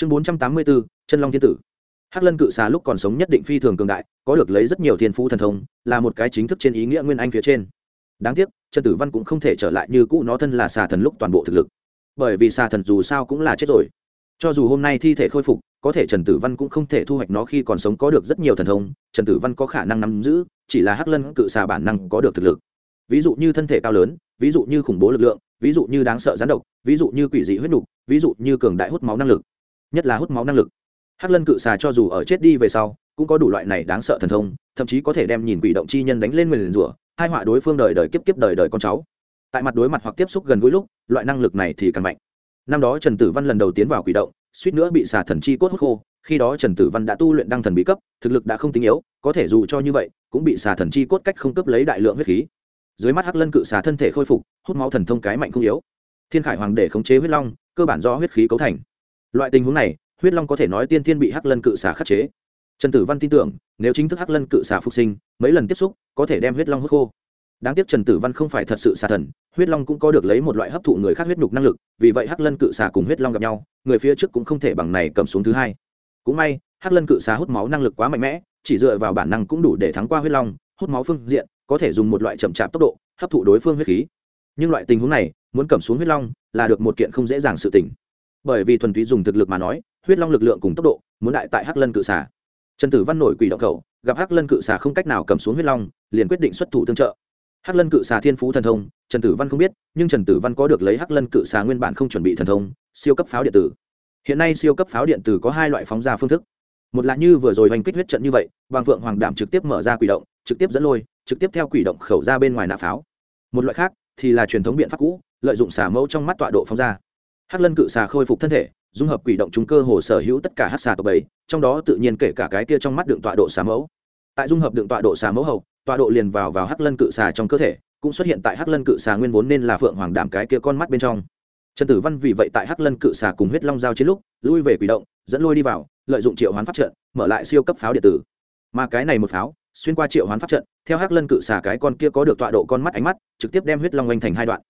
chương bốn trăm tám mươi bốn chân long thiên tử. Hắc lân cự xà lúc còn sống nhất định phi thường cường đại, có được lấy rất nhiều thiên phú thần thông, là một cái chính thức trên ý nghĩa nguyên anh phía trên. Đáng tiếc, trần tử văn cũng không thể trở lại như cũ, nó thân là xà thần lúc toàn bộ thực lực. Bởi vì xà thần dù sao cũng là chết rồi. Cho dù hôm nay thi thể khôi phục, có thể trần tử văn cũng không thể thu hoạch nó khi còn sống có được rất nhiều thần thông, trần tử văn có khả năng nắm giữ, chỉ là hắc lân cự xà bản năng có được thực lực. Ví dụ như thân thể cao lớn, ví dụ như khủng bố lực lượng, ví dụ như đáng sợ gián độc, ví dụ như quỷ dị huyết nục, ví dụ như cường đại hút máu năng lực nhất là hút máu năng lực. Hắc lân cự xà cho dù ở chết đi về sau, cũng có đủ loại này đáng sợ thần thông, thậm chí có thể đem nhìn quỷ động chi nhân đánh lên mình rủa, hai họa đối phương đời đời kiếp kiếp đời đời con cháu. Tại mặt đối mặt hoặc tiếp xúc gần gũi lúc, loại năng lực này thì càng mạnh. Năm đó trần tử văn lần đầu tiến vào quỷ động, suýt nữa bị xà thần chi cốt hút khô, khi đó trần tử văn đã tu luyện đăng thần bí cấp, thực lực đã không tinh yếu, có thể dù cho như vậy, cũng bị xà thần chi cốt cách không cấp lấy đại lượng huyết khí. Dưới mắt hắc lân cự xà thân thể khôi phục, hút máu thần thông cái mạnh không yếu. Thiên khải hoàng để khống chế huyết long, cơ bản do huyết khí cấu thành loại tình huống này, huyết long có thể nói tiên thiên bị hắc lân cự xà khắc chế. Trần tử văn tin tưởng, nếu chính thức hắc lân cự xà phục sinh, mấy lần tiếp xúc, có thể đem huyết long hút khô. Đáng tiếc trần tử văn không phải thật sự xà thần, huyết long cũng có được lấy một loại hấp thụ người khác huyết nhục năng lực, vì vậy hắc lân cự xà cùng huyết long gặp nhau, người phía trước cũng không thể bằng này cầm xuống thứ hai. Cũng may, hắc lân cự xà hút máu năng lực quá mạnh mẽ, chỉ dựa vào bản năng cũng đủ để thắng qua huyết long, hút máu phương diện, có thể dùng một loại chậm chạp tốc độ, hấp thụ đối phương huyết khí. Nhưng loại tình huống này, muốn cầm xuống huyết long, là được một kiện không dễ dàng sự tỉnh bởi vì thuần túy dùng thực lực mà nói, huyết long lực lượng cùng tốc độ, muốn đại tại hắc lân cự xà. Trần tử văn nổi quỷ động khẩu, gặp hắc lân cự xà không cách nào cầm xuống huyết long, liền quyết định xuất thủ tương trợ. Hắc lân cự xà thiên phú thần thông, trần tử văn không biết, nhưng trần tử văn có được lấy hắc lân cự xà nguyên bản không chuẩn bị thần thông, siêu cấp pháo điện tử. Hiện nay siêu cấp pháo điện tử có hai loại phóng ra phương thức. Một là như vừa rồi hoành kích huyết trận như vậy bằng phượng hoàng đảm trực tiếp mở ra quỷ động, trực tiếp dẫn lôi, trực tiếp theo quỷ động khẩu ra bên ngoài nạ pháo. Một loại khác thì là truyền thống biện pháp cũ, lợi dụng xả mẫu trong mắt tọa độ phóng ra hắc lân cự xà khôi phục thân thể, dung hợp quỷ động chúng cơ hồ sở hữu tất cả hắc xà tộc bảy trong đó tự nhiên kể cả cái kia trong mắt đựng tọa độ xà mẫu. Tại dung hợp đựng tọa độ xà mẫu hậu, tọa độ liền vào vào hắc lân cự xà trong cơ thể, cũng xuất hiện tại hắc lân cự xà nguyên vốn nên là phượng hoàng đảm cái kia con mắt bên trong. Trần tử văn vì vậy tại hắc lân cự xà cùng huyết long giao chiến lúc, lui về quỷ động, dẫn lôi đi vào, lợi dụng triệu hoán pháp trận, mở lại siêu cấp pháo điện tử. Mà cái này một pháo, xuyên qua triệu hoán pháp trận, theo hắc lân cự xà cái con kia có được tọa độ con mắt ánh mắt, trực tiếp đem huyết long oanh thành hai đoạn.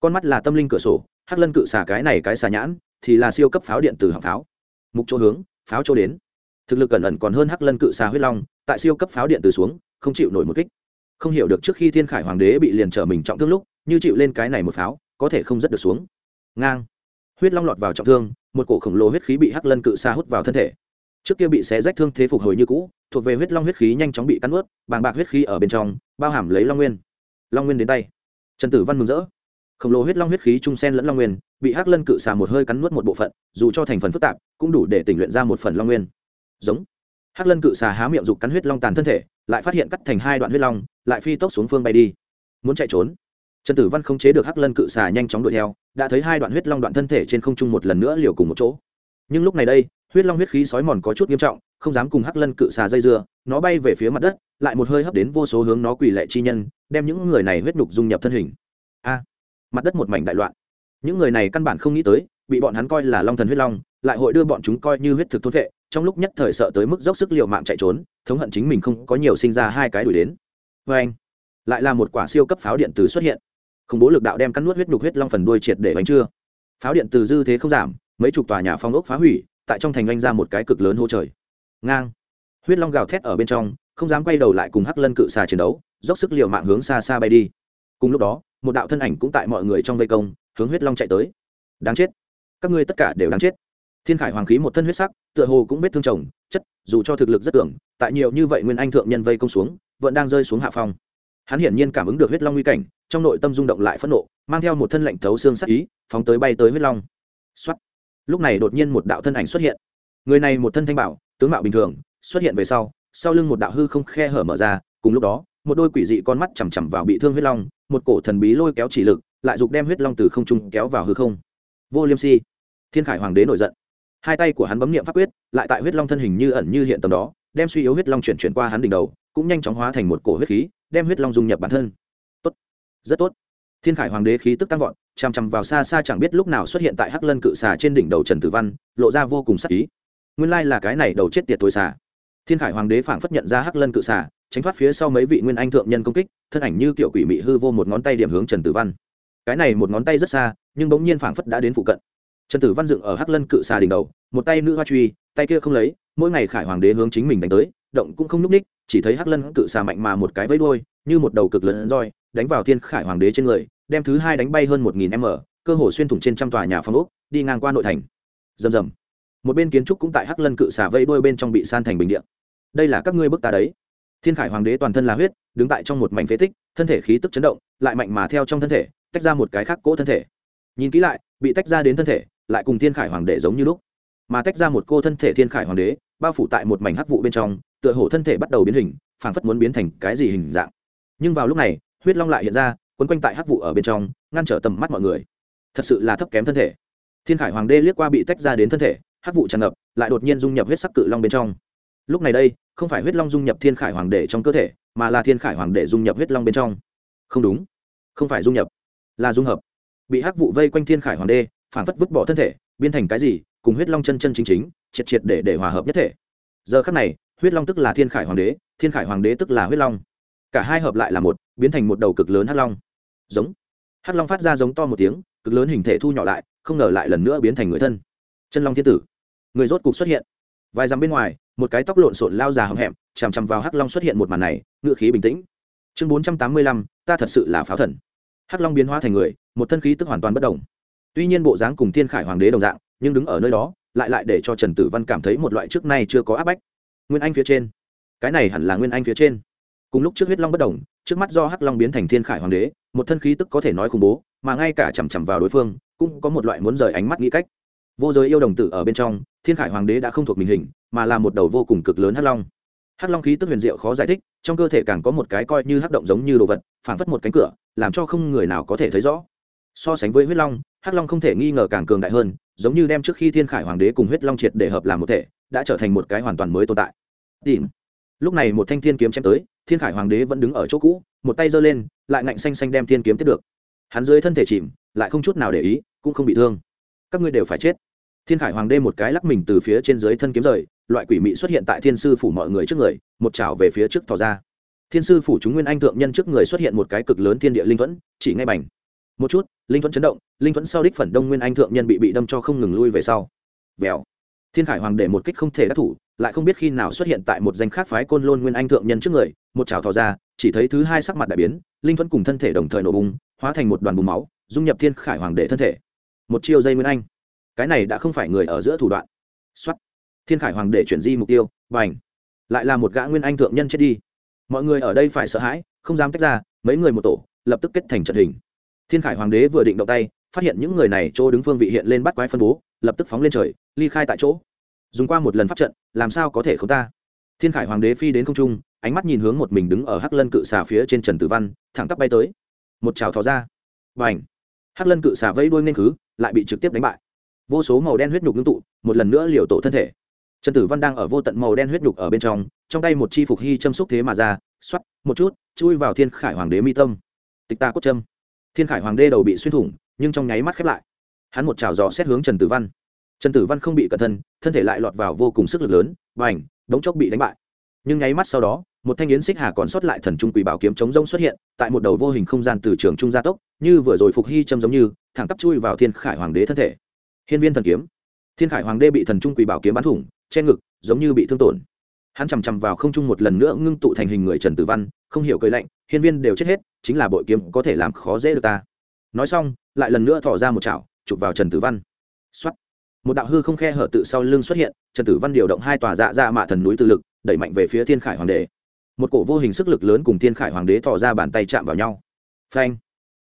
Con mắt là tâm linh cửa sổ hắc lân cự xà cái này cái xà nhãn, thì là siêu cấp pháo điện từ hạng pháo. Mục chỗ hướng, pháo chỗ đến. Thực lực cẩn ẩn còn hơn hắc lân cự xà huyết long, tại siêu cấp pháo điện từ xuống, không chịu nổi một kích. Không hiểu được trước khi thiên khải hoàng đế bị liền trở mình trọng thương lúc, như chịu lên cái này một pháo, có thể không rất được xuống. Ngang. Huyết long lọt vào trọng thương, một cổ khổng lồ huyết khí bị hắc lân cự xà hút vào thân thể. Trước kia bị xé rách thương thế phục hồi như cũ, thuộc về huyết long huyết khí nhanh chóng bị cắn ướt bàng bạc huyết khí ở bên trong, bao hàm lấy long nguyên. Long nguyên đến tay. Trần tử văn mừng rỡ khổng lồ huyết long huyết khí trung sen lẫn long nguyên, bị hắc lân cự xà một hơi cắn nuốt một bộ phận, dù cho thành phần phức tạp, cũng đủ để tỉnh luyện ra một phần long nguyên. Giống. Hắc lân cự xà há miệng dục cắn huyết long tàn thân thể, lại phát hiện cắt thành hai đoạn huyết long, lại phi tốc xuống phương bay đi. Muốn chạy trốn. Trần tử văn không chế được hắc lân cự xà nhanh chóng đuổi theo, đã thấy hai đoạn huyết long đoạn thân thể trên không trung một lần nữa liều cùng một chỗ. Nhưng lúc này đây, huyết long huyết khí sói mòn có chút nghiêm trọng, không dám cùng hắc lân cự xà dây dưa, nó bay về phía mặt đất, lại một hơi hấp đến vô số hướng nó quỳ lệ chi nhân, đem những người này huyết nhục dung nhập thân hình. A mặt đất một mảnh đại loạn. Những người này căn bản không nghĩ tới, bị bọn hắn coi là long thần huyết long, lại hội đưa bọn chúng coi như huyết thực tốt vệ, trong lúc nhất thời sợ tới mức dốc sức l i ề u mạng chạy trốn, thống hận chính mình không có nhiều sinh ra hai cái đuổi đến. Vê anh, lại là một quả siêu cấp pháo điện từ xuất hiện. Khủng bố lực đạo đem cắn nuốt huyết nhục huyết long phần đuôi triệt để bánh chưa pháo điện từ dư thế không giảm, mấy chục tòa nhà phong ốc phá hủy, tại trong thành anh ra một cái cực lớn hô trời. Ngang. Huyết long gào thét ở bên trong, không dám quay đầu lại cùng hắc lân cự xà chiến đấu, dốc sức l i ề u mạng hướng xa xa bay đi. Cùng lúc đó một đạo thân ảnh cũng tại mọi người trong vây công, hướng huyết long chạy tới. Đáng chết. Các ngươi tất cả đều đáng chết. Thiên khải hoàng khí một thân huyết sắc, tựa hồ cũng vết thương chồng, chất, dù cho thực lực rất tưởng tại nhiều như vậy nguyên anh thượng nhân vây công xuống, vẫn đang rơi xuống hạ phong. Hắn hiển nhiên cảm ứng được huyết long nguy cảnh, trong nội tâm rung động lại phẫn nộ, mang theo một thân lệnh thấu xương sắc ý, phóng tới bay tới huyết long. Xuất lúc này đột nhiên một đạo thân ảnh xuất hiện. Người này một thân thanh bảo, tướng mạo bình thường, xuất hiện về sau sau lưng một đạo hư không khe hở mở ra, cùng lúc đó một đôi quỷ dị con mắt chằm chằm vào bị thương huyết long, một cổ thần bí lôi kéo chỉ lực, lại giục đem huyết long từ không trung kéo vào hư không. Vô liêm si. Thiên khải hoàng đế nổi giận. Hai tay của hắn bấm niệm pháp quyết, lại tại huyết long thân hình như ẩn như hiện tầm đó, đem suy yếu huyết long chuyển chuyển qua hắn đỉnh đầu, cũng nhanh chóng hóa thành một cổ huyết khí, đem huyết long dung nhập bản thân. Tốt. Rất tốt. Thiên khải hoàng đế khí tức tăng vọt, chằm chằm vào xa xa chẳng biết lúc nào xuất hiện tại hắc lân cự xà trên đỉnh đầu trần tử văn, lộ ra vô cùng sắc ý. Nguyên lai là cái này đầu chết tiệt tối xà. Thiên khải hoàng đế phảng phất nhận ra hắc lân cự xà tránh thoát phía sau mấy vị nguyên anh thượng nhân công kích, thân ảnh như kiểu quỷ mị hư vô một ngón tay điểm hướng trần tử văn. Cái này một ngón tay rất xa, nhưng bỗng nhiên phảng phất đã đến phụ cận. Trần tử văn dựng ở hắc lân cự xà đỉnh đầu, một tay nữ hoa truy, tay kia không lấy, mỗi ngày khải hoàng đế hướng chính mình đánh tới, động cũng không nhúc ních, chỉ thấy hắc lân cự xà mạnh mà một cái vẫy đuôi, như một đầu cực lớn roi, đánh vào thiên khải hoàng đế trên người, đem thứ hai đánh bay hơn một nghìn m, cơ hồ xuyên thủng trên trăm tòa nhà phong ốc, đi ngang qua nội thành. Rầm rầm. Một bên kiến trúc cũng tại hắc lân cự xà vây đuôi bên trong bị san thành bình điện đây là các ngươi bức ta đấy thiên khải hoàng đế toàn thân là huyết, đứng tại trong một mảnh phế tích, thân thể khí tức chấn động, lại mạnh mà theo trong thân thể, tách ra một cái khác cỗ thân thể. Nhìn kỹ lại, bị tách ra đến thân thể, lại cùng thiên khải hoàng đế giống như lúc. Mà tách ra một cô thân thể thiên khải hoàng đế, bao phủ tại một mảnh hắc vụ bên trong, tựa hồ thân thể bắt đầu biến hình, phảng phất muốn biến thành cái gì hình dạng. Nhưng vào lúc này, huyết long lại hiện ra, quấn quanh tại hắc vụ ở bên trong, ngăn trở tầm mắt mọi người. Thật sự là thấp kém thân thể. Thiên khải hoàng đế liếc qua bị tách ra đến thân thể, hắc vụ tràn ngập, lại đột nhiên dung nhập huyết sắc cự long bên trong. Lúc này đây không phải huyết long dung nhập thiên khải hoàng đế trong cơ thể, mà là thiên khải hoàng đế dung nhập huyết long bên trong. Không đúng. Không phải dung nhập, là dung hợp. Bị hắc vụ vây quanh thiên khải hoàng đế phản phất vứt bỏ thân thể, biến thành cái gì, cùng huyết long chân chân chính chính, triệt triệt để để hòa hợp nhất thể. Giờ khắc này, huyết long tức là thiên khải hoàng đế, thiên khải hoàng đế tức là huyết long. Cả hai hợp lại là một, biến thành một đầu cực lớn hắc long. Giống. Hắc long phát ra giống to một tiếng, cực lớn hình thể thu nhỏ lại, không ngờ lại lần nữa biến thành người thân. Chân long thiên tử. Người rốt cục xuất hiện. Vài dặm bên ngoài một cái tóc lộn xộn lao già hậm hẹm, chằm chằm vào hắc long xuất hiện một màn này ngự khí bình tĩnh. Chương bốn trăm tám mươi lăm, ta thật sự là pháo thần. Hắc long biến hóa thành người, một thân khí tức hoàn toàn bất đồng tuy nhiên bộ dáng cùng thiên khải hoàng đế đồng dạng, nhưng đứng ở nơi đó, lại lại để cho trần tử văn cảm thấy một loại trước nay chưa có áp bách. Nguyên anh phía trên. Cái này hẳn là nguyên anh phía trên. Cùng lúc trước huyết long bất đồng trước mắt do hắc long biến thành thiên khải hoàng đế, một thân khí tức có thể nói khủng bố, mà ngay cả chằm chằm vào đối phương, cũng có một loại muốn rời ánh mắt nghĩ cách. Vô giới yêu đồng tử ở bên trong thiên khải hoàng đế đã không thuộc mình hình, mà là một đầu vô cùng cực lớn hắc long. Hắc long khí tức huyền diệu khó giải thích, trong cơ thể càng có một cái coi như hắc động giống như đồ vật, phảng phất một cánh cửa, làm cho không người nào có thể thấy rõ. So sánh với huyết long, hắc long không thể nghi ngờ càng cường đại hơn, giống như đem trước khi thiên khải hoàng đế cùng huyết long triệt để hợp làm một thể, đã trở thành một cái hoàn toàn mới tồn tại. Tìm. Lúc này một thanh thiên kiếm chém tới, thiên khải hoàng đế vẫn đứng ở chỗ cũ, một tay giơ lên, lại ngạnh xanh xanh đem thiên kiếm tiếp được. Hắn dưới thân thể chìm, lại không chút nào để ý, cũng không bị thương. Các ngươi đều phải chết thiên khải hoàng đế một cái lắc mình từ phía trên dưới thân kiếm rời, loại quỷ mị xuất hiện tại thiên sư phủ mọi người trước người, một chảo về phía trước thò ra. Thiên sư phủ chúng nguyên anh thượng nhân trước người xuất hiện một cái cực lớn thiên địa linh thuẫn, chỉ ngay bành. Một chút, linh thuẫn chấn động, linh thuẫn sau đích phần đông nguyên anh thượng nhân bị bị đâm cho không ngừng lui về sau. Vèo. Thiên khải hoàng để một kích không thể đắc thủ, lại không biết khi nào xuất hiện tại một danh khác phái côn lôn nguyên anh thượng nhân trước người, một chảo thò ra, chỉ thấy thứ hai sắc mặt đại biến, linh thuẫn cùng thân thể đồng thời nổ bùng, hóa thành một đoàn bùn máu, dung nhập thiên khải hoàng đệ thân thể. Một chiêu dây nguyên anh cái này đã không phải người ở giữa thủ đoạn. Xuất thiên khải hoàng để chuyển di mục tiêu và ảnh lại là một gã nguyên anh thượng nhân chết đi. Mọi người ở đây phải sợ hãi, không dám tách ra, mấy người một tổ, lập tức kết thành trận hình. Thiên khải hoàng đế vừa định động tay, phát hiện những người này chỗ đứng phương vị hiện lên bắt quái phân bố, lập tức phóng lên trời, ly khai tại chỗ. Dùng qua một lần phát trận, làm sao có thể không ta? Thiên khải hoàng đế phi đến không trung, ánh mắt nhìn hướng một mình đứng ở hắc lân cự xà phía trên trần tử văn, thẳng tắp bay tới. Một trào thò ra. Và ảnh hắc lân cự xà vẫy đuôi nên khứ, lại bị trực tiếp đánh bại vô số màu đen huyết nhục ngưng tụ, một lần nữa liều tổ thân thể. Trần tử văn đang ở vô tận màu đen huyết nhục ở bên trong trong tay một chi phục hy châm xúc thế mà ra xoắt một chút, chui vào thiên khải hoàng đế mi tâm. Tịch ta cốt châm. Thiên khải hoàng đế đầu bị xuyên thủng, nhưng trong nháy mắt khép lại. Hắn một trào dò xét hướng trần tử văn. Trần tử văn không bị cẩn thân thân thể lại lọt vào vô cùng sức lực lớn và ảnh đống chốc bị đánh bại. Nhưng nháy mắt sau đó, một thanh yến xích hà còn sót lại thần trung quỷ bảo kiếm chống rông xuất hiện, tại một đầu vô hình không gian từ trường trung gia tốc, như vừa rồi phục hy châm giống như, thẳng tắp chui vào thiên khải hoàng đế thân thể hiên viên thần kiếm. Thiên khải hoàng đế bị thần trung quỷ bảo kiếm bắn thủng, che ngực, giống như bị thương tổn. Hắn chằm chằm vào không trung một lần nữa ngưng tụ thành hình người trần tử văn, không hiểu cười lạnh, hiên viên đều chết hết, chính là bội kiếm có thể làm khó dễ được ta. Nói xong, lại lần nữa thỏ ra một chảo, chụp vào trần tử văn. Xuất một đạo hư không khe hở tự sau lưng xuất hiện, trần tử văn điều động hai tòa dạ dạ mạ thần núi tự lực, đẩy mạnh về phía thiên khải hoàng đế một cổ vô hình sức lực lớn cùng thiên khải hoàng đế thò ra bàn tay chạm vào nhau. Phanh.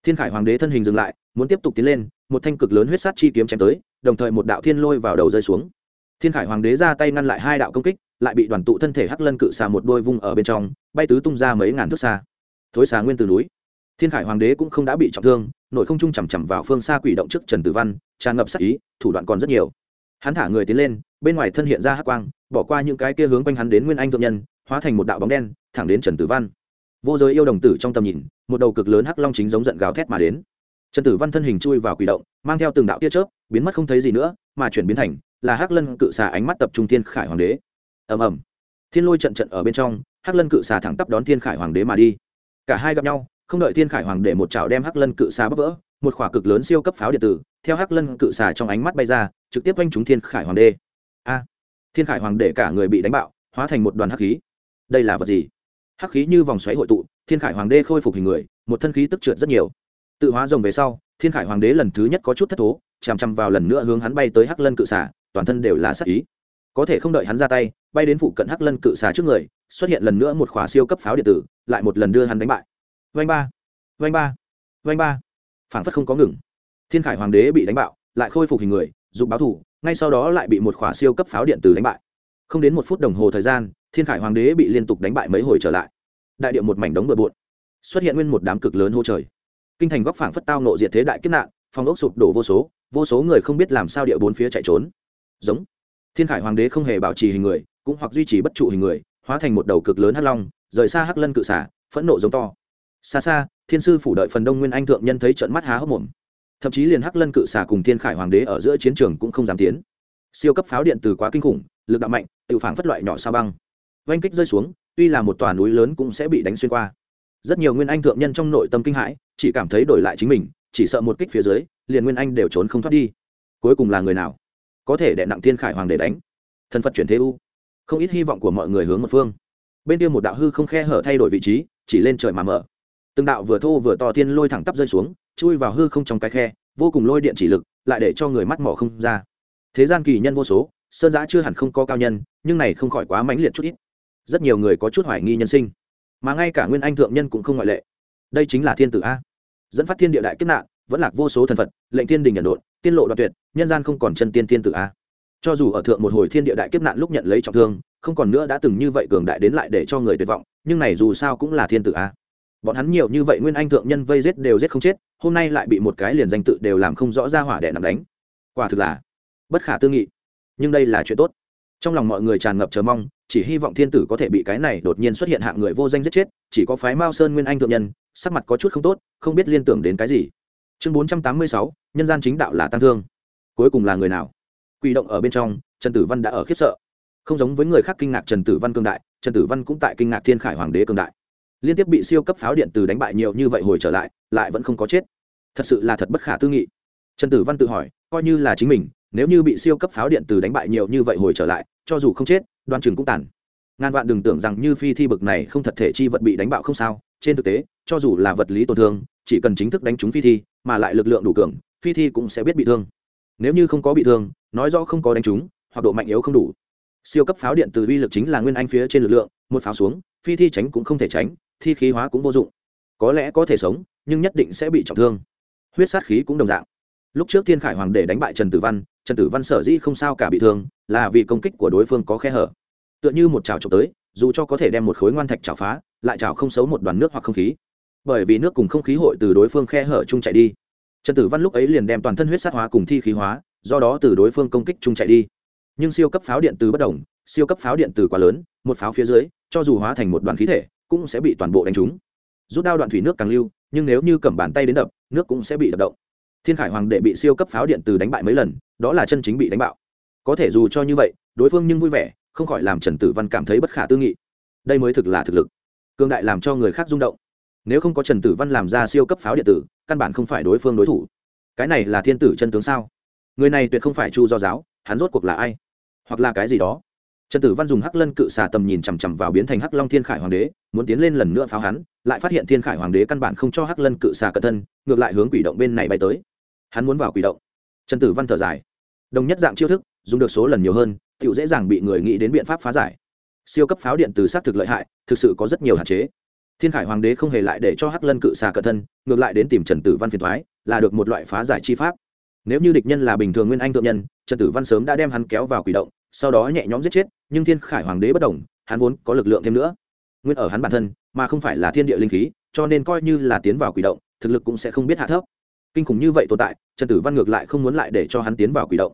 Thiên khải hoàng đế thân hình dừng lại, muốn tiếp tục tiến lên, một thanh cực lớn huyết sát chi kiếm chém tới đồng thời một đạo thiên lôi vào đầu rơi xuống. Thiên khải hoàng đế ra tay ngăn lại hai đạo công kích, lại bị đoàn tụ thân thể hắc lân cự xà một đôi vung ở bên trong, bay tứ tung ra mấy ngàn thước xa. Thối xà nguyên từ núi. Thiên khải hoàng đế cũng không đã bị trọng thương, nội không trung chằm chằm vào phương xa quỷ động trước trần tử văn, tràn ngập sắc ý, thủ đoạn còn rất nhiều. Hắn thả người tiến lên, bên ngoài thân hiện ra hắc quang, bỏ qua những cái kia hướng quanh hắn đến nguyên anh thượng nhân, hóa thành một đạo bóng đen, thẳng đến trần tử văn. Vô giới yêu đồng tử trong tầm nhìn, một đầu cực lớn hắc long chính giống giận gào thét mà đến. Trần tử văn thân hình chui vào quỷ động, mang theo từng đạo tia chớp biến mất không thấy gì nữa, mà chuyển biến thành là hắc lân cự xà ánh mắt tập trung thiên khải hoàng đế. Ầm ầm. Thiên lôi trận trận ở bên trong, hắc lân cự xà thẳng tắp đón thiên khải hoàng đế mà đi. Cả hai gặp nhau, không đợi thiên khải hoàng đế một chảo đem hắc lân cự xà bắp vỡ, một khỏa cực lớn siêu cấp pháo điện tử theo hắc lân cự xà trong ánh mắt bay ra, trực tiếp oanh trúng thiên khải hoàng đế. A! Thiên khải hoàng đế cả người bị đánh bạo, hóa thành một đoàn hắc khí. Đây là vật gì? Hắc khí như vòng xoáy hội tụ, thiên khải hoàng đế khôi phục hình người, một thân khí tức trượt rất nhiều. Tự hóa rồng về sau, thiên khải hoàng đế lần thứ nhất có chút thất thố chằm chằm vào lần nữa hướng hắn bay tới hắc lân cự xà, toàn thân đều là sắc ý. Có thể không đợi hắn ra tay, bay đến phụ cận hắc lân cự xà trước người, xuất hiện lần nữa một khỏa siêu cấp pháo điện tử, lại một lần đưa hắn đánh bại. Vanh ba vanh ba vanh ba. Phảng phất không có ngừng. Thiên khải hoàng đế bị đánh bạo, lại khôi phục hình người dùng báo thủ, ngay sau đó lại bị một khỏa siêu cấp pháo điện tử đánh bại. Không đến một phút đồng hồ thời gian, thiên khải hoàng đế bị liên tục đánh bại mấy hồi trở lại. Đại điệu một mảnh đống bừa bộn, xuất hiện nguyên một đám cực lớn hô trời. Kinh thành góc phảng phất tao nộ diệt thế đại kiếp nạn phòng ốc sụp đổ vô số vô số người không biết làm sao địa bốn phía chạy trốn. Giống. Thiên khải hoàng đế không hề bảo trì hình người, cũng hoặc duy trì bất trụ hình người, hóa thành một đầu cực lớn hắc long, rời xa hắc lân cự xả, phẫn nộ giống to. Xa xa, thiên sư phủ đợi phần đông nguyên anh thượng nhân thấy trận mắt há hốc mồm. Thậm chí liền hắc lân cự xả cùng thiên khải hoàng đế ở giữa chiến trường cũng không dám tiến. Siêu cấp pháo điện từ quá kinh khủng, lực đạo mạnh, tự phản phất loại nhỏ sao băng. Oanh kích rơi xuống, tuy là một tòa núi lớn cũng sẽ bị đánh xuyên qua. Rất nhiều nguyên anh thượng nhân trong nội tâm kinh hãi, chỉ cảm thấy đổi lại chính mình chỉ sợ một kích phía dưới, liền nguyên anh đều trốn không thoát đi. Cuối cùng là người nào? Có thể đệ nặng thiên khải hoàng để đánh. Thân phật chuyển thế u. Không ít hy vọng của mọi người hướng một phương. Bên kia một đạo hư không khe hở thay đổi vị trí, chỉ lên trời mà mở. Từng đạo vừa thô vừa to thiên lôi thẳng tắp rơi xuống, chui vào hư không trong cái khe, vô cùng lôi điện chỉ lực, lại để cho người mắt mỏ không ra. Thế gian kỳ nhân vô số, sơn giã chưa hẳn không có cao nhân, nhưng này không khỏi quá mãnh liệt chút ít. Rất nhiều người có chút hoài nghi nhân sinh, mà ngay cả nguyên anh thượng nhân cũng không ngoại lệ. Đây chính là thiên tử a dẫn phát thiên địa đại kiếp nạn, vẫn lạc vô số thần phật, lệnh thiên đình nhận đột tiên lộ đoạn tuyệt, nhân gian không còn chân tiên tiên tử a. Cho dù ở thượng một hồi thiên địa đại kiếp nạn lúc nhận lấy trọng thương, không còn nữa đã từng như vậy cường đại đến lại để cho người tuyệt vọng, nhưng này dù sao cũng là thiên tử a. Bọn hắn nhiều như vậy nguyên anh thượng nhân vây giết đều giết không chết, hôm nay lại bị một cái liền danh tự đều làm không rõ ra hỏa đẻ nằm đánh. Quả thực là bất khả tư nghị, nhưng đây là chuyện tốt trong lòng mọi người tràn ngập chờ mong, chỉ hy vọng thiên tử có thể bị cái này đột nhiên xuất hiện hạng người vô danh giết chết, chỉ có phái mao sơn nguyên anh thượng nhân, sắc mặt có chút không tốt, không biết liên tưởng đến cái gì. Chương bốn trăm tám mươi sáu, nhân gian chính đạo là tăng thương. Cuối cùng là người nào? Quỷ động ở bên trong, trần tử văn đã ở khiếp sợ. Không giống với người khác kinh ngạc trần tử văn cương đại, trần tử văn cũng tại kinh ngạc thiên khải hoàng đế cương đại. Liên tiếp bị siêu cấp pháo điện từ đánh bại nhiều như vậy hồi trở lại lại vẫn không có chết. Thật sự là thật bất khả tư nghị. Trần tử văn tự hỏi, coi như là chính mình nếu như bị siêu cấp pháo điện từ đánh bại nhiều như vậy hồi trở lại, cho dù không chết, đoan chừng cũng tàn. Ngàn vạn đừng tưởng rằng như phi thi bực này không thật thể chi vật bị đánh bạo không sao, trên thực tế, cho dù là vật lý tổn thương, chỉ cần chính thức đánh trúng phi thi, mà lại lực lượng đủ cường, phi thi cũng sẽ biết bị thương. Nếu như không có bị thương, nói rõ không có đánh trúng, hoặc độ mạnh yếu không đủ. Siêu cấp pháo điện từ uy lực chính là nguyên anh phía trên lực lượng, một pháo xuống, phi thi tránh cũng không thể tránh, thi khí hóa cũng vô dụng. Có lẽ có thể sống, nhưng nhất định sẽ bị trọng thương. Huyết sát khí cũng đồng dạng. Lúc trước thiên khải hoàng để đánh bại trần tử văn trần tử văn sở dĩ không sao cả bị thương, là vì công kích của đối phương có khe hở. Tựa như một chảo trộm tới, dù cho có thể đem một khối ngoan thạch chảo phá, lại chảo không xấu một đoàn nước hoặc không khí. Bởi vì nước cùng không khí hội từ đối phương khe hở chung chạy đi. Trần tử văn lúc ấy liền đem toàn thân huyết sát hóa cùng thi khí hóa, do đó từ đối phương công kích chung chạy đi. Nhưng siêu cấp pháo điện từ bất đồng, siêu cấp pháo điện từ quá lớn, một pháo phía dưới, cho dù hóa thành một đoàn khí thể, cũng sẽ bị toàn bộ đánh trúng. Rút đao đoạn thủy nước càng lưu, nhưng nếu như cầm bàn tay đến đập, nước cũng sẽ bị đập động thiên khải hoàng đệ bị siêu cấp pháo điện từ đánh bại mấy lần, đó là chân chính bị đánh bạo. Có thể dù cho như vậy, đối phương nhưng vui vẻ, không khỏi làm trần tử văn cảm thấy bất khả tư nghị. Đây mới thực là thực lực. Cương đại làm cho người khác rung động. Nếu không có trần tử văn làm ra siêu cấp pháo điện tử, căn bản không phải đối phương đối thủ. Cái này là thiên tử chân tướng sao? Người này tuyệt không phải chu do giáo, hắn rốt cuộc là ai? Hoặc là cái gì đó? Trần tử văn dùng hắc lân cự xà tầm nhìn chằm chằm vào biến thành hắc long thiên khải hoàng đế, muốn tiến lên lần nữa pháo hắn, lại phát hiện thiên khải hoàng đế căn bản không cho hắc lân cự xà cận thân, ngược lại hướng quỷ động bên này bay tới hắn muốn vào quỷ động. Trần tử văn thở dài. Đồng nhất dạng chiêu thức, dùng được số lần nhiều hơn tựu dễ dàng bị người nghĩ đến biện pháp phá giải. Siêu cấp pháo điện từ xác thực lợi hại, thực sự có rất nhiều hạn chế. Thiên khải hoàng đế không hề lại để cho hắc lân cự xà cận thân, ngược lại đến tìm trần tử văn phiền thoái là được một loại phá giải chi pháp. Nếu như địch nhân là bình thường nguyên anh thượng nhân, trần tử văn sớm đã đem hắn kéo vào quỷ động, sau đó nhẹ nhõm giết chết, nhưng thiên khải hoàng đế bất đồng, hắn vốn có lực lượng thêm nữa. Nguyên ở hắn bản thân, mà không phải là thiên địa linh khí, cho nên coi như là tiến vào quỷ động, thực lực cũng sẽ không biết hạ thấp kinh khủng như vậy tồn tại, trần tử văn ngược lại không muốn lại để cho hắn tiến vào quỷ động.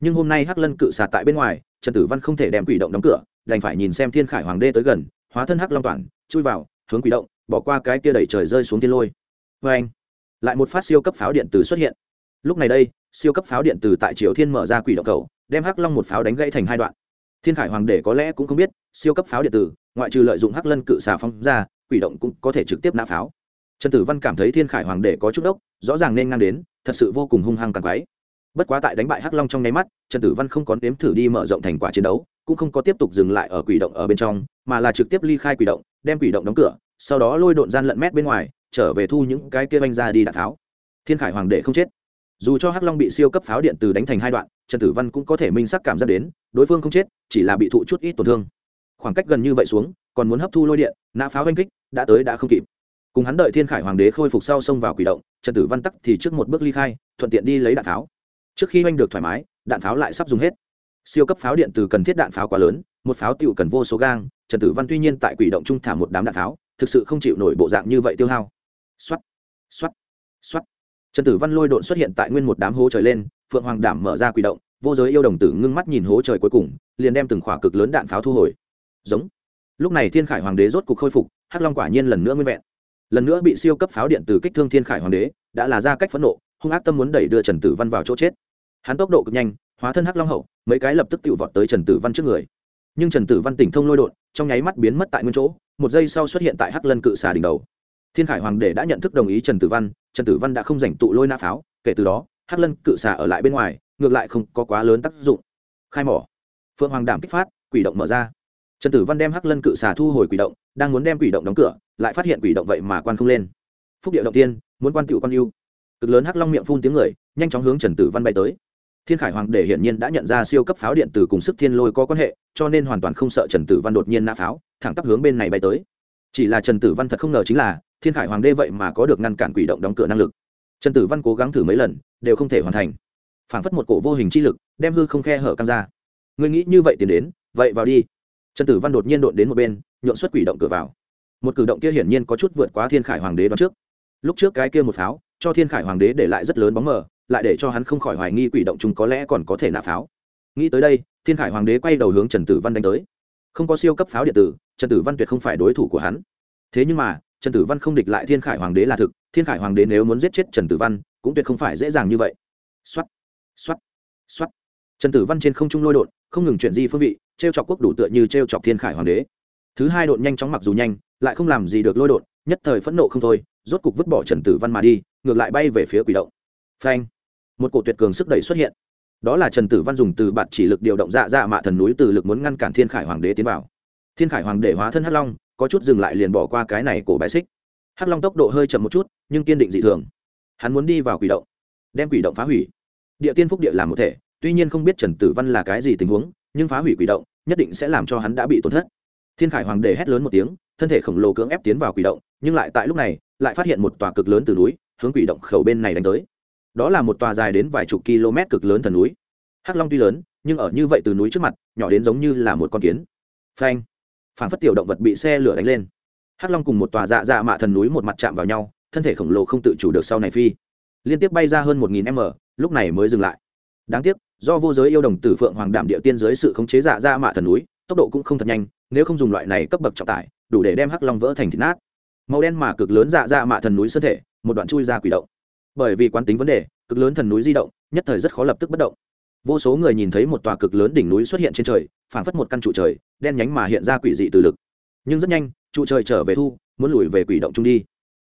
Nhưng hôm nay hắc lân cự xà tại bên ngoài, trần tử văn không thể đem quỷ động đóng cửa, đành phải nhìn xem thiên khải hoàng đế tới gần, hóa thân hắc long toàn, chui vào, hướng quỷ động, bỏ qua cái kia đẩy trời rơi xuống thiên lôi. Vê anh, lại một phát siêu cấp pháo điện tử xuất hiện. Lúc này đây, siêu cấp pháo điện tử tại triều thiên mở ra quỷ động cầu, đem hắc long một pháo đánh gãy thành hai đoạn. Thiên khải hoàng đế có lẽ cũng không biết, siêu cấp pháo điện tử, ngoại trừ lợi dụng hắc lân cự xà phong ra, quỷ động cũng có thể trực tiếp nã pháo trần tử văn cảm thấy thiên khải hoàng đế có chút đốc, rõ ràng nên ngang đến, thật sự vô cùng hung hăng càng quái. Bất quá tại đánh bại hắc long trong nháy mắt, trần tử văn không có nếm thử đi mở rộng thành quả chiến đấu, cũng không có tiếp tục dừng lại ở quỷ động ở bên trong, mà là trực tiếp ly khai quỷ động, đem quỷ động đóng cửa, sau đó lôi độn gian lận mét bên ngoài, trở về thu những cái kia anh ra đi đạn tháo. Thiên khải hoàng đệ không chết. Dù cho hắc long bị siêu cấp pháo điện từ đánh thành hai đoạn, trần tử văn cũng có thể minh sắc cảm giác đến, đối phương không chết, chỉ là bị thụ chút ít tổn thương. Khoảng cách gần như vậy xuống, còn muốn hấp thu lôi điện, nã pháo oanh kích, đã tới đã không kịp cùng hắn đợi thiên khải hoàng đế khôi phục sau xông vào quỷ động, trần tử văn tắc thì trước một bước ly khai, thuận tiện đi lấy đạn pháo. Trước khi oanh được thoải mái, đạn pháo lại sắp dùng hết. Siêu cấp pháo điện từ cần thiết đạn pháo quá lớn, một pháo tựu cần vô số gang, trần tử văn tuy nhiên tại quỷ động trung thả một đám đạn pháo, thực sự không chịu nổi bộ dạng như vậy tiêu hao. Xuất xuất xuất trần tử văn lôi độn xuất hiện tại nguyên một đám hố trời lên, phượng hoàng đảm mở ra quỷ động, vô giới yêu đồng tử ngưng mắt nhìn hố trời cuối cùng, liền đem từng khỏa cực lớn đạn pháo thu hồi. Giống. Lúc này thiên khải hoàng đế rốt cục khôi phục, hắc long quả nhiên lần nữa nguyên vẹn lần nữa bị siêu cấp pháo điện từ kích thương thiên khải hoàng đế, đã là ra cách phẫn nộ, hung ác tâm muốn đẩy đưa trần tử văn vào chỗ chết. Hắn tốc độ cực nhanh, hóa thân hắc long hậu, mấy cái lập tức tự vọt tới trần tử văn trước người. Nhưng trần tử văn tỉnh thông lôi đột trong nháy mắt biến mất tại nguyên chỗ, một giây sau xuất hiện tại hắc lân cự xà đỉnh đầu. Thiên khải hoàng đế đã nhận thức đồng ý trần tử văn, trần tử văn đã không giành tụ lôi nã pháo, kể từ đó, hắc lân cự xà ở lại bên ngoài, ngược lại không có quá lớn tác dụng. Khai mỏ. Phượng hoàng đảm kích phát, quỷ động mở ra trần tử văn đem hắc lân cự xà thu hồi quỷ động, đang muốn đem quỷ động đóng cửa, lại phát hiện quỷ động vậy mà quan không lên. Phúc địa động tiên muốn quan tựu quan yêu cực lớn hắc long miệng phun tiếng người, nhanh chóng hướng trần tử văn bay tới. Thiên khải hoàng để hiển nhiên đã nhận ra siêu cấp pháo điện từ cùng sức thiên lôi có quan hệ, cho nên hoàn toàn không sợ trần tử văn đột nhiên nã pháo, thẳng tắp hướng bên này bay tới. Chỉ là trần tử văn thật không ngờ chính là, thiên khải hoàng đê vậy mà có được ngăn cản quỷ động đóng cửa năng lực. Trần tử văn cố gắng thử mấy lần, đều không thể hoàn thành. Phảng phất một cổ vô hình chi lực, đem hư không khe hở căng ra. Người nghĩ như vậy tiến đến, vậy vào đi trần tử văn đột nhiên đột đến một bên nhuộn xuất quỷ động cửa vào. Một cử động kia hiển nhiên có chút vượt quá thiên khải hoàng đế đoán trước. Lúc trước cái kia một pháo, cho thiên khải hoàng đế để lại rất lớn bóng mờ, lại để cho hắn không khỏi hoài nghi quỷ động chúng có lẽ còn có thể nạp pháo. Nghĩ tới đây, thiên khải hoàng đế quay đầu hướng trần tử văn đánh tới. Không có siêu cấp pháo điện tử, trần tử văn tuyệt không phải đối thủ của hắn. Thế nhưng mà, trần tử văn không địch lại thiên khải hoàng đế là thực, thiên khải hoàng đế nếu muốn giết chết trần tử văn, cũng tuyệt không phải dễ dàng như vậy. X o á t x o á t x o á t trần tử văn trên không trung lôi đột, không ngừng chuyển di phương vị t r e o chọc quốc đủ tựa như t r e o chọc thiên khải hoàng đế. Thứ hai đột nhanh chóng mặc dù nhanh, lại không làm gì được lôi đột nhất thời phẫn nộ không thôi, rốt cục vứt bỏ trần tử văn mà đi, ngược lại bay về phía quỷ động. Phanh! Một cổ tuyệt cường sức đẩy xuất hiện. Đó là trần tử văn dùng từ bạt chỉ lực điều động dạ dạ mạ thần núi từ lực muốn ngăn cản thiên khải hoàng đế tiến vào. Thiên khải hoàng đế hóa thân hắc long, có chút dừng lại liền bỏ qua cái này cổ bài xích. Hắc long tốc độ hơi chậm một chút, nhưng kiên định dị thường. Hắn muốn đi vào quỷ động, đem quỷ động phá hủy. Địa tiên phúc địa làm một thể, tuy nhiên không biết trần tử văn là cái gì tình huống, nhưng phá hủy quỷ động nhất định sẽ làm cho hắn đã bị tổn thất. Thiên khải hoàng đế hét lớn một tiếng, thân thể khổng lồ cưỡng ép tiến vào quỷ động, nhưng lại tại lúc này, lại phát hiện một tòa cực lớn từ núi, hướng quỷ động khẩu bên này đánh tới. Đó là một tòa dài đến vài chục km cực lớn thần núi. Hắc long tuy lớn, nhưng ở như vậy từ núi trước mặt, nhỏ đến giống như là một con kiến. Phanh! Phản phất tiểu động vật bị xe lửa đánh lên. Hắc long cùng một tòa dạ dạ mạ thần núi một mặt chạm vào nhau, thân thể khổng lồ không tự chủ được sau này phi. Liên tiếp bay ra hơn một nghìn m, lúc này mới dừng lại đáng tiếc, do vô giới yêu đồng tử phượng hoàng đảm địa tiên dưới sự khống chế dạ ra mạ thần núi, tốc độ cũng không thật nhanh, nếu không dùng loại này cấp bậc trọng tải, đủ để đem hắc long vỡ thành thịt nát. Màu đen mà cực lớn dạ ra mạ thần núi sơn thể, một đoạn chui ra quỷ động. Bởi vì quán tính vấn đề, cực lớn thần núi di động, nhất thời rất khó lập tức bất động. Vô số người nhìn thấy một tòa cực lớn đỉnh núi xuất hiện trên trời, phảng phất một căn trụ trời, đen nhánh mà hiện ra quỷ dị từ lực. Nhưng rất nhanh, trụ trời trở về thu, muốn lùi về quỷ động trung đi.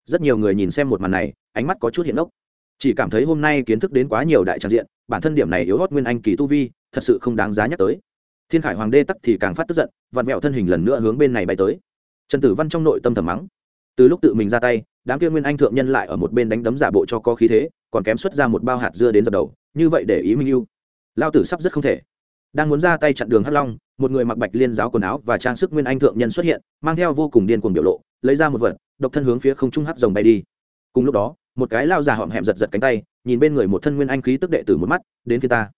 Rất nhiều người nhìn xem một màn này, ánh mắt có chút hiện ốc. Chỉ cảm thấy hôm nay kiến thức đến quá nhiều đại trang diện bản thân điểm này yếu hót nguyên anh kỳ tu vi, thật sự không đáng giá nhắc tới. Thiên khải hoàng đê tắc thì càng phát tức giận, vặn vẹo thân hình lần nữa hướng bên này bay tới. Trần tử văn trong nội tâm thầm mắng. Từ lúc tự mình ra tay, đám kia nguyên anh thượng nhân lại ở một bên đánh đấm giả bộ cho có khí thế, còn kém xuất ra một bao hạt dưa đến dập đầu, như vậy để ý minh yêu lao tử sắp rất không thể. Đang muốn ra tay chặn đường hắc long, một người mặc bạch liên giáo quần áo và trang sức nguyên anh thượng nhân xuất hiện, mang theo vô cùng điên cuồng biểu lộ, lấy ra một vật, độc thân hướng phía không trung hắc rồng bay đi. Cùng lúc đó, một cái lao già họm hẹm giật giật cánh tay nhìn bên người một thân nguyên anh khí tức đệ tử một mắt, đến phía ta.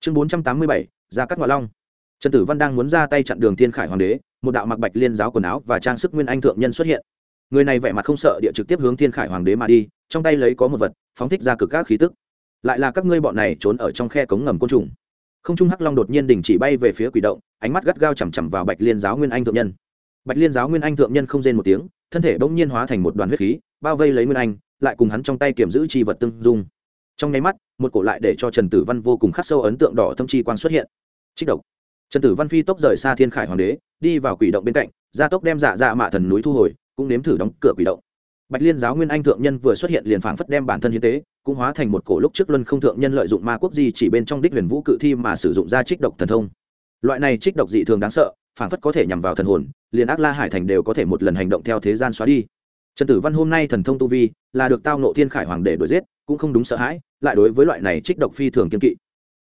Chương bốn trăm tám mươi bảy ra cắt ngoại long. Trần tử văn đang muốn ra tay chặn đường thiên khải hoàng đế, một đạo mặc bạch liên giáo quần áo và trang sức nguyên anh thượng nhân xuất hiện. Người này vẻ mặt không sợ địa trực tiếp hướng thiên khải hoàng đế mà đi, trong tay lấy có một vật, phóng thích ra cực các khí tức. Lại là các ngươi bọn này trốn ở trong khe cống ngầm côn trùng. Không trung hắc long đột nhiên đình chỉ bay về phía quỷ động, ánh mắt gắt gao chằm chằm vào bạch liên giáo nguyên anh thượng nhân. Bạch liên giáo nguyên anh thượng nhân không rên một tiếng, thân thể bỗng nhiên hóa thành một đoàn huyết khí, bao vây lấy nguyên anh, lại cùng hắn trong tay kiểm giữ chi vật tương dung trong nháy mắt, một cổ lại để cho trần tử văn vô cùng khắc sâu ấn tượng đỏ thâm chi quan xuất hiện. Trích độc. Trần tử văn phi tốc rời xa thiên khải hoàng đế, đi vào quỷ động bên cạnh, gia tốc đem dạ dạ mạ thần núi thu hồi, cũng nếm thử đóng cửa quỷ động. Bạch liên giáo nguyên anh thượng nhân vừa xuất hiện liền phảng phất đem bản thân hiến tế, cũng hóa thành một cổ lúc trước luân không thượng nhân lợi dụng ma quốc di chỉ bên trong đích huyền vũ cự thi mà sử dụng ra trích độc thần thông. Loại này trích độc dị thường đáng sợ, phảng phất có thể nhằm vào thần hồn, liền ác la hải thành đều có thể một lần hành động theo thế gian xóa đi. Trần tử văn hôm nay thần thông tu vi, là được tao nộ thiên khải hoàng để đuổi giết, cũng không đúng sợ hãi lại đối với loại này trích độc phi thường kiên kỵ.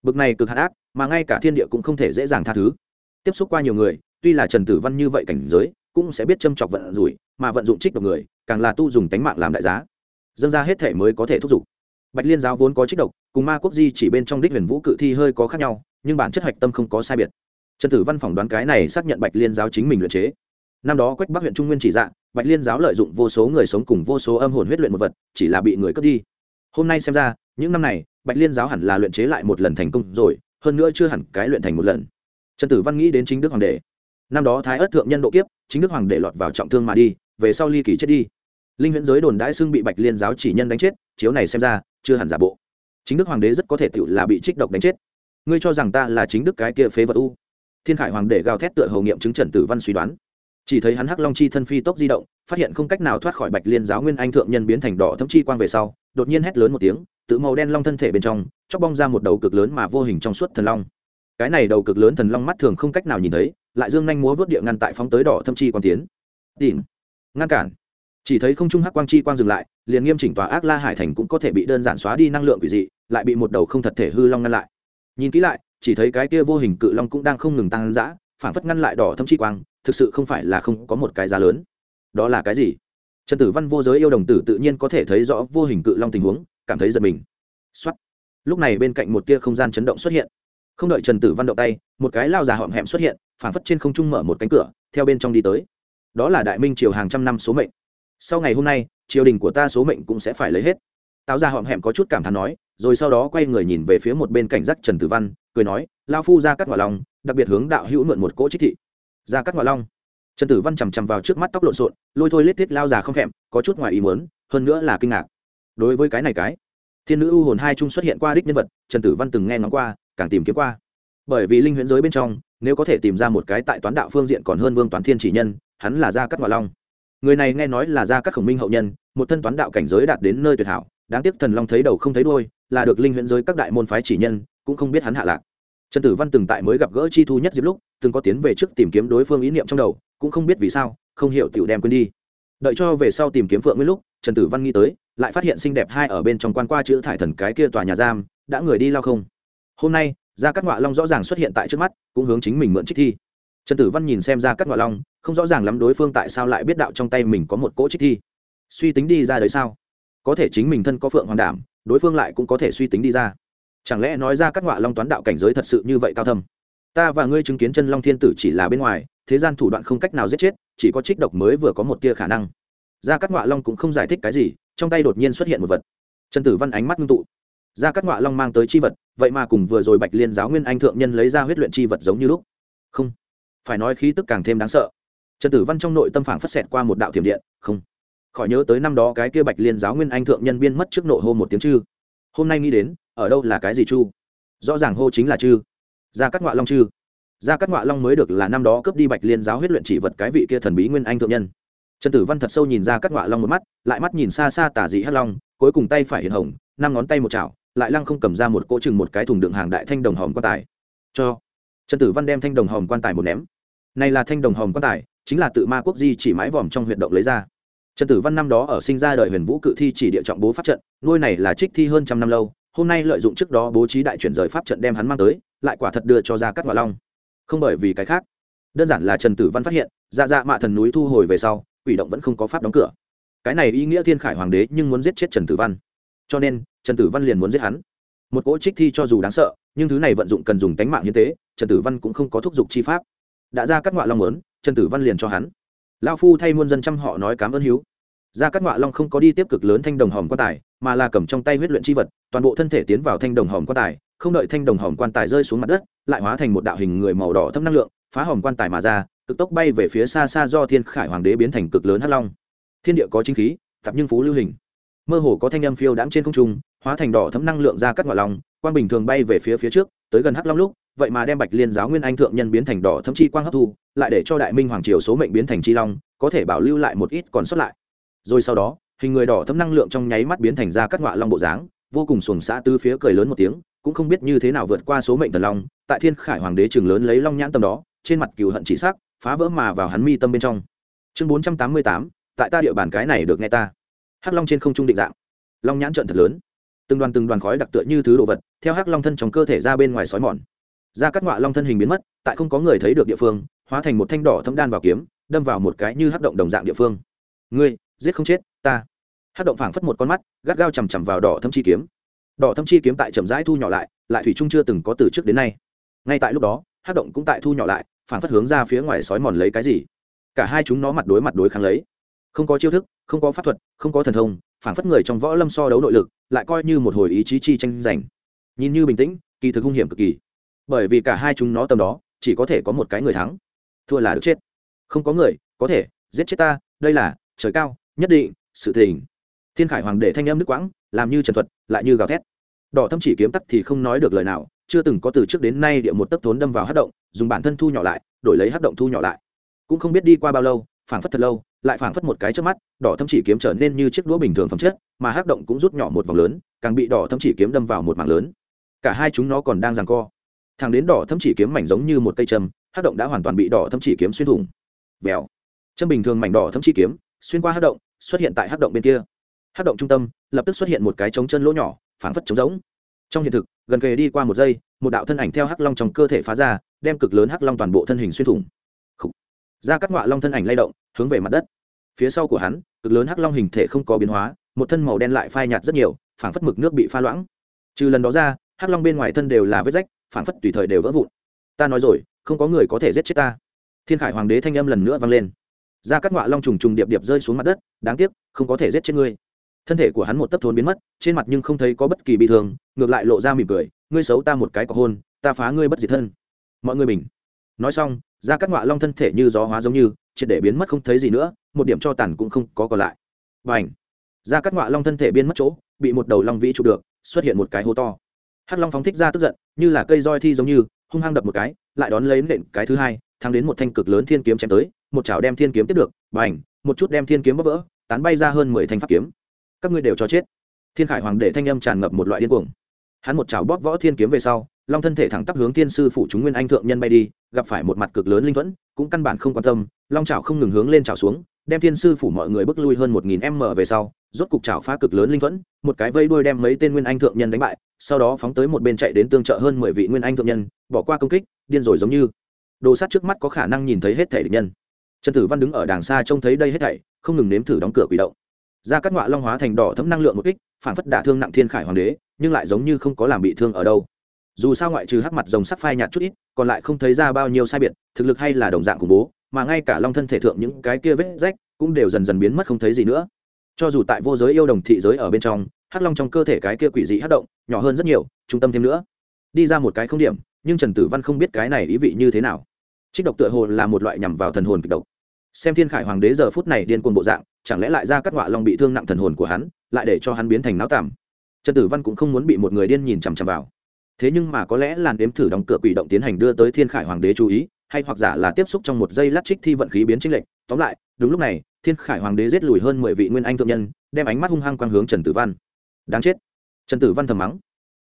Bực này cực hạn ác, mà ngay cả thiên địa cũng không thể dễ dàng tha thứ. Tiếp xúc qua nhiều người, tuy là trần tử văn như vậy cảnh giới, cũng sẽ biết châm chọc vận rủi, mà vận dụng trích độc người, càng là tu dùng tánh mạng làm đại giá. Dâng ra hết thể mới có thể thúc giục. Bạch liên giáo vốn có trích độc, cùng ma quốc di chỉ bên trong đích huyền vũ cự thi hơi có khác nhau, nhưng bản chất hạch tâm không có sai biệt. Trần tử văn phỏng đoán cái này xác nhận bạch liên giáo chính mình luyện chế. Năm đó quách bắc huyện trung nguyên chỉ dạng bạch liên giáo lợi dụng vô số người sống cùng vô số âm hồn huyết luyện một vật, chỉ là bị người cướp đi. Hôm nay xem ra những năm này, bạch liên giáo hẳn là luyện chế lại một lần thành công rồi, hơn nữa chưa hẳn cái luyện thành một lần. Trần tử văn nghĩ đến chính đức hoàng đệ. Năm đó thái ất thượng nhân độ kiếp, chính đức hoàng đệ lọt vào trọng thương mà đi, về sau ly kỳ chết đi. Linh huyễn giới đồn đãi xưng bị bạch liên giáo chỉ nhân đánh chết, chiếu này xem ra, chưa hẳn giả bộ. Chính đức hoàng đế rất có thể tự là bị trích độc đánh chết. Ngươi cho rằng ta là chính đức cái kia phế vật u? Thiên khải hoàng đệ gào thét tựa hầu nghiệm chứng trần tử văn suy đoán. Chỉ thấy hắn hắc long chi thân phi tốc di động, phát hiện không cách nào thoát khỏi bạch liên giáo nguyên anh thượng nhân biến thành đỏ thấm chi quang về sau đột nhiên hét lớn một tiếng, tự màu đen long thân thể bên trong, chóc bong ra một đầu cực lớn mà vô hình trong suốt thần long. Cái này đầu cực lớn thần long mắt thường không cách nào nhìn thấy, lại dương nhanh múa vớt địa ngăn tại phóng tới đỏ thâm chi quang tiến. Tìm ngăn cản. Chỉ thấy không trung hắc quang chi quang dừng lại, liền nghiêm chỉnh tòa ác la hải thành cũng có thể bị đơn giản xóa đi năng lượng quỷ dị, lại bị một đầu không thật thể hư long ngăn lại. Nhìn kỹ lại, chỉ thấy cái kia vô hình cự long cũng đang không ngừng tăng dã phản phất ngăn lại đỏ thâm chi quang, thực sự không phải là không có một cái giá lớn. Đó là cái gì? Trần tử văn vô giới yêu đồng tử tự nhiên có thể thấy rõ vô hình cự long tình huống, cảm thấy giật mình. Xuất lúc này bên cạnh một tia không gian chấn động xuất hiện. Không đợi trần tử văn động tay, một cái lao già họm hẹm xuất hiện, phản phất trên không trung mở một cánh cửa, theo bên trong đi tới. Đó là đại minh triều hàng trăm năm số mệnh. Sau ngày hôm nay, triều đình của ta số mệnh cũng sẽ phải lấy hết. Táo ra họm hẹm có chút cảm thán nói, rồi sau đó quay người nhìn về phía một bên cảnh giác trần tử văn, cười nói, lao phu ra cắt hỏa long, đặc biệt hướng đạo hữu mượn một cỗ trích thị. Ra cắt hỏa long? Trần tử văn chằm chằm vào trước mắt tóc lộn xộn lôi thôi lết thiết lao già không khẽm có chút ngoài ý muốn hơn nữa là kinh ngạc. Đối với cái này cái thiên nữ u hồn hai trung xuất hiện qua đích nhân vật trần tử văn từng nghe ngóng qua càng tìm kiếm qua. Bởi vì linh huyễn giới bên trong nếu có thể tìm ra một cái tại toán đạo phương diện còn hơn vương toán thiên chỉ nhân hắn là gia cắt ngoại long. Người này nghe nói là gia cắt khổng minh hậu nhân một thân toán đạo cảnh giới đạt đến nơi tuyệt hảo đáng tiếc thần long thấy đầu không thấy đuôi, là được linh huyễn giới các đại môn phái chỉ nhân cũng không biết hắn hạ lạc trần tử văn từng tại mới gặp gỡ chi thu nhất diệp lúc, từng có tiến về trước tìm kiếm đối phương ý niệm trong đầu, cũng không biết vì sao, không hiểu tiểu đem quên đi. Đợi cho về sau tìm kiếm phượng nguyên lúc, trần tử văn nghĩ tới, lại phát hiện xinh đẹp hai ở bên trong quan qua chữ thải thần cái kia tòa nhà giam, đã người đi lao không? Hôm nay, gia cát ngọa long rõ ràng xuất hiện tại trước mắt, cũng hướng chính mình mượn trích thi. Trần tử văn nhìn xem gia cát ngọa long, không rõ ràng lắm đối phương tại sao lại biết đạo trong tay mình có một cỗ trích thi. Suy tính đi ra đấy sao? Có thể chính mình thân có phượng hoàng đảm, đối phương lại cũng có thể suy tính đi ra chẳng lẽ nói ra các ngọa long toán đạo cảnh giới thật sự như vậy cao thâm? Ta và ngươi chứng kiến chân long thiên tử chỉ là bên ngoài, thế gian thủ đoạn không cách nào giết chết, chỉ có trích độc mới vừa có một tia khả năng. Gia các ngọa long cũng không giải thích cái gì, trong tay đột nhiên xuất hiện một vật. Trần tử văn ánh mắt ngưng tụ. Gia các ngọa long mang tới chi vật, vậy mà cùng vừa rồi bạch liên giáo nguyên anh thượng nhân lấy ra huyết luyện chi vật giống như lúc. Không. Phải nói khí tức càng thêm đáng sợ. Trần tử văn trong nội tâm phản phất xẹt qua một đạo thiểm điện. Không. Khỏi nhớ tới năm đó cái kia bạch liên giáo nguyên anh thượng nhân biên mất trước nộ hô một tiếng chư. Hôm nay nghĩ đến ở đâu là cái gì chu? Rõ ràng hô chính là chư. Gia cát ngoại long chư. Gia cát ngoại long mới được là năm đó cướp đi bạch liên giáo huyết luyện chỉ vật cái vị kia thần bí nguyên anh thượng nhân. Trần tử văn thật sâu nhìn ra cát ngoại long một mắt, lại mắt nhìn xa xa tả dị hắc long, cuối cùng tay phải hiện hồng, năm ngón tay một chảo, lại lăng không cầm ra một cỗ chừng một cái thùng đựng hàng đại thanh đồng hòm quan tài. Cho. Trần tử văn đem thanh đồng hòm quan tài một ném. Này là thanh đồng hòm quan tài, chính là tự ma quốc di chỉ mãi vòm trong huyệt động lấy ra. Trần tử văn năm đó ở sinh ra đời huyền vũ cự thi chỉ địa trọng bố pháp trận, nuôi này là trích thi hơn trăm năm lâu hôm nay lợi dụng trước đó bố trí đại chuyển rời pháp trận đem hắn mang tới, lại quả thật đưa cho ra cắt hỏa long. Không bởi vì cái khác. Đơn giản là trần tử văn phát hiện dạ dạ mạ thần núi thu hồi về sau, quỷ động vẫn không có pháp đóng cửa. Cái này ý nghĩa thiên khải hoàng đế nhưng muốn giết chết trần tử văn. Cho nên, trần tử văn liền muốn giết hắn. Một cỗ trích thi cho dù đáng sợ, nhưng thứ này vận dụng cần dùng tánh mạng như thế trần tử văn cũng không có thúc giục chi pháp. Đã ra cắt ngoại long lớn trần tử văn liền cho hắn. Lao phu thay muôn dân trăm họ nói cám ơn hiếu. Ra cắt ngọa long không có đi tiếp cực lớn thanh đồng hòm quan tài mà là cầm trong tay huyết luyện chi vật, toàn bộ thân thể tiến vào thanh đồng hòm quan tài, không đợi thanh đồng hòm quan tài rơi xuống mặt đất, lại hóa thành một đạo hình người màu đỏ thấp năng lượng, phá hòm quan tài mà ra, cực tốc bay về phía xa xa do thiên khải hoàng đế biến thành cực lớn hắc long. Thiên địa có chính khí tập nhưng phú lưu hình. Mơ hồ có thanh âm phiêu đãng trên không trung, hóa thành đỏ thấm năng lượng ra cắt ngọa long, quang bình thường bay về phía phía trước, tới gần hắc long lúc, vậy mà đem bạch liên giáo nguyên anh thượng nhân biến thành đỏ thấm chi quang hấp thu, lại để cho đại minh hoàng triều số mệnh biến thành chi long, có thể bảo lưu lại một ít còn sót lại. Rồi sau đó hình người đỏ thấm năng lượng trong nháy mắt biến thành ra cắt ngọa long bộ dáng, vô cùng xuồng xã từ phía cười lớn một tiếng, cũng không biết như thế nào vượt qua số mệnh thần long, tại thiên khải hoàng đế trường lớn lấy long nhãn tâm đó, trên mặt cừu hận chỉ sắc, phá vỡ mà vào hắn mi tâm bên trong. Chương bốn trăm tám mươi tám, tại ta địa bàn cái này được nghe ta. Hắc long trên không trung định dạng. Long nhãn trận thật lớn. Từng đoàn từng đoàn khói đặc tựa như thứ đồ vật, theo hắc long thân trong cơ thể ra bên ngoài sói mòn. Ra cắt ngọa long thân hình biến mất, tại không có người thấy được địa phương, hóa thành một thanh đỏ thâm đan vào kiếm, đâm vào một cái như hắc động đồng dạng địa phương. Ngươi, giết không chết ta. Hát động phảng phất một con mắt, gắt gao chằm chằm vào đỏ thâm chi kiếm. Đỏ thâm chi kiếm tại chậm rãi thu nhỏ lại lại thủy trung chưa từng có từ trước đến nay. Ngay tại lúc đó hát động cũng tại thu nhỏ lại, phảng phất hướng ra phía ngoài sói mòn lấy cái gì. Cả hai chúng nó mặt đối mặt đối kháng lấy. Không có chiêu thức, không có pháp thuật, không có thần thông, phảng phất người trong võ lâm so đấu nội lực, lại coi như một hồi ý chí chi tranh giành. Nhìn như bình tĩnh, kỳ thực hung hiểm cực kỳ. Bởi vì cả hai chúng nó tầm đó, chỉ có thể có một cái người thắng. Thua là được chết. Không có người, có thể giết chết ta, đây là trời cao, nhất định sự tình. Thiên khải hoàng đệ thanh âm nước quãng, làm như trần thuật, lại như gào thét. Đỏ thâm chỉ kiếm tắc thì không nói được lời nào, chưa từng có từ trước đến nay địa một tấc thốn đâm vào hát động, dùng bản thân thu nhỏ lại, đổi lấy hát động thu nhỏ lại. Cũng không biết đi qua bao lâu, phảng phất thật lâu, lại phảng phất một cái trước mắt, đỏ thâm chỉ kiếm trở nên như chiếc đũa bình thường phẩm chất, mà hát động cũng rút nhỏ một vòng lớn, càng bị đỏ thâm chỉ kiếm đâm vào một mảng lớn. Cả hai chúng nó còn đang giằng co. Thằng đến đỏ thâm chỉ kiếm mảnh giống như một cây châm hát động đã hoàn toàn bị đỏ thâm chỉ kiếm xuyên thủng. Vèo. Châm bình thường mảnh đỏ thâm chỉ kiếm xuyên qua hát động, xuất hiện tại hát động bên kia. Hát động trung tâm, lập tức xuất hiện một cái trống chân lỗ nhỏ, phảng phất trống rỗng. Trong hiện thực, gần kề đi qua một giây, một đạo thân ảnh theo hắc long trong cơ thể phá ra, đem cực lớn hắc long toàn bộ thân hình xuyên thủng. Ra cắt ngọa long thân ảnh lay động, hướng về mặt đất. Phía sau của hắn, cực lớn hắc long hình thể không có biến hóa, một thân màu đen lại phai nhạt rất nhiều, phảng phất mực nước bị pha loãng. Trừ lần đó ra, hắc long bên ngoài thân đều là vết rách, phảng phất tùy thời đều vỡ vụn. Ta nói rồi, không có người có thể giết chết ta. Thiên khải hoàng đế thanh âm lần nữa vang lên ra cắt ngọa long trùng trùng điệp điệp rơi xuống mặt đất, đáng tiếc, không có thể giết chết ngươi. Thân thể của hắn một tấc thốn biến mất, trên mặt nhưng không thấy có bất kỳ bị thương, ngược lại lộ ra mỉm cười, ngươi xấu ta một cái có hôn, ta phá ngươi bất diệt thân. Mọi người mình nói xong, ra cắt ngọa long thân thể như gió hóa giống như, triệt để biến mất không thấy gì nữa, một điểm cho tàn cũng không có còn lại. Và ảnh ra cắt ngọa long thân thể biến mất chỗ, bị một đầu long vĩ chụp được, xuất hiện một cái hố to. Hắc long phóng thích ra tức giận, như là cây roi thi giống như, hung hăng đập một cái, lại đón lấy nện cái thứ hai, thắng đến một thanh cực lớn thiên kiếm chém tới một chảo đem thiên kiếm tiếp được và ảnh một chút đem thiên kiếm bóp vỡ, tán bay ra hơn mười thanh pháp kiếm. Các ngươi đều cho chết. Thiên khải hoàng đệ thanh âm tràn ngập một loại điên cuồng. Hắn một chảo bóp võ thiên kiếm về sau, long thân thể thẳng tắp hướng thiên sư phụ chúng nguyên anh thượng nhân bay đi, gặp phải một mặt cực lớn linh thuẫn, cũng căn bản không quan tâm, long chảo không ngừng hướng lên chảo xuống, đem thiên sư phủ mọi người bước lui hơn một nghìn m về sau, rốt cục chảo phá cực lớn linh thuẫn, một cái vây đuôi đem mấy tên nguyên anh thượng nhân đánh bại, sau đó phóng tới một bên chạy đến tương trợ hơn mười vị nguyên anh thượng nhân, bỏ qua công kích, điên rồi giống như. Đồ sát trước mắt có khả năng nhìn thấy hết thể địch nhân trần tử văn đứng ở đàng xa trông thấy đây hết thảy, không ngừng nếm thử đóng cửa quỷ động. Ra các ngọa long hóa thành đỏ thấm năng lượng một kích, phản phất đả thương nặng thiên khải hoàng đế, nhưng lại giống như không có làm bị thương ở đâu. Dù sao ngoại trừ hắc mặt rồng sắc phai nhạt chút ít, còn lại không thấy ra bao nhiêu sai biệt, thực lực hay là đồng dạng khủng bố, mà ngay cả long thân thể thượng những cái kia vết rách cũng đều dần dần biến mất không thấy gì nữa. Cho dù tại vô giới yêu đồng thị giới ở bên trong, hắc long trong cơ thể cái kia quỷ dị hắc động, nhỏ hơn rất nhiều, trung tâm thêm nữa. Đi ra một cái không điểm, nhưng trần tử văn không biết cái này ý vị như thế nào trích độc tựa hồ là một loại nhằm vào thần hồn kịch độc. Xem thiên khải hoàng đế giờ phút này điên cuồng bộ dạng, chẳng lẽ lại ra cắt họa long bị thương nặng thần hồn của hắn, lại để cho hắn biến thành náo tàm trần tử văn cũng không muốn bị một người điên nhìn chằm chằm vào. Thế nhưng mà có lẽ làn đếm thử đóng cửa quỷ động tiến hành đưa tới thiên khải hoàng đế chú ý, hay hoặc giả là tiếp xúc trong một giây lát trích thi vận khí biến chính lệnh tóm lại, đúng lúc này, thiên khải hoàng đế giết lùi hơn mười vị nguyên anh thượng nhân, đem ánh mắt hung hăng quang hướng trần tử văn. Đáng chết. Trần tử văn thầm mắng.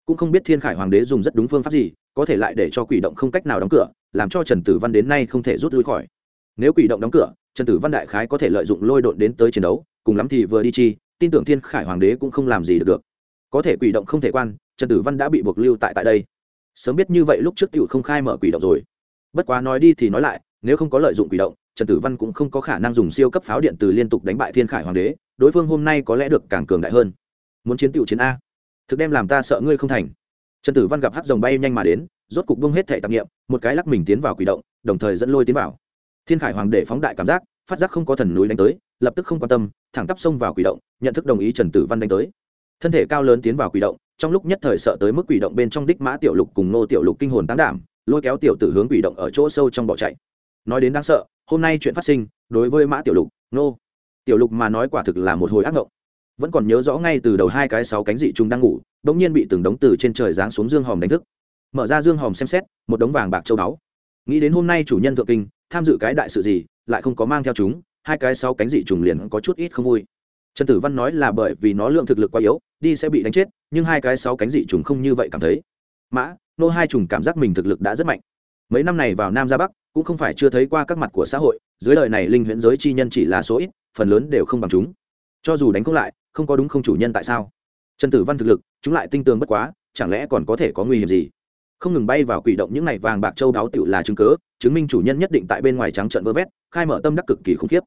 Cũng không biết thiên khải hoàng đế dùng rất đúng phương pháp gì có thể lại để cho quỷ động không cách nào đóng cửa làm cho trần tử văn đến nay không thể rút lui khỏi. Nếu quỷ động đóng cửa trần tử văn đại khái có thể lợi dụng lôi độn đến tới chiến đấu cùng lắm thì vừa đi chi tin tưởng thiên khải hoàng đế cũng không làm gì được, được. có thể quỷ động không thể quan trần tử văn đã bị buộc lưu tại tại đây. Sớm biết như vậy lúc trước t không khai mở quỷ động rồi. Bất quá nói đi thì nói lại nếu không có lợi dụng quỷ động trần tử văn cũng không có khả năng dùng siêu cấp pháo điện từ liên tục đánh bại thiên khải hoàng đế đối phương hôm nay có lẽ được càng cường đại hơn. Muốn chiến tựu chiến a. Thực đem làm ta sợ ngươi không thành trần tử văn gặp hắc rồng bay nhanh mà đến, rốt cục bung hết thể tạp nghiệm một cái lắc mình tiến vào quỷ động, đồng thời dẫn lôi tiến vào. Thiên khải hoàng để phóng đại cảm giác, phát giác không có thần núi đánh tới, lập tức không quan tâm, thẳng tắp xông vào quỷ động, nhận thức đồng ý trần tử văn đánh tới. Thân thể cao lớn tiến vào quỷ động, trong lúc nhất thời sợ tới mức quỷ động bên trong đích mã tiểu lục cùng nô tiểu lục kinh hồn tán đảm, lôi kéo tiểu tử hướng quỷ động ở chỗ sâu trong bỏ chạy. Nói đến đáng sợ, hôm nay chuyện phát sinh, đối với mã tiểu lục, nô tiểu lục mà nói quả thực là một hồi ác ngộng vẫn còn nhớ rõ ngay từ đầu hai cái sáu cánh dị trùng đang ngủ đ ỗ n g nhiên bị từng đống từ trên trời giáng xuống dương hòm đánh thức. Mở ra dương hòm xem xét, một đống vàng bạc châu báu. Nghĩ đến hôm nay chủ nhân thượng kinh, tham dự cái đại sự gì, lại không có mang theo chúng, hai cái sáu cánh dị trùng liền có chút ít không vui. Trần tử văn nói là bởi vì nó lượng thực lực quá yếu, đi sẽ bị đánh chết, nhưng hai cái sáu cánh dị trùng không như vậy cảm thấy. Mã, nô hai trùng cảm giác mình thực lực đã rất mạnh. Mấy năm này vào nam ra bắc, cũng không phải chưa thấy qua các mặt của xã hội, dưới đời này linh huyễn giới chi nhân chỉ là số ít, phần lớn đều không bằng chúng. Cho dù đánh không lại không có đúng không chủ nhân tại sao? Trần tử văn thực lực, chúng lại tinh tường bất quá, chẳng lẽ còn có thể có nguy hiểm gì? Không ngừng bay vào quỷ động những ngày vàng bạc châu đáo tựu là chứng cớ, chứng minh chủ nhân nhất định tại bên ngoài trắng trận vơ vét, khai mở tâm đắc cực kỳ khủng khiếp.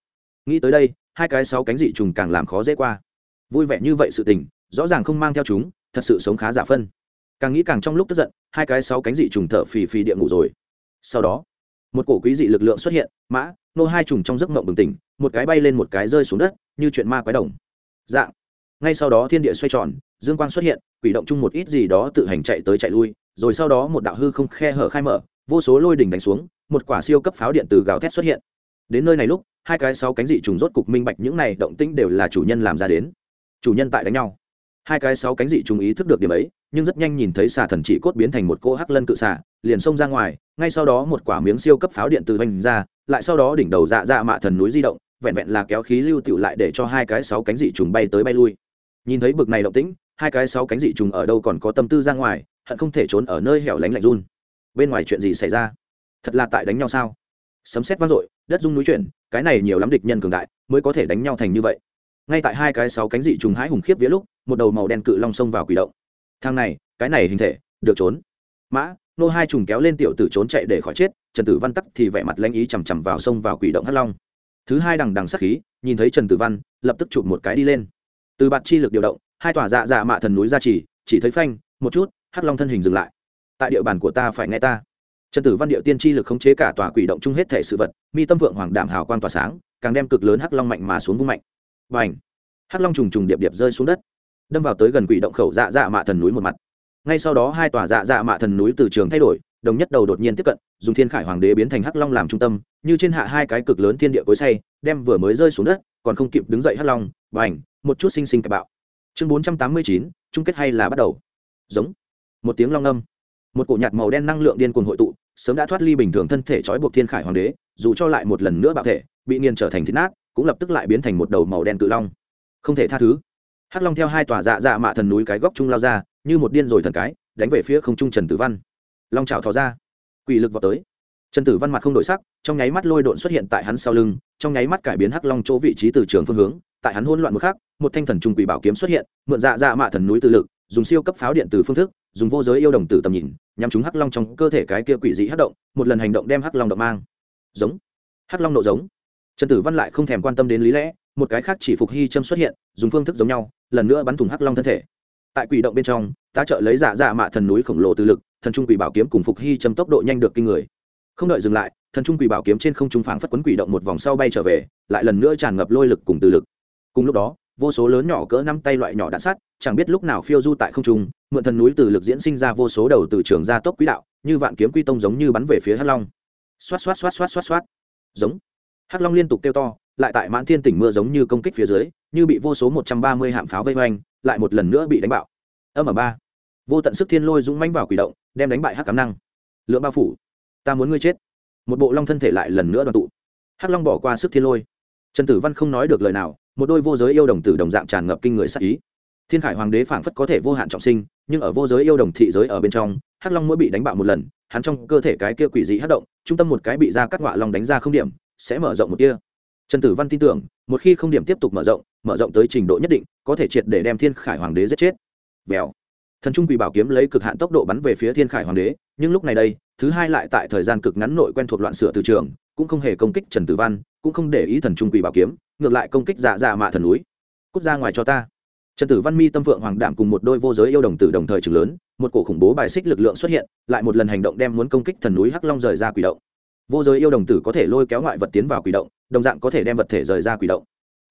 Nghĩ tới đây, hai cái sáu cánh dị trùng càng làm khó dễ qua. Vui vẻ như vậy sự tình, rõ ràng không mang theo chúng, thật sự sống khá giả phân. Càng nghĩ càng trong lúc tức giận, hai cái sáu cánh dị trùng thở phì phì địa ngủ rồi. Sau đó, một cổ quý dị lực lượng xuất hiện, mã, nô hai trùng trong giấc mộng bừng tỉnh, một cái bay lên một cái rơi xuống đất, như chuyện ma quái đồng dạng. Ngay sau đó thiên địa xoay tròn, dương quang xuất hiện, quỷ động chung một ít gì đó tự hành chạy tới chạy lui, rồi sau đó một đạo hư không khe hở khai mở, vô số lôi đỉnh đánh xuống, một quả siêu cấp pháo điện từ gào thét xuất hiện. Đến nơi này lúc, hai cái sáu cánh dị trùng rốt cục minh bạch những này động tĩnh đều là chủ nhân làm ra đến. Chủ nhân tại đánh nhau. Hai cái sáu cánh dị trùng ý thức được điểm ấy, nhưng rất nhanh nhìn thấy xà thần chỉ cốt biến thành một cỗ hắc lân cự xà, liền xông ra ngoài, ngay sau đó một quả miếng siêu cấp pháo điện từ hoành ra, lại sau đó đỉnh đầu dạ dạ mạ thần núi di động vẹn vẹn là kéo khí lưu tựu lại để cho hai cái sáu cánh dị trùng bay tới bay lui. Nhìn thấy bực này động tĩnh, hai cái sáu cánh dị trùng ở đâu còn có tâm tư ra ngoài, hận không thể trốn ở nơi hẻo lánh lạnh run. Bên ngoài chuyện gì xảy ra? Thật là tại đánh nhau sao? Sấm xét vang dội, đất rung núi chuyển, cái này nhiều lắm địch nhân cường đại, mới có thể đánh nhau thành như vậy. Ngay tại hai cái sáu cánh dị trùng hái hùng khiếp vía lúc, một đầu màu đen cự long xông vào quỷ động. Thang này, cái này hình thể, được trốn. Mã, nô hai trùng kéo lên tiểu tử trốn chạy để khỏi chết, trần tử văn tắc thì vẻ mặt lanh ý chằm chằm vào xông vào quỷ động hắc long thứ hai đằng đằng sắc khí, nhìn thấy trần tử văn, lập tức chụp một cái đi lên. Từ bạt chi lực điều động, hai tòa dạ dạ mạ thần núi ra chỉ chỉ thấy phanh, một chút, hắc long thân hình dừng lại. Tại địa bàn của ta phải nghe ta. Trần tử văn điệu tiên chi lực khống chế cả tòa quỷ động chung hết thể sự vật, mi tâm vượng hoàng đảm hào quan tỏa sáng, càng đem cực lớn hắc long mạnh mà xuống vung mạnh. Và ảnh hắc long trùng trùng điệp điệp rơi xuống đất, đâm vào tới gần quỷ động khẩu dạ dạ mạ thần núi một mặt. Ngay sau đó hai tòa dạ dạ mạ thần núi từ trường thay đổi đồng nhất đầu đột nhiên tiếp cận, dùng thiên khải hoàng đế biến thành hắc long làm trung tâm, như trên hạ hai cái cực lớn thiên địa cối say, đem vừa mới rơi xuống đất, còn không kịp đứng dậy hắc long và ảnh một chút sinh sinh cặp bạo. Chương bốn trăm tám mươi chín, chung kết hay là bắt đầu? Giống. Một tiếng long âm. Một cổ nhạt màu đen năng lượng điên cuồng hội tụ, sớm đã thoát ly bình thường thân thể trói buộc thiên khải hoàng đế, dù cho lại một lần nữa bạo thể, bị nghiền trở thành thịt nát, cũng lập tức lại biến thành một đầu màu đen cự long. Không thể tha thứ. Hắc long theo hai tòa dạ dạ mạ thần núi cái góc trung lao ra, như một điên rồi thần cái, đánh về phía không trung trần tử văn long trào thò ra. Quỷ lực vào tới. Trần tử văn mặt không đổi sắc, trong nháy mắt lôi độn xuất hiện tại hắn sau lưng, trong nháy mắt cải biến hắc long chỗ vị trí từ trường phương hướng, tại hắn hỗn loạn một khắc, một thanh thần trung quỷ bảo kiếm xuất hiện, mượn dạ dạ mạ thần núi từ lực, dùng siêu cấp pháo điện từ phương thức, dùng vô giới yêu đồng tử tầm nhìn, nhắm chúng hắc long trong cơ thể cái kia quỷ dị hắc động, một lần hành động đem hắc long động mang. Giống. Hắc long nộ giống. Trần tử văn lại không thèm quan tâm đến lý lẽ, một cái khác chỉ phục hy châm xuất hiện, dùng phương thức giống nhau, lần nữa bắn thủng hắc long thân thể. Tại quỷ động bên trong ta trợ lấy dạ dạ mạ thần núi khổng lồ từ lực thần trung quỷ bảo kiếm cùng phục hy châm tốc độ nhanh được kinh người. Không đợi dừng lại, thần trung quỷ bảo kiếm trên không trung phảng phất quấn quỷ động một vòng sau bay trở về, lại lần nữa tràn ngập lôi lực cùng từ lực. Cùng lúc đó, vô số lớn nhỏ cỡ năm tay loại nhỏ đạn sắt, chẳng biết lúc nào phiêu du tại không trung, mượn thần núi từ lực diễn sinh ra vô số đầu từ trường gia tốc quỹ đạo, như vạn kiếm quy tông giống như bắn về phía hắc long. Xoát xoát xoát xoát xoát xoát. Giống. Hắc long liên tục kêu to, lại tại mãn thiên tỉnh mưa giống như công kích phía dưới, như bị vô số một trăm ba mươi hạm pháo vây hoành lại một lần nữa bị đánh bạo. Âm ở ba. Vô tận sức thiên lôi dũng mãnh vào quỷ động đem đánh bại hắc cám năng. Lượng bao phủ. Ta muốn ngươi chết. Một bộ long thân thể lại lần nữa đoàn tụ. Hắc long bỏ qua sức thiên lôi. Trần tử văn không nói được lời nào, một đôi vô giới yêu đồng tử đồng dạng tràn ngập kinh người sắc ý. Thiên khải hoàng đế phảng phất có thể vô hạn trọng sinh, nhưng ở vô giới yêu đồng thị giới ở bên trong, hắc long mỗi bị đánh bạo một lần, hắn trong cơ thể cái kia quỷ dị hất động, trung tâm một cái bị ra cắt ngọa long đánh ra không điểm, sẽ mở rộng một kia trần tử văn tin tưởng, một khi không điểm tiếp tục mở rộng mở rộng tới trình độ nhất định, có thể triệt để đem thiên khải hoàng đế giết chết. Vèo thần trung quỷ bảo kiếm lấy cực hạn tốc độ bắn về phía thiên khải hoàng đế, nhưng lúc này đây, thứ hai lại tại thời gian cực ngắn nội quen thuộc loạn sửa từ trường, cũng không hề công kích trần tử văn, cũng không để ý thần trung quỷ bảo kiếm, ngược lại công kích dạ dạ mạ thần núi. Cút ra ngoài cho ta. Trần tử văn mi tâm phượng hoàng đảm cùng một đôi vô giới yêu đồng tử đồng thời chừng lớn, một cổ khủng bố bài xích lực lượng xuất hiện, lại một lần hành động đem muốn công kích thần núi hắc long rời ra quỷ động. Vô giới yêu đồng tử có thể lôi kéo ngoại vật tiến vào quỷ động, đồng dạng có thể đem vật thể rời ra quỷ động.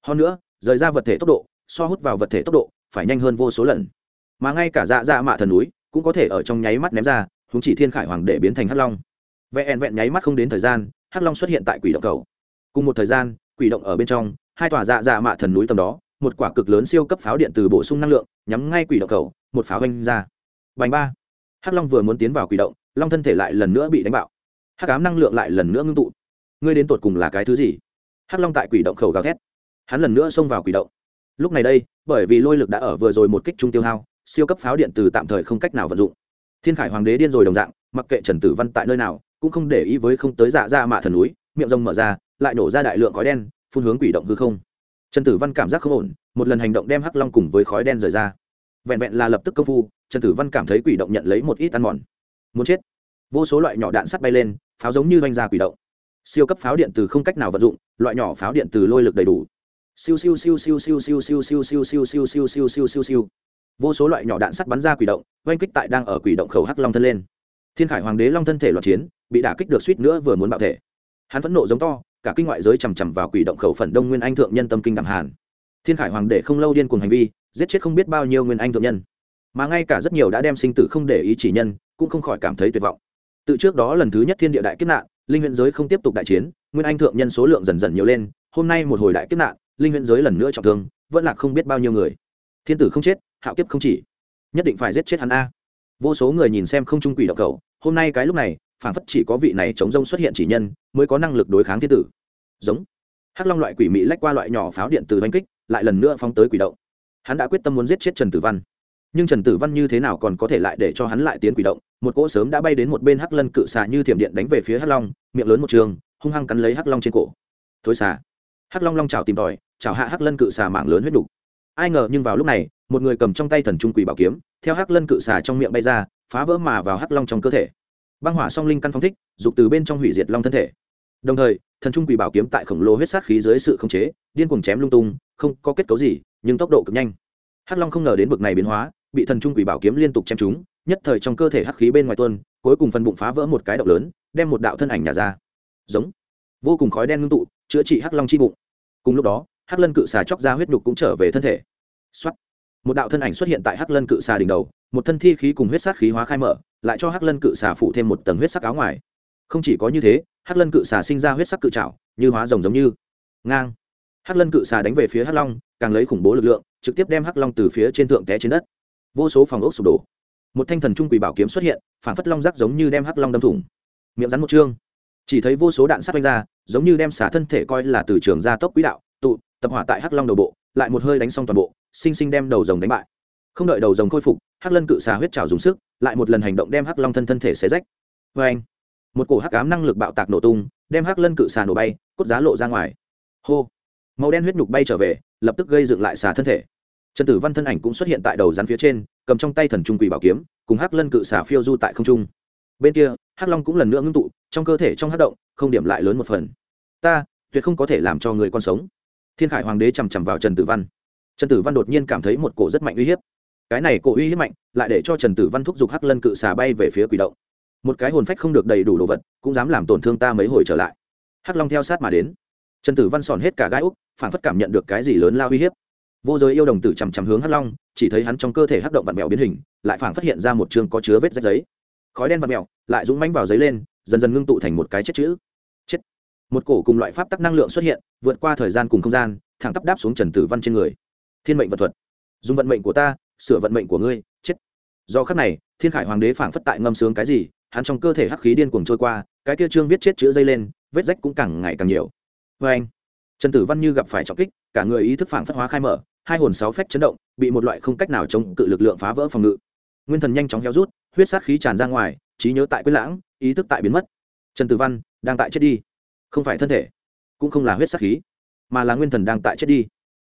Hơn nữa, rời ra vật thể tốc độ, so hút vào vật thể tốc độ, phải nhanh hơn vô số lần mà ngay cả dạ dạ mạ thần núi cũng có thể ở trong nháy mắt ném ra húng chỉ thiên khải hoàng để biến thành hắc long. Vẹn vẹn nháy mắt không đến thời gian, hắc long xuất hiện tại quỷ động cầu. Cùng một thời gian, quỷ động ở bên trong, hai tòa dạ dạ mạ thần núi tầm đó, một quả cực lớn siêu cấp pháo điện từ bổ sung năng lượng, nhắm ngay quỷ động cầu, một pháo vanh ra. Bành ba. Hắc long vừa muốn tiến vào quỷ động, long thân thể lại lần nữa bị đánh bạo. Hắc ám năng lượng lại lần nữa ngưng tụ. Ngươi đến tột cùng là cái thứ gì? Hắc long tại quỷ động khẩu gào thét. Hắn lần nữa xông vào quỷ động. Lúc này đây, bởi vì lôi lực đã ở vừa rồi một kích trung tiêu hao siêu cấp pháo điện từ tạm thời không cách nào vận dụng thiên khải hoàng đế điên rồi đồng dạng mặc kệ trần tử văn tại nơi nào cũng không để ý với không tới dạ ra mạ thần núi miệng rông mở ra lại nổ ra đại lượng khói đen phun hướng quỷ động hư không trần tử văn cảm giác không ổn một lần hành động đem hắc long cùng với khói đen rời ra vẹn vẹn là lập tức công phu trần tử văn cảm thấy quỷ động nhận lấy một ít ăn mòn muốn chết vô số loại nhỏ đạn sắt bay lên pháo giống như doanh ra quỷ động siêu cấp pháo điện từ không cách nào vận dụng loại nhỏ pháo điện từ lôi lực đầy đủ siêu siêu siêu siêu siêu siêu siêu siêu siêu siêu siêu siêu siêu siêu siêu siêu vô số loại nhỏ đạn sắt bắn ra quỷ động, oanh kích tại đang ở quỷ động khẩu hắc long thân lên. Thiên khải hoàng đế long thân thể loạn chiến, bị đả kích được suýt nữa vừa muốn bạo thể. Hắn phẫn nộ giống to, cả kinh ngoại giới chằm chằm vào quỷ động khẩu phần đông nguyên anh thượng nhân tâm kinh đẳng hàn. Thiên khải hoàng đế không lâu điên cuồng hành vi, giết chết không biết bao nhiêu nguyên anh thượng nhân. Mà ngay cả rất nhiều đã đem sinh tử không để ý chỉ nhân, cũng không khỏi cảm thấy tuyệt vọng. Từ trước đó lần thứ nhất thiên địa đại kiếp nạn, linh huyện giới không tiếp tục đại chiến, nguyên anh thượng nhân số lượng dần dần nhiều lên, hôm nay một hồi đại kiếp nạn, linh huyện giới lần nữa trọng thương, vẫn là không biết bao nhiêu người. Thiên tử không chết hạo kiếp không chỉ. Nhất định phải giết chết hắn a. Vô số người nhìn xem không trung quỷ độc cầu, hôm nay cái lúc này phản phất chỉ có vị này chống rông xuất hiện chỉ nhân, mới có năng lực đối kháng thiên tử. Giống. Hắc long loại quỷ mỹ lách qua loại nhỏ pháo điện từ oanh kích, lại lần nữa phóng tới quỷ động. Hắn đã quyết tâm muốn giết chết trần tử văn. Nhưng trần tử văn như thế nào còn có thể lại để cho hắn lại tiến quỷ động? Một cỗ sớm đã bay đến một bên hắc lân cự xà như thiểm điện đánh về phía hắc long, miệng lớn một trường, hung hăng cắn lấy hắc long trên cổ. Thối xà. Hắc long long chảo tìm tòi, chảo hạ hắc lân cự xà mạng lớn huyết đục ai ngờ nhưng vào lúc này, một người cầm trong tay thần trung quỷ bảo kiếm, theo hắc lân cự xà trong miệng bay ra, phá vỡ mà vào hắc long trong cơ thể. Băng hỏa song linh căn phong thích, dục từ bên trong hủy diệt long thân thể. Đồng thời, thần trung quỷ bảo kiếm tại khổng lồ huyết sát khí dưới sự khống chế, điên cuồng chém lung tung, không có kết cấu gì, nhưng tốc độ cực nhanh. Hắc long không ngờ đến bực này biến hóa, bị thần trung quỷ bảo kiếm liên tục chém trúng, nhất thời trong cơ thể hắc khí bên ngoài tuôn, cuối cùng phần bụng phá vỡ một cái động lớn, đem một đạo thân ảnh nhà ra. Giống. Vô cùng khói đen ngưng tụ, chữa trị hắc long chi bụng. Cùng lúc đó hắc lân cự xà chóc ra huyết nhục cũng trở về thân thể. Xuất một đạo thân ảnh xuất hiện tại hắc lân cự xà đỉnh đầu, một thân thi khí cùng huyết sát khí hóa khai mở, lại cho hắc lân cự xà phụ thêm một tầng huyết sắc áo ngoài. Không chỉ có như thế, hắc lân cự xà sinh ra huyết sắc cự trảo, như hóa rồng giống như. Ngang. Hắc lân cự xà đánh về phía hắc long, càng lấy khủng bố lực lượng, trực tiếp đem hắc long từ phía trên thượng té trên đất. Vô số phòng ốc sụp đổ. Một thanh thần trung quỷ bảo kiếm xuất hiện, phản phất long rắc giống như đem hắc long đâm thủng. Miệng rắn một chương chỉ thấy vô số đạn sắt quanh ra, giống như đem xả thân thể coi là từ trường gia tốc quỹ đạo, tụ tập hỏa tại hắc long đầu bộ, lại một hơi đánh xong toàn bộ, sinh sinh đem đầu rồng đánh bại. Không đợi đầu rồng khôi phục, hắc lân cự xà huyết trào dùng sức, lại một lần hành động đem hắc long thân thân thể xé rách. Vê anh một cổ hắc ám năng lực bạo tạc nổ tung, đem hắc lân cự xà nổ bay, cốt giá lộ ra ngoài. Hô! Màu đen huyết nhục bay trở về, lập tức gây dựng lại xà thân thể. Trần tử văn thân ảnh cũng xuất hiện tại đầu rắn phía trên, cầm trong tay thần trung quỷ bảo kiếm, cùng hắc lân cự xà phiêu du tại không trung. Bên kia, hắc long cũng lần nữa ngưng tụ, trong cơ thể trong hắc động, không điểm lại lớn một phần. Ta, tuyệt không có thể làm cho người con sống thiên khải hoàng đế chằm chằm vào trần tử văn. Trần tử văn đột nhiên cảm thấy một cổ rất mạnh uy hiếp. Cái này cổ uy hiếp mạnh lại để cho trần tử văn thúc giục hắc lân cự xà bay về phía quỷ động. Một cái hồn phách không được đầy đủ đồ vật cũng dám làm tổn thương ta mấy hồi trở lại. Hắc long theo sát mà đến. Trần tử văn sòn hết cả gai úc phản phất cảm nhận được cái gì lớn lao uy hiếp. Vô giới yêu đồng tử chằm chằm hướng hắc long chỉ thấy hắn trong cơ thể hắc động vặn mèo biến hình lại phản phát hiện ra một chương có chứa vết rách giấy. Khói đen vặn mèo, lại dũng mánh vào giấy lên dần dần ngưng tụ thành một cái chết chữ một cổ cùng loại pháp tắc năng lượng xuất hiện, vượt qua thời gian cùng không gian, thẳng tắp đáp xuống trần tử văn trên người. Thiên mệnh vật thuật. Dùng vận mệnh của ta, sửa vận mệnh của ngươi, chết. Do khắc này, thiên khải hoàng đế phảng phất tại ngâm sướng cái gì, hắn trong cơ thể hắc khí điên cuồng trôi qua, cái kia trương viết chết chữ dây lên, vết rách cũng càng ngày càng nhiều. Vê anh, trần tử văn như gặp phải trọng kích, cả người ý thức phảng phất hóa khai mở, hai hồn sáu phách chấn động, bị một loại không cách nào chống cự lực lượng phá vỡ phòng ngự. Nguyên thần nhanh chóng héo rút, huyết sát khí tràn ra ngoài, trí nhớ tại quyết lãng, ý thức tại biến mất. Trần tử văn đang tại chết đi không phải thân thể, cũng không là huyết sát khí, mà là nguyên thần đang tại chết đi.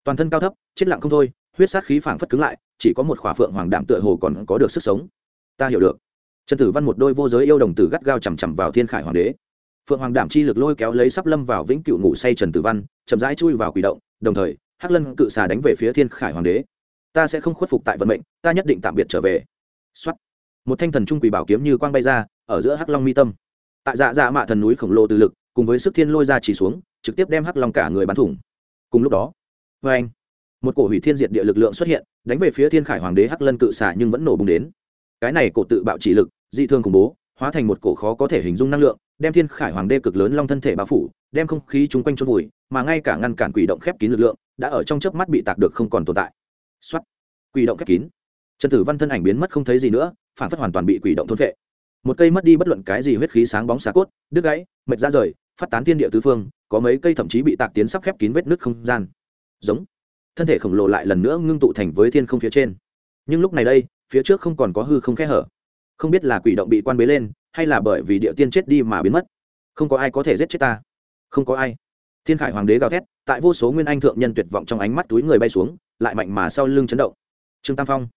Toàn thân cao thấp, chết lặng không thôi, huyết sát khí phảng phất cứng lại, chỉ có một khỏa phượng hoàng đạm tựa hồ còn có được sức sống. Ta hiểu được. Trần tử văn một đôi vô giới yêu đồng tử gắt gao chằm chằm vào thiên khải hoàng đế. Phượng hoàng đảm chi lực lôi kéo lấy sắp lâm vào vĩnh cựu ngủ say trần tử văn, chậm rãi chui vào quỷ động, đồng thời, hắc lân cự xà đánh về phía thiên khải hoàng đế. Ta sẽ không khuất phục tại vận mệnh, ta nhất định tạm biệt trở về. Xuất một thanh thần trung quỷ bảo kiếm như quang bay ra, ở giữa hắc long mi tâm. Tại dạ dạ mạ thần núi khổng lồ từ lực cùng với sức thiên lôi ra chỉ xuống, trực tiếp đem hắc long cả người bắn thủng. Cùng lúc đó vê anh, một cổ hủy thiên diệt địa lực lượng xuất hiện, đánh về phía thiên khải hoàng đế hắc lân cự xả nhưng vẫn nổ bùng đến. Cái này cổ tự bạo chỉ lực, dị thương khủng bố, hóa thành một cổ khó có thể hình dung năng lượng, đem thiên khải hoàng đế cực lớn long thân thể bao phủ, đem không khí chung quanh chôn vùi, mà ngay cả ngăn cản quỷ động khép kín lực lượng, đã ở trong chớp mắt bị tạc được không còn tồn tại. Xuất quỷ động khép kín. Trần tử văn thân ảnh biến mất không thấy gì nữa, phản phất hoàn toàn bị quỷ động thôn vệ một cây mất đi bất luận cái gì huyết khí sáng bóng xà cốt, đứt gãy, mệt ra rời phát tán thiên địa tứ phương, có mấy cây thậm chí bị tạc tiến sắp khép kín vết nứt không gian. Giống. Thân thể khổng lồ lại lần nữa ngưng tụ thành với thiên không phía trên. Nhưng lúc này đây, phía trước không còn có hư không khe hở. Không biết là quỷ động bị quan bế lên, hay là bởi vì địa tiên chết đi mà biến mất. Không có ai có thể giết chết ta. Không có ai. Thiên khải hoàng đế gào thét, tại vô số nguyên anh thượng nhân tuyệt vọng trong ánh mắt túi người bay xuống, lại mạnh mà sau lưng chấn động. Trương tam phong.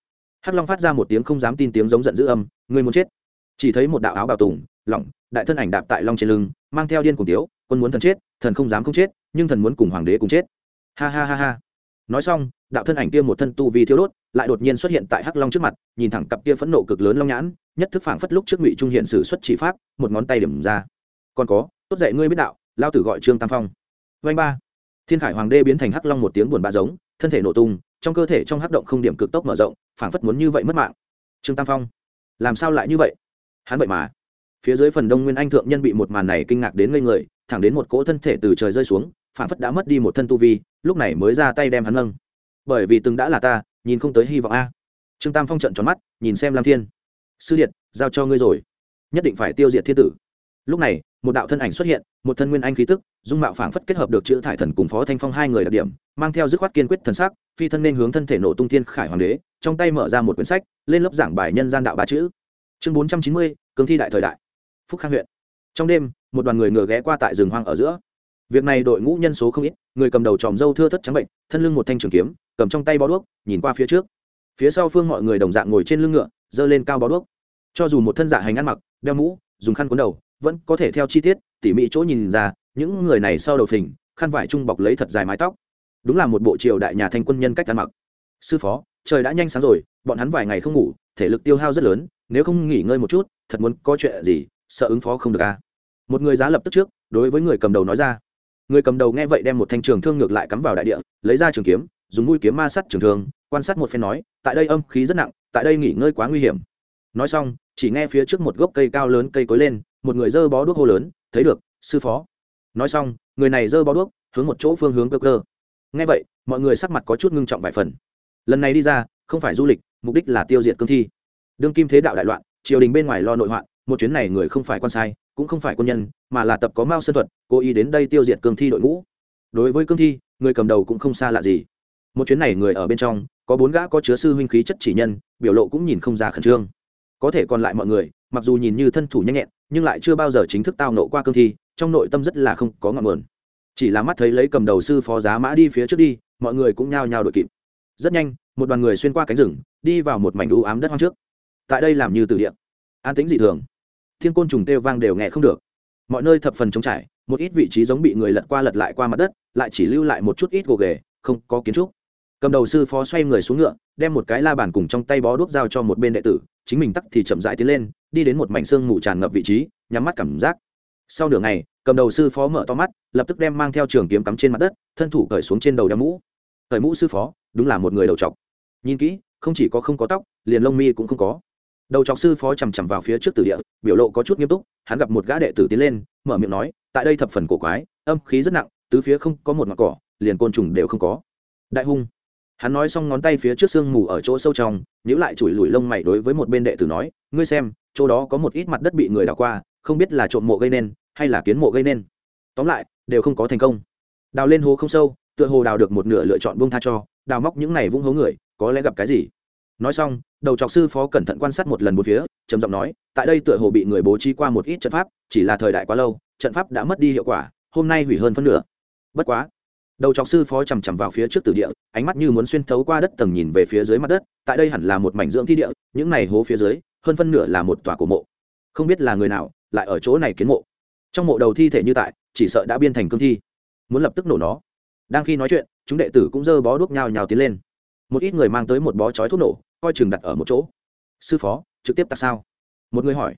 Hắc long phát ra một tiếng không dám tin tiếng giống giận dữ âm người muốn chết? Chỉ thấy một đạo áo bào tùng lỏng, đại thân ảnh đạp tại long trên lưng, mang theo điên cùng tiếu, quân muốn thần chết, thần không dám không chết, nhưng thần muốn cùng hoàng đế cùng chết. Ha ha ha ha. Nói xong, đạo thân ảnh kia một thân tu vi thiếu đốt, lại đột nhiên xuất hiện tại hắc long trước mặt, nhìn thẳng cặp kia phẫn nộ cực lớn long nhãn, nhất thức phảng phất lúc trước ngụy trung hiện sử xuất chỉ pháp, một ngón tay điểm ra. Còn có, tốt dạy ngươi biết đạo, lao tử gọi trương tam phong. Vanh ba. Thiên khải hoàng đê biến thành hắc long một tiếng buồn bã giống, thân thể nổ tung, trong cơ thể trong hắc động không điểm cực tốc mở rộng, phảng phất muốn như vậy mất mạng. Trương tam phong, làm sao lại như vậy? Hắn vậy mà phía dưới phần đông nguyên anh thượng nhân bị một màn này kinh ngạc đến ngây người, thẳng đến một cỗ thân thể từ trời rơi xuống phảng phất đã mất đi một thân tu vi, lúc này mới ra tay đem hắn nâng. Bởi vì từng đã là ta, nhìn không tới hy vọng a. Trương tam phong trận tròn mắt, nhìn xem lam thiên. Sư điện giao cho ngươi rồi. Nhất định phải tiêu diệt thiên tử. Lúc này, một đạo thân ảnh xuất hiện, một thân nguyên anh khí tức, dung mạo phảng phất kết hợp được chữ thải thần cùng phó thanh phong hai người đặc điểm, mang theo dứt khoát kiên quyết thần sắc, phi thân nên hướng thân thể nổ tung thiên khải hoàng đế, trong tay mở ra một quyển sách, lên lớp giảng bài nhân gian đạo ba chữ. Chương bốn trăm chín mươi, cương thi đại thời đại phúc khang huyện. Trong đêm, một đoàn người ngựa ghé qua tại rừng hoang ở giữa. Việc này đội ngũ nhân số không ít, người cầm đầu tròm dâu thưa thất trắng bệnh, thân lưng một thanh trường kiếm, cầm trong tay bó đuốc, nhìn qua phía trước. Phía sau phương mọi người đồng dạng ngồi trên lưng ngựa, giơ lên cao bó đuốc. Cho dù một thân dạ hành ăn mặc, đeo mũ, dùng khăn cuốn đầu, vẫn có thể theo chi tiết, tỉ mỉ chỗ nhìn ra, những người này sau đầu phình, khăn vải trung bọc lấy thật dài mái tóc. Đúng là một bộ triều đại nhà thanh quân nhân cách ăn mặc. Sư phó, trời đã nhanh sáng rồi, bọn hắn vài ngày không ngủ, thể lực tiêu hao rất lớn, nếu không nghỉ ngơi một chút, thật muốn có chuyện gì sợ ứng phó không được a à. một người giá lập tức trước, đối với người cầm đầu nói ra. Người cầm đầu nghe vậy đem một thanh trường thương ngược lại cắm vào đại địa, lấy ra trường kiếm, dùng mũi kiếm ma sắt trường thương, quan sát một phen nói, tại đây âm khí rất nặng, tại đây nghỉ ngơi quá nguy hiểm. Nói xong, chỉ nghe phía trước một gốc cây cao lớn cây cối lên, một người dơ bó đuốc hô lớn, thấy được, sư phó. Nói xong, người này dơ bó đuốc, hướng một chỗ phương hướng cơ cơ. Nghe vậy, mọi người sắc mặt có chút ngưng trọng vài phần. Lần này đi ra, không phải du lịch, mục đích là tiêu diệt cương thi. Đương kim thế đạo đại loạn, triều đình bên ngoài lo nội hoạn một chuyến này người không phải quan sai, cũng không phải quân nhân, mà là tập có mao sơn thuật, cố ý đến đây tiêu diệt cương thi đội ngũ. Đối với cương thi, người cầm đầu cũng không xa lạ gì. Một chuyến này người ở bên trong, có bốn gã có chứa sư huynh khí chất chỉ nhân, biểu lộ cũng nhìn không ra khẩn trương. Có thể còn lại mọi người, mặc dù nhìn như thân thủ nhanh nhẹn, nhưng lại chưa bao giờ chính thức tao nộ qua cương thi, trong nội tâm rất là không có ngọn nguồn. Chỉ là mắt thấy lấy cầm đầu sư phó giá mã đi phía trước đi, mọi người cũng nhao nhao đội kịp. Rất nhanh, một đoàn người xuyên qua cánh rừng, đi vào một mảnh u ám đất hoang trước. Tại đây làm như từ địa. An tĩnh dị thường thiên côn trùng kêu vang đều nghe không được. Mọi nơi thập phần trống trải, một ít vị trí giống bị người lật qua lật lại qua mặt đất, lại chỉ lưu lại một chút ít gồ ghề, không có kiến trúc. Cầm đầu sư phó xoay người xuống ngựa, đem một cái la bàn cùng trong tay bó đuốc giao cho một bên đệ tử, chính mình tắc thì chậm rãi tiến lên, đi đến một mảnh xương mù tràn ngập vị trí, nhắm mắt cảm giác. Sau nửa ngày, cầm đầu sư phó mở to mắt, lập tức đem mang theo trường kiếm cắm trên mặt đất, thân thủ cởi xuống trên đầu đeo mũ. Cởi mũ sư phó, đúng là một người đầu trọc. Nhìn kỹ, không chỉ có không có tóc, liền lông mi cũng không có đầu trọc sư phó chằm chằm vào phía trước tử địa, biểu lộ có chút nghiêm túc, hắn gặp một gã đệ tử tiến lên, mở miệng nói, tại đây thập phần cổ quái, âm khí rất nặng, tứ phía không có một mặt cỏ, liền côn trùng đều không có. Đại hung. Hắn nói xong ngón tay phía trước sương mù ở chỗ sâu trong nhữ lại chùi lùi lông mày đối với một bên đệ tử nói, ngươi xem, chỗ đó có một ít mặt đất bị người đào qua, không biết là trộm mộ gây nên, hay là kiến mộ gây nên. Tóm lại, đều không có thành công. Đào lên hố không sâu, tựa hồ đào được một nửa lựa chọn buông tha cho, đào móc những này vung hố người, có lẽ gặp cái gì. Nói xong đầu trọc sư phó cẩn thận quan sát một lần bốn phía, trầm giọng nói, tại đây tựa hồ bị người bố trí qua một ít trận pháp, chỉ là thời đại quá lâu, trận pháp đã mất đi hiệu quả, hôm nay hủy hơn phân nửa. Bất quá, đầu trọc sư phó chằm chằm vào phía trước tử địa, ánh mắt như muốn xuyên thấu qua đất tầng nhìn về phía dưới mặt đất, tại đây hẳn là một mảnh dưỡng thi địa, những này hố phía dưới, hơn phân nửa là một tòa cổ mộ. Không biết là người nào, lại ở chỗ này kiến mộ. Trong mộ đầu thi thể như tại, chỉ sợ đã biên thành cương thi. Muốn lập tức nổ nó. Đang khi nói chuyện, chúng đệ tử cũng dơ bó đuốc nhào nhào tiến lên. Một ít người mang tới một bó chói thuốc nổ coi chừng đặt ở một chỗ. Sư phó, trực tiếp tặc sao? Một người hỏi.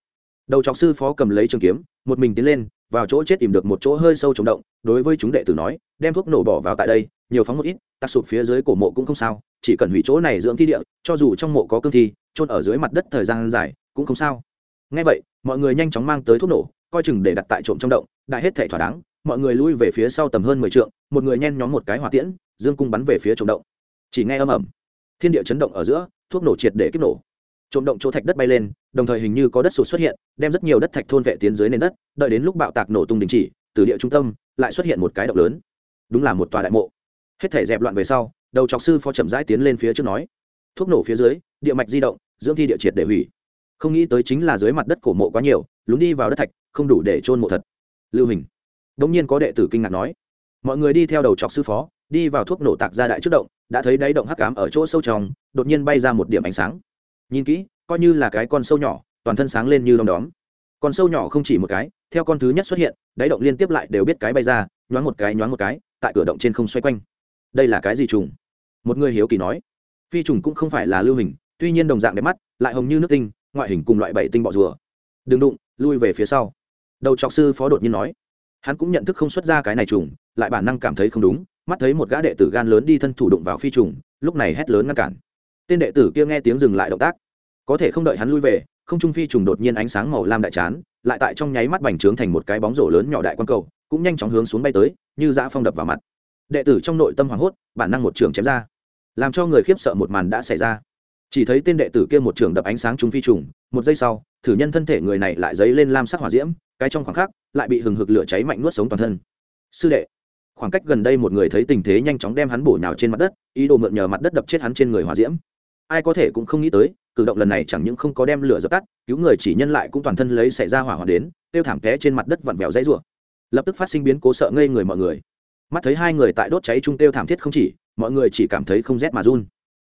Đầu trọc sư phó cầm lấy trường kiếm, một mình tiến lên, vào chỗ chết tìm được một chỗ hơi sâu trống động, đối với chúng đệ tử nói, đem thuốc nổ bỏ vào tại đây, nhiều phóng một ít, tạc sụp phía dưới cổ mộ cũng không sao, chỉ cần hủy chỗ này dưỡng thi địa, cho dù trong mộ có cương thi trôn ở dưới mặt đất thời gian dài, cũng không sao. Ngay vậy, mọi người nhanh chóng mang tới thuốc nổ, coi chừng để đặt tại trộm trong động, đại hết thể thỏa đáng, mọi người lui về phía sau tầm hơn mười trượng, một người nhen nhóm một cái hỏa tiễn, dương cung bắn về phía trộm động. Chỉ nghe âm ẩm thiên địa chấn động ở giữa thuốc nổ triệt để kích nổ. Trộm động chỗ thạch đất bay lên, đồng thời hình như có đất sụt xuất hiện, đem rất nhiều đất thạch thôn vệ tiến dưới nền đất, đợi đến lúc bạo tạc nổ tung đình chỉ, từ địa trung tâm lại xuất hiện một cái động lớn. Đúng là một tòa đại mộ. Hết thể dẹp loạn về sau, đầu trọc sư phó chậm rãi tiến lên phía trước nói, thuốc nổ phía dưới, địa mạch di động, dưỡng thi địa triệt để hủy. Không nghĩ tới chính là dưới mặt đất cổ mộ quá nhiều, lún đi vào đất thạch, không đủ để trôn mộ thật. Lưu hình. Đông nhiên có đệ tử kinh ngạc nói, mọi người đi theo đầu trọc sư phó, đi vào thuốc nổ tạc ra đại trước động đã thấy đáy động hắc ám ở chỗ sâu trong, đột nhiên bay ra một điểm ánh sáng. Nhìn kỹ, coi như là cái con sâu nhỏ, toàn thân sáng lên như đom đóm. Con sâu nhỏ không chỉ một cái, theo con thứ nhất xuất hiện, đáy động liên tiếp lại đều biết cái bay ra, nhoáng một cái, nhoáng một cái, tại cửa động trên không xoay quanh. Đây là cái gì trùng? Một người hiếu kỳ nói. Phi trùng cũng không phải là lưu hình, tuy nhiên đồng dạng đẹp mắt, lại hồng như nước tinh, ngoại hình cùng loại bảy tinh bọ rùa. Đừng đụng, lui về phía sau. Đầu trọc sư phó đột nhiên nói. Hắn cũng nhận thức không xuất ra cái này trùng, lại bản năng cảm thấy không đúng mắt thấy một gã đệ tử gan lớn đi thân thủ đụng vào phi trùng, lúc này hét lớn ngăn cản. Tên đệ tử kia nghe tiếng dừng lại động tác. Có thể không đợi hắn lui về, không trung phi trùng đột nhiên ánh sáng màu lam đại chán, lại tại trong nháy mắt bành trướng thành một cái bóng rổ lớn nhỏ đại quan cầu, cũng nhanh chóng hướng xuống bay tới, như dã phong đập vào mặt. Đệ tử trong nội tâm hoảng hốt, bản năng một trường chém ra, làm cho người khiếp sợ một màn đã xảy ra. Chỉ thấy tên đệ tử kia một trường đập ánh sáng trúng phi trùng, một giây sau, thử nhân thân thể người này lại dấy lên lam sắc hỏa diễm, cái trong khoảng khắc, lại bị hừng hực lửa cháy mạnh nuốt sống toàn thân. Sư đệ khoảng cách gần đây một người thấy tình thế nhanh chóng đem hắn bổ nhào trên mặt đất, ý đồ mượn nhờ mặt đất đập chết hắn trên người hỏa diễm. Ai có thể cũng không nghĩ tới, cử động lần này chẳng những không có đem lửa dập tắt, cứu người chỉ nhân lại cũng toàn thân lấy xảy ra hỏa hoạn đến, tiêu thảm té trên mặt đất vặn vẹo dãy rủa. Lập tức phát sinh biến cố sợ ngây người mọi người. Mắt thấy hai người tại đốt cháy trung tiêu thảm thiết không chỉ, mọi người chỉ cảm thấy không rét mà run.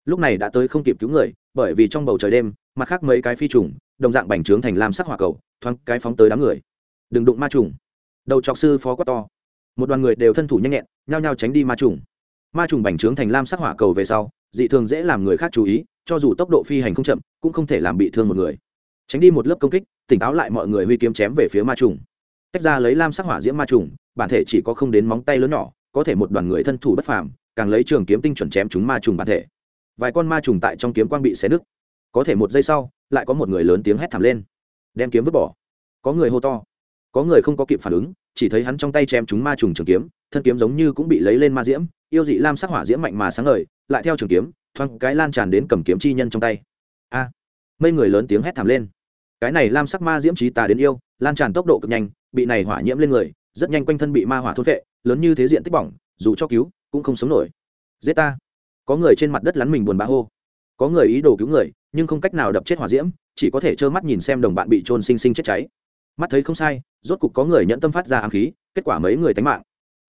Lúc này đã tới không kịp cứu người, bởi vì trong bầu trời đêm, mặt khác mấy cái phi trùng, đồng dạng bành trướng thành lam sắc hỏa cầu, thoáng cái phóng tới đám người. Đừng đụng ma trùng. Đầu trọc sư phó quá to một đoàn người đều thân thủ nhanh nhẹn, nhao nhao tránh đi ma trùng. Ma trùng bành trướng thành lam sắc hỏa cầu về sau, dị thường dễ làm người khác chú ý, cho dù tốc độ phi hành không chậm, cũng không thể làm bị thương một người. Tránh đi một lớp công kích, tỉnh táo lại mọi người huy kiếm chém về phía ma trùng. Tách ra lấy lam sắc hỏa diễm ma trùng, bản thể chỉ có không đến móng tay lớn nhỏ, có thể một đoàn người thân thủ bất phàm, càng lấy trường kiếm tinh chuẩn chém chúng ma trùng bản thể. Vài con ma trùng tại trong kiếm quang bị xé nứt. Có thể một giây sau, lại có một người lớn tiếng hét thảm lên. Đem kiếm vứt bỏ. Có người hô to có người không có kịp phản ứng chỉ thấy hắn trong tay chém chúng ma trùng trường kiếm thân kiếm giống như cũng bị lấy lên ma diễm yêu dị lam sắc hỏa diễm mạnh mà sáng ngời lại theo trường kiếm thoáng cái lan tràn đến cầm kiếm chi nhân trong tay. A! À, mấy người lớn tiếng hét thảm lên. Cái này lam sắc ma diễm trí tà đến yêu lan tràn tốc độ cực nhanh bị này hỏa nhiễm lên người rất nhanh quanh thân bị ma hỏa thôn vệ lớn như thế diện tích bỏng dù cho cứu cũng không sống nổi. Giết ta! Có người trên mặt đất lắn mình buồn bã hô. Có người ý đồ cứu người nhưng không cách nào đập chết hỏa diễm chỉ có thể trơ mắt nhìn xem đồng bạn bị trôn sinh sinh chết cháy mắt thấy không sai, rốt cục có người nhận tâm phát ra ám khí, kết quả mấy người tánh mạng.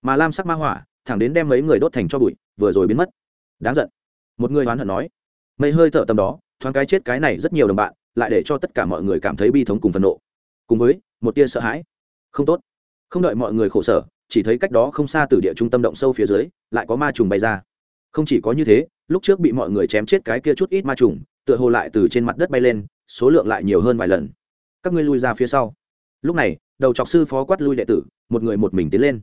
Mà lam sắc ma hỏa, thẳng đến đem mấy người đốt thành cho bụi, vừa rồi biến mất. Đáng giận. Một người hoán hận nói. Mây hơi thở tầm đó, thoáng cái chết cái này rất nhiều đồng bạn, lại để cho tất cả mọi người cảm thấy bi thống cùng phẫn nộ. Cùng với, một tia sợ hãi. Không tốt. Không đợi mọi người khổ sở, chỉ thấy cách đó không xa từ địa trung tâm động sâu phía dưới, lại có ma trùng bay ra. Không chỉ có như thế, lúc trước bị mọi người chém chết cái kia chút ít ma trùng, tựa hồ lại từ trên mặt đất bay lên, số lượng lại nhiều hơn vài lần. Các ngươi lui ra phía sau lúc này, đầu trọc sư phó quát lui đệ tử, một người một mình tiến lên.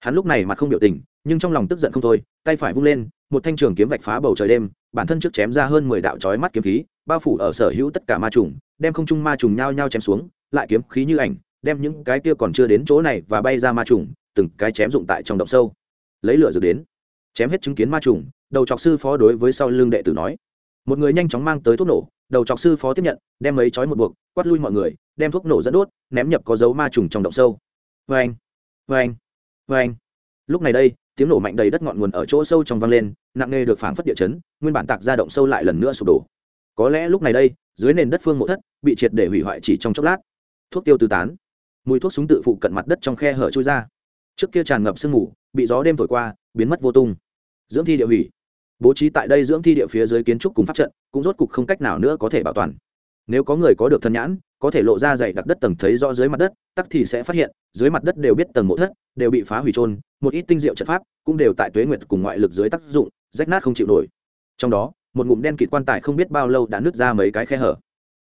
Hắn lúc này mặt không biểu tình, nhưng trong lòng tức giận không thôi, tay phải vung lên, một thanh trường kiếm vạch phá bầu trời đêm, bản thân trước chém ra hơn mười đạo trói mắt kiếm khí, bao phủ ở sở hữu tất cả ma trùng, đem không trung ma trùng nhao nhao chém xuống, lại kiếm khí như ảnh, đem những cái kia còn chưa đến chỗ này và bay ra ma trùng, từng cái chém dụng tại trong động sâu. Lấy lửa dược đến, chém hết chứng kiến ma trùng, đầu trọc sư phó đối với sau lưng đệ tử nói. Một người nhanh chóng mang tới thuốc nổ, đầu trọc sư phó tiếp nhận, đem mấy chói một buộc, quát lui mọi người, đem thuốc nổ dẫn đốt ném nhập có dấu ma trùng trong động sâu. Vê anh vê anh vê anh lúc này đây, tiếng nổ mạnh đầy đất ngọn nguồn ở chỗ sâu trong vang lên, nặng nề được phảng phất địa chấn, nguyên bản tạc ra động sâu lại lần nữa sụp đổ. Có lẽ lúc này đây, dưới nền đất phương mộ thất, bị triệt để hủy hoại chỉ trong chốc lát. Thuốc tiêu tứ tán. Mùi thuốc súng tự phụ cận mặt đất trong khe hở trôi ra. Trước kia tràn ngập sương mù, bị gió đêm thổi qua, biến mất vô tung. Dưỡng thi địa hủy. Bố trí tại đây dưỡng thi địa phía dưới kiến trúc cùng pháp trận, cũng rốt cục không cách nào nữa có thể bảo toàn nếu có người có được thân nhãn, có thể lộ ra dày đặc đất tầng thấy rõ dưới mặt đất, tắc thì sẽ phát hiện, dưới mặt đất đều biết tầng mộ thất, đều bị phá hủy trôn một ít tinh diệu trận pháp cũng đều tại tuế nguyệt cùng ngoại lực dưới tác dụng, rách nát không chịu nổi. Trong đó, một ngụm đen kịt quan tài không biết bao lâu đã nứt ra mấy cái khe hở.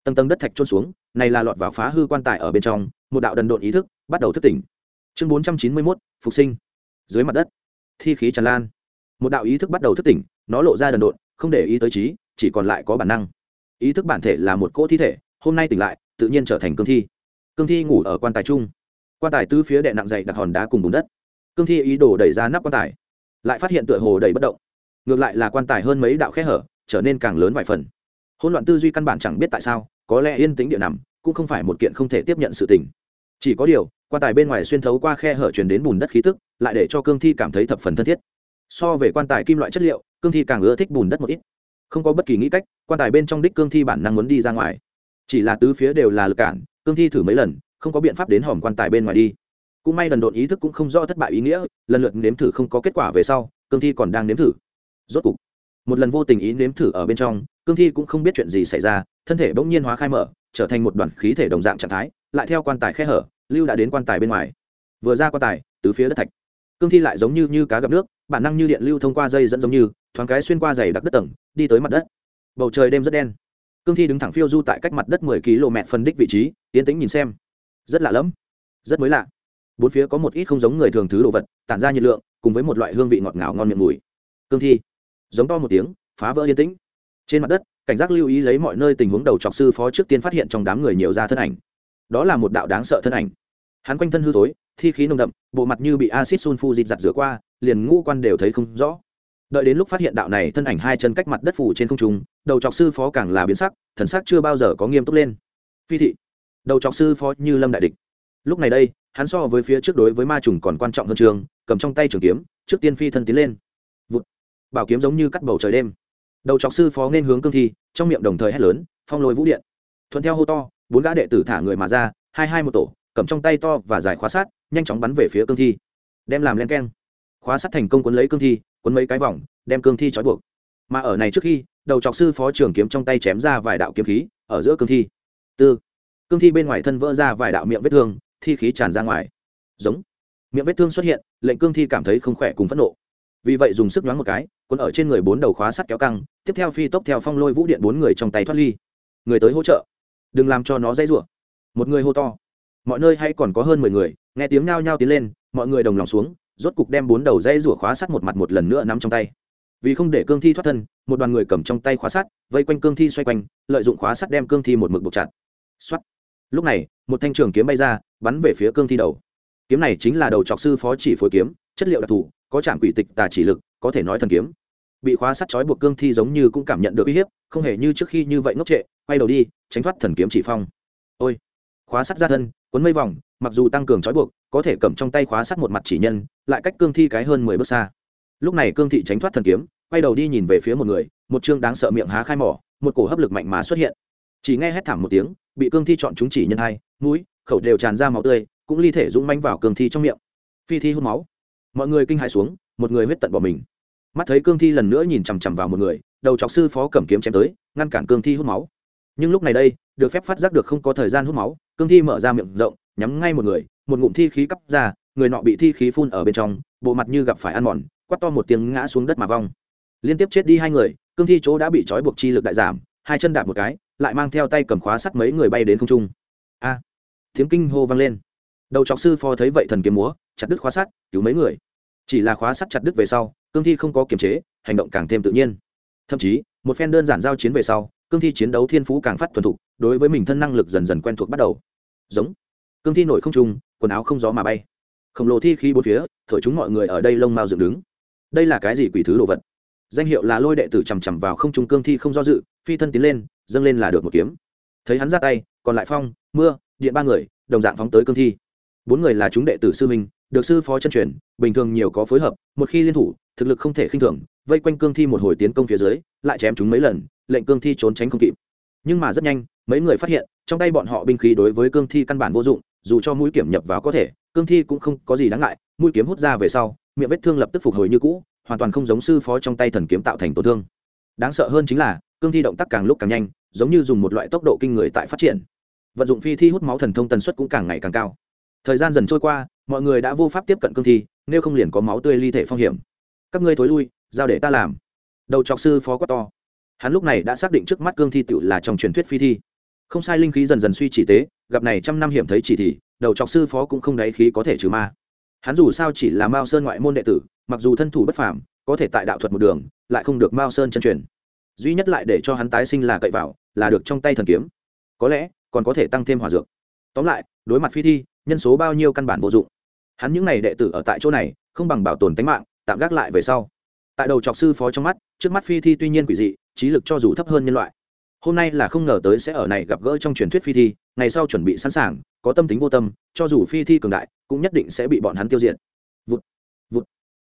Tầng tầng đất thạch trôn xuống, này là lọt vào phá hư quan tài ở bên trong, một đạo đần độn ý thức bắt đầu thức tỉnh. Chương bốn trăm chín mươi mốt, phục sinh. Dưới mặt đất, thi khí tràn lan. Một đạo ý thức bắt đầu thức tỉnh, nó lộ ra đần độn, không để ý tới trí, chỉ còn lại có bản năng ý thức bản thể là một cỗ thi thể, hôm nay tỉnh lại, tự nhiên trở thành cương thi. Cương thi ngủ ở quan tài chung. Quan tài tứ phía đệ nặng dày đặt hòn đá cùng bùn đất. Cương thi ý đồ đẩy ra nắp quan tài, lại phát hiện tựa hồ đầy bất động. Ngược lại là quan tài hơn mấy đạo khe hở, trở nên càng lớn vài phần. Hỗn loạn tư duy căn bản chẳng biết tại sao, có lẽ yên tĩnh địa nằm, cũng không phải một kiện không thể tiếp nhận sự tình. Chỉ có điều, quan tài bên ngoài xuyên thấu qua khe hở truyền đến bùn đất khí tức, lại để cho cương thi cảm thấy thập phần thân thiết. So về quan tài kim loại chất liệu, cương thi càng ưa thích bùn đất một ít không có bất kỳ nghĩ cách, quan tài bên trong đích cương thi bản năng muốn đi ra ngoài. Chỉ là tứ phía đều là lực cản, cương thi thử mấy lần, không có biện pháp đến hòm quan tài bên ngoài đi. Cũng may đần độn ý thức cũng không rõ thất bại ý nghĩa, lần lượt nếm thử không có kết quả về sau, cương thi còn đang nếm thử. Rốt cục, một lần vô tình ý nếm thử ở bên trong, cương thi cũng không biết chuyện gì xảy ra, thân thể bỗng nhiên hóa khai mở, trở thành một đoàn khí thể đồng dạng trạng thái, lại theo quan tài khe hở, lưu đã đến quan tài bên ngoài. Vừa ra quan tài, tứ phía đất thạch cương thi lại giống như, như cá gặp nước bản năng như điện lưu thông qua dây dẫn giống như thoáng cái xuyên qua dày đặc đất tầng đi tới mặt đất. Bầu trời đêm rất đen. Cương thi đứng thẳng phiêu du tại cách mặt đất mười km phân đích vị trí tiến tĩnh nhìn xem. Rất lạ lẫm. Rất mới lạ. Bốn phía có một ít không giống người thường thứ đồ vật tản ra nhiệt lượng cùng với một loại hương vị ngọt ngào ngon miệng mùi. Cương thi. Giống to một tiếng phá vỡ yên tĩnh. Trên mặt đất cảnh giác lưu ý lấy mọi nơi tình huống đầu trọc sư phó trước tiên phát hiện trong đám người nhiều ra thân ảnh. Đó là một đạo đáng sợ thân ảnh. Hắn quanh thân hư tối thi khí nồng đậm, bộ mặt như bị acid sulfu dịt giặt rửa qua, liền ngũ quan đều thấy không rõ. Đợi đến lúc phát hiện đạo này thân ảnh hai chân cách mặt đất phủ trên không trung, đầu trọc sư phó càng là biến sắc, thần sắc chưa bao giờ có nghiêm túc lên. Phi thị, đầu trọc sư phó như lâm đại địch. Lúc này đây, hắn so với phía trước đối với ma trùng còn quan trọng hơn trường, cầm trong tay trường kiếm, trước tiên phi thân tiến lên. Vụt. bảo kiếm giống như cắt bầu trời đêm. Đầu trọc sư phó nên hướng cương thi, trong miệng đồng thời hét lớn, phong lôi vũ điện. Thuận theo hô to, bốn gã đệ tử thả người mà ra, hai hai một tổ cầm trong tay to và dài khóa sát nhanh chóng bắn về phía cương thi. Đem làm len keng. Khóa sát thành công cuốn lấy cương thi, cuốn mấy cái vòng, đem cương thi trói buộc. Mà ở này trước khi, đầu trọc sư phó trưởng kiếm trong tay chém ra vài đạo kiếm khí, ở giữa cương thi. Tư. Cương thi bên ngoài thân vỡ ra vài đạo miệng vết thương, thi khí tràn ra ngoài. Giống. Miệng vết thương xuất hiện, lệnh cương thi cảm thấy không khỏe cùng phẫn nộ. Vì vậy dùng sức nhoáng một cái quân ở trên người bốn đầu khóa sắt kéo căng, tiếp theo phi tốc theo phong lôi vũ điện bốn người trong tay thoát ly. Người tới hỗ trợ. Đừng làm cho nó dây rủa. Một người hô to mọi nơi hay còn có hơn mười người, nghe tiếng nao nhao tiến lên, mọi người đồng lòng xuống, rốt cục đem bốn đầu dây rủa khóa sắt một mặt một lần nữa nắm trong tay. Vì không để cương thi thoát thân, một đoàn người cầm trong tay khóa sắt, vây quanh cương thi xoay quanh, lợi dụng khóa sắt đem cương thi một mực buộc chặt. Xuất lúc này, một thanh trường kiếm bay ra, bắn về phía cương thi đầu. Kiếm này chính là đầu trọc sư phó chỉ phối kiếm, chất liệu đặc thù, có trạm quỷ tịch tà chỉ lực, có thể nói thần kiếm. Bị khóa sắt trói buộc cương thi giống như cũng cảm nhận được uy hiếp, không hề như trước khi như vậy ngốc trệ, quay đầu đi, tránh thoát thần kiếm chỉ phong. Ôi. Khóa sắt ra thân cuốn mây vòng, mặc dù tăng cường trói buộc, có thể cầm trong tay khóa sắt một mặt chỉ nhân, lại cách cương thi cái hơn mười bước xa. Lúc này cương thị tránh thoát thần kiếm, quay đầu đi nhìn về phía một người, một chương đáng sợ miệng há khai mỏ, một cổ hấp lực mạnh mà xuất hiện. Chỉ nghe hét thảm một tiếng, bị cương thi chọn chúng chỉ nhân hai, mũi, khẩu đều tràn ra máu tươi, cũng ly thể dũng manh vào cương thi trong miệng. Phi thi hút máu. Mọi người kinh hại xuống, một người huyết tận bỏ mình. Mắt thấy cương thi lần nữa nhìn chằm chằm vào một người, đầu chọc sư phó cầm kiếm chém tới, ngăn cản cương thi hút máu nhưng lúc này đây, được phép phát giác được không có thời gian hút máu, cương thi mở ra miệng rộng, nhắm ngay một người, một ngụm thi khí cắp ra, người nọ bị thi khí phun ở bên trong, bộ mặt như gặp phải ăn mòn quắt to một tiếng ngã xuống đất mà vong. Liên tiếp chết đi hai người, cương thi chỗ đã bị trói buộc chi lực đại giảm, hai chân đạp một cái, lại mang theo tay cầm khóa sắt mấy người bay đến không trung. A! Tiếng kinh hô vang lên. Đầu trọc sư phó thấy vậy thần kiếm múa, chặt đứt khóa sắt, cứu mấy người. Chỉ là khóa sắt chặt đứt về sau, cương thi không có kiềm chế, hành động càng thêm tự nhiên. Thậm chí, một phen đơn giản giao chiến về sau cương thi chiến đấu thiên phú càng phát thuần thục, đối với mình thân năng lực dần dần quen thuộc bắt đầu. Giống. Cương thi nổi không trung, quần áo không gió mà bay. Khổng lồ thi khi bốn phía, thổi chúng mọi người ở đây lông mao dựng đứng. Đây là cái gì quỷ thứ đồ vật? Danh hiệu là lôi đệ tử chằm chằm vào không trung cương thi không do dự, phi thân tiến lên, dâng lên là được một kiếm. Thấy hắn ra tay, còn lại phong, mưa, điện ba người, đồng dạng phóng tới cương thi. Bốn người là chúng đệ tử sư minh được sư phó chân truyền, bình thường nhiều có phối hợp, một khi liên thủ, thực lực không thể khinh thường, vây quanh cương thi một hồi tiến công phía dưới, lại chém chúng mấy lần lệnh cương thi trốn tránh không kịp. Nhưng mà rất nhanh, mấy người phát hiện, trong tay bọn họ binh khí đối với cương thi căn bản vô dụng, dù cho mũi kiểm nhập vào có thể, cương thi cũng không có gì đáng ngại, mũi kiếm hút ra về sau, miệng vết thương lập tức phục hồi như cũ, hoàn toàn không giống sư phó trong tay thần kiếm tạo thành tổn thương. Đáng sợ hơn chính là, cương thi động tác càng lúc càng nhanh, giống như dùng một loại tốc độ kinh người tại phát triển. Vận dụng phi thi hút máu thần thông tần suất cũng càng ngày càng cao. Thời gian dần trôi qua, mọi người đã vô pháp tiếp cận cương thi, nếu không liền có máu tươi ly thể phong hiểm. Các ngươi thối lui, giao để ta làm. Đầu trọc sư phó quá to hắn lúc này đã xác định trước mắt cương thi tựu là trong truyền thuyết phi thi. Không sai linh khí dần dần suy chỉ tế, gặp này trăm năm hiểm thấy chỉ thì, đầu trọc sư phó cũng không đáy khí có thể trừ ma. Hắn dù sao chỉ là mao sơn ngoại môn đệ tử, mặc dù thân thủ bất phàm, có thể tại đạo thuật một đường, lại không được mao sơn chân truyền. Duy nhất lại để cho hắn tái sinh là cậy vào, là được trong tay thần kiếm. Có lẽ, còn có thể tăng thêm hòa dược. Tóm lại, đối mặt phi thi, nhân số bao nhiêu căn bản vô dụng. Hắn những n à y đệ tử ở tại chỗ này, không bằng bảo tồn tính mạng, tạm gác lại về sau tại đầu trọc sư phó trong mắt, trước mắt phi thi tuy nhiên quỷ dị, trí lực cho dù thấp hơn nhân loại. Hôm nay là không ngờ tới sẽ ở này gặp gỡ trong truyền thuyết phi thi, ngày sau chuẩn bị sẵn sàng, có tâm tính vô tâm, cho dù phi thi cường đại, cũng nhất định sẽ bị bọn hắn tiêu diệt. Vụt vụt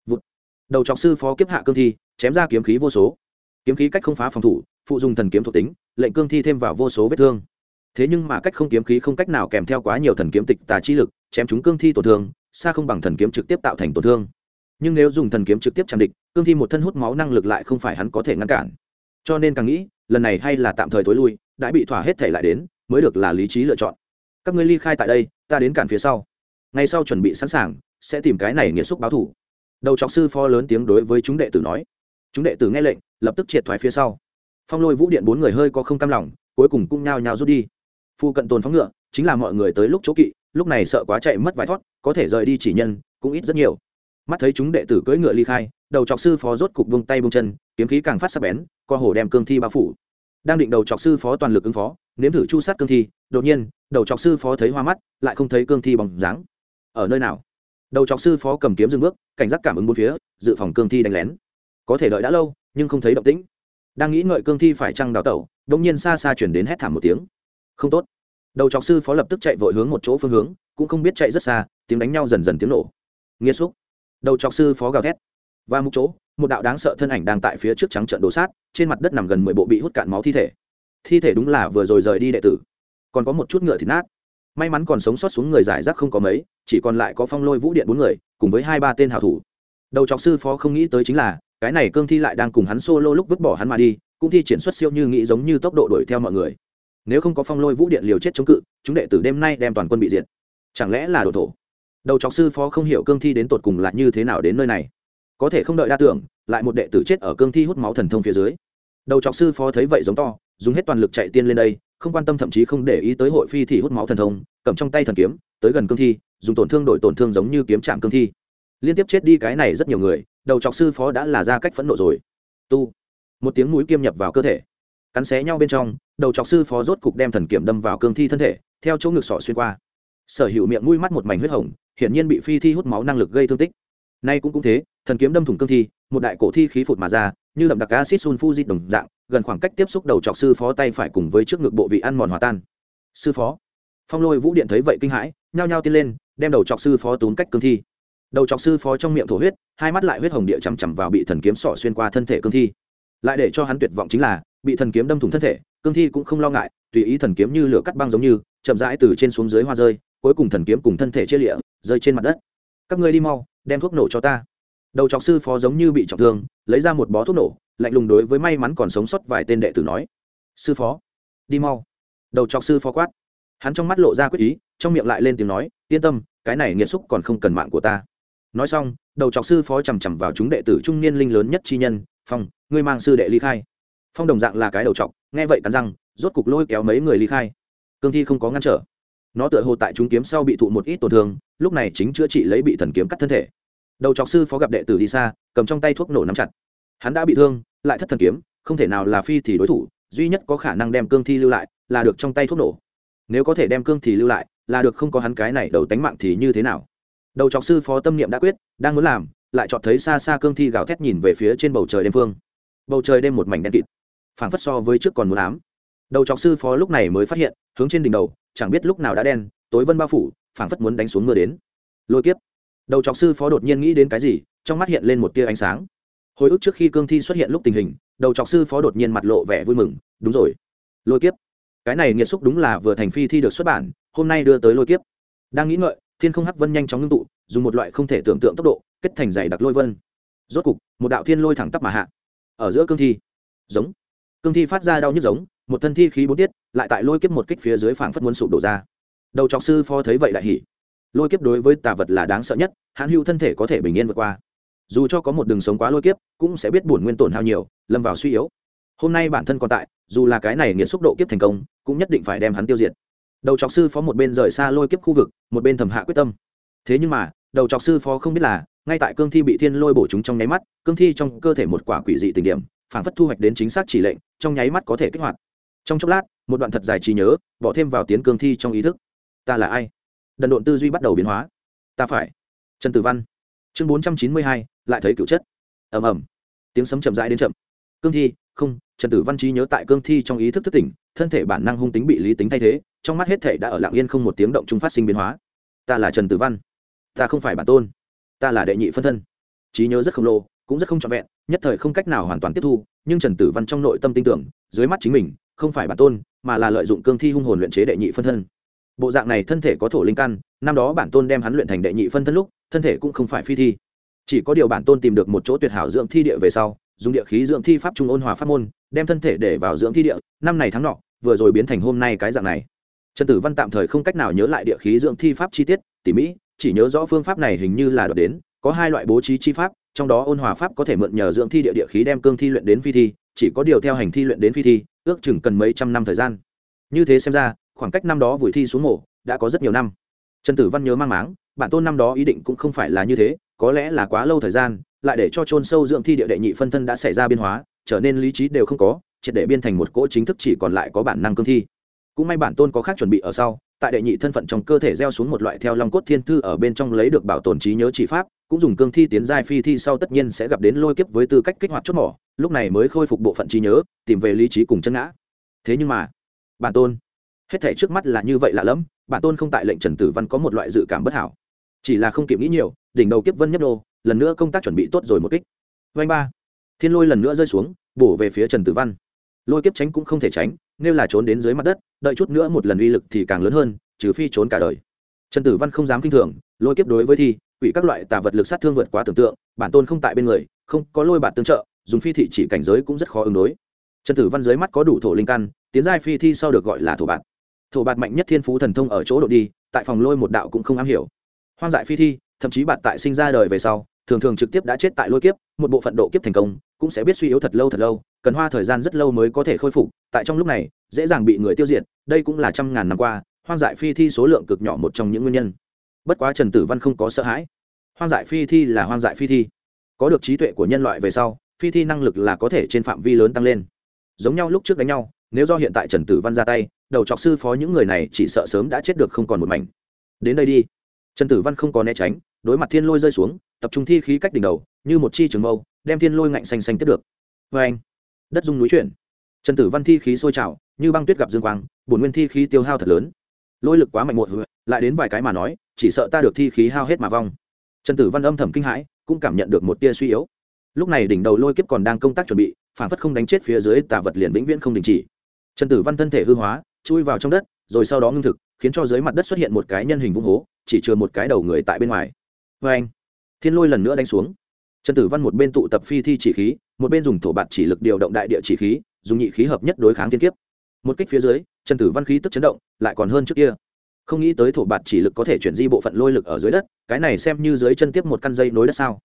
vụt. Đầu trọc sư phó kiếp hạ cương thi, chém ra kiếm khí vô số. Kiếm khí cách không phá phòng thủ, phụ dùng thần kiếm thuộc tính, lệnh cương thi thêm vào vô số vết thương. Thế nhưng mà cách không kiếm khí không cách nào kèm theo quá nhiều thần kiếm tịch tà chi lực, chém chúng cương thi tổn thương, xa không bằng thần kiếm trực tiếp tạo thành tổn thương nhưng nếu dùng thần kiếm trực tiếp chạm địch, cương thi một thân hút máu năng lực lại không phải hắn có thể ngăn cản. Cho nên càng nghĩ, lần này hay là tạm thời tối lui, đã bị thỏa hết thể lại đến, mới được là lý trí lựa chọn. Các ngươi ly khai tại đây, ta đến cản phía sau. Ngay sau chuẩn bị sẵn sàng, sẽ tìm cái này nghiệt xúc báo thủ. Đầu trọc sư pho lớn tiếng đối với chúng đệ tử nói. Chúng đệ tử nghe lệnh, lập tức triệt thoái phía sau. Phong lôi vũ điện bốn người hơi có không cam lòng, cuối cùng cũng nhao nhao rút đi. Phu cận tồn phóng ngựa, chính là mọi người tới lúc chỗ kỵ, lúc này sợ quá chạy mất vài thoát có thể rời đi chỉ nhân, cũng ít rất nhiều mắt thấy chúng đệ tử cưỡi ngựa ly khai, đầu trọc sư phó rốt cục vung tay bông chân, kiếm khí càng phát sắc bén, co hồ đem cương thi bao phủ. Đang định đầu trọc sư phó toàn lực ứng phó, nếm thử chu sát cương thi, đột nhiên, đầu trọc sư phó thấy hoa mắt, lại không thấy cương thi bằng dáng. Ở nơi nào? Đầu trọc sư phó cầm kiếm dừng bước, cảnh giác cảm ứng bốn phía, dự phòng cương thi đánh lén. Có thể đợi đã lâu, nhưng không thấy động tĩnh. Đang nghĩ ngợi cương thi phải trăng đào tẩu, đột nhiên xa xa chuyển đến hét thảm một tiếng. Không tốt. Đầu trọc sư phó lập tức chạy vội hướng một chỗ phương hướng, cũng không biết chạy rất xa, tiếng đánh nhau dần dần tiếng nổ. Nghiêm xúc đầu trọc sư phó gào thét. Và một chỗ, một đạo đáng sợ thân ảnh đang tại phía trước trắng trận đổ sát, trên mặt đất nằm gần mười bộ bị hút cạn máu thi thể. Thi thể đúng là vừa rồi rời đi đệ tử. Còn có một chút ngựa thịt nát. May mắn còn sống sót xuống người giải rác không có mấy, chỉ còn lại có phong lôi vũ điện bốn người, cùng với hai ba tên hảo thủ. Đầu trọc sư phó không nghĩ tới chính là, cái này cương thi lại đang cùng hắn solo lúc vứt bỏ hắn mà đi, cũng thi triển xuất siêu như nghĩ giống như tốc độ đuổi theo mọi người. Nếu không có phong lôi vũ điện liều chết chống cự, chúng đệ tử đêm nay đem toàn quân bị diệt. Chẳng lẽ là đồ thổ? Đầu chọc sư phó không hiểu cương thi đến tột cùng là như thế nào đến nơi này. Có thể không đợi đa tưởng, lại một đệ tử chết ở cương thi hút máu thần thông phía dưới. Đầu chọc sư phó thấy vậy giống to, dùng hết toàn lực chạy tiên lên đây, không quan tâm thậm chí không để ý tới hội phi thì hút máu thần thông, cầm trong tay thần kiếm, tới gần cương thi, dùng tổn thương đổi tổn thương giống như kiếm chạm cương thi. Liên tiếp chết đi cái này rất nhiều người, đầu chọc sư phó đã là ra cách phẫn nộ rồi. Tu. Một tiếng mũi kiêm nhập vào cơ thể. Cắn xé nhau bên trong, đầu chọc sư phó rốt cục đem thần kiểm đâm vào cương thi thân thể, theo chỗ ngực sọ xuyên qua sở hữu miệng mũi mắt một mảnh huyết hồng, hiển nhiên bị phi thi hút máu năng lực gây thương tích. Nay cũng cũng thế, thần kiếm đâm thủng cương thi, một đại cổ thi khí phụt mà ra, như đậm đặc acid sulfuric đồng dạng, gần khoảng cách tiếp xúc đầu trọc sư phó tay phải cùng với trước ngực bộ vị ăn mòn hòa tan. Sư phó. Phong lôi vũ điện thấy vậy kinh hãi, nhao nhao tiên lên, đem đầu trọc sư phó tốn cách cương thi. Đầu trọc sư phó trong miệng thổ huyết, hai mắt lại huyết hồng địa chằm chằm vào bị thần kiếm sỏ xuyên qua thân thể cương thi. Lại để cho hắn tuyệt vọng chính là, bị thần kiếm đâm thủng thân thể, cương thi cũng không lo ngại, tùy ý thần kiếm như lửa cắt băng giống như, chậm rãi từ trên xuống dưới hoa rơi cuối cùng thần kiếm cùng thân thể chia lịa, rơi trên mặt đất. Các ngươi đi mau, đem thuốc nổ cho ta. Đầu trọc sư phó giống như bị trọng thương, lấy ra một bó thuốc nổ, lạnh lùng đối với may mắn còn sống sót vài tên đệ tử nói. Sư phó, đi mau. Đầu trọc sư phó quát. Hắn trong mắt lộ ra quyết ý, trong miệng lại lên tiếng nói, yên tâm, cái này nghiệt xúc còn không cần mạng của ta. Nói xong, đầu trọc sư phó chằm chằm vào chúng đệ tử trung niên linh lớn nhất chi nhân, phong, ngươi mang sư đệ ly khai. Phong đồng dạng là cái đầu trọc, nghe vậy cắn răng, rốt cục lôi kéo mấy người ly khai. Cương thi không có ngăn trở nó tựa hồ tại chúng kiếm sau bị thụ một ít tổn thương, lúc này chính chữa trị lấy bị thần kiếm cắt thân thể. Đầu trọc sư phó gặp đệ tử đi xa, cầm trong tay thuốc nổ nắm chặt. Hắn đã bị thương, lại thất thần kiếm, không thể nào là phi thì đối thủ, duy nhất có khả năng đem cương thi lưu lại là được trong tay thuốc nổ. Nếu có thể đem cương thì lưu lại, là được không có hắn cái này đầu tánh mạng thì như thế nào? Đầu trọc sư phó tâm niệm đã quyết, đang muốn làm, lại chọn thấy xa xa cương thi gào thét nhìn về phía trên bầu trời đêm phương. Bầu trời đêm một mảnh đen kịt, phảng phất so với trước còn muốn ám. Đầu trọc sư phó lúc này mới phát hiện, hướng trên đỉnh đầu chẳng biết lúc nào đã đen, tối vân bao phủ, phảng phất muốn đánh xuống mưa đến. Lôi kiếp. Đầu trọc sư phó đột nhiên nghĩ đến cái gì, trong mắt hiện lên một tia ánh sáng. Hồi ức trước khi cương thi xuất hiện lúc tình hình, đầu trọc sư phó đột nhiên mặt lộ vẻ vui mừng, đúng rồi. Lôi kiếp. Cái này nghiệt xúc đúng là vừa thành phi thi được xuất bản, hôm nay đưa tới lôi kiếp. Đang nghĩ ngợi, thiên không hắc vân nhanh chóng ngưng tụ, dùng một loại không thể tưởng tượng tốc độ, kết thành dày đặc lôi vân. Rốt cục, một đạo thiên lôi thẳng tắp mà hạ. Ở giữa cương thi. Giống. Cương thi phát ra đau nhức giống, một thân thi khí bốn tiết lại tại lôi kiếp một kích phía dưới phảng phất muốn sụp đổ ra. Đầu trọc sư phó thấy vậy lại hỉ. Lôi kiếp đối với tà vật là đáng sợ nhất, hãn hữu thân thể có thể bình yên vượt qua. Dù cho có một đường sống quá lôi kiếp, cũng sẽ biết bổn nguyên tổn hao nhiều, lâm vào suy yếu. Hôm nay bản thân còn tại, dù là cái này nghiệt xúc độ kiếp thành công, cũng nhất định phải đem hắn tiêu diệt. Đầu trọc sư phó một bên rời xa lôi kiếp khu vực, một bên thầm hạ quyết tâm. Thế nhưng mà, đầu trọc sư phó không biết là, ngay tại cương thi bị thiên lôi bổ chúng trong nháy mắt, cương thi trong cơ thể một quả quỷ dị tình điểm phản phất thu hoạch đến chính xác chỉ lệnh, trong nháy mắt có thể kích hoạt trong chốc lát, một đoạn thật dài trí nhớ, bỏ thêm vào tiến cương thi trong ý thức. Ta là ai? Đần độn tư duy bắt đầu biến hóa. Ta phải. Trần tử văn. Chương bốn trăm chín mươi hai, lại thấy cựu chất. Ầm ầm. Tiếng sấm chậm rãi đến chậm. Cương thi, không, trần tử văn trí nhớ tại cương thi trong ý thức thức tỉnh, thân thể bản năng hung tính bị lý tính thay thế, trong mắt hết thể đã ở lạng yên không một tiếng động trung phát sinh biến hóa. Ta là trần tử văn. Ta không phải bản tôn. Ta là đệ nhị phân thân. Trí nhớ rất khổng lồ, cũng rất không trọn vẹn, nhất thời không cách nào hoàn toàn tiếp thu, nhưng trần tử văn trong nội tâm tin tưởng, dưới mắt chính mình không phải bản tôn, mà là lợi dụng cương thi hung hồn luyện chế đệ nhị phân thân. Bộ dạng này thân thể có thổ linh căn, năm đó bản tôn đem hắn luyện thành đệ nhị phân thân lúc, thân thể cũng không phải phi thi. Chỉ có điều bản tôn tìm được một chỗ tuyệt hảo dưỡng thi địa về sau, dùng địa khí dưỡng thi pháp trung ôn hòa pháp môn, đem thân thể để vào dưỡng thi địa, năm này tháng nọ, vừa rồi biến thành hôm nay cái dạng này. Trần tử văn tạm thời không cách nào nhớ lại địa khí dưỡng thi pháp chi tiết, tỉ mỹ chỉ nhớ rõ phương pháp này hình như là đoạt đến, có hai loại bố trí chi pháp, trong đó ôn hòa pháp có thể mượn nhờ dưỡng thi địa địa khí đem cương thi luyện đến phi thi, chỉ có điều theo hành thi luyện đến phi thi ước chừng cần mấy trăm năm thời gian. Như thế xem ra, khoảng cách năm đó vùi thi xuống mổ đã có rất nhiều năm. Trần tử văn nhớ mang máng, bản tôn năm đó ý định cũng không phải là như thế, có lẽ là quá lâu thời gian, lại để cho chôn sâu dưỡng thi địa đệ nhị phân thân đã xảy ra biên hóa, trở nên lý trí đều không có, triệt để biên thành một cỗ chính thức chỉ còn lại có bản năng cương thi. Cũng may bản tôn có khác chuẩn bị ở sau tại đệ nhị thân phận trong cơ thể gieo xuống một loại theo long cốt thiên thư ở bên trong lấy được bảo tồn trí nhớ chỉ pháp, cũng dùng cương thi tiến giai phi thi sau tất nhiên sẽ gặp đến lôi kiếp với tư cách kích hoạt chốt mỏ, lúc này mới khôi phục bộ phận trí nhớ, tìm về lý trí cùng chân ngã. Thế nhưng mà, bản tôn, hết thể trước mắt là như vậy lạ lẫm, bản tôn không tại lệnh trần tử văn có một loại dự cảm bất hảo. Chỉ là không kịp nghĩ nhiều, đỉnh đầu kiếp vân nhấp đô lần nữa công tác chuẩn bị tốt rồi một kích. Vanh ba, thiên lôi lần nữa rơi xuống, bổ về phía trần tử văn. Lôi kiếp tránh cũng không thể tránh nếu là trốn đến dưới mặt đất, đợi chút nữa một lần uy lực thì càng lớn hơn, trừ phi trốn cả đời. Trần tử văn không dám kinh thường, lôi kiếp đối với thi, quỷ các loại tà vật lực sát thương vượt quá tưởng tượng, bản tôn không tại bên người, không có lôi bản tương trợ, dùng phi thị chỉ cảnh giới cũng rất khó ứng đối. Trần tử văn dưới mắt có đủ thổ linh căn, tiến giai phi thi sau được gọi là thổ bạt. Thổ bạt mạnh nhất thiên phú thần thông ở chỗ độ đi, tại phòng lôi một đạo cũng không am hiểu. Hoang dại phi thi, thậm chí bạn tại sinh ra đời về sau, thường thường trực tiếp đã chết tại lôi kiếp, một bộ phận độ kiếp thành công, cũng sẽ biết suy yếu thật lâu thật lâu cần hoa thời gian rất lâu mới có thể khôi phục, tại trong lúc này, dễ dàng bị người tiêu diệt, đây cũng là trăm ngàn năm qua, hoang dại phi thi số lượng cực nhỏ một trong những nguyên nhân. Bất quá trần tử văn không có sợ hãi. Hoang dại phi thi là hoang dại phi thi. Có được trí tuệ của nhân loại về sau, phi thi năng lực là có thể trên phạm vi lớn tăng lên. Giống nhau lúc trước đánh nhau, nếu do hiện tại trần tử văn ra tay, đầu trọc sư phó những người này chỉ sợ sớm đã chết được không còn một mảnh. Đến đây đi. Trần tử văn không có né tránh, đối mặt thiên lôi rơi xuống, tập trung thi khí cách đỉnh đầu, như một chi trường mâu, đem thiên lôi ngạnh xanh xanh tiếp được. Vê anh đất dung núi chuyển. Trần tử văn thi khí sôi trào, như băng tuyết gặp dương quang, bổn nguyên thi khí tiêu hao thật lớn. Lôi lực quá mạnh một lại đến vài cái mà nói, chỉ sợ ta được thi khí hao hết mà vong. Trần tử văn âm thầm kinh hãi, cũng cảm nhận được một tia suy yếu. Lúc này đỉnh đầu lôi kiếp còn đang công tác chuẩn bị, phản phất không đánh chết phía dưới tà vật liền vĩnh viễn không đình chỉ. Trần tử văn thân thể hư hóa, chui vào trong đất, rồi sau đó ngưng thực, khiến cho dưới mặt đất xuất hiện một cái nhân hình vung hố, chỉ chừa một cái đầu người tại bên ngoài. Vê anh thiên lôi lần nữa đánh xuống trần tử văn một bên tụ tập phi thi chỉ khí, một bên dùng thổ bạt chỉ lực điều động đại địa chỉ khí, dùng nhị khí hợp nhất đối kháng thiên kiếp. Một kích phía dưới, trần tử văn khí tức chấn động, lại còn hơn trước kia. Không nghĩ tới thổ bạt chỉ lực có thể chuyển di bộ phận lôi lực ở dưới đất, cái này xem như dưới chân tiếp một căn dây nối đất sao?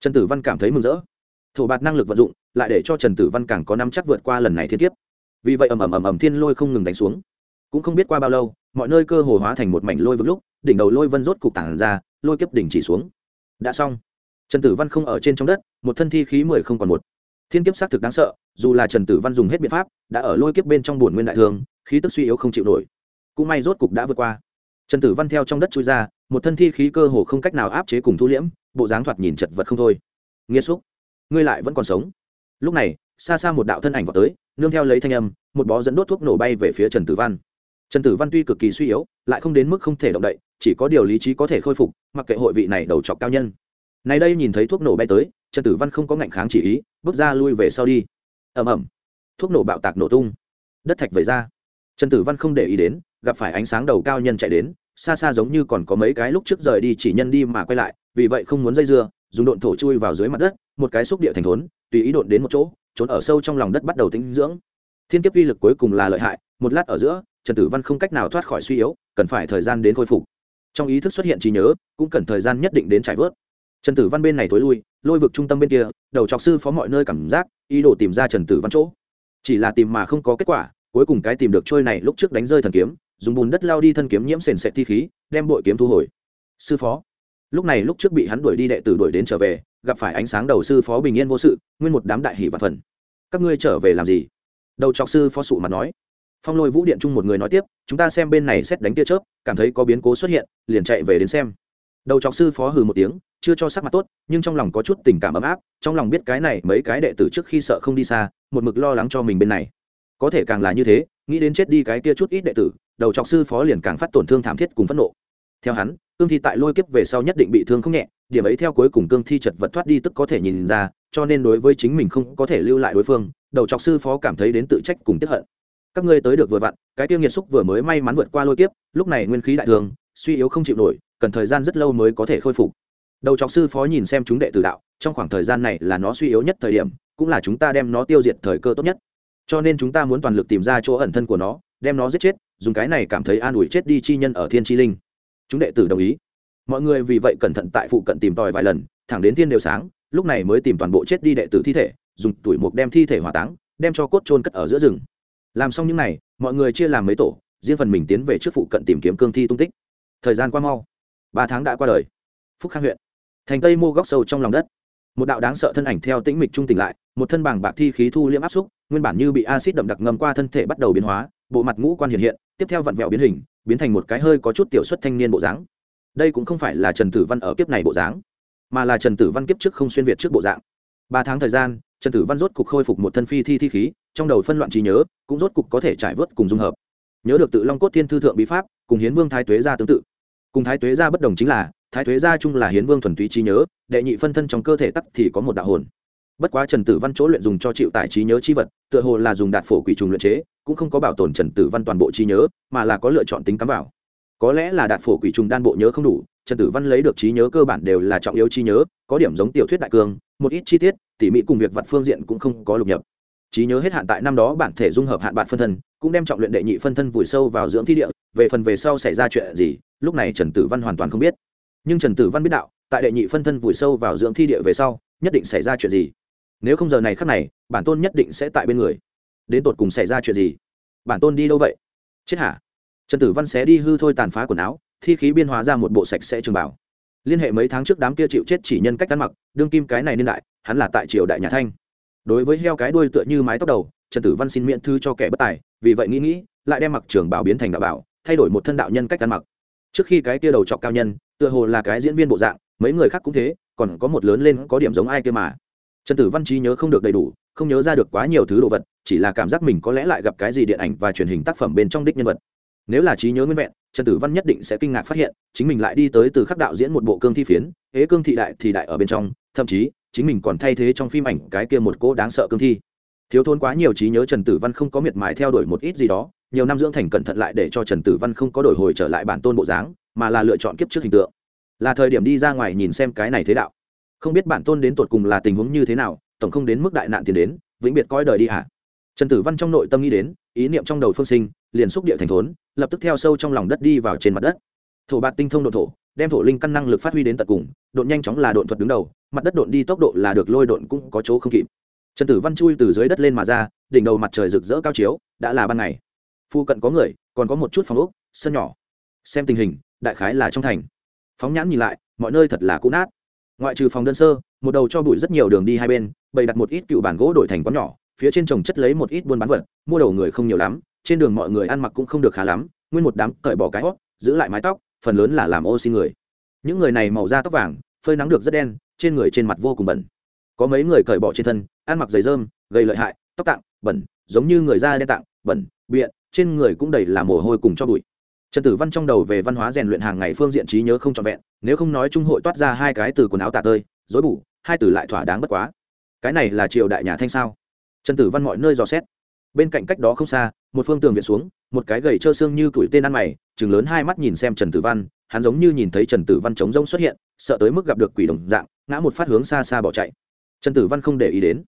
Trần tử văn cảm thấy mừng rỡ. Thổ bạt năng lực vận dụng, lại để cho trần tử văn càng có năm chắc vượt qua lần này thiên kiếp. Vì vậy ầm ầm ầm ầm thiên lôi không ngừng đánh xuống. Cũng không biết qua bao lâu, mọi nơi cơ hồ hóa thành một mảnh lôi vực lúc, đỉnh đầu lôi vân rốt cục tản ra, lôi kiếp đỉnh chỉ xuống. Đã xong trần tử văn không ở trên trong đất, một thân thi khí mười không còn một. Thiên kiếp xác thực đáng sợ, dù là trần tử văn dùng hết biện pháp, đã ở lôi kiếp bên trong bổn nguyên đại thương khí tức suy yếu không chịu nổi. Cũng may rốt cục đã vượt qua. Trần tử văn theo trong đất chui ra, một thân thi khí cơ hồ không cách nào áp chế cùng thu liễm, bộ dáng thoạt nhìn chật vật không thôi. Nghĩa xúc, ngươi lại vẫn còn sống. Lúc này, xa xa một đạo thân ảnh vào tới, nương theo lấy thanh âm, một bó dẫn đốt thuốc nổ bay về phía trần tử văn. Trần tử văn tuy cực kỳ suy yếu, lại không đến mức không thể động đậy, chỉ có điều lý trí có thể khôi phục, mặc kệ hội vị này đầu chọc cao nhân này đây nhìn thấy thuốc nổ bay tới, trần tử văn không có ngạnh kháng chỉ ý, bước ra lui về sau đi. Ầm ầm. Thuốc nổ bạo tạc nổ tung. Đất thạch vẩy ra. Trần tử văn không để ý đến, gặp phải ánh sáng đầu cao nhân chạy đến, xa xa giống như còn có mấy cái lúc trước rời đi chỉ nhân đi mà quay lại, vì vậy không muốn dây dưa, dùng độn thổ chui vào dưới mặt đất, một cái xúc địa thành thốn, tùy ý độn đến một chỗ, trốn ở sâu trong lòng đất bắt đầu tinh dưỡng. Thiên kiếp uy lực cuối cùng là lợi hại, một lát ở giữa, trần tử văn không cách nào thoát khỏi suy yếu, cần phải thời gian đến khôi phục. Trong ý thức xuất hiện trí nhớ, cũng cần thời gian nhất định đến trải vớt trần tử văn bên này thối lui, lôi vực trung tâm bên kia, đầu trọc sư phó mọi nơi cảm giác, ý đồ tìm ra trần tử văn chỗ. Chỉ là tìm mà không có kết quả, cuối cùng cái tìm được trôi này lúc trước đánh rơi thần kiếm, dùng bùn đất lao đi thân kiếm nhiễm sền sệt thi khí, đem bội kiếm thu hồi. Sư phó. Lúc này lúc trước bị hắn đuổi đi đệ tử đuổi đến trở về, gặp phải ánh sáng đầu sư phó bình yên vô sự, nguyên một đám đại hỷ và phần. Các ngươi trở về làm gì? Đầu trọc sư phó sụ mặt nói. Phong lôi vũ điện chung một người nói tiếp, chúng ta xem bên này xét đánh tia chớp, cảm thấy có biến cố xuất hiện, liền chạy về đến xem đầu trọc sư phó hừ một tiếng, chưa cho sắc mặt tốt, nhưng trong lòng có chút tình cảm ấm áp, trong lòng biết cái này mấy cái đệ tử trước khi sợ không đi xa, một mực lo lắng cho mình bên này. Có thể càng là như thế, nghĩ đến chết đi cái kia chút ít đệ tử, đầu trọc sư phó liền càng phát tổn thương thảm thiết cùng phẫn nộ. Theo hắn, cương thi tại lôi kiếp về sau nhất định bị thương không nhẹ, điểm ấy theo cuối cùng cương thi chật vật thoát đi tức có thể nhìn ra, cho nên đối với chính mình không có thể lưu lại đối phương, đầu trọc sư phó cảm thấy đến tự trách cùng tiếp hận. Các ngươi tới được vừa vặn, cái tiêu nghiệt xúc vừa mới may mắn vượt qua lôi kiếp, lúc này nguyên khí đại thường suy yếu không chịu nổi, cần thời gian rất lâu mới có thể khôi phục. Đầu trọc sư phó nhìn xem chúng đệ tử đạo, trong khoảng thời gian này là nó suy yếu nhất thời điểm, cũng là chúng ta đem nó tiêu diệt thời cơ tốt nhất. Cho nên chúng ta muốn toàn lực tìm ra chỗ ẩn thân của nó, đem nó giết chết, dùng cái này cảm thấy an ủi chết đi chi nhân ở thiên chi linh. Chúng đệ tử đồng ý. Mọi người vì vậy cẩn thận tại phụ cận tìm tòi vài lần, thẳng đến thiên đều sáng, lúc này mới tìm toàn bộ chết đi đệ tử thi thể, dùng tuổi mục đem thi thể hỏa táng, đem cho cốt trôn cất ở giữa rừng. Làm xong những n à y mọi người chia làm mấy tổ, riêng phần mình tiến về trước phụ cận tìm kiếm cương thi tung tích thời gian qua mau. Ba tháng đã qua đời. Phúc khang huyện. Thành tây mô góc sâu trong lòng đất. Một đạo đáng sợ thân ảnh theo tĩnh mịch trung tỉnh lại, một thân bảng bạc thi khí thu liễm áp xúc, nguyên bản như bị acid đậm đặc ngâm qua thân thể bắt đầu biến hóa, bộ mặt ngũ quan hiện hiện, tiếp theo vặn vẹo biến hình, biến thành một cái hơi có chút tiểu xuất thanh niên bộ dáng. Đây cũng không phải là trần tử văn ở kiếp này bộ dáng, mà là trần tử văn kiếp trước không xuyên việt trước bộ dạng. Ba tháng thời gian, trần tử văn rốt cục khôi phục một thân phi thi thi khí, trong đầu phân loạn trí nhớ, cũng rốt cục có thể trải vớt cùng dung hợp nhớ được tự long cốt thiên thư thượng bí pháp, cùng hiến vương thái tuế gia tương tự. Cùng thái tuế gia bất đồng chính là, thái tuế gia chung là hiến vương thuần túy trí nhớ, đệ nhị phân thân trong cơ thể tắc thì có một đạo hồn. Bất quá trần tử văn chỗ luyện dùng cho chịu tải trí nhớ chi vật, tựa hồ là dùng đạt phổ quỷ trùng luyện chế, cũng không có bảo tồn trần tử văn toàn bộ trí nhớ, mà là có lựa chọn tính cắm vào. Có lẽ là đạt phổ quỷ trùng đan bộ nhớ không đủ, trần tử văn lấy được trí nhớ cơ bản đều là trọng yếu trí nhớ, có điểm giống tiểu thuyết đại cương, một ít chi tiết, tỉ mỉ cùng việc vật phương diện cũng không có lục nhập. Trí nhớ hết hạn tại năm đó bản thể dung hợp hạn bạn phân thân cũng đem trọng luyện đệ nhị phân thân vùi sâu vào dưỡng thi địa, về phần về sau xảy ra chuyện gì, lúc này trần tử văn hoàn toàn không biết. Nhưng trần tử văn biết đạo, tại đệ nhị phân thân vùi sâu vào dưỡng thi địa về sau, nhất định xảy ra chuyện gì. Nếu không giờ này khắc này, bản tôn nhất định sẽ tại bên người. Đến tột cùng xảy ra chuyện gì? Bản tôn đi đâu vậy? Chết hả? Trần tử văn xé đi hư thôi tàn phá quần áo, thi khí biên hóa ra một bộ sạch sẽ trường bảo liên hệ mấy tháng trước đám kia chịu chết chỉ nhân cách ăn mặc, đương kim cái này niên đại, hắn là tại triều đại nhà thanh. Đối với heo cái đuôi tựa như mái tóc đầu, trần tử văn xin miễn thư cho kẻ bất tài vì vậy nghĩ nghĩ, lại đem mặc trường bảo biến thành đạo bảo, thay đổi một thân đạo nhân cách ăn mặc. Trước khi cái kia đầu chọc cao nhân, tựa hồ là cái diễn viên bộ dạng, mấy người khác cũng thế, còn có một lớn lên có điểm giống ai kia mà. Trần tử văn trí nhớ không được đầy đủ, không nhớ ra được quá nhiều thứ đồ vật, chỉ là cảm giác mình có lẽ lại gặp cái gì điện ảnh và truyền hình tác phẩm bên trong đích nhân vật. Nếu là trí nhớ nguyên vẹn, trần tử văn nhất định sẽ kinh ngạc phát hiện, chính mình lại đi tới từ khắc đạo diễn một bộ cương thi phiến hế cương thị đại thì đại ở bên trong, thậm chí, chính mình còn thay thế trong phim ảnh cái kia một cỗ đáng sợ cương thi thiếu thốn quá nhiều trí nhớ trần tử văn không có miệt mài theo đuổi một ít gì đó, nhiều năm dưỡng thành cẩn thận lại để cho trần tử văn không có đổi hồi trở lại bản tôn bộ dáng, mà là lựa chọn kiếp trước hình tượng. Là thời điểm đi ra ngoài nhìn xem cái này thế đạo. Không biết bản tôn đến tột cùng là tình huống như thế nào, tổng không đến mức đại nạn tiền đến, vĩnh biệt coi đời đi hả? Trần tử văn trong nội tâm nghĩ đến, ý niệm trong đầu phương sinh, liền xúc địa thành thốn, lập tức theo sâu trong lòng đất đi vào trên mặt đất. Thổ bạt tinh thông độ thổ, đem thổ linh căn năng lực phát huy đến tận cùng, độn nhanh chóng là độn thuật đứng đầu, mặt đất độn đi tốc độ là được lôi độn cũng có chỗ không kịp trần tử văn chui từ dưới đất lên mà ra, đỉnh đầu mặt trời rực rỡ cao chiếu, đã là ban ngày. Phu cận có người, còn có một chút phòng ốc, sân nhỏ. Xem tình hình, đại khái là trong thành. Phóng nhãn nhìn lại, mọi nơi thật là cũ nát. Ngoại trừ phòng đơn sơ, một đầu cho bụi rất nhiều đường đi hai bên, bày đặt một ít cựu bản gỗ đổi thành quán nhỏ, phía trên trồng chất lấy một ít buôn bán vật, mua đầu người không nhiều lắm, trên đường mọi người ăn mặc cũng không được khá lắm, nguyên một đám cởi bỏ cái hót giữ lại mái tóc, phần lớn là làm ô xin người. Những người này màu da tóc vàng, phơi nắng được rất đen, trên người trên mặt vô cùng bẩn có mấy người cởi bỏ trên thân, ăn mặc giày rơm gây lợi hại, tóc tạng, bẩn, giống như người da đen tạng, bẩn biện trên người cũng đầy là mồ hôi cùng cho bụi. Trần tử văn trong đầu về văn hóa rèn luyện hàng ngày phương diện trí nhớ không trọn vẹn, nếu không nói trung hội toát ra hai cái từ quần áo tả tơi dối bủ hai từ lại thỏa đáng bất quá. Cái này là triều đại nhà thanh sao? Trần tử văn mọi nơi dò xét. Bên cạnh cách đó không xa, một phương tường viện xuống, một cái gầy trơ xương như tuổi tên ăn mày chừng lớn hai mắt nhìn xem trần tử văn, hắn giống như nhìn thấy trần tử văn chống rông xuất hiện, sợ tới mức gặp được quỷ đồng dạng, ngã một phát hướng xa xa bỏ chạy trần tử văn không để ý đến.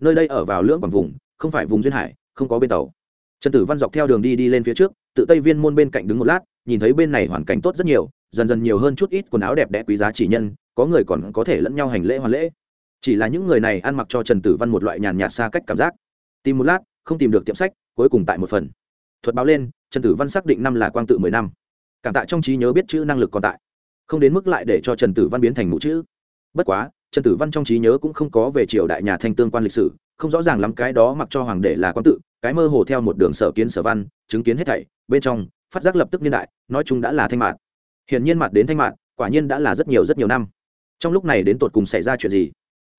Nơi đây ở vào lưỡng quảng vùng, không phải vùng duyên hải, không có bên tàu. Trần tử văn dọc theo đường đi đi lên phía trước, tự tây viên môn bên cạnh đứng một lát, nhìn thấy bên này hoàn cảnh tốt rất nhiều, dần dần nhiều hơn chút ít quần áo đẹp đẽ quý giá chỉ nhân, có người còn có thể lẫn nhau hành lễ hoàn lễ. Chỉ là những người này ăn mặc cho trần tử văn một loại nhàn nhạt xa cách cảm giác. Tìm một lát, không tìm được tiệm sách, cuối cùng tại một phần. Thuật báo lên, trần tử văn xác định năm là quang tự mười năm. Cảm tạ trong trí nhớ biết chữ năng lực còn tại. Không đến mức lại để cho trần tử văn biến thành mũ chữ. Bất quá trần tử văn trong trí nhớ cũng không có về triều đại nhà thanh tương quan lịch sử, không rõ ràng lắm cái đó mặc cho hoàng đệ là quan tự, cái mơ hồ theo một đường sở kiến sở văn, chứng kiến hết thảy, bên trong, phát giác lập tức niên đại, nói chung đã là thanh mạn hiển nhiên mặt đến thanh mạn quả nhiên đã là rất nhiều rất nhiều năm. Trong lúc này đến tột cùng xảy ra chuyện gì?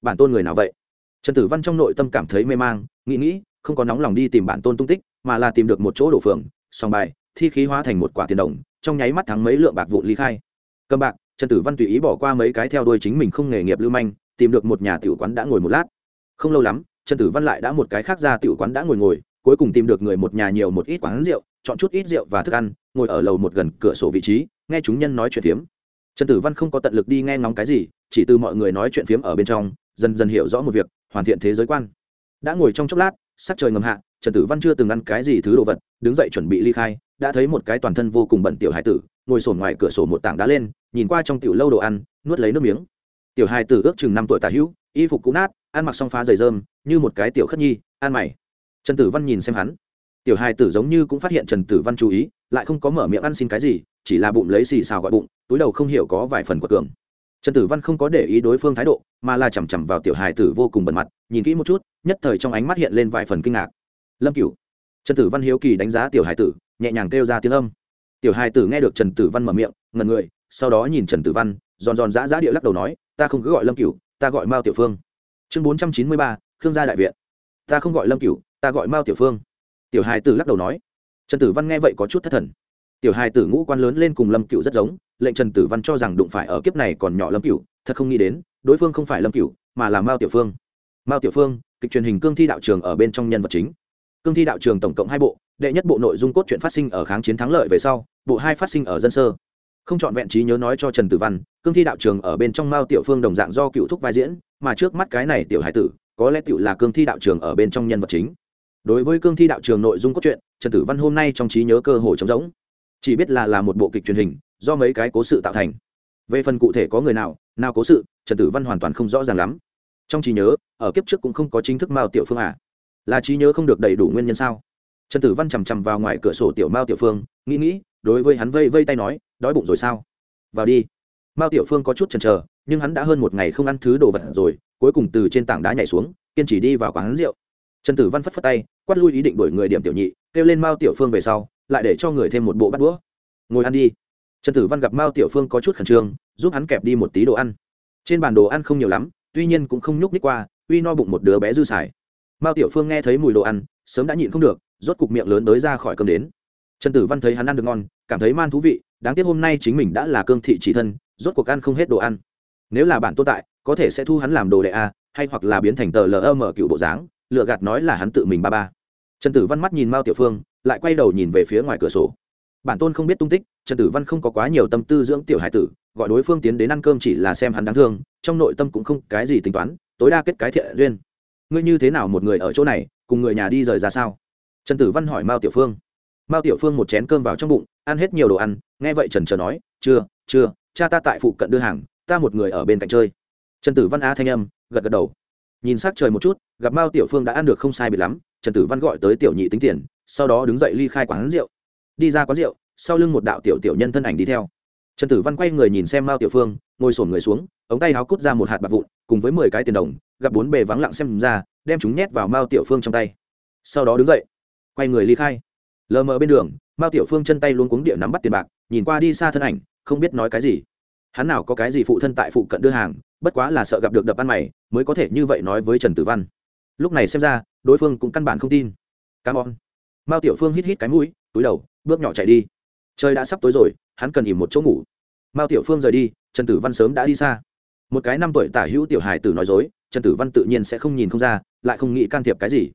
Bản tôn người nào vậy? Trần tử văn trong nội tâm cảm thấy mê mang, nghĩ nghĩ, không có nóng lòng đi tìm bản tôn tung tích, mà là tìm được một chỗ đổ phường song bài, thi khí hóa thành một quả tiền đồng, trong nháy mắt thắng mấy lượng bạc vụn ly khai. Cầm bạc trần tử văn tùy ý bỏ qua mấy cái theo đuôi chính mình không nghề nghiệp lưu manh, tìm được một nhà tiểu quán đã ngồi một lát. Không lâu lắm, trần tử văn lại đã một cái khác ra tiểu quán đã ngồi ngồi, cuối cùng tìm được người một nhà nhiều một ít quán rượu, chọn chút ít rượu và thức ăn, ngồi ở lầu một gần cửa sổ vị trí, nghe chúng nhân nói chuyện phiếm. Trần tử văn không có tận lực đi nghe ngóng cái gì, chỉ từ mọi người nói chuyện phiếm ở bên trong, dần dần hiểu rõ một việc, hoàn thiện thế giới quan. Đã ngồi trong chốc lát, sắc trời ngầm hạ, trần tử văn chưa từng ăn cái gì thứ đồ vật, đứng dậy chuẩn bị ly khai đã thấy một cái toàn thân vô cùng bẩn tiểu hải tử, ngồi sổn ngoài cửa sổ một tảng đá lên, nhìn qua trong tiểu lâu đồ ăn, nuốt lấy nước miếng. Tiểu hải tử ước chừng năm tuổi tả hữu, y phục cũ nát, ăn mặc xong phá dày rơm, như một cái tiểu khất nhi, ăn mày. Trần tử văn nhìn xem hắn. Tiểu hải tử giống như cũng phát hiện trần tử văn chú ý, lại không có mở miệng ăn xin cái gì, chỉ là bụng lấy xì xào gọi bụng, túi đầu không hiểu có vài phần của cường. Trần tử văn không có để ý đối phương thái độ, mà là chằm chằm vào tiểu hài tử vô cùng bẩn mặt, nhìn kỹ một chút, nhất thời trong ánh mắt hiện lên vài phần kinh ngạc. Lâm cửu. Trần tử văn hiếu kỳ đánh giá tiểu hài tử nhẹ nhàng kêu ra tiếng âm. Tiểu hài tử nghe được trần tử văn mở miệng ngần người, sau đó nhìn trần tử văn, giòn giòn giã giã địa lắc đầu nói, ta không cứ gọi lâm cửu, ta gọi mao tiểu phương. Chương bốn trăm chín mươi ba, khương gia đại viện. Ta không gọi lâm cửu, ta gọi mao tiểu phương. Tiểu hài tử lắc đầu nói. Trần tử văn nghe vậy có chút thất thần. Tiểu hài tử ngũ quan lớn lên cùng lâm cựu rất giống, lệnh trần tử văn cho rằng đụng phải ở kiếp này còn nhỏ lâm cựu thật không nghĩ đến, đối phương không phải lâm cựu mà là mao tiểu phương. Mao tiểu phương, kịch truyền hình cương thi đạo trường ở bên trong nhân vật chính cương thi đạo trường tổng cộng hai bộ, đệ nhất bộ nội dung cốt truyện phát sinh ở kháng chiến thắng lợi về sau, bộ hai phát sinh ở dân sơ. Không chọn vẹn trí nhớ nói cho trần tử văn, cương thi đạo trường ở bên trong mao tiểu phương đồng dạng do cựu thúc vai diễn, mà trước mắt cái này tiểu hải tử, có lẽ tiểu là cương thi đạo trường ở bên trong nhân vật chính. Đối với cương thi đạo trường nội dung cốt truyện, trần tử văn hôm nay trong trí nhớ cơ hồ trống rỗng. Chỉ biết là là một bộ kịch truyền hình, do mấy cái cố sự tạo thành. Về phần cụ thể có người nào nào cố sự, trần tử văn hoàn toàn không rõ ràng lắm. Trong trí nhớ, ở kiếp trước cũng không có chính thức mao tiểu phương à là trí nhớ không được đầy đủ nguyên nhân sao? Trần tử văn chằm chằm vào ngoài cửa sổ tiểu mao tiểu phương, nghĩ nghĩ, đối với hắn vây vây tay nói, đói bụng rồi sao? Vào đi. Mao tiểu phương có chút chần chờ, nhưng hắn đã hơn một ngày không ăn thứ đồ vật rồi, cuối cùng từ trên tảng đá nhảy xuống, kiên trì đi vào quán rượu. Trần tử văn phất phất tay, quát lui ý định đổi người điểm tiểu nhị, kêu lên mao tiểu phương về sau, lại để cho người thêm một bộ bắt đũa. Ngồi ăn đi. Trần tử văn gặp mao tiểu phương có chút khẩn trương, giúp hắn kẹp đi một tí đồ ăn. Trên bàn đồ ăn không nhiều lắm, tuy nhiên cũng không nhúc ních qua, uy no bụng một đứa bé dư xài mao tiểu phương nghe thấy mùi đồ ăn, sớm đã nhịn không được, rốt cục miệng lớn tới ra khỏi cơm đến. Trần tử văn thấy hắn ăn được ngon, cảm thấy man thú vị, đáng tiếc hôm nay chính mình đã là cương thị chỉ thân, rốt cuộc ăn không hết đồ ăn. Nếu là bản tồn tại, có thể sẽ thu hắn làm đồ đệ a, hay hoặc là biến thành tờ lm cựu bộ dáng lựa gạt nói là hắn tự mình ba ba. Trần tử văn mắt nhìn mao tiểu phương, lại quay đầu nhìn về phía ngoài cửa sổ. Bản tôn không biết tung tích, trần tử văn không có quá nhiều tâm tư dưỡng tiểu hải tử, gọi đối phương tiến đến ăn cơm chỉ là xem hắn đáng thương, trong nội tâm cũng không cái gì tính toán, tối đa kết cái thiện duyên ngươi như thế nào một người ở chỗ này, cùng người nhà đi rời ra sao? Trần tử văn hỏi mao tiểu phương. Mao tiểu phương một chén cơm vào trong bụng, ăn hết nhiều đồ ăn, nghe vậy trần trờ nói, chưa chưa, cha ta tại phụ cận đưa hàng, ta một người ở bên cạnh chơi. Trần tử văn á thanh âm, gật gật đầu. Nhìn s ắ c trời một chút, gặp mao tiểu phương đã ăn được không sai bị lắm, trần tử văn gọi tới tiểu nhị tính tiền, sau đó đứng dậy ly khai quán rượu. Đi ra quán rượu, sau lưng một đạo tiểu tiểu nhân thân ảnh đi theo. Trần tử văn quay người nhìn xem mao tiểu phương, ngồi sổn người xuống ống tay háo cút ra một hạt bạc vụn, cùng với mười cái tiền đồng, gặp bốn bề vắng lặng xem ra, đem chúng nhét vào mao tiểu phương trong tay. Sau đó đứng dậy, quay người ly khai. Lờ mờ bên đường, mao tiểu phương chân tay luôn cuống địa nắm bắt tiền bạc, nhìn qua đi xa thân ảnh, không biết nói cái gì. Hắn nào có cái gì phụ thân tại phụ cận đưa hàng, bất quá là sợ gặp được đập ăn mày, mới có thể như vậy nói với trần tử văn. Lúc này xem ra, đối phương cũng căn bản không tin. Cám on mao tiểu phương hít hít cái mũi, túi đầu, bước nhỏ chạy đi. Trời đã sắp tối rồi, hắn cần ỉm một chỗ ngủ. Mao tiểu phương rời đi, trần tử văn sớm đã đi xa một cái năm tuổi tả hữu tiểu hài tử nói dối, trần tử văn tự nhiên sẽ không nhìn không ra, lại không nghĩ can thiệp cái gì.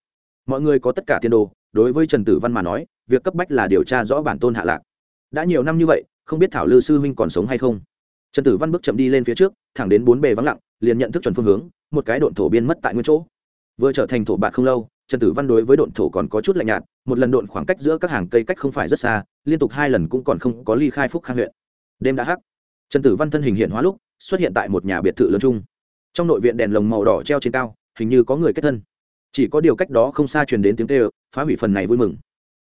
Mọi người có tất cả tiền đồ, đối với trần tử văn mà nói, việc cấp bách là điều tra rõ bản tôn hạ lạc. Đã nhiều năm như vậy, không biết thảo lư sư huynh còn sống hay không. Trần tử văn bước chậm đi lên phía trước, thẳng đến bốn bề vắng lặng, liền nhận thức chuẩn phương hướng, một cái độn thổ biên mất tại nguyên chỗ. Vừa trở thành thổ bạc không lâu, trần tử văn đối với độn thổ còn có chút lạnh nhạt, một lần độn khoảng cách giữa các hàng cây cách không phải rất xa, liên tục hai lần cũng còn không có ly khai phúc khang huyện. Đêm đã hắc, trần tử văn thân hình hiện hóa lúc xuất hiện tại một nhà biệt thự lớn chung. Trong nội viện đèn lồng màu đỏ treo trên cao, hình như có người kết thân. Chỉ có điều cách đó không xa truyền đến tiếng kêu, phá hủy phần này vui mừng.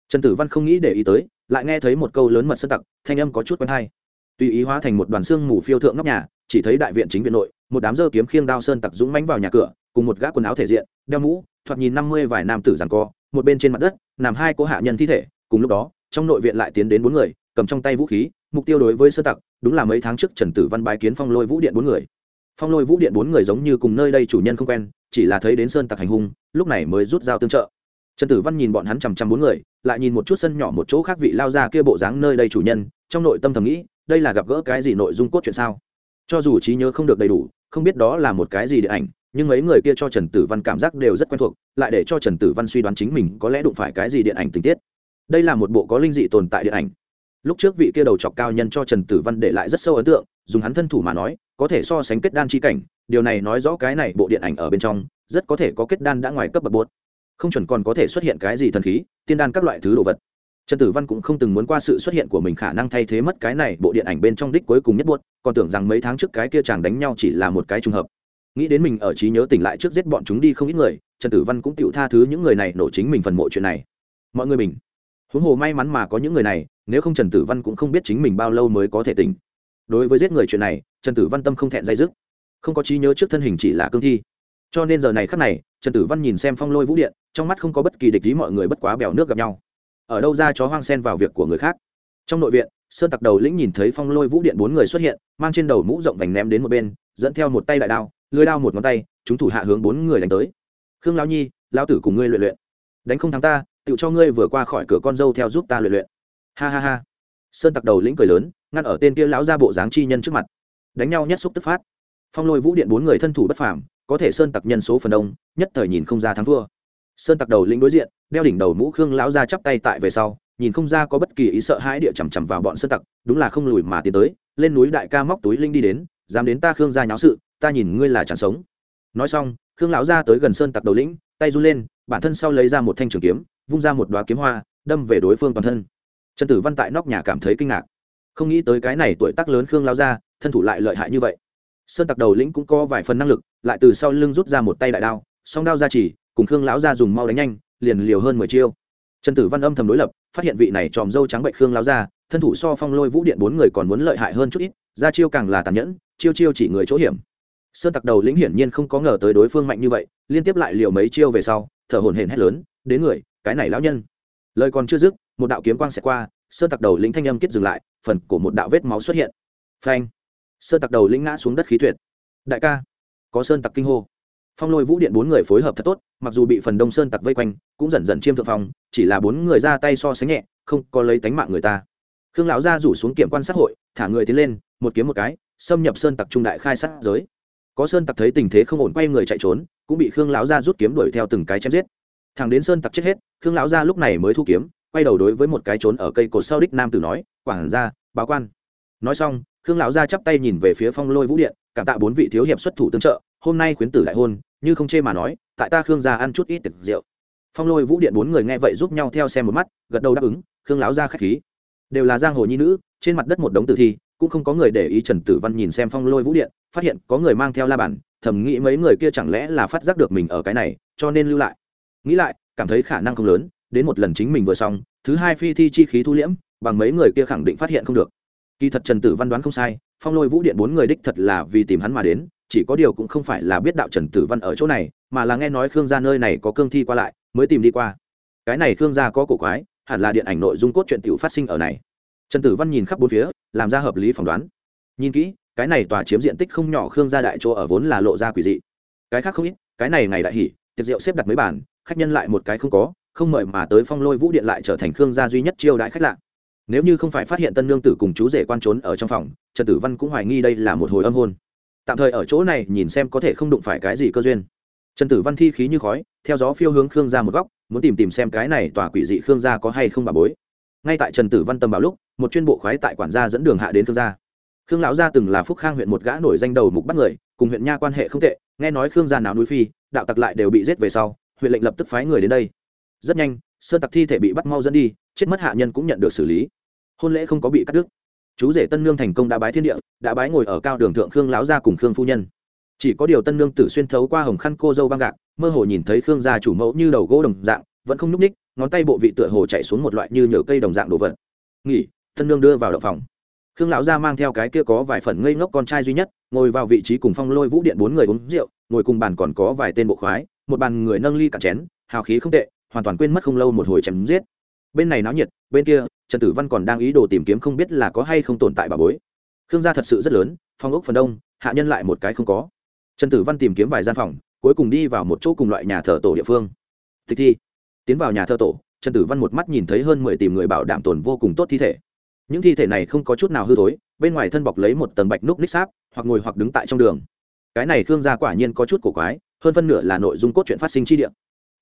Trần tử văn không nghĩ để ý tới, lại nghe thấy một câu lớn mật sân tặc, thanh âm có chút quen hay. Tùy ý hóa thành một đoàn xương mù phiêu thượng nóc nhà, chỉ thấy đại viện chính viện nội, một đám dơ kiếm khiêng đao sơn tặc dũng mánh vào nhà cửa, cùng một gã quần áo thể diện, đeo mũ, thoạt nhìn năm mươi vài nam tử giằng co, một bên trên mặt đất, nằm hai cô hạ nhân thi thể, cùng lúc đó, trong nội viện lại tiến đến bốn người cầm trong tay vũ khí, mục tiêu đối với sơ tặc, đúng là mấy tháng trước trần tử văn bái kiến phong lôi vũ điện bốn người. Phong lôi vũ điện bốn người giống như cùng nơi đây chủ nhân không quen, chỉ là thấy đến sơn tặc hành hung, lúc này mới rút dao tương trợ. Trần tử văn nhìn bọn hắn chằm chằm bốn người, lại nhìn một chút sân nhỏ một chỗ khác vị lao ra kia bộ dáng nơi đây chủ nhân, trong nội tâm thầm nghĩ, đây là gặp gỡ cái gì nội dung cốt chuyện sao? Cho dù trí nhớ không được đầy đủ, không biết đó là một cái gì điện ảnh, nhưng mấy người kia cho trần tử văn cảm giác đều rất quen thuộc, lại để cho trần tử văn suy đoán chính mình có lẽ đụng phải cái gì điện ảnh tình tiết. Đây là một bộ có linh dị tồn tại điện ảnh lúc trước vị kia đầu chọc cao nhân cho trần tử văn để lại rất sâu ấn tượng, dùng hắn thân thủ mà nói, có thể so sánh kết đan chi cảnh, điều này nói rõ cái này bộ điện ảnh ở bên trong, rất có thể có kết đan đã ngoài cấp bậc bột không chuẩn còn có thể xuất hiện cái gì thần khí, tiên đan các loại thứ đồ vật. Trần tử văn cũng không từng muốn qua sự xuất hiện của mình khả năng thay thế mất cái này bộ điện ảnh bên trong đích cuối cùng nhất buốt, còn tưởng rằng mấy tháng trước cái kia chàng đánh nhau chỉ là một cái trùng hợp. Nghĩ đến mình ở trí nhớ tỉnh lại trước giết bọn chúng đi không ít người, trần tử văn cũng tự tha thứ những người này nổ chính mình phần mộ chuyện này. Mọi người mình huống hồ may mắn mà có những người này nếu không trần tử văn cũng không biết chính mình bao lâu mới có thể tỉnh. Đối với giết người chuyện này, trần tử văn tâm không thẹn dây dứt. Không có trí nhớ trước thân hình chỉ là cương thi. Cho nên giờ này khắc này, trần tử văn nhìn xem phong lôi vũ điện, trong mắt không có bất kỳ địch ý mọi người bất quá bèo nước gặp nhau. Ở đâu ra chó hoang sen vào việc của người khác. Trong nội viện, sơn tặc đầu lĩnh nhìn thấy phong lôi vũ điện bốn người xuất hiện, mang trên đầu mũ rộng vành ném đến một bên, dẫn theo một tay đại đao, lưới đao một ngón tay, chúng thủ hạ hướng bốn người đánh tới. Khương lao nhi lao tử cùng ngươi luyện luyện. Đánh không thắng ta tự cho ngươi vừa qua khỏi cửa con dâu theo giúp ta luyện luyện ha ha ha. Sơn tặc đầu lĩnh cười lớn, ngăn ở tên kia lão ra bộ dáng chi nhân trước mặt. Đánh nhau nhất xúc tức phát. Phong lôi vũ điện bốn người thân thủ bất phàm, có thể sơn tặc nhân số phần đông, nhất thời nhìn không ra thắng thua. Sơn tặc đầu lĩnh đối diện, đeo đỉnh đầu mũ khương lão ra chắp tay tại về sau, nhìn không ra có bất kỳ ý sợ hãi địa chằm chằm vào bọn sơn tặc, đúng là không lùi mà tiến tới, lên núi đại ca móc túi linh đi đến, dám đến ta khương ra nháo sự, ta nhìn ngươi là chẳng sống. Nói xong, khương lão ra tới gần sơn tặc đầu lĩnh, tay run lên, bản thân sau lấy ra một thanh trường kiếm, vung ra một đoá kiếm hoa, đâm về đối phương toàn thân trần tử văn tại nóc nhà cảm thấy kinh ngạc. Không nghĩ tới cái này tuổi tác lớn khương lao ra thân thủ lại lợi hại như vậy. Sơn tặc đầu lĩnh cũng có vài phần năng lực, lại từ sau lưng rút ra một tay đại đao, song đao ra chỉ cùng khương lão ra dùng mau đánh nhanh, liền liều hơn mười chiêu. Trần tử văn âm thầm đối lập, phát hiện vị này tròm dâu trắng bệnh khương lão ra thân thủ so phong lôi vũ điện bốn người còn muốn lợi hại hơn chút ít, ra chiêu càng là tàn nhẫn, chiêu chiêu chỉ người chỗ hiểm. Sơn tặc đầu lĩnh hiển nhiên không có ngờ tới đối phương mạnh như vậy, liên tiếp lại liều mấy chiêu về sau, thở hổn hển hét lớn, đến người, cái này lão nhân lời còn chưa dứt, một đạo kiếm quang sẽ qua, sơn tặc đầu lĩnh thanh âm kết dừng lại, phần của một đạo vết máu xuất hiện. Phanh! Sơn tặc đầu lĩnh ngã xuống đất khí tuyệt. Đại ca! Có sơn tặc kinh hô. Phong lôi vũ điện bốn người phối hợp thật tốt, mặc dù bị phần đông sơn tặc vây quanh, cũng dần dần chiêm thượng phong, chỉ là bốn người ra tay so sánh nhẹ, không có lấy tánh mạng người ta. Khương lão gia rủ xuống kiểm quan sát hội, thả người tiến lên, một kiếm một cái, xâm nhập sơn tặc trung đại khai sát giới. Có sơn tặc thấy tình thế không ổn, quay người chạy trốn, cũng bị khương lão gia rút kiếm đuổi theo từng cái chém giết thằng đến sơn tặc chết hết, khương lão gia lúc này mới thu kiếm, quay đầu đối với một cái trốn ở cây cột sau đích nam tử nói quảng gia, báo quan. Nói xong, khương lão gia chắp tay nhìn về phía phong lôi vũ điện, cảm tạ bốn vị thiếu hiệp xuất thủ tương trợ, hôm nay khuyến tử đại hôn, như không chê mà nói, tại ta khương gia ăn chút ít tiệc rượu. Phong lôi vũ điện bốn người nghe vậy giúp nhau theo xem một mắt, gật đầu đáp ứng, khương lão gia khách khí. Đều là giang hồ nhi nữ, trên mặt đất một đống tử thi, cũng không có người để ý trần tử văn nhìn xem phong lôi vũ điện, phát hiện có người mang theo la bản thầm nghĩ mấy người kia chẳng lẽ là phát giác được mình ở cái này, cho nên lưu lại nghĩ lại, cảm thấy khả năng không lớn, đến một lần chính mình vừa xong, thứ hai phi thi chi khí thu liễm, bằng mấy người kia khẳng định phát hiện không được. Kỳ thật trần tử văn đoán không sai, phong lôi vũ điện bốn người đích thật là vì tìm hắn mà đến, chỉ có điều cũng không phải là biết đạo trần tử văn ở chỗ này, mà là nghe nói khương gia nơi này có cương thi qua lại, mới tìm đi qua. Cái này khương gia có cổ quái, hẳn là điện ảnh nội dung cốt truyện tiểu phát sinh ở này. Trần tử văn nhìn khắp bốn phía, làm ra hợp lý phỏng đoán. Nhìn kỹ, cái này tòa chiếm diện tích không nhỏ khương gia đại chỗ ở vốn là lộ ra quỷ dị. Cái khác không ít, cái này ngày đại hỉ, tiệc rượu xếp đặt mấy bản khách nhân lại một cái không có, không mời mà tới phong lôi vũ điện lại trở thành khương gia duy nhất chiêu đãi khách lạ. Nếu như không phải phát hiện tân lương tử cùng chú rể quan trốn ở trong phòng, trần tử văn cũng hoài nghi đây là một hồi âm hôn. Tạm thời ở chỗ này nhìn xem có thể không đụng phải cái gì cơ duyên. Trần tử văn thi khí như khói, theo gió phiêu hướng khương gia một góc, muốn tìm tìm xem cái này tòa quỷ dị khương gia có hay không bà bối. Ngay tại trần tử văn tâm bảo lúc, một chuyên bộ khoái tại quản gia dẫn đường hạ đến khương gia. Khương lão gia từng là phúc khang huyện một gã nổi danh đầu mục bắt người, cùng huyện nha quan hệ không tệ, nghe nói khương gia nào núi phi, đạo tặc lại đều bị giết về sau huyện lệnh lập tức phái người đến đây. Rất nhanh, sơn tặc thi thể bị bắt mau dẫn đi, chết mất hạ nhân cũng nhận được xử lý. Hôn lễ không có bị cắt đứt. Chú rể tân nương thành công đã bái thiên địa, đã bái ngồi ở cao đường thượng khương láo gia cùng khương phu nhân. Chỉ có điều tân nương tử xuyên thấu qua hồng khăn cô dâu băng gạc, mơ hồ nhìn thấy khương gia chủ mẫu như đầu gỗ đồng dạng, vẫn không nhúc ních ngón tay bộ vị tựa hồ chạy xuống một loại như nhựa cây đồng dạng đồ vật. Nghỉ, tân nương đưa vào đậu phòng. Khương lão gia mang theo cái kia có vài phần ngây ngốc con trai duy nhất, ngồi vào vị trí cùng phong lôi vũ điện bốn người uống rượu, ngồi cùng bàn còn có vài tên bộ khoái một bàn người nâng ly cạn chén, hào khí không tệ, hoàn toàn quên mất không lâu một hồi chém giết. Bên này náo nhiệt, bên kia, trần tử văn còn đang ý đồ tìm kiếm không biết là có hay không tồn tại bà bối. Khương gia thật sự rất lớn, phong ốc phần đông, hạ nhân lại một cái không có. Trần tử văn tìm kiếm vài gian phòng, cuối cùng đi vào một chỗ cùng loại nhà thờ tổ địa phương. Tịch thi, tiến vào nhà thờ tổ, trần tử văn một mắt nhìn thấy hơn mười tìm người bảo đảm tồn vô cùng tốt thi thể. Những thi thể này không có chút nào hư thối, bên ngoài thân bọc lấy một tầng bạch núc ních sáp, hoặc ngồi hoặc đứng tại trong đường. Cái này khương gia quả nhiên có chút cổ quái hơn phân nửa là nội dung cốt truyện phát sinh chi địa.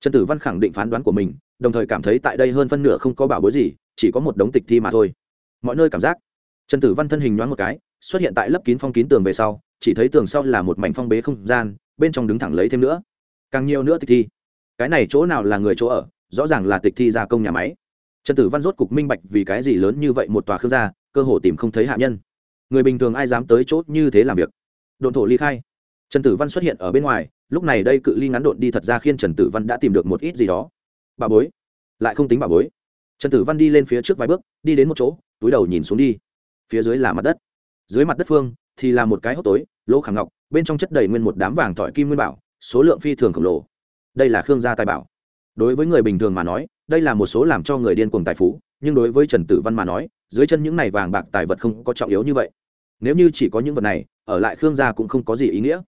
Trần tử văn khẳng định phán đoán của mình, đồng thời cảm thấy tại đây hơn phân nửa không có bảo bối gì, chỉ có một đống tịch thi mà thôi. Mọi nơi cảm giác, trần tử văn thân hình nhoáng một cái, xuất hiện tại lớp kín phong kín tường về sau, chỉ thấy tường sau là một mảnh phong bế không gian, bên trong đứng thẳng lấy thêm nữa. Càng nhiều nữa tịch thi. Cái này chỗ nào là người chỗ ở? Rõ ràng là tịch thi gia công nhà máy. Trần tử văn rốt cục minh bạch vì cái gì lớn như vậy một tòa khương gia, cơ hồ tìm không thấy hạ nhân. Người bình thường ai dám tới chỗ như thế làm việc? Độn thổ ly khai. Trần tử văn xuất hiện ở bên ngoài lúc này đây cự ly ngắn độn đi thật ra khiến trần tử văn đã tìm được một ít gì đó. Bà bối. Lại không tính bà bối. Trần tử văn đi lên phía trước vài bước, đi đến một chỗ, túi đầu nhìn xuống đi. Phía dưới là mặt đất. Dưới mặt đất phương thì là một cái hốc tối, lỗ khảm ngọc, bên trong chất đầy nguyên một đám vàng tỏi kim nguyên bảo, số lượng phi thường khổng lồ. Đây là khương gia tài bảo. Đối với người bình thường mà nói, đây là một số làm cho người điên cuồng tài phú, nhưng đối với trần tử văn mà nói, dưới chân những này vàng bạc tài vật không có trọng yếu như vậy. Nếu như chỉ có những vật này, ở lại khương gia cũng không có gì ý nghĩa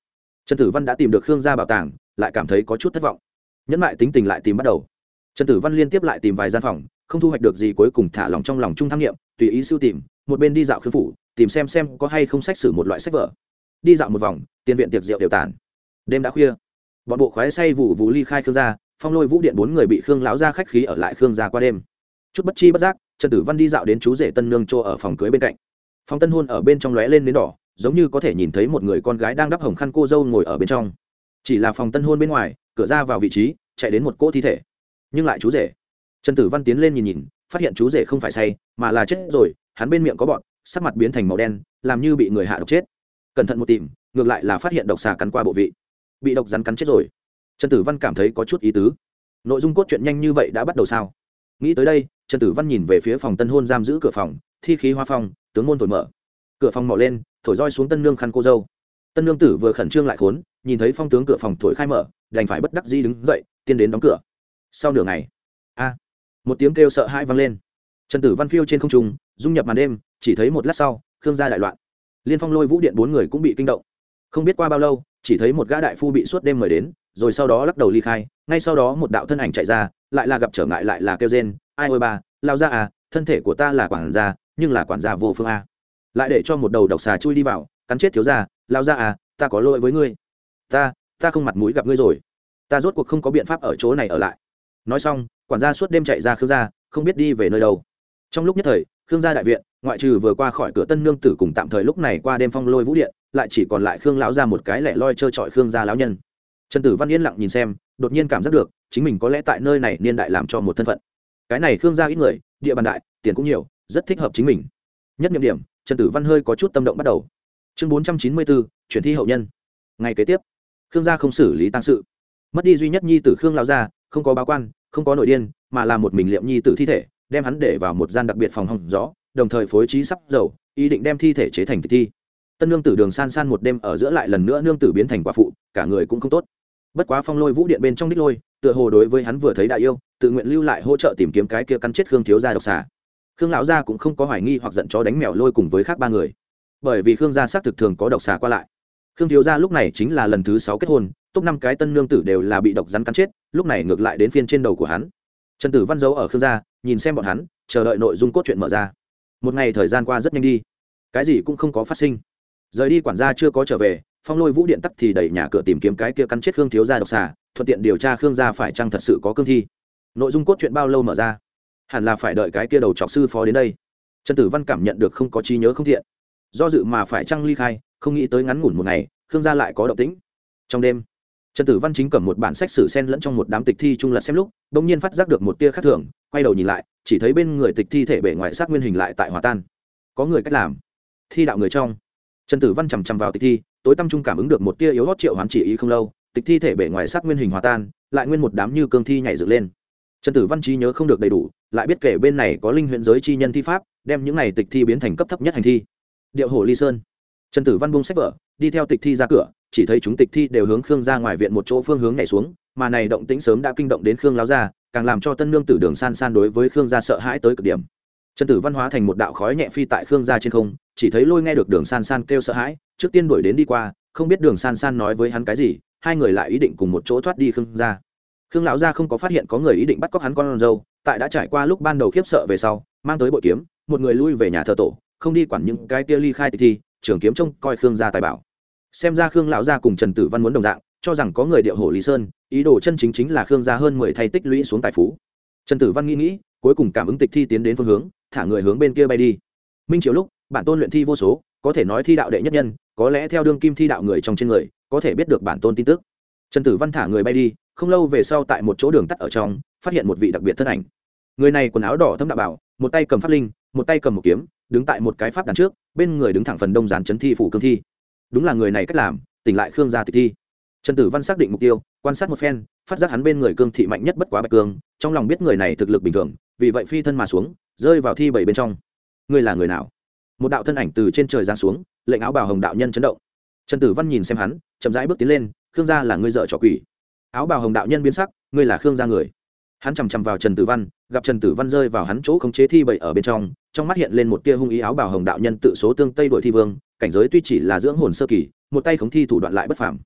trần tử văn đã tìm được khương gia bảo tàng, lại cảm thấy có chút thất vọng. Nhẫn lại tính tình lại tìm bắt đầu. Trần tử văn liên tiếp lại tìm vài gian phòng, không thu hoạch được gì cuối cùng thả lòng trong lòng chung tham nghiệm, tùy ý sưu tìm, một bên đi dạo khương phủ, tìm xem xem có hay không sách sử một loại sách vở. Đi dạo một vòng, tiền viện tiệc rượu đều tản đêm đã khuya. Bọn bộ khoái say vụ vụ ly khai khương gia, phong lôi vũ điện bốn người bị khương lão ra khách khí ở lại khương gia qua đêm. Chút bất chi bất giác, trần tử văn đi dạo đến chú rể tân nương chỗ ở phòng cưới bên cạnh. Phòng tân hôn ở bên trong lóe lên đến đỏ giống như có thể nhìn thấy một người con gái đang đắp hồng khăn cô dâu ngồi ở bên trong. Chỉ là phòng tân hôn bên ngoài, cửa ra vào vị trí, chạy đến một cỗ thi thể. Nhưng lại chú rể. Trần tử văn tiến lên nhìn nhìn, phát hiện chú rể không phải say, mà là chết rồi, hắn bên miệng có bọn sắc mặt biến thành màu đen, làm như bị người hạ độc chết. Cẩn thận một tìm, ngược lại là phát hiện độc xà cắn qua bộ vị. Bị độc rắn cắn chết rồi. Trần tử văn cảm thấy có chút ý tứ. Nội dung cốt truyện nhanh như vậy đã bắt đầu sao? Nghĩ tới đây, trần tử văn nhìn về phía phòng tân hôn giam giữ cửa phòng, thi khí hoa phong, tướng môn thổi mở. Cửa phòng mỏ lên thổi roi xuống tân nương khăn cô dâu. Tân nương tử vừa khẩn trương lại khốn, nhìn thấy phong tướng cửa phòng thổi khai mở, đành phải bất đắc dĩ đứng dậy tiên đến đóng cửa. Sau nửa ngày, a, một tiếng kêu sợ hãi vang lên. Trần tử văn phiêu trên không trung, dung nhập màn đêm, chỉ thấy một lát sau, khương gia đại loạn. Liên phong lôi vũ điện bốn người cũng bị kinh động. Không biết qua bao lâu, chỉ thấy một gã đại phu bị suốt đêm mời đến, rồi sau đó lắc đầu ly khai, ngay sau đó một đạo thân ảnh chạy ra, lại là gặp trở ngại lại là kêu rên, ai ôi ba, lao ra à thân thể của ta là quản gia, nhưng là quản gia vô phương a lại để cho một đầu độc xà chui đi vào, cắn chết thiếu gia, lao ra à ta có lỗi với ngươi. Ta ta không mặt mũi gặp ngươi rồi. Ta rốt cuộc không có biện pháp ở chỗ này ở lại. Nói xong, quản gia suốt đêm chạy ra khương gia, không biết đi về nơi đâu. Trong lúc nhất thời, khương gia đại viện, ngoại trừ vừa qua khỏi cửa tân nương tử cùng tạm thời lúc này qua đêm phong lôi vũ điện, lại chỉ còn lại khương lão ra một cái lẻ loi trơ trọi khương gia lão nhân. Trần tử văn yên lặng nhìn xem, đột nhiên cảm giác được, chính mình có lẽ tại nơi này niên đại làm cho một thân phận. Cái này khương gia ít người, địa bàn đại, tiền cũng nhiều, rất thích hợp chính mình. Nhất nhiệm điểm trần tử văn hơi có chút tâm động bắt đầu. Chương bốn trăm chín mươi bốn, chuyển thi hậu nhân. Ngày kế tiếp, khương gia không xử lý tăng sự. Mất đi duy nhất nhi tử khương lao gia, không có báo quan, không có nội điên, mà là một mình liệm nhi tử thi thể, đem hắn để vào một gian đặc biệt phòng hòng gió, đồng thời phối trí sắp dầu, ý định đem thi thể chế thành thi. Tân nương tử đường san san một đêm ở giữa lại lần nữa nương tử biến thành quả phụ, cả người cũng không tốt. Bất quá phong lôi vũ điện bên trong đích lôi, tựa hồ đối với hắn vừa thấy đại yêu, tự nguyện lưu lại hỗ trợ tìm kiếm cái kia cắn chết khương thiếu gia độc xà khương lão gia cũng không có hoài nghi hoặc giận chó đánh mèo lôi cùng với khác ba người. Bởi vì khương gia xác thực thường có độc xà qua lại. Khương thiếu gia lúc này chính là lần thứ sáu kết hôn, top năm cái tân nương tử đều là bị độc rắn cắn chết, lúc này ngược lại đến phiên trên đầu của hắn. Trần tử văn giấu ở khương gia, nhìn xem bọn hắn, chờ đợi nội dung cốt truyện mở ra. Một ngày thời gian qua rất nhanh đi. Cái gì cũng không có phát sinh. Rời đi quản gia chưa có trở về, phong lôi vũ điện tắc thì đẩy nhà cửa tìm kiếm cái kia cắn chết khương thiếu gia độc xà, thuận tiện điều tra khương gia phải chăng thật sự có cương thi. Nội dung cốt truyện bao lâu mở ra? Hẳn là phải đợi cái kia đầu trọc sư phó đến đây. Trần tử văn cảm nhận được không có trí nhớ không thiện. Do dự mà phải trăng ly khai, không nghĩ tới ngắn ngủn một ngày, khương gia lại có động tĩnh. Trong đêm, trần tử văn chính cầm một bản sách sử sen lẫn trong một đám tịch thi trung lật xem lúc đ ỗ n g nhiên phát giác được một tia khác thường, quay đầu nhìn lại, chỉ thấy bên người tịch thi thể bể ngoài sát nguyên hình lại tại hòa tan. Có người cách làm. Thi đạo người trong. Trần tử văn chằm chằm vào tịch thi, tối tâm trung cảm ứng được một tia yếu hót triệu hoán chỉ ý không lâu, tịch thi thể bể ngoài sát nguyên hình hòa tan, lại nguyên một đám như cương thi nhảy dựng lên. Trần tử văn trí nhớ không được đầy đủ lại biết kể bên này có linh huyện giới chi nhân thi pháp, đem những này tịch thi biến thành cấp thấp nhất hành thi. Điệu hồ ly sơn. Trần tử văn bung sách vở, đi theo tịch thi ra cửa, chỉ thấy chúng tịch thi đều hướng khương ra ngoài viện một chỗ phương hướng nhảy xuống, mà này động tĩnh sớm đã kinh động đến khương láo gia, càng làm cho tân nương tử đường san san đối với khương gia sợ hãi tới cực điểm. Trần tử văn hóa thành một đạo khói nhẹ phi tại khương gia trên không, chỉ thấy lôi nghe được đường san san kêu sợ hãi, trước tiên đuổi đến đi qua, không biết đường san san nói với hắn cái gì, hai người lại ý định cùng một chỗ thoát đi khương gia. Khương lão gia không có phát hiện có người ý định bắt cóc hắn con dâu tại đã trải qua lúc ban đầu khiếp sợ về sau, mang tới bội kiếm, một người lui về nhà thờ tổ, không đi quản những cái tia ly khai tịch thi, trường kiếm trông coi khương gia tài bảo. Xem ra khương lão gia cùng trần tử văn muốn đồng dạng, cho rằng có người điệu hổ lý sơn, ý đồ chân chính chính là khương gia hơn mười thay tích lũy xuống tài phú. Trần tử văn nghĩ nghĩ, cuối cùng cảm ứng tịch thi tiến đến phương hướng, thả người hướng bên kia bay đi. Minh chiếu lúc, bản tôn luyện thi vô số, có thể nói thi đạo đệ nhất nhân, có lẽ theo đương kim thi đạo người trong trên người, có thể biết được bản tôn tin tức. Trần tử văn thả người bay đi không lâu về sau tại một chỗ đường tắt ở trong, phát hiện một vị đặc biệt thân ảnh. Người này quần áo đỏ thâm đạo bảo, một tay cầm pháp linh, một tay cầm một kiếm, đứng tại một cái pháp đàn trước, bên người đứng thẳng phần đông gián chấn thi phủ cương thi. Đúng là người này cách làm, tỉnh lại khương gia tịch thi. Trần tử văn xác định mục tiêu, quan sát một phen, phát giác hắn bên người cương thị mạnh nhất bất quá bạch cương, trong lòng biết người này thực lực bình thường, vì vậy phi thân mà xuống, rơi vào thi bảy bên trong. Ngươi là người nào? Một đạo thân ảnh từ trên trời giáng xuống, lệnh áo bào hồng đạo nhân chấn động. Trần tử văn nhìn xem hắn, chậm rãi bước tiến lên, khương gia là ngươi dợ trò quỷ áo bào hồng đạo nhân biến sắc, ngươi là khương gia người. Hắn chằm chằm vào trần tử văn, gặp trần tử văn rơi vào hắn chỗ khống chế thi bậy ở bên trong trong mắt hiện lên một tia hung ý áo bào hồng đạo nhân tự số tương tây đội thi vương, cảnh giới tuy chỉ là dưỡng hồn sơ kỳ, một tay khống thi thủ đoạn lại bất phàm.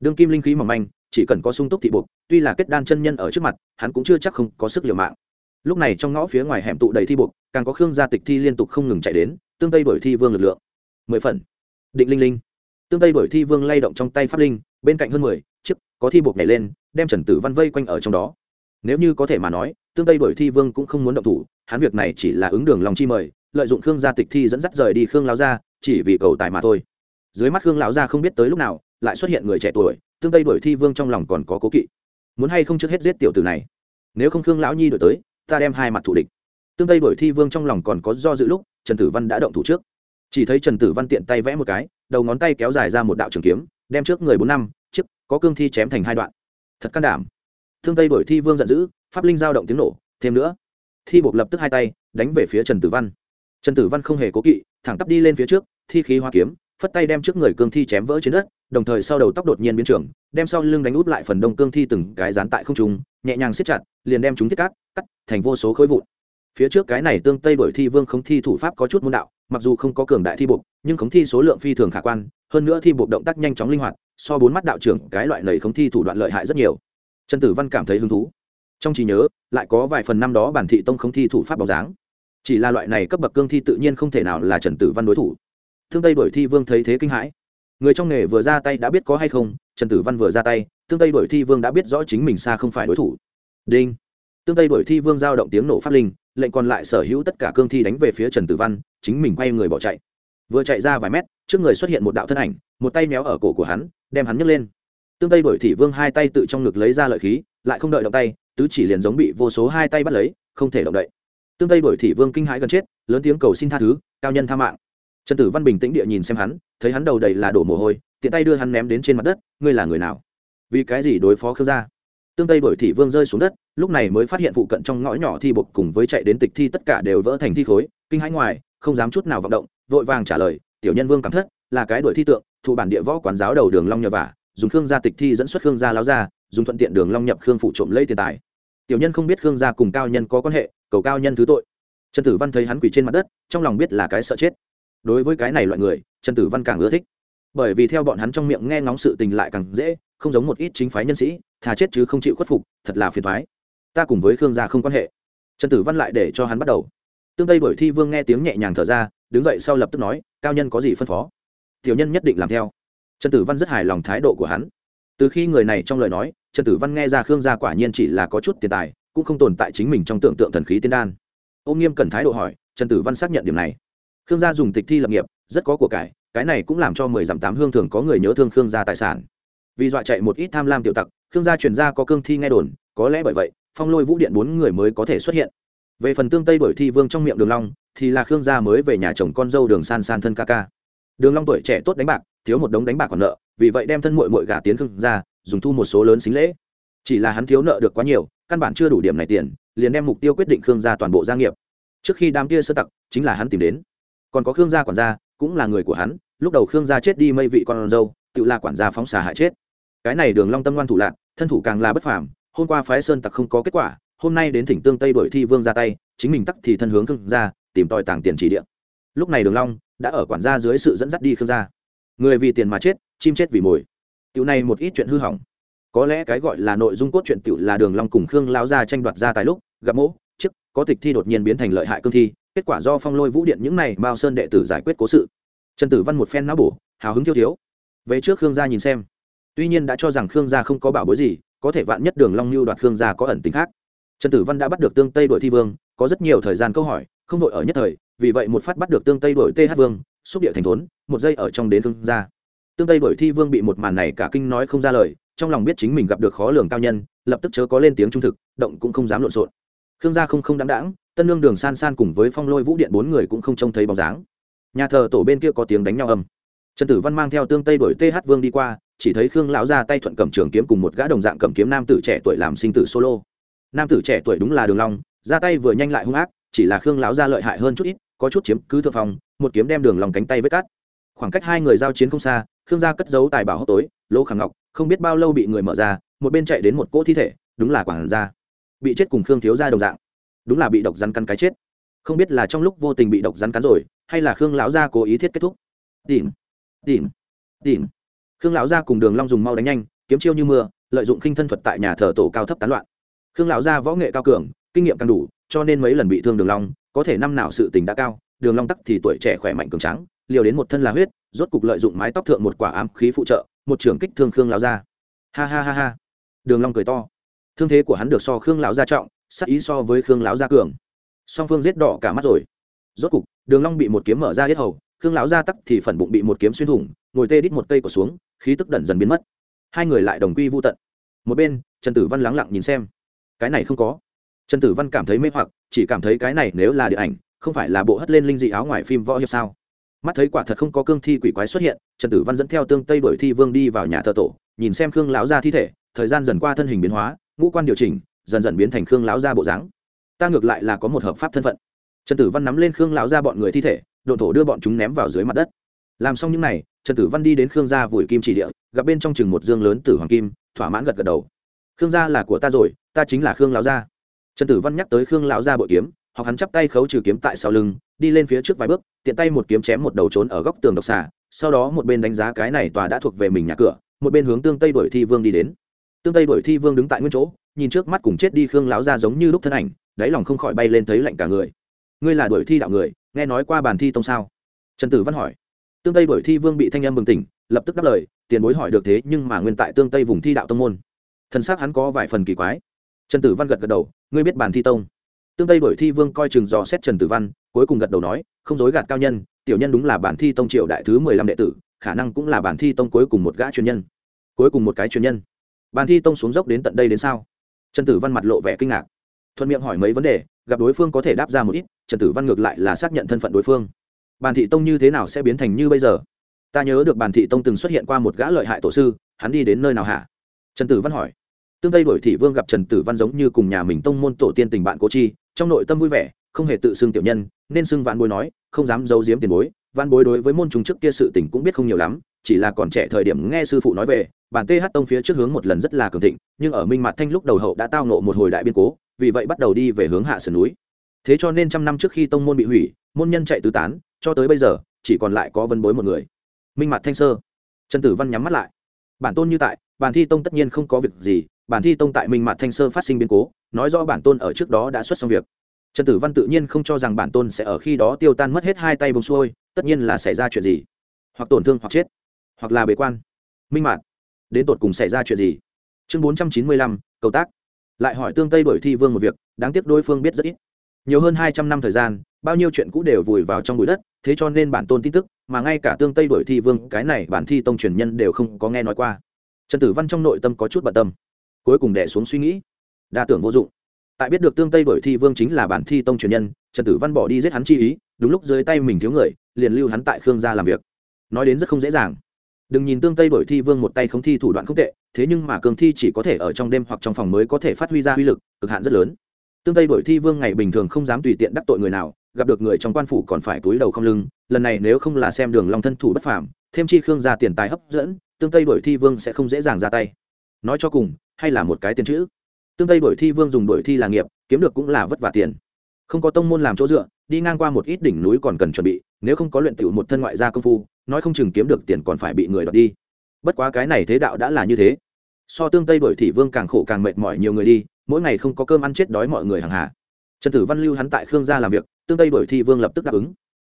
Đương kim linh khí mỏng manh, chỉ cần có sung túc thị buộc, tuy là kết đan chân nhân ở trước mặt, hắn cũng chưa chắc không có sức liều mạng. Lúc này trong ngõ phía ngoài hẻm tụ đầy thi buộc, càng có khương gia tịch thi liên tục không ngừng chạy đến, tương tây đổi thi vương lực lượng. Mười phần. Định linh linh. Tương tây đổi thi vương lay động trong tay pháp linh, bên cạnh hơn mười chiếc, có thi buộc nhảy lên, đem trần tử văn vây quanh ở trong đó. Nếu như có thể mà nói, tương tây đổi thi vương cũng không muốn động thủ, hắn việc này chỉ là ứng đường lòng chi mời, lợi dụng khương gia tịch thi dẫn dắt rời đi khương lão gia, chỉ vì cầu tài mà thôi. Dưới mắt khương lão gia không biết tới lúc nào, lại xuất hiện người trẻ tuổi, tương tây đổi thi vương trong lòng còn có cố kỵ. Muốn hay không trước hết giết tiểu tử này? Nếu không khương lão nhi đổi tới, ta đem hai mặt thủ địch. Tương tây đổi thi vương trong lòng còn có do dự lúc, trần tử văn đã động thủ trước. Chỉ thấy trần tử văn tiện tay vẽ một cái, đầu ngón tay kéo dài ra một đạo trường kiếm, đem trước người bốn năm có cương thi chém thành hai đoạn. Thật can đảm. Thương tây đổi thi vương giận dữ, pháp linh giao động tiếng nổ, thêm nữa. Thi buộc lập tức hai tay, đánh về phía trần tử văn. Trần tử văn không hề cố kỵ, thẳng tắp đi lên phía trước, thi khí hoa kiếm, phất tay đem trước người cương thi chém vỡ trên đất, đồng thời sau đầu tóc đột nhiên biến trưởng, đem sau lưng đánh úp lại phần đông cương thi từng cái dán tại không trung, nhẹ nhàng siết chặt, liền đem chúng thiết cát, cắt, thành vô số khối vụn. Phía trước cái này tương tây đổi thi vương không thi thủ pháp có chút môn đạo mặc dù không có cường đại thi buộc, nhưng khống thi số lượng phi thường khả quan, hơn nữa thi buộc động tác nhanh chóng linh hoạt, so bốn mắt đạo trưởng cái loại lầy khống thi thủ đoạn lợi hại rất nhiều. Trần tử văn cảm thấy hứng thú. Trong trí nhớ, lại có vài phần năm đó bản thị tông khống thi thủ pháp bóng dáng. Chỉ là loại này cấp bậc cương thi tự nhiên không thể nào là trần tử văn đối thủ. Thương tây đổi thi vương thấy thế kinh hãi. Người trong nghề vừa ra tay đã biết có hay không, trần tử văn vừa ra tay, thương tây đổi thi vương đã biết rõ chính mình xa không phải đối thủ. Đinh tương tây đuổi thi vương giao động tiếng nổ phát linh, lệnh còn lại sở hữu tất cả cương thi đánh về phía trần tử văn, chính mình quay người bỏ chạy. Vừa chạy ra vài mét, trước người xuất hiện một đạo thân ảnh, một tay méo ở cổ của hắn, đem hắn nhấc lên. Tương tây đuổi thị vương hai tay tự trong ngực lấy ra lợi khí, lại không đợi động tay, tứ chỉ liền giống bị vô số hai tay bắt lấy, không thể động đậy. Tương tây đuổi thị vương kinh hãi gần chết, lớn tiếng cầu xin tha thứ, cao nhân tha mạng. Trần tử văn bình tĩnh địa nhìn xem hắn, thấy hắn đầu đầy là đổ mồ hôi, tiện tay đưa hắn ném đến trên mặt đất, ngươi là người nào? Vì cái gì đối phó khương gia? Tương tây đổi thị vương rơi xuống đất, lúc này mới phát hiện phụ cận trong ngõ nhỏ thi bục cùng với chạy đến tịch thi tất cả đều vỡ thành thi khối, kinh hãi ngoài, không dám chút nào vọng động, vội vàng trả lời, tiểu nhân vương cảm thất, là cái đuổi thi tượng, thụ bản địa võ quán giáo đầu đường long nhờ vả, dùng khương gia tịch thi dẫn xuất khương gia láo ra dùng thuận tiện đường long nhập khương phụ trộm lấy tiền tài. Tiểu nhân không biết khương gia cùng cao nhân có quan hệ, cầu cao nhân thứ tội. Trần tử văn thấy hắn quỳ trên mặt đất, trong lòng biết là cái sợ chết. Đối với cái này loại người, trần tử văn càng ưa thích bởi vì theo bọn hắn trong miệng nghe ngóng sự tình lại càng dễ, không giống một ít chính phái nhân sĩ, thà chết chứ không chịu khuất phục, thật là phiền thoái ta cùng với khương gia không quan hệ. Trần tử văn lại để cho hắn bắt đầu. Tương tây đổi thi vương nghe tiếng nhẹ nhàng thở ra, đứng dậy sau lập tức nói, cao nhân có gì phân phó? Tiểu nhân nhất định làm theo. Trần tử văn rất hài lòng thái độ của hắn. Từ khi người này trong lời nói, trần tử văn nghe ra khương gia quả nhiên chỉ là có chút tiền tài, cũng không tồn tại chính mình trong tưởng tượng thần khí tiên đan. Ôm nghiêm cần thái độ hỏi, trần tử văn xác nhận điểm này. Khương gia dùng tịch thi lập nghiệp, rất có của cải cái này cũng làm cho mười dặm tám hương thường có người nhớ thương khương gia tài sản. Vì dọa chạy một ít tham lam tiểu tặc, khương gia truyền ra có cương thi nghe đồn, có lẽ bởi vậy, phong lôi vũ điện bốn người mới có thể xuất hiện. Về phần tương tây bởi thi vương trong miệng đường long, thì là khương gia mới về nhà chồng con dâu đường san san thân ca ca. Đường long tuổi trẻ tốt đánh bạc, thiếu một đống đánh bạc còn nợ, vì vậy đem thân muội muội gả tiến khương gia, dùng thu một số lớn xính lễ. Chỉ là hắn thiếu nợ được quá nhiều, căn bản chưa đủ điểm này tiền, liền đem mục tiêu quyết định khương gia toàn bộ gia nghiệp. Trước khi đám kia sơ tặc, chính là hắn tìm đến. Còn có khương gia quản gia, cũng là người của hắn lúc đầu khương gia chết đi mây vị con dâu, tự là quản gia phóng xả hại chết. Cái này đường long tâm ngoan thủ lạc thân thủ càng là bất phàm, hôm qua phái sơn tặc không có kết quả, hôm nay đến thỉnh tương tây đổi thi vương ra tay, chính mình tắc thì thân hướng khương gia, tìm tòi tàng tiền chỉ địa. Lúc này đường long đã ở quản gia dưới sự dẫn dắt đi khương gia. Người vì tiền mà chết, chim chết vì mồi. Tiểu này một ít chuyện hư hỏng. Có lẽ cái gọi là nội dung cốt truyện tiểu là đường long cùng khương lão gia tranh đoạt gia tài lúc, gặp mỗ, trước, có tịch thi đột nhiên biến thành lợi hại cương thi, kết quả do phong lôi vũ điện những này mao sơn đệ tử giải quyết cố sự trần tử văn một phen não bổ, hào hứng thiêu thiếu. Về trước khương gia nhìn xem. Tuy nhiên đã cho rằng khương gia không có bảo bối gì, có thể vạn nhất đường long lưu đoạt khương gia có ẩn tính khác. Trần tử văn đã bắt được tương tây đội thi vương, có rất nhiều thời gian câu hỏi, không đội ở nhất thời, vì vậy một phát bắt được tương tây đội th vương, xúc địa thành thốn, một giây ở trong đến khương gia. Tương tây đội thi vương bị một màn này cả kinh nói không ra lời, trong lòng biết chính mình gặp được khó lường cao nhân, lập tức chớ có lên tiếng trung thực, động cũng không dám lộn xộn. Khương gia không không đáng đáng tân lương đường san san cùng với phong lôi vũ điện bốn người cũng không trông thấy bóng dáng nhà thờ tổ bên kia có tiếng đánh nhau âm. Trần tử văn mang theo tương tây đổi th vương đi qua, chỉ thấy khương lão ra tay thuận cầm trường kiếm cùng một gã đồng dạng cầm kiếm nam tử trẻ tuổi làm sinh tử solo. Nam tử trẻ tuổi đúng là đường long, ra tay vừa nhanh lại hung ác, chỉ là khương lão ra lợi hại hơn chút ít, có chút chiếm cứ thượng phòng một kiếm đem đường lòng cánh tay vết cắt. Khoảng cách hai người giao chiến không xa, khương gia cất giấu tài bảo hốc tối, lỗ khảm ngọc, không biết bao lâu bị người mở ra, một bên chạy đến một cỗ thi thể, đúng là quảng gia. Bị chết cùng khương thiếu gia đồng dạng. Đúng là bị độc rắn căn cái chết không biết là trong lúc vô tình bị độc rắn cắn rồi, hay là khương lão gia cố ý thiết kết thúc. Tìm tìm tìm. Khương lão gia cùng đường long dùng mau đánh nhanh, kiếm chiêu như mưa, lợi dụng khinh thân thuật tại nhà thờ tổ cao thấp tán loạn. Khương lão gia võ nghệ cao cường, kinh nghiệm càng đủ, cho nên mấy lần bị thương đường long, có thể năm nào sự tình đã cao, đường long tắc thì tuổi trẻ khỏe mạnh cường tráng, liều đến một thân là huyết, rốt cục lợi dụng mái tóc thượng một quả ám khí phụ trợ, một trường kích thương khương lão gia. Ha ha ha ha. Đường long cười to. Thương thế của hắn được so khương lão gia trọng, sắc ý so với khương lão gia cường song phương giết đỏ cả mắt rồi. Rốt cục, đường long bị một kiếm mở ra hết hầu, khương lão gia tắc thì phần bụng bị một kiếm xuyên thủng, ngồi tê đít một cây cổ xuống, khí tức đẩn dần biến mất. Hai người lại đồng quy vu tận. Một bên, trần tử văn lắng lặng nhìn xem. Cái này không có. Trần tử văn cảm thấy mê hoặc, chỉ cảm thấy cái này nếu là điện ảnh, không phải là bộ hất lên linh dị áo ngoài phim võ hiệp sao? Mắt thấy quả thật không có cương thi quỷ quái xuất hiện, trần tử văn dẫn theo tương tây đổi thi vương đi vào nhà thờ tổ, nhìn xem khương lão gia thi thể, thời gian dần qua thân hình biến hóa, ngũ quan điều chỉnh, dần dần biến thành khương lão gia bộ dáng ta ngược lại là có một hợp pháp thân phận. Trần tử văn nắm lên khương lão gia bọn người thi thể, độn thổ đưa bọn chúng ném vào dưới mặt đất. Làm xong những n à y trần tử văn đi đến khương gia vùi kim chỉ địa, gặp bên trong chừng một dương lớn tử hoàng kim, thỏa mãn gật gật đầu. Khương gia là của ta rồi, ta chính là khương lão gia. Trần tử văn nhắc tới khương lão gia bội kiếm hoặc hắn chắp tay khấu trừ kiếm tại sau lưng, đi lên phía trước vài bước, tiện tay một kiếm chém một đầu trốn ở góc tường độc xà, sau đó một bên đánh giá cái này tòa đã thuộc về mình nhà cửa, một bên hướng tương tây đuổi thi vương đi đến. Tương tây đuổi thi vương đứng tại nguyên chỗ, nhìn trước mắt cùng chết đi khương lão gia giống như lúc thân ảnh đáy lòng không khỏi bay lên thấy lạnh cả người. Ngươi là đuổi thi đạo người, nghe nói qua bàn thi tông sao? Trần tử văn hỏi. Tương tây đuổi thi vương bị thanh âm bừng tỉnh, lập tức đáp lời, tiền bối hỏi được thế nhưng mà nguyên tại tương tây vùng thi đạo tông môn. Thần xác hắn có vài phần kỳ quái. Trần tử văn gật gật đầu, ngươi biết bàn thi tông. Tương tây đuổi thi vương coi chừng dò xét trần tử văn, cuối cùng gật đầu nói, không dối gạt cao nhân, tiểu nhân đúng là bản thi tông triệu đại thứ mười lăm đệ tử, khả năng cũng là bản thi tông cuối cùng một gã truyền nhân. Cuối cùng một cái truyền nhân. Bản thi tông xuống dốc đến tận đây đến sao? Trần tử văn mặt lộ vẻ kinh ngạc thuận miệng hỏi mấy vấn đề, gặp đối phương có thể đáp ra một ít, trần tử văn ngược lại là xác nhận thân phận đối phương. Bàn thị tông như thế nào sẽ biến thành như bây giờ? Ta nhớ được bàn thị tông từng xuất hiện qua một gã lợi hại tổ sư, hắn đi đến nơi nào hả? Trần tử văn hỏi. Tương tây đổi thị vương gặp trần tử văn giống như cùng nhà mình tông môn tổ tiên tình bạn cố chi, trong nội tâm vui vẻ, không hề tự xưng tiểu nhân, nên xưng vạn bối nói, không dám giấu giếm tiền bối. Vạn bối đối với môn chúng trước kia sự tình cũng biết không nhiều lắm, chỉ là còn trẻ thời điểm nghe sư phụ nói về, bản th tông phía trước hướng một lần rất là cường thịnh, nhưng ở minh mặt thanh lúc đầu hậu đã tao nộ một hồi đại biên cố vì vậy bắt đầu đi về hướng hạ sườn núi. Thế cho nên trăm năm trước khi tông môn bị hủy, môn nhân chạy tứ tán, cho tới bây giờ, chỉ còn lại có vân bối một người. Minh mặt thanh sơ. Trần tử văn nhắm mắt lại. Bản tôn như tại, bản thi tông tất nhiên không có việc gì, bản thi tông tại minh mặt thanh sơ phát sinh biến cố, nói rõ bản tôn ở trước đó đã xuất xong việc. Trần tử văn tự nhiên không cho rằng bản tôn sẽ ở khi đó tiêu tan mất hết hai tay bông xuôi, tất nhiên là xảy ra chuyện gì? Hoặc tổn thương hoặc chết, hoặc là bế quan. Minh mạt, đến tột cùng xảy ra chuyện gì? Chương bốn trăm chín mươi lăm, cầu tác lại hỏi tương tây đổi thi vương một việc, đáng tiếc đối phương biết rất ít. Nhiều hơn hai trăm năm thời gian, bao nhiêu chuyện cũ đều vùi vào trong bụi đất, thế cho nên bản tôn tin tức, mà ngay cả tương tây đổi thi vương, cái này bản thi tông truyền nhân đều không có nghe nói qua. Trần tử văn trong nội tâm có chút bận tâm, cuối cùng đẻ xuống suy nghĩ. Đa tưởng vô dụng. Tại biết được tương tây đổi thi vương chính là bản thi tông truyền nhân, trần tử văn bỏ đi giết hắn chi ý, đúng lúc dưới tay mình thiếu người, liền lưu hắn tại khương gia làm việc. Nói đến rất không dễ dàng. Đừng nhìn tương tây đổi thi vương một tay không thi thủ đoạn không tệ thế nhưng mà cường thi chỉ có thể ở trong đêm hoặc trong phòng mới có thể phát huy ra uy lực, cực hạn rất lớn. Tương tây đổi thi vương ngày bình thường không dám tùy tiện đắc tội người nào, gặp được người trong quan phủ còn phải túi đầu không lưng, lần này nếu không là xem đường long thân thủ bất phàm, thêm chi khương gia tiền tài hấp dẫn, tương tây đổi thi vương sẽ không dễ dàng ra tay. Nói cho cùng, hay là một cái tiền chữ. Tương tây đổi thi vương dùng đổi thi là nghiệp, kiếm được cũng là vất vả tiền. Không có tông môn làm chỗ dựa, đi ngang qua một ít đỉnh núi còn cần chuẩn bị, nếu không có luyện tiểu một thân ngoại gia công phu, nói không chừng kiếm được tiền còn phải bị người đoạt đi. Bất quá cái này thế đạo đã là như thế so tương tây đổi thị vương càng khổ càng mệt mỏi nhiều người đi, mỗi ngày không có cơm ăn chết đói mọi người hàng hà. Trần tử văn lưu hắn tại khương gia làm việc, tương tây đổi thị vương lập tức đáp ứng.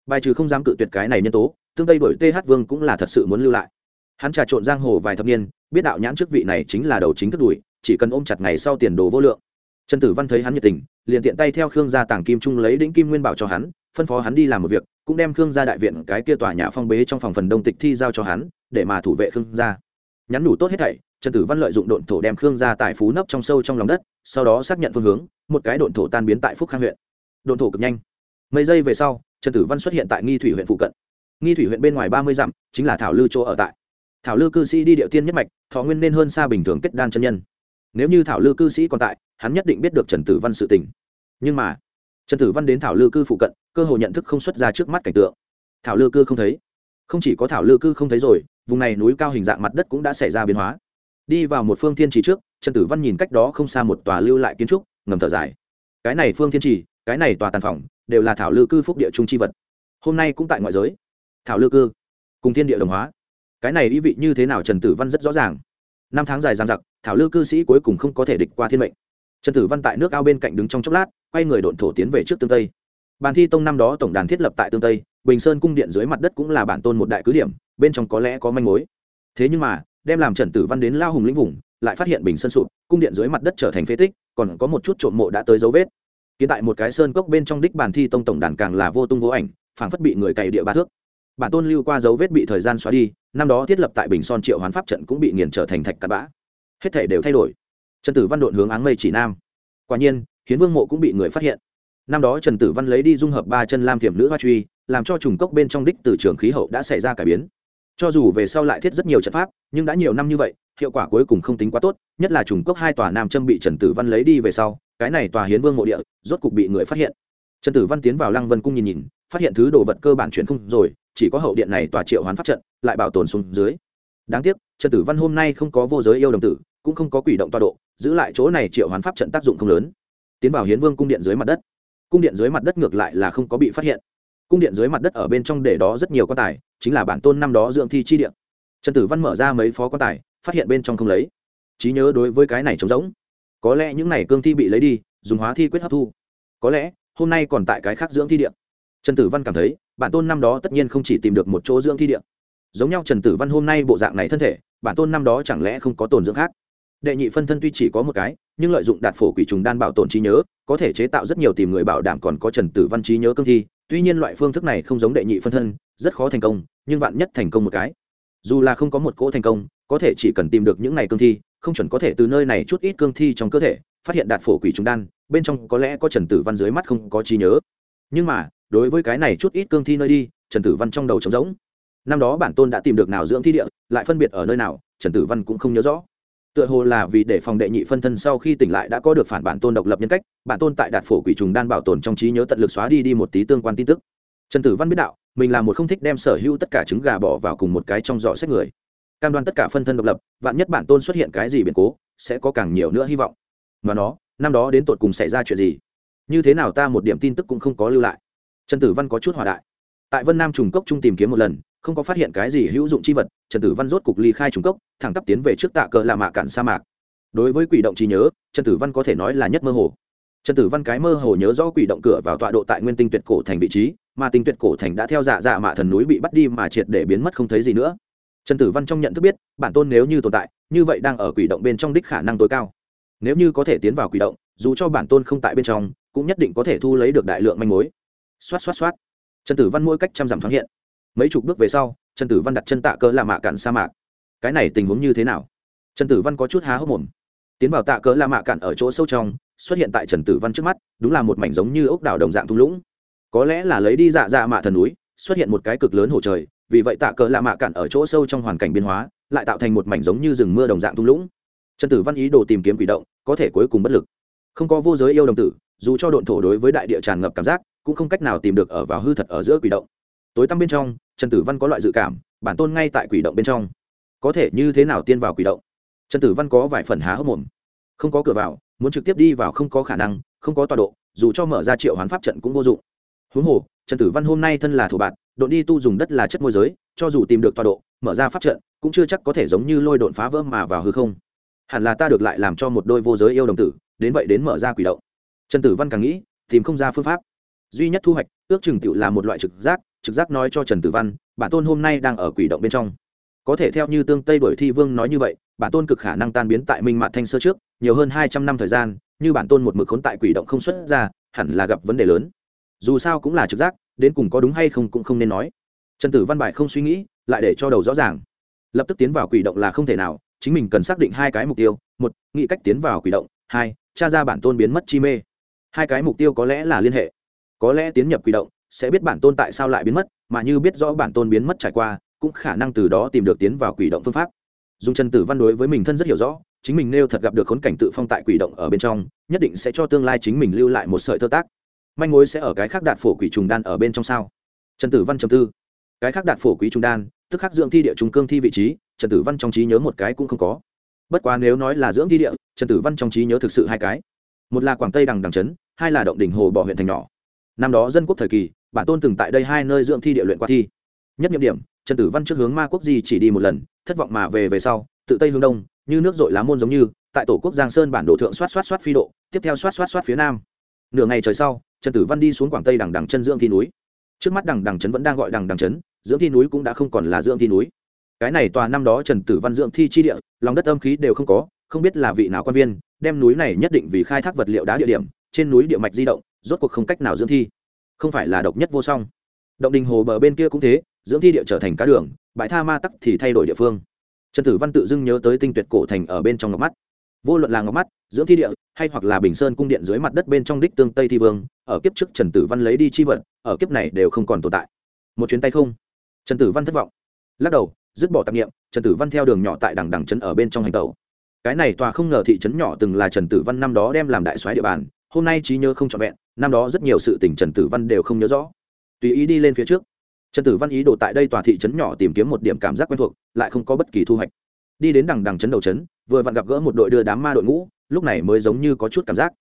Bài trừ không dám cự tuyệt cái này nhân tố, tương tây đổi th vương cũng là thật sự muốn lưu lại. Hắn trà trộn giang hồ vài thập niên, biết đạo nhãn trước vị này chính là đầu chính thức đuổi, chỉ cần ôm chặt ngày sau tiền đồ vô lượng. Trần tử văn thấy hắn nhiệt tình, liền tiện tay theo khương gia tàng kim trung lấy đĩnh kim nguyên bảo cho hắn, phân phó hắn đi làm một việc, cũng đem khương gia đại viện cái kia tòa nhà phong bế trong phòng phần đông tịch thi giao cho hắn, để mà thủ vệ khương gia. Nhắn đủ tốt hết thảy trần tử văn lợi dụng độn thổ đem khương gia tại phú nấp trong sâu trong lòng đất, sau đó xác nhận phương hướng, một cái độn thổ tan biến tại phúc khang huyện. Độn thổ cực nhanh. Mấy giây về sau, trần tử văn xuất hiện tại nghi thủy huyện phụ cận. Nghi thủy huyện bên ngoài ba mươi dặm, chính là thảo lư chỗ ở tại. Thảo lư cư sĩ đi điệu tiên nhất mạch, thọ nguyên nên hơn xa bình thường kết đan chân nhân. Nếu như thảo lư cư sĩ còn tại, hắn nhất định biết được trần tử văn sự tình. Nhưng mà, trần tử văn đến thảo lư cư phụ cận, cơ hội nhận thức không xuất ra trước mắt cảnh tượng. Thảo lư cư không thấy. Không chỉ có thảo lư cư không thấy rồi, vùng này núi cao hình dạng mặt đất cũng đã xảy ra biến hóa đi vào một phương thiên trì trước, trần tử văn nhìn cách đó không xa một tòa lưu lại kiến trúc, ngầm thở dài. Cái này phương thiên trì, cái này tòa tàn phòng, đều là thảo lư cư phúc địa trung chi vật. Hôm nay cũng tại ngoại giới. Thảo lư cư, cùng thiên địa đồng hóa. Cái này ý vị như thế nào trần tử văn rất rõ ràng. Năm tháng dài dàn giặc thảo lư cư sĩ cuối cùng không có thể địch qua thiên mệnh. Trần tử văn tại nước ao bên cạnh đứng trong chốc lát, quay người độn thổ tiến về trước tương tây. Bàn thi tông năm đó tổng đàn thiết lập tại tương tây, bình sơn cung điện dưới mặt đất cũng là bản tôn một đại cứ điểm, bên trong có lẽ có manh mối. Thế nhưng mà đem làm trần tử văn đến lao hùng lĩnh vùng, lại phát hiện bình sân sụp, cung điện dưới mặt đất trở thành phế tích, còn có một chút trộm mộ đã tới dấu vết. Kiến tại một cái sơn cốc bên trong đích bàn thi tông tổng đàn càng là vô tung vô ảnh, phảng phất bị người cày địa ba thước. Bản tôn lưu qua dấu vết bị thời gian xóa đi, năm đó thiết lập tại bình son triệu hoán pháp trận cũng bị nghiền trở thành thạch cắt bã. Hết thể đều thay đổi. Trần tử văn độn hướng áng mây chỉ nam. Quả nhiên, hiến vương mộ cũng bị người phát hiện. Năm đó trần tử văn lấy đi dung hợp ba chân lam thiểm nữ hoa truy, làm cho trùng cốc bên trong đích từ trường khí hậu đã xảy ra cải biến cho dù về sau lại thiết rất nhiều trận pháp, nhưng đã nhiều năm như vậy, hiệu quả cuối cùng không tính quá tốt, nhất là trùng cốc hai tòa nam châm bị trần tử văn lấy đi về sau, cái này tòa hiến vương mộ địa, rốt cục bị người phát hiện. Trần tử văn tiến vào lăng vân cung nhìn nhìn, phát hiện thứ đồ vật cơ bản chuyển không rồi, chỉ có hậu điện này tòa triệu hoán pháp trận, lại bảo tồn xuống dưới. Đáng tiếc, trần tử văn hôm nay không có vô giới yêu đồng tử, cũng không có quỷ động tọa độ, giữ lại chỗ này triệu hoán pháp trận tác dụng không lớn. Tiến vào hiến vương cung điện dưới mặt đất. Cung điện dưới mặt đất ngược lại là không có bị phát hiện. Cung điện dưới mặt đất ở bên trong để đó rất nhiều quan tài chính là bản tôn năm đó dưỡng thi chi điện trần tử văn mở ra mấy phó quan tài, phát hiện bên trong không lấy. Trí nhớ đối với cái này trống rỗng. Có lẽ những này cương thi bị lấy đi, dùng hóa thi quyết hấp thu. Có lẽ, hôm nay còn tại cái khác dưỡng thi điện trần tử văn cảm thấy, bản tôn năm đó tất nhiên không chỉ tìm được một chỗ dưỡng thi điện giống nhau trần tử văn hôm nay bộ dạng này thân thể, bản tôn năm đó chẳng lẽ không có tồn dưỡng khác? Đệ nhị phân thân tuy chỉ có một cái, nhưng lợi dụng đạt phổ quỷ trùng đan bảo tồn trí nhớ, có thể chế tạo rất nhiều tìm người bảo đảm còn có trần tử văn trí nhớ cương thi. Tuy nhiên loại phương thức này không giống đệ nhị phân thân rất khó thành công, nhưng vạn nhất thành công một cái. Dù là không có một cỗ thành công, có thể chỉ cần tìm được những này cương thi, không chuẩn có thể từ nơi này chút ít cương thi trong cơ thể, phát hiện đạt phổ quỷ trùng đan, bên trong có lẽ có trần tử văn dưới mắt không có trí nhớ. Nhưng mà, đối với cái này chút ít cương thi nơi đi, trần tử văn trong đầu trống rỗng. Năm đó bản tôn đã tìm được nào dưỡng thi địa, lại phân biệt ở nơi nào, trần tử văn cũng không nhớ rõ. Tựa hồ là vì để phòng đệ nhị phân thân sau khi tỉnh lại đã có được phản bản tôn độc lập nhân cách, bản tôn tại đạt phổ quỷ trùng đan bảo tồn trong trí nhớ tận lực xóa đi đi một tí tương quan tin tức. Trần tử văn biết đạo mình là một không thích đem sở hữu tất cả trứng gà bỏ vào cùng một cái trong giỏ sách người. Cam đoan tất cả phân thân độc lập, vạn nhất bản tôn xuất hiện cái gì biến cố, sẽ có càng nhiều nữa hy vọng. Mà nó, năm đó đến tột cùng xảy ra chuyện gì? Như thế nào ta một điểm tin tức cũng không có lưu lại. Trần tử văn có chút hòa đại. Tại vân nam trùng cốc trung tìm kiếm một lần, không có phát hiện cái gì hữu dụng chi vật, trần tử văn rốt cục ly khai trùng cốc, thẳng tắp tiến về trước tạ cờ là mạ cạn sa mạc. Đối với quỷ động trí nhớ, trần tử văn có thể nói là nhất mơ hồ trần tử văn cái mơ hồ nhớ rõ quỷ động cửa vào tọa độ tại nguyên tinh tuyệt cổ thành vị trí, mà tinh tuyệt cổ thành đã theo dạ dạ mạ thần núi bị bắt đi mà triệt để biến mất không thấy gì nữa. Trần tử văn trong nhận thức biết, bản tôn nếu như tồn tại, như vậy đang ở quỷ động bên trong đích khả năng tối cao. Nếu như có thể tiến vào quỷ động, dù cho bản tôn không tại bên trong, cũng nhất định có thể thu lấy được đại lượng manh mối. Xoát xoát xoát. Trần tử văn mỗi cách trăm dặm thoáng hiện. Mấy chục bước về sau, trần tử văn đặt chân tạ cơ là mạ cạn sa mạc. Cái này tình huống như thế nào? Trần tử văn có chút há hốc mồm. Tiến vào tạ cỡ là mạ cạn ở chỗ sâu trong xuất hiện tại trần tử văn trước mắt, đúng là một mảnh giống như ốc đảo đồng dạng thung lũng. Có lẽ là lấy đi dạ dạ mạ thần núi, xuất hiện một cái cực lớn hồ trời, vì vậy tạ cờ lạ mạ cạn ở chỗ sâu trong hoàn cảnh biên hóa, lại tạo thành một mảnh giống như rừng mưa đồng dạng thung lũng. Trần tử văn ý đồ tìm kiếm quỷ động, có thể cuối cùng bất lực. Không có vô giới yêu đồng tử, dù cho độn thổ đối với đại địa tràn ngập cảm giác, cũng không cách nào tìm được ở vào hư thật ở giữa quỷ động. Tối tăm bên trong, trần tử văn có loại dự cảm, bản tôn ngay tại quỷ động bên trong. Có thể như thế nào tiên vào quỷ động? Trần tử văn có vài phần há hốc mồm. Không có cửa vào muốn trực tiếp đi vào không có khả năng, không có tọa độ, dù cho mở ra triệu hoán pháp trận cũng vô dụng. Huống hồ, trần tử văn hôm nay thân là thủ bạn đột đi tu dùng đất là chất môi giới, cho dù tìm được tọa độ, mở ra pháp trận, cũng chưa chắc có thể giống như lôi đột phá vỡ mà vào hư không. Hẳn là ta được lại làm cho một đôi vô giới yêu đồng tử, đến vậy đến mở ra quỷ động. Trần tử văn càng nghĩ, tìm không ra phương pháp. Duy nhất thu hoạch, ước chừng tựu là một loại trực giác trực giác nói cho trần tử văn, bản tôn hôm nay đang ở quỷ động bên trong. Có thể theo như tương tây đổi thi vương nói như vậy bản tôn cực khả năng tan biến tại minh mạn thanh sơ trước, nhiều hơn hai trăm năm thời gian, như bản tôn một mực khốn tại quỷ động không xuất ra, hẳn là gặp vấn đề lớn. Dù sao cũng là trực giác, đến cùng có đúng hay không cũng không nên nói. Trần tử văn bài không suy nghĩ, lại để cho đầu rõ ràng. Lập tức tiến vào quỷ động là không thể nào, chính mình cần xác định hai cái mục tiêu, một, nghĩ cách tiến vào quỷ động, hai, tra ra bản tôn biến mất chi mê. Hai cái mục tiêu có lẽ là liên hệ. Có lẽ tiến nhập quỷ động sẽ biết bản tôn tại sao lại biến mất, mà như biết rõ bản tôn biến mất trải qua, cũng khả năng từ đó tìm được tiến vào quỷ động phương pháp dùng trần tử văn đối với mình thân rất hiểu rõ, chính mình nêu thật gặp được khốn cảnh tự phong tại quỷ động ở bên trong, nhất định sẽ cho tương lai chính mình lưu lại một sợi thơ tác. Manh mối sẽ ở cái khác đạt phổ quỷ trùng đan ở bên trong sao? Trần tử văn trầm tư. Cái khác đạt phổ quỷ trùng đan, tức khắc dưỡng thi địa trùng cương thi vị trí, trần tử văn trong trí nhớ một cái cũng không có. Bất quá nếu nói là dưỡng thi địa, trần tử văn trong trí nhớ thực sự hai cái. Một là quảng tây đằng đằng trấn, hai là động đỉnh hồ bỏ huyện thành nhỏ. Năm đó dân quốc thời kỳ, bản tôn từng tại đây hai nơi dưỡng thi địa luyện qua thi. Nhất nhiệm điểm, trần tử văn trước hướng ma quốc di chỉ đi một lần thất vọng mà về về sau, tự tây hướng đông, như nước dội lá môn giống như, tại tổ quốc giang sơn bản đồ thượng xoát xoát xoát phi độ, tiếp theo xoát xoát xoát phía nam. Nửa ngày trời sau, trần tử văn đi xuống quảng tây đằng đằng chân dưỡng thi núi. Trước mắt đằng đằng trấn vẫn đang gọi đằng đằng trấn, dưỡng thi núi cũng đã không còn là dưỡng thi núi. Cái này tòa năm đó trần tử văn dưỡng thi chi địa, lòng đất âm khí đều không có, không biết là vị nào quan viên, đem núi này nhất định vì khai thác vật liệu đá địa điểm, trên núi địa mạch di động, rốt cuộc không cách nào dưỡng thi. Không phải là độc nhất vô song. Động đình hồ bờ bên kia cũng thế dưỡng thi địa trở thành cá đường, bãi tha ma tắc thì thay đổi địa phương. Trần tử văn tự dưng nhớ tới tinh tuyệt cổ thành ở bên trong ngọc mắt. Vô luận là ngọc mắt, dưỡng thi địa, hay hoặc là bình sơn cung điện dưới mặt đất bên trong đích tương tây thi vương, ở kiếp trước trần tử văn lấy đi chi vật, ở kiếp này đều không còn tồn tại. Một chuyến tay không. Trần tử văn thất vọng. Lắc đầu, dứt bỏ tạp nghiệm trần tử văn theo đường nhỏ tại đằng đằng trấn ở bên trong hành tàu cái này tòa không ngờ thị trấn nhỏ từng là trần tử văn năm đó đem làm đại soái địa bàn, hôm nay trí nhớ không trọn vẹn, năm đó rất nhiều sự tình trần tử văn đều không nhớ rõ. Tùy ý đi lên phía trước trần tử văn ý đồ tại đây tòa thị trấn nhỏ tìm kiếm một điểm cảm giác quen thuộc, lại không có bất kỳ thu hoạch. Đi đến đằng đằng trấn đầu trấn, vừa vặn gặp gỡ một đội đưa đám ma đội ngũ, lúc này mới giống như có chút cảm giác.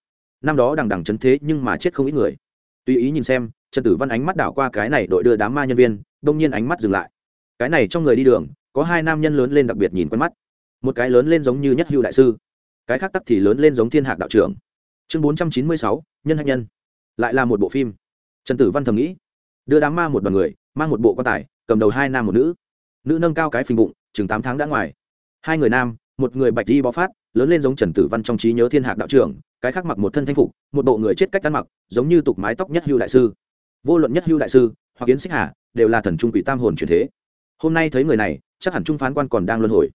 Năm đó đằng đằng trấn thế nhưng mà chết không ít người. Tùy ý nhìn xem, trần tử văn ánh mắt đảo qua cái này đội đưa đám ma nhân viên, đông nhiên ánh mắt dừng lại. Cái này trong người đi đường, có hai nam nhân lớn lên đặc biệt nhìn quen mắt. Một cái lớn lên giống như nhất hữu đại sư, cái khác tắc thì lớn lên giống thiên hạc đạo trưởng. Chương bốn trăm chín mươi sáu, nhân hạnh nhân. Lại là một bộ phim. Trần tử văn thầm nghĩ, đưa đám ma một đoàn người mang một bộ quan tài, cầm đầu hai nam một nữ. Nữ nâng cao cái phình bụng, chừng tám tháng đã ngoài. Hai người nam, một người bạch đi bó phát, lớn lên giống trần tử văn trong trí nhớ thiên hạc đạo trưởng, cái khác mặc một thân thanh phục, một bộ người chết cách ăn mặc, giống như tục mái tóc nhất hưu đại sư. Vô luận nhất hưu đại sư, hoặc kiến xích hà, đều là thần trung quỷ tam hồn truyền thế. Hôm nay thấy người này, chắc hẳn trung phán quan còn đang luân hồi.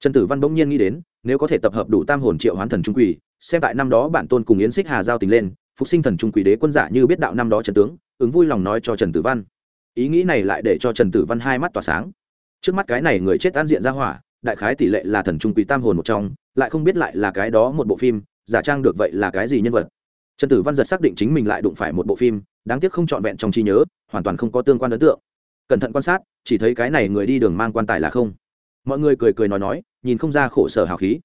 Trần tử văn bỗng nhiên nghĩ đến, nếu có thể tập hợp đủ tam hồn triệu hoán thần trung quỷ, xem tại năm đó bản tôn cùng yến xích hà giao tình lên, phục sinh thần trung quỷ đế quân giả như biết đạo năm đó trần tướng, ứng vui lòng nói cho trần tử văn ý nghĩ này lại để cho trần tử văn hai mắt tỏa sáng. Trước mắt cái này người chết an diện ra hỏa, đại khái tỷ lệ là thần trung quỷ tam hồn một trong, lại không biết lại là cái đó một bộ phim, giả trang được vậy là cái gì nhân vật. Trần tử văn giật xác định chính mình lại đụng phải một bộ phim, đáng tiếc không trọn vẹn trong trí nhớ, hoàn toàn không có tương quan ấn tượng. Cẩn thận quan sát, chỉ thấy cái này người đi đường mang quan tài là không. Mọi người cười cười nói nói, nhìn không ra khổ sở hào khí.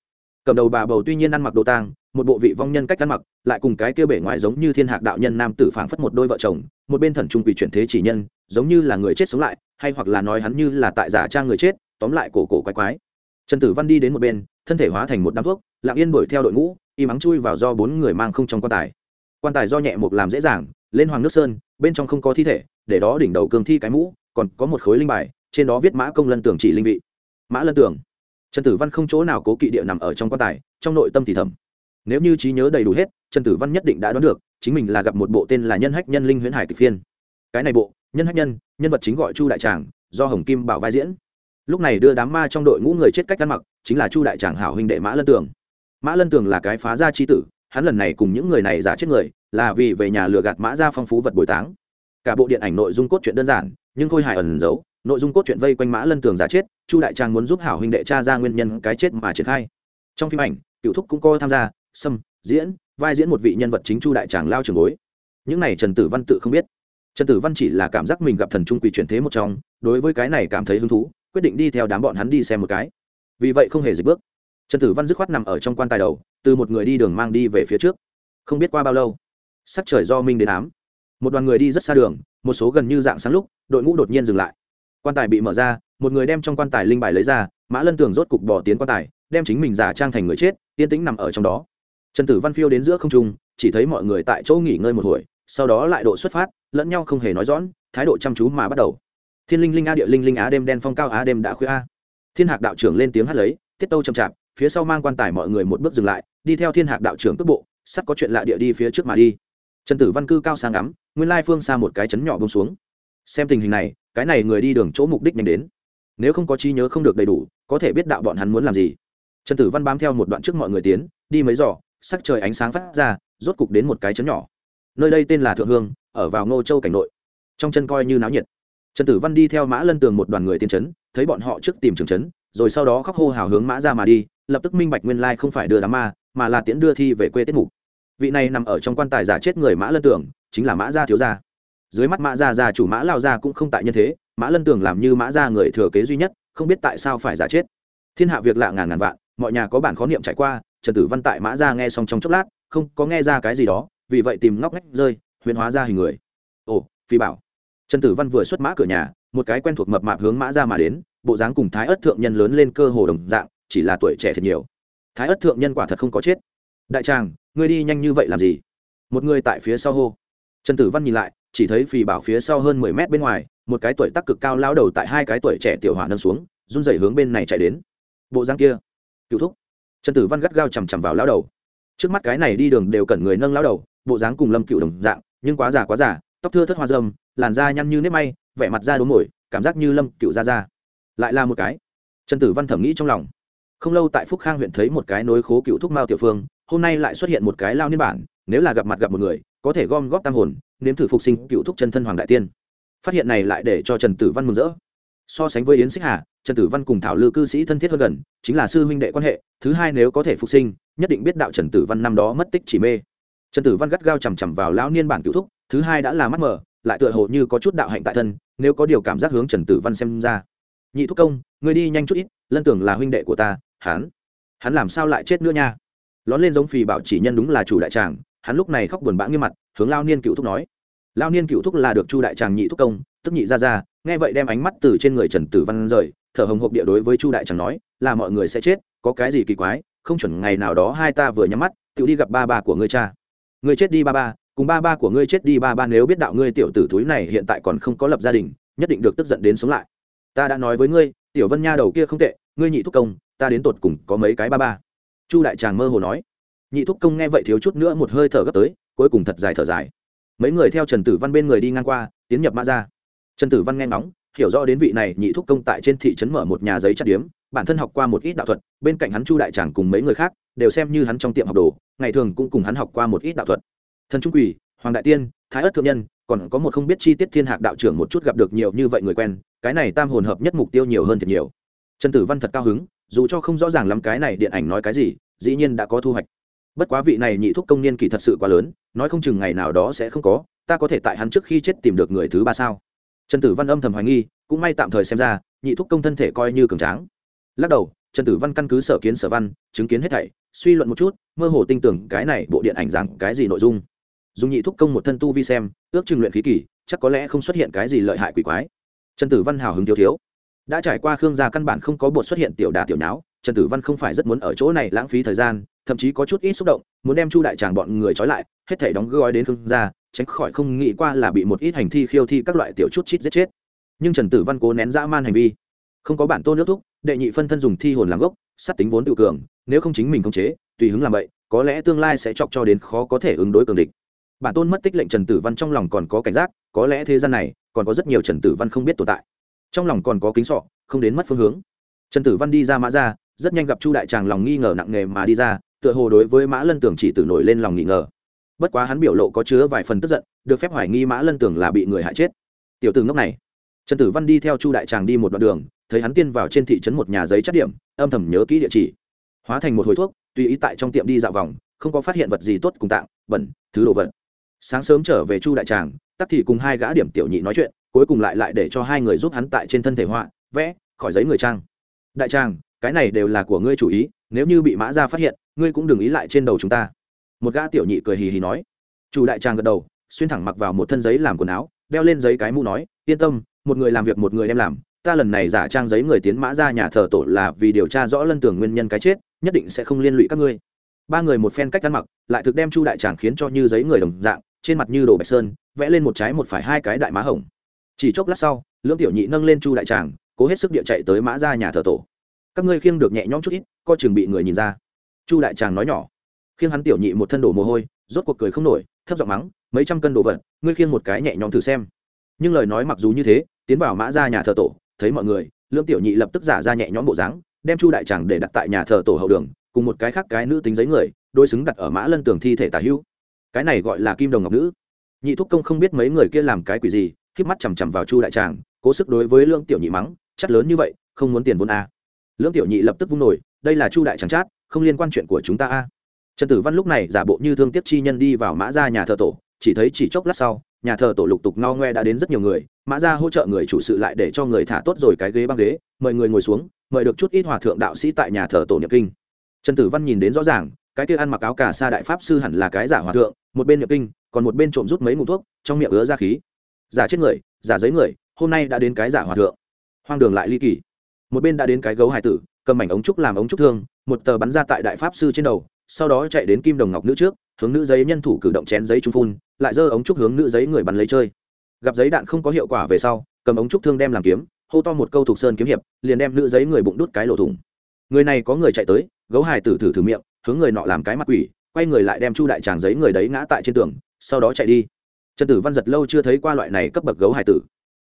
Cầm đầu bà bầu tuy nhiên ăn mặc đồ tang, một bộ vị vong nhân cách ăn mặc, lại cùng cái kia bể ngoài giống như thiên hạc đạo nhân nam tử phảng phất một đôi vợ chồng, một bên thần trung quỷ chuyển thế chỉ nhân giống như là người chết sống lại, hay hoặc là nói hắn như là tại giả trang người chết, tóm lại cổ cổ quái quái. Trần tử văn đi đến một bên, thân thể hóa thành một đám thuốc, lặng yên đuổi theo đội ngũ, y mắng chui vào do bốn người mang không trong quan tài. Quan tài do nhẹ mục làm dễ dàng, lên hoàng nước sơn, bên trong không có thi thể, để đó đỉnh đầu cường thi cái mũ, còn có một khối linh bài, trên đó viết mã công lân tưởng chỉ linh vị. Mã lân tưởng. Trần tử văn không chỗ nào cố kỵ địa nằm ở trong quan tài, trong nội tâm thì thầm. Nếu như trí nhớ đầy đủ hết, trần tử văn nhất định đã đoán được, chính mình là gặp một bộ tên là nhân hách nhân linh huyễn hải kịch phiên. Cái này bộ nhân hách nhân nhân vật chính gọi chu đại tràng, do hồng kim bảo vai diễn. Lúc này đưa đám ma trong đội ngũ người chết cách ăn mặc, chính là chu đại tràng hảo huynh đệ mã lân tường. Mã lân tường là cái phá gia chi tử, hắn lần này cùng những người này giả chết người, là vì về nhà lừa gạt mã ra phong phú vật bồi táng. Cả bộ điện ảnh nội dung cốt truyện đơn giản, nhưng khôi hài ẩn giấu, nội dung cốt truyện vây quanh mã lân tường giả chết, chu đại trang muốn giúp hảo huynh đệ cha ra nguyên nhân cái chết mà triển khai. Trong phim ảnh, cựu thúc cũng coi tham gia xâm diễn, vai diễn một vị nhân vật chính chu đại tràng lao trường bối. Những này trần tử văn tự không biết trần tử văn chỉ là cảm giác mình gặp thần trung quỷ chuyển thế một trong, đối với cái này cảm thấy hứng thú, quyết định đi theo đám bọn hắn đi xem một cái. Vì vậy không hề dịch bước. Trần tử văn dứt khoát nằm ở trong quan tài đầu, từ một người đi đường mang đi về phía trước. Không biết qua bao lâu, sắc trời do minh đến ám. Một đoàn người đi rất xa đường, một số gần như dạng sáng lúc, đội ngũ đột nhiên dừng lại. Quan tài bị mở ra, một người đem trong quan tài linh bài lấy ra, mã lân tường rốt cục bỏ tiến quan tài, đem chính mình giả trang thành người chết, yên tĩnh nằm ở trong đó. Trần tử văn phiêu đến giữa không trung, chỉ thấy mọi người tại chỗ nghỉ ngơi một hồi sau đó lại độ xuất phát, lẫn nhau không hề nói rõ thái độ chăm chú mà bắt đầu. Thiên linh linh a, địa linh linh á đêm đen phong cao á đêm đã khuya a. Thiên hạc đạo trưởng lên tiếng hát lấy, tiết tâu chậm chạp, phía sau mang quan tài mọi người một bước dừng lại, đi theo thiên hạc đạo trưởng cước bộ, sắp có chuyện lạ địa đi phía trước mà đi. Trần tử văn cư cao sang ngắm, nguyên lai phương xa một cái chấn nhỏ bông xuống. Xem tình hình này, cái này người đi đường chỗ mục đích nhanh đến. Nếu không có trí nhớ không được đầy đủ, có thể biết đạo bọn hắn muốn làm gì. Trần tử văn bám theo một đoạn trước mọi người tiến, đi mấy giỏ sắc trời ánh sáng phát ra, rốt cục đến một cái chấn nhỏ nơi đây tên là thượng hương, ở vào ngô châu cảnh nội. Trong chân coi như náo nhiệt. Trần tử văn đi theo mã lân tường một đoàn người tiên trấn thấy bọn họ trước tìm trường trấn rồi sau đó khóc hô hào hướng mã ra mà đi, lập tức minh bạch nguyên lai không phải đưa đám ma, mà là tiễn đưa thi về quê tiết mục. Vị này nằm ở trong quan tài giả chết người mã lân tường, chính là mã gia thiếu gia. Dưới mắt mã gia gia chủ mã lao gia cũng không tại nhân thế, mã lân tường làm như mã gia người thừa kế duy nhất, không biết tại sao phải giả chết. Thiên hạ việc lạ ngàn ngàn vạn, mọi nhà có bản khó niệm trải qua, trần tử văn tại mã gia nghe xong trong chốc lát, không có nghe ra cái gì đó vì vậy tìm ngóc ngách rơi huyền hóa ra hình người. Ồ, phi bảo. Trần tử văn vừa xuất mã cửa nhà, một cái quen thuộc mập mạp hướng mã ra mà đến, bộ dáng cùng thái ất thượng nhân lớn lên cơ hồ đồng dạng, chỉ là tuổi trẻ thật nhiều. Thái ất thượng nhân quả thật không có chết. Đại tràng, ngươi đi nhanh như vậy làm gì? Một người tại phía sau hô. Trần tử văn nhìn lại, chỉ thấy phì bảo phía sau hơn mười mét bên ngoài, một cái tuổi tác cực cao lao đầu tại hai cái tuổi trẻ tiểu hỏa nâng xuống, run rẩy hướng bên này chạy đến. Bộ dáng kia, cựu thúc. Trần tử văn gắt gao chằm chằm vào lao đầu. Trước mắt cái này đi đường đều cần người nâng lao đầu bộ dáng cùng lâm cựu đồng dạng, nhưng quá già quá già, tóc thưa thất hoa dâm làn da nhăn như nếp may, vẻ mặt da đốm mồi, cảm giác như lâm cựu da da lại là một cái. Trần tử văn thẩm nghĩ trong lòng. Không lâu tại phúc khang huyện thấy một cái nối khố cựu thúc mao tiểu phương, hôm nay lại xuất hiện một cái lao niên bản, nếu là gặp mặt gặp một người, có thể gom góp tam hồn, nếm thử phục sinh cựu thúc chân thân hoàng đại tiên. Phát hiện này lại để cho trần tử văn mừng rỡ. So sánh với yến xích hà, trần tử văn cùng thảo lư cư sĩ thân thiết hơn gần, chính là sư huynh đệ quan hệ, thứ hai nếu có thể phục sinh, nhất định biết đạo trần tử văn năm đó mất tích chỉ mê trần tử văn gắt gao chằm chằm vào lão niên bản cựu thúc, thứ hai đã là mắt mờ, lại tựa hồ như có chút đạo hạnh tại thân, nếu có điều cảm giác hướng trần tử văn xem ra. Nhị thúc công người đi nhanh chút ít, lân tưởng là huynh đệ của ta, hắn hắn làm sao lại chết nữa nha? Lón lên giống phì bảo chỉ nhân đúng là chủ đại tràng, hắn lúc này khóc buồn bã nghiêm mặt, hướng lao niên cựu thúc nói. Lao niên cựu thúc là được chu đại tràng nhị thúc công, tức nhị ra ra nghe vậy đem ánh mắt từ trên người trần tử văn rời, thở hồng hộc địa đối với chu đại tràng nói, là mọi người sẽ chết, có cái gì kỳ quái, không chuẩn ngày nào đó hai ta vừa nhắm mắt tự đi gặp ba bà của ngươi cha ngươi chết đi ba ba, cùng ba ba của ngươi chết đi ba ba nếu biết đạo ngươi tiểu tử thúi này hiện tại còn không có lập gia đình, nhất định được tức giận đến sống lại. Ta đã nói với ngươi, tiểu vân nha đầu kia không tệ, ngươi nhị thúc công, ta đến tột cùng có mấy cái ba ba. Chu đại tràng mơ hồ nói. Nhị thúc công nghe vậy thiếu chút nữa một hơi thở gấp tới, cuối cùng thật dài thở dài. Mấy người theo trần tử văn bên người đi ngang qua, tiến nhập mã ra trần tử văn nghe ngóng, hiểu rõ đến vị này nhị thúc công tại trên thị trấn mở một nhà giấy chặt điếm, bản thân học qua một ít đạo thuật, bên cạnh hắn chu đại tràng cùng mấy người khác, đều xem như hắn trong tiệm học đồ ngày thường cũng cùng hắn học qua một ít đạo thuật. Thần trung quỷ hoàng đại tiên, thái ất thượng nhân, còn có một không biết chi tiết thiên hạc đạo trưởng một chút gặp được nhiều như vậy người quen, cái này tam hồn hợp nhất mục tiêu nhiều hơn thật nhiều. Trần tử văn thật cao hứng, dù cho không rõ ràng lắm cái này điện ảnh nói cái gì, dĩ nhiên đã có thu hoạch. Bất quá vị này nhị thúc công niên kỳ thật sự quá lớn, nói không chừng ngày nào đó sẽ không có, ta có thể tại hắn trước khi chết tìm được người thứ ba sao? Trần tử văn âm thầm hoài nghi, cũng may tạm thời xem ra, nhị thúc công thân thể coi như cường tráng. Lắc đầu trần tử văn căn cứ sở kiến sở văn, chứng kiến hết thảy, suy luận một chút, mơ hồ tin tưởng cái này bộ điện ảnh rằng cái gì nội dung. Dùng nhị thúc công một thân tu vi xem, ước chừng luyện khí kỳ, chắc có lẽ không xuất hiện cái gì lợi hại quỷ quái. Trần tử văn hào hứng thiếu thiếu. Đã trải qua khương gia căn bản không có bột xuất hiện tiểu đà tiểu nháo, trần tử văn không phải rất muốn ở chỗ này lãng phí thời gian, thậm chí có chút ít xúc động, muốn đem chu đại tràng bọn người trói lại, hết thể đóng gói đến khương gia, tránh khỏi không nghĩ qua là bị một ít hành thi khiêu thi các loại tiểu chút chít giết chết. Nhưng trần tử văn cố nén dã man hành vi không có bản tôn nước thúc, đệ nhị phân thân dùng thi hồn làm gốc, sát tính vốn tự cường, nếu không chính mình không chế, tùy hứng làm vậy, có lẽ tương lai sẽ chọc cho đến khó có thể ứng đối cường địch. Bản tôn mất tích lệnh trần tử văn trong lòng còn có cảnh giác, có lẽ thế gian này, còn có rất nhiều trần tử văn không biết tồn tại. Trong lòng còn có kính sọ, không đến mất phương hướng. Trần tử văn đi ra mã ra, rất nhanh gặp chu đại tràng lòng nghi ngờ nặng nề mà đi ra, tựa hồ đối với mã lân tưởng chỉ tử nổi lên lòng nghi ngờ. Bất quá hắn biểu lộ có chứa vài phần tức giận, được phép hoài nghi mã lân tưởng là bị người hại chết. Tiểu tử ngốc này. Trần tử văn đi theo chu đại tràng đi một đoạn đường thấy hắn tiên vào trên thị trấn một nhà giấy chất điểm, âm thầm nhớ kỹ địa chỉ. Hóa thành một hồi thuốc, tùy ý tại trong tiệm đi dạo vòng, không có phát hiện vật gì tốt cùng tạng, bẩn, thứ đồ vật. Sáng sớm trở về chu đại tràng, tắc thì cùng hai gã điểm tiểu nhị nói chuyện, cuối cùng lại lại để cho hai người giúp hắn tại trên thân thể họa, vẽ, khỏi giấy người trang. Đại tràng, cái này đều là của ngươi chủ ý, nếu như bị mã ra phát hiện, ngươi cũng đừng ý lại trên đầu chúng ta. Một gã tiểu nhị cười hì hì nói. Chủ đại tràng gật đầu, xuyên thẳng mặc vào một thân giấy làm quần áo, đeo lên giấy cái mũ nói, yên tâm, một người làm việc một người đem làm ta lần này giả trang giấy người tiến mã ra nhà thờ tổ là vì điều tra rõ lân tưởng nguyên nhân cái chết, nhất định sẽ không liên lụy các ngươi. Ba người một phen cách ăn mặc, lại thực đem chu đại tràng khiến cho như giấy người đồng dạng, trên mặt như đồ bạch sơn, vẽ lên một trái một phải hai cái đại má hồng. Chỉ chốc lát sau, lưỡng tiểu nhị nâng lên chu đại tràng, cố hết sức địa chạy tới mã ra nhà thờ tổ. Các ngươi khiêng được nhẹ nhõm chút ít, coi chừng bị người nhìn ra. Chu đại tràng nói nhỏ. Khiêng hắn tiểu nhị một thân đổ mồ hôi, rốt cuộc cười không nổi, thấp giọng mắng, mấy trăm cân đồ vật, ngươi khiêng một cái nhẹ nhõm thử xem. Nhưng lời nói mặc dù như thế, tiến vào mã ra nhà thờ tổ thấy mọi người, lương tiểu nhị lập tức giả ra nhẹ nhõm bộ dáng, đem chu đại tràng để đặt tại nhà thờ tổ hậu đường, cùng một cái khác cái nữ tính giấy người đôi xứng đặt ở mã lân tường thi thể tả hữu. Cái này gọi là kim đồng ngọc nữ. Nhị thúc công không biết mấy người kia làm cái quỷ gì k mắt chằm chằm vào chu đại tràng, cố sức đối với lương tiểu nhị mắng chắt lớn như vậy, không muốn tiền vốn a. À. lương tiểu nhị lập tức vung nổi, đây là chu đại tràng chát, không liên quan chuyện của chúng ta a. Trần tử văn lúc này giả bộ như thương tiếp chi nhân đi vào mã ra nhà thờ tổ, chỉ thấy chỉ chốc lát sau nhà thờ tổ lục tục no ngoe đã đến rất nhiều người, mã ra hỗ trợ người chủ sự lại để cho người thả tốt rồi cái ghế băng ghế, mời người ngồi xuống, mời được chút ít hòa thượng đạo sĩ tại nhà thờ tổ nhập kinh. Trần tử văn nhìn đến rõ ràng, cái kia ăn mặc áo cà sa đại pháp sư hẳn là cái giả hòa thượng, một bên nhập kinh, còn một bên trộm rút mấy mụ thuốc, trong miệng ứa ra khí. Giả chết người, giả giấy người, hôm nay đã đến cái giả hòa thượng. Hoang đường lại ly kỳ. Một bên đã đến cái gấu hải tử, cầm mảnh ống trúc làm ống trúc thương, một tờ bắn ra tại đại pháp sư trên đầu sau đó chạy đến kim đồng ngọc nữ trước, hướng nữ giấy nhân thủ cử động chén giấy trung phun, lại giơ ống trúc hướng nữ giấy người bắn lấy chơi. Gặp giấy đạn không có hiệu quả về sau, cầm ống trúc thương đem làm kiếm, hô to một câu thuộc sơn kiếm hiệp, liền đem nữ giấy người bụng đút cái lỗ thủng. Người này có người chạy tới, gấu hải tử thử thử miệng, hướng người nọ làm cái mặt quỷ, quay người lại đem chu đại tràng giấy người đấy ngã tại trên tường, sau đó chạy đi. Trần tử văn giật lâu chưa thấy qua loại này cấp bậc gấu hải tử.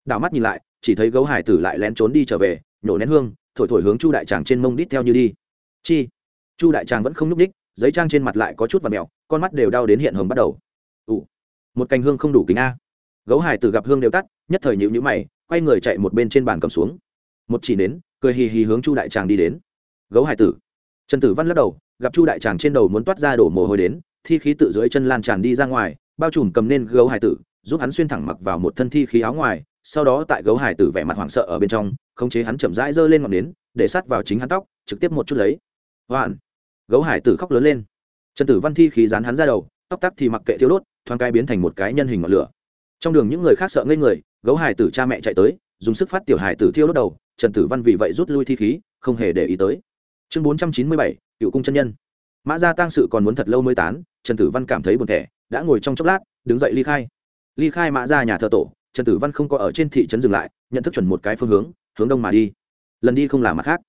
Đảo mắt nhìn lại, chỉ thấy gấu hải tử lại lén trốn đi trở về, nhổ nén hương, thổi thổi hướng chu đại tràng trên mông đít theo như đi. Chi? Chu đại tràng vẫn không n ú c ních giấy trang trên mặt lại có chút và mẹo, con mắt đều đau đến hiện hồng bắt đầu. Ủ một cành hương không đủ kính a. Gấu hải tử gặp hương đều tắt, nhất thời nhịu nhữ mày, quay người chạy một bên trên bàn cầm xuống. Một chỉ nến, cười hì hì hướng chu đại tràng đi đến. Gấu hải tử, trần tử văn lắc đầu, gặp chu đại tràng trên đầu muốn toát ra đổ mồ hôi đến, thi khí tự dưới chân lan tràn đi ra ngoài, bao trùm cầm nên gấu hải tử, giúp hắn xuyên thẳng mặc vào một thân thi khí áo ngoài, sau đó tại gấu hải tử vẻ mặt hoảng sợ ở bên trong, khống chế hắn chậm rãi giơ lên ngọn nến, để sát vào chính hắn tóc, trực tiếp một chút lấy. Hoạn gấu hải tử khóc lớn lên. Trần tử văn thi khí dán hắn ra đầu, tóc tắc thì mặc kệ thiếu đốt, thoáng cái biến thành một cái nhân hình ngọn lửa. Trong đường những người khác sợ ngây người, gấu hải tử cha mẹ chạy tới, dùng sức phát tiểu hải tử thiêu đốt đầu, trần tử văn vì vậy rút lui thi khí, không hề để ý tới. Chương bốn trăm chín mươi bảy, cựu cung chân nhân. Mã gia tăng sự còn muốn thật lâu mới tán, trần tử văn cảm thấy buồn thẻ, đã ngồi trong chốc lát, đứng dậy ly khai. Ly khai mã ra nhà thờ tổ, trần tử văn không có ở trên thị trấn dừng lại, nhận thức chuẩn một cái phương hướng hướng đông mà đi. Lần đi không làm mặt khác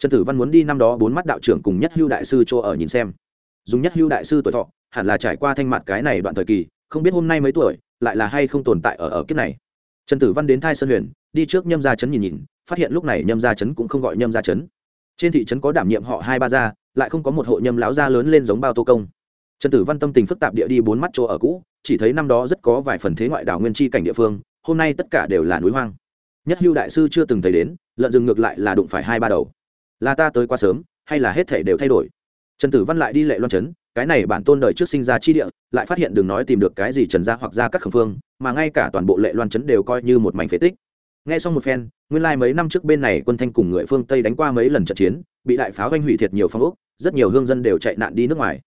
trần tử văn muốn đi năm đó bốn mắt đạo trưởng cùng nhất hưu đại sư chỗ ở nhìn xem. Dùng nhất hưu đại sư tuổi thọ, hẳn là trải qua thanh mặt cái này đoạn thời kỳ, không biết hôm nay mấy tuổi, lại là hay không tồn tại ở ở kiếp này. Trần tử văn đến thai sơn huyền, đi trước nhâm gia trấn nhìn nhìn, phát hiện lúc này nhâm gia trấn cũng không gọi nhâm gia trấn. Trên thị trấn có đảm nhiệm họ hai ba gia, lại không có một hộ nhâm láo gia lớn lên giống bao tô công. Trần tử văn tâm tình phức tạp địa đi bốn mắt chỗ ở cũ, chỉ thấy năm đó rất có vài phần thế ngoại đảo nguyên chi cảnh địa phương, hôm nay tất cả đều là núi hoang. Nhất hưu đại sư chưa từng thấy đến, lợn rừng ngược lại là đụng phải hai ba đầu là ta tới quá sớm, hay là hết thể đều thay đổi? Trần tử văn lại đi lệ loan trấn, cái này bản tôn đời trước sinh ra chi địa, lại phát hiện đừng nói tìm được cái gì trần gia hoặc ra các khẩn phương, mà ngay cả toàn bộ lệ loan trấn đều coi như một mảnh phế tích. Nghe xong một phen, nguyên lai mấy năm trước bên này quân thanh cùng người phương tây đánh qua mấy lần trận chiến, bị đại pháo doanh hủy thiệt nhiều phong ốc, rất nhiều hương dân đều chạy nạn đi nước ngoài.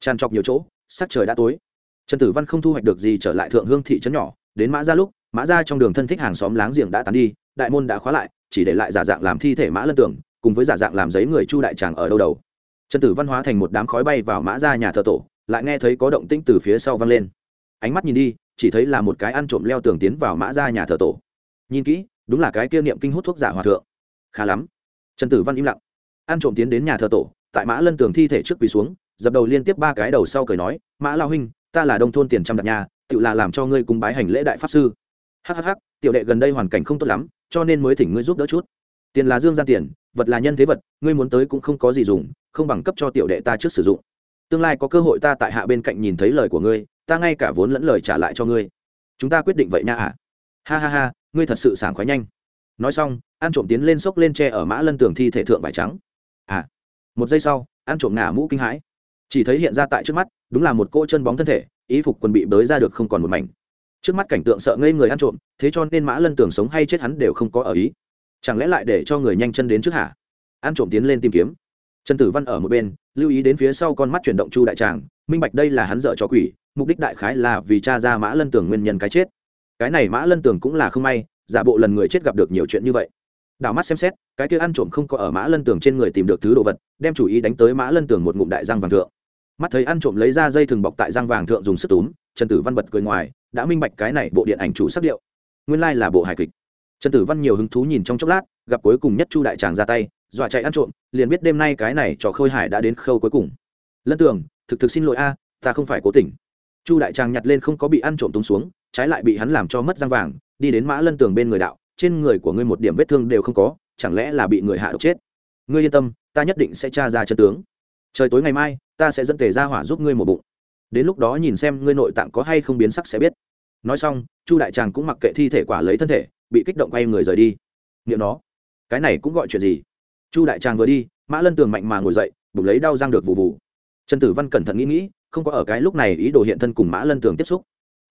Tràn trọc nhiều chỗ, sắc trời đã tối. Trần tử văn không thu hoạch được gì trở lại thượng hương thị trấn nhỏ, đến mã ra lúc, mã ra trong đường thân thích hàng xóm láng giềng đã tán đi, đại môn đã khóa lại, chỉ để lại giả dạng làm thi thể mã lân tưởng cùng với giả dạng làm giấy người chu đại tràng ở đâu đầu. Trần tử văn hóa thành một đám khói bay vào mã ra nhà thờ tổ, lại nghe thấy có động tĩnh từ phía sau văng lên. Ánh mắt nhìn đi, chỉ thấy là một cái ăn trộm leo tường tiến vào mã ra nhà thờ tổ. Nhìn kỹ, đúng là cái kia niệm kinh hút thuốc giả hòa thượng. Khá lắm. Trần tử văn im lặng. Ăn trộm tiến đến nhà thờ tổ, tại mã lân tường thi thể trước quỳ xuống, dập đầu liên tiếp ba cái đầu sau cười nói, mã lao huynh, ta là đông thôn tiền trăm đặt nhà, tự là làm cho ngươi cùng bái hành lễ đại pháp sư. Hhh tiểu đệ gần đây hoàn cảnh không tốt lắm, cho nên mới thỉnh ngươi giúp đỡ chút. Tiền là dương gian tiền vật là nhân thế vật, ngươi muốn tới cũng không có gì dùng, không bằng cấp cho tiểu đệ ta trước sử dụng. Tương lai có cơ hội ta tại hạ bên cạnh nhìn thấy lời của ngươi, ta ngay cả vốn lẫn lời trả lại cho ngươi. Chúng ta quyết định vậy nha ạ. Ha ha ha, ngươi thật sự sảng khoái nhanh. Nói xong ăn trộm tiến lên xốc lên tre ở mã lân tường thi thể thượng vải trắng. À một giây sau ăn trộm ngả mũ kinh hãi. Chỉ thấy hiện ra tại trước mắt, đúng là một cô chân bóng thân thể ý phục quần bị bới ra được không còn một mảnh. Trước mắt cảnh tượng sợ ngây người ăn trộm, thế cho nên mã lân tường sống hay chết hắn đều không có ở ý chẳng lẽ lại để cho người nhanh chân đến trước hả? Ăn trộm tiến lên tìm kiếm. Trần tử văn ở một bên, lưu ý đến phía sau con mắt chuyển động chu đại tràng, minh bạch đây là hắn dợ cho quỷ, mục đích đại khái là vì cha ra mã lân tường nguyên nhân cái chết. Cái này mã lân tường cũng là không may, giả bộ lần người chết gặp được nhiều chuyện như vậy. Đảo mắt xem xét, cái kia ăn trộm không có ở mã lân tường trên người tìm được thứ đồ vật, đem chủ ý đánh tới mã lân tường một ngụm đại răng vàng thượng. Mắt thấy ăn trộm lấy ra dây thừng bọc tại răng vàng thượng dùng sức túm, trần tử văn bật cười ngoài, đã minh bạch cái này bộ điện ảnh chủ sắc điệu. Nguyên lai là bộ hài kịch trần tử văn nhiều hứng thú nhìn trong chốc lát, gặp cuối cùng nhất chu đại tràng ra tay, dọa chạy ăn trộm, liền biết đêm nay cái này trò khôi hải đã đến khâu cuối cùng. Lân tường thực thực xin lỗi a, ta không phải cố tình. Chu đại tràng nhặt lên không có bị ăn trộm tung xuống, trái lại bị hắn làm cho mất răng vàng, đi đến mã lân tường bên người đạo, trên người của ngươi một điểm vết thương đều không có, chẳng lẽ là bị người hạ độc chết? Ngươi yên tâm, ta nhất định sẽ tra ra chân tướng. Trời tối ngày mai, ta sẽ dẫn tề ra hỏa giúp ngươi một bụng. Đến lúc đó nhìn xem ngươi nội tạng có hay không biến sắc sẽ biết. Nói xong, chu đại tràng cũng mặc kệ thi thể quả lấy thân thể bị kích động quay người rời đi. Nghiệm nó. Cái này cũng gọi chuyện gì? Chu đại tràng vừa đi, mã lân tường mạnh mà ngồi dậy, bụng lấy đau răng được vụ vụ trần tử văn cẩn thận nghĩ nghĩ, không có ở cái lúc này ý đồ hiện thân cùng mã lân tường tiếp xúc.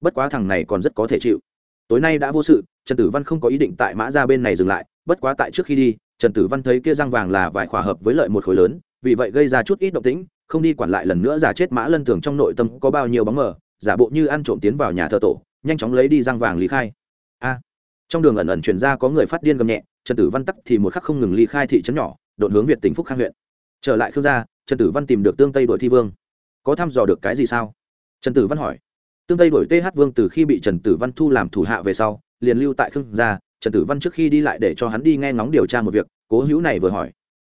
Bất quá thằng này còn rất có thể chịu. Tối nay đã vô sự, trần tử văn không có ý định tại mã ra bên này dừng lại, bất quá tại trước khi đi, trần tử văn thấy kia răng vàng là vài khỏa hợp với lợi một khối lớn, vì vậy gây ra chút ít động tĩnh, không đi quản lại lần nữa giả chết mã lân tường trong nội tâm có bao nhiêu bóng mờ, giả bộ như ăn trộm tiến vào nhà thờ tổ, nhanh chóng lấy đi răng vàng lý khai. A trong đường ẩn ẩn truyền ra có người phát điên gầm nhẹ, trần tử văn tắc thì một khắc không ngừng ly khai thị trấn nhỏ, đột hướng việt tỉnh phúc khang huyện. Trở lại khương gia, trần tử văn tìm được tương tây đội thi vương. Có thăm dò được cái gì sao? Trần tử văn hỏi. Tương tây đổi th vương từ khi bị trần tử văn thu làm thủ hạ về sau, liền lưu tại khương gia, trần tử văn trước khi đi lại để cho hắn đi nghe ngóng điều tra một việc, cố hữu này vừa hỏi.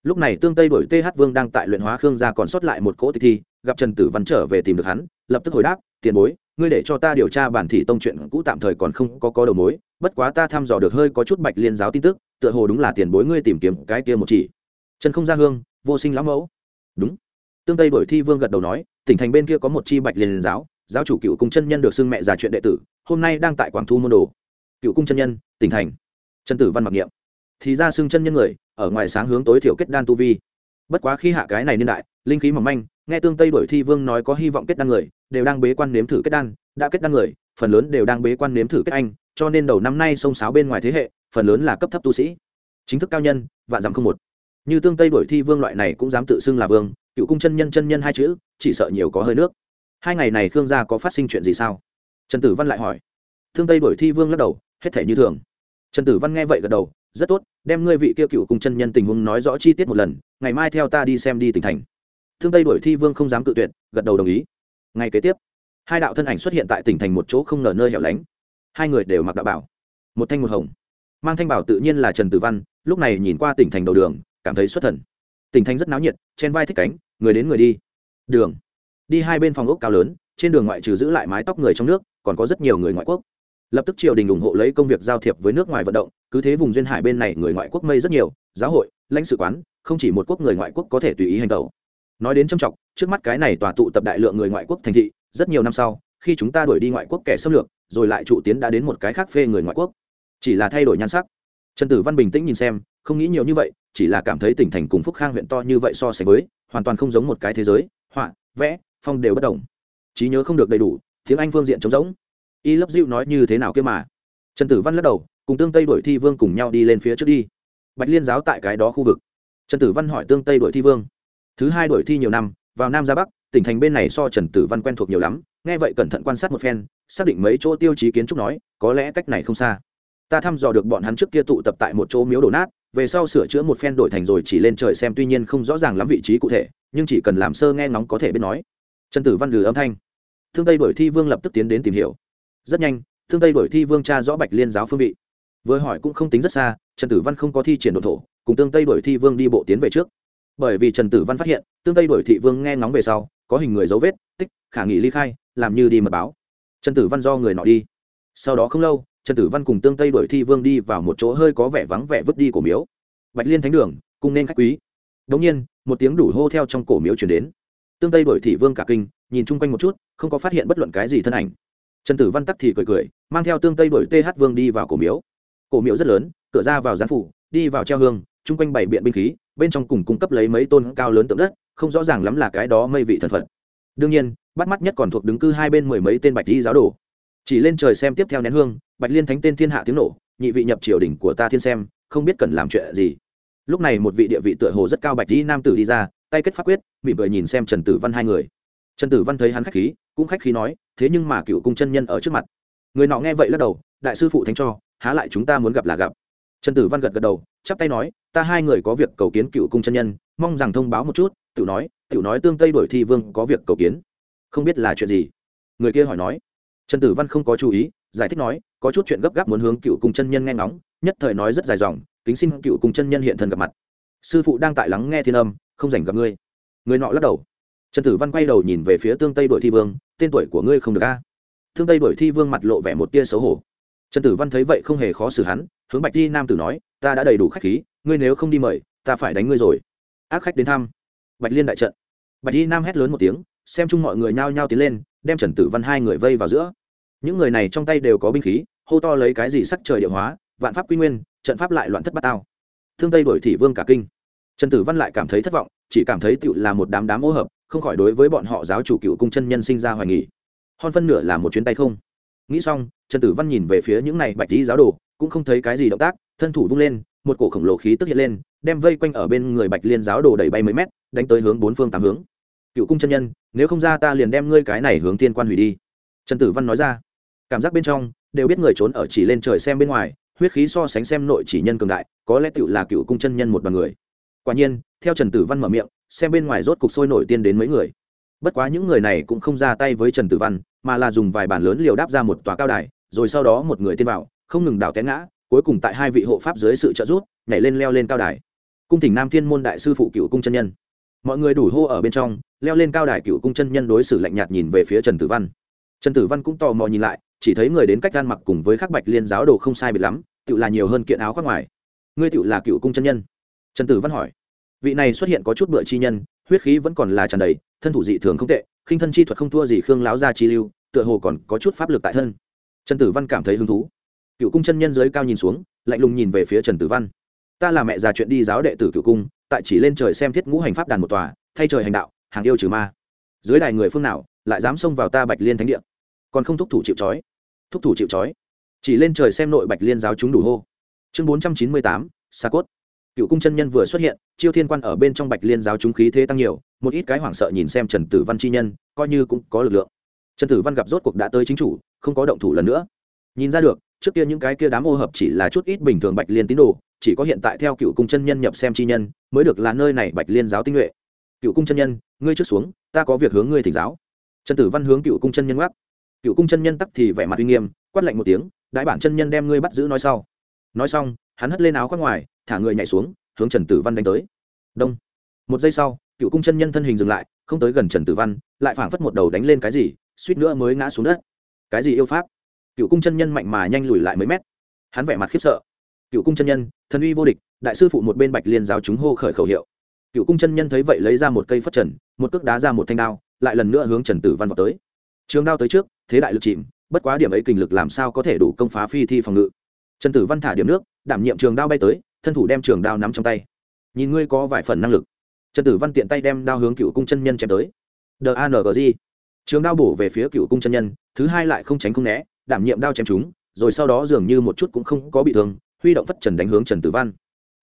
Lúc này tương tây đổi th vương đang tại luyện hóa khương gia còn sót lại một cỗ tịch thi, gặp trần tử văn trở về tìm được hắn, lập tức hồi đáp, tiền bối ngươi để cho ta điều tra bản thị tông chuyện cũ tạm thời còn không có có đầu mối, bất quá ta thăm dò được hơi có chút bạch liên giáo tin tức, tựa hồ đúng là tiền bối ngươi tìm kiếm cái kia một chỉ. Trần không ra hương, vô sinh lão mẫu. Đúng. Tương tây đổi thi vương gật đầu nói, tỉnh thành bên kia có một chi bạch liên giáo giáo chủ cựu cung chân nhân được xưng mẹ già chuyện đệ tử, hôm nay đang tại quảng thu môn đồ. Cựu cung chân nhân, tỉnh thành. Trần tử văn mặc niệm. Thì ra xưng chân nhân người, ở ngoài sáng hướng tối thiểu kết đan tu vi. Bất quá khi hạ cái này niên đại, linh khí mỏng manh, nghe tương tây đổi thi vương nói có hy vọng kết đan người đều đang bế quan nếm thử kết đan, đã kết đan người, phần lớn đều đang bế quan nếm thử kết anh, cho nên đầu năm nay sông sáo bên ngoài thế hệ, phần lớn là cấp thấp tu sĩ. Chính thức cao nhân, vạn dặm không một. Như tương tây đổi thi vương loại này cũng dám tự xưng là vương, cựu cung chân nhân chân nhân hai chữ, chỉ sợ nhiều có hơi nước. Hai ngày này khương gia có phát sinh chuyện gì sao? Trần tử văn lại hỏi. Thương tây đổi thi vương lắc đầu, hết thể như thường. Trần tử văn nghe vậy gật đầu, rất tốt, đem ngươi vị kia cựu cùng chân nhân tình huống nói rõ chi tiết một lần, ngày mai theo ta đi xem đi tỉnh thành. Thương tây đổi thi vương không dám cự tuyệt, gật đầu đồng ý ngày kế tiếp, hai đạo thân ảnh xuất hiện tại tỉnh thành một chỗ không ngờ nơi hẻo lánh. Hai người đều mặc đạo bảo, một thanh một hồng, mang thanh bảo tự nhiên là trần tử văn, lúc này nhìn qua tỉnh thành đầu đường, cảm thấy xuất thần. Tỉnh thành rất náo nhiệt, trên vai thích cánh, người đến người đi. Đường, đi hai bên phòng ốc cao lớn, trên đường ngoại trừ giữ lại mái tóc người trong nước, còn có rất nhiều người ngoại quốc. Lập tức triều đình ủng hộ lấy công việc giao thiệp với nước ngoài vận động, cứ thế vùng duyên hải bên này người ngoại quốc mây rất nhiều, giáo hội, lãnh sự quán, không chỉ một quốc người ngoại quốc có thể tùy ý hành tẩu nói đến trầm trọng, trước mắt cái này tòa tụ tập đại lượng người ngoại quốc thành thị, rất nhiều năm sau, khi chúng ta đuổi đi ngoại quốc kẻ xâm lược, rồi lại trụ tiến đã đến một cái khác phê người ngoại quốc. Chỉ là thay đổi nhan sắc. Trần tử văn bình tĩnh nhìn xem, không nghĩ nhiều như vậy, chỉ là cảm thấy tỉnh thành cùng phúc khang huyện to như vậy so sánh với, hoàn toàn không giống một cái thế giới, họa, vẽ, phong đều bất đồng. Trí nhớ không được đầy đủ, tiếng anh phương diện trống rỗng. Y lấp dịu nói như thế nào kia mà? Trần tử văn lắc đầu, cùng tương tây đổi thi vương cùng nhau đi lên phía trước đi. Bạch liên giáo tại cái đó khu vực. Trần tử văn hỏi tương tây đổi thi vương thứ hai đổi thi nhiều năm, vào nam ra bắc, tỉnh thành bên này so trần tử văn quen thuộc nhiều lắm, nghe vậy cẩn thận quan sát một phen, xác định mấy chỗ tiêu chí kiến trúc nói, có lẽ cách này không xa. Ta thăm dò được bọn hắn trước kia tụ tập tại một chỗ miếu đổ nát, về sau sửa chữa một phen đổi thành rồi chỉ lên trời xem tuy nhiên không rõ ràng lắm vị trí cụ thể, nhưng chỉ cần làm sơ nghe ngóng có thể biết nói. Trần tử văn lừ âm thanh. Thương tây đổi thi vương lập tức tiến đến tìm hiểu. Rất nhanh, thương tây đổi thi vương tra rõ bạch liên giáo phương vị. Với hỏi cũng không tính rất xa, trần tử văn không có thi triển đồ thổ, cùng tương tây đổi thi vương đi bộ tiến về trước bởi vì trần tử văn phát hiện, tương tây đổi thị vương nghe ngóng về sau, có hình người dấu vết, tích, khả nghị ly khai, làm như đi mật báo. Trần tử văn do người nọ đi. Sau đó không lâu, trần tử văn cùng tương tây đổi thi vương đi vào một chỗ hơi có vẻ vắng vẻ vứt đi của miếu. Bạch liên thánh đường cùng nên khách quý. Đ ỗ n g nhiên, một tiếng đủ hô theo trong cổ miếu chuyển đến. Tương tây đổi thị vương cả kinh, nhìn chung quanh một chút, không có phát hiện bất luận cái gì thân ảnh. Trần tử văn tắc thì cười cười, mang theo tương tây đổi th vương đi vào cổ miếu. Cổ miếu rất lớn, cửa ra vào gián phủ, đi vào treo hương, chung quanh bảy biện binh khí bên trong cùng cung cấp lấy mấy tôn cao lớn tượng đất, không rõ ràng lắm là cái đó mây vị thần phật. Đương nhiên, bắt mắt nhất còn thuộc đứng cư hai bên mười mấy tên bạch di giáo đồ. Chỉ lên trời xem tiếp theo nén hương, bạch liên thánh tên thiên hạ tiếng nổ, nhị vị nhập triều đình của ta thiên xem, không biết cần làm chuyện gì. Lúc này một vị địa vị tựa hồ rất cao bạch di nam tử đi ra, tay kết pháp quyết, mỉm cười nhìn xem trần tử văn hai người. Trần tử văn thấy hắn khách khí, cũng khách khí nói, thế nhưng mà cựu cung chân nhân ở trước mặt. Người nọ nghe vậy lắc đầu, đại sư phụ thánh cho, há lại chúng ta muốn gặp là gặp trần tử văn gật gật đầu, chắp tay nói, ta hai người có việc cầu kiến cựu cung chân nhân, mong rằng thông báo một chút. Tự nói tự nói tương tây đổi thi vương có việc cầu kiến. Không biết là chuyện gì? Người kia hỏi nói. Trần tử văn không có chú ý, giải thích nói, có chút chuyện gấp gáp muốn hướng cựu cung chân nhân nghe ngóng, nhất thời nói rất dài dòng, kính xin cựu cung chân nhân hiện thân gặp mặt. Sư phụ đang tại lắng nghe thiên âm, không dành gặp ngươi. Người nọ lắc đầu. Trần tử văn quay đầu nhìn về phía tương tây đội thi vương, tên tuổi của ngươi không được a? Tương tây đội thi vương mặt lộ vẻ một tia xấu hổ trần tử văn thấy vậy không hề khó xử hắn, hướng bạch di nam tử nói, ta đã đầy đủ khách khí, ngươi nếu không đi mời, ta phải đánh ngươi rồi. Ác khách đến thăm. Bạch liên đại trận. Bạch di nam hét lớn một tiếng, xem chung mọi người nhao nhao tiến lên, đem trần tử văn hai người vây vào giữa. Những người này trong tay đều có binh khí, hô to lấy cái gì sắc trời địa hóa, vạn pháp quy nguyên, trận pháp lại loạn thất bát tao. Thương tây đổi thị vương cả kinh. Trần tử văn lại cảm thấy thất vọng, chỉ cảm thấy tựu là một đám đám ô hợp, không khỏi đối với bọn họ giáo chủ cựu cung chân nhân sinh ra hoài nghỉ hon phân nửa là một chuyến tay không nghĩ xong, trần tử văn nhìn về phía những này bạch lý giáo đồ, cũng không thấy cái gì động tác, thân thủ vung lên, một cổ khổng lồ khí tức hiện lên, đem vây quanh ở bên người bạch liên giáo đồ đẩy bay mấy mét, đánh tới hướng bốn phương tám hướng. Cựu cung chân nhân, nếu không ra ta liền đem ngươi cái này hướng tiên quan hủy đi. Trần tử văn nói ra. Cảm giác bên trong, đều biết người trốn ở chỉ lên trời xem bên ngoài, huyết khí so sánh xem nội chỉ nhân cường đại, có lẽ tựu là cựu cung chân nhân một bằng người. Quả nhiên, theo trần tử văn mở miệng, xem bên ngoài rốt cục sôi nổi tiên đến mấy người. Bất quá những người này cũng không ra tay với trần tử văn mà là dùng vài bản lớn liều đáp ra một tòa cao đài, rồi sau đó một người tiên vào, không ngừng đào té ngã, cuối cùng tại hai vị hộ pháp dưới sự trợ giúp, nhảy lên leo lên cao đài. Cung thỉnh nam thiên môn đại sư phụ cựu cung chân nhân. Mọi người đủ hô ở bên trong, leo lên cao đài cựu cung chân nhân đối xử lạnh nhạt nhìn về phía trần tử văn. Trần tử văn cũng tò mò nhìn lại, chỉ thấy người đến cách gan mặc cùng với khắc bạch liên giáo đồ không sai biệt lắm tự là nhiều hơn kiện áo khoác ngoài. Ngươi tự là cựu cung chân nhân? Trần tử văn hỏi vị này xuất hiện có chút bựa chi nhân, huyết khí vẫn còn là tràn đầy, thân thủ dị thường không tệ, khinh thân chi thuật không thua gì khương láo gia chi lưu, tựa hồ còn có chút pháp lực tại thân. Trần tử văn cảm thấy hứng thú. Cựu cung chân nhân dưới cao nhìn xuống, lạnh lùng nhìn về phía trần tử văn. Ta là mẹ già chuyện đi giáo đệ tử cựu cung, tại chỉ lên trời xem thiết ngũ hành pháp đàn một tòa, thay trời hành đạo, hàng yêu trừ ma. Dưới đài người phương nào, lại dám xông vào ta bạch liên thánh địa? Còn không thúc thủ chịu trói, thúc thủ chịu trói. Chỉ lên trời xem nội bạch liên giáo chúng đủ hô. Chương bốn trăm chín mươi tám xa cốt cựu cung chân nhân vừa xuất hiện, chiêu thiên quan ở bên trong bạch liên giáo chúng khí thế tăng nhiều, một ít cái hoảng sợ nhìn xem trần tử văn chi nhân, coi như cũng có lực lượng. Trần tử văn gặp rốt cuộc đã tới chính chủ, không có động thủ lần nữa. Nhìn ra được, trước kia những cái kia đám ô hợp chỉ là chút ít bình thường bạch liên tín đồ, chỉ có hiện tại theo cựu cung chân nhân nhập xem chi nhân, mới được là nơi này bạch liên giáo tinh nhuệ. Cựu cung chân nhân, ngươi trước xuống, ta có việc hướng ngươi thỉnh giáo. Trần tử văn hướng cựu cung chân nhân gác cựu cung chân nhân tắc thì vẻ mặt uy nghiêm, quát lạnh một tiếng, đại bản chân nhân đem ngươi bắt giữ nói sau. Nói xong hắn hất lên áo khoác ngoài, thả người nhảy xuống, hướng trần tử văn đánh tới. Đông. Một giây sau, cựu cung chân nhân thân hình dừng lại, không tới gần trần tử văn, lại phảng phất một đầu đánh lên cái gì, suýt nữa mới ngã xuống đất. Cái gì yêu pháp? Cựu cung chân nhân mạnh mà nhanh lùi lại mấy mét. Hắn vẻ mặt khiếp sợ. Cựu cung chân nhân, thần uy vô địch, đại sư phụ một bên bạch liên giáo chúng hô khởi khẩu hiệu. Cựu cung chân nhân thấy vậy lấy ra một cây phất trần, một cước đá ra một thanh đao, lại lần nữa hướng trần tử văn vào tới. Trường đao tới trước, thế đại lực chìm, bất quá điểm ấy kình lực làm sao có thể đủ công phá phi thi phòng ngự. Trần tử văn thả điểm nước đảm nhiệm trường đao bay tới, thân thủ đem trường đao nắm trong tay. Nhìn ngươi có vài phần năng lực. Trần tử văn tiện tay đem đao hướng cựu cung chân nhân chém tới. Đangg trường đao bổ về phía cựu cung chân nhân, thứ hai lại không tránh không né, đảm nhiệm đao chém chúng, rồi sau đó dường như một chút cũng không có bị thương, huy động phất trần đánh hướng trần tử văn.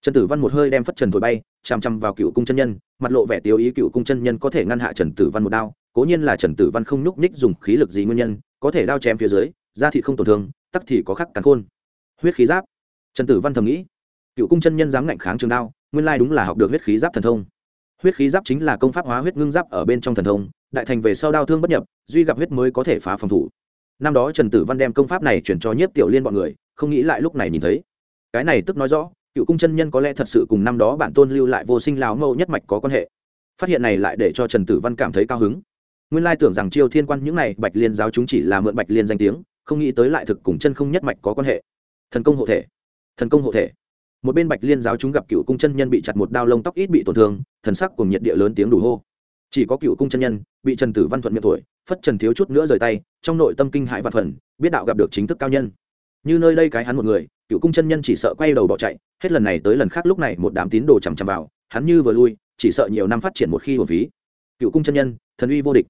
Trần tử văn một hơi đem phất trần thổi bay, chằm chằm vào cựu cung chân nhân, mặt lộ vẻ tiêu ý cựu cung chân nhân có thể ngăn hạ trần tử văn một đao, cố nhiên là trần tử văn không nhúc ních dùng khí lực gì nguyên nhân, có thể đao chém phía dưới, da thị không tổn thương, tắc thì có khắc cắn khôn. Huyết khí giáp trần tử văn thầm nghĩ, cựu cung chân nhân dám ngạnh kháng trường đao, nguyên lai đúng là học được huyết khí giáp thần thông. Huyết khí giáp chính là công pháp hóa huyết ngưng giáp ở bên trong thần thông, đại thành về sau đao thương bất nhập, duy gặp huyết mới có thể phá phòng thủ. Năm đó trần tử văn đem công pháp này chuyển cho nhiếp tiểu liên bọn người, không nghĩ lại lúc này nhìn thấy. Cái này tức nói rõ, cựu cung chân nhân có lẽ thật sự cùng năm đó bản tôn lưu lại vô sinh láo mâu nhất mạch có quan hệ. Phát hiện này lại để cho trần tử văn cảm thấy cao hứng. Nguyên lai tưởng rằng chiêu thiên quan những này bạch liên giáo chúng chỉ là mượn bạch liên danh tiếng, không nghĩ tới lại thực cùng chân không nhất mạch có quan hệ. Thần công hộ thể thần công hộ thể. Một bên bạch liên giáo chúng gặp cựu cung chân nhân bị chặt một đao lông tóc ít bị tổn thương, thần sắc cùng nhiệt địa lớn tiếng đủ hô. Chỉ có cựu cung chân nhân bị trần tử văn thuận miệng tuổi phất trần thiếu chút nữa rời tay, trong nội tâm kinh hại và phần biết đạo gặp được chính thức cao nhân. Như nơi đây cái hắn một người, cựu cung chân nhân chỉ sợ quay đầu bỏ chạy, hết lần này tới lần khác lúc này một đám tín đồ chằm chằm vào, hắn như vừa lui, chỉ sợ nhiều năm phát triển một khi hồn phí. Cựu cung chân nhân, thần uy vô địch.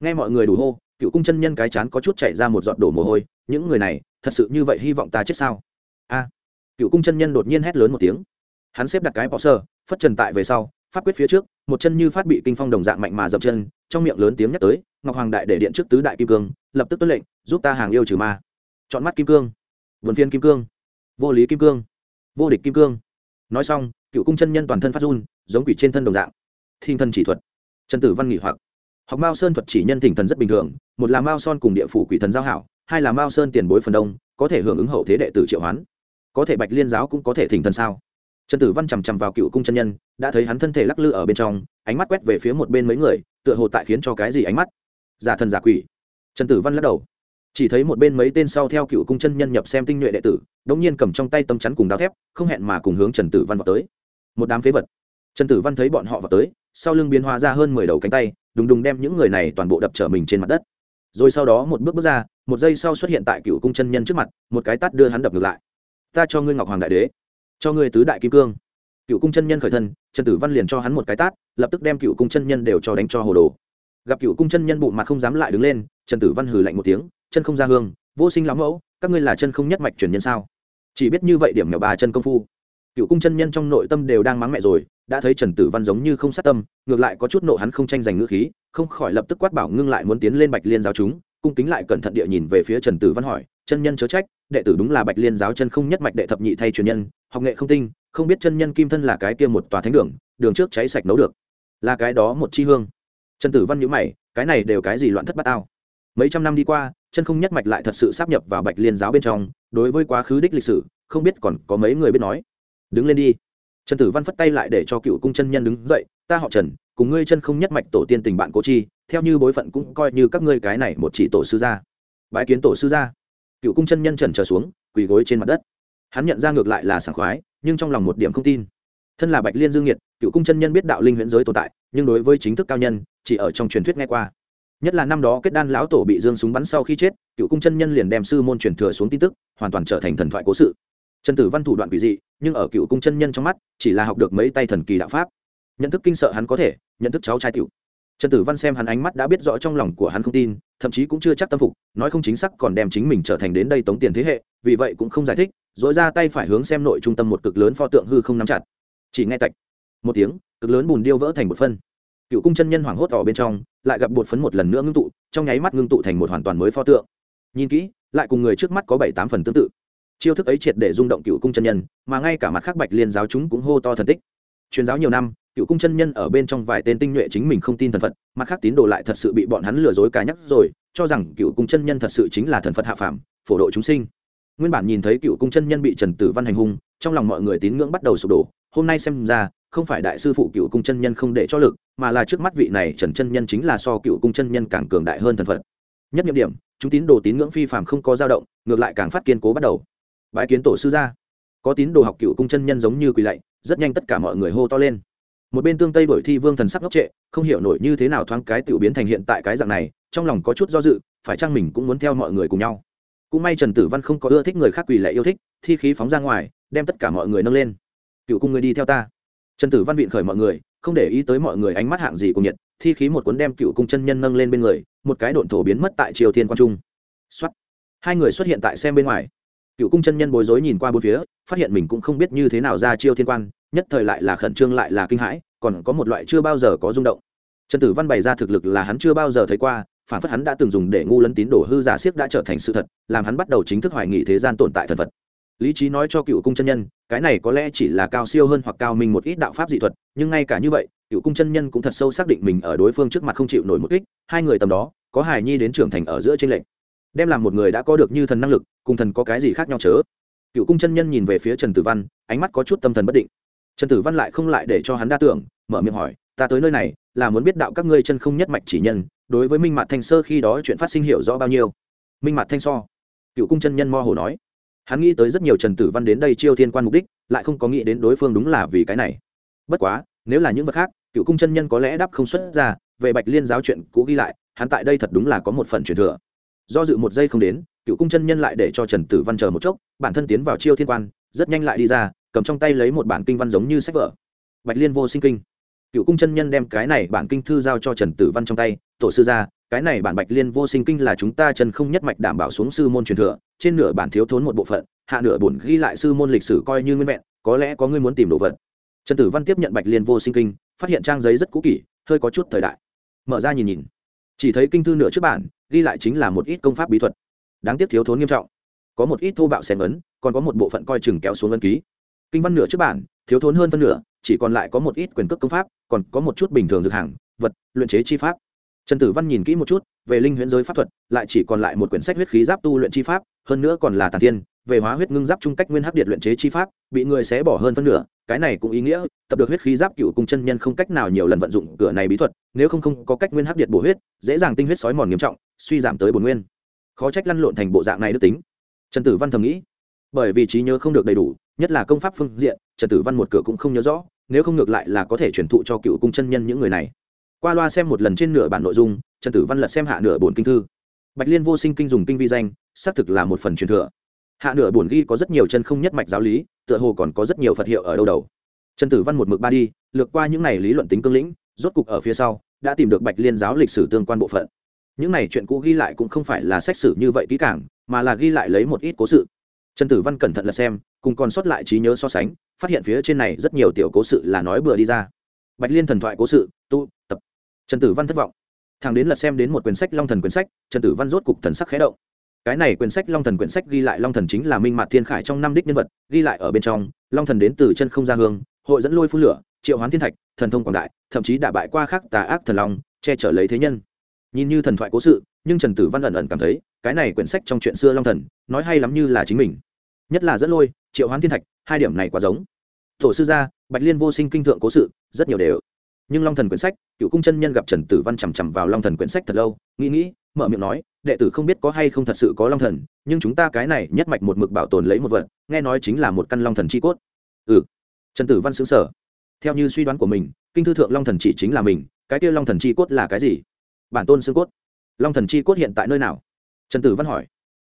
Nghe mọi người đủ hô, cựu cung chân nhân cái chán có chút chạy ra một giọt đổ mồ hôi, những người này, thật sự như vậy hy vọng ta chết sao? A cựu cung chân nhân đột nhiên hét lớn một tiếng. Hắn xếp đặt cái bọ sơ phất trần tại về sau phát quyết phía trước, một chân như phát bị kinh phong đồng dạng mạnh mà dậm chân, trong miệng lớn tiếng nhắc tới, ngọc hoàng đại để điện trước tứ đại kim cương, lập tức tuân lệnh, giúp ta hàng yêu trừ ma. Chọn mắt kim cương, vườn phiên kim cương, vô lý kim cương, vô địch kim cương. Nói xong, cựu cung chân nhân toàn thân phát run, giống quỷ trên thân đồng dạng. Thinh thân chỉ thuật trần tử văn nghỉ hoặc. Học mao sơn thuật chỉ nhân thỉnh thần rất bình thường, một là mao son cùng địa phủ quỷ thần giao hảo, hai là mao sơn tiền bối phần đông, có thể hưởng ứng hậu thế đệ tử triệu hoán có thể bạch liên giáo cũng có thể thỉnh thần sao? Trần tử văn chằm chằm vào cựu cung chân nhân, đã thấy hắn thân thể lắc lư ở bên trong, ánh mắt quét về phía một bên mấy người, tựa hồ tại khiến cho cái gì ánh mắt? Giả thần giả quỷ. Trần tử văn lắc đầu. Chỉ thấy một bên mấy tên sau theo cựu cung chân nhân nhập xem tinh nhuệ đệ tử, đống nhiên cầm trong tay tấm chắn cùng đao thép, không hẹn mà cùng hướng trần tử văn vào tới. Một đám phế vật. Trần tử văn thấy bọn họ vào tới, sau lưng biến hóa ra hơn mười đầu cánh tay, đùng đùng đem những người này toàn bộ đập trở mình trên mặt đất. Rồi sau đó một bước bước ra, một giây sau xuất hiện tại cựu cung chân nhân trước mặt, một cái tát đưa hắn đập ngược lại ta cho ngươi ngọc hoàng đại đế, cho ngươi tứ đại kim cương. Cựu cung chân nhân khởi thân, trần tử văn liền cho hắn một cái tát, lập tức đem cựu cung chân nhân đều cho đánh cho hồ đồ. Gặp cựu cung chân nhân bụng mặt không dám lại đứng lên, trần tử văn hừ lạnh một tiếng, chân không ra hương, vô sinh lắm mẫu, các ngươi là chân không nhất mạch truyền nhân sao? Chỉ biết như vậy điểm nhỏ bà chân công phu. Cựu cung chân nhân trong nội tâm đều đang mắng mẹ rồi, đã thấy trần tử văn giống như không sát tâm, ngược lại có chút nộ hắn không tranh giành ngữ khí, không khỏi lập tức quát bảo ngưng lại muốn tiến lên bạch liên giáo chúng cung kính lại cẩn thận địa nhìn về phía trần tử văn hỏi, chân nhân chớ trách, đệ tử đúng là bạch liên giáo chân không nhất mạch đệ thập nhị thay truyền nhân, học nghệ không tinh, không biết chân nhân kim thân là cái kia một tòa thánh đường đường trước cháy sạch nấu được, là cái đó một chi hương. Trần tử văn nhữ mày, cái này đều cái gì loạn thất bát ao mấy trăm năm đi qua, chân không nhất mạch lại thật sự sắp nhập vào bạch liên giáo bên trong, đối với quá khứ đích lịch sử, không biết còn có mấy người biết nói. Đứng lên đi. Trần tử văn phất tay lại để cho cựu cung chân nhân đứng dậy, ta họ trần, cùng ngươi chân không nhất mạch tổ tiên tình bạn cố chi theo như bối phận cũng coi như các ngươi cái này một chỉ tổ sư gia. Bái kiến tổ sư gia. Cựu cung chân nhân trần trở xuống, quỳ gối trên mặt đất. Hắn nhận ra ngược lại là sảng khoái, nhưng trong lòng một điểm không tin. Thân là bạch liên dương nhiệt cựu cung chân nhân biết đạo linh huyễn giới tồn tại, nhưng đối với chính thức cao nhân, chỉ ở trong truyền thuyết nghe qua. Nhất là năm đó kết đan lão tổ bị dương súng bắn sau khi chết, cựu cung chân nhân liền đem sư môn truyền thừa xuống tin tức, hoàn toàn trở thành thần thoại cố sự. Trần tử văn thủ đoạn quỷ dị, nhưng ở cựu cung chân nhân trong mắt, chỉ là học được mấy tay thần kỳ đạo pháp. Nhận thức kinh sợ hắn có thể, nhận thức cháu trai tiểu trần tử văn xem hắn ánh mắt đã biết rõ trong lòng của hắn không tin, thậm chí cũng chưa chắc tâm phục, nói không chính xác còn đem chính mình trở thành đến đây tống tiền thế hệ, vì vậy cũng không giải thích dỗi ra tay phải hướng xem nội trung tâm một cực lớn pho tượng hư không nắm chặt. Chỉ nghe tạch, một tiếng, cực lớn bùn điêu vỡ thành một phân. Cựu cung chân nhân hoảng hốt ở bên trong, lại gặp bột phấn một lần nữa ngưng tụ, trong nháy mắt ngưng tụ thành một hoàn toàn mới pho tượng. Nhìn kỹ, lại cùng người trước mắt có bảy tám phần tương tự. Chiêu thức ấy triệt để rung động cựu cung chân nhân, mà ngay cả mặt khác bạch liên giáo chúng cũng hô to thần tích truyền giáo nhiều năm, cựu cung chân nhân ở bên trong vài tên tinh nhuệ chính mình không tin thần phật, mặt khác tín đồ lại thật sự bị bọn hắn lừa dối cá nhắc rồi, cho rằng cựu cung chân nhân thật sự chính là thần phật hạ phàm, phổ độ chúng sinh. Nguyên bản nhìn thấy cựu cung chân nhân bị trần tử văn hành hung, trong lòng mọi người tín ngưỡng bắt đầu sụp đổ, hôm nay xem ra, không phải đại sư phụ cựu cung chân nhân không để cho lực, mà là trước mắt vị này trần chân nhân chính là so cựu cung chân nhân càng cường đại hơn thần phật. Nhất nhiệm điểm, chúng tín đồ tín ngưỡng phi phàm không có dao động, ngược lại càng phát kiên cố bắt đầu. Bãi kiến tổ sư gia. Có tín đồ học cựu cung chân nhân giống như quỳ lạy rất nhanh tất cả mọi người hô to lên. Một bên tương tây đổi thi vương thần sắc ngốc trệ, không hiểu nổi như thế nào thoáng cái tiểu biến thành hiện tại cái dạng này, trong lòng có chút do dự, phải chăng mình cũng muốn theo mọi người cùng nhau. Cũng may trần tử văn không có ưa thích người khác quỳ lệ yêu thích, thi khí phóng ra ngoài, đem tất cả mọi người nâng lên. Cựu cung người đi theo ta. Trần tử văn vịn khởi mọi người, không để ý tới mọi người ánh mắt hạng gì cùng nhiệt, thi khí một cuốn đem cựu cung chân nhân nâng lên bên người, một cái độn thổ biến mất tại triều thiên quang trung. Xuất hai người xuất hiện tại xem bên ngoài cựu cung chân nhân bối rối nhìn qua bốn phía, phát hiện mình cũng không biết như thế nào ra chiêu thiên quan, nhất thời lại là khẩn trương lại là kinh hãi, còn có một loại chưa bao giờ có rung động. Trần tử văn bày ra thực lực là hắn chưa bao giờ thấy qua, phản phất hắn đã từng dùng để ngu lấn tín đồ hư giả siếc đã trở thành sự thật, làm hắn bắt đầu chính thức hoài nghị thế gian tồn tại thần vật. Lý trí nói cho cựu cung chân nhân, cái này có lẽ chỉ là cao siêu hơn hoặc cao mình một ít đạo pháp dị thuật, nhưng ngay cả như vậy, cựu cung chân nhân cũng thật sâu xác định mình ở đối phương trước mặt không chịu nổi một kích, hai người tầm đó, có hài nhi đến trưởng thành ở giữa trên lệnh đem làm một người đã có được như thần năng lực, cùng thần có cái gì khác nhau chớ? Cựu cung chân nhân nhìn về phía trần tử văn, ánh mắt có chút tâm thần bất định. Trần tử văn lại không lại để cho hắn đa tưởng, mở miệng hỏi, ta tới nơi này, là muốn biết đạo các ngươi chân không nhất mạch chỉ nhân, đối với minh Mạt thanh sơ khi đó chuyện phát sinh hiểu rõ bao nhiêu? Minh Mạt thanh so. Cựu cung chân nhân mo hồ nói. Hắn nghĩ tới rất nhiều trần tử văn đến đây chiêu thiên quan mục đích, lại không có nghĩ đến đối phương đúng là vì cái này. Bất quá, nếu là những vật khác, cựu cung chân nhân có lẽ đáp không xuất ra, về bạch liên giáo chuyện cũ ghi lại, hắn tại đây thật đúng là có một phần truyền thừa do dự một giây không đến, cựu cung chân nhân lại để cho trần tử văn chờ một chốc, bản thân tiến vào chiêu thiên quan, rất nhanh lại đi ra, cầm trong tay lấy một bản kinh văn giống như sách vở. Bạch liên vô sinh kinh. Cựu cung chân nhân đem cái này bản kinh thư giao cho trần tử văn trong tay, tổ sư ra cái này bản bạch liên vô sinh kinh là chúng ta chân không nhất mạch đảm bảo xuống sư môn truyền thừa, trên nửa bản thiếu thốn một bộ phận, hạ nửa bổn ghi lại sư môn lịch sử coi như nguyên vẹn, có lẽ có người muốn tìm đồ vật. Trần tử văn tiếp nhận bạch liên vô sinh kinh, phát hiện trang giấy rất cũ kỷ hơi có chút thời đại. Mở ra nhìn nhìn chỉ thấy kinh thư nửa trước bản, ghi lại chính là một ít công pháp bí thuật. Đáng tiếc thiếu thốn nghiêm trọng. Có một ít thô bạo xen ấn, còn có một bộ phận coi chừng kéo xuống ấn ký. Kinh văn nửa trước bản, thiếu thốn hơn phân nửa, chỉ còn lại có một ít quyền cước công pháp, còn có một chút bình thường dược hàng, vật, luyện chế chi pháp trần tử văn nhìn kỹ một chút, về linh huyễn giới pháp thuật, lại chỉ còn lại một quyển sách huyết khí giáp tu luyện chi pháp, hơn nữa còn là tàn tiên, về hóa huyết ngưng giáp trung cách nguyên hắc điện luyện chế chi pháp, bị người xé bỏ hơn phân nửa, cái này cũng ý nghĩa, tập được huyết khí giáp cựu cung chân nhân không cách nào nhiều lần vận dụng cửa này bí thuật, nếu không không có cách nguyên hắc điện bổ huyết, dễ dàng tinh huyết sói mòn nghiêm trọng, suy giảm tới bồn nguyên. Khó trách lăn lộn thành bộ dạng này đức tính. Trần tử văn thầm nghĩ, bởi vì trí nhớ không được đầy đủ, nhất là công pháp phương diện, trần tử văn một cửa cũng không nhớ rõ, nếu không ngược lại là có thể truyền thụ cho cựu cung chân nhân những người này qua loa xem một lần trên nửa bản nội dung, trần tử văn lật xem hạ nửa bổn kinh thư. Bạch liên vô sinh kinh dùng kinh vi danh, xác thực là một phần truyền thừa. Hạ nửa bổn ghi có rất nhiều chân không nhất mạch giáo lý, tựa hồ còn có rất nhiều phật hiệu ở đâu đầu. Trần tử văn một mực ba đi, lược qua những này lý luận tính cương lĩnh, rốt cục ở phía sau, đã tìm được bạch liên giáo lịch sử tương quan bộ phận. Những này chuyện cũ ghi lại cũng không phải là sách sử như vậy kỹ càng, mà là ghi lại lấy một ít cố sự. Trần tử văn cẩn thận lật xem, cùng còn sót lại trí nhớ so sánh, phát hiện phía trên này rất nhiều tiểu cố sự là nói bừa đi ra. Bạch liên thần thoại cố sự, tu, tập trần tử văn thất vọng. Thằng đến lật xem đến một quyển sách long thần quyển sách, trần tử văn rốt cục thần sắc khé động. Cái này quyển sách long thần quyển sách ghi lại long thần chính là minh mạt thiên khải trong năm đích nhân vật, ghi lại ở bên trong, long thần đến từ chân không gia hương, hội dẫn lôi phun lửa, triệu hoán thiên thạch, thần thông quảng đại, thậm chí đã bại qua khắc tà ác thần long, che chở lấy thế nhân. Nhìn như thần thoại cố sự, nhưng trần tử văn ẩn ẩn cảm thấy, cái này quyển sách trong chuyện xưa long thần, nói hay lắm như là chính mình. Nhất là dẫn lôi, triệu hoán thiên thạch, hai điểm này quá giống. Tổ sư gia, bạch liên vô sinh kinh thượng cố sự, rất nhiều đều nhưng long thần quyển sách, cựu cung chân nhân gặp trần tử văn chằm chằm vào long thần quyển sách thật lâu, nghĩ nghĩ, mở miệng nói, đệ tử không biết có hay không thật sự có long thần, nhưng chúng ta cái này nhất mạch một mực bảo tồn lấy một vật, nghe nói chính là một căn long thần chi cốt. Ừ. Trần tử văn xứng sở theo như suy đoán của mình, kinh thư thượng long thần chỉ chính là mình, cái kia long thần chi cốt là cái gì? Bản tôn xương cốt. Long thần chi cốt hiện tại nơi nào? Trần tử văn hỏi.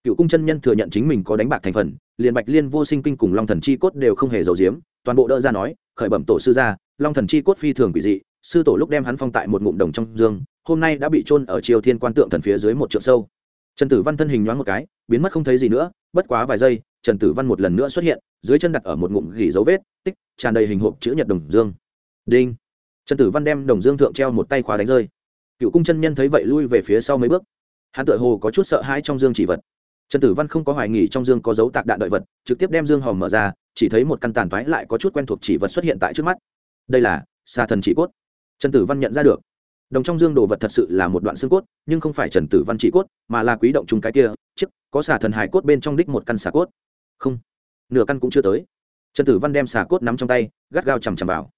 Cựu cung chân nhân thừa nhận chính mình có đánh bạc thành phần, liền bạch liên vô sinh kinh cùng long thần chi cốt đều không hề giấu giếm, toàn bộ đỡ ra nói khởi bẩm tổ sư gia long thần chi cốt phi thường quỷ dị, sư tổ lúc đem hắn phong tại một ngụm đồng trong dương, hôm nay đã bị trôn ở triều thiên quan tượng thần phía dưới một trượng sâu. Trần tử văn thân hình nhoáng một cái, biến mất không thấy gì nữa, bất quá vài giây, trần tử văn một lần nữa xuất hiện, dưới chân đặt ở một ngụm gỉ dấu vết, tích, tràn đầy hình hộp chữ nhật đồng dương. Đinh! Trần tử văn đem đồng dương thượng treo một tay khóa đánh rơi. Cựu cung chân nhân thấy vậy lui về phía sau mấy bước. Hắn tựa hồ có chút sợ hãi trong dương chỉ vật trần tử văn không có hoài nghi trong dương có dấu tạc đạn đợi vật, trực tiếp đem dương hòm mở ra, chỉ thấy một căn tàn toái lại có chút quen thuộc chỉ vật xuất hiện tại trước mắt. Đây là xà thần chỉ cốt. Trần tử văn nhận ra được. Đồng trong dương đồ vật thật sự là một đoạn xương cốt, nhưng không phải trần tử văn chỉ cốt, mà là quý động chung cái kia chức có xà thần hải cốt bên trong đích một căn xà cốt. Không, nửa căn cũng chưa tới. Trần tử văn đem xà cốt nắm trong tay, gắt gao chằm chằm vào.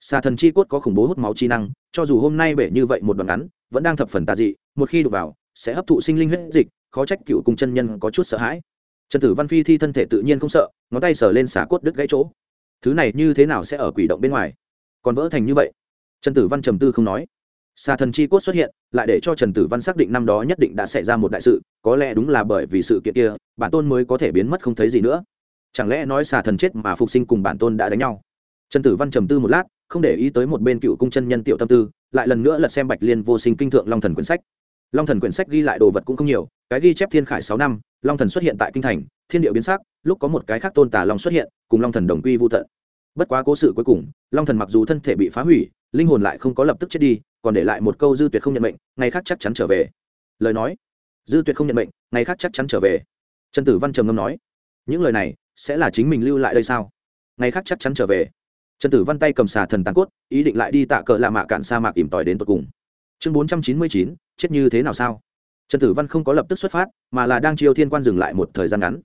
Xà thần chi cốt có khủng bố hút máu chi năng, cho dù hôm nay bể như vậy một đoạn ngắn, vẫn đang thập phần tà dị, một khi đụng vào, sẽ hấp thụ sinh linh huyết dịch khó trách cựu cùng chân nhân có chút sợ hãi. Trần tử văn phi thi thân thể tự nhiên không sợ, ngón tay sờ lên xả cốt đứt gãy chỗ. Thứ này như thế nào sẽ ở quỷ động bên ngoài? Còn vỡ thành như vậy? Trần tử văn trầm tư không nói. Xà thần chi cốt xuất hiện, lại để cho trần tử văn xác định năm đó nhất định đã xảy ra một đại sự, có lẽ đúng là bởi vì sự kiện kia, bản tôn mới có thể biến mất không thấy gì nữa. Chẳng lẽ nói xà thần chết mà phục sinh cùng bản tôn đã đánh nhau? Trần tử văn trầm tư một lát, không để ý tới một bên cựu cung chân nhân tiểu tâm tư, lại lần nữa lật xem bạch liên vô sinh kinh thượng long thần quyển sách. Long thần quyển sách ghi lại đồ vật cũng không nhiều cái ghi chép thiên khải sáu năm, long thần xuất hiện tại kinh thành, thiên địa biến sắc, lúc có một cái khác tôn tà long xuất hiện, cùng long thần đồng quy vô tận. Bất quá cố sự cuối cùng, long thần mặc dù thân thể bị phá hủy, linh hồn lại không có lập tức chết đi, còn để lại một câu dư tuyệt không nhận mệnh, ngày khác chắc chắn trở về. Lời nói, dư tuyệt không nhận mệnh, ngày khác chắc chắn trở về. Trần tử văn trầm ngâm nói, những lời này sẽ là chính mình lưu lại đây sao? Ngày khác chắc chắn trở về. Trần tử văn tay cầm xà thần tàn cốt, ý định lại đi tạ cờ lạ mạ cạn sa mạc ỉm tòi đến tột cùng. Chương bốn trăm chín mươi chín, chết như thế nào sao? Trần tử văn không có lập tức xuất phát, mà là đang chiêu thiên quan dừng lại một thời gian ngắn.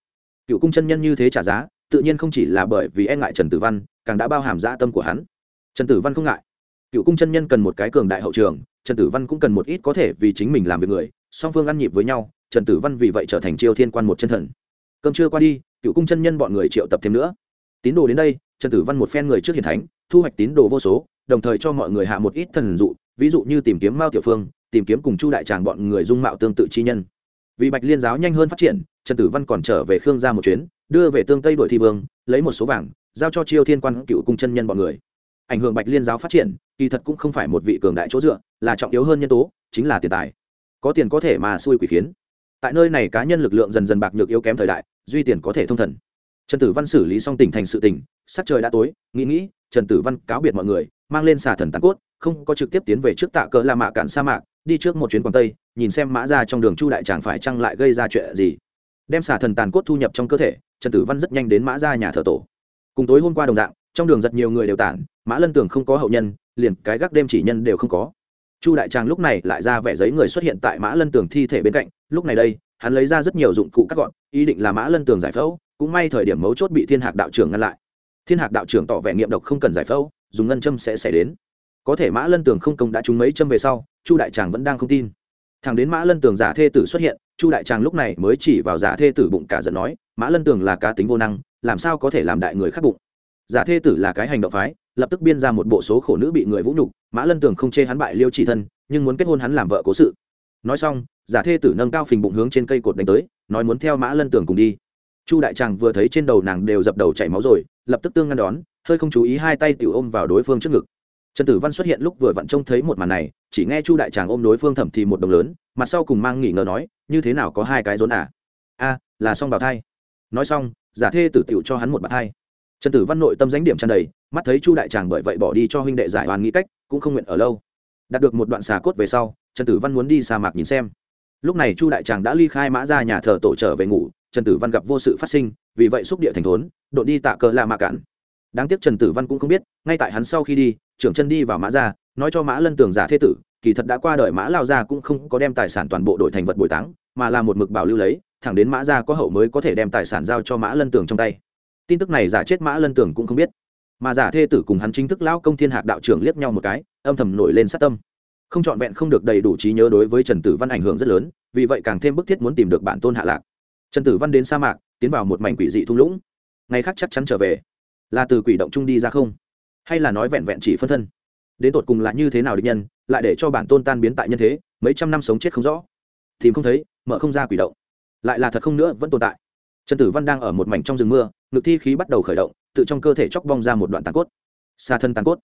Cựu cung chân nhân như thế trả giá, tự nhiên không chỉ là bởi vì e ngại trần tử văn, càng đã bao hàm dã tâm của hắn. Trần tử văn không ngại. Cựu cung chân nhân cần một cái cường đại hậu trường, trần tử văn cũng cần một ít có thể vì chính mình làm việc người, song phương ăn nhịp với nhau, trần tử văn vì vậy trở thành chiêu thiên quan một chân thần. Cơm chưa qua đi, cựu cung chân nhân bọn người triệu tập thêm nữa. Tín đồ đến đây, trần tử văn một phen người trước hiền thánh, thu hoạch tín đồ vô số, đồng thời cho mọi người hạ một ít thần dụ, ví dụ như tìm kiếm mao tiểu phương tìm kiếm cùng chu đại tràng bọn người dung mạo tương tự chi nhân. Vì bạch liên giáo nhanh hơn phát triển, trần tử văn còn trở về khương ra một chuyến, đưa về tương tây đội thi vương, lấy một số vàng, giao cho chiêu thiên quan cựu cung chân nhân bọn người. Ảnh hưởng bạch liên giáo phát triển, kỳ thật cũng không phải một vị cường đại chỗ dựa, là trọng yếu hơn nhân tố, chính là tiền tài. Có tiền có thể mà xui quỷ khiến. Tại nơi này cá nhân lực lượng dần dần bạc nhược yếu kém thời đại, duy tiền có thể thông thần. Trần tử văn xử lý xong tỉnh thành sự tỉnh sắc trời đã tối, nghĩ nghĩ, trần tử văn cáo biệt mọi người, mang lên xà thần tàn cốt, không có trực tiếp tiến về trước tạ cỡ la mạ cạn sa mạc đi trước một chuyến quảng tây, nhìn xem mã ra trong đường chu đại tràng phải chăng lại gây ra chuyện gì. Đem xả thần tàn cốt thu nhập trong cơ thể, trần tử văn rất nhanh đến mã ra nhà thờ tổ. Cùng tối hôm qua đồng dạng, trong đường rất nhiều người đều tản, mã lân tường không có hậu nhân, liền cái gác đêm chỉ nhân đều không có. Chu đại tràng lúc này lại ra vẻ giấy người xuất hiện tại mã lân tường thi thể bên cạnh, lúc này đây, hắn lấy ra rất nhiều dụng cụ cắt gọn, ý định là mã lân tường giải phẫu, cũng may thời điểm mấu chốt bị thiên hạc đạo trưởng ngăn lại. Thiên hạc đạo trưởng tỏ vẻ nghiệm độc không cần giải phẫu, dùng ngân châm sẽ xảy đến có thể mã lân tường không công đã trúng mấy châm về sau, chu đại tràng vẫn đang không tin. Thằng đến mã lân tường giả thê tử xuất hiện, chu đại tràng lúc này mới chỉ vào giả thê tử bụng cả giận nói, mã lân tường là cá tính vô năng, làm sao có thể làm đại người khắc bụng? Giả thê tử là cái hành động phái, lập tức biên ra một bộ số khổ nữ bị người vũ nhục, mã lân tường không chê hắn bại liêu chỉ thân, nhưng muốn kết hôn hắn làm vợ cố sự. Nói xong, giả thê tử nâng cao phình bụng hướng trên cây cột đánh tới, nói muốn theo mã lân tường cùng đi. Chu đại tràng vừa thấy trên đầu nàng đều dập đầu chảy máu rồi, lập tức tương ngăn đón, hơi không chú ý hai tay tiểu ôm vào đối phương trước ngực trần tử văn xuất hiện lúc vừa vặn trông thấy một màn này, chỉ nghe chu đại tràng ôm đối phương thẩm thì một đồng lớn, mặt sau cùng mang nghỉ ngờ nói, như thế nào có hai cái rốn à? A, là xong bào thai. Nói xong, giả thê tử tiểu cho hắn một bạt thai. Trần tử văn nội tâm danh điểm tràn đầy, mắt thấy chu đại tràng bởi vậy bỏ đi cho huynh đệ giải hoàn nghĩ cách, cũng không nguyện ở lâu. Đạt được một đoạn xà cốt về sau, trần tử văn muốn đi sa mạc nhìn xem. Lúc này chu đại tràng đã ly khai mã ra nhà thờ tổ trở về ngủ, trần tử văn gặp vô sự phát sinh, vì vậy xúc địa thành thốn đội đi tạ cờ la mạc cản đáng tiếc trần tử văn cũng không biết, ngay tại hắn sau khi đi, trưởng chân đi vào mã ra nói cho mã lân tường giả thế tử, kỳ thật đã qua đời mã lao gia cũng không có đem tài sản toàn bộ đổi thành vật bồi táng, mà là một mực bảo lưu lấy, thẳng đến mã gia có hậu mới có thể đem tài sản giao cho mã lân tường trong tay. Tin tức này giả chết mã lân tường cũng không biết. Mà giả thê tử cùng hắn chính thức lão công thiên hạc đạo trưởng liếc nhau một cái, âm thầm nổi lên sát tâm. Không trọn vẹn không được đầy đủ trí nhớ đối với trần tử văn ảnh hưởng rất lớn, vì vậy càng thêm bức thiết muốn tìm được bản tôn hạ lạc. Trần tử văn đến sa mạc, tiến vào một mảnh quỷ dị thung lũng. Ngày khác chắc chắn trở về là từ quỷ động chung đi ra không? Hay là nói vẹn vẹn chỉ phân thân? Đến tột cùng là như thế nào địch nhân, lại để cho bản tôn tan biến tại nhân thế, mấy trăm năm sống chết không rõ? Tìm không thấy, mở không ra quỷ động. Lại là thật không nữa, vẫn tồn tại. Trần tử văn đang ở một mảnh trong rừng mưa, ngực thi khí bắt đầu khởi động, tự trong cơ thể chóc bong ra một đoạn tàn cốt. Xà thân tàn cốt.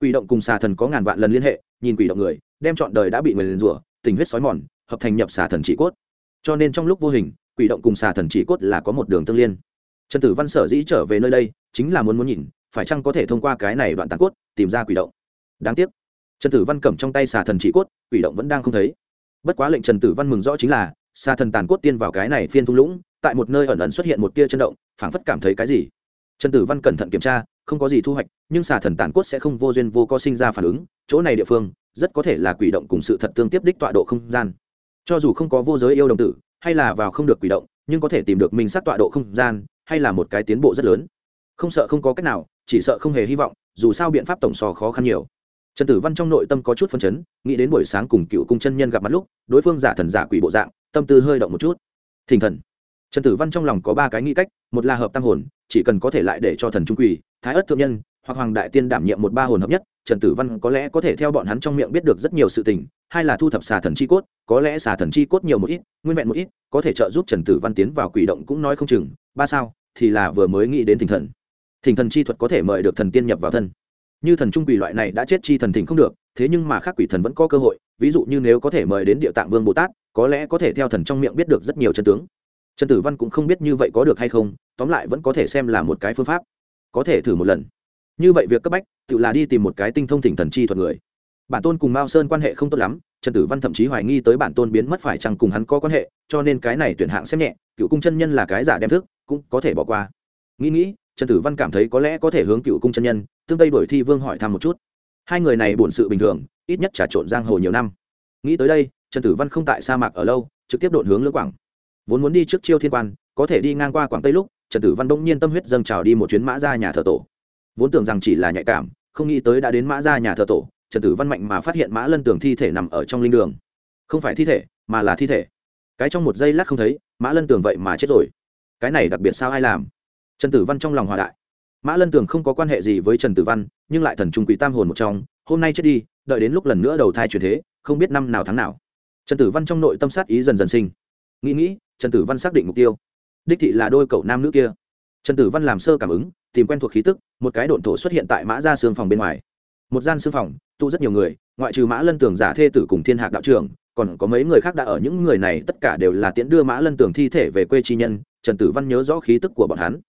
Quỷ động cùng xà thần có ngàn vạn lần liên hệ, nhìn quỷ động người, đem chọn đời đã bị người liền rủa, tình huyết sói mòn, hợp thành nhập xà thần chỉ cốt. Cho nên trong lúc vô hình, quỷ động cùng xà thần chỉ cốt là có một đường tương liên. Trần tử văn sở dĩ trở về nơi đây chính là muốn muốn nhìn, phải chăng có thể thông qua cái này đoạn tàn cốt, tìm ra quỷ động. Đáng tiếc, trần tử văn cầm trong tay xà thần chỉ cốt, quỷ động vẫn đang không thấy. Bất quá lệnh trần tử văn mừng rõ chính là, xà thần tàn cốt tiên vào cái này phiên thung lũng, tại một nơi ẩn ẩn xuất hiện một tia chân động, phảng phất cảm thấy cái gì. Trần tử văn cẩn thận kiểm tra, không có gì thu hoạch, nhưng xà thần tàn cốt sẽ không vô duyên vô co sinh ra phản ứng, chỗ này địa phương, rất có thể là quỷ động cùng sự thật tương tiếp đích tọa độ không gian. Cho dù không có vô giới yêu đồng tử, hay là vào không được quỷ động, nhưng có thể tìm được minh sát tọa độ không gian, hay là một cái tiến bộ rất lớn không sợ không có cách nào, chỉ sợ không hề hy vọng, dù sao biện pháp tổng sò khó khăn nhiều. Trần tử văn trong nội tâm có chút phân chấn, nghĩ đến buổi sáng cùng cựu cung chân nhân gặp mặt lúc, đối phương giả thần giả quỷ bộ dạng, tâm tư hơi động một chút. Thỉnh thần. Trần tử văn trong lòng có ba cái nghĩ cách, một là hợp tam hồn, chỉ cần có thể lại để cho thần trung quỷ, thái ất thượng nhân, hoặc hoàng đại tiên đảm nhiệm một ba hồn hợp nhất, trần tử văn có lẽ có thể theo bọn hắn trong miệng biết được rất nhiều sự tình, hai là thu thập xà thần chi cốt, có lẽ xà thần chi cốt nhiều một ít, nguyên vẹn một ít, có thể trợ giúp trần tử văn tiến vào quỷ động cũng nói không chừng, ba sao, thì là vừa mới nghĩ đến thỉnh thần thỉnh thần chi thuật có thể mời được thần tiên nhập vào thân. Như thần trung quỷ loại này đã chết chi thần thỉnh không được, thế nhưng mà khác quỷ thần vẫn có cơ hội, ví dụ như nếu có thể mời đến địa tạng vương bồ tát, có lẽ có thể theo thần trong miệng biết được rất nhiều chân tướng. Trần tử văn cũng không biết như vậy có được hay không, tóm lại vẫn có thể xem là một cái phương pháp. Có thể thử một lần. Như vậy việc cấp bách, tự là đi tìm một cái tinh thông thỉnh thần chi thuật người. Bản tôn cùng mao sơn quan hệ không tốt lắm, trần tử văn thậm chí hoài nghi tới bản tôn biến mất phải chăng cùng hắn có quan hệ, cho nên cái này tuyển hạng xem nhẹ, cựu cung chân nhân là cái giả đem thức, cũng có thể bỏ qua. Nghĩ nghĩ trần tử văn cảm thấy có lẽ có thể hướng cựu cung chân nhân, tương tây đổi thi vương hỏi thăm một chút. Hai người này bổn sự bình thường, ít nhất trà trộn giang hồ nhiều năm. Nghĩ tới đây, trần tử văn không tại sa mạc ở lâu, trực tiếp đột hướng lưỡng quảng. Vốn muốn đi trước chiêu thiên quan, có thể đi ngang qua quảng tây lúc, trần tử văn đông nhiên tâm huyết dâng trào đi một chuyến mã ra nhà thờ tổ. Vốn tưởng rằng chỉ là nhạy cảm, không nghĩ tới đã đến mã ra nhà thờ tổ, trần tử văn mạnh mà phát hiện mã lân tường thi thể nằm ở trong linh đường. Không phải thi thể, mà là thi thể. Cái trong một giây lát không thấy, mã lân tường vậy mà chết rồi. Cái này đặc biệt sao ai làm? Trần tử văn trong lòng hòa đại. Mã lân tường không có quan hệ gì với trần tử văn, nhưng lại thần trung quý tam hồn một trong, hôm nay chết đi, đợi đến lúc lần nữa đầu thai chuyển thế, không biết năm nào tháng nào. Trần tử văn trong nội tâm sát ý dần dần sinh. Nghĩ nghĩ, trần tử văn xác định mục tiêu. Đích thị là đôi cậu nam nữ kia. Trần tử văn làm sơ cảm ứng, tìm quen thuộc khí tức, một cái độn thổ xuất hiện tại mã ra xương phòng bên ngoài. Một gian xương phòng, tụ rất nhiều người, ngoại trừ mã lân tường giả thê tử cùng thiên hạc đạo trưởng, còn có mấy người khác đã ở những người này, tất cả đều là tiễn đưa mã lân tường thi thể về quê chi nhân, trần tử văn nhớ rõ khí tức của bọn hắn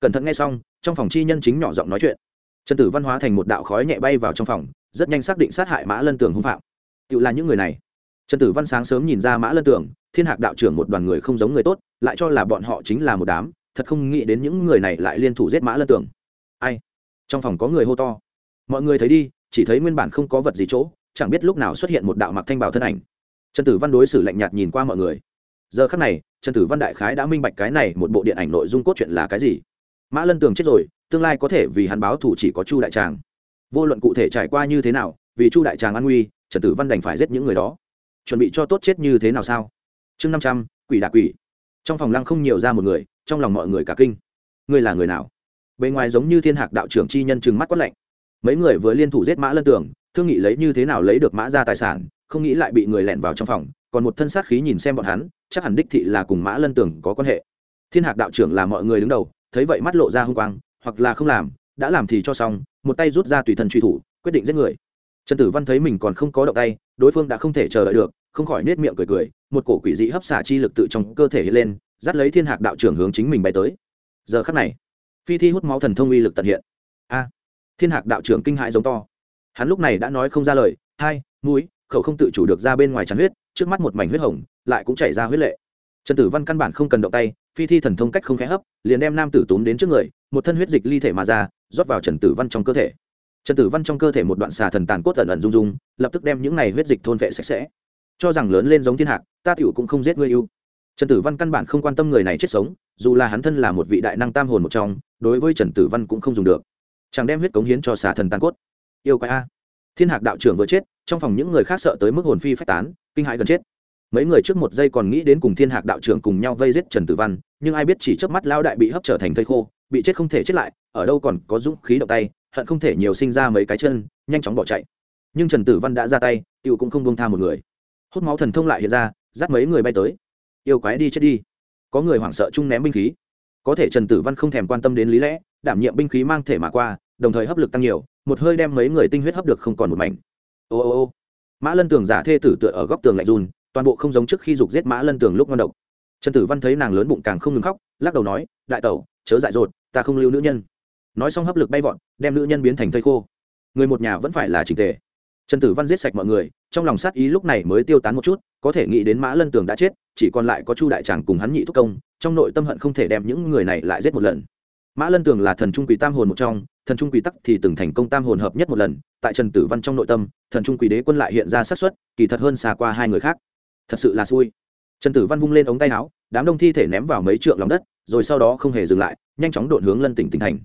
cẩn thận nghe xong, trong phòng chi nhân chính nhỏ giọng nói chuyện. Trần tử văn hóa thành một đạo khói nhẹ bay vào trong phòng, rất nhanh xác định sát hại mã lân tường hung phạm. Tự là những người này. Trần tử văn sáng sớm nhìn ra mã lân tường, thiên hạc đạo trưởng một đoàn người không giống người tốt, lại cho là bọn họ chính là một đám, thật không nghĩ đến những người này lại liên thủ giết mã lân tường. Ai? Trong phòng có người hô to. Mọi người thấy đi, chỉ thấy nguyên bản không có vật gì chỗ, chẳng biết lúc nào xuất hiện một đạo mặc thanh bảo thân ảnh. Trần tử văn đối xử lạnh nhạt nhìn qua mọi người. Giờ khắc này, trần tử văn đại khái đã minh bạch cái này một bộ điện ảnh nội dung cốt truyện là cái gì mã lân tường chết rồi, tương lai có thể vì hắn báo thủ chỉ có chu đại tràng. Vô luận cụ thể trải qua như thế nào, vì chu đại tràng an nguy, trần tử văn đành phải giết những người đó. Chuẩn bị cho tốt chết như thế nào sao? Chương năm trăm, quỷ đạ quỷ. Trong phòng lăng không nhiều ra một người, trong lòng mọi người cả kinh. Ngươi là người nào? Bề ngoài giống như thiên hạc đạo trưởng chi nhân chừng mắt quát lạnh. Mấy người vừa liên thủ giết mã lân tường thương nghị lấy như thế nào lấy được mã ra tài sản, không nghĩ lại bị người lẻn vào trong phòng, còn một thân sát khí nhìn xem bọn hắn, chắc hẳn đích thị là cùng mã lân tường có quan hệ. Thiên hạc đạo trưởng là mọi người đứng đầu thấy vậy mắt lộ ra hung quang, hoặc là không làm, đã làm thì cho xong, một tay rút ra tùy thân truy thủ, quyết định giết người. Trần tử văn thấy mình còn không có động tay, đối phương đã không thể chờ đợi được, không khỏi nết miệng cười cười, một cổ quỷ dị hấp xả chi lực tự trong cơ thể hiện lên, dắt lấy thiên hạc đạo trưởng hướng chính mình bay tới. Giờ khắc này, phi thi hút máu thần thông uy lực tận hiện. A, thiên hạc đạo trưởng kinh hãi giống to. Hắn lúc này đã nói không ra lời, hai, mũi, khẩu không tự chủ được ra bên ngoài chắn huyết, trước mắt một mảnh huyết hồng, lại cũng chảy ra huyết lệ trần tử văn căn bản không cần động tay, phi thi thần thông cách không khẽ hấp, liền đem nam tử túm đến trước người, một thân huyết dịch ly thể mà ra, rót vào trần tử văn trong cơ thể. Trần tử văn trong cơ thể một đoạn xà thần tàn cốt ẩn ẩn rung rung, lập tức đem những này huyết dịch thôn vệ sạch sẽ. Cho rằng lớn lên giống thiên hạc ta tiểu cũng không giết ngươi yêu trần tử văn căn bản không quan tâm người này chết sống, dù là hắn thân là một vị đại năng tam hồn một trong, đối với trần tử văn cũng không dùng được. Chẳng đem huyết cống hiến cho xà thần tàn cốt. Yêu quái a. Thiên hạc đạo trưởng vừa chết, trong phòng những người khác sợ tới mức hồn phi phách tán, kinh hãi gần chết mấy người trước một giây còn nghĩ đến cùng thiên hạc đạo trưởng cùng nhau vây giết trần tử văn, nhưng ai biết chỉ chớp mắt lao đại bị hấp trở thành thây khô, bị chết không thể chết lại, ở đâu còn có dũng khí động tay, hận không thể nhiều sinh ra mấy cái chân, nhanh chóng bỏ chạy. Nhưng trần tử văn đã ra tay, tiêu cũng không buông tha một người. Hút máu thần thông lại hiện ra, dắt mấy người bay tới. Yêu quái đi chết đi. Có người hoảng sợ chung ném binh khí. Có thể trần tử văn không thèm quan tâm đến lý lẽ, đảm nhiệm binh khí mang thể mà qua, đồng thời hấp lực tăng nhiều, một hơi đem mấy người tinh huyết hấp được không còn một mảnh. Ô ô ô. Mã lân tường giả thê tử tựa ở góc tường lạnh run toàn bộ không giống trước khi dục giết mã lân tường lúc ngon độc. Trần tử văn thấy nàng lớn bụng càng không ngừng khóc, lắc đầu nói, đại tẩu, chớ dại dột, ta không lưu nữ nhân. Nói xong hấp lực bay vọt, đem nữ nhân biến thành thây khô. Người một nhà vẫn phải là trình tề. Trần tử văn giết sạch mọi người, trong lòng sát ý lúc này mới tiêu tán một chút, có thể nghĩ đến mã lân tường đã chết, chỉ còn lại có chu đại tràng cùng hắn nhị thúc công, trong nội tâm hận không thể đem những người này lại giết một lần. Mã lân tường là thần trung quỷ tam hồn một trong, thần trung quỷ tắc thì từng thành công tam hồn hợp nhất một lần, tại trần tử văn trong nội tâm, thần trung quỷ đế quân lại hiện ra xác suất, kỳ thật hơn xa qua hai người khác thật sự là xui. Trần tử văn vung lên ống tay áo, đám đông thi thể ném vào mấy trượng lòng đất, rồi sau đó không hề dừng lại, nhanh chóng đột hướng lân tỉnh tỉnh thành.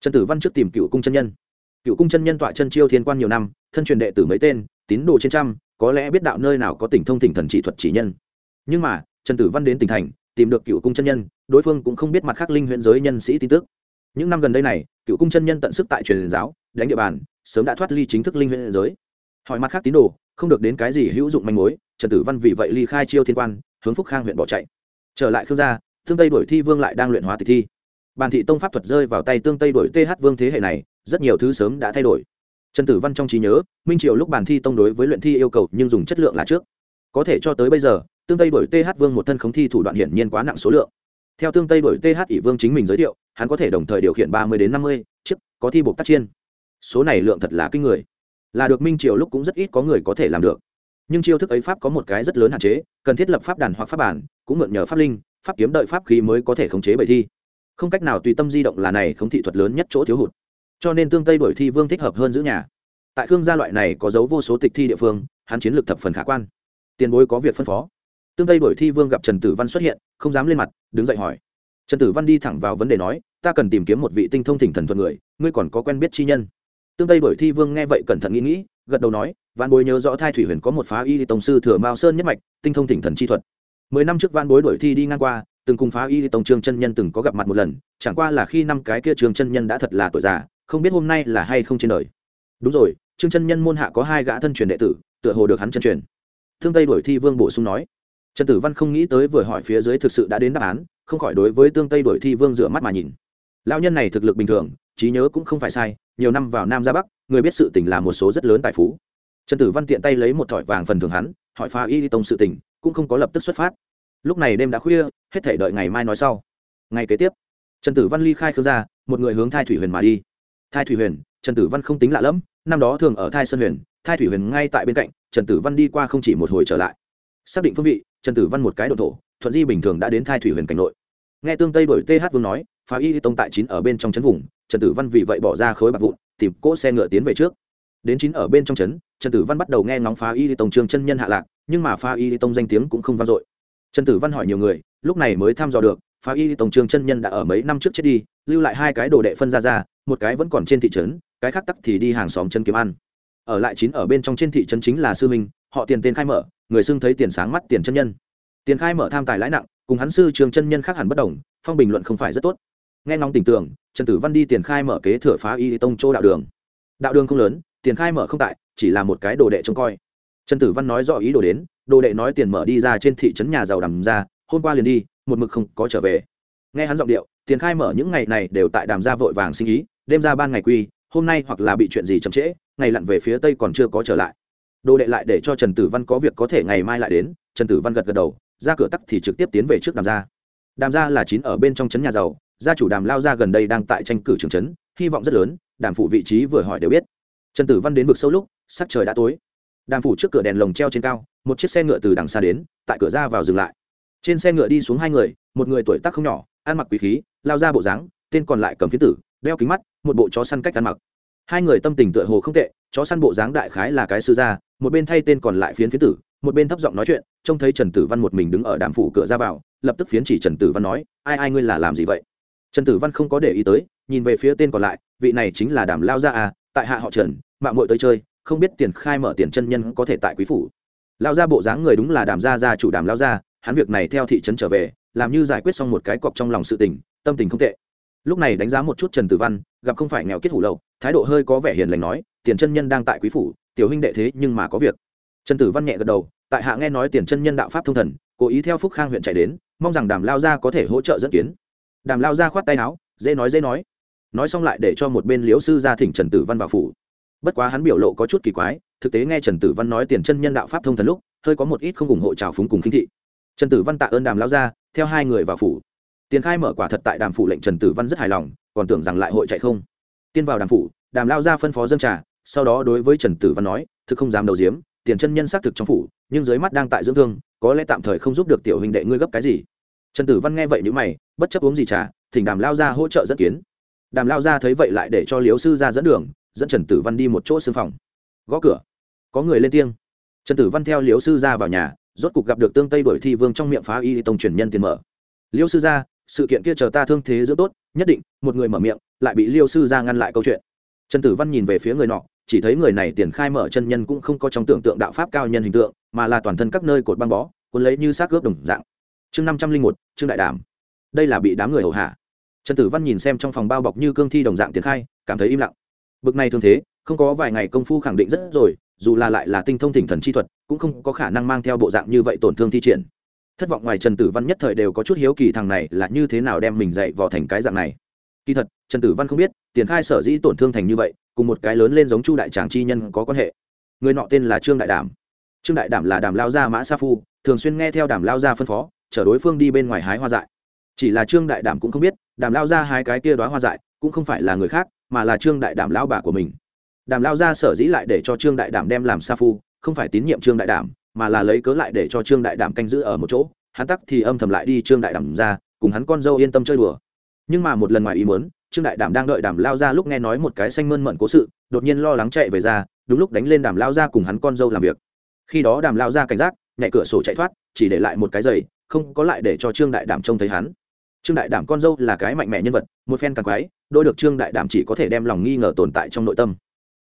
Trần tử văn trước tìm cựu cung chân nhân. Cựu cung chân nhân tọa chân chiêu thiên quan nhiều năm, thân truyền đệ tử mấy tên, tín đồ trên trăm, có lẽ biết đạo nơi nào có tỉnh thông tỉnh thần chỉ thuật chỉ nhân. Nhưng mà, trần tử văn đến tỉnh thành, tìm được cựu cung chân nhân, đối phương cũng không biết mặt khác linh huyện giới nhân sĩ tin tức. Những năm gần đây này, cựu cung chân nhân tận sức tại truyền giáo, đánh địa bàn, sớm đã thoát ly chính thức linh huyện giới. Hỏi mặt khác tín đồ, không được đến cái gì hữu dụng manh mối trần tử văn vì vậy ly khai chiêu thiên quan, hướng phúc khang huyện bỏ chạy. Trở lại khương gia, tương tây đổi thi vương lại đang luyện hóa tịch thi. Bàn thị tông pháp thuật rơi vào tay tương tây đổi th vương thế hệ này, rất nhiều thứ sớm đã thay đổi. Trần tử văn trong trí nhớ, minh triều lúc bàn thi tông đối với luyện thi yêu cầu nhưng dùng chất lượng là trước. Có thể cho tới bây giờ, tương tây đổi th vương một thân khống thi thủ đoạn hiển nhiên quá nặng số lượng. Theo tương tây đổi th ỷ vương chính mình giới thiệu, hắn có thể đồng thời điều khiển ba mươi đến năm mươi chiếc, có thi buộc tác chiên số này lượng thật là kinh người. Là được minh triều lúc cũng rất ít có người có thể làm được nhưng chiêu thức ấy pháp có một cái rất lớn hạn chế, cần thiết lập pháp đàn hoặc pháp bản, cũng mượn nhờ pháp linh, pháp kiếm đợi pháp khí mới có thể khống chế bầy thi. Không cách nào tùy tâm di động là này không thị thuật lớn nhất chỗ thiếu hụt. Cho nên tương tây đổi thi vương thích hợp hơn giữ nhà. Tại khương gia loại này có dấu vô số tịch thi địa phương, hắn chiến lược thập phần khả quan. Tiền bối có việc phân phó. Tương tây đổi thi vương gặp trần tử văn xuất hiện, không dám lên mặt, đứng dậy hỏi. Trần tử văn đi thẳng vào vấn đề nói, ta cần tìm kiếm một vị tinh thông thỉnh thần thuật người, ngươi còn có quen biết chi nhân? Tương tây đổi thi vương nghe vậy cẩn thận nghĩ nghĩ gật đầu nói văn bối nhớ rõ thai thủy huyền có một phá y tổng sư thừa mao sơn nhất mạch, tinh thông thỉnh thần chi thuật. Mười năm trước văn bối đổi thi đi ngang qua, từng cùng phá y tổng trương chân nhân từng có gặp mặt một lần, chẳng qua là khi năm cái kia trường chân nhân đã thật là tuổi già, không biết hôm nay là hay không trên đời. Đúng rồi, trương chân nhân môn hạ có hai gã thân truyền đệ tử, tựa hồ được hắn chân truyền. Thương tây đổi thi vương bổ sung nói. Trần tử văn không nghĩ tới vừa hỏi phía dưới thực sự đã đến đáp án, không khỏi đối với tương tây đổi thi vương rửa mắt mà nhìn. Lão nhân này thực lực bình thường trí nhớ cũng không phải sai, nhiều năm vào nam ra bắc, người biết sự tình là một số rất lớn tài phú. Trần tử văn tiện tay lấy một thỏi vàng phần thường hắn, hỏi pha y tông sự tình, cũng không có lập tức xuất phát. Lúc này đêm đã khuya, hết thể đợi ngày mai nói sau. Ngày kế tiếp, trần tử văn ly khai khương ra một người hướng thai thủy huyền mà đi. Thai thủy huyền, trần tử văn không tính lạ lẫm, năm đó thường ở thai sơn huyền, thai thủy huyền ngay tại bên cạnh, trần tử văn đi qua không chỉ một hồi trở lại. Xác định phương vị, trần tử văn một cái độ thổ, thuận di bình thường đã đến thai thủy huyền cảnh nội. Nghe tương tây đổi th vương nói, phá y tông tại chín ở bên trong chấn vùng trần tử văn vì vậy bỏ ra khối bạc vụn, tìm cỗ xe ngựa tiến về trước. Đến chín ở bên trong trấn, trần tử văn bắt đầu nghe ngóng phá y tông trường chân nhân hạ lạc, nhưng mà phá y tông danh tiếng cũng không vang dội. Trần tử văn hỏi nhiều người, lúc này mới thăm dò được, phá y Tông trường chân nhân đã ở mấy năm trước chết đi, lưu lại hai cái đồ đệ phân ra ra, một cái vẫn còn trên thị trấn, cái khác tắc thì đi hàng xóm chân kiếm ăn. Ở lại chín ở bên trong trên thị trấn chính là sư minh họ tiền tên khai mở, người xưng thấy tiền sáng mắt tiền chân nhân. Tiền khai mở tham tài lãi nặng, cùng hắn sư trường chân nhân khác hẳn bất đồng, phong bình luận không phải rất tốt nghe ngóng tình tưởng, trần tử văn đi tiền khai mở kế thừa phá y tông châu đạo đường. Đạo đường không lớn, tiền khai mở không tại, chỉ là một cái đồ đệ trông coi. Trần tử văn nói rõ ý đồ đến, đồ đệ nói tiền mở đi ra trên thị trấn nhà giàu đầm ra, hôm qua liền đi, một mực không có trở về. Nghe hắn giọng điệu, tiền khai mở những ngày này đều tại đàm gia vội vàng sinh ý, đêm ra ban ngày quy, hôm nay hoặc là bị chuyện gì chậm trễ, ngày lặn về phía tây còn chưa có trở lại. Đồ đệ lại để cho trần tử văn có việc có thể ngày mai lại đến, trần tử văn gật gật đầu, ra cửa tắc thì trực tiếp tiến về trước đàm gia đàm gia là chín ở bên trong trấn nhà giàu gia chủ đàm lao ra gần đây đang tại tranh cử trường trấn, hy vọng rất lớn, đàm phủ vị trí vừa hỏi đều biết. Trần tử văn đến vực sâu lúc, sắc trời đã tối. Đàm phủ trước cửa đèn lồng treo trên cao, một chiếc xe ngựa từ đằng xa đến, tại cửa ra vào dừng lại. Trên xe ngựa đi xuống hai người, một người tuổi tác không nhỏ, ăn mặc quý khí, lao ra bộ dáng, tên còn lại cầm phiến tử, đeo kính mắt, một bộ chó săn cách ăn mặc. Hai người tâm tình tựa hồ không tệ, chó săn bộ dáng đại khái là cái sư gia, một bên thay tên còn lại phiến phiến tử, một bên thấp giọng nói chuyện, trông thấy trần tử văn một mình đứng ở đàm phủ cửa ra vào, lập tức phiến chỉ trần tử văn nói, ai ai, ngươi là làm gì vậy? Trần tử văn không có để ý tới, nhìn về phía tên còn lại, vị này chính là đàm lao gia à tại hạ họ trần, mạng mội tới chơi, không biết tiền khai mở tiền chân nhân có thể tại quý phủ. Lao Gia bộ dáng người đúng là đàm gia gia chủ đàm lao gia, hắn việc này theo thị trấn trở về, làm như giải quyết xong một cái cọc trong lòng sự tình, tâm tình không tệ. Lúc này đánh giá một chút trần tử văn, gặp không phải nghèo kết hủ lậu, thái độ hơi có vẻ hiền lành nói, tiền chân nhân đang tại quý phủ, tiểu huynh đệ thế nhưng mà có việc. Trần tử văn nhẹ gật đầu, tại hạ nghe nói tiền chân nhân đạo pháp thông thần, cố ý theo phúc khang huyện chạy đến, mong rằng đàm lao gia có thể hỗ trợ dẫn kiến đàm lao gia khoát tay áo, dễ nói dễ nói. Nói xong lại để cho một bên liễu sư ra thỉnh trần tử văn vào phủ. Bất quá hắn biểu lộ có chút kỳ quái, thực tế nghe trần tử văn nói tiền chân nhân đạo pháp thông thần lúc, hơi có một ít không ủng hộ trào phúng cùng khinh thị. Trần tử văn tạ ơn đàm lao ra, theo hai người vào phủ. Tiền khai mở quả thật tại đàm phủ lệnh trần tử văn rất hài lòng, còn tưởng rằng lại hội chạy không. Tiên vào đàm phủ, đàm lao ra phân phó dân trà, sau đó đối với trần tử văn nói, thực không dám đầu diếm, tiền chân nhân xác thực trong phủ, nhưng dưới mắt đang tại dưỡng thương, có lẽ tạm thời không giúp được tiểu hình đệ ngươi gấp cái gì trần tử văn nghe vậy n mày, bất chấp uống gì trà, thỉnh đàm lao ra hỗ trợ dẫn kiến. Đàm lao ra thấy vậy lại để cho liếu sư ra dẫn đường, dẫn trần tử văn đi một chỗ xương phòng. Gõ cửa. Có người lên tiếng. Trần tử văn theo liếu sư ra vào nhà, rốt cục gặp được tương tây đổi thi vương trong miệng phá y tông truyền nhân tiền mở. Liêu sư gia, sự kiện kia chờ ta thương thế giữa tốt, nhất định, một người mở miệng, lại bị liêu sư gia ngăn lại câu chuyện. Trần tử văn nhìn về phía người nọ, chỉ thấy người này tiền khai mở chân nhân cũng không có trong tưởng tượng đạo pháp cao nhân hình tượng, mà là toàn thân các nơi cột băng bó, cuốn lấy như xác ướp đồng dạng chương năm trăm linh một, trương đại đảm đây là bị đám người hầu hạ. Trần tử văn nhìn xem trong phòng bao bọc như cương thi đồng dạng tiền khai, cảm thấy im lặng. Bực này thương thế, không có vài ngày công phu khẳng định rất rồi, dù là lại là tinh thông thỉnh thần chi thuật, cũng không có khả năng mang theo bộ dạng như vậy tổn thương thi triển. Thất vọng ngoài trần tử văn nhất thời đều có chút hiếu kỳ thằng này là như thế nào đem mình dạy vào thành cái dạng này. Kỳ thật, trần tử văn không biết, tiền khai sở dĩ tổn thương thành như vậy, cùng một cái lớn lên giống chu đại tràng chi nhân có quan hệ. Người nọ tên là trương đại đảm trương đại đảm là đàm lao gia mã sa phu, thường xuyên nghe theo đàm lao gia phân phó chở đối phương đi bên ngoài hái hoa dại. Chỉ là trương đại đảm cũng không biết, đàm lao gia hai cái kia đoá hoa dại, cũng không phải là người khác, mà là trương đại đảm lão bà của mình. Đàm lao gia sở dĩ lại để cho trương đại đảm đem làm sa phu, không phải tín nhiệm trương đại đảm, mà là lấy cớ lại để cho trương đại đảm canh giữ ở một chỗ. Hắn tắc thì âm thầm lại đi trương đại đảm ra, cùng hắn con dâu yên tâm chơi đùa. Nhưng mà một lần ngoài ý muốn, trương đại đảm đang đợi đàm lao ra lúc nghe nói một cái xanh mơn mận cố sự, đột nhiên lo lắng chạy về ra, đúng lúc đánh lên đàm lao ra cùng hắn con dâu làm việc. Khi đó đàm lao ra cảnh giác nhẹ cửa sổ chạy thoát, chỉ để lại một cái giày không có lại để cho trương đại đảm trông thấy hắn. Trương đại đảm con dâu là cái mạnh mẽ nhân vật, một phen càng quái, đôi được trương đại đảm chỉ có thể đem lòng nghi ngờ tồn tại trong nội tâm.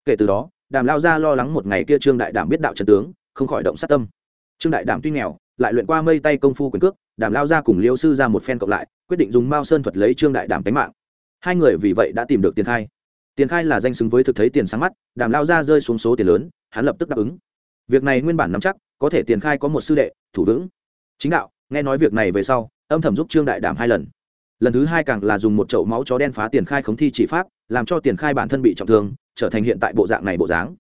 Kể từ đó, đàm lao ra lo lắng một ngày kia trương đại đảm biết đạo trần tướng, không khỏi động sát tâm. Trương đại đảm tuy nghèo, lại luyện qua mây tay công phu quyền cước, đàm lao ra cùng liêu sư ra một phen cộng lại, quyết định dùng mao sơn thuật lấy trương đại đảm tính mạng. Hai người vì vậy đã tìm được tiền khai. Tiền khai là danh xứng với thực thấy tiền sáng mắt, đàm lao ra rơi xuống số tiền lớn, hắn lập tức đáp ứng. Việc này nguyên bản nắm chắc, có thể tiền khai có một sư đệ, thủ vững. Chính đạo nghe nói việc này về sau, âm thầm giúp trương đại đảm hai lần. Lần thứ hai càng là dùng một chậu máu chó đen phá tiền khai khống thi chỉ pháp, làm cho tiền khai bản thân bị trọng thương, trở thành hiện tại bộ dạng này bộ dáng.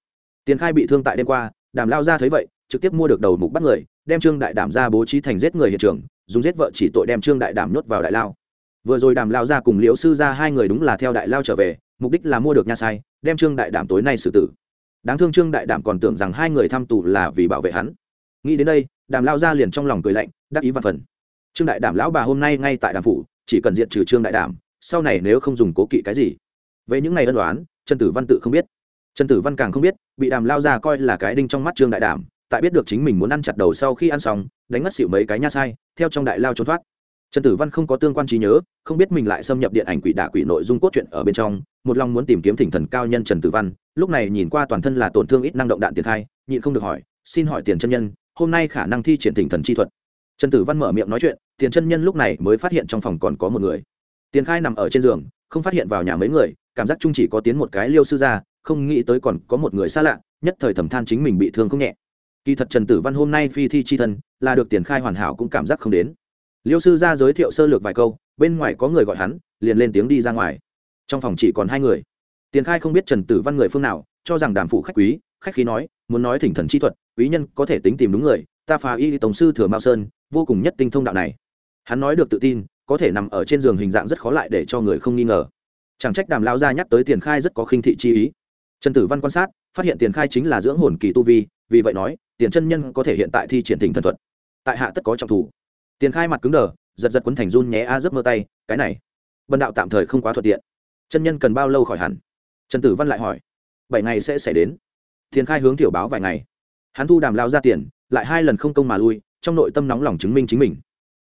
Tiền khai bị thương tại đêm qua đàm lao ra thấy vậy, trực tiếp mua được đầu mục bắt người, đem trương đại đảm ra bố trí thành giết người hiện trường, dùng giết vợ chỉ tội đem trương đại đảm nhốt vào đại lao. Vừa rồi đàm lao ra cùng liễu sư ra hai người đúng là theo đại lao trở về, mục đích là mua được nha sai, đem trương đại đảm tối nay xử tử. Đáng thương trương đại đảm còn tưởng rằng hai người thăm tù là vì bảo vệ hắn. Nghĩ đến đây đàm lao ra liền trong lòng cười lạnh, đắc ý văn phần. Trương đại đảm lão bà hôm nay ngay tại đàm phủ, chỉ cần diện trừ trương đại đảm, sau này nếu không dùng cố kỵ cái gì. Về những ngày ân đoán trần tử văn tự không biết. Trần tử văn càng không biết, bị đàm lao ra coi là cái đinh trong mắt trương đại đảm, tại biết được chính mình muốn ăn chặt đầu sau khi ăn xong, đánh mất xịu mấy cái nha sai, theo trong đại lao trốn thoát. Trần tử văn không có tương quan trí nhớ, không biết mình lại xâm nhập điện ảnh quỷ đả quỷ nội dung cốt truyện ở bên trong, một lòng muốn tìm kiếm thỉnh thần cao nhân trần tử văn, lúc này nhìn qua toàn thân là tổn thương ít năng động đạn tiền khai nhịn không được hỏi, xin hỏi tiền chân nhân hôm nay khả năng thi triển thỉnh thần chi thuật. Trần tử văn mở miệng nói chuyện, tiền chân nhân lúc này mới phát hiện trong phòng còn có một người. Tiền khai nằm ở trên giường, không phát hiện vào nhà mấy người, cảm giác chung chỉ có tiến một cái liêu sư ra không nghĩ tới còn có một người xa lạ, nhất thời thầm than chính mình bị thương không nhẹ. Kỳ thật trần tử văn hôm nay phi thi chi thân, là được tiền khai hoàn hảo cũng cảm giác không đến. Liêu sư ra giới thiệu sơ lược vài câu, bên ngoài có người gọi hắn, liền lên tiếng đi ra ngoài. Trong phòng chỉ còn hai người. Tiền khai không biết trần tử văn người phương nào, cho rằng đàm phụ khách quý, khách khí nói, muốn nói thỉnh thần chi thuật quý nhân có thể tính tìm đúng người, ta phá y tổng sư thừa mao sơn, vô cùng nhất tinh thông đạo này. Hắn nói được tự tin, có thể nằm ở trên giường hình dạng rất khó lại để cho người không nghi ngờ. Chẳng trách đàm lao ra nhắc tới tiền khai rất có khinh thị chi ý. Trần tử văn quan sát, phát hiện tiền khai chính là dưỡng hồn kỳ tu vi, vì vậy nói, tiền chân nhân có thể hiện tại thi triển thỉnh thần thuật. Tại hạ tất có trọng thủ. Tiền khai mặt cứng đờ, giật giật quấn thành run nhé a giấc mơ tay, cái này, bần đạo tạm thời không quá thuận tiện. Chân nhân cần bao lâu khỏi hẳn? Trần tử văn lại hỏi. Bảy ngày sẽ xảy đến. Tiền khai hướng tiểu báo vài ngày hắn thu đàm lao ra tiền, lại hai lần không công mà lui, trong nội tâm nóng lòng chứng minh chính mình.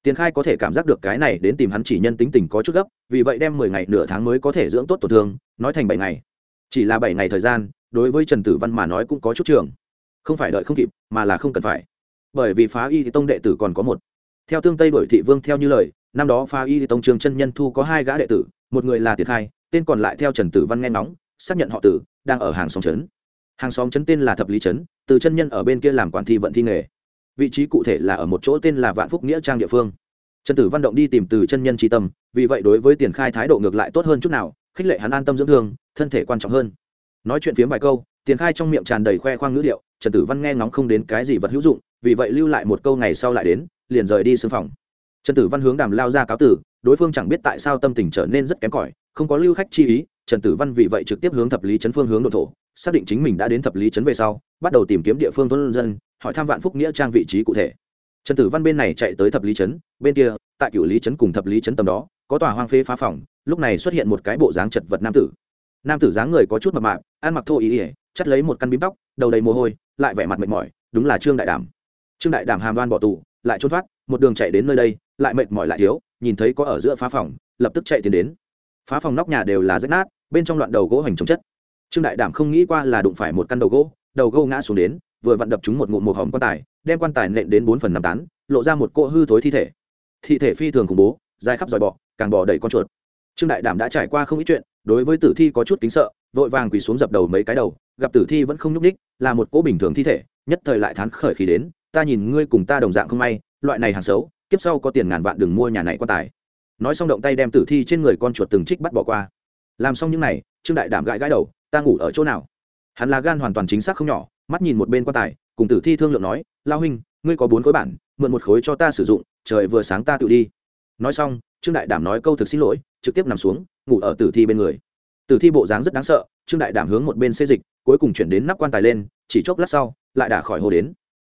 Tiền khai có thể cảm giác được cái này đến tìm hắn chỉ nhân tính tình có chút gấp, vì vậy đem mười ngày nửa tháng mới có thể dưỡng tốt tổn thương, nói thành bảy ngày. Chỉ là bảy ngày thời gian, đối với trần tử văn mà nói cũng có chút trường. Không phải đợi không kịp, mà là không cần phải. Bởi vì phá y thì tông đệ tử còn có một. Theo tương tây đổi thị vương theo như lời, năm đó phá y thì tông trường chân nhân thu có hai gã đệ tử, một người là tiền khai, tên còn lại theo trần tử văn nghe ngóng, xác nhận họ tử, đang ở hàng xóm trấn. Hàng xóm trấn tên là thập lý trấn từ chân nhân ở bên kia làm quản thi vận thi nghề. Vị trí cụ thể là ở một chỗ tên là vạn phúc nghĩa trang địa phương. Trần tử văn động đi tìm từ chân nhân tri tâm, vì vậy đối với tiền khai thái độ ngược lại tốt hơn chút nào, khích lệ hắn an tâm dưỡng thương, thân thể quan trọng hơn. Nói chuyện phiếm vài câu, tiền khai trong miệng tràn đầy khoe khoang ngữ điệu, trần tử văn nghe ngóng không đến cái gì vật hữu dụng, vì vậy lưu lại một câu ngày sau lại đến, liền rời đi xương phòng. Trần tử văn hướng đàm lao ra cáo tử, đối phương chẳng biết tại sao tâm tình trở nên rất kém cỏi, không có lưu khách chi ý, trần tử văn vì vậy trực tiếp hướng thập lý chấn phương hướng đ thổ xác định chính mình đã đến thập lý chấn về sau, bắt đầu tìm kiếm địa phương thôn dân, hỏi thăm vạn phúc nghĩa trang vị trí cụ thể. Trần tử văn bên này chạy tới thập lý trấn, bên kia, tại cựu lý trấn cùng thập lý trấn tầm đó, có tòa hoang phế phá phòng, lúc này xuất hiện một cái bộ dáng chật vật nam tử. Nam tử dáng người có chút mập mạp, ăn mặc thô ý ỉa chắt lấy một căn bím tóc, đầu đầy mồ hôi, lại vẻ mặt mệt mỏi, đúng là trương đại đảm. Trương đại đảm hàm đoan bỏ tù, lại trốn thoát, một đường chạy đến nơi đây, lại mệt mỏi lại thiếu, nhìn thấy có ở giữa phá phòng, lập tức chạy tiến đến. Phá phòng nóc nhà đều là rách nát, bên trong loạn đầu gỗ hành trồng chất trương đại đảm không nghĩ qua là đụng phải một căn đầu gỗ đầu gỗ ngã xuống đến, vừa vặn đập chúng một ngụm một hòm quan tài, đem quan tài nện đến bốn phần năm tán, lộ ra một cỗ hư thối thi thể. Thi thể phi thường khủng bố, dài khắp dòi bọ, càng bò đầy con chuột. Trương đại đảm đã trải qua không ít chuyện, đối với tử thi có chút kính sợ, vội vàng quỳ xuống dập đầu mấy cái đầu, gặp tử thi vẫn không nhúc ních là một cỗ bình thường thi thể, nhất thời lại thán khởi khí đến, ta nhìn ngươi cùng ta đồng dạng không may, loại này hàng xấu, kiếp sau có tiền ngàn vạn đừng mua nhà này quan tài. Nói xong động tay đem tử thi trên người con chuột từng trích bắt bỏ qua. Làm xong những này, trương đại đảm gãi gãi đầu ta ngủ ở chỗ nào? Hắn là gan hoàn toàn chính xác không nhỏ, mắt nhìn một bên quan tài, cùng tử thi thương lượng nói, lao huynh, ngươi có bốn khối bản, mượn một khối cho ta sử dụng, trời vừa sáng ta tự đi. Nói xong, trương đại đảm nói câu thực xin lỗi, trực tiếp nằm xuống, ngủ ở tử thi bên người. Tử thi bộ dáng rất đáng sợ, trương đại đảm hướng một bên xê dịch, cuối cùng chuyển đến nắp quan tài lên, chỉ chốc lát sau, lại đả khỏi hồ đến.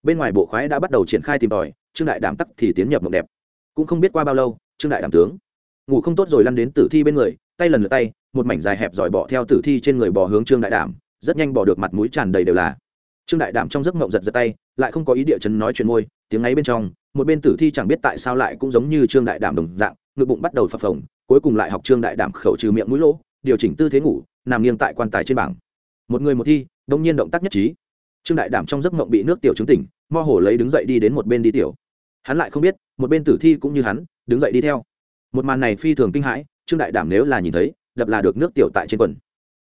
Bên ngoài bộ khoái đã bắt đầu triển khai tìm tòi, trương đại đảm tắc thì tiến nhập mộng đẹp. Cũng không biết qua bao lâu, trương đại đảm tướng. Ngủ không tốt rồi lăn đến tử thi bên người, tay lần lượt tay một mảnh dài hẹp giỏi bỏ theo tử thi trên người bò hướng trương đại đảm, rất nhanh bỏ được mặt mũi tràn đầy đều là. Trương đại đảm trong giấc mộng giật giật tay, lại không có ý địa chấn nói chuyện môi, tiếng ấy bên trong, một bên tử thi chẳng biết tại sao lại cũng giống như trương đại đảm đồng dạng, ngực bụng bắt đầu phập phồng, cuối cùng lại học trương đại đảm khẩu trừ miệng mũi lỗ, điều chỉnh tư thế ngủ, nằm nghiêng tại quan tài trên bảng. Một người một thi, đông nhiên động tác nhất trí. Trương đại đảm trong giấc mộng bị nước tiểu trứng tỉnh mo hổ lấy đứng dậy đi đến một bên đi tiểu. Hắn lại không biết, một bên tử thi cũng như hắn, đứng dậy đi theo. Một màn này phi thường kinh hãi, trương đại đảm nếu là nhìn thấy đập là được nước tiểu tại trên quần.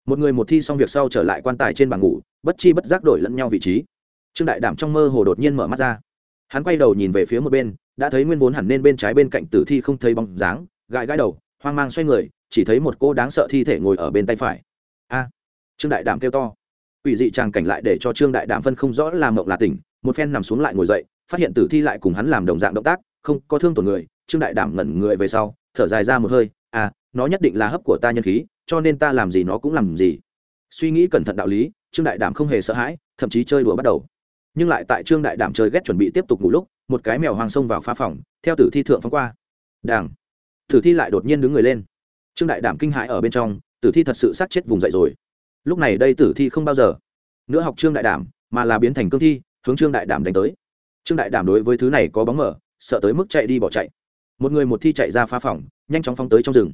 Một người một thi xong việc sau trở lại quan tài trên bàn ngủ, bất chi bất giác đổi lẫn nhau vị trí. Trương đại đảm trong mơ hồ đột nhiên mở mắt ra. Hắn quay đầu nhìn về phía một bên, đã thấy nguyên vốn hẳn nên bên trái bên cạnh tử thi không thấy bóng dáng, gãi gãi đầu, hoang mang xoay người, chỉ thấy một cô đáng sợ thi thể ngồi ở bên tay phải. A! Trương đại đảm kêu to. Ủy dị tràng cảnh lại để cho trương đại đảm phân không rõ làm mộng là tỉnh một phen nằm xuống lại ngồi dậy, phát hiện tử thi lại cùng hắn làm đồng dạng động tác, không có thương tổn người. Trương đại đảm ngẩn người về sau, thở dài ra một hơi nó nhất định là hấp của ta nhân khí, cho nên ta làm gì nó cũng làm gì. Suy nghĩ cẩn thận đạo lý, trương đại đảm không hề sợ hãi, thậm chí chơi đùa bắt đầu. Nhưng lại tại trương đại đảm chơi ghét chuẩn bị tiếp tục ngủ lúc, một cái mèo hoang xông vào phá phòng, theo tử thi thượng phóng qua. Đảng tử thi lại đột nhiên đứng người lên. Trương đại đảm kinh hãi ở bên trong, tử thi thật sự sát chết vùng dậy rồi. Lúc này đây tử thi không bao giờ nữa học trương đại đảm, mà là biến thành cương thi, hướng trương đại đảm đánh tới. Trương đại đảm đối với thứ này có bóng mở, sợ tới mức chạy đi bỏ chạy. Một người một thi chạy ra phá phòng, nhanh chóng phóng tới trong rừng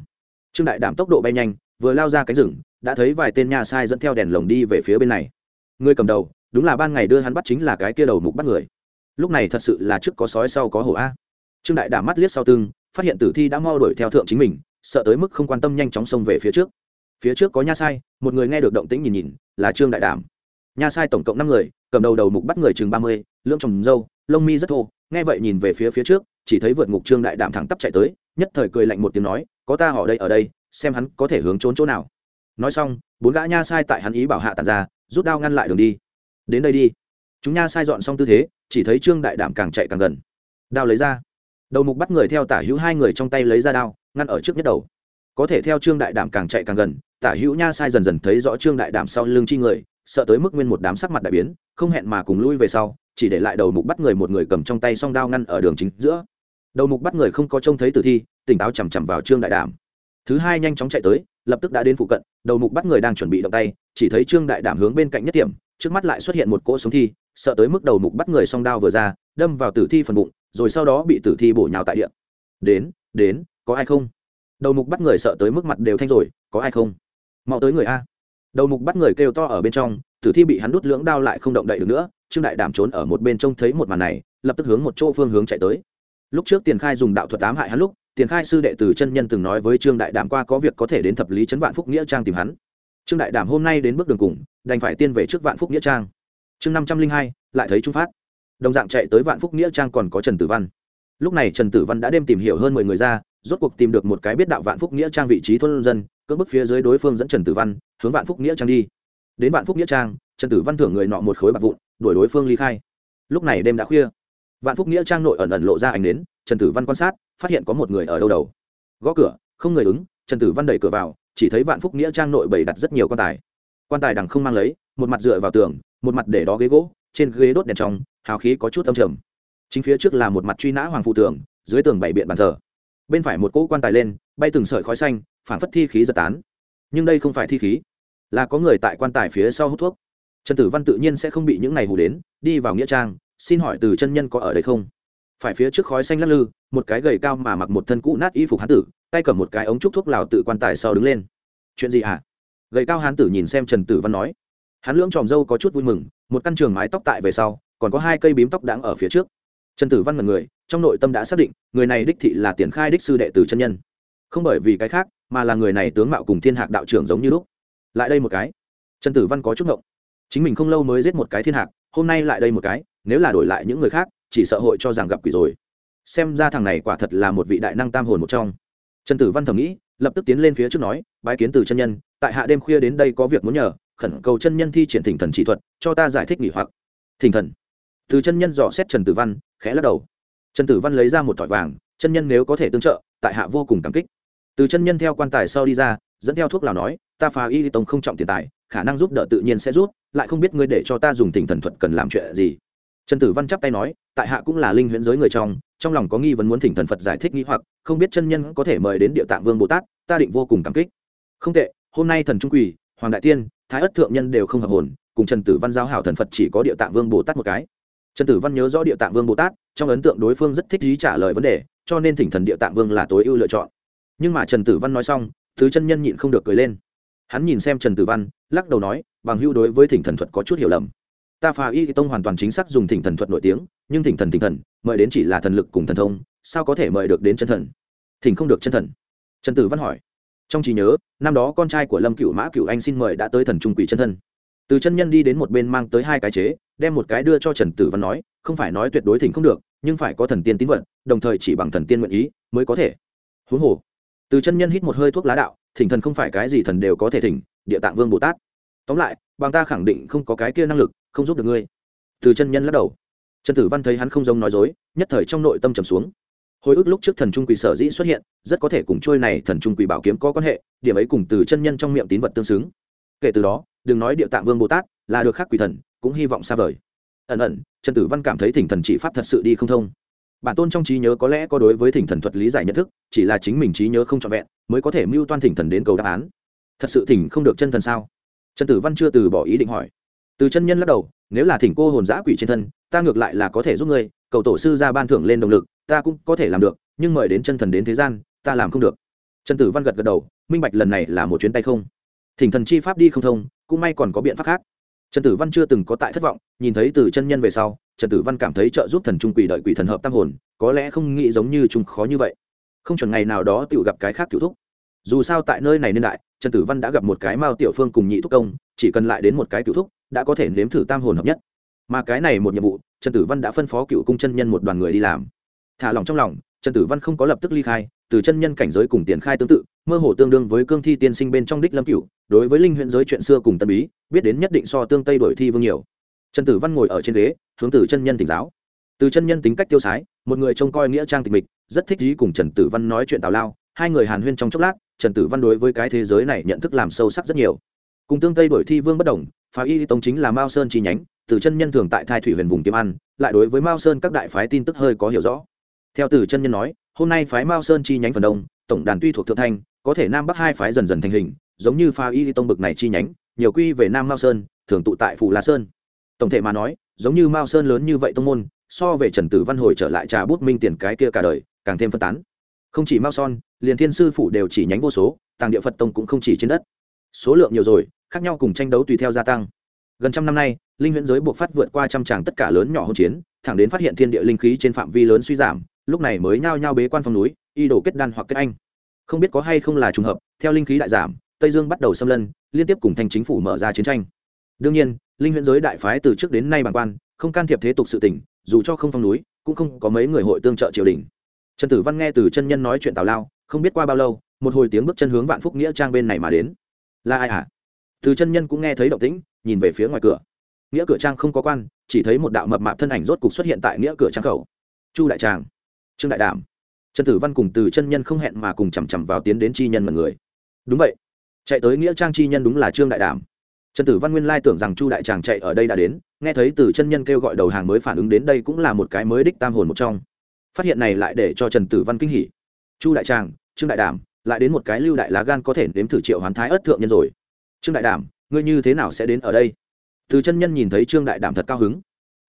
trương đại đảm tốc độ bay nhanh, vừa lao ra cánh rừng, đã thấy vài tên nhà sai dẫn theo đèn lồng đi về phía bên này. Người cầm đầu, đúng là ban ngày đưa hắn bắt chính là cái kia đầu mục bắt người. Lúc này thật sự là trước có sói sau có hổ a. Trương đại đảm mắt liếc sau tưng, phát hiện tử thi đã mau đuổi theo thượng chính mình, sợ tới mức không quan tâm nhanh chóng xông về phía trước. Phía trước có nha sai, một người nghe được động tĩnh nhìn nhìn, là trương đại đảm. Nha sai tổng cộng năm người, cầm đầu đầu mục bắt người chừng ba mươi, lưỡng trồng dâu, lông mi rất thô, nghe vậy nhìn về phía phía trước chỉ thấy vượt ngục trương đại đảm thẳng tắp chạy tới, nhất thời cười lạnh một tiếng nói, có ta họ đây ở đây, xem hắn có thể hướng trốn chỗ nào. Nói xong, bốn gã nha sai tại hắn ý bảo hạ tàn ra, rút đao ngăn lại đường đi. Đến đây đi. Chúng nha sai dọn xong tư thế, chỉ thấy trương đại đảm càng chạy càng gần. Đao lấy ra. Đầu mục bắt người theo tả hữu hai người trong tay lấy ra đao, ngăn ở trước nhất đầu. Có thể theo trương đại đảm càng chạy càng gần, tả hữu nha sai dần dần thấy rõ trương đại đảm sau lưng chi người, sợ tới mức nguyên một đám sắc mặt đại biến, không hẹn mà cùng lui về sau, chỉ để lại đầu mục bắt người một người cầm trong tay song đao ngăn ở đường chính giữa đầu mục bắt người không có trông thấy tử thi, tỉnh táo chằm chằm vào trương đại đảm. Thứ hai nhanh chóng chạy tới, lập tức đã đến phụ cận, đầu mục bắt người đang chuẩn bị động tay, chỉ thấy trương đại đảm hướng bên cạnh nhất điểm trước mắt lại xuất hiện một cỗ sống thi, sợ tới mức đầu mục bắt người song đao vừa ra, đâm vào tử thi phần bụng, rồi sau đó bị tử thi bổ nhào tại địa. Đến đến, có ai không? Đầu mục bắt người sợ tới mức mặt đều thanh rồi, có ai không? Mau tới người a. Đầu mục bắt người kêu to ở bên trong, tử thi bị hắn đút lưỡng đao lại không động đậy được nữa, trương đại đảm trốn ở một bên trông thấy một màn này, lập tức hướng một chỗ phương hướng chạy tới lúc trước tiền khai dùng đạo thuật ám hại hắn lúc, tiền khai sư đệ từ chân nhân từng nói với trương đại đảm qua có việc có thể đến thập lý trấn vạn phúc nghĩa trang tìm hắn. Trương đại đảm hôm nay đến bước đường cùng, đành phải tiên về trước vạn phúc nghĩa trang. Chương năm trăm linh hai, lại thấy trung phát. Đồng dạng chạy tới vạn phúc nghĩa trang còn có trần tử văn. Lúc này trần tử văn đã đêm tìm hiểu hơn mười người ra, rốt cuộc tìm được một cái biết đạo vạn phúc nghĩa trang vị trí thôn dân cỡ bức phía dưới đối phương dẫn trần tử văn, hướng vạn phúc nghĩa trang đi. Đến vạn phúc nghĩa trang, trần tử văn thưởng người nọ một khối bạc vụn, đuổi đối phương ly khai. Lúc này đêm đã khuya vạn phúc nghĩa trang nội ẩn ẩn lộ ra ảnh đến trần tử văn quan sát, phát hiện có một người ở đâu đầu. Gõ cửa, không người ứng, trần tử văn đẩy cửa vào, chỉ thấy vạn phúc nghĩa trang nội bày đặt rất nhiều quan tài. Quan tài đằng không mang lấy, một mặt dựa vào tường, một mặt để đó ghế gỗ, trên ghế đốt đèn trong, hào khí có chút âm trầm. Chính phía trước là một mặt truy nã hoàng phụ tường, dưới tường bảy biện bàn thờ. Bên phải một cỗ quan tài lên, bay từng sợi khói xanh phản phất thi khí giật tán. Nhưng đây không phải thi khí, là có người tại quan tài phía sau hút thuốc. Trần tử văn tự nhiên sẽ không bị những này hù đến, đi vào nghĩa trang xin hỏi từ chân nhân có ở đây không? Phải phía trước khói xanh lắc lư, một cái gầy cao mà mặc một thân cũ nát y phục hán tử, tay cầm một cái ống trúc thuốc lào tự quan tài sau đứng lên. Chuyện gì hả? À? gầy cao hán tử nhìn xem trần tử văn nói. Hắn lưỡng tròm râu có chút vui mừng, một căn trường mái tóc tại về sau, còn có hai cây bím tóc đáng ở phía trước. Trần tử văn là người, trong nội tâm đã xác định, người này đích thị là tiền khai đích sư đệ tử chân nhân. Không bởi vì cái khác, mà là người này tướng mạo cùng thiên hạc đạo trưởng giống như lúc. Lại đây một cái. Trần tử văn có chút ngộng. Chính mình không lâu mới giết một cái thiên hạc, hôm nay lại đây một cái nếu là đổi lại những người khác, chỉ sợ hội cho rằng gặp quỷ rồi. Xem ra thằng này quả thật là một vị đại năng tam hồn một trong. Trần tử văn thầm nghĩ, lập tức tiến lên phía trước nói, bái kiến từ chân nhân, tại hạ đêm khuya đến đây có việc muốn nhờ, khẩn cầu chân nhân thi triển thỉnh thần chỉ thuật, cho ta giải thích nghỉ hoặc. Thỉnh thần. Từ chân nhân dò xét trần tử văn, khẽ lắc đầu. Trần tử văn lấy ra một thỏi vàng, chân nhân nếu có thể tương trợ, tại hạ vô cùng cảm kích. Từ chân nhân theo quan tài sau đi ra, dẫn theo thuốc lào nói, ta phá y tông không trọng tiền tài, khả năng giúp đỡ tự nhiên sẽ rút lại không biết ngươi để cho ta dùng thỉnh thần thuật cần làm chuyện gì trần tử văn chắp tay nói, tại hạ cũng là linh huyễn giới người trong trong lòng có nghi vấn muốn thỉnh thần phật giải thích nghi hoặc, không biết chân nhân có thể mời đến địa tạng vương bồ tát, ta định vô cùng cảm kích. Không tệ, hôm nay thần trung quỳ, hoàng đại tiên, thái ất thượng nhân đều không hợp hồn, cùng trần tử văn giao hảo thần phật chỉ có địa tạng vương bồ tát một cái. Trần tử văn nhớ rõ địa tạng vương bồ tát, trong ấn tượng đối phương rất thích lý trả lời vấn đề, cho nên thỉnh thần địa tạng vương là tối ưu lựa chọn. Nhưng mà trần tử văn nói xong, thứ chân nhân nhịn không được cười lên. Hắn nhìn xem trần tử văn, lắc đầu nói, bằng hưu đối với thỉnh thần thuật có chút hiểu lầm ta phà y tông hoàn toàn chính xác dùng thỉnh thần thuật nổi tiếng, nhưng thỉnh thần thỉnh thần, mời đến chỉ là thần lực cùng thần thông, sao có thể mời được đến chân thần? Thỉnh không được chân thần. Trần tử văn hỏi. Trong trí nhớ, năm đó con trai của lâm cựu mã cựu anh xin mời đã tới thần trung quỷ chân thân. Từ chân nhân đi đến một bên mang tới hai cái chế, đem một cái đưa cho trần tử văn nói, không phải nói tuyệt đối thỉnh không được, nhưng phải có thần tiên tín vật, đồng thời chỉ bằng thần tiên nguyện ý mới có thể. Huống hồ, từ chân nhân hít một hơi thuốc lá đạo, thỉnh thần không phải cái gì thần đều có thể thỉnh, địa tạng vương bồ tát. Tóm lại, bằng ta khẳng định không có cái kia năng lực không giúp được ngươi. Từ chân nhân lắc đầu. Trần tử văn thấy hắn không giống nói dối, nhất thời trong nội tâm trầm xuống. Hồi ức lúc trước thần trung quỷ sở dĩ xuất hiện, rất có thể cùng trôi này thần trung quỷ bảo kiếm có quan hệ, điểm ấy cùng từ chân nhân trong miệng tín vật tương xứng. Kể từ đó, đừng nói địa tạng vương bồ tát, là được khác quỷ thần, cũng hy vọng xa vời. Ẩn ẩn, trần tử văn cảm thấy thỉnh thần chỉ pháp thật sự đi không thông. Bản tôn trong trí nhớ có lẽ có đối với thỉnh thần thuật lý giải nhận thức, chỉ là chính mình trí nhớ không trọn vẹn, mới có thể mưu toan thỉnh thần đến cầu đáp án. Thật sự thỉnh không được chân thần sao? Trần tử văn chưa từ bỏ ý định hỏi từ chân nhân lắc đầu, nếu là thỉnh cô hồn giã quỷ trên thân, ta ngược lại là có thể giúp ngươi, cầu tổ sư ra ban thưởng lên động lực, ta cũng có thể làm được, nhưng mời đến chân thần đến thế gian, ta làm không được. Trần tử văn gật gật đầu, minh bạch lần này là một chuyến tay không. Thỉnh thần chi pháp đi không thông, cũng may còn có biện pháp khác. Trần tử văn chưa từng có tại thất vọng, nhìn thấy từ chân nhân về sau, trần tử văn cảm thấy trợ giúp thần trung quỷ đợi quỷ thần hợp tam hồn, có lẽ không nghĩ giống như chúng khó như vậy. Không chuẩn ngày nào đó tự gặp cái khác cựu thúc dù sao tại nơi này niên đại, trần tử văn đã gặp một cái mao tiểu phương cùng nhị thúc công, chỉ cần lại đến một cái cựu thúc, đã có thể nếm thử tam hồn hợp nhất. Mà cái này một nhiệm vụ, trần tử văn đã phân phó cựu cung chân nhân một đoàn người đi làm. Thả lòng trong lòng, trần tử văn không có lập tức ly khai, từ chân nhân cảnh giới cùng tiền khai tương tự, mơ hồ tương đương với cương thi tiên sinh bên trong đích lâm cựu đối với linh huyện giới chuyện xưa cùng tân bí, biết đến nhất định so tương tây đổi thi vương nhiều. Trần tử văn ngồi ở trên ghế, hướng từ chân nhân tỉnh giáo. Từ chân nhân tính cách tiêu sái, một người trông coi nghĩa trang tịch mịch, rất thích ý cùng trần tử văn nói chuyện tào lao, hai người hàn huyên trong chốc lát trần tử văn đối với cái thế giới này nhận thức làm sâu sắc rất nhiều. Cùng tương tây đổi thi vương bất đồng, phá y tông chính là mao sơn chi nhánh, từ chân nhân thường tại thai thủy huyền vùng kiếm ăn, lại đối với mao sơn các đại phái tin tức hơi có hiểu rõ. Theo từ chân nhân nói, hôm nay phái mao sơn chi nhánh phần đông, tổng đàn tuy thuộc thượng thanh, có thể nam bắc hai phái dần dần thành hình, giống như phá y tông bực này chi nhánh, nhiều quy về nam mao sơn, thường tụ tại phủ la sơn. Tổng thể mà nói, giống như mao sơn lớn như vậy tông môn, so về trần tử văn hồi trở lại trà bút minh tiền cái kia cả đời, càng thêm phân tán không chỉ mao son, liền thiên sư phủ đều chỉ nhánh vô số, tàng địa phật tông cũng không chỉ trên đất. Số lượng nhiều rồi, khác nhau cùng tranh đấu tùy theo gia tăng. Gần trăm năm nay, linh huyễn giới buộc phát vượt qua trăm tràng tất cả lớn nhỏ hỗn chiến, thẳng đến phát hiện thiên địa linh khí trên phạm vi lớn suy giảm, lúc này mới nhao nhao bế quan phong núi, y đổ kết đan hoặc kết anh. Không biết có hay không là trùng hợp, theo linh khí đại giảm, tây dương bắt đầu xâm lân, liên tiếp cùng thành chính phủ mở ra chiến tranh. Đương nhiên, linh huyễn giới đại phái từ trước đến nay bằng quan, không can thiệp thế tục sự tỉnh dù cho không phong núi, cũng không có mấy người hội tương trợ triều đình trần tử văn nghe từ chân nhân nói chuyện tào lao, không biết qua bao lâu, một hồi tiếng bước chân hướng vạn phúc nghĩa trang bên này mà đến. Là ai hả? À? từ chân nhân cũng nghe thấy động tĩnh, nhìn về phía ngoài cửa. Nghĩa cửa trang không có quan, chỉ thấy một đạo mập mạp thân ảnh rốt cục xuất hiện tại nghĩa cửa trang khẩu. Chu đại tràng, trương đại đảm. Trần tử văn cùng từ chân nhân không hẹn mà cùng chằm chằm vào tiến đến chi nhân mật người. Đúng vậy. Chạy tới nghĩa trang chi nhân đúng là trương đại đảm. Trần tử văn nguyên lai tưởng rằng chu đại tràng chạy ở đây đã đến, nghe thấy từ chân nhân kêu gọi đầu hàng mới phản ứng đến đây cũng là một cái mới đích tam hồn một trong phát hiện này lại để cho trần tử văn kinh hỉ. Chu đại tràng, trương đại đảm, lại đến một cái lưu đại lá gan có thể nếm thử triệu hoán thái ất thượng nhân rồi. Trương đại đảm, ngươi như thế nào sẽ đến ở đây? Từ chân nhân nhìn thấy trương đại đảm thật cao hứng.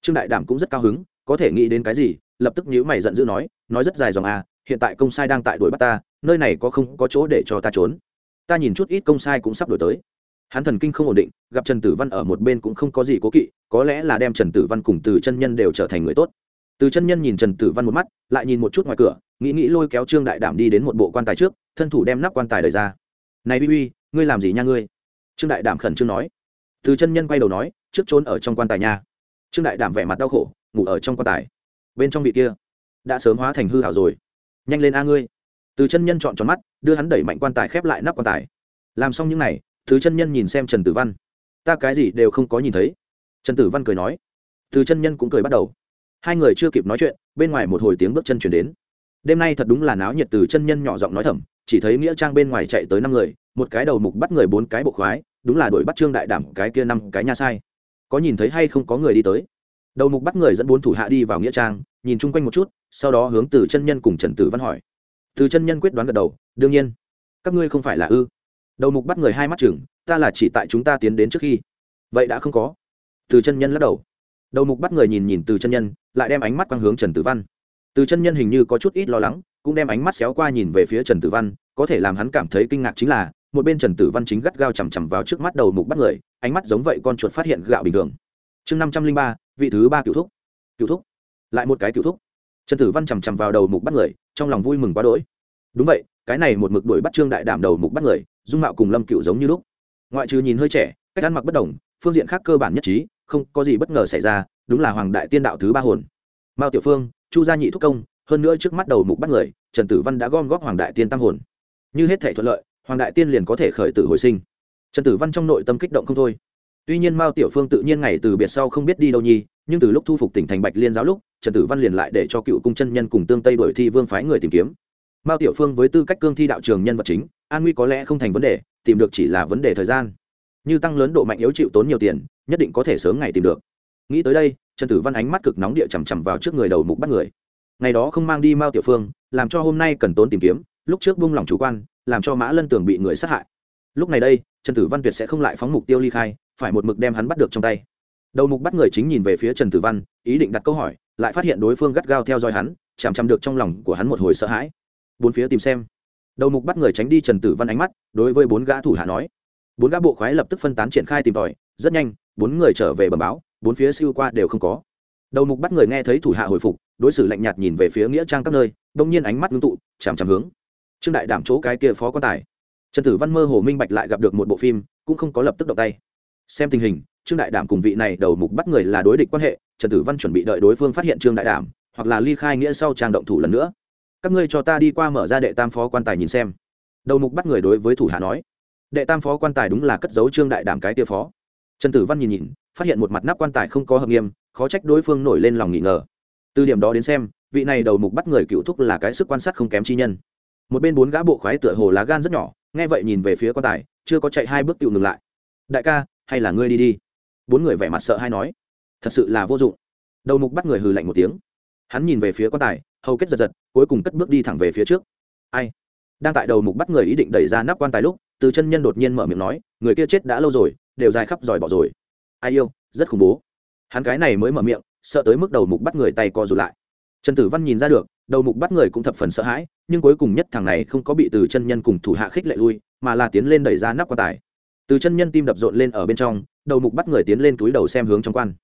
Trương đại đảm cũng rất cao hứng, có thể nghĩ đến cái gì, lập tức nhíu mày giận dữ nói nói rất dài dòng à hiện tại công sai đang tại đuổi bắt ta, nơi này có không có chỗ để cho ta trốn. Ta nhìn chút ít công sai cũng sắp đổi tới. Hắn thần kinh không ổn định, gặp trần tử văn ở một bên cũng không có gì cố kỵ, có lẽ là đem trần tử văn cùng từ chân nhân đều trở thành người tốt từ chân nhân nhìn trần tử văn một mắt, lại nhìn một chút ngoài cửa, nghĩ nghĩ lôi kéo trương đại đảm đi đến một bộ quan tài trước, thân thủ đem nắp quan tài đời ra. Này bi bi ngươi làm gì nha ngươi? Trương đại đảm khẩn trương nói. Từ chân nhân quay đầu nói, trước trốn ở trong quan tài nha. Trương đại đảm vẻ mặt đau khổ, ngủ ở trong quan tài. Bên trong vị kia, đã sớm hóa thành hư hảo rồi. Nhanh lên a ngươi. Từ chân nhân chọn tròn mắt, đưa hắn đẩy mạnh quan tài khép lại nắp quan tài. Làm xong những n à y từ chân nhân nhìn xem trần tử văn. Ta cái gì đều không có nhìn thấy. Trần tử văn cười nói. Từ chân nhân cũng cười bắt đầu hai người chưa kịp nói chuyện, bên ngoài một hồi tiếng bước chân chuyển đến. Đêm nay thật đúng là náo nhiệt từ chân nhân nhỏ giọng nói thầm, chỉ thấy nghĩa trang bên ngoài chạy tới năm người, một cái đầu mục bắt người bốn cái bộ khoái, đúng là đuổi bắt trương đại đảm cái kia năm cái nha sai. Có nhìn thấy hay không có người đi tới. Đầu mục bắt người dẫn bốn thủ hạ đi vào nghĩa trang, nhìn chung quanh một chút, sau đó hướng từ chân nhân cùng trần tử văn hỏi. Từ chân nhân quyết đoán gật đầu, đương nhiên, các ngươi không phải là ư? Đầu mục bắt người hai mắt chừng, ta là chỉ tại chúng ta tiến đến trước khi. Vậy đã không có. Từ chân nhân lắc đầu đầu mục bắt người nhìn nhìn từ chân nhân, lại đem ánh mắt quang hướng trần tử văn. Từ chân nhân hình như có chút ít lo lắng, cũng đem ánh mắt xéo qua nhìn về phía trần tử văn, có thể làm hắn cảm thấy kinh ngạc chính là, một bên trần tử văn chính gắt gao chằm chằm vào trước mắt đầu mục bắt người, ánh mắt giống vậy con chuột phát hiện gạo bình thường. Chương năm trăm linh ba, vị thứ ba cựu thúc. Cựu thúc? Lại một cái cựu thúc. Trần tử văn chằm chằm vào đầu mục bắt người, trong lòng vui mừng quá đỗi. Đúng vậy, cái này một mực đuổi bắt trương đại đảm đầu mục bắt người, dung mạo cùng lâm cựu giống như lúc. Ngoại trừ nhìn hơi trẻ, cách ăn mặc bất đồng, phương diện khác cơ bản nhất trí không có gì bất ngờ xảy ra, đúng là hoàng đại tiên đạo thứ ba hồn. Mao tiểu phương, chu gia nhị thúc công, hơn nữa trước mắt đầu mục bắt người, trần tử văn đã gom góp hoàng đại tiên tam hồn. Như hết thể thuận lợi, hoàng đại tiên liền có thể khởi tử hồi sinh. Trần tử văn trong nội tâm kích động không thôi. Tuy nhiên mao tiểu phương tự nhiên ngày từ biệt sau không biết đi đâu nhi nhưng từ lúc thu phục tỉnh thành bạch liên giáo lúc, trần tử văn liền lại để cho cựu cung chân nhân cùng tương tây đổi thi vương phái người tìm kiếm. Mao tiểu phương với tư cách cương thi đạo trường nhân vật chính, an nguy có lẽ không thành vấn đề, tìm được chỉ là vấn đề thời gian như tăng lớn độ mạnh yếu chịu tốn nhiều tiền, nhất định có thể sớm ngày tìm được. Nghĩ tới đây, trần tử văn ánh mắt cực nóng địa chằm chằm vào trước người đầu mục bắt người. Ngày đó không mang đi mao tiểu phương, làm cho hôm nay cần tốn tìm kiếm, lúc trước buông lỏng chủ quan, làm cho mã lân tường bị người sát hại. Lúc này đây, trần tử văn tuyệt sẽ không lại phóng mục tiêu ly khai, phải một mực đem hắn bắt được trong tay. Đầu mục bắt người chính nhìn về phía trần tử văn, ý định đặt câu hỏi, lại phát hiện đối phương gắt gao theo dõi hắn, chằm chằm được trong lòng của hắn một hồi sợ hãi. Bốn phía tìm xem. Đầu mục bắt người tránh đi trần tử văn ánh mắt, đối với bốn gã thủ hạ nói bốn gã bộ khoái lập tức phân tán triển khai tìm tòi, rất nhanh, bốn người trở về bẩm báo, bốn phía siêu qua đều không có. Đầu mục bắt người nghe thấy thủ hạ hồi phục, đối xử lạnh nhạt nhìn về phía nghĩa trang các nơi, đông nhiên ánh mắt ngưng tụ, chằm chằm hướng. Trương đại đảm chỗ cái kia phó quan tài. Trần tử văn mơ hồ minh bạch lại gặp được một bộ phim, cũng không có lập tức động tay. Xem tình hình, trương đại đảm cùng vị này đầu mục bắt người là đối địch quan hệ, trần tử văn chuẩn bị đợi đối phương phát hiện trương đại đảm, hoặc là ly khai nghĩa sau trang động thủ lần nữa. Các ngươi cho ta đi qua mở ra đệ tam phó quan tài nhìn xem. Đầu mục bắt người đối với thủ hạ nói đệ tam phó quan tài đúng là cất giấu trương đại đảm cái tia phó. Trần tử văn nhìn nhìn, phát hiện một mặt nắp quan tài không có hợp nghiêm, khó trách đối phương nổi lên lòng nghỉ ngờ. Từ điểm đó đến xem, vị này đầu mục bắt người cựu thúc là cái sức quan sát không kém chi nhân. Một bên bốn gã bộ khoái tựa hồ lá gan rất nhỏ, nghe vậy nhìn về phía quan tài, chưa có chạy hai bước tự ngừng lại. Đại ca, hay là ngươi đi đi. Bốn người vẻ mặt sợ hay nói. Thật sự là vô dụng. Đầu mục bắt người hừ lạnh một tiếng. Hắn nhìn về phía quan tài, hầu kết giật giật, cuối cùng cất bước đi thẳng về phía trước. Ai? Đang tại đầu mục bắt người ý định đẩy ra nắp quan tài lúc từ chân nhân đột nhiên mở miệng nói, người kia chết đã lâu rồi, đều dài khắp giỏi bỏ rồi. Ai yêu, rất khủng bố. Hắn cái này mới mở miệng, sợ tới mức đầu mục bắt người tay co rụt lại. Trần tử văn nhìn ra được, đầu mục bắt người cũng thập phần sợ hãi, nhưng cuối cùng nhất thằng này không có bị từ chân nhân cùng thủ hạ khích lệ lui, mà là tiến lên đẩy ra nắp quan tài. Từ chân nhân tim đập rộn lên ở bên trong, đầu mục bắt người tiến lên túi đầu xem hướng trong quan.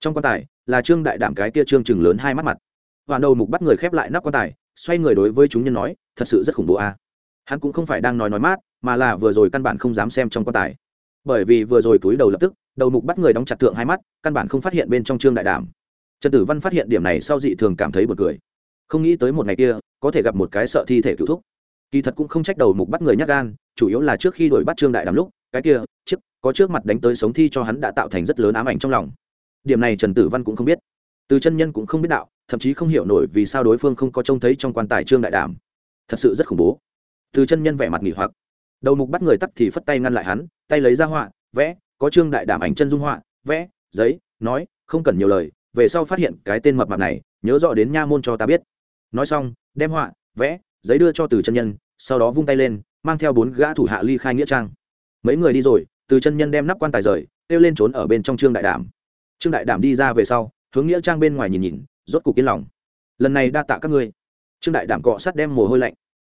Trong quan tài là trương đại đảm cái kia trương chừng lớn hai mắt mặt. Và đầu mục bắt người khép lại nắp quan tài, xoay người đối với chúng nhân nói, thật sự rất khủng bố a. Hắn cũng không phải đang nói nói mát mà là vừa rồi căn bản không dám xem trong quan tài. Bởi vì vừa rồi túi đầu lập tức, đầu mục bắt người đóng chặt tượng hai mắt, căn bản không phát hiện bên trong trương đại đảm. Trần tử văn phát hiện điểm này sau dị thường cảm thấy b u ồ n cười. Không nghĩ tới một ngày kia, có thể gặp một cái sợ thi thể cựu thúc. Kỳ thật cũng không trách đầu mục bắt người nhắc gan, chủ yếu là trước khi đuổi bắt trương đại đàm lúc, cái kia, chiếc, có trước mặt đánh tới sống thi cho hắn đã tạo thành rất lớn ám ảnh trong lòng. Điểm này trần tử văn cũng không biết. Từ chân nhân cũng không biết đạo, thậm chí không hiểu nổi vì sao đối phương không có trông thấy trong quan tài trương đại đảm. Thật sự rất khủng bố. Từ chân nhân vẻ mặt nghỉ hoặc đầu mục bắt người tắt thì phất tay ngăn lại hắn, tay lấy ra họa, vẽ, có trương đại đảm ảnh chân dung họa, vẽ, giấy, nói, không cần nhiều lời, về sau phát hiện cái tên mập mạp này, nhớ rõ đến nha môn cho ta biết. Nói xong, đem họa, vẽ, giấy đưa cho từ chân nhân, sau đó vung tay lên, mang theo bốn gã thủ hạ ly khai nghĩa trang. Mấy người đi rồi, từ chân nhân đem nắp quan tài rời, kêu lên trốn ở bên trong trương đại đảm. Trương đại đảm đi ra về sau, hướng nghĩa trang bên ngoài nhìn nhìn, rốt cục yên lòng. Lần này đa tạ các ngươi. Trương đại đảm cọ sát đem mồ hôi lạnh.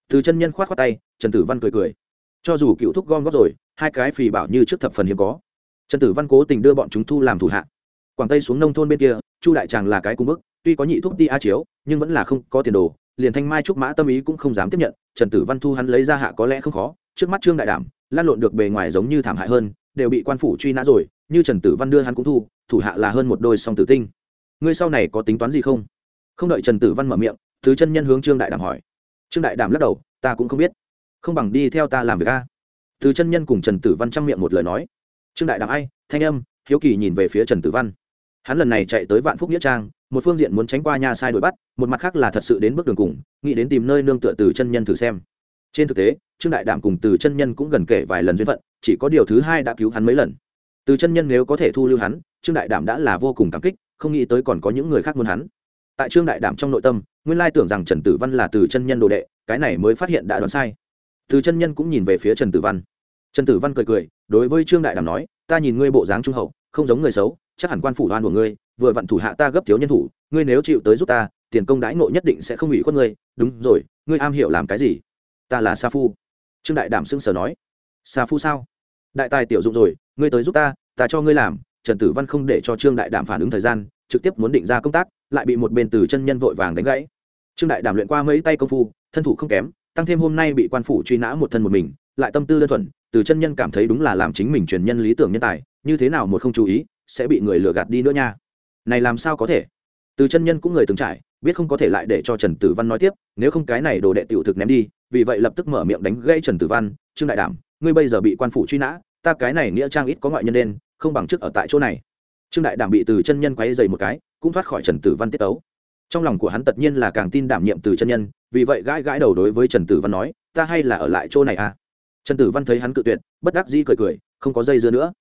Từ chân nhân khoát khoát tay, trần tử văn cười cười cho dù cựu thúc gom góp rồi, hai cái phì bảo như trước thập phần hiếm có. Trần tử văn cố tình đưa bọn chúng thu làm thủ hạ. Quảng tây xuống nông thôn bên kia, chu đại tràng là cái cung bức, tuy có nhị thuốc đi a chiếu, nhưng vẫn là không có tiền đồ, liền thanh mai trúc mã tâm ý cũng không dám tiếp nhận, trần tử văn thu hắn lấy ra hạ có lẽ không khó, trước mắt trương đại đảm, lan lộn được bề ngoài giống như thảm hại hơn, đều bị quan phủ truy nã rồi, như trần tử văn đưa hắn cũng thu, thủ hạ là hơn một đôi song tử tinh. Ngươi sau này có tính toán gì không? Không đợi trần tử văn mở miệng, thứ chân nhân hướng trương đại đảm hỏi. Trương đại đảm lắc đầu, ta cũng không biết không bằng đi theo ta làm việc a. Từ chân nhân cùng trần tử văn trang miệng một lời nói. Trương đại đặng ai, thanh âm, hiếu kỳ nhìn về phía trần tử văn. Hắn lần này chạy tới vạn phúc nghĩa trang, một phương diện muốn tránh qua nhà sai đuổi bắt, một mặt khác là thật sự đến bước đường cùng, nghĩ đến tìm nơi nương tựa từ chân nhân thử xem. Trên thực tế, trương đại đảm cùng từ chân nhân cũng gần kể vài lần duyên phận, chỉ có điều thứ hai đã cứu hắn mấy lần. Từ chân nhân nếu có thể thu lưu hắn, trương đại đảm đã là vô cùng cảm kích, không nghĩ tới còn có những người khác muốn hắn. Tại trương đại đảm trong nội tâm, nguyên lai tưởng rằng trần tử văn là từ chân nhân đồ đệ, cái này mới phát hiện đã đoán sai từ chân nhân cũng nhìn về phía trần tử văn. Trần tử văn cười cười, đối với trương đại đảm nói, ta nhìn ngươi bộ dáng trung hậu, không giống người xấu, chắc hẳn quan phủ đoan của ngươi, vừa vặn thủ hạ ta gấp thiếu nhân thủ, ngươi nếu chịu tới giúp ta, tiền công đãi ngộ nhất định sẽ không ủy khuất ngươi, đúng rồi, ngươi am hiểu làm cái gì? Ta là sa phu. Trương đại đảm sững sờ nói, sa phu sao? Đại tài tiểu dụng rồi, ngươi tới giúp ta ta cho ngươi làm. Trần tử văn không để cho trương đại đảm phản ứng thời gian, trực tiếp muốn định ra công tác, lại bị một bên từ chân nhân vội vàng đánh gãy. Trương đại đảm luyện qua mấy tay công phu, thân thủ không kém tăng thêm hôm nay bị quan phủ truy nã một thân một mình, lại tâm tư đơn thuần, từ chân nhân cảm thấy đúng là làm chính mình truyền nhân lý tưởng nhân tài, như thế nào một không chú ý, sẽ bị người lừa gạt đi nữa nha. Này làm sao có thể? Từ chân nhân cũng người từng trải, biết không có thể lại để cho trần tử văn nói tiếp, nếu không cái này đồ đệ tiểu thực ném đi, vì vậy lập tức mở miệng đánh gãy trần tử văn, trương đại đảm, ngươi bây giờ bị quan phủ truy nã, ta cái này nghĩa trang ít có ngoại nhân đen, không bằng trước ở tại chỗ này. Trương đại đảm bị từ chân nhân quấy dày một cái, cũng thoát khỏi trần tử văn tiết tấu trong lòng của hắn tất nhiên là càng tin đảm nhiệm từ chân nhân, vì vậy gãi gãi đầu đối với trần tử văn nói, ta hay là ở lại chỗ này à? Trần tử văn thấy hắn cự tuyệt, bất đắc dĩ cười cười, không có dây dưa nữa.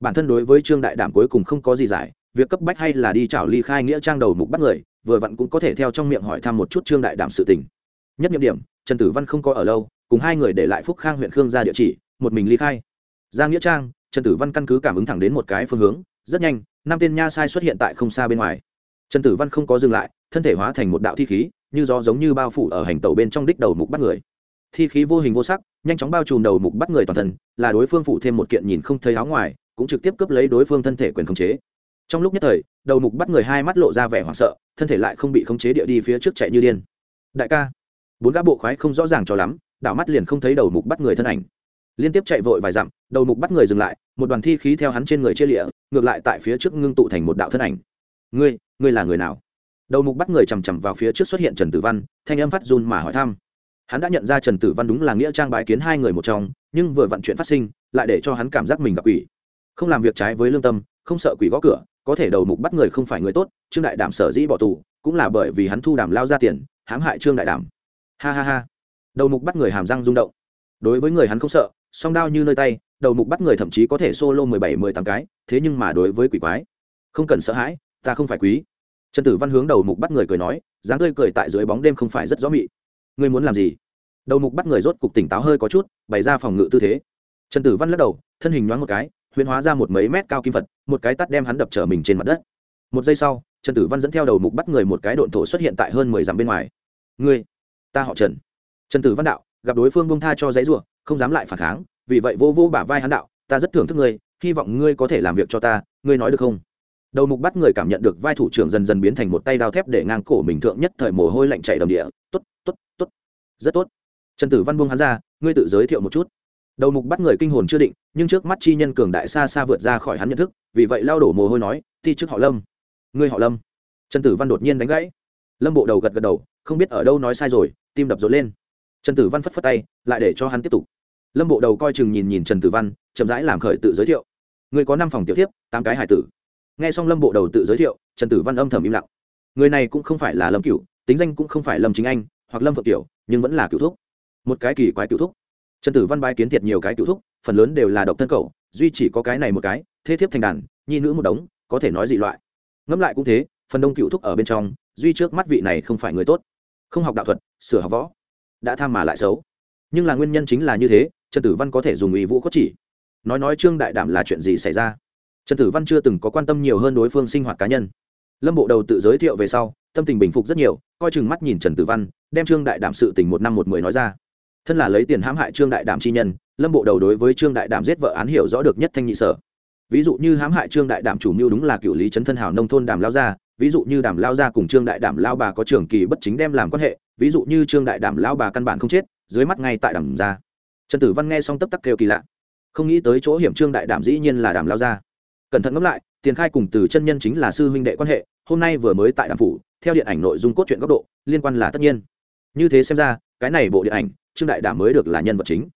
Bản thân đối với trương đại đảm cuối cùng không có gì giải, việc cấp bách hay là đi chảo ly khai nghĩa trang đầu mục bắt người, vừa vặn cũng có thể theo trong miệng hỏi thăm một chút trương đại đảm sự tình. Nhất nhiệm điểm, trần tử văn không có ở lâu, cùng hai người để lại phúc khang huyện khương ra địa chỉ, một mình ly khai. Ra nghĩa trang, trần tử văn căn cứ cảm ứng thẳng đến một cái phương hướng, rất nhanh, năm tên nha sai xuất hiện tại không xa bên ngoài. Trần tử văn không có dừng lại thân thể hóa thành một đạo thi khí, như gió giống như bao phủ ở hành tàu bên trong đích đầu mục bắt người. Thi khí vô hình vô sắc, nhanh chóng bao trùm đầu mục bắt người toàn thân, là đối phương phụ thêm một kiện nhìn không thấy áo ngoài, cũng trực tiếp cướp lấy đối phương thân thể quyền khống chế. Trong lúc nhất thời, đầu mục bắt người hai mắt lộ ra vẻ hoảng sợ, thân thể lại không bị khống chế địa đi phía trước chạy như điên. Đại ca, bốn gã bộ khoái không rõ ràng cho lắm, đảo mắt liền không thấy đầu mục bắt người thân ảnh. Liên tiếp chạy vội vài dặm, đầu mục bắt người dừng lại, một đoàn thi khí theo hắn trên người chia lịa, ngược lại tại phía trước ngưng tụ thành một đạo thân ảnh. Ngươi ngươi là người nào? Đầu mục bắt người chằm chằm vào phía trước xuất hiện trần tử văn, thanh âm phát run mà hỏi thăm. Hắn đã nhận ra trần tử văn đúng là nghĩa trang bái kiến hai người một trong, nhưng vừa vặn chuyện phát sinh, lại để cho hắn cảm giác mình gặp quỷ. Không làm việc trái với lương tâm, không sợ quỷ gõ cửa, có thể đầu mục bắt người không phải người tốt, trương đại đảm sở dĩ bỏ tù, cũng là bởi vì hắn thu đảm lao ra tiền, hãm hại trương đại đảm. Ha ha ha. Đầu mục bắt người hàm răng rung động. Đối với người hắn không sợ, song đao như nơi tay, đầu mục bắt người thậm chí có thể solo mười bảy, mười tám cái, thế nhưng mà đối với quỷ quái, không cần sợ hãi, ta không phải quý trần tử văn hướng đầu mục bắt người cười nói, dáng tươi cười tại dưới bóng đêm không phải rất rõ mị. Ngươi muốn làm gì? Đầu mục bắt người rốt cục tỉnh táo hơi có chút, bày ra phòng ngự tư thế. Trần tử văn lắc đầu, thân hình nhoáng một cái, huyễn hóa ra một mấy mét cao kim vật một cái tắt đem hắn đập trở mình trên mặt đất. Một giây sau, trần tử văn dẫn theo đầu mục bắt người một cái độn thổ xuất hiện tại hơn mười dặm bên ngoài. Ngươi, ta họ trần. Trần tử văn đạo, gặp đối phương bông tha cho giấy ruộng không dám lại phản kháng, vì vậy vô vô bả vai hắn đạo, ta rất thưởng thức ngươi, hy vọng ngươi có thể làm việc cho ta, ngươi nói được không? Đầu mục bắt người cảm nhận được vai thủ trưởng dần dần biến thành một tay đao thép để ngang cổ mình thượng nhất thời mồ hôi lạnh chảy đầm địa. Tốt tốt tốt, rất tốt. Trần tử văn buông hắn ra, ngươi tự giới thiệu một chút. Đầu mục bắt người kinh hồn chưa định, nhưng trước mắt chi nhân cường đại xa xa vượt ra khỏi hắn nhận thức, vì vậy lao đổ mồ hôi nói thi trước họ lâm. Ngươi họ lâm? Trần tử văn đột nhiên đánh gãy. Lâm bộ đầu gật gật đầu, không biết ở đâu nói sai rồi, tim đập rộn lên. Trần tử văn phất phất tay, lại để cho hắn tiếp tục. Lâm bộ đầu coi chừng nhìn nhìn trần tử văn, chậm rãi làm khởi tự giới thiệu. Người có năm phòng tiểu tiếp tám cái hải tử nghe xong lâm bộ đầu tự giới thiệu, trần tử văn âm thầm im lặng. Người này cũng không phải là lâm cửu, tính danh cũng không phải lâm chính anh, hoặc lâm phượng tiểu, nhưng vẫn là cựu thúc. Một cái kỳ quái cựu thúc. Trần tử văn bái kiến thiệt nhiều cái cựu thúc, phần lớn đều là độc thân cậu, duy chỉ có cái này một cái, thế thiếp thành đàn, nhi nữ một đống, có thể nói dị loại. Ngẫm lại cũng thế, phần đông cựu thúc ở bên trong, duy trước mắt vị này không phải người tốt. Không học đạo thuật, sửa học võ. Đã tham mà lại xấu. Nhưng là nguyên nhân chính là như thế, trần tử văn có thể dùng ý vũ có chỉ. Nói nói trương đại đảm là chuyện gì xảy ra? Trần tử văn chưa từng có quan tâm nhiều hơn đối phương sinh hoạt cá nhân. Lâm bộ đầu tự giới thiệu về sau, tâm tình bình phục rất nhiều, coi chừng mắt nhìn trần tử văn, đem trương đại đảm sự tình một năm một mười nói ra. Thân là lấy tiền hãm hại trương đại đảm chi nhân, lâm bộ đầu đối với trương đại đảm giết vợ án hiểu rõ được nhất thanh nhị sở. Ví dụ như hãm hại trương đại đảm chủ mưu đúng là cựu lý trấn thân hào nông thôn đàm lao gia, ví dụ như đàm lao gia cùng trương đại đảm lao bà có trường kỳ bất chính đem làm quan hệ, ví dụ như trương đại đảm lao bà căn bản không chết, dưới mắt ngay tại đàm gia. Trần tử văn nghe xong tấp tắc kêu kỳ lạ. Không nghĩ tới chỗ hiểm trương đại đảm dĩ nhiên là đàm lao gia cẩn thận ngẫm lại, tiền khai cùng từ chân nhân chính là sư huynh đệ quan hệ, hôm nay vừa mới tại đàm phủ, theo điện ảnh nội dung cốt truyện góc độ, liên quan là tất nhiên. Như thế xem ra, cái này bộ điện ảnh, trương đại đảm mới được là nhân vật chính.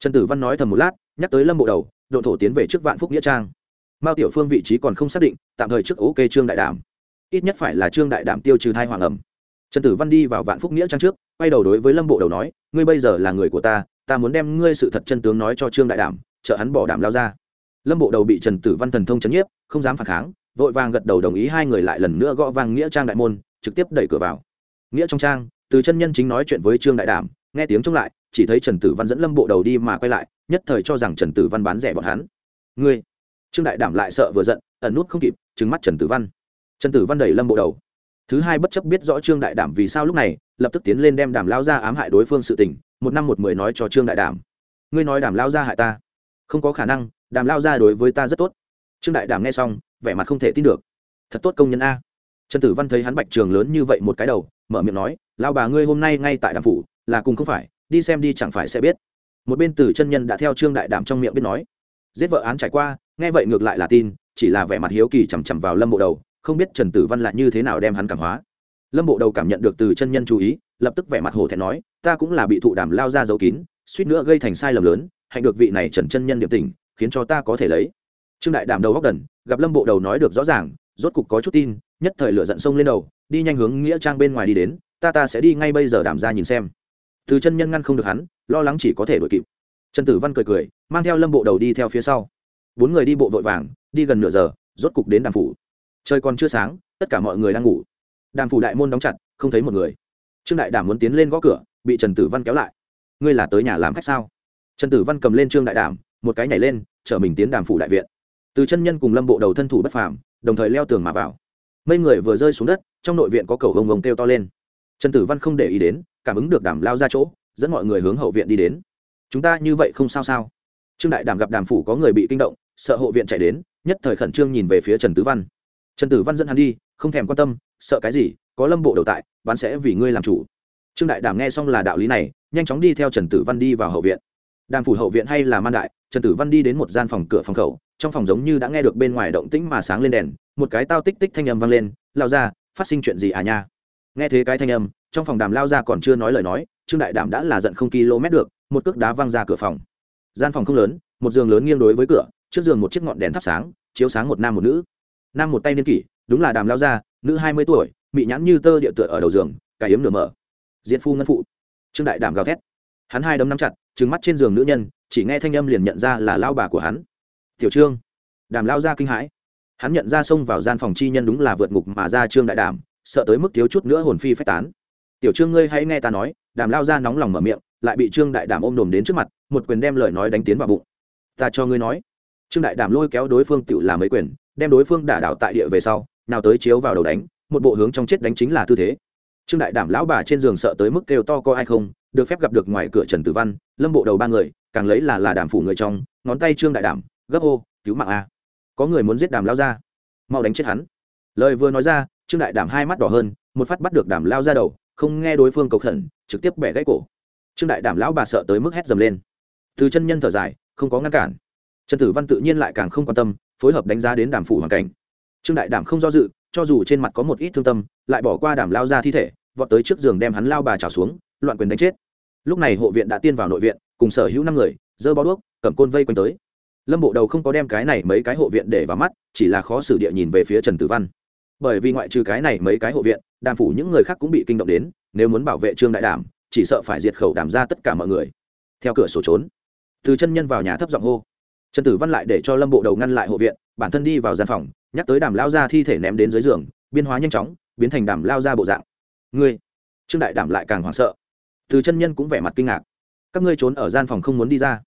Trần tử văn nói thầm một lát, nhắc tới lâm bộ đầu, độ thổ tiến về trước vạn phúc nghĩa trang. Mao tiểu phương vị trí còn không xác định, tạm thời trước ok trương đại đảm. Ít nhất phải là trương đại đảm tiêu trừ thai hoàng ẩm. Trần tử văn đi vào vạn phúc nghĩa trang trước, quay đầu đối với lâm bộ đầu nói, ngươi bây giờ là người của ta ta muốn đem ngươi sự thật chân tướng nói cho trương đại đảm trợ hắn bỏ đảm lao ra lâm bộ đầu bị trần tử văn thần thông chấn nhiếp, không dám phản kháng, vội vàng gật đầu đồng ý hai người lại lần nữa gõ vang nghĩa trang đại môn, trực tiếp đẩy cửa vào. Nghĩa trong trang, từ chân nhân chính nói chuyện với trương đại đảm, nghe tiếng trông lại, chỉ thấy trần tử văn dẫn lâm bộ đầu đi mà quay lại, nhất thời cho rằng trần tử văn bán rẻ bọn hắn. Ngươi? Trương đại đảm lại sợ vừa giận, ẩn nút không kịp trứng mắt trần tử văn. Trần tử văn đẩy lâm bộ đầu. Thứ hai bất chấp biết rõ trương đại đảm vì sao lúc này, lập tức tiến lên đem đảm lao ra ám hại đối phương sự tình, một năm một mười nói cho trương đại đảm. Ngươi nói đảm lao ra hại ta? Không có khả năng đàm lao ra đối với ta rất tốt. Trương đại đảm nghe xong, vẻ mặt không thể tin được. Thật tốt công nhân a. Trần tử văn thấy hắn bạch trường lớn như vậy một cái đầu, mở miệng nói, lao bà ngươi hôm nay ngay tại đàm phủ, là cùng không phải, đi xem đi chẳng phải sẽ biết. Một bên từ chân nhân đã theo trương đại đảm trong miệng biết nói, giết vợ án trải qua, nghe vậy ngược lại là tin, chỉ là vẻ mặt hiếu kỳ chằm chằm vào lâm bộ đầu, không biết trần tử văn lại như thế nào đem hắn cảm hóa. Lâm bộ đầu cảm nhận được từ chân nhân chú ý, lập tức vẻ mặt hổ thẹn nói, ta cũng là bị thụ đàm lao ra dấu kín, suýt nữa gây thành sai lầm lớn, hạnh được vị này trần chân nhân điệp tình khiến cho ta có thể lấy. Trương đại đảm đầu góc đần, gặp lâm bộ đầu nói được rõ ràng, rốt cục có chút tin, nhất thời lửa giận sông lên đầu, đi nhanh hướng nghĩa trang bên ngoài đi đến, ta ta sẽ đi ngay bây giờ đảm ra nhìn xem. Từ chân nhân ngăn không được hắn, lo lắng chỉ có thể đuổi kịp. Trần tử văn cười cười, mang theo lâm bộ đầu đi theo phía sau. Bốn người đi bộ vội vàng, đi gần nửa giờ, rốt cục đến đàm phủ. Trời còn chưa sáng, tất cả mọi người đang ngủ. Đàm phủ đại môn đóng chặt, không thấy một người. Trương đại đảm muốn tiến lên gõ cửa, bị trần tử văn kéo lại. Ngươi là tới nhà làm khách sao? Trần tử văn cầm lên trương đại đảm một cái nhảy lên, chở mình tiến đàm phủ đại viện. Từ chân nhân cùng lâm bộ đầu thân thủ bất phàm, đồng thời leo tường mà vào. Mấy người vừa rơi xuống đất, trong nội viện có cầu hồng hồng kêu to lên. Trần tử văn không để ý đến, cảm ứng được đàm lao ra chỗ, dẫn mọi người hướng hậu viện đi đến. Chúng ta như vậy không sao sao? Trương đại đàm gặp đàm phủ có người bị kinh động, sợ hộ viện chạy đến, nhất thời khẩn trương nhìn về phía trần tử văn. Trần tử văn dẫn hắn đi, không thèm quan tâm, sợ cái gì, có lâm bộ đầu tại, bán sẽ vì ngươi làm chủ. Trương đại đàm nghe xong là đạo lý này, nhanh chóng đi theo trần tử văn đi vào hậu viện đàm phủ hậu viện hay là man đại, trần tử văn đi đến một gian phòng cửa phòng khẩu, trong phòng giống như đã nghe được bên ngoài động tĩnh mà sáng lên đèn, một cái tao tích tích thanh âm vang lên lao ra phát sinh chuyện gì à nha? Nghe thế cái thanh âm, trong phòng đàm lao ra còn chưa nói lời nói, trương đại đàm đã là giận không km được, một cước đá văng ra cửa phòng. Gian phòng không lớn, một giường lớn nghiêng đối với cửa, trước giường một chiếc ngọn đèn thắp sáng, chiếu sáng một nam một nữ. Nam một tay niên kỷ, đúng là đàm lao ra nữ hai mươi tuổi bị nhãn như tơ địa tựa ở đầu giường cài yếm nửa mở. Diễn phu ngân phụ. Trương đại đàm gào thét. Hắn hai đấm nắm chặt trừng mắt trên giường nữ nhân, chỉ nghe thanh âm liền nhận ra là lao bà của hắn. Tiểu trương. Đàm lao ra kinh hãi. Hắn nhận ra xông vào gian phòng chi nhân đúng là vượt ngục mà ra trương đại đàm, sợ tới mức thiếu chút nữa hồn phi phách tán. Tiểu trương ngươi hãy nghe ta nói. Đàm lao ra nóng lòng mở miệng, lại bị trương đại đàm ôm đồm đến trước mặt, một quyền đem lời nói đánh tiến vào bụng. Ta cho ngươi nói. Trương đại đàm lôi kéo đối phương tự làm mấy quyền, đem đối phương đả đảo tại địa về sau, nào tới chiếu vào đầu đánh, một bộ hướng trong chết đánh chính là tư thế. Trương đại đảm lão bà trên giường sợ tới mức kêu to có ai không được phép gặp được ngoài cửa trần tử văn, lâm bộ đầu ba người, càng lấy là là đàm phủ người trong, ngón tay trương đại đảm, gấp ô cứu mạng a. Có người muốn giết đàm lao ra mau đánh chết hắn. Lời vừa nói ra, trương đại đảm hai mắt đỏ hơn, một phát bắt được đàm lao ra đầu, không nghe đối phương cầu khẩn, trực tiếp bẻ gãy cổ. Trương đại đảm lão bà sợ tới mức hét dầm lên. Từ chân nhân thở dài, không có ngăn cản. Trần tử văn tự nhiên lại càng không quan tâm, phối hợp đánh giá đến đàm phủ hoàn cảnh. Trương đại đảm không do dự, cho dù trên mặt có một ít thương tâm, lại bỏ qua đàm lao ra thi thể, vọt tới trước giường đem hắn lao bà trào xuống loạn quyền đánh chết. Lúc này hộ viện đã tiên vào nội viện, cùng sở hữu năm người dơ bó đuốc, cầm côn vây quanh tới. Lâm bộ đầu không có đem cái này mấy cái hộ viện để vào mắt, chỉ là khó xử địa nhìn về phía trần tử văn. Bởi vì ngoại trừ cái này mấy cái hộ viện, đàm phủ những người khác cũng bị kinh động đến, nếu muốn bảo vệ trương đại đảm, chỉ sợ phải diệt khẩu đàm ra tất cả mọi người. Theo cửa sổ trốn, từ chân nhân vào nhà thấp giọng hô. Trần tử văn lại để cho lâm bộ đầu ngăn lại hộ viện, bản thân đi vào gian phòng, nhắc tới đàm lao ra thi thể ném đến dưới giường, biên hóa nhanh chóng, biến thành đàm lao ra bộ dạng. Ngươi, trương đại đảm lại càng hoảng sợ từ chân nhân cũng vẻ mặt kinh ngạc. Các ngươi trốn ở gian phòng không muốn đi ra.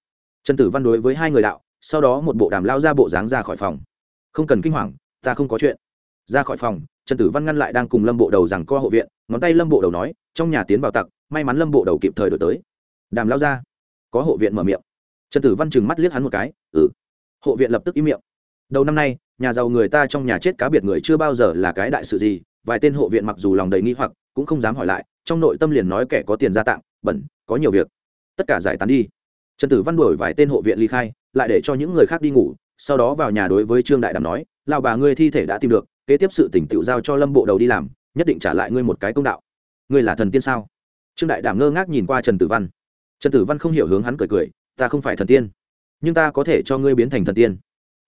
Trần tử văn đối với hai người đạo, sau đó một bộ đàm lao ra bộ dáng ra khỏi phòng. Không cần kinh hoàng, ta không có chuyện. Ra khỏi phòng, trần tử văn ngăn lại đang cùng lâm bộ đầu rằng co hộ viện, ngón tay lâm bộ đầu nói, trong nhà tiến vào tặc, may mắn lâm bộ đầu kịp thời đổi tới. Đàm lao ra. Có hộ viện mở miệng. Trần tử văn chừng mắt liếc hắn một cái ừ. Hộ viện lập tức im miệng. Đầu năm nay, nhà giàu người ta trong nhà chết cá biệt người chưa bao giờ là cái đại sự gì, vài tên hộ viện mặc dù lòng đầy nghi hoặc, cũng không dám hỏi lại trong nội tâm liền nói kẻ có tiền gia tặng bẩn, có nhiều việc. Tất cả giải tán đi. Trần tử văn đổi vài tên hộ viện ly khai, lại để cho những người khác đi ngủ, sau đó vào nhà đối với trương đại đàm nói lao bà ngươi thi thể đã tìm được, kế tiếp sự tỉnh tự giao cho lâm bộ đầu đi làm, nhất định trả lại ngươi một cái công đạo. Ngươi là thần tiên sao? Trương đại đàm ngơ ngác nhìn qua trần tử văn. Trần tử văn không hiểu hướng hắn cười cười, ta không phải thần tiên, nhưng ta có thể cho ngươi biến thành thần tiên.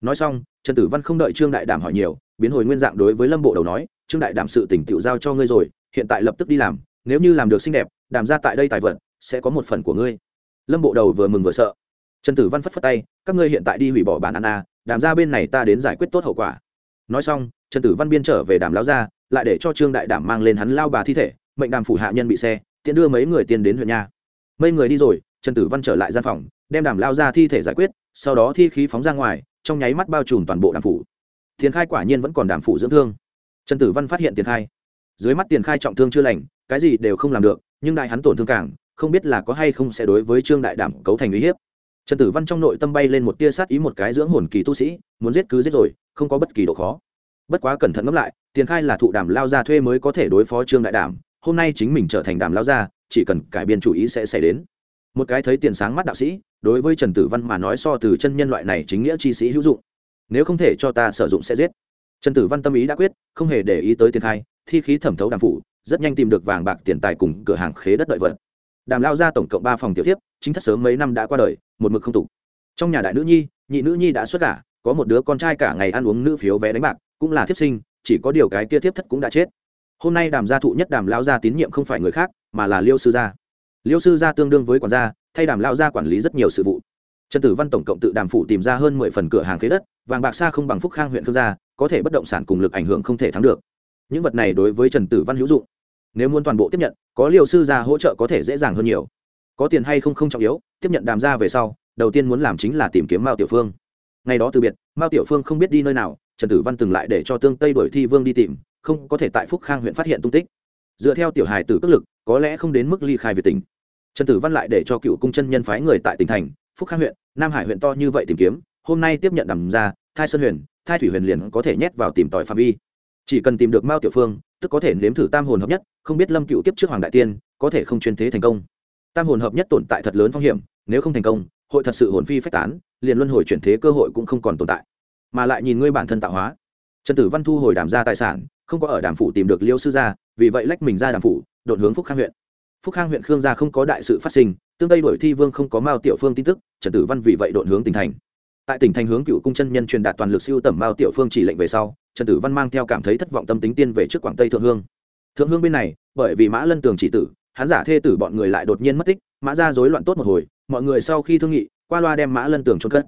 Nói xong, trần tử văn không đợi trương đại đàm hỏi nhiều, biến hồi nguyên dạng đối với lâm bộ đầu nói, trương đại đàm sự tỉnh tự giao cho ngươi rồi, hiện tại lập tức đi làm nếu như làm được xinh đẹp, đàm ra tại đây tài vật sẽ có một phần của ngươi. Lâm bộ đầu vừa mừng vừa sợ. Trần tử văn phất phất tay, các ngươi hiện tại đi hủy bỏ bản ăn a, đàm ra bên này ta đến giải quyết tốt hậu quả. Nói xong, trần tử văn biên trở về đàm lao ra lại để cho trương đại đảm mang lên hắn lao bà thi thể, mệnh đàm phủ hạ nhân bị xe, tiện đưa mấy người tiền đến huyện nhà mấy người đi rồi, trần tử văn trở lại gian phòng, đem đàm lao ra thi thể giải quyết, sau đó thi khí phóng ra ngoài, trong nháy mắt bao trùm toàn bộ đàm phủ. Thiền khai quả nhiên vẫn còn đàm phủ dưỡng thương. Trần tử văn phát hiện tiền khai dưới mắt tiền khai trọng thương chưa lành, cái gì đều không làm được, nhưng đại hắn tổn thương càng, không biết là có hay không sẽ đối với trương đại đảm cấu thành uy hiếp. Trần tử văn trong nội tâm bay lên một tia sát ý một cái dưỡng hồn kỳ tu sĩ, muốn giết cứ giết rồi, không có bất kỳ độ khó. Bất quá cẩn thận ngẫm lại, tiền khai là thụ đảm lao ra thuê mới có thể đối phó trương đại đảm, hôm nay chính mình trở thành đảm lao ra chỉ cần cải biên chủ ý sẽ xảy đến. Một cái thấy tiền sáng mắt đạo sĩ, đối với trần tử văn mà nói so từ chân nhân loại này chính nghĩa chi sĩ hữu dụng. Nếu không thể cho ta sử dụng sẽ giết. Trần tử văn tâm ý đã quyết, không hề để ý tới tiền khai thi khí thẩm thấu đàm phủ, rất nhanh tìm được vàng bạc tiền tài cùng cửa hàng khế đất đợi vật. Đàm lao ra tổng cộng ba phòng tiểu tiếp chính thất sớm mấy năm đã qua đời, một mực không tục trong nhà đại nữ nhi, nhị nữ nhi đã xuất cả có một đứa con trai cả ngày ăn uống nữ phiếu vé đánh bạc, cũng là thiếp sinh, chỉ có điều cái kia thiếp thất cũng đã chết. Hôm nay đàm gia thụ nhất đàm lao gia tín nhiệm không phải người khác, mà là liêu sư gia. Liêu sư gia tương đương với quản gia, thay đàm lao gia quản lý rất nhiều sự vụ. Trần tử văn tổng cộng tự đàm phụ tìm ra hơn mười phần cửa hàng khế đất, vàng bạc xa không bằng phúc khang huyện khương gia, có thể bất động sản cùng lực ảnh hưởng không thể thắng được những vật này đối với trần tử văn hữu dụng. Nếu muốn toàn bộ tiếp nhận, có liều sư gia hỗ trợ có thể dễ dàng hơn nhiều. Có tiền hay không không trọng yếu, tiếp nhận đàm ra về sau, đầu tiên muốn làm chính là tìm kiếm mao tiểu phương. Ngày đó từ biệt, mao tiểu phương không biết đi nơi nào, trần tử văn từng lại để cho tương tây đuổi thi vương đi tìm, không có thể tại phúc khang huyện phát hiện tung tích. Dựa theo tiểu hài tử cước lực, có lẽ không đến mức ly khai việt tỉnh. Trần tử văn lại để cho cựu cung chân nhân phái người tại tỉnh thành, phúc khang huyện, nam hải huyện to như vậy tìm kiếm, hôm nay tiếp nhận đàm ra thai sơn huyền thai thủy huyền liền có thể nhét vào tìm tòi phạm vi chỉ cần tìm được mao tiểu phương, tức có thể nếm thử tam hồn hợp nhất, không biết lâm cựu tiếp trước hoàng đại tiên, có thể không chuyên thế thành công. Tam hồn hợp nhất tồn tại thật lớn phong hiểm, nếu không thành công, hội thật sự hồn phi phách tán, liền luân hồi chuyển thế cơ hội cũng không còn tồn tại. Mà lại nhìn ngươi bản thân tạo hóa. Trần tử văn thu hồi đàm ra tài sản, không có ở đàm phủ tìm được liêu sư gia, vì vậy lách mình ra đàm phủ, đột hướng phúc khang huyện. Phúc khang huyện khương gia không có đại sự phát sinh, tương tây đổi thi vương không có mao tiểu phương tin tức, trần tử văn vì vậy đột hướng tỉnh thành. Tại tỉnh thành hướng cựu cung chân nhân truyền đạt toàn lực siêu tầm mao tiểu phương chỉ lệnh về sau trần tử văn mang theo cảm thấy thất vọng tâm tính tiên về trước quảng tây thượng hương. Thượng hương bên này, bởi vì mã lân tường chỉ tử, hắn giả thê tử bọn người lại đột nhiên mất tích, mã ra rối loạn tốt một hồi, mọi người sau khi thương nghị, qua loa đem mã lân tường trôn cất.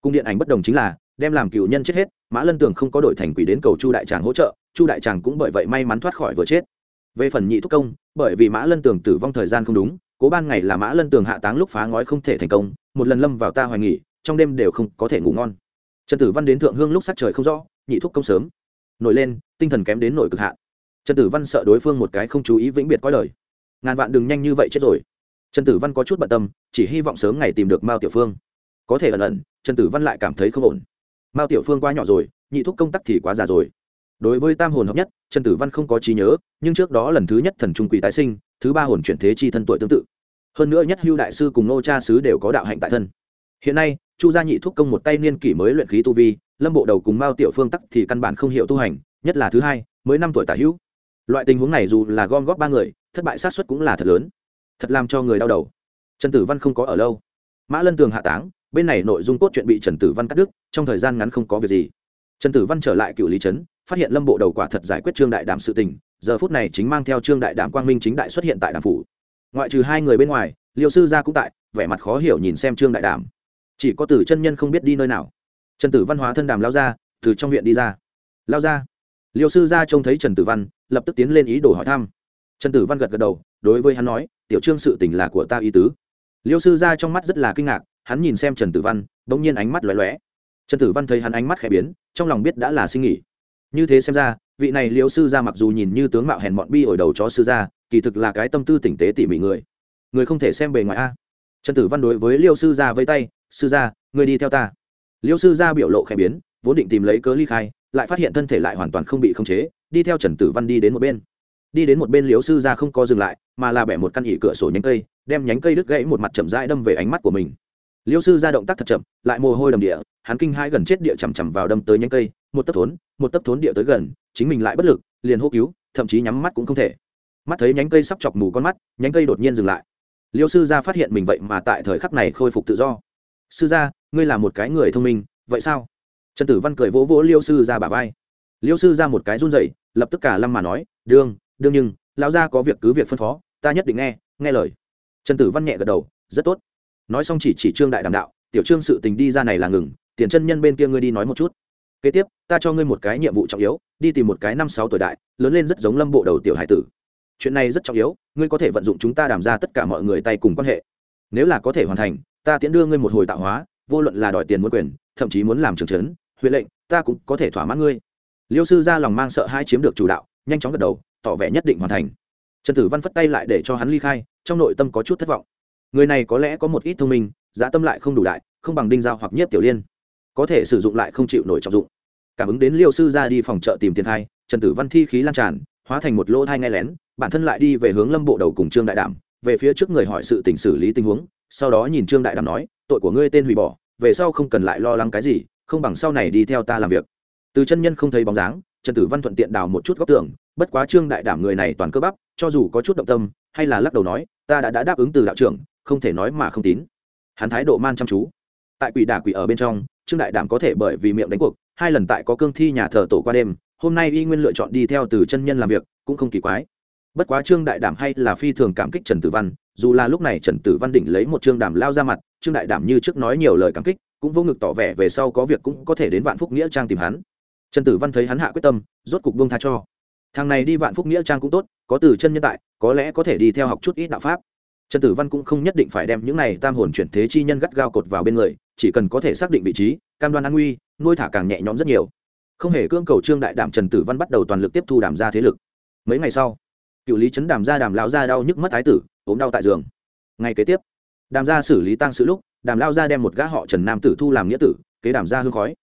Cung điện ảnh bất đồng chính là, đem làm cựu nhân chết hết, mã lân tường không có đổi thành quỷ đến cầu chu đại tràng hỗ trợ, chu đại tràng cũng bởi vậy may mắn thoát khỏi vừa chết. Về phần nhị thúc công, bởi vì mã lân tường tử vong thời gian không đúng, cố ban ngày là mã lân tường hạ táng lúc phá ngói không thể thành công, một lần lâm vào ta hoài nghỉ, trong đêm đều không có thể ngủ ngon. Trần tử văn đến thượng hương lúc sắc trời không rõ nhị thúc công sớm. Nổi lên, tinh thần kém đến nổi cực hạn. Trần tử văn sợ đối phương một cái không chú ý vĩnh biệt coi lời. Ngàn vạn đừng nhanh như vậy chết rồi. Trần tử văn có chút bận tâm, chỉ hy vọng sớm ngày tìm được mao tiểu phương. Có thể ẩn ẩn, trần tử văn lại cảm thấy không ổn. Mao tiểu phương quá nhỏ rồi, nhị thúc công tắc thì quá già rồi. Đối với tam hồn hợp nhất, trần tử văn không có trí nhớ, nhưng trước đó lần thứ nhất thần trung quỷ tái sinh, thứ ba hồn chuyển thế chi thân tuổi tương tự. Hơn nữa nhất hưu đại sư cùng nô cha sứ đều có đạo hạnh tại thân. Hiện nay, chu gia nhị thúc công một tay niên kỷ mới luyện khí tu vi lâm bộ đầu cùng mao tiểu phương tắc thì căn bản không hiểu tu hành, nhất là thứ hai, mới năm tuổi tả hữu. Loại tình huống này dù là gom góp ba người, thất bại sát xuất cũng là thật lớn. Thật làm cho người đau đầu. Trần tử văn không có ở lâu. Mã lân tường hạ táng, bên này nội dung cốt chuyện bị trần tử văn cắt đứt, trong thời gian ngắn không có việc gì. Trần tử văn trở lại cựu lý trấn, phát hiện lâm bộ đầu quả thật giải quyết trương đại đảm sự tình, giờ phút này chính mang theo trương đại đảm quang minh chính đại xuất hiện tại đàm phủ. Ngoại trừ hai người bên ngoài, liêu sư gia cũng tại, vẻ mặt khó hiểu nhìn xem trương đại đảm. Chỉ có tử chân nhân không biết đi nơi nào trần tử văn hóa thân đàm lao ra, từ trong viện đi ra. Lao ra. Liêu sư gia trông thấy trần tử văn, lập tức tiến lên ý đồ hỏi thăm. Trần tử văn gật gật đầu, đối với hắn nói, tiểu trương sự tình là của ta ý tứ. Liêu sư gia trong mắt rất là kinh ngạc, hắn nhìn xem trần tử văn đ ỗ n g nhiên ánh mắt lóe lóe. Trần tử văn thấy hắn ánh mắt khẽ biến, trong lòng biết đã là sinh nghỉ như thế xem ra, vị này liêu sư gia mặc dù nhìn như tướng mạo hèn bọn bi ổi đầu chó sư gia, kỳ thực là cái tâm tư tỉnh tế tỉ mỉ người. Người không thể xem bề ngoài a. Trần tử văn đối với liêu sư gia với tay, sư gia, người đi theo ta liêu sư gia biểu lộ khẽ biến, vốn định tìm lấy cớ ly khai, lại phát hiện thân thể lại hoàn toàn không bị khống chế, đi theo trần tử văn đi đến một bên. Đi đến một bên Liêu sư gia không co dừng lại, mà là bẻ một căn ỉ cửa sổ nhánh cây, đem nhánh cây đứt gãy một mặt chậm rãi đâm về ánh mắt của mình. Liêu sư gia động tác thật chậm, lại mồ hôi đầm địa, hắn kinh hai gần chết địa chằm chằm vào đâm tới nhánh cây, một tấc thốn, một tấc thốn địa tới gần, chính mình lại bất lực, liền hô cứu, thậm chí nhắm mắt cũng không thể. Mắt thấy nhánh cây sắp chọc mù con mắt, nhánh cây đột nhiên dừng lại. Liêu sư gia phát hiện mình vậy mà tại thời khắc này khôi phục tự do sư gia, ngươi là một cái người thông minh, vậy sao? Trần tử văn cười vỗ vỗ liêu sư gia bả vai. Liêu sư gia một cái run rẩy, lập tức cả lâm mà nói đương đương nhưng, lão gia có việc cứ việc phân phó, ta nhất định nghe nghe lời. Trần tử văn nhẹ gật đầu, rất tốt. Nói xong chỉ chỉ trương đại đàm đạo, tiểu trương sự tình đi ra này là ngừng, tiền chân nhân bên kia ngươi đi nói một chút. Kế tiếp, ta cho ngươi một cái nhiệm vụ trọng yếu, đi tìm một cái năm sáu tuổi đại, lớn lên rất giống lâm bộ đầu tiểu hải tử. Chuyện này rất trọng yếu, ngươi có thể vận dụng chúng ta đàm ra tất cả mọi người tay cùng quan hệ. Nếu là có thể hoàn thành ta tiễn đưa ngươi một hồi tạo hóa, vô luận là đòi tiền muốn quyền, thậm chí muốn làm trưởng trấn, huyện lệnh, ta cũng có thể thỏa mãn ngươi. Liêu sư ra lòng mang sợ hai chiếm được chủ đạo, nhanh chóng gật đầu, tỏ vẻ nhất định hoàn thành. Trần tử văn phất tay lại để cho hắn ly khai, trong nội tâm có chút thất vọng. Người này có lẽ có một ít thông minh, giá tâm lại không đủ đại, không bằng đinh giao hoặc nhiếp tiểu liên. Có thể sử dụng lại không chịu nổi trọng dụng. Cảm ứng đến liêu sư ra đi phòng chợ tìm tiền thai, trần tử văn thi khí lan tràn, hóa thành một lỗ thai nghe lén, bản thân lại đi về hướng lâm bộ đầu cùng trương đại đảm, về phía trước người hỏi sự tình xử lý tình huống sau đó nhìn trương đại đảm nói tội của ngươi tên hủy bỏ về sau không cần lại lo lắng cái gì không bằng sau này đi theo ta làm việc. Từ chân nhân không thấy bóng dáng trần tử văn thuận tiện đào một chút góc tường bất quá trương đại đảm người này toàn cơ bắp cho dù có chút động tâm hay là lắc đầu nói ta đã, đã đáp ứng từ đạo trưởng không thể nói mà không tín. Hắn thái độ man chăm chú. Tại quỷ đả quỷ ở bên trong trương đại đảm có thể bởi vì miệng đánh cuộc hai lần tại có cương thi nhà thờ tổ qua đêm hôm nay y nguyên lựa chọn đi theo từ chân nhân làm việc cũng không kỳ quái. Bất quá trương đại đảm hay là phi thường cảm kích trần tử văn dù là lúc này trần tử văn đỉnh lấy một trương đảm lao ra mặt, trương đại đảm như trước nói nhiều lời cảm kích, cũng vô ngực tỏ vẻ về sau có việc cũng có thể đến vạn phúc nghĩa trang tìm hắn. Trần tử văn thấy hắn hạ quyết tâm, rốt cục buông tha cho. Thằng này đi vạn phúc nghĩa trang cũng tốt, có từ chân nhân tại, có lẽ có thể đi theo học chút ít đạo pháp. Trần tử văn cũng không nhất định phải đem những này tam hồn chuyển thế chi nhân gắt gao cột vào bên người, chỉ cần có thể xác định vị trí, cam đoan an nguy, nuôi thả càng nhẹ nhõm rất nhiều. Không hề cưỡng cầu trương đại đảm trần tử văn bắt đầu toàn lực tiếp thu đảm ra thế lực. Mấy ngày sau cựu lý chấn đàm ra đàm lão ra đau nhức mất thái tử, ốm đau tại giường. Ngày kế tiếp, đàm ra xử lý tăng sự lúc, đàm lao ra đem một gã họ trần nam tử thu làm nghĩa tử, kế đàm ra hương khói.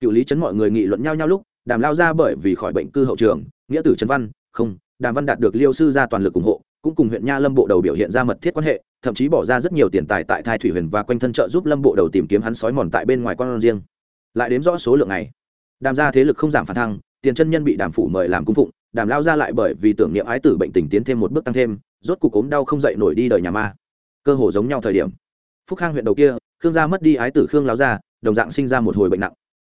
Cựu lý chấn mọi người nghị luận nhau nhau lúc, đàm lao ra bởi vì khỏi bệnh cư hậu trường, nghĩa tử trần văn, không, đàm văn đạt được liêu sư ra toàn lực ủng hộ, cũng cùng huyện nha lâm bộ đầu biểu hiện ra mật thiết quan hệ, thậm chí bỏ ra rất nhiều tiền tài tại thai thủy huyền và quanh thân trợ giúp lâm bộ đầu tìm kiếm hắn sói mòn tại bên ngoài con riêng. Lại đếm rõ số lượng này, đàm ra thế lực không giảm phản thăng, tiền chân nhân bị đàm phủ mời làm cung phụng đàm lao ra lại bởi vì tưởng niệm ái tử bệnh tình tiến thêm một bước tăng thêm, rốt cục ốm đau không dậy nổi đi đời nhà ma. Cơ hồ giống nhau thời điểm. Phúc khang huyện đầu kia, khương gia mất đi ái tử khương lão gia, đồng dạng sinh ra một hồi bệnh nặng.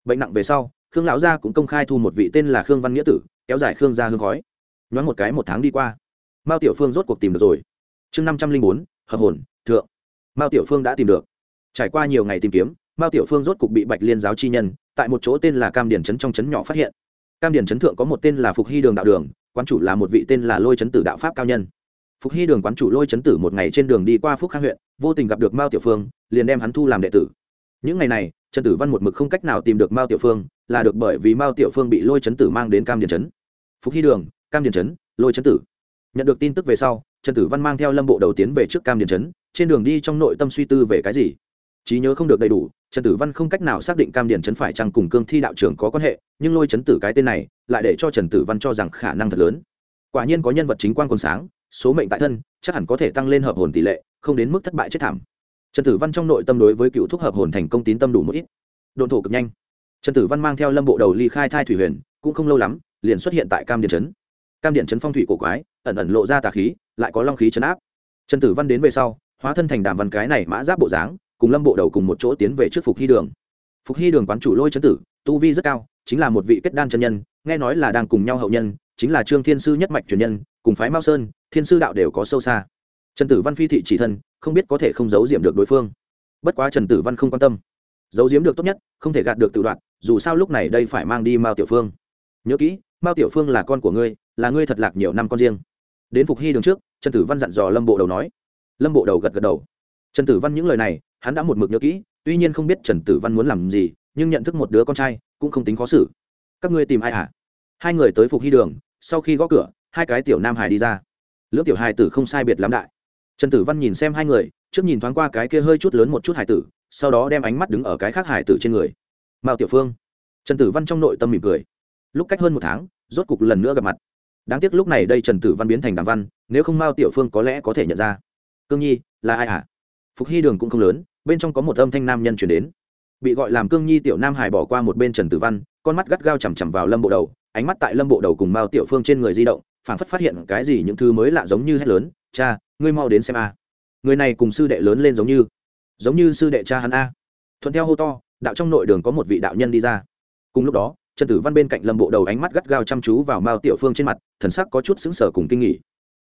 Bệnh nặng về sau, khương lão gia cũng công khai thu một vị tên là khương văn nghĩa tử, kéo dài khương gia hương khói. Nhoáng một cái một tháng đi qua, mao tiểu phương rốt cuộc tìm được rồi. Chương năm trăm linh bốn, hợp hồn, thượng. Mao tiểu phương đã tìm được. Trải qua nhiều ngày tìm kiếm, mao tiểu phương rốt cuộc bị bạch liên giáo chi nhân, tại một chỗ tên là cam điển trấn trong trấn nhỏ phát hiện cam Điền trấn thượng có một tên là phục hy đường đạo đường, quán chủ là một vị tên là lôi trấn tử đạo pháp cao nhân. Phục hy đường quán chủ lôi trấn tử một ngày trên đường đi qua phúc khang huyện, vô tình gặp được mao tiểu phương, liền đem hắn thu làm đệ tử. Những ngày này, trần tử văn một mực không cách nào tìm được mao tiểu phương, là được bởi vì mao tiểu phương bị lôi trấn tử mang đến cam Điền trấn phục hy đường, cam Điền trấn lôi trấn tử. Nhận được tin tức về sau, trần tử văn mang theo lâm bộ đầu tiến về trước cam Điền trấn trên đường đi trong nội tâm suy tư về cái gì? Trí nhớ không được đầy đủ, trần tử văn không cách nào xác định cam điển trấn phải chăng cùng cương thi đạo trưởng có quan hệ, nhưng lôi chấn tử cái tên này lại để cho trần tử văn cho rằng khả năng thật lớn. Quả nhiên có nhân vật chính quan còn sáng, số mệnh tại thân, chắc hẳn có thể tăng lên hợp hồn tỷ lệ, không đến mức thất bại chết thảm. Trần tử văn trong nội tâm đối với cựu thúc hợp hồn thành công tín tâm đủ một ít. Đồn thổ cực nhanh. Trần tử văn mang theo lâm bộ đầu ly khai thai thủy huyền, cũng không lâu lắm, liền xuất hiện tại cam điện trấn cam điện trấn phong thủy cổ quái, ẩn ẩn lộ ra tà khí, lại có long khí chấn áp. Trần tử văn đến về sau, hóa thân thành đàm văn cái này mã giáp bộ dáng cùng lâm bộ đầu cùng một chỗ tiến về trước phục hy đường. Phục hy đường quán chủ lôi chấn tử, tu vi rất cao, chính là một vị kết đan chân nhân, nghe nói là đang cùng nhau hậu nhân, chính là trương thiên sư nhất mạch truyền nhân, cùng phái mao sơn, thiên sư đạo đều có sâu xa. Trần tử văn phi thị chỉ thân, không biết có thể không giấu diệm được đối phương. Bất quá trần tử văn không quan tâm. Giấu diếm được tốt nhất, không thể gạt được tự đoạn, dù sao lúc này đây phải mang đi mao tiểu phương. Nhớ kỹ, mao tiểu phương là con của ngươi, là ngươi thật lạc nhiều năm con riêng. Đến phục hy đường trước, trần tử văn dặn dò lâm bộ đầu nói. Lâm bộ đầu gật gật đầu. Trần tử văn những lời này hắn đã một mực nhớ kỹ, tuy nhiên không biết trần tử văn muốn làm gì, nhưng nhận thức một đứa con trai cũng không tính khó xử. Các ngươi tìm ai hả? Hai người tới phục hy đường, sau khi gõ cửa, hai cái tiểu nam hải đi ra. Lưỡng tiểu hài tử không sai biệt lắm đại. Trần tử văn nhìn xem hai người, trước nhìn thoáng qua cái kia hơi chút lớn một chút hải tử, sau đó đem ánh mắt đứng ở cái khác hải tử trên người. Mao tiểu phương. Trần tử văn trong nội tâm mỉm cười. Lúc cách hơn một tháng, rốt cục lần nữa gặp mặt. Đáng tiếc lúc này đây trần tử văn biến thành đàm văn, nếu không mao tiểu phương có lẽ có thể nhận ra. Cương nhi, là ai hả? à? Phục hy đường cũng không lớn, bên trong có một âm thanh nam nhân chuyển đến. Bị gọi làm cương nhi tiểu nam hải bỏ qua một bên trần tử văn, con mắt gắt gao chằm chằm vào lâm bộ đầu, ánh mắt tại lâm bộ đầu cùng mao tiểu phương trên người di động, phảng phất phát hiện cái gì những thứ mới lạ giống như hét lớn, cha, ngươi mau đến xem a. Người này cùng sư đệ lớn lên giống như giống như sư đệ cha hắn a. Thuận theo hô to, đạo trong nội đường có một vị đạo nhân đi ra. Cùng lúc đó, trần tử văn bên cạnh lâm bộ đầu ánh mắt gắt gao chăm chú vào mao tiểu phương trên mặt, thần sắc có chút xứng sở cùng kinh nghỉ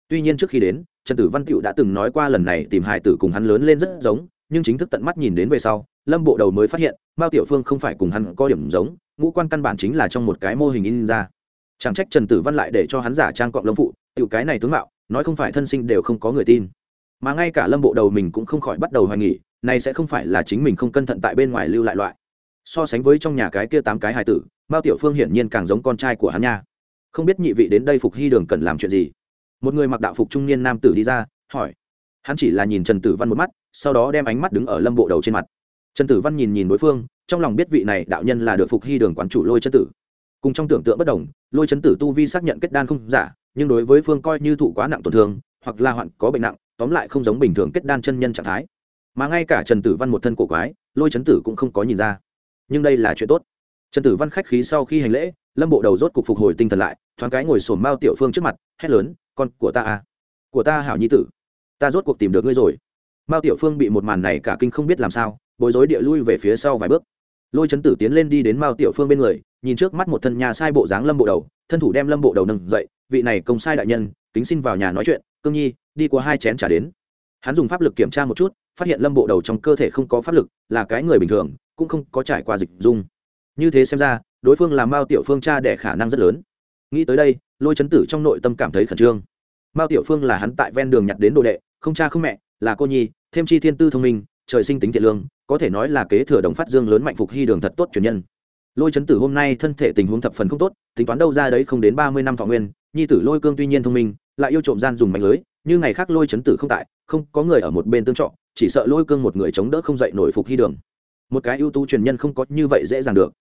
tuy nhiên trước khi đến, trần tử văn cựu đã từng nói qua lần này tìm Hải tử cùng hắn lớn lên rất giống, nhưng chính thức tận mắt nhìn đến về sau, lâm bộ đầu mới phát hiện, mao tiểu phương không phải cùng hắn có điểm giống, ngũ quan căn bản chính là trong một cái mô hình in ra. Chẳng trách trần tử văn lại để cho hắn giả trang cọng lông phụ cựu cái này tướng mạo, nói không phải thân sinh đều không có người tin. Mà ngay cả lâm bộ đầu mình cũng không khỏi bắt đầu hoài nghỉ này sẽ không phải là chính mình không cẩn thận tại bên ngoài lưu lại loại. So sánh với trong nhà cái kia tám cái hài tử, mao tiểu phương hiển nhiên càng giống con trai của hắn nha. Không biết nhị vị đến đây phục hy đường cần làm chuyện gì một người mặc đạo phục trung niên nam tử đi ra, hỏi. Hắn chỉ là nhìn trần tử văn một mắt, sau đó đem ánh mắt đứng ở lâm bộ đầu trên mặt. Trần tử văn nhìn nhìn đối phương, trong lòng biết vị này đạo nhân là được phục hy đường quán chủ lôi chân tử. Cùng trong tưởng tượng bất đồng, lôi chấn tử tu vi xác nhận kết đan không giả, nhưng đối với phương coi như thụ quá nặng tổn thương, hoặc là hoạn có bệnh nặng, tóm lại không giống bình thường kết đan chân nhân trạng thái. Mà ngay cả trần tử văn một thân cổ quái, lôi chấn tử cũng không có nhìn ra. Nhưng đây là chuyện tốt. Trần tử văn khách khí sau khi hành lễ, lâm bộ đầu rốt cục phục hồi tinh thần lại, thoáng cái ngồi sổm mao tiểu phương trước mặt, hét lớn con của ta à? Của ta hảo nhi tử. Ta rốt cuộc tìm được ngươi rồi. Mao tiểu phương bị một màn này cả kinh không biết làm sao, bối rối địa lui về phía sau vài bước. Lôi chấn tử tiến lên đi đến mao tiểu phương bên người, nhìn trước mắt một thân nhà sai bộ dáng lâm bộ đầu, thân thủ đem lâm bộ đầu nâng dậy, vị này công sai đại nhân, kính xin vào nhà nói chuyện, cương nhi, đi qua hai chén trả đến. Hắn dùng pháp lực kiểm tra một chút, phát hiện lâm bộ đầu trong cơ thể không có pháp lực, là cái người bình thường, cũng không có trải qua dịch dung. Như thế xem ra, đối phương là mao tiểu phương cha đẻ khả năng rất lớn. Nghĩ tới đây lôi chấn tử trong nội tâm cảm thấy khẩn trương. Mao tiểu phương là hắn tại ven đường nhặt đến đồ đệ, không cha không mẹ, là cô nhi, thêm chi thiên tư thông minh, trời sinh tính thiện lương, có thể nói là kế thừa đồng phát dương lớn mạnh phục hy đường thật tốt truyền nhân. Lôi chấn tử hôm nay thân thể tình huống thập phần không tốt, tính toán đâu ra đấy không đến ba mươi năm thọ nguyên, nhi tử lôi cương tuy nhiên thông minh, lại yêu trộm gian dùng mạnh lưới, như ngày khác lôi chấn tử không tại, không có người ở một bên tương trọ, chỉ sợ lôi cương một người chống đỡ không dậy nổi phục hy đường. Một cái ưu tú truyền nhân không có như vậy dễ dàng được.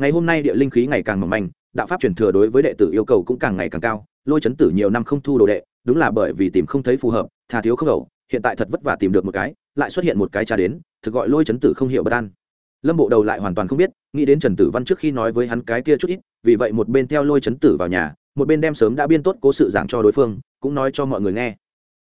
Ngày hôm nay địa linh khí ngày càng mỏng manh đạo pháp truyền thừa đối với đệ tử yêu cầu cũng càng ngày càng cao, lôi chấn tử nhiều năm không thu đồ đệ, đúng là bởi vì tìm không thấy phù hợp thà thiếu không đầu hiện tại thật vất vả tìm được một cái, lại xuất hiện một cái cha đến, thực gọi lôi chấn tử không hiểu bất an. Lâm bộ đầu lại hoàn toàn không biết, nghĩ đến trần tử văn trước khi nói với hắn cái kia chút ít, vì vậy một bên theo lôi chấn tử vào nhà, một bên đem sớm đã biên tốt cố sự giảng cho đối phương, cũng nói cho mọi người nghe.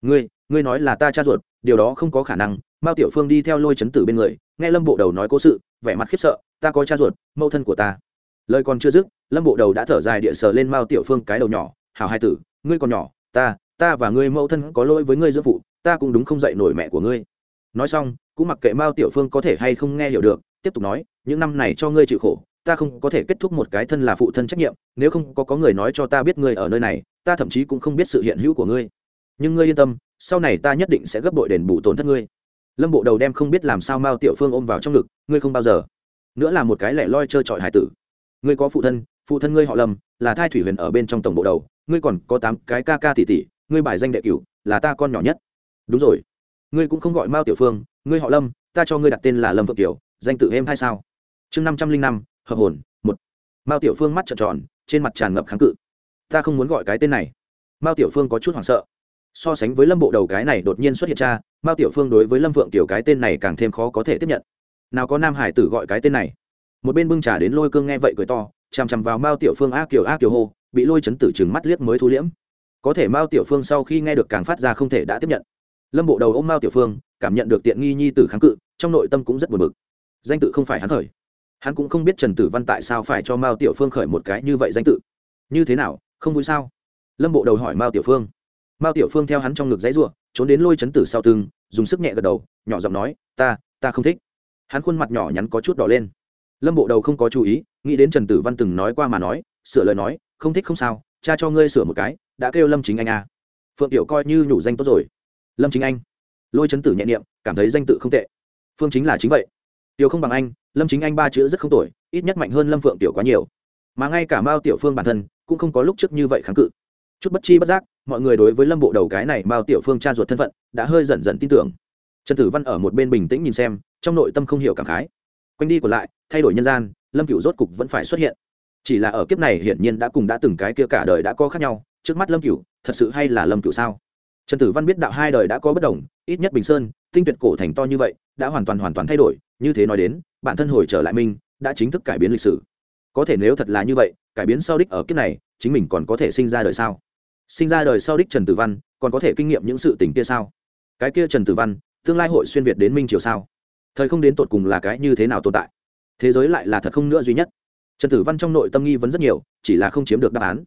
Ngươi ngươi nói là ta cha ruột, điều đó không có khả năng, mao tiểu phương đi theo lôi chấn tử bên người, nghe lâm bộ đầu nói cố sự, vẻ mặt khiếp sợ, ta có cha ruột, mẫu thân của ta lời còn chưa dứt, lâm bộ đầu đã thở dài địa sờ lên mao tiểu phương cái đầu nhỏ, hảo hai tử, ngươi còn nhỏ, ta ta và ngươi mẫu thân có lỗi với ngươi giữa phụ, ta cũng đúng không dạy nổi mẹ của ngươi. Nói xong, cũng mặc kệ mao tiểu phương có thể hay không nghe hiểu được, tiếp tục nói, những năm này cho ngươi chịu khổ, ta không có thể kết thúc một cái thân là phụ thân trách nhiệm, nếu không có có người nói cho ta biết ngươi ở nơi này, ta thậm chí cũng không biết sự hiện hữu của ngươi. Nhưng ngươi yên tâm, sau này ta nhất định sẽ gấp bội đền bù tổn thất ngươi. Lâm bộ đầu đem không biết làm sao mao tiểu phương ôm vào trong ngực, ngươi không bao giờ. Nữa là một cái lẻ loi trơ trọi hải tử ngươi có phụ thân phụ thân ngươi họ lâm, là thai thủy huyền ở bên trong tổng bộ đầu, ngươi còn có tám cái ca ca tỷ tỷ, ngươi bài danh đệ cửu, là ta con nhỏ nhất. Đúng rồi. Ngươi cũng không gọi mao tiểu phương, ngươi họ lâm, ta cho ngươi đặt tên là lâm phượng tiểu danh tự êm hay sao? Chương năm trăm linh năm, hợp hồn, một. Mao tiểu phương mắt trợn tròn, trên mặt tràn ngập kháng cự. Ta không muốn gọi cái tên này. Mao tiểu phương có chút hoảng sợ. So sánh với lâm bộ đầu cái này đột nhiên xuất hiện cha, mao tiểu phương đối với lâm phượng tiểu cái tên này càng thêm khó có thể tiếp nhận. Nào có nam hải tử gọi cái tên này? Một bên bưng trà đến lôi cương nghe vậy cười to, chằm chằm vào mao tiểu phương a kiều a kiều hô, bị lôi chấn tử chừng mắt liếc mới thu liễm. Có thể mao tiểu phương sau khi nghe được càng phát ra không thể đã tiếp nhận. Lâm bộ đầu ôm mao tiểu phương, cảm nhận được tiện nghi nhi tử kháng cự, trong nội tâm cũng rất buồn bực. Danh tự không phải hắn khởi. Hắn cũng không biết trần tử văn tại sao phải cho mao tiểu phương khởi một cái như vậy danh tự. Như thế nào? Không vui sao? Lâm bộ đầu hỏi mao tiểu phương. Mao tiểu phương theo hắn trong ngực dãy ruộng trốn đến lôi chấn tử sau tưng, dùng sức nhẹ gật đầu, nhỏ giọng nói, ta ta không thích. Hắn khuôn mặt nhỏ nhắn có chút đỏ lên lâm bộ đầu không có chú ý, nghĩ đến trần tử văn từng nói qua mà nói, sửa lời nói, không thích không sao, cha cho ngươi sửa một cái, đã kêu lâm chính anh à. phượng tiểu coi như nhủ danh tốt rồi. Lâm chính anh. Lôi trấn tử nhẹ niệm, cảm thấy danh tự không tệ. Phương chính là chính vậy. Tiểu không bằng anh, lâm chính anh ba chữ rất không tuổi ít nhất mạnh hơn lâm phượng tiểu quá nhiều. Mà ngay cả mao tiểu phương bản thân, cũng không có lúc trước như vậy kháng cự. Chút bất chi bất giác, mọi người đối với lâm bộ đầu cái này mao tiểu phương cha ruột thân phận, đã hơi dần dần tin tưởng. Trần tử văn ở một bên bình tĩnh nhìn xem, trong nội tâm không hiểu cảm khái quanh đi còn lại, thay đổi nhân gian, lâm cựu rốt cục vẫn phải xuất hiện. Chỉ là ở kiếp này hiển nhiên đã cùng đã từng cái kia cả đời đã có khác nhau, trước mắt lâm cựu thật sự hay là lâm cựu sao? Trần tử văn biết đạo hai đời đã có bất đồng, ít nhất bình sơn, tinh tuyệt cổ thành to như vậy, đã hoàn toàn hoàn toàn thay đổi, như thế nói đến, bản thân hồi trở lại minh đã chính thức cải biến lịch sử. Có thể nếu thật là như vậy, cải biến sau đích ở kiếp này, chính mình còn có thể sinh ra đời sao? Sinh ra đời sau đích trần tử văn, còn có thể kinh nghiệm những sự tình kia sao? Cái kia trần tử văn, tương lai hội xuyên việt đến minh triều sao? Thời không đến tột cùng là cái như thế nào tồn tại? Thế giới lại là thật không nữa duy nhất. Trần tử văn trong nội tâm nghi vấn rất nhiều, chỉ là không chiếm được đáp án.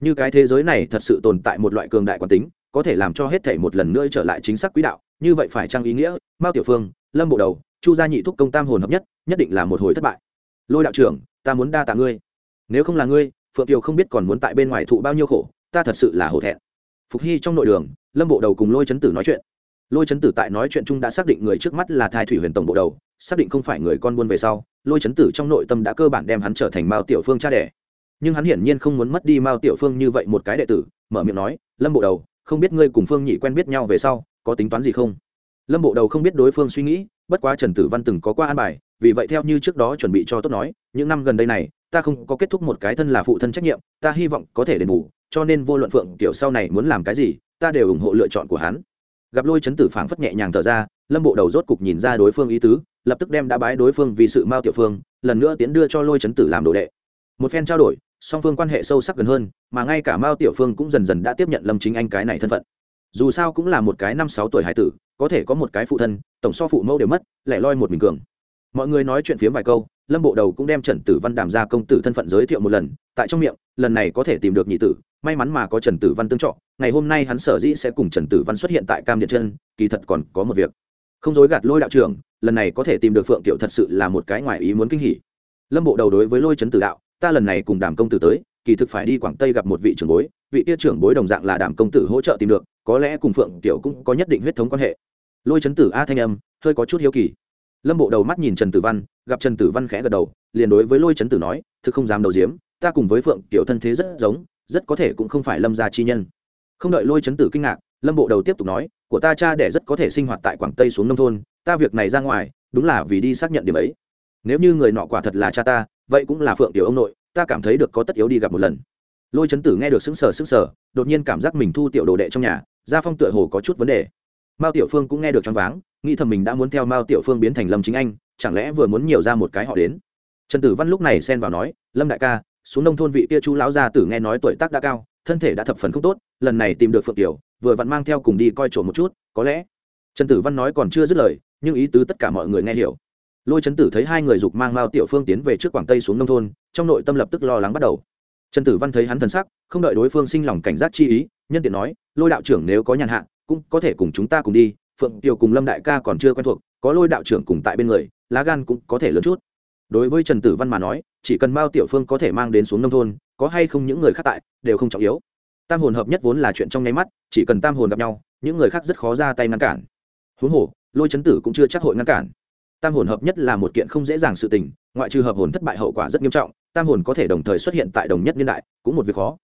Như cái thế giới này thật sự tồn tại một loại cường đại quán tính, có thể làm cho hết thể một lần nữa trở lại chính xác quỹ đạo, như vậy phải trang ý nghĩa? Mao tiểu phương, lâm bộ đầu, chu gia nhị thúc công tam hồn hợp nhất nhất định là một hồi thất bại. Lôi đạo trưởng, ta muốn đa tạ ngươi. Nếu không là ngươi, phượng kiều không biết còn muốn tại bên ngoài thụ bao nhiêu khổ, ta thật sự là hổ thẹn. Phục hy trong nội đường, lâm bộ đầu cùng lôi chấn tử nói chuyện lôi chấn tử tại nói chuyện chung đã xác định người trước mắt là thai thủy huyền tổng bộ đầu, xác định không phải người con buôn về sau, lôi chấn tử trong nội tâm đã cơ bản đem hắn trở thành mao tiểu phương cha đẻ. Nhưng hắn hiển nhiên không muốn mất đi mao tiểu phương như vậy một cái đệ tử, mở miệng nói, lâm bộ đầu, không biết ngươi cùng phương nhị quen biết nhau về sau, có tính toán gì không? Lâm bộ đầu không biết đối phương suy nghĩ, bất quá trần tử văn từng có qua an bài, vì vậy theo như trước đó chuẩn bị cho tốt nói, những năm gần đây này, ta không có kết thúc một cái thân là phụ thân trách nhiệm, ta hy vọng có thể đền bù, cho nên vô luận phượng tiểu sau này muốn làm cái gì, ta đều ủng hộ lựa chọn của hắn gặp lôi chấn tử phảng phất nhẹ nhàng thở ra, lâm bộ đầu rốt cục nhìn ra đối phương ý tứ, lập tức đem đã bái đối phương vì sự mao tiểu phương, lần nữa tiến đưa cho lôi chấn tử làm đồ đệ. Một phen trao đổi, song phương quan hệ sâu sắc gần hơn, mà ngay cả mao tiểu phương cũng dần dần đã tiếp nhận lâm chính anh cái này thân phận. Dù sao cũng là một cái năm sáu tuổi hải tử, có thể có một cái phụ thân, tổng so phụ mẫu đều mất lẻ loi một mình cường. Mọi người nói chuyện phiếm vài câu, lâm bộ đầu cũng đem trần tử văn đàm ra công tử thân phận giới thiệu một lần, tại trong miệng, lần này có thể tìm được nhị tử may mắn mà có trần tử văn tương trọ, ngày hôm nay hắn sở dĩ sẽ cùng trần tử văn xuất hiện tại cam điện chân, kỳ thật còn có một việc. Không dối gạt lôi đạo trưởng, lần này có thể tìm được phượng tiểu thật sự là một cái ngoài ý muốn kinh hỉ. Lâm bộ đầu đối với lôi trấn tử đạo, ta lần này cùng đàm công tử tới, kỳ thực phải đi quảng tây gặp một vị trưởng bối, vị tia trưởng bối đồng dạng là đàm công tử hỗ trợ tìm được, có lẽ cùng phượng tiểu cũng có nhất định huyết thống quan hệ. Lôi chấn tử a thanh âm, hơi có chút hiếu kỳ. Lâm bộ đầu mắt nhìn trần tử văn, gặp trần tử văn khẽ gật đầu, liền đối với lôi chấn tử nói, thực không dám đầu diếm ta cùng với phượng kiểu thân thế rất giống rất có thể cũng không phải lâm gia chi nhân. Không đợi lôi chấn tử kinh ngạc, lâm bộ đầu tiếp tục nói, của ta cha đẻ rất có thể sinh hoạt tại quảng tây xuống nông thôn, ta việc này ra ngoài, đúng là vì đi xác nhận điểm ấy. Nếu như người nọ quả thật là cha ta, vậy cũng là phượng tiểu ông nội, ta cảm thấy được có tất yếu đi gặp một lần. Lôi chấn tử nghe được sững sờ sững sờ, đột nhiên cảm giác mình thu tiểu đồ đệ trong nhà, gia phong tựa hồ có chút vấn đề. Mao tiểu phương cũng nghe được choáng váng, nghĩ thầm mình đã muốn theo mao tiểu phương biến thành lâm chính anh, chẳng lẽ vừa muốn nhiều ra một cái họ đến? Trần tử văn lúc này xen vào nói, lâm đại ca xuống nông thôn vị kia chú lão gia tử nghe nói tuổi tác đã cao, thân thể đã thập phần không tốt, lần này tìm được phượng tiểu vừa vặn mang theo cùng đi coi trộm một chút, có lẽ. Trần tử văn nói còn chưa dứt lời, nhưng ý tứ tất cả mọi người nghe hiểu. Lôi trấn tử thấy hai người dục mang mao tiểu phương tiến về trước quảng tây xuống nông thôn, trong nội tâm lập tức lo lắng bắt đầu. Trần tử văn thấy hắn thần sắc, không đợi đối phương sinh lòng cảnh giác chi ý, nhân tiện nói, lôi đạo trưởng nếu có nhàn hạ, cũng có thể cùng chúng ta cùng đi, phượng tiểu cùng lâm đại ca còn chưa quen thuộc, có lôi đạo trưởng cùng tại bên người, lá gan cũng có thể lớn chút. Đối với trần tử văn mà nói chỉ cần mao tiểu phương có thể mang đến xuống nông thôn, có hay không những người khác tại, đều không trọng yếu. Tam hồn hợp nhất vốn là chuyện trong nháy mắt, chỉ cần tam hồn gặp nhau, những người khác rất khó ra tay ngăn cản. Huống hồ, lôi chấn tử cũng chưa chắc hội ngăn cản. Tam hồn hợp nhất là một kiện không dễ dàng sự tình, ngoại trừ hợp hồn thất bại hậu quả rất nghiêm trọng, tam hồn có thể đồng thời xuất hiện tại đồng nhất niên đại, cũng một việc khó.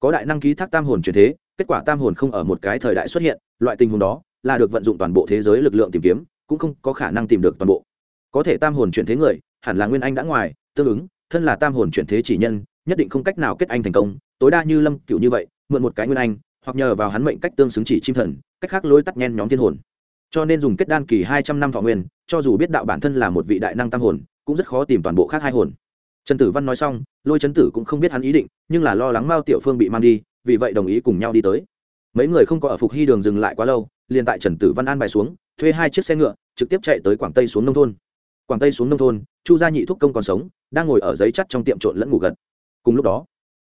Có đại năng ký thác tam hồn truyền thế, kết quả tam hồn không ở một cái thời đại xuất hiện, loại tình huống đó là được vận dụng toàn bộ thế giới lực lượng tìm kiếm, cũng không có khả năng tìm được toàn bộ. Có thể tam hồn chuyển thế người, hẳn là nguyên anh đã ngoài, tương ứng thân là tam hồn chuyển thế chỉ nhân, nhất định không cách nào kết anh thành công, tối đa như lâm cựu như vậy, mượn một cái nguyên anh, hoặc nhờ vào hắn mệnh cách tương xứng chỉ chim thần, cách khác lối tắt nhen nhóm thiên hồn. Cho nên dùng kết đan kỳ hai trăm năm thọ nguyên, cho dù biết đạo bản thân là một vị đại năng tam hồn, cũng rất khó tìm toàn bộ khác hai hồn. Trần tử văn nói xong, lôi trấn tử cũng không biết hắn ý định, nhưng là lo lắng mao tiểu phương bị mang đi, vì vậy đồng ý cùng nhau đi tới. Mấy người không có ở phục hy đường dừng lại quá lâu, liền tại trần tử văn an bài xuống, thuê hai chiếc xe ngựa, trực tiếp chạy tới quảng tây xuống nông thôn. Quảng tây xuống nông thôn, chu gia nhị thúc công còn sống đang ngồi ở giấy chắt trong tiệm trộn lẫn ngủ gật. Cùng lúc đó,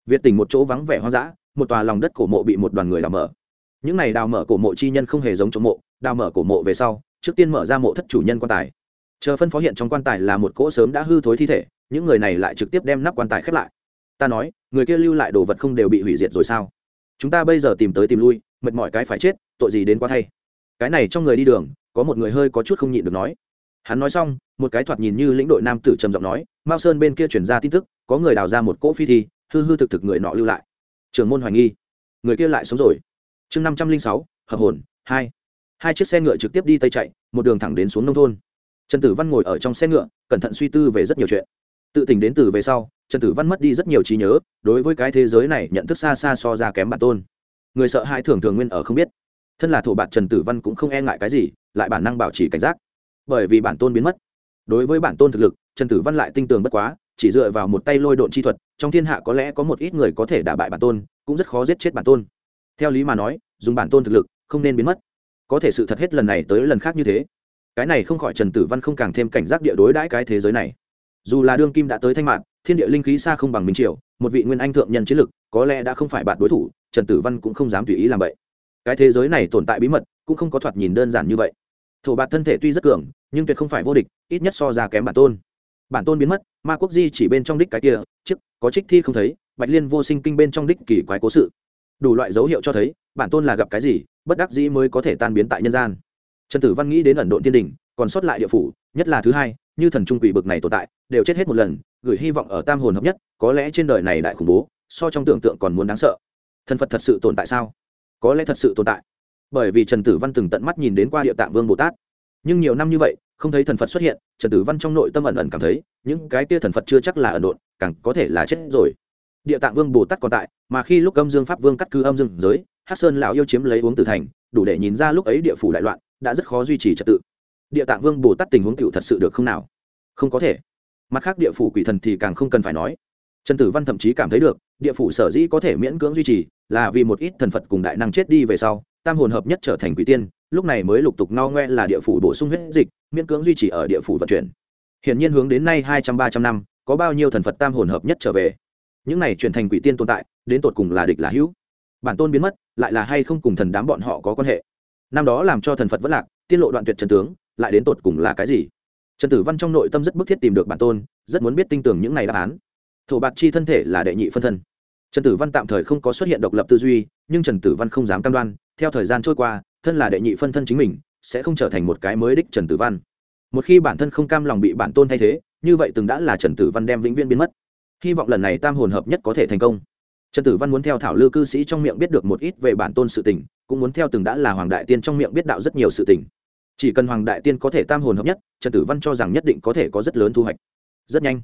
việt tỉnh một chỗ vắng vẻ hoang dã, một tòa lòng đất cổ mộ bị một đoàn người đào mở. Những này đào mở cổ mộ chi nhân không hề giống trong mộ, đào mở cổ mộ về sau, trước tiên mở ra mộ thất chủ nhân quan tài. Chờ phân phó hiện trong quan tài là một cỗ sớm đã hư thối thi thể, những người này lại trực tiếp đem nắp quan tài khép lại. Ta nói, người kia lưu lại đồ vật không đều bị hủy diệt rồi sao? Chúng ta bây giờ tìm tới tìm lui, mệt mỏi cái phải chết, tội gì đến quá thay. Cái này trong người đi đường, có một người hơi có chút không nhịn được nói hắn nói xong, một cái thoạt nhìn như lĩnh đội nam tử trầm giọng nói, mao sơn bên kia chuyển ra tin tức, có người đào ra một cỗ phi thi, hư hư thực thực người nọ lưu lại. Trưởng môn hoài nghi. Người kia lại sống rồi. Chương năm trăm linh sáu, hợp hồn, hai. Hai chiếc xe ngựa trực tiếp đi tây chạy, một đường thẳng đến xuống nông thôn. Trần tử văn ngồi ở trong xe ngựa, cẩn thận suy tư về rất nhiều chuyện. Tự tình đến từ về sau, trần tử văn mất đi rất nhiều trí nhớ, đối với cái thế giới này nhận thức xa xa so ra kém bản tôn. Người sợ hãi thường thường nguyên ở không biết. Thân là thổ bạn trần tử văn cũng không e ngại cái gì, lại bản năng bảo trì cảnh giác bởi vì bản tôn biến mất. Đối với bản tôn thực lực, trần tử văn lại tinh tường bất quá, chỉ dựa vào một tay lôi độn chi thuật, trong thiên hạ có lẽ có một ít người có thể đả bại bản tôn, cũng rất khó giết chết bản tôn. Theo lý mà nói, dùng bản tôn thực lực, không nên biến mất. Có thể sự thật hết lần này tới lần khác như thế. Cái này không khỏi trần tử văn không càng thêm cảnh giác địa đối đãi cái thế giới này. Dù là đương kim đã tới thanh mạng thiên địa linh khí xa không bằng minh triều, một vị nguyên anh thượng nhân chiến lực, có lẽ đã không phải bạn đối thủ, trần tử văn cũng không dám tùy ý làm vậy. Cái thế giới này tồn tại bí mật, cũng không có thoạt nhìn đơn giản như vậy thổ bạt thân thể tuy rất cường, nhưng tuyệt không phải vô địch, ít nhất so ra kém bản tôn. Bản tôn biến mất, ma quốc di chỉ bên trong đích cái kia chức có trích thi không thấy, bạch liên vô sinh kinh bên trong đích kỳ quái cố sự. Đủ loại dấu hiệu cho thấy, bản tôn là gặp cái gì, bất đắc dĩ mới có thể tan biến tại nhân gian. Trần tử văn nghĩ đến ẩn độn thiên đình, còn sót lại địa phủ, nhất là thứ hai, như thần trung quỷ bực này tồn tại, đều chết hết một lần, gửi hy vọng ở tam hồn hợp nhất, có lẽ trên đời này đại khủng bố, so trong tưởng tượng còn muốn đáng sợ. Thần phật thật sự tồn tại sao? Có lẽ thật sự tồn tại bởi vì trần tử văn từng tận mắt nhìn đến qua địa tạng vương bồ tát. Nhưng nhiều năm như vậy, không thấy thần phật xuất hiện, trần tử văn trong nội tâm ẩn ẩn cảm thấy, những cái kia thần phật chưa chắc là ẩn độn, càng có thể là chết rồi. Địa tạng vương bồ tát còn tại, mà khi lúc âm dương pháp vương cắt cư âm dương giới hát sơn lão yêu chiếm lấy uống tử thành, đủ để nhìn ra lúc ấy địa phủ đại loạn, đã rất khó duy trì trật tự. Địa tạng vương bồ tát tình huống cựu thật sự được không nào? Không có thể. Mặt khác địa phủ quỷ thần thì càng không cần phải nói. Trần tử văn thậm chí cảm thấy được, địa phủ sở dĩ có thể miễn cưỡng duy trì, là vì một ít thần phật cùng đại năng chết đi về sau tam hồn hợp nhất trở thành quỷ tiên, lúc này mới lục tục no ngoe là địa phủ bổ sung huyết dịch, miễn cưỡng duy trì ở địa phủ vận chuyển. Hiển nhiên hướng đến nay hai trăm, ba trăm năm, có bao nhiêu thần phật tam hồn hợp nhất trở về? Những này chuyển thành quỷ tiên tồn tại, đến tột cùng là địch là hữu? Bản tôn biến mất, lại là hay không cùng thần đám bọn họ có quan hệ? Năm đó làm cho thần phật vẫn lạc tiên lộ đoạn tuyệt trần tướng, lại đến tột cùng là cái gì? Trần tử văn trong nội tâm rất bức thiết tìm được bản tôn, rất muốn biết tin tưởng những này đáp án. Thổ bạc chi thân thể là đệ nhị phân thân. Trần tử văn tạm thời không có xuất hiện độc lập tư duy, nhưng trần tử văn không dám cam đoan theo thời gian trôi qua, thân là đệ nhị phân thân chính mình, sẽ không trở thành một cái mới đích trần tử văn. Một khi bản thân không cam lòng bị bản tôn thay thế, như vậy từng đã là trần tử văn đem vĩnh viễn biến mất. Hy vọng lần này tam hồn hợp nhất có thể thành công. Trần tử văn muốn theo thảo lư cư sĩ trong miệng biết được một ít về bản tôn sự tình, cũng muốn theo từng đã là hoàng đại tiên trong miệng biết đạo rất nhiều sự tình. Chỉ cần hoàng đại tiên có thể tam hồn hợp nhất, trần tử văn cho rằng nhất định có thể có rất lớn thu hoạch. Rất nhanh,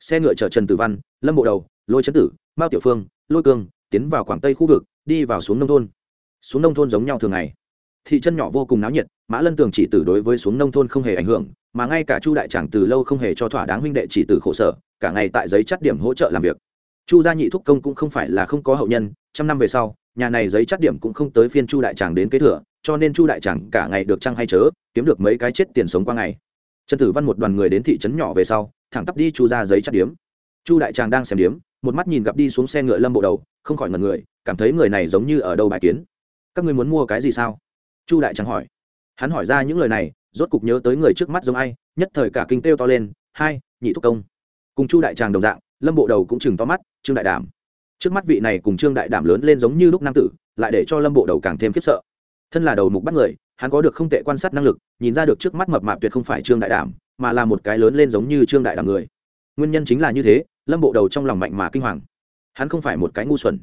xe ngựa chở trần tử văn, lâm bộ đầu, lôi trấn tử, mao tiểu phương, lôi cương tiến vào quảng tây khu vực, đi vào xuống nông thôn xuống nông thôn giống nhau thường ngày. Thị trấn nhỏ vô cùng náo nhiệt, mã lân tường chỉ tử đối với xuống nông thôn không hề ảnh hưởng, mà ngay cả chu đại tràng từ lâu không hề cho thỏa đáng huynh đệ chỉ tử khổ sở, cả ngày tại giấy chắt điểm hỗ trợ làm việc. Chu gia nhị thúc công cũng không phải là không có hậu nhân, trăm năm về sau, nhà này giấy chắt điểm cũng không tới phiên chu đại tràng đến kế thừa, cho nên chu đại tràng cả ngày được trăng hay chớ, kiếm được mấy cái chết tiền sống qua ngày. Trần tử văn một đoàn người đến thị trấn nhỏ về sau, thẳng tắp đi chu ra giấy chắt điếm chu đại tràng đang xem điếm một mắt nhìn gặp đi xuống xe ngựa lâm bộ đầu, không khỏi ngần người, cảm thấy người này giống như ở đâu bài kiến các ngươi muốn mua cái gì sao? Chu đại tràng hỏi. Hắn hỏi ra những lời này, rốt cục nhớ tới người trước mắt giống ai, nhất thời cả kinh têu to lên, hai, nhị thúc công. Cùng chu đại tràng đồng dạng, lâm bộ đầu cũng chừng to mắt, trương đại đảm. Trước mắt vị này cùng trương đại đảm lớn lên giống như lúc nam tử, lại để cho lâm bộ đầu càng thêm khiếp sợ. Thân là đầu mục bắt người, hắn có được không tệ quan sát năng lực, nhìn ra được trước mắt mập mạp tuyệt không phải trương đại đảm, mà là một cái lớn lên giống như trương đại đảm người. Nguyên nhân chính là như thế, lâm bộ đầu trong lòng mạnh mà kinh hoàng. Hắn không phải một cái ngu xuẩn.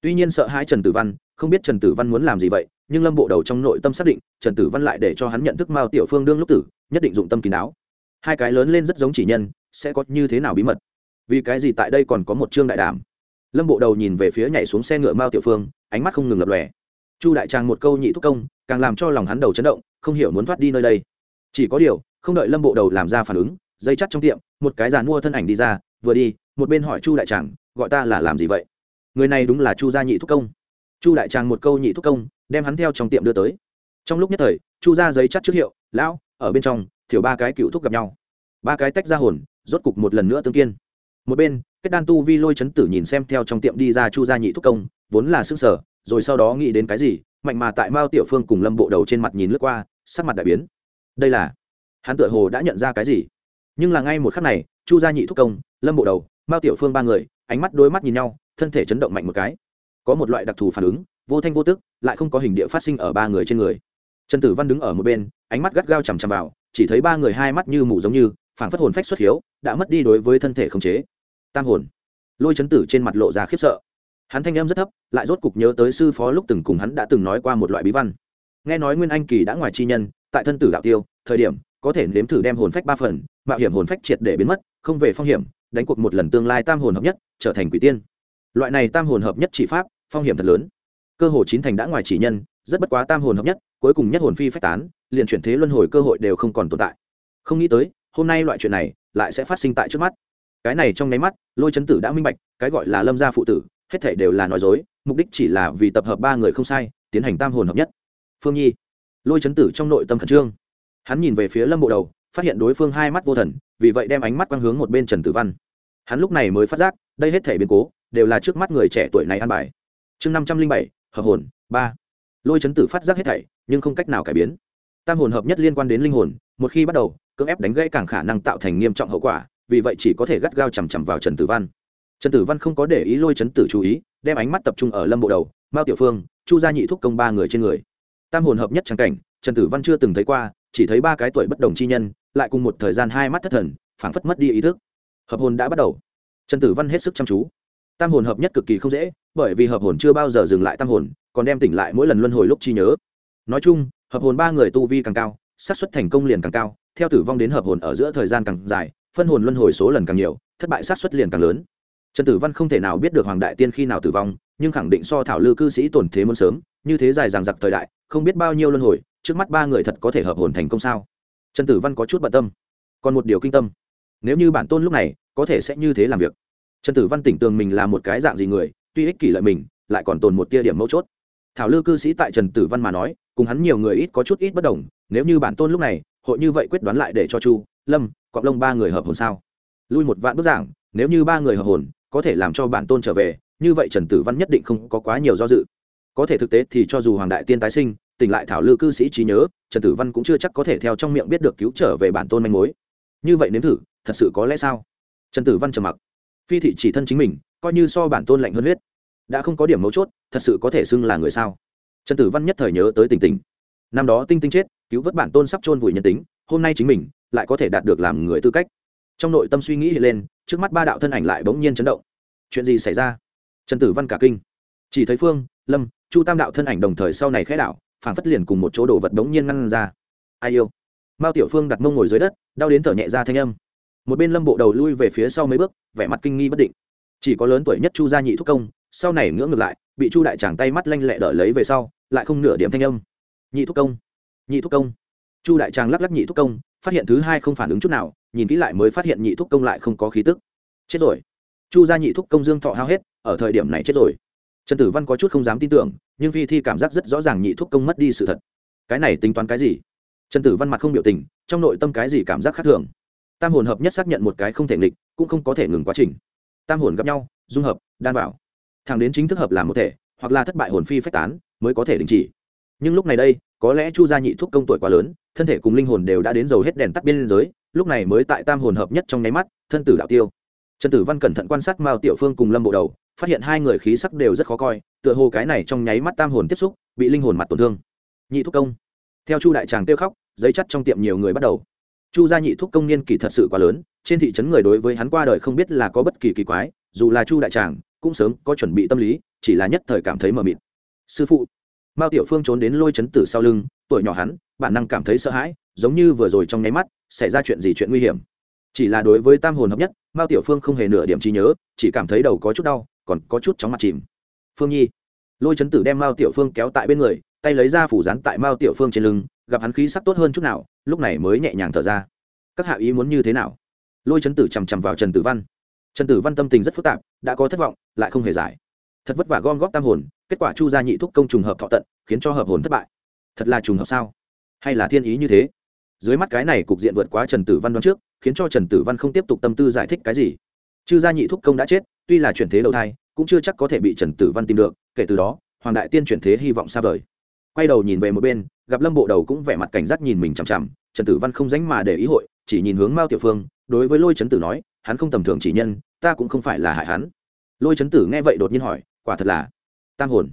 Tuy nhiên sợ hai trần tử văn không biết trần tử văn muốn làm gì vậy, nhưng lâm bộ đầu trong nội tâm xác định, trần tử văn lại để cho hắn nhận thức mao tiểu phương đương lúc tử, nhất định dụng tâm kín đáo. Hai cái lớn lên rất giống chỉ nhân, sẽ có như thế nào bí mật? Vì cái gì tại đây còn có một chương đại đảm lâm bộ đầu nhìn về phía nhảy xuống xe ngựa mao tiểu phương, ánh mắt không ngừng lập lòe. Chu đại tràng một câu nhị thúc công, càng làm cho lòng hắn đầu chấn động, không hiểu muốn thoát đi nơi đây. Chỉ có điều, không đợi lâm bộ đầu làm ra phản ứng, dây chắt trong tiệm, một cái giàn mua thân ảnh đi ra, vừa đi, một bên hỏi chu đại tràng, gọi ta là làm gì vậy? Người này đúng là chu gia nhị thúc công chu đại tràng một câu nhị thúc công, đem hắn theo trong tiệm đưa tới. Trong lúc nhất thời, chu ra giấy chắt trước hiệu, lão, ở bên trong, thiểu ba cái cựu thúc gặp nhau. Ba cái tách ra hồn, rốt cục một lần nữa tương kiên. Một bên, kết đan tu vi lôi chấn tử nhìn xem theo trong tiệm đi ra chu gia nhị thúc công, vốn là xương sở rồi sau đó nghĩ đến cái gì, mạnh mà tại mao tiểu phương cùng lâm bộ đầu trên mặt nhìn lướt qua, sắc mặt đại biến. Đây là, hắn tựa hồ đã nhận ra cái gì? Nhưng là ngay một khắc này, chu gia nhị thúc công, lâm bộ đầu, mao tiểu phương ba người, ánh mắt, đôi mắt nhìn nhau, thân thể chấn động mạnh một cái có một loại đặc thù phản ứng, vô thanh vô tức, lại không có hình địa phát sinh ở ba người trên người. Trần tử văn đứng ở một bên, ánh mắt gắt gao chằm chằm vào, chỉ thấy ba người hai mắt như mù giống như, phảng phất hồn phách xuất hiếu, đã mất đi đối với thân thể khống chế. Tam hồn. Lôi chấn tử trên mặt lộ ra khiếp sợ. Hắn thanh em rất thấp, lại rốt cục nhớ tới sư phó lúc từng cùng hắn đã từng nói qua một loại bí văn. Nghe nói nguyên anh kỳ đã ngoài chi nhân, tại thân tử đạo tiêu, thời điểm, có thể nếm thử đem hồn phách ba phần, mạo hiểm hồn phách triệt để biến mất, không về phong hiểm, đánh cuộc một lần tương lai tam hồn hợp nhất, trở thành quỷ tiên. Loại này tam hồn hợp nhất chỉ pháp phong hiểm thật lớn. Cơ hồ chín thành đã ngoài chỉ nhân, rất bất quá tam hồn hợp nhất, cuối cùng nhất hồn phi phách tán, liền chuyển thế luân hồi cơ hội đều không còn tồn tại. Không nghĩ tới, hôm nay loại chuyện này lại sẽ phát sinh tại trước mắt. Cái này trong nháy mắt, lôi chấn tử đã minh bạch, cái gọi là lâm gia phụ tử, hết thể đều là nói dối, mục đích chỉ là vì tập hợp ba người không sai, tiến hành tam hồn hợp nhất. Phương nhi. Lôi chấn tử trong nội tâm khẩn trương. Hắn nhìn về phía lâm bộ đầu, phát hiện đối phương hai mắt vô thần, vì vậy đem ánh mắt quang hướng một bên trần tử văn. Hắn lúc này mới phát giác, đây hết thể biến cố, đều là trước mắt người trẻ tuổi này ăn bài chương năm trăm linh bảy, hợp hồn, ba. Lôi chấn tử phát giác hết thảy, nhưng không cách nào cải biến. Tam hồn hợp nhất liên quan đến linh hồn, một khi bắt đầu, cưỡng ép đánh gãy càng khả năng tạo thành nghiêm trọng hậu quả, vì vậy chỉ có thể gắt gao chằm chằm vào trần tử văn. Trần tử văn không có để ý lôi chấn tử chú ý, đem ánh mắt tập trung ở lâm bộ đầu, mao tiểu phương, chu gia nhị thúc công ba người trên người. Tam hồn hợp nhất trắng cảnh, trần tử văn chưa từng thấy qua, chỉ thấy ba cái tuổi bất đồng chi nhân, lại cùng một thời gian hai mắt thất thần, phảng phất mất đi ý thức. Hợp hồn đã bắt đầu. Trần tử văn hết sức chăm chú. Tam hồn hợp nhất cực kỳ không dễ bởi vì hợp hồn chưa bao giờ dừng lại tam hồn, còn đem tỉnh lại mỗi lần luân hồi lúc chi nhớ. Nói chung, hợp hồn ba người tu vi càng cao, xác suất thành công liền càng cao, theo tử vong đến hợp hồn ở giữa thời gian càng dài, phân hồn luân hồi số lần càng nhiều, thất bại xác suất liền càng lớn. Trần tử văn không thể nào biết được hoàng đại tiên khi nào tử vong, nhưng khẳng định so thảo lư cư sĩ tổn thế muốn sớm, như thế dài dằng dặc thời đại, không biết bao nhiêu luân hồi, trước mắt ba người thật có thể hợp hồn thành công sao? Trần tử văn có chút bận tâm. Còn một điều kinh tâm. Nếu như bản tôn lúc này, có thể sẽ như thế làm việc. Trần tử văn tỉnh tường mình là một cái dạng gì người tuy ích kỷ lợi mình, lại còn tồn một tia điểm mấu chốt. Thảo lư cư sĩ tại trần tử văn mà nói, cùng hắn nhiều người ít có chút ít bất đồng, nếu như bản tôn lúc này, hội như vậy quyết đoán lại để cho chu, lâm cọp lông ba người hợp hồn sao? Lui một vạn bức giảng, nếu như ba người hợp hồn, có thể làm cho bản tôn trở về, như vậy trần tử văn nhất định không có quá nhiều do dự. Có thể thực tế thì cho dù hoàng đại tiên tái sinh, tỉnh lại thảo lư cư sĩ trí nhớ, trần tử văn cũng chưa chắc có thể theo trong miệng biết được cứu trở về bản tôn manh mối. Như vậy nếm thử, thật sự có lẽ sao? Trần tử văn trầm mặc. Phi thị chỉ thân chính mình coi như so bản tôn lạnh hơn huyết. Đã không có điểm mấu chốt, thật sự có thể xưng là người sao? Trần tử văn nhất thời nhớ tới tình tình. Năm đó tinh tinh chết, cứu vớt bản tôn sắp chôn vùi nhân tính, hôm nay chính mình lại có thể đạt được làm người tư cách. Trong nội tâm suy nghĩ hiện lên, trước mắt ba đạo thân ảnh lại bỗng nhiên chấn động. Chuyện gì xảy ra? Trần tử văn cả kinh. Chỉ thấy phương, lâm, chu tam đạo thân ảnh đồng thời sau này khẽ đạo phản phất liền cùng một chỗ đồ vật bỗng nhiên ngăn ra. Ai yêu? Mao tiểu phương đặt mông ngồi dưới đất, đau đến thở nhẹ ra thanh âm. Một bên lâm bộ đầu lui về phía sau mấy bước, vẻ mặt kinh nghi bất định chỉ có lớn tuổi nhất chu gia nhị thúc công, sau này ngưỡng ngược lại, bị chu đại tràng tay mắt lanh lẹ đợi lấy về sau, lại không nửa điểm thanh âm. Nhị thúc công, nhị thúc công. Chu đại tràng lắc lắc nhị thúc công, phát hiện thứ hai không phản ứng chút nào, nhìn kỹ lại mới phát hiện nhị thúc công lại không có khí tức. Chết rồi. Chu gia nhị thúc công dương thọ hao hết, ở thời điểm này chết rồi. Trần tử văn có chút không dám tin tưởng, nhưng phi thi cảm giác rất rõ ràng nhị thúc công mất đi sự thật. Cái này tính toán cái gì? Trần tử văn mặt không biểu tình, trong nội tâm cái gì cảm giác khác thường. Tam hồn hợp nhất xác nhận một cái không thể nghịch, cũng không có thể ngừng quá trình tam hồn gặp nhau, dung hợp, đan vào. Thẳng đến chính thức hợp làm một thể, hoặc là thất bại hồn phi phách tán, mới có thể đình chỉ. Nhưng lúc này đây, có lẽ chu gia nhị thúc công tuổi quá lớn, thân thể cùng linh hồn đều đã đến dầu hết đèn tắt biên giới, lúc này mới tại tam hồn hợp nhất trong nháy mắt, thân tử đạo tiêu. Trần tử văn cẩn thận quan sát mao tiểu phương cùng lâm bộ đầu, phát hiện hai người khí sắc đều rất khó coi, tựa hồ cái này trong nháy mắt tam hồn tiếp xúc, bị linh hồn mặt tổn thương. Nhị thúc công. Theo chu đại tràng tiêu khóc, giấy chắt trong tiệm nhiều người bắt đầu. Chu gia nhị thúc công niên kỳ thật sự quá lớn trên thị trấn người đối với hắn qua đời không biết là có bất kỳ kỳ quái, dù là chu đại tràng, cũng sớm có chuẩn bị tâm lý, chỉ là nhất thời cảm thấy mờ mịt. Sư phụ, mao tiểu phương trốn đến lôi chấn tử sau lưng, tuổi nhỏ hắn, bản năng cảm thấy sợ hãi, giống như vừa rồi trong nháy mắt, xảy ra chuyện gì chuyện nguy hiểm. Chỉ là đối với tam hồn hợp nhất, mao tiểu phương không hề nửa điểm trí nhớ, chỉ cảm thấy đầu có chút đau, còn có chút chóng mặt chìm. Phương nhi, lôi chấn tử đem mao tiểu phương kéo tại bên người, tay lấy ra phủ rán tại mao tiểu phương trên lưng, gặp hắn khí sắc tốt hơn chút nào, lúc này mới nhẹ nhàng thở ra. Các hạ ý muốn như thế nào? Lôi chấn tử chằm chằm vào trần tử văn. Trần tử văn tâm tình rất phức tạp, đã có thất vọng, lại không hề giải. Thật vất vả gom góp tam hồn, kết quả chu gia nhị thúc công trùng hợp thọ tận, khiến cho hợp hồn thất bại. Thật là trùng hợp sao? Hay là thiên ý như thế? Dưới mắt cái này cục diện vượt quá trần tử văn đoán trước, khiến cho trần tử văn không tiếp tục tâm tư giải thích cái gì. Chư gia nhị thúc công đã chết, tuy là chuyển thế đầu thai, cũng chưa chắc có thể bị trần tử văn tìm được, kể từ đó, hoàng đại tiên chuyển thế hy vọng xa vời. Quay đầu nhìn về một bên, gặp lâm bộ đầu cũng vẻ mặt cảnh giác nhìn mình chằm chằm, trần tử văn không dánh mà để ý hội chỉ nhìn hướng mao tiểu phương, đối với lôi trấn tử nói, hắn không tầm thường chỉ nhân, ta cũng không phải là hại hắn. Lôi trấn tử nghe vậy đột nhiên hỏi, quả thật là tam hồn.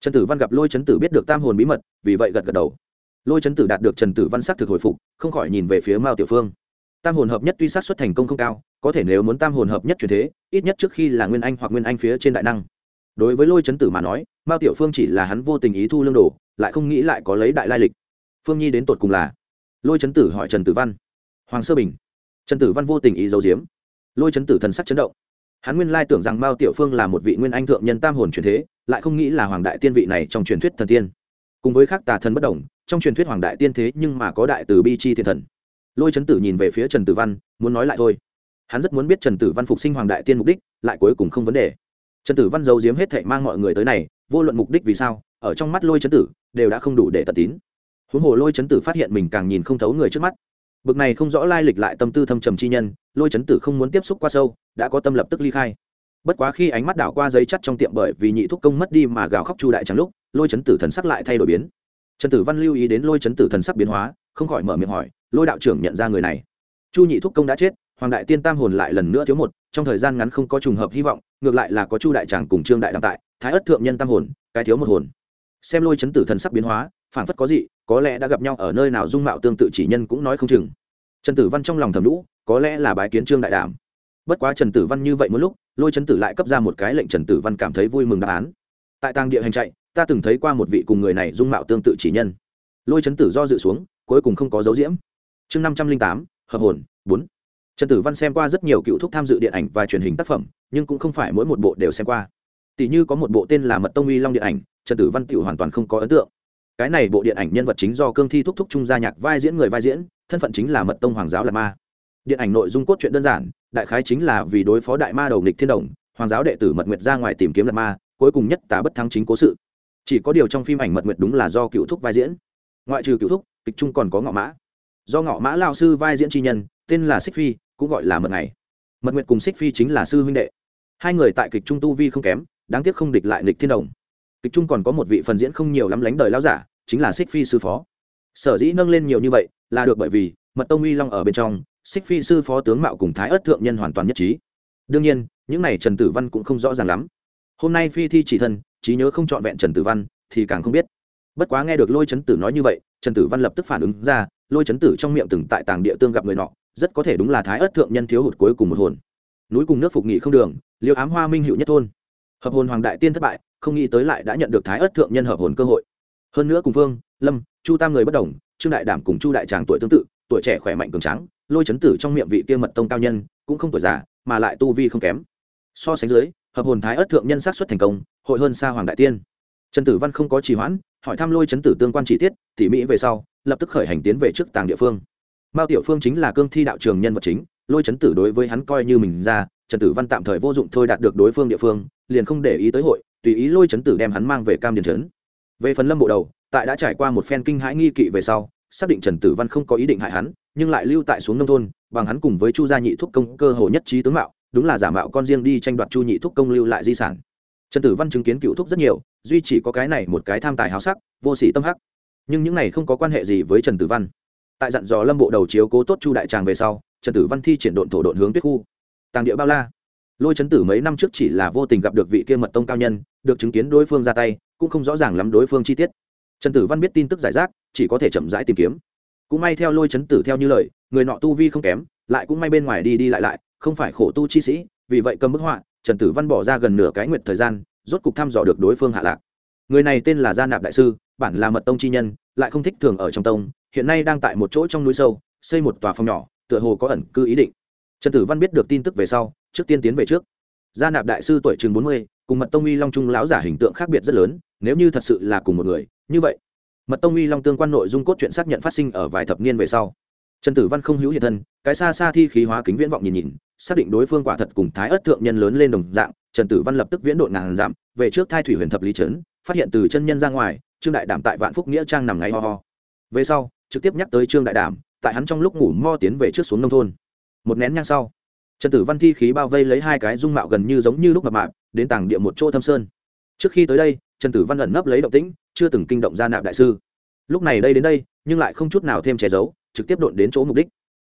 Trần tử văn gặp lôi trấn tử biết được tam hồn bí mật, vì vậy gật gật đầu. Lôi trấn tử đạt được trần tử văn xác thực hồi phục, không khỏi nhìn về phía mao tiểu phương. Tam hồn hợp nhất tuy sát xuất thành công không cao, có thể nếu muốn tam hồn hợp nhất chuyển thế, ít nhất trước khi là nguyên anh hoặc nguyên anh phía trên đại năng. Đối với lôi trấn tử mà nói, mao tiểu phương chỉ là hắn vô tình ý thu lương đồ, lại không nghĩ lại có lấy đại lai lịch. Phương nhi đến tột cùng là? Lôi trấn tử hỏi trần tử văn hoàng sơ bình. Trần tử văn vô tình ý giấu diếm lôi trấn tử thần sắc chấn động. Hắn nguyên lai tưởng rằng mao tiểu phương là một vị nguyên anh thượng nhân tam hồn truyền thế, lại không nghĩ là hoàng đại tiên vị này trong truyền thuyết thần tiên. Cùng với khác tà thần bất đồng, trong truyền thuyết hoàng đại tiên thế nhưng mà có đại từ bi chi thiên thần. Lôi trấn tử nhìn về phía trần tử văn, muốn nói lại thôi. Hắn rất muốn biết trần tử văn phục sinh hoàng đại tiên mục đích, lại cuối cùng không vấn đề. Trần tử văn giấu giếm hết thệ mang mọi người tới này, vô luận mục đích vì sao, ở trong mắt lôi trấn tử, đều đã không đủ để tận tín. Huống hồ lôi trấn tử phát hiện mình càng nhìn không thấu người trước mắt bực này không rõ lai lịch lại tâm tư thâm trầm chi nhân, lôi chấn tử không muốn tiếp xúc qua sâu, đã có tâm lập tức ly khai. Bất quá khi ánh mắt đảo qua giấy chắt trong tiệm bởi vì nhị thúc công mất đi mà gào khóc chu đại trắng lúc, lôi chấn tử thần sắc lại thay đổi biến. Trần tử văn lưu ý đến lôi chấn tử thần sắc biến hóa, không khỏi mở miệng hỏi, lôi đạo trưởng nhận ra người này? Chu nhị thúc công đã chết, hoàng đại tiên tam hồn lại lần nữa thiếu một, trong thời gian ngắn không có trùng hợp hy vọng, ngược lại là có chu đại tràng cùng trương đại đạm tại, thái ất thượng nhân tam hồn, cái thiếu một hồn. Xem lôi chấn tử thần sắc biến hóa phản phất có gì có lẽ đã gặp nhau ở nơi nào dung mạo tương tự chỉ nhân cũng nói không chừng. Trần tử văn trong lòng thầm lũ có lẽ là bái kiến trương đại đảm bất quá trần tử văn như vậy một lúc, lôi trấn tử lại cấp ra một cái lệnh trần tử văn cảm thấy vui mừng đáp án. Tại tàng địa hành chạy, ta từng thấy qua một vị cùng người này dung mạo tương tự chỉ nhân. Lôi trấn tử do dự xuống, cuối cùng không có dấu diễm chương năm trăm linh tám, hợp hồn, bốn. Trần tử văn xem qua rất nhiều cựu thúc tham dự điện ảnh và truyền hình tác phẩm, nhưng cũng không phải mỗi một bộ đều xem qua. Tỷ như có một bộ tên là mật tông uy long điện ảnh, trần tử văn tự hoàn toàn không có ấn tượng cái này bộ điện ảnh nhân vật chính do cương thi thúc thúc trung gia nhạc vai diễn người vai diễn, thân phận chính là mật tông hoàng giáo là ma. Điện ảnh nội dung cốt truyện đơn giản, đại khái chính là vì đối phó đại ma đầu nghịch thiên đồng, hoàng giáo đệ tử mật nguyệt ra ngoài tìm kiếm lạt ma, cuối cùng nhất tả bất thắng chính cố sự. Chỉ có điều trong phim ảnh mật nguyệt đúng là do cựu thúc vai diễn. Ngoại trừ cựu thúc, kịch trung còn có ngọ mã. Do ngọ mã lao sư vai diễn chi nhân, tên là xích phi, cũng gọi là mật ngày. Mật nguyệt cùng xích phi chính là sư huynh đệ. Hai người tại kịch trung tu vi không kém, đáng tiếc không địch lại nghịch thiên đồng kịch trung còn có một vị phần diễn không nhiều lắm lánh đời lao giả, chính là xích phi sư phó. Sở dĩ nâng lên nhiều như vậy là được bởi vì mật tông uy long ở bên trong xích phi sư phó tướng mạo cùng thái ất thượng nhân hoàn toàn nhất trí. Đương nhiên, những này trần tử văn cũng không rõ ràng lắm. Hôm nay phi thi chỉ thân, trí nhớ không trọn vẹn trần tử văn thì càng không biết. Bất quá nghe được lôi chấn tử nói như vậy, trần tử văn lập tức phản ứng ra, lôi chấn tử trong miệng từng tại tàng địa tương gặp người nọ, rất có thể đúng là thái ớt thượng nhân thiếu hụt cuối cùng một hồn. Núi cùng nước phục nghị không đường, liêu ám hoa minh hữu nhất thôn hợp hồn hoàng đại tiên thất bại không nghĩ tới lại đã nhận được thái ớt thượng nhân hợp hồn cơ hội. Hơn nữa cùng Vương lâm chu tam người bất đồng trương đại đảm cùng chu đại tràng tuổi tương tự tuổi trẻ khỏe mạnh cường tráng, lôi chấn tử trong miệng vị kia mật tông cao nhân cũng không tuổi già mà lại tu vi không kém. So sánh dưới hợp hồn thái ớt thượng nhân sát xuất thành công hội hơn xa hoàng đại tiên. Trần tử văn không có trì hoãn hỏi thăm lôi chấn tử tương quan chi tiết tỉ mỹ về sau lập tức khởi hành tiến về trước tàng địa phương. Mao tiểu phương chính là cương thi đạo trường nhân vật chính lôi chấn tử đối với hắn coi như mình ra trần tử văn tạm thời vô dụng thôi đạt được đối phương địa phương, liền không để ý tới hội, tùy ý lôi trấn tử đem hắn mang về cam điền trấn. Về phần lâm bộ đầu, tại đã trải qua một phen kinh hãi nghi kỵ về sau, xác định trần tử văn không có ý định hại hắn, nhưng lại lưu tại xuống nông thôn, bằng hắn cùng với chu gia nhị thúc công cơ hồ nhất trí tướng mạo, đúng là giả mạo con riêng đi tranh đoạt chu nhị thúc công lưu lại di sản. Trần tử văn chứng kiến cựu thúc rất nhiều, duy chỉ có cái này một cái tham tài háo sắc, vô sĩ tâm hắc. Nhưng những này không có quan hệ gì với trần tử văn. Tại dặn dò lâm bộ đầu chiếu cố tốt chu đại tràng về sau, trần tử văn thi triển độn thổ độn hướng tuyết khu tàng địa bao la. Lôi chấn tử mấy năm trước chỉ là vô tình gặp được vị kia mật tông cao nhân, được chứng kiến đối phương ra tay, cũng không rõ ràng lắm đối phương chi tiết. Trần tử văn biết tin tức giải rác, chỉ có thể chậm rãi tìm kiếm. Cũng may theo lôi chấn tử theo như lời, người nọ tu vi không kém, lại cũng may bên ngoài đi đi lại lại, không phải khổ tu chi sĩ, vì vậy cầm bức họa, trần tử văn bỏ ra gần nửa cái nguyện thời gian, rốt cục thăm dò được đối phương hạ lạc. Người này tên là gia nạp đại sư, bản là mật tông chi nhân, lại không thích thường ở trong tông, hiện nay đang tại một chỗ trong núi sâu, xây một tòa phòng nhỏ, tựa hồ có ẩn cư ý định trần tử văn biết được tin tức về sau, trước tiên tiến về trước. Gia nạp đại sư tuổi chừng bốn mươi, cùng mật tông uy long trung lão giả hình tượng khác biệt rất lớn, nếu như thật sự là cùng một người, như vậy, mật tông uy long tương quan nội dung cốt truyện xác nhận phát sinh ở vài thập niên về sau. Trần tử văn không hữu hiện thân, cái xa xa thi khí hóa kính viễn vọng nhìn nhìn, xác định đối phương quả thật cùng thái ất thượng nhân lớn lên đồng dạng, trần tử văn lập tức viễn độn ngàn dặm, về trước thai thủy huyền thập lý trấn, phát hiện từ chân nhân ra ngoài, trương đại đảm tại vạn phúc nghĩa trang nằm ngay ho ho. Về sau, trực tiếp nhắc tới trương đại đảm, tại hắn trong lúc ngủ mo tiến về trước xuống nông thôn một nén nhang sau, trần tử văn thi khí bao vây lấy hai cái dung mạo gần như giống như lúc mập mạp, đến tảng địa một chỗ thâm sơn. Trước khi tới đây, trần tử văn ẩn nấp lấy động tĩnh, chưa từng kinh động ra nạp đại sư. Lúc này đây đến đây, nhưng lại không chút nào thêm che giấu, trực tiếp đột đến chỗ mục đích.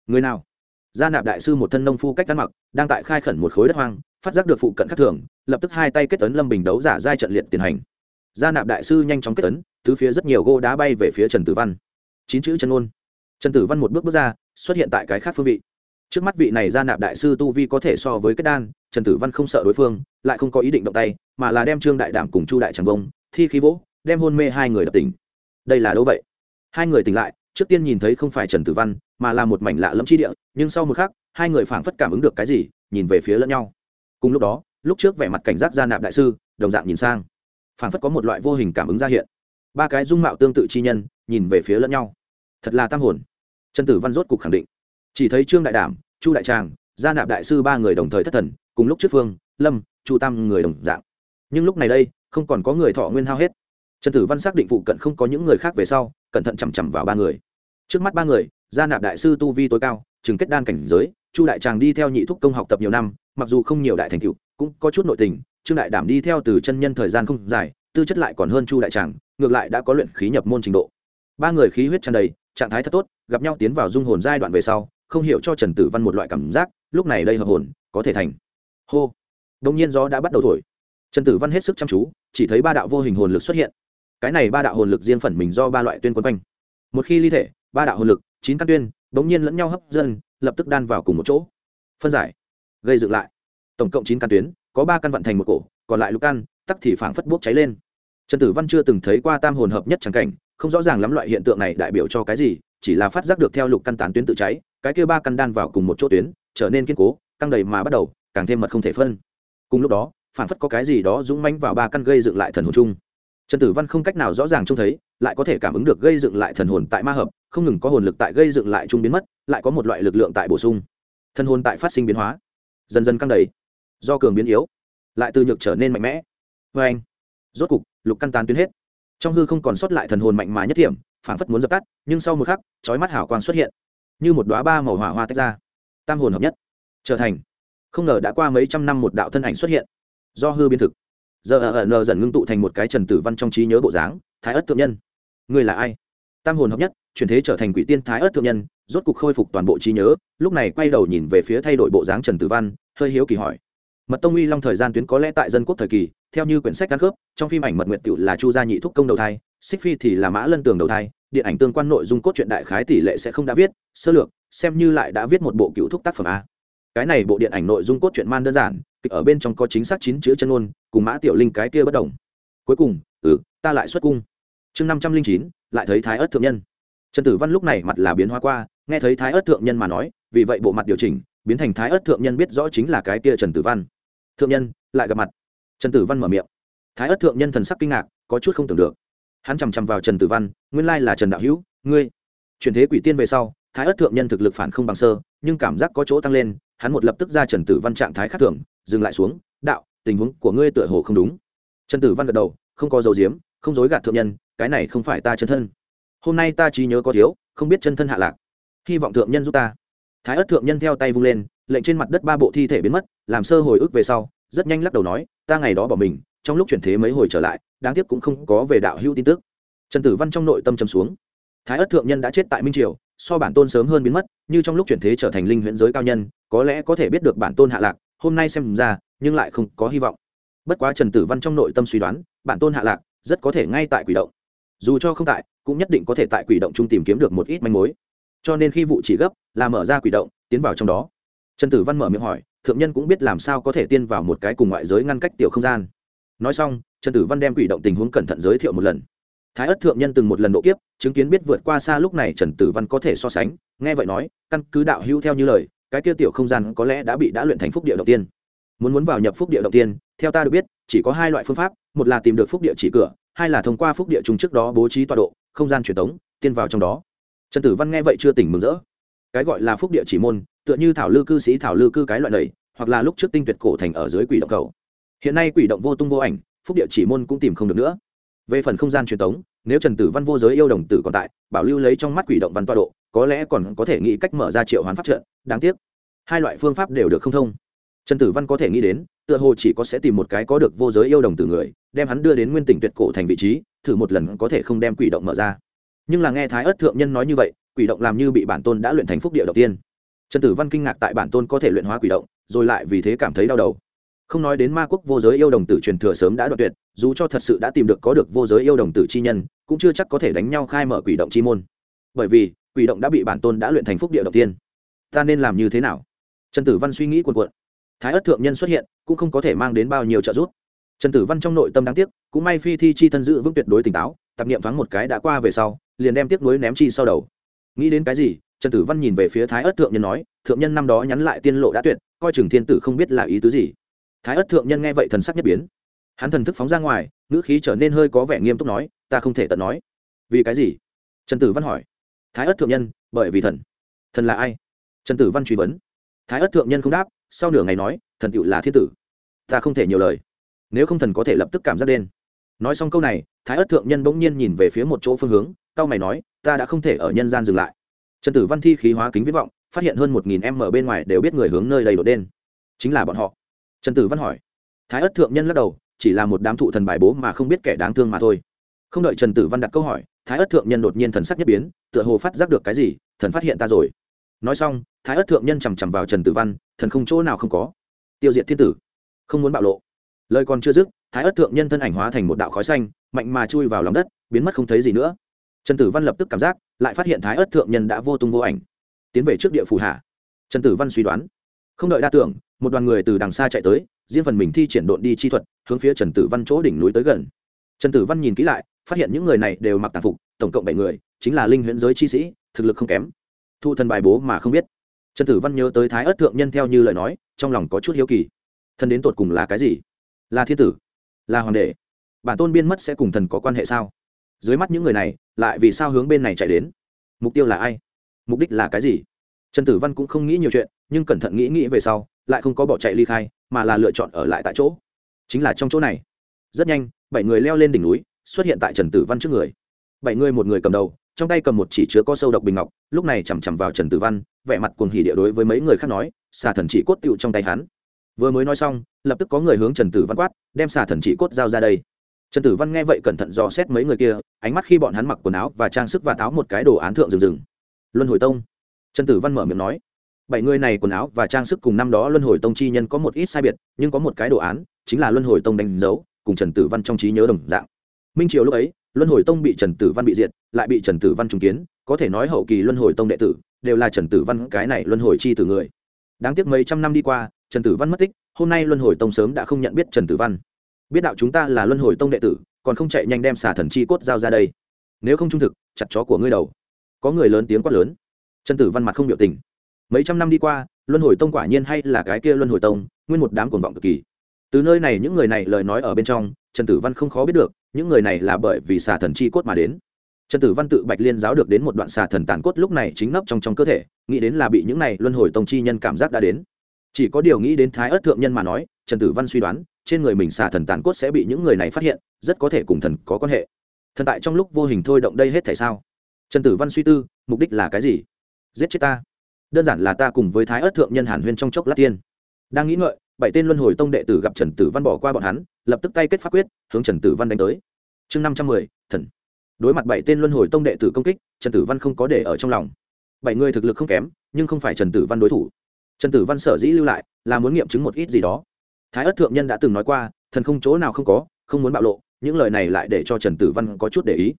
Người nào? Gia nạp đại sư một thân nông phu cách ăn mặc, đang tại khai khẩn một khối đất hoang, phát giác được phụ cận khắc thường, lập tức hai tay kết tấn lâm bình đấu giả giai trận liệt tiền hành. Gia nạp đại sư nhanh chóng kết tấn tứ phía rất nhiều gô đá bay về phía trần tử văn. Chín chữ chân ôn. Trần tử văn một bước bước ra, xuất hiện tại cái khác phương vị trước mắt vị này gia nạp đại sư tu vi có thể so với kết đan, trần tử văn không sợ đối phương, lại không có ý định động tay, mà là đem trương đại đảm cùng chu đại tràng bông, thi khí vỗ, đem hôn mê hai người đập tỉnh. Đây là đâu vậy? Hai người tỉnh lại, trước tiên nhìn thấy không phải trần tử văn, mà là một mảnh lạ lẫm chi địa, nhưng sau một khắc, hai người phảng phất cảm ứng được cái gì, nhìn về phía lẫn nhau. Cùng lúc đó, lúc trước vẻ mặt cảnh giác gia nạp đại sư, đồng dạng nhìn sang. Phảng phất có một loại vô hình cảm ứng ra hiện. Ba cái dung mạo tương tự chi nhân, nhìn về phía lẫn nhau. Thật là tam hồn. Trần tử văn rốt cục khẳng định chỉ thấy trương đại đảm, chu đại tràng, gia nạp đại sư ba người đồng thời thất thần, cùng lúc trước phương, lâm, chu tam người đồng dạng. Nhưng lúc này đây, không còn có người thọ nguyên hao hết. Trần tử văn xác định phụ cận không có những người khác về sau, cẩn thận chằm chằm vào ba người. Trước mắt ba người, gia nạp đại sư tu vi tối cao chừng kết đan cảnh giới, chu đại tràng đi theo nhị thúc công học tập nhiều năm, mặc dù không nhiều đại thành tựu, cũng có chút nội tình, trương đại đảm đi theo từ chân nhân thời gian không dài, tư chất lại còn hơn chu đại tràng, ngược lại đã có luyện khí nhập môn trình độ. Ba người khí huyết tràn đầy, trạng thái thật tốt, gặp nhau tiến vào dung hồn giai đoạn về sau không hiểu cho trần tử văn một loại cảm giác, lúc này đây hợp hồn, có thể thành. Hô. Đông nhiên gió đã bắt đầu thổi. Trần tử văn hết sức chăm chú, chỉ thấy ba đạo vô hình hồn lực xuất hiện. Cái này ba đạo hồn lực riêng phần mình do ba loại tuyên quân quanh. Một khi ly thể, ba đạo hồn lực, chín căn tuyên, bỗng nhiên lẫn nhau hấp dẫn, lập tức đan vào cùng một chỗ. Phân giải. Gây dựng lại. Tổng cộng chín căn tuyến, có ba căn vận thành một cổ, còn lại lục căn, tắc thì phảng phất bốc cháy lên. Trần tử văn chưa từng thấy qua tam hồn hợp nhất trắng cảnh, không rõ ràng lắm loại hiện tượng này đại biểu cho cái gì, chỉ là phát giác được theo lục căn tán tuyến tự cháy cái kia ba căn đan vào cùng một chỗ tuyến, trở nên kiên cố, căng đầy mà bắt đầu, càng thêm mật không thể phân. Cùng lúc đó, phản phất có cái gì đó dũng mãnh vào ba căn gây dựng lại thần hồn chung. Trần tử văn không cách nào rõ ràng trông thấy, lại có thể cảm ứng được gây dựng lại thần hồn tại ma hợp, không ngừng có hồn lực tại gây dựng lại chung biến mất, lại có một loại lực lượng tại bổ sung. Thần hồn tại phát sinh biến hóa, dần dần căng đầy, do cường biến yếu, lại từ nhược trở nên mạnh mẽ. Vê anh, rốt cục, lục căn tán tuyến hết. Trong hư không còn sót lại thần hồn mạnh mà nhất điểm phảng phất muốn dập tắt, nhưng sau một khắc, chói mắt hảo quang xuất hiện như một đoá ba màu hỏa hoa tách ra. Tam hồn hợp nhất. Trở thành. Không ngờ đã qua mấy trăm năm một đạo thân ảnh xuất hiện. Do hư biến thực. Giờ ở nờ dần ngưng tụ thành một cái trần tử văn trong trí nhớ bộ dáng, thái ất thượng nhân. Người là ai? Tam hồn hợp nhất, chuyển thế trở thành quỷ tiên thái ất thượng nhân, rốt cục khôi phục toàn bộ trí nhớ, lúc này quay đầu nhìn về phía thay đổi bộ dáng trần tử văn, hơi hiếu kỳ hỏi. Mật tông uy long thời gian tuyến có lẽ tại dân quốc thời kỳ, theo như quyển sách căn khớp, trong phim ảnh mật nguyện tự là chu gia nhị thúc công đầu thai, xích phi thì là mã lân tường đầu thai điện ảnh tương quan nội dung cốt truyện đại khái tỷ lệ sẽ không đã viết, sơ lược, xem như lại đã viết một bộ cựu thúc tác phẩm a. Cái này bộ điện ảnh nội dung cốt truyện man đơn giản, kịch ở bên trong có chính xác chín chữ chân ôn cùng mã tiểu linh cái kia bất đồng. Cuối cùng ừ ta lại xuất cung. Chương năm trăm linh chín, lại thấy thái ớt thượng nhân. Trần tử văn lúc này mặt là biến hóa qua, nghe thấy thái ớt thượng nhân mà nói, vì vậy bộ mặt điều chỉnh, biến thành thái ớt thượng nhân biết rõ chính là cái kia trần tử văn. Thượng nhân, lại gặp mặt. Trần tử văn mở miệng. Thái ớt thượng nhân thần sắc kinh ngạc, có chút không tưởng được hắn chằm chằm vào trần tử văn, nguyên lai là trần đạo hữu, ngươi. Chuyển thế quỷ tiên về sau, thái ất thượng nhân thực lực phản không bằng sơ, nhưng cảm giác có chỗ tăng lên, hắn một lập tức ra trần tử văn trạng thái khác thường, dừng lại xuống, đạo, tình huống của ngươi tựa hồ không đúng. Trần tử văn gật đầu, không có dấu diếm, không dối gạt thượng nhân, cái này không phải ta chân thân. Hôm nay ta trí nhớ có thiếu, không biết chân thân hạ lạc. Hy vọng thượng nhân giúp ta. Thái ất thượng nhân theo tay vung lên, lệnh trên mặt đất ba bộ thi thể biến mất, làm sơ hồi ức về sau, rất nhanh lắc đầu nói, ta ngày đó bỏ mình trong lúc chuyển thế mấy hồi trở lại, đáng tiếc cũng không có về đạo hữu tin tức. Trần tử văn trong nội tâm trầm xuống. Thái ất thượng nhân đã chết tại minh triều, so bản tôn sớm hơn biến mất, như trong lúc chuyển thế trở thành linh huyện giới cao nhân, có lẽ có thể biết được bản tôn hạ lạc, hôm nay xem ra, nhưng lại không có hy vọng. Bất quá trần tử văn trong nội tâm suy đoán, bản tôn hạ lạc, rất có thể ngay tại quỷ động. Dù cho không tại, cũng nhất định có thể tại quỷ động chung tìm kiếm được một ít manh mối. Cho nên khi vụ chỉ gấp, là mở ra quỷ động, tiến vào trong đó. Trần tử văn mở miệng hỏi, thượng nhân cũng biết làm sao có thể tiên vào một cái cùng ngoại giới ngăn cách tiểu không gian nói xong, trần tử văn đem quỷ động tình huống cẩn thận giới thiệu một lần. Thái ất thượng nhân từng một lần độ kiếp, chứng kiến biết vượt qua xa lúc này trần tử văn có thể so sánh, nghe vậy nói, căn cứ đạo hữu theo như lời, cái kia tiểu không gian có lẽ đã bị đã luyện thành phúc địa đầu tiên. Muốn muốn vào nhập phúc địa đầu tiên, theo ta được biết, chỉ có hai loại phương pháp, một là tìm được phúc địa chỉ cửa, hai là thông qua phúc địa trùng trước đó bố trí tọa độ, không gian truyền tống, tiên vào trong đó. Trần tử văn nghe vậy chưa tỉnh mừng rỡ. Cái gọi là phúc địa chỉ môn, tựa như thảo lư cư sĩ thảo lư cư cái loại này, hoặc là lúc trước tinh tuyệt cổ thành ở dưới quỷ động cầu hiện nay quỷ động vô tung vô ảnh, phúc địa chỉ môn cũng tìm không được nữa. Về phần không gian truyền tống, nếu trần tử văn vô giới yêu đồng tử còn tại, bảo lưu lấy trong mắt quỷ động văn toa độ, có lẽ còn có thể nghĩ cách mở ra triệu hoán pháp trận, đáng tiếc. Hai loại phương pháp đều được không thông. Trần tử văn có thể nghĩ đến, tựa hồ chỉ có sẽ tìm một cái có được vô giới yêu đồng tử người, đem hắn đưa đến nguyên tỉnh tuyệt cổ thành vị trí, thử một lần có thể không đem quỷ động mở ra. Nhưng là nghe thái ớt thượng nhân nói như vậy, quỷ động làm như bị bản tôn đã luyện thành phúc địa đầu tiên. Trần tử văn kinh ngạc tại bản tôn có thể luyện hóa quỷ động, rồi lại vì thế cảm thấy đau đầu không nói đến ma quốc vô giới yêu đồng tử truyền thừa sớm đã đoạn tuyệt, dù cho thật sự đã tìm được có được vô giới yêu đồng tử chi nhân, cũng chưa chắc có thể đánh nhau khai mở quỷ động chi môn. Bởi vì, quỷ động đã bị bản tôn đã luyện thành phúc địa đầu tiên. Ta nên làm như thế nào? Trần tử văn suy nghĩ cuồn cuộn. Thái ất thượng nhân xuất hiện, cũng không có thể mang đến bao nhiêu trợ giúp. Trần tử văn trong nội tâm đáng tiếc, cũng may phi thi chi thân dự vững tuyệt đối tỉnh táo tập niệm thoáng một cái đã qua về sau, liền đem tiếc nuối ném chi sau đầu. Nghĩ đến cái gì, trần tử văn nhìn về phía thái ất thượng nhân nói, thượng nhân năm đó nhắn lại tiên lộ đã tuyệt, coi chừng thiên tử không biết là ý tứ gì thái ất thượng nhân nghe vậy thần sắc nhất biến. Hắn thần thức phóng ra ngoài, ngữ khí trở nên hơi có vẻ nghiêm túc nói, ta không thể tận nói. Vì cái gì? Trần tử văn hỏi. Thái ất thượng nhân, bởi vì thần. Thần là ai? Trần tử văn truy vấn. Thái ất thượng nhân không đáp, sau nửa ngày nói, thần tựu là thiên tử. Ta không thể nhiều lời. Nếu không thần có thể lập tức cảm giác đen. Nói xong câu này, thái ất thượng nhân bỗng nhiên nhìn về phía một chỗ phương hướng cao mày nói, ta đã không thể ở nhân gian dừng lại. Trần tử văn thi khí hóa kính viết vọng, phát hiện hơn một nghìn em ở bên ngoài đều biết người hướng nơi đầy đột đen. Chính là bọn họ trần tử văn hỏi. Thái ất thượng nhân lắc đầu, chỉ là một đám thụ thần bài bố mà không biết kẻ đáng thương mà thôi. Không đợi trần tử văn đặt câu hỏi, thái ất thượng nhân đột nhiên thần sắc nhất biến, tựa hồ phát giác được cái gì, thần phát hiện ta rồi. Nói xong, thái ất thượng nhân chằm chằm vào trần tử văn, thần không chỗ nào không có. Tiêu diệt thiên tử. Không muốn bạo lộ. Lời còn chưa dứt, thái ất thượng nhân thân ảnh hóa thành một đạo khói xanh, mạnh mà chui vào lòng đất, biến mất không thấy gì nữa. Trần tử văn lập tức cảm giác, lại phát hiện thái ất thượng nhân đã vô tung vô ảnh. Tiến về trước địa phủ hạ. Trần tử văn suy đoán. Không đợi đa tưởng một đoàn người từ đằng xa chạy tới, riêng phần mình thi triển độn đi chi thuật, hướng phía trần tử văn chỗ đỉnh núi tới gần. Trần tử văn nhìn kỹ lại, phát hiện những người này đều mặc tàng phục, tổng cộng bảy người, chính là linh huyễn giới chi sĩ, thực lực không kém. Thu thần bài bố mà không biết. Trần tử văn nhớ tới thái ất thượng nhân theo như lời nói, trong lòng có chút hiếu kỳ. Thần đến tột cùng là cái gì? Là thiên tử? Là hoàng đệ bản tôn biên mất sẽ cùng thần có quan hệ sao? Dưới mắt những người này, lại vì sao hướng bên này chạy đến? Mục tiêu là ai? Mục đích là cái gì? Trần tử văn cũng không nghĩ nhiều chuyện, nhưng cẩn thận nghĩ nghĩ về sau lại không có bỏ chạy ly khai, mà là lựa chọn ở lại tại chỗ. Chính là trong chỗ này. Rất nhanh, bảy người leo lên đỉnh núi, xuất hiện tại trần tử văn trước người. Bảy người một người cầm đầu, trong tay cầm một chỉ chứa có sâu độc bình ngọc, lúc này chằm chằm vào trần tử văn, vẻ mặt cuồng hỉ địa đối với mấy người khác nói, xà thần chỉ cốt tựu trong tay hắn. Vừa mới nói xong, lập tức có người hướng trần tử văn quát, đem xà thần chỉ cốt giao ra đây. Trần tử văn nghe vậy cẩn thận dò xét mấy người kia, ánh mắt khi bọn hắn mặc quần áo và trang sức và táo một cái đồ án thượng rừng rừng. Luân hồi tông. Trần tử văn mở miệng nói bảy người này quần áo và trang sức cùng năm đó luân hồi tông chi nhân có một ít sai biệt, nhưng có một cái đồ án, chính là luân hồi tông đánh dấu, cùng trần tử văn trong trí nhớ đồng dạng. Minh triều lúc ấy, luân hồi tông bị trần tử văn bị diệt, lại bị trần tử văn trùng kiến, có thể nói hậu kỳ luân hồi tông đệ tử, đều là trần tử văn cái này luân hồi chi từ người. Đáng tiếc mấy trăm năm đi qua, trần tử văn mất tích, hôm nay luân hồi tông sớm đã không nhận biết trần tử văn. Biết đạo chúng ta là luân hồi tông đệ tử, còn không chạy nhanh đem xả thần chi cốt giao ra đây. Nếu không trung thực, chặt chó của ngươi đầu. Có người lớn tiếng quát lớn. Trần tử văn mặt không biểu tình mấy trăm năm đi qua, luân hồi tông quả nhiên hay là cái kia luân hồi tông, nguyên một đám cuồng vọng cực kỳ. Từ nơi này những người này lời nói ở bên trong, trần tử văn không khó biết được, những người này là bởi vì xà thần chi cốt mà đến. Trần tử văn tự bạch liên giáo được đến một đoạn xà thần tàn cốt lúc này chính ngấp trong trong cơ thể, nghĩ đến là bị những này luân hồi tông chi nhân cảm giác đã đến. Chỉ có điều nghĩ đến thái ớt thượng nhân mà nói, trần tử văn suy đoán, trên người mình xà thần tàn cốt sẽ bị những người này phát hiện, rất có thể cùng thần có quan hệ. Thần tại trong lúc vô hình thôi động đây hết thể sao? Trần tử văn suy tư, mục đích là cái gì? Giết chết ta đơn giản là ta cùng với thái ớt thượng nhân hàn huyên trong chốc lát tiên. Đang nghĩ ngợi, bảy tên luân hồi tông đệ tử gặp trần tử văn bỏ qua bọn hắn, lập tức tay kết pháp quyết, hướng trần tử văn đánh tới. Chương năm trăm mười, thần. Đối mặt bảy tên luân hồi tông đệ tử công kích, trần tử văn không có để ở trong lòng. Bảy người thực lực không kém, nhưng không phải trần tử văn đối thủ. Trần tử văn sở dĩ lưu lại, là muốn nghiệm chứng một ít gì đó. Thái ất thượng nhân đã từng nói qua, thần không chỗ nào không có, không muốn bạo lộ, những lời này lại để cho trần tử văn có chút để ý.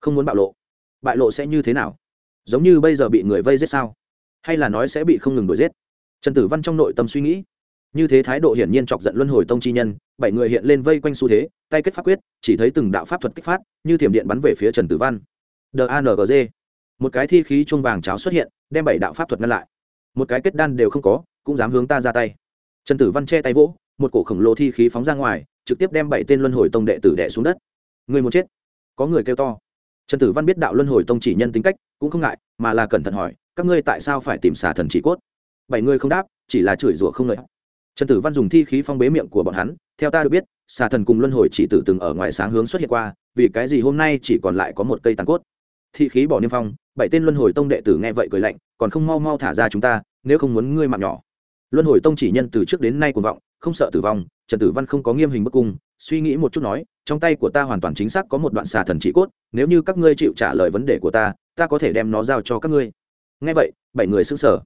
Không muốn bạo lộ. Bại lộ sẽ như thế nào? Giống như bây giờ bị người vây giết sao? Hay là nói sẽ bị không ngừng đuổi giết? Trần tử văn trong nội tâm suy nghĩ. Như thế thái độ hiển nhiên chọc giận luân hồi tông chi nhân, bảy người hiện lên vây quanh xu thế, tay kết pháp quyết, chỉ thấy từng đạo pháp thuật kích phát, như thiểm điện bắn về phía trần tử văn. Dangg một cái thi khí chuông vàng cháo xuất hiện, đem bảy đạo pháp thuật ngăn lại. Một cái kết đan đều không có, cũng dám hướng ta ra tay. Trần tử văn che tay vỗ, một cổ khổng lồ thi khí phóng ra ngoài, trực tiếp đem bảy tên luân hồi tông đệ tử đệ xuống đất. Người muốn chết. Có người kêu to. Trần tử văn biết đạo luân hồi tông chỉ nhân tính cách, cũng không ngại, mà là cẩn thận hỏi các ngươi tại sao phải tìm xà thần chỉ cốt? Bảy người không đáp, chỉ là chửi rủa không lợi trần tử văn dùng thi khí phong bế miệng của bọn hắn, theo ta được biết, xà thần cùng luân hồi chỉ tử từng ở ngoài sáng hướng xuất hiện qua, vì cái gì hôm nay chỉ còn lại có một cây tàn cốt? Thi khí bỏ niêm phong, bảy tên luân hồi tông đệ tử nghe vậy cười lạnh, còn không mau mau thả ra chúng ta, nếu không muốn ngươi mạng nhỏ. Luân hồi tông chỉ nhân từ trước đến nay cuồng vọng, không sợ tử vong, trần tử văn không có nghiêm hình bức cung, suy nghĩ một chút nói, trong tay của ta hoàn toàn chính xác có một đoạn xà thần chỉ cốt, nếu như các ngươi chịu trả lời vấn đề của ta ta có thể đem nó giao cho các ngươi nghe vậy, bảy người xứng sở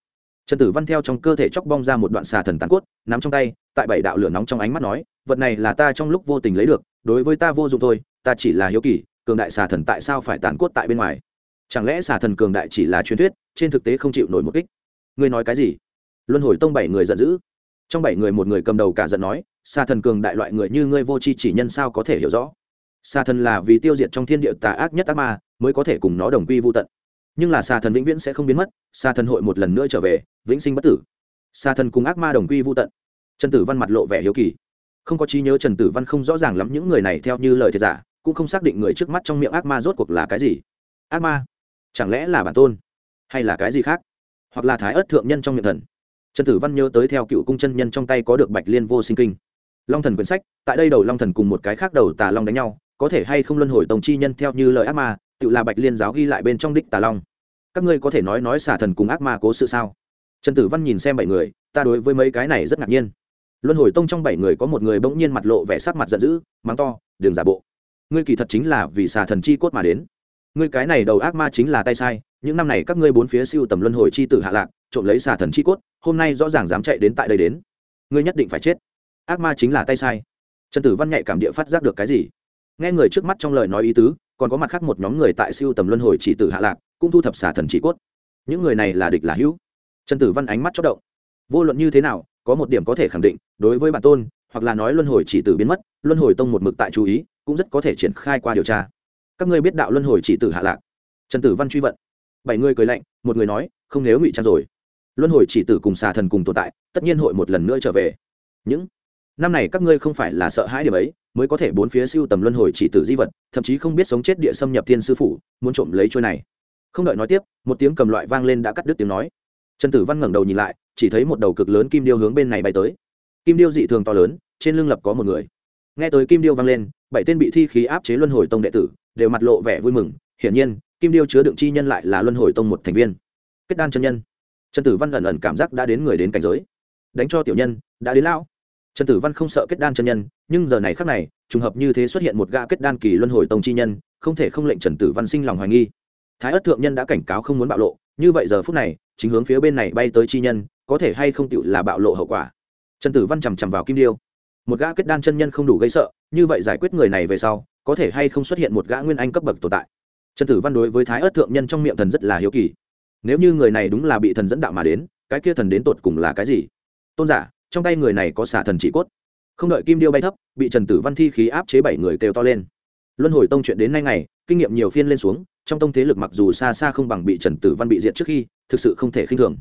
trần tử văn theo trong cơ thể chóc bong ra một đoạn xà thần tàn cốt, nắm trong tay, tại bảy đạo lửa nóng trong ánh mắt nói, vật này là ta trong lúc vô tình lấy được, đối với ta vô dụng thôi, ta chỉ là hiếu kỳ, cường đại xà thần tại sao phải tàn cốt tại bên ngoài? Chẳng lẽ xà thần cường đại chỉ là truyền thuyết, trên thực tế không chịu nổi một kích? Ngươi nói cái gì? Luân hồi tông bảy người giận dữ. Trong bảy người một người cầm đầu cả giận nói, xà thần cường đại loại người như ngươi vô tri chỉ nhân sao có thể hiểu rõ? Xà thần là vì tiêu diệt trong thiên địa tà ác nhất ác ma, mới có thể cùng nó đồng quy vô tận nhưng là xà thần vĩnh viễn sẽ không biến mất, xà thần hội một lần nữa trở về, vĩnh sinh bất tử. Xà thần cùng ác ma đồng quy vô tận. Trần tử văn mặt lộ vẻ hiếu kỳ. Không có trí nhớ trần tử văn không rõ ràng lắm những người này theo như lời thiệt giả, cũng không xác định người trước mắt trong miệng ác ma rốt cuộc là cái gì. Ác ma? Chẳng lẽ là bản tôn? Hay là cái gì khác? Hoặc là thái ớt thượng nhân trong miệng thần? Trần tử văn nhớ tới theo cựu cung chân nhân trong tay có được bạch liên vô sinh kinh. Long thần quyển sách, tại đây đầu long thần cùng một cái khác đầu tà long đánh nhau, có thể hay không luân hồi tổng chi nhân theo như lời ác ma tự là bạch liên giáo ghi lại bên trong đích tà long. Các ngươi có thể nói nói xả thần cùng ác ma cố sự sao? Trần tử văn nhìn xem bảy người, ta đối với mấy cái này rất ngạc nhiên. Luân hồi tông trong bảy người có một người bỗng nhiên mặt lộ vẻ sắc mặt giận dữ, mắng to, đường giả bộ, ngươi kỳ thật chính là vì xà thần chi cốt mà đến. Ngươi cái này đầu ác ma chính là tay sai, những năm này các ngươi bốn phía siêu tầm luân hồi chi tử hạ lạc, trộm lấy xà thần chi cốt, hôm nay rõ ràng dám chạy đến tại đây đến. Ngươi nhất định phải chết. Ác ma chính là tay sai. Trần tử văn nhạy cảm địa phát giác được cái gì. Nghe người trước mắt trong lời nói ý tứ còn có mặt khác một nhóm người tại siêu tầm luân hồi chỉ tử hạ lạc, cũng thu thập xả thần chỉ cốt. Những người này là địch là hữu. Trần tử văn ánh mắt chất động. Vô luận như thế nào, có một điểm có thể khẳng định, đối với bản tôn, hoặc là nói luân hồi chỉ tử biến mất, luân hồi tông một mực tại chú ý, cũng rất có thể triển khai qua điều tra. Các ngươi biết đạo luân hồi chỉ tử hạ lạc? Trần tử văn truy vận. Bảy người cười lạnh, một người nói, không nếu ngụy trang rồi. Luân hồi chỉ tử cùng xà thần cùng tồn tại, tất nhiên hội một lần nữa trở về. Những, năm này các ngươi không phải là sợ hãi điểm ấy mới có thể bốn phía siêu tầm luân hồi chỉ tử di vật, thậm chí không biết sống chết địa xâm nhập thiên sư phủ, muốn trộm lấy trôi này. Không đợi nói tiếp, một tiếng cầm loại vang lên đã cắt đứt tiếng nói. Trần tử văn ngẩng đầu nhìn lại, chỉ thấy một đầu cực lớn kim điêu hướng bên này bay tới. Kim điêu dị thường to lớn, trên lưng lập có một người. Nghe tới kim điêu vang lên, bảy tên bị thi khí áp chế luân hồi tông đệ tử đều mặt lộ vẻ vui mừng. Hiển nhiên, kim điêu chứa đựng chi nhân lại là luân hồi tông một thành viên. Kết đan chân nhân. Trần tử văn ẩn ẩn cảm giác đã đến người đến cảnh giới. Đánh cho tiểu nhân, đã đến lão trần tử văn không sợ kết đan chân nhân, nhưng giờ này khác này, trùng hợp như thế xuất hiện một gã kết đan kỳ luân hồi tông chi nhân, không thể không lệnh trần tử văn sinh lòng hoài nghi. Thái ất thượng nhân đã cảnh cáo không muốn bạo lộ, như vậy giờ phút này, chính hướng phía bên này bay tới chi nhân, có thể hay không tựu là bạo lộ hậu quả? Trần tử văn chằm chằm vào kim điêu. Một gã kết đan chân nhân không đủ gây sợ, như vậy giải quyết người này về sau, có thể hay không xuất hiện một gã nguyên anh cấp bậc tồn tại? Trần tử văn đối với thái ớt thượng nhân trong miệng thần rất là hiếu kỳ. Nếu như người này đúng là bị thần dẫn đạo mà đến, cái kia thần đến tột cùng là cái gì? Tôn giả trong tay người này có xả thần chỉ cốt. Không đợi kim điêu bay thấp, bị trần tử văn thi khí áp chế bảy người kêu to lên. Luân hồi tông chuyện đến nay ngày, kinh nghiệm nhiều phiên lên xuống, trong tông thế lực mặc dù xa xa không bằng bị trần tử văn bị diệt trước khi, thực sự không thể khinh thường.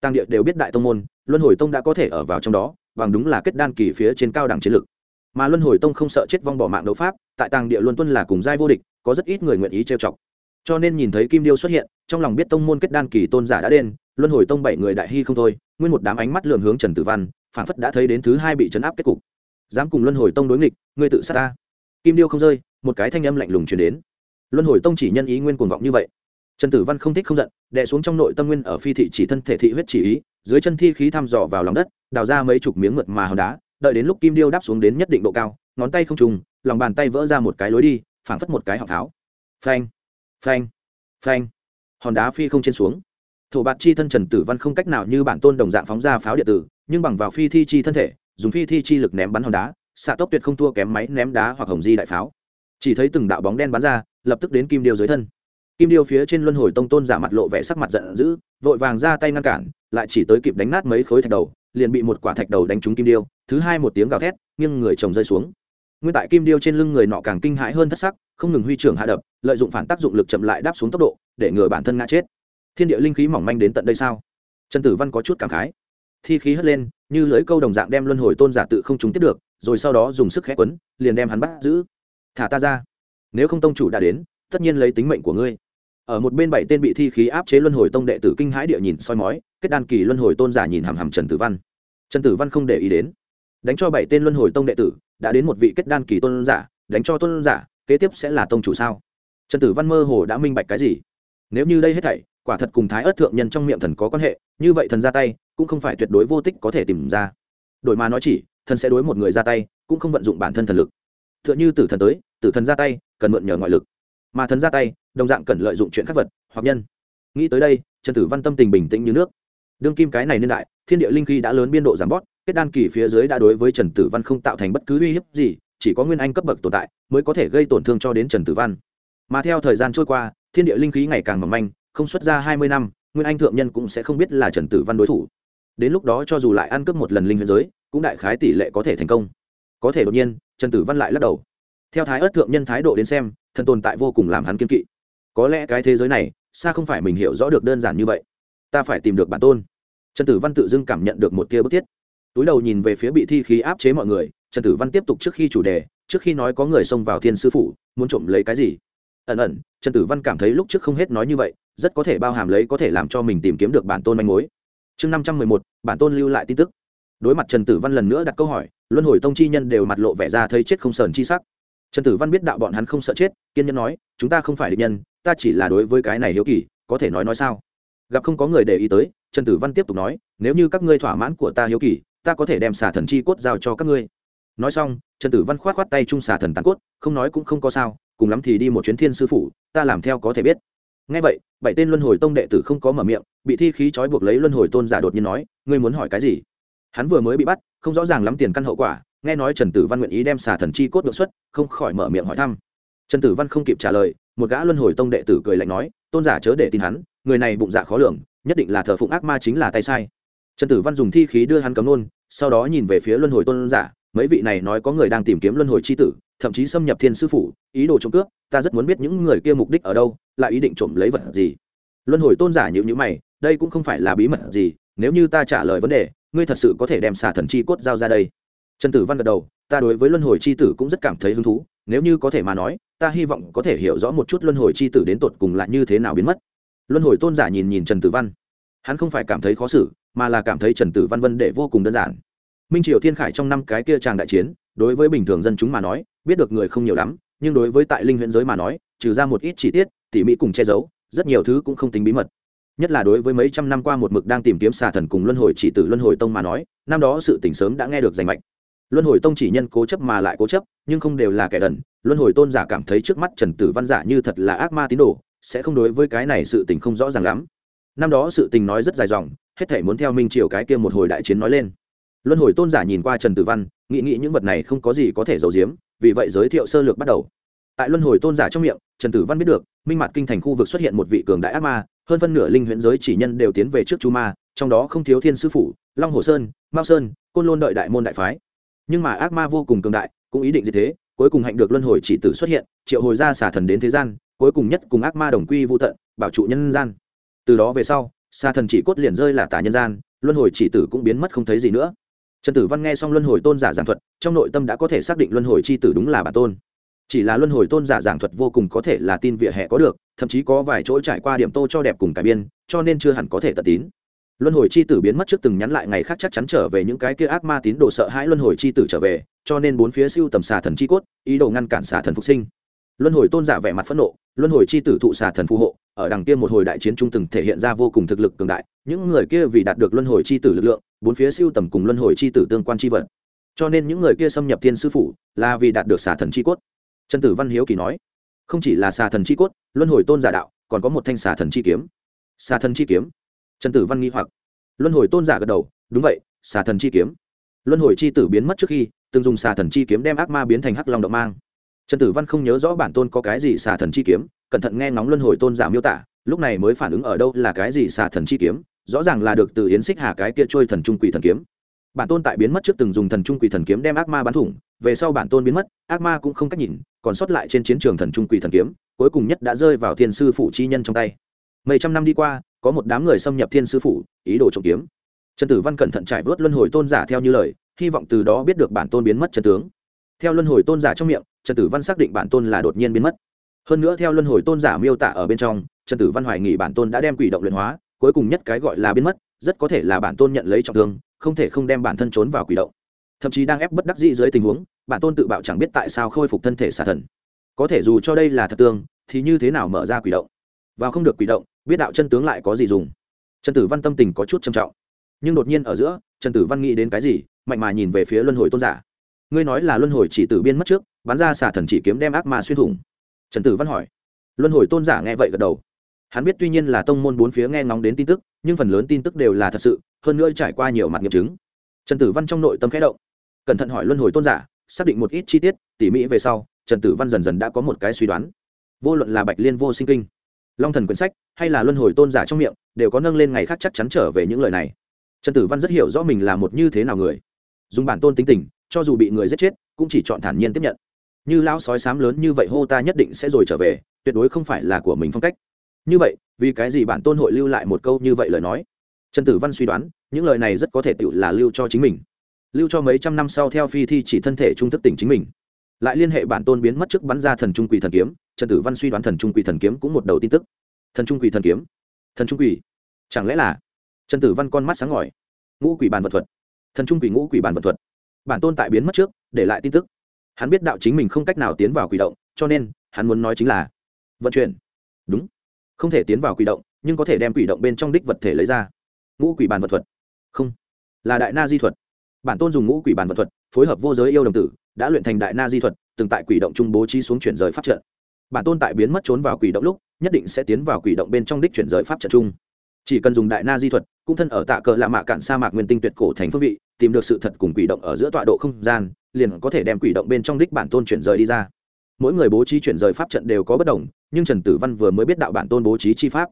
Tăng địa đều biết đại tông môn, luân hồi tông đã có thể ở vào trong đó, bằng đúng là kết đan kỳ phía trên cao đẳng chiến lực. Mà luân hồi tông không sợ chết vong bỏ mạng đấu pháp, tại tàng địa luân tuân là cùng giai vô địch, có rất ít người nguyện ý trêu chọc. Cho nên nhìn thấy kim điêu xuất hiện, trong lòng biết tông môn kết đan kỳ tôn giả đã đen luân hồi tông bảy người đại hy không thôi, nguyên một đám ánh mắt lượn hướng trần tử văn phảng phất đã thấy đến thứ hai bị chấn áp kết cục. Dám cùng luân hồi tông đối nghịch, ngươi tự sát ta. Kim điêu không rơi, một cái thanh âm lạnh lùng chuyển đến. Luân hồi tông chỉ nhân ý nguyên cuồng vọng như vậy. Trần tử văn không thích không giận, đè xuống trong nội tâm nguyên ở phi thị chỉ thân thể thị huyết chỉ ý, dưới chân thi khí thăm dò vào lòng đất, đào ra mấy chục miếng mượt mà hòn đá, đợi đến lúc kim điêu đáp xuống đến nhất định độ cao, ngón tay không trùng, lòng bàn tay vỡ ra một cái lối đi, phảng phất một cái họng pháo phanh phanh phanh. Hòn đá phi không trên xuống. Thổ bạt chi thân trần tử văn không cách nào như bản tôn đồng dạng phóng ra pháo điện tử nhưng bằng vào phi thi chi thân thể, dùng phi thi chi lực ném bắn hòn đá, xạ tốc tuyệt không thua kém máy ném đá hoặc hồng di đại pháo. Chỉ thấy từng đạo bóng đen bắn ra, lập tức đến kim điêu dưới thân. Kim điêu phía trên luân hồi tông tôn giả mặt lộ vẻ sắc mặt giận dữ, vội vàng ra tay ngăn cản, lại chỉ tới kịp đánh nát mấy khối thạch đầu, liền bị một quả thạch đầu đánh trúng kim điêu, thứ hai một tiếng gào thét nhưng người chồng rơi xuống. Nguyên tại kim điêu trên lưng người nọ càng kinh hãi hơn thất sắc, không ngừng huy trưởng hạ đập, lợi dụng phản tác dụng lực chậm lại đáp xuống tốc độ, để ngừa bản thân ngã chết. Thiên địa linh khí mỏng manh đến tận đây sao? Trần tử văn có chút cảm khái thi khí hất lên, như lưỡi câu đồng dạng đem luân hồi tôn giả tự không trúng tiếp được, rồi sau đó dùng sức khẽ quấn, liền đem hắn bắt giữ. Thả ta ra. Nếu không tông chủ đã đến, tất nhiên lấy tính mệnh của ngươi. Ở một bên bảy tên bị thi khí áp chế luân hồi tông đệ tử kinh hãi địa nhìn soi mói, kết đan kỳ luân hồi tôn giả nhìn hàm hàm trần tử văn. Trần tử văn không để ý đến. Đánh cho bảy tên luân hồi tông đệ tử, đã đến một vị kết đan kỳ tôn giả, đánh cho tôn giả, kế tiếp sẽ là tông chủ sao? Trần tử văn mơ hồ đã minh bạch cái gì? Nếu như đây hết thảy, quả thật cùng thái ớt thượng nhân trong miệng thần có quan hệ, như vậy thần ra tay cũng không phải tuyệt đối vô tích có thể tìm ra. Đổi mà nói chỉ, thần sẽ đối một người ra tay, cũng không vận dụng bản thân thần lực. T h ư ợ n h ư tử thần tới, tử thần ra tay, cần mượn nhờ ngoại lực. Mà thần ra tay, đồng dạng cần lợi dụng chuyện khắc vật, hoặc nhân. Nghĩ tới đây, trần tử văn tâm tình bình tĩnh như nước. Đương kim cái này niên đại, thiên địa linh khí đã lớn biên độ giảm bót kết đan kỳ phía dưới đã đối với trần tử văn không tạo thành bất cứ uy hiếp gì, chỉ có nguyên anh cấp bậc tồn tại mới có thể gây tổn thương cho đến trần tử văn. Mà theo thời gian trôi qua, thiên địa linh khí ngày càng mỏng manh, không xuất ra hai mươi năm, nguyên anh thượng nhân cũng sẽ không biết là trần tử văn đối thủ đến lúc đó cho dù lại ăn cướp một lần linh huyền giới, cũng đại khái tỷ lệ có thể thành công. Có thể đột nhiên, trần tử văn lại lắc đầu. Theo thái ớt thượng nhân thái độ đến xem, thần tồn tại vô cùng làm hắn kiên kỵ. Có lẽ cái thế giới này, xa không phải mình hiểu rõ được đơn giản như vậy. Ta phải tìm được bản tôn. Trần tử văn tự dưng cảm nhận được một tia bức thiết. Túi đầu nhìn về phía bị thi khí áp chế mọi người, trần tử văn tiếp tục trước khi chủ đề, trước khi nói có người xông vào thiên sư phủ, muốn trộm lấy cái gì? Ẩn ẩn, trần tử văn cảm thấy lúc trước không hết nói như vậy, rất có thể bao hàm lấy có thể làm cho mình tìm kiếm được bản tôn manh mối chương năm trăm mười một, bản tôn lưu lại tin tức. Đối mặt trần tử văn lần nữa đặt câu hỏi, luân hồi tông chi nhân đều mặt lộ vẻ ra thấy chết không sờn chi sắc. Trần tử văn biết đạo bọn hắn không sợ chết, kiên nhân nói, chúng ta không phải địch nhân, ta chỉ là đối với cái này hiếu kỳ, có thể nói nói sao? Gặp không có người để ý tới, trần tử văn tiếp tục nói, nếu như các ngươi thỏa mãn của ta hiếu kỳ, ta có thể đem xả thần chi cốt giao cho các ngươi. Nói xong, trần tử văn k h o á t k h o á t tay chung xả thần tàn cốt, không nói cũng không có sao, cùng lắm thì đi một chuyến thiên sư phủ, ta làm theo có thể biết ngay vậy, bảy tên luân hồi tông đệ tử không có mở miệng, bị thi khí trói buộc lấy luân hồi tôn giả đột nhiên nói, ngươi muốn hỏi cái gì? Hắn vừa mới bị bắt, không rõ ràng lắm tiền căn hậu quả, nghe nói trần tử văn nguyện ý đem xà thần chi cốt được xuất, không khỏi mở miệng hỏi thăm. Trần tử văn không kịp trả lời, một gã luân hồi tông đệ tử cười lạnh nói, tôn giả chớ để tin hắn, người này bụng dạ khó lường, nhất định là thờ phụng ác ma chính là tay sai. Trần tử văn dùng thi khí đưa hắn cấm nôn, sau đó nhìn về phía luân hồi tôn giả, mấy vị này nói có người đang tìm kiếm luân hồi c h i tử thậm chí xâm nhập thiên sư phủ, ý đồ trộm cướp, ta rất muốn biết những người kia mục đích ở đâu, lại ý định trộm lấy vật gì. Luân hồi tôn giả nhịu nhữ mày, đây cũng không phải là bí mật gì, nếu như ta trả lời vấn đề, ngươi thật sự có thể đem xả thần chi cốt giao ra đây. Trần tử văn gật đầu, ta đối với luân hồi c h i tử cũng rất cảm thấy hứng thú, nếu như có thể mà nói, ta hy vọng có thể hiểu rõ một chút luân hồi c h i tử đến tột cùng là như thế nào biến mất. Luân hồi tôn giả nhìn nhìn trần tử văn. Hắn không phải cảm thấy khó xử, mà là cảm thấy trần tử văn vân để vô cùng đơn giản. Minh triều thiên khải trong năm cái kia tràng đại chiến, đối với bình thường dân chúng mà nói biết được người không nhiều lắm, nhưng đối với tại linh huyện giới mà nói, trừ ra một ít chi tiết, tỉ mỹ cùng che giấu, rất nhiều thứ cũng không tính bí mật. Nhất là đối với mấy trăm năm qua một mực đang tìm kiếm xà thần cùng luân hồi chỉ tử luân hồi tông mà nói, năm đó sự tỉnh sớm đã nghe được danh mạch. Luân hồi tông chỉ nhân cố chấp mà lại cố chấp, nhưng không đều là kẻ đần. Luân hồi tôn giả cảm thấy trước mắt trần tử văn giả như thật là ác ma tín đồ, sẽ không đối với cái này sự tình không rõ ràng lắm. Năm đó sự tình nói rất dài dòng, hết thể muốn theo minh triều cái kia một hồi đại chiến nói lên. Luân hồi tôn giả nhìn qua trần tử văn, nghĩ nghĩ những vật này không có gì có thể giấu giếm vì vậy giới thiệu sơ lược bắt đầu. Tại luân hồi tôn giả trong miệng, trần tử văn biết được, minh mặt kinh thành khu vực xuất hiện một vị cường đại ác ma, hơn phân nửa linh huyễn giới chỉ nhân đều tiến về trước chu ma, trong đó không thiếu thiên sư phủ, long hồ sơn, mao sơn, côn lôn đợi đại môn đại phái. Nhưng mà ác ma vô cùng cường đại, cũng ý định gì thế? Cuối cùng hạnh được luân hồi chỉ tử xuất hiện, triệu hồi ra xả thần đến thế gian, cuối cùng nhất cùng ác ma đồng quy vô tận, bảo trụ nhân gian. Từ đó về sau, xà thần chỉ cốt liền rơi là tả nhân gian, luân hồi chỉ tử cũng biến mất không thấy gì nữa trần tử văn nghe xong luân hồi tôn giả giảng thuật, trong nội tâm đã có thể xác định luân hồi c h i tử đúng là bản tôn. Chỉ là luân hồi tôn giả giảng thuật vô cùng có thể là tin vỉa hè có được, thậm chí có vài chỗ trải qua điểm tô cho đẹp cùng cải biên, cho nên chưa hẳn có thể tận tín. Luân hồi c h i tử biến mất trước từng nhắn lại ngày khác chắc chắn trở về những cái kia ác ma tín đồ sợ hãi luân hồi c h i tử trở về, cho nên bốn phía siêu tầm xà thần c h i cốt, ý đồ ngăn cản xà thần phục sinh. Luân hồi tôn giả vẻ mặt phẫn nộ, luân hồi c h i tử thụ xà thần phù hộ, ở đằng kia một hồi đại chiến trung từng thể hiện ra vô cùng thực lực cường đại, những người kia vì đạt được luân hồi c h i tử lực lượng bốn phía siêu tầm cùng luân hồi c h i tử tương quan c h i vật. Cho nên những người kia xâm nhập thiên sư phủ là vì đạt được xà thần c h i cốt. Trần tử văn hiếu kỳ nói, không chỉ là xà thần c h i cốt, luân hồi tôn giả đạo, còn có một thanh xà thần chi kiếm. Xà thần chi kiếm? Trần tử văn nghi hoặc. Luân hồi tôn giả gật đầu, đúng vậy, xà thần chi kiếm. Luân hồi chi tử biến mất trước khi, từng dùng xà thần chi kiếm đem ác ma biến thành hắc long động mang. Trần tử văn không nhớ rõ bản tôn có cái gì xà thần chi kiếm, cẩn thận nghe ngóng luân hồi tôn giả miêu tả, lúc này mới phản ứng ở đâu là cái gì xà thần chi kiếm rõ ràng là được từ yến xích hà cái kia trôi thần trung quỷ thần kiếm. Bản tôn tại biến mất trước từng dùng thần trung quỷ thần kiếm đem ác ma bắn thủng, về sau bản tôn biến mất, ác ma cũng không cách nhìn, còn sót lại trên chiến trường thần trung quỷ thần kiếm, cuối cùng nhất đã rơi vào thiên sư phủ chi nhân trong tay. Mấy trăm năm đi qua, có một đám người xâm nhập thiên sư phủ, ý đồ trộm kiếm. Trần tử văn cẩn thận trải vớt luân hồi tôn giả theo như lời, hy vọng từ đó biết được bản tôn biến mất chân tướng. Theo luân hồi tôn giả trong miệng, trần tử văn xác định bản tôn là đột nhiên biến mất. Hơn nữa theo luân hồi tôn giả miêu tả ở bên trong, trần tử văn hoài nghị bản tôn đã đem quỷ động luyện hóa cuối cùng nhất cái gọi là biến mất, rất có thể là bản tôn nhận lấy trọng thương, không thể không đem bản thân trốn vào quỷ động. Thậm chí đang ép bất đắc dĩ dưới tình huống, bản tôn tự bạo chẳng biết tại sao khôi phục thân thể xả thần. Có thể dù cho đây là thật tương, thì như thế nào mở ra quỷ động? Vào không được quỷ động, biết đạo chân tướng lại có gì dùng? Trần tử văn tâm tình có chút trầm trọng. Nhưng đột nhiên ở giữa, trần tử văn nghĩ đến cái gì, mạnh mà nhìn về phía luân hồi tôn giả. Ngươi nói là luân hồi chỉ tử biên mất trước, bắn ra xả thần chỉ kiếm đem ác ma xuyên thủng. Trần tử văn hỏi. Luân hồi tôn giả nghe vậy gật đầu hắn biết tuy nhiên là tông môn bốn phía nghe ngóng đến tin tức, nhưng phần lớn tin tức đều là thật sự, hơn nữa trải qua nhiều mặt nghiệm chứng. Trần tử văn trong nội tâm khẽ động. Cẩn thận hỏi luân hồi tôn giả, xác định một ít chi tiết, tỉ mỹ về sau, trần tử văn dần dần đã có một cái suy đoán. Vô luận là bạch liên vô sinh kinh, long thần quyển sách, hay là luân hồi tôn giả trong miệng, đều có nâng lên ngày khác chắc chắn trở về những lời này. Trần tử văn rất hiểu rõ mình là một như thế nào người. Dùng bản tôn tính tình, cho dù bị người giết chết, cũng chỉ chọn thản nhiên tiếp nhận. Như lão sói sám lớn như vậy hô ta nhất định sẽ rồi trở về, tuyệt đối không phải là của mình phong cách như vậy, vì cái gì bản tôn hội lưu lại một câu như vậy lời nói? Trần tử văn suy đoán, những lời này rất có thể tự là lưu cho chính mình. Lưu cho mấy trăm năm sau theo phi thi chỉ thân thể trung thức tỉnh chính mình. Lại liên hệ bản tôn biến mất trước bắn ra thần trung quỷ thần kiếm, trần tử văn suy đoán thần trung quỷ thần kiếm cũng một đầu tin tức. Thần trung quỷ thần kiếm? Thần trung quỷ? Chẳng lẽ là? Trần tử văn con mắt sáng ngỏi ngũ quỷ bàn vật thuật. Thần trung quỷ ngũ quỷ bàn vật thuật. Bản tôn tại biến mất trước, để lại tin tức. Hắn biết đạo chính mình không cách nào tiến vào quỷ động, cho nên, hắn muốn nói chính là vận chuyển. Đúng không thể tiến vào quỷ động, nhưng có thể đem quỷ động bên trong đích vật thể lấy ra. Ngũ quỷ bàn vật thuật. Không. Là đại na di thuật. Bản tôn dùng ngũ quỷ bàn vật thuật, phối hợp vô giới yêu đồng tử, đã luyện thành đại na di thuật, từng tại quỷ động trung bố trí xuống chuyển rời pháp trận. Bản tôn tại biến mất trốn vào quỷ động lúc, nhất định sẽ tiến vào quỷ động bên trong đích chuyển rời pháp trận chung. Chỉ cần dùng đại na di thuật, cũng thân ở tạ cờ lạ mạ cạn sa mạc nguyên tinh tuyệt cổ thành phương vị, tìm được sự thật cùng quỷ động ở giữa tọa độ không gian, liền có thể đem quỷ động bên trong đích bản tôn chuyển rời đi ra mỗi người bố trí chuyển rời pháp trận đều có bất đồng, nhưng trần tử văn vừa mới biết đạo bản tôn bố trí chi pháp.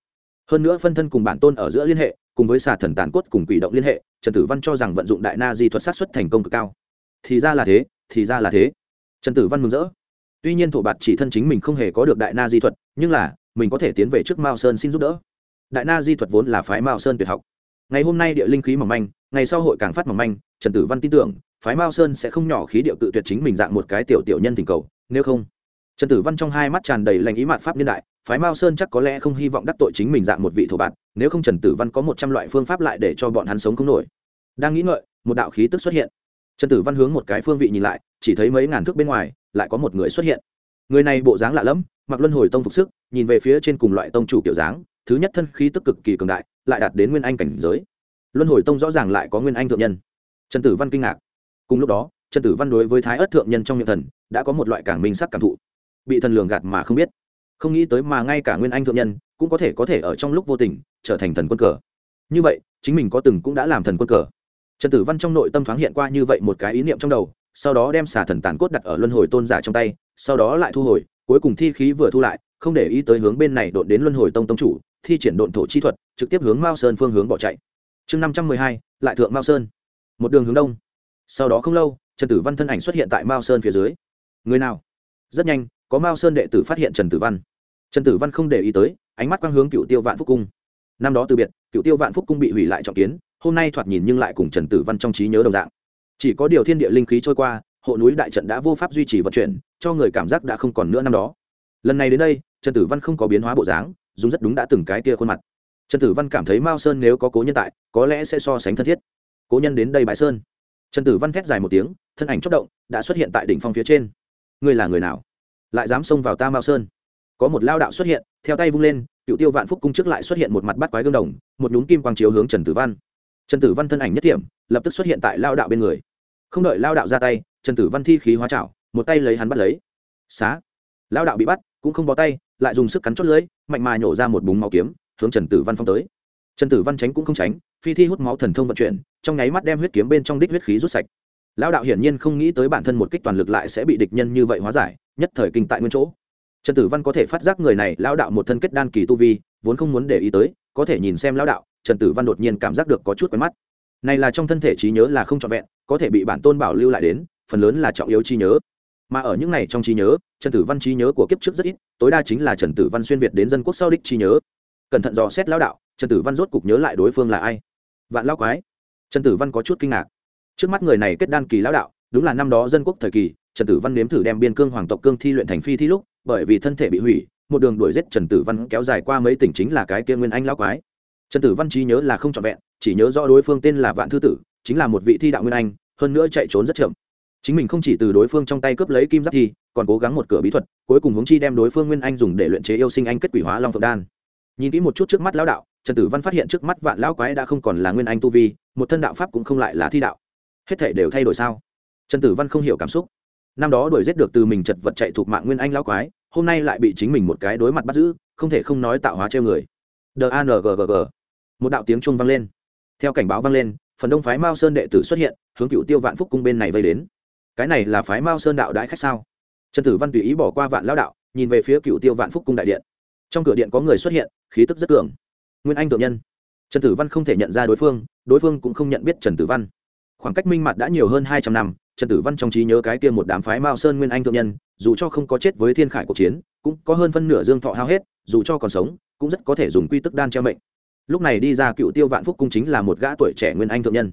Hơn nữa phân thân cùng bản tôn ở giữa liên hệ, cùng với xà thần tàn cốt cùng quỷ động liên hệ, trần tử văn cho rằng vận dụng đại na di thuật sát xuất thành công cực cao. Thì ra là thế, thì ra là thế. Trần tử văn mừng rỡ. Tuy nhiên thổ bạt chỉ thân chính mình không hề có được đại na di thuật, nhưng là, mình có thể tiến về trước mao sơn xin giúp đỡ. Đại na di thuật vốn là phái mao sơn tuyệt học. Ngày hôm nay địa linh khí mỏng manh, ngày sau hội càng phát mỏng manh, trần tử văn tin tưởng, phái mao sơn sẽ không nhỏ khí địa cự tuyệt chính mình dạng một cái tiểu tiểu nhân tình cầu nếu không, trần tử văn trong hai mắt tràn đầy lành ý mạn pháp niên đại, phái mao sơn chắc có lẽ không hy vọng đắc tội chính mình dạng một vị thổ bạn, nếu không trần tử văn có một trăm loại phương pháp lại để cho bọn hắn sống không nổi. Đang nghĩ ngợi, một đạo khí tức xuất hiện. Trần tử văn hướng một cái phương vị nhìn lại, chỉ thấy mấy ngàn thước bên ngoài, lại có một người xuất hiện. Người này bộ dáng lạ lẫm, mặc luân hồi tông phục sức, nhìn về phía trên cùng loại tông chủ kiểu dáng, thứ nhất thân khí tức cực kỳ cường đại, lại đạt đến nguyên anh cảnh giới. Luân hồi tông rõ ràng lại có nguyên anh thượng nhân. Trần tử văn kinh ngạc. Cùng lúc đó, trần tử văn đối với thái ớt thượng nhân trong miệng thần đã có một loại cảng minh sắc cảm thụ. Bị thần lường gạt mà không biết. Không nghĩ tới mà ngay cả nguyên anh thượng nhân cũng có thể có thể ở trong lúc vô tình trở thành thần quân cờ. Như vậy, chính mình có từng cũng đã làm thần quân cờ. Trần tử văn trong nội tâm thoáng hiện qua như vậy một cái ý niệm trong đầu, sau đó đem xà thần tàn cốt đặt ở luân hồi tôn giả trong tay, sau đó lại thu hồi, cuối cùng thi khí vừa thu lại, không để ý tới hướng bên này đột đến luân hồi tông tông chủ, thi triển độn thổ chi thuật, trực tiếp hướng mao sơn phương hướng bỏ chạy. Chương năm trăm mười hai, lại thượng mao sơn. Một đường hướng đông. Sau đó không lâu, trần tử văn thân ảnh xuất hiện tại mao sơn phía dưới người nào? Rất nhanh, có mao sơn đệ tử phát hiện trần tử văn. Trần tử văn không để ý tới, ánh mắt quang hướng cựu tiêu vạn phúc cung. Năm đó từ biệt, cựu tiêu vạn phúc cung bị hủy lại trọng kiến, hôm nay thoạt nhìn nhưng lại cùng trần tử văn trong trí nhớ đồng dạng. Chỉ có điều thiên địa linh khí trôi qua, hộ núi đại trận đã vô pháp duy trì vận chuyển, cho người cảm giác đã không còn nữa năm đó. Lần này đến đây, trần tử văn không có biến hóa bộ dáng, dùng rất đúng đã từng cái tia khuôn mặt. Trần tử văn cảm thấy mao sơn nếu có cố nhân tại, có lẽ sẽ so sánh thân thiết. Cố nhân đến đây bãi sơn. Trần tử văn thét dài một tiếng, thân ảnh chất động, đã xuất hiện tại đỉnh phong phía trên ngươi là người nào? Lại dám xông vào ta mao sơn. Có một lao đạo xuất hiện, theo tay vung lên cựu tiêu vạn phúc cung trước lại xuất hiện một mặt bắt quái gương đồng, một nhúng kim quang chiếu hướng trần tử văn. Trần tử văn thân ảnh nhất điểm lập tức xuất hiện tại lao đạo bên người. Không đợi lao đạo ra tay, trần tử văn thi khí hóa trảo, một tay lấy hắn bắt lấy. Xá! Lao đạo bị bắt, cũng không bó tay, lại dùng sức cắn chót lưới, mạnh mà nhổ ra một búng máu kiếm, hướng trần tử văn phong tới. Trần tử văn tránh cũng không tránh, phi thi hút máu thần thông vận chuyển, trong nháy mắt đem huyết kiếm bên trong đích huyết khí rút sạch. Lão đạo hiển nhiên không nghĩ tới bản thân một kích toàn lực lại sẽ bị địch nhân như vậy hóa giải, nhất thời kinh tại nguyên chỗ. Trần tử văn có thể phát giác người này, lão đạo một thân kết đan kỳ tu vi, vốn không muốn để ý tới, có thể nhìn xem lão đạo, trần tử văn đột nhiên cảm giác được có chút quen mắt. Này là trong thân thể trí nhớ là không trọn vẹn, có thể bị bản tôn bảo lưu lại đến, phần lớn là trọng yếu trí nhớ. Mà ở những này trong trí nhớ, trần tử văn trí nhớ của kiếp trước rất ít, tối đa chính là trần tử văn xuyên việt đến dân quốc sau đích trí nhớ. Cẩn thận dò xét lão đạo, trần tử văn rốt cục nhớ lại đối phương là ai. Vạn lao quái. Trần tử văn có chút kinh ngạc trước mắt người này kết đan kỳ lão đạo, đúng là năm đó dân quốc thời kỳ, trần tử văn nếm thử đem biên cương hoàng tộc cương thi luyện thành phi thi lúc, bởi vì thân thể bị hủy, một đường đuổi giết trần tử văn kéo dài qua mấy tỉnh chính là cái kia nguyên anh lão quái. Trần tử văn trí nhớ là không trọn vẹn, chỉ nhớ rõ đối phương tên là vạn thư tử, chính là một vị thi đạo nguyên anh, hơn nữa chạy trốn rất chậm. Chính mình không chỉ từ đối phương trong tay cướp lấy kim giáp thi, còn cố gắng một cửa bí thuật, cuối cùng hướng chi đem đối phương nguyên anh dùng để luyện chế yêu sinh anh kết quỷ hóa long phượng đan. Nhìn kỹ một chút trước mắt lão đạo, trần tử văn phát hiện trước mắt vạn lão quái đã không còn là nguyên anh tu vi, một thân đạo pháp cũng không lại là thi đạo hết thể đều thay đổi sao? Trần tử văn không hiểu cảm xúc. Năm đó đuổi giết được từ mình chật vật chạy thuộc mạng nguyên anh lão quái, hôm nay lại bị chính mình một cái đối mặt bắt giữ, không thể không nói tạo hóa treo người. D a n g g g. Một đạo tiếng chuông vang lên. Theo cảnh báo vang lên, phần đông phái mao sơn đệ tử xuất hiện, hướng cựu tiêu vạn phúc cung bên này vây đến. Cái này là phái mao sơn đạo đại khách sao? Trần tử văn tùy ý bỏ qua vạn lao đạo, nhìn về phía cựu tiêu vạn phúc cung đại điện. Trong cửa điện có người xuất hiện, khí tức rất cường. Nguyên anh thượng nhân. Trần tử văn không thể nhận ra đối phương đối phương cũng không nhận biết trần tử văn khoảng cách minh mặt đã nhiều hơn hai trăm năm, trần tử văn trong trí nhớ cái kia một đám phái mao sơn nguyên anh thượng nhân, dù cho không có chết với thiên khải cuộc chiến, cũng có hơn phân nửa dương thọ hao hết, dù cho còn sống, cũng rất có thể dùng quy tức đan treo mệnh. Lúc này đi ra cựu tiêu vạn phúc cung chính là một gã tuổi trẻ nguyên anh thượng nhân.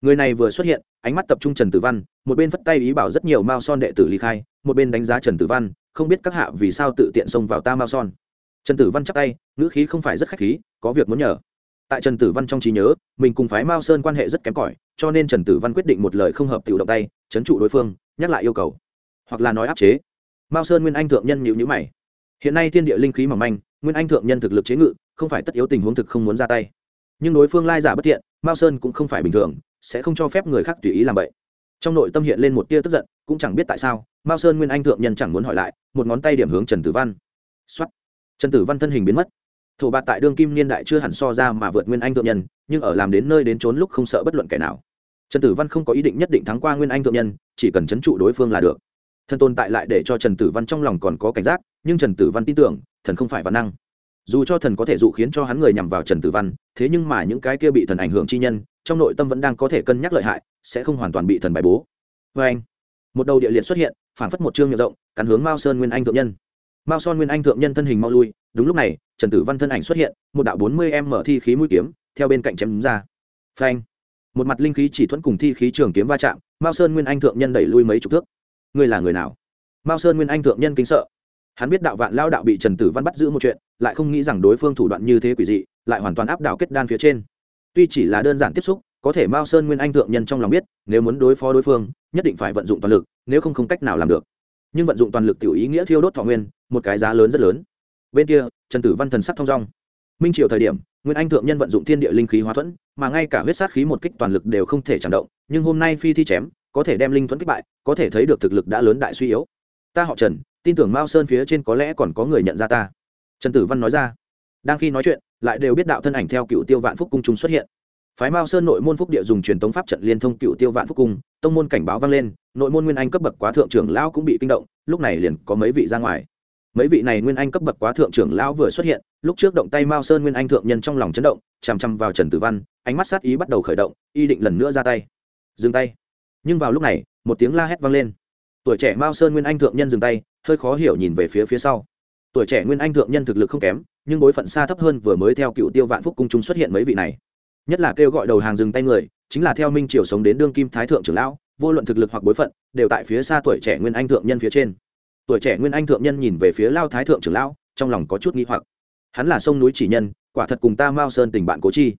Người này vừa xuất hiện, ánh mắt tập trung trần tử văn, một bên phất tay ý bảo rất nhiều mao son đệ tử ly khai, một bên đánh giá trần tử văn, không biết các hạ vì sao tự tiện xông vào ta mao son. Trần tử văn chắp tay, ngữ khí không phải rất khách khí, có việc muốn nhờ tại trần tử văn trong trí nhớ, mình cùng phái mao sơn quan hệ rất kém cỏi, cho nên trần tử văn quyết định một lời không hợp tự động tay, chấn trụ đối phương, nhắc lại yêu cầu. Hoặc là nói áp chế. Mao sơn nguyên anh thượng nhân nhịu nhữ mày. Hiện nay thiên địa linh khí mỏng manh, nguyên anh thượng nhân thực lực chế ngự, không phải tất yếu tình huống thực không muốn ra tay. Nhưng đối phương lai giả bất thiện, mao sơn cũng không phải bình thường, sẽ không cho phép người khác tùy ý làm vậy. Trong nội tâm hiện lên một tia tức giận, cũng chẳng biết tại sao, mao sơn nguyên anh thượng nhân chẳng muốn hỏi lại, một ngón tay điểm hướng trần tử văn. Xuất trần tử văn thân hình biến mất thổ bạt tại đương kim niên đại chưa hẳn so ra mà vượt nguyên anh thượng nhân, nhưng ở làm đến nơi đến trốn lúc không sợ bất luận kẻ nào. Trần tử văn không có ý định nhất định thắng qua nguyên anh thượng nhân, chỉ cần chấn trụ đối phương là được. Thần tồn tại lại để cho trần tử văn trong lòng còn có cảnh giác, nhưng trần tử văn tin tưởng, thần không phải văn năng. Dù cho thần có thể dụ khiến cho hắn người nhằm vào trần tử văn, thế nhưng mà những cái kia bị thần ảnh hưởng chi nhân, trong nội tâm vẫn đang có thể cân nhắc lợi hại, sẽ không hoàn toàn bị thần bài bố. Vê anh một đầu địa liệt xuất hiện phản phất một chương miệng rộng, cắn hướng mao sơn nguyên anh thượng nhân mao son nguyên anh thượng nhân thân hình mau lui, đúng lúc này, trần tử văn thân ảnh xuất hiện, một đạo bốn mươi em mở thi khí mũi kiếm, theo bên cạnh chém đúng ra. Phanh! Một mặt linh khí chỉ thuẫn cùng thi khí trường kiếm va chạm, mao sơn nguyên anh thượng nhân đẩy lui mấy chục thước. Ngươi là người nào? Mao sơn nguyên anh thượng nhân kính sợ. Hắn biết đạo vạn lao đạo bị trần tử văn bắt giữ một chuyện, lại không nghĩ rằng đối phương thủ đoạn như thế quỷ dị, lại hoàn toàn áp đảo kết đan phía trên. Tuy chỉ là đơn giản tiếp xúc, có thể mao sơn nguyên anh thượng nhân trong lòng biết, nếu muốn đối phó đối phương, nhất định phải vận dụng toàn lực, nếu không không cách nào làm được nhưng vận dụng toàn lực tiểu ý nghĩa thiêu đốt thọ nguyên, một cái giá lớn rất lớn. Bên kia, trần tử văn thần sắc thong dong. Minh triều thời điểm, nguyên anh thượng nhân vận dụng thiên địa linh khí hóa thuẫn, mà ngay cả huyết sát khí một kích toàn lực đều không thể chẳng động, nhưng hôm nay phi thi chém, có thể đem linh thuẫn kích bại, có thể thấy được thực lực đã lớn đại suy yếu. Ta họ trần, tin tưởng mao sơn phía trên có lẽ còn có người nhận ra ta. Trần tử văn nói ra. Đang khi nói chuyện, lại đều biết đạo thân ảnh theo cựu tiêu vạn phúc cung chúng xuất hiện phái mao sơn nội môn phúc địa dùng truyền tống pháp trận liên thông cựu tiêu vạn phúc cung, tông môn cảnh báo vang lên, nội môn nguyên anh cấp bậc quá thượng trưởng lão cũng bị kinh động, lúc này liền có mấy vị ra ngoài. Mấy vị này nguyên anh cấp bậc quá thượng trưởng lão vừa xuất hiện, lúc trước động tay mao sơn nguyên anh thượng nhân trong lòng chấn động, chằm chằm vào trần tử văn, ánh mắt sát ý bắt đầu khởi động, y định lần nữa ra tay. Dừng tay. Nhưng vào lúc này, một tiếng la hét vang lên. Tuổi trẻ mao sơn nguyên anh thượng nhân dừng tay, hơi khó hiểu nhìn về phía phía sau. Tuổi trẻ nguyên anh thượng nhân thực lực không kém, nhưng bối phận xa thấp hơn vừa mới theo cựu tiêu vạn phúc cung chúng xuất hiện mấy vị này nhất là kêu gọi đầu hàng dừng tay người, chính là theo minh triều sống đến đương kim thái thượng trưởng lão, vô luận thực lực hoặc bối phận, đều tại phía xa tuổi trẻ nguyên anh thượng nhân phía trên. Tuổi trẻ nguyên anh thượng nhân nhìn về phía lao thái thượng trưởng lão, trong lòng có chút nghi hoặc. Hắn là sông núi chỉ nhân, quả thật cùng ta mao sơn tình bạn cố chi.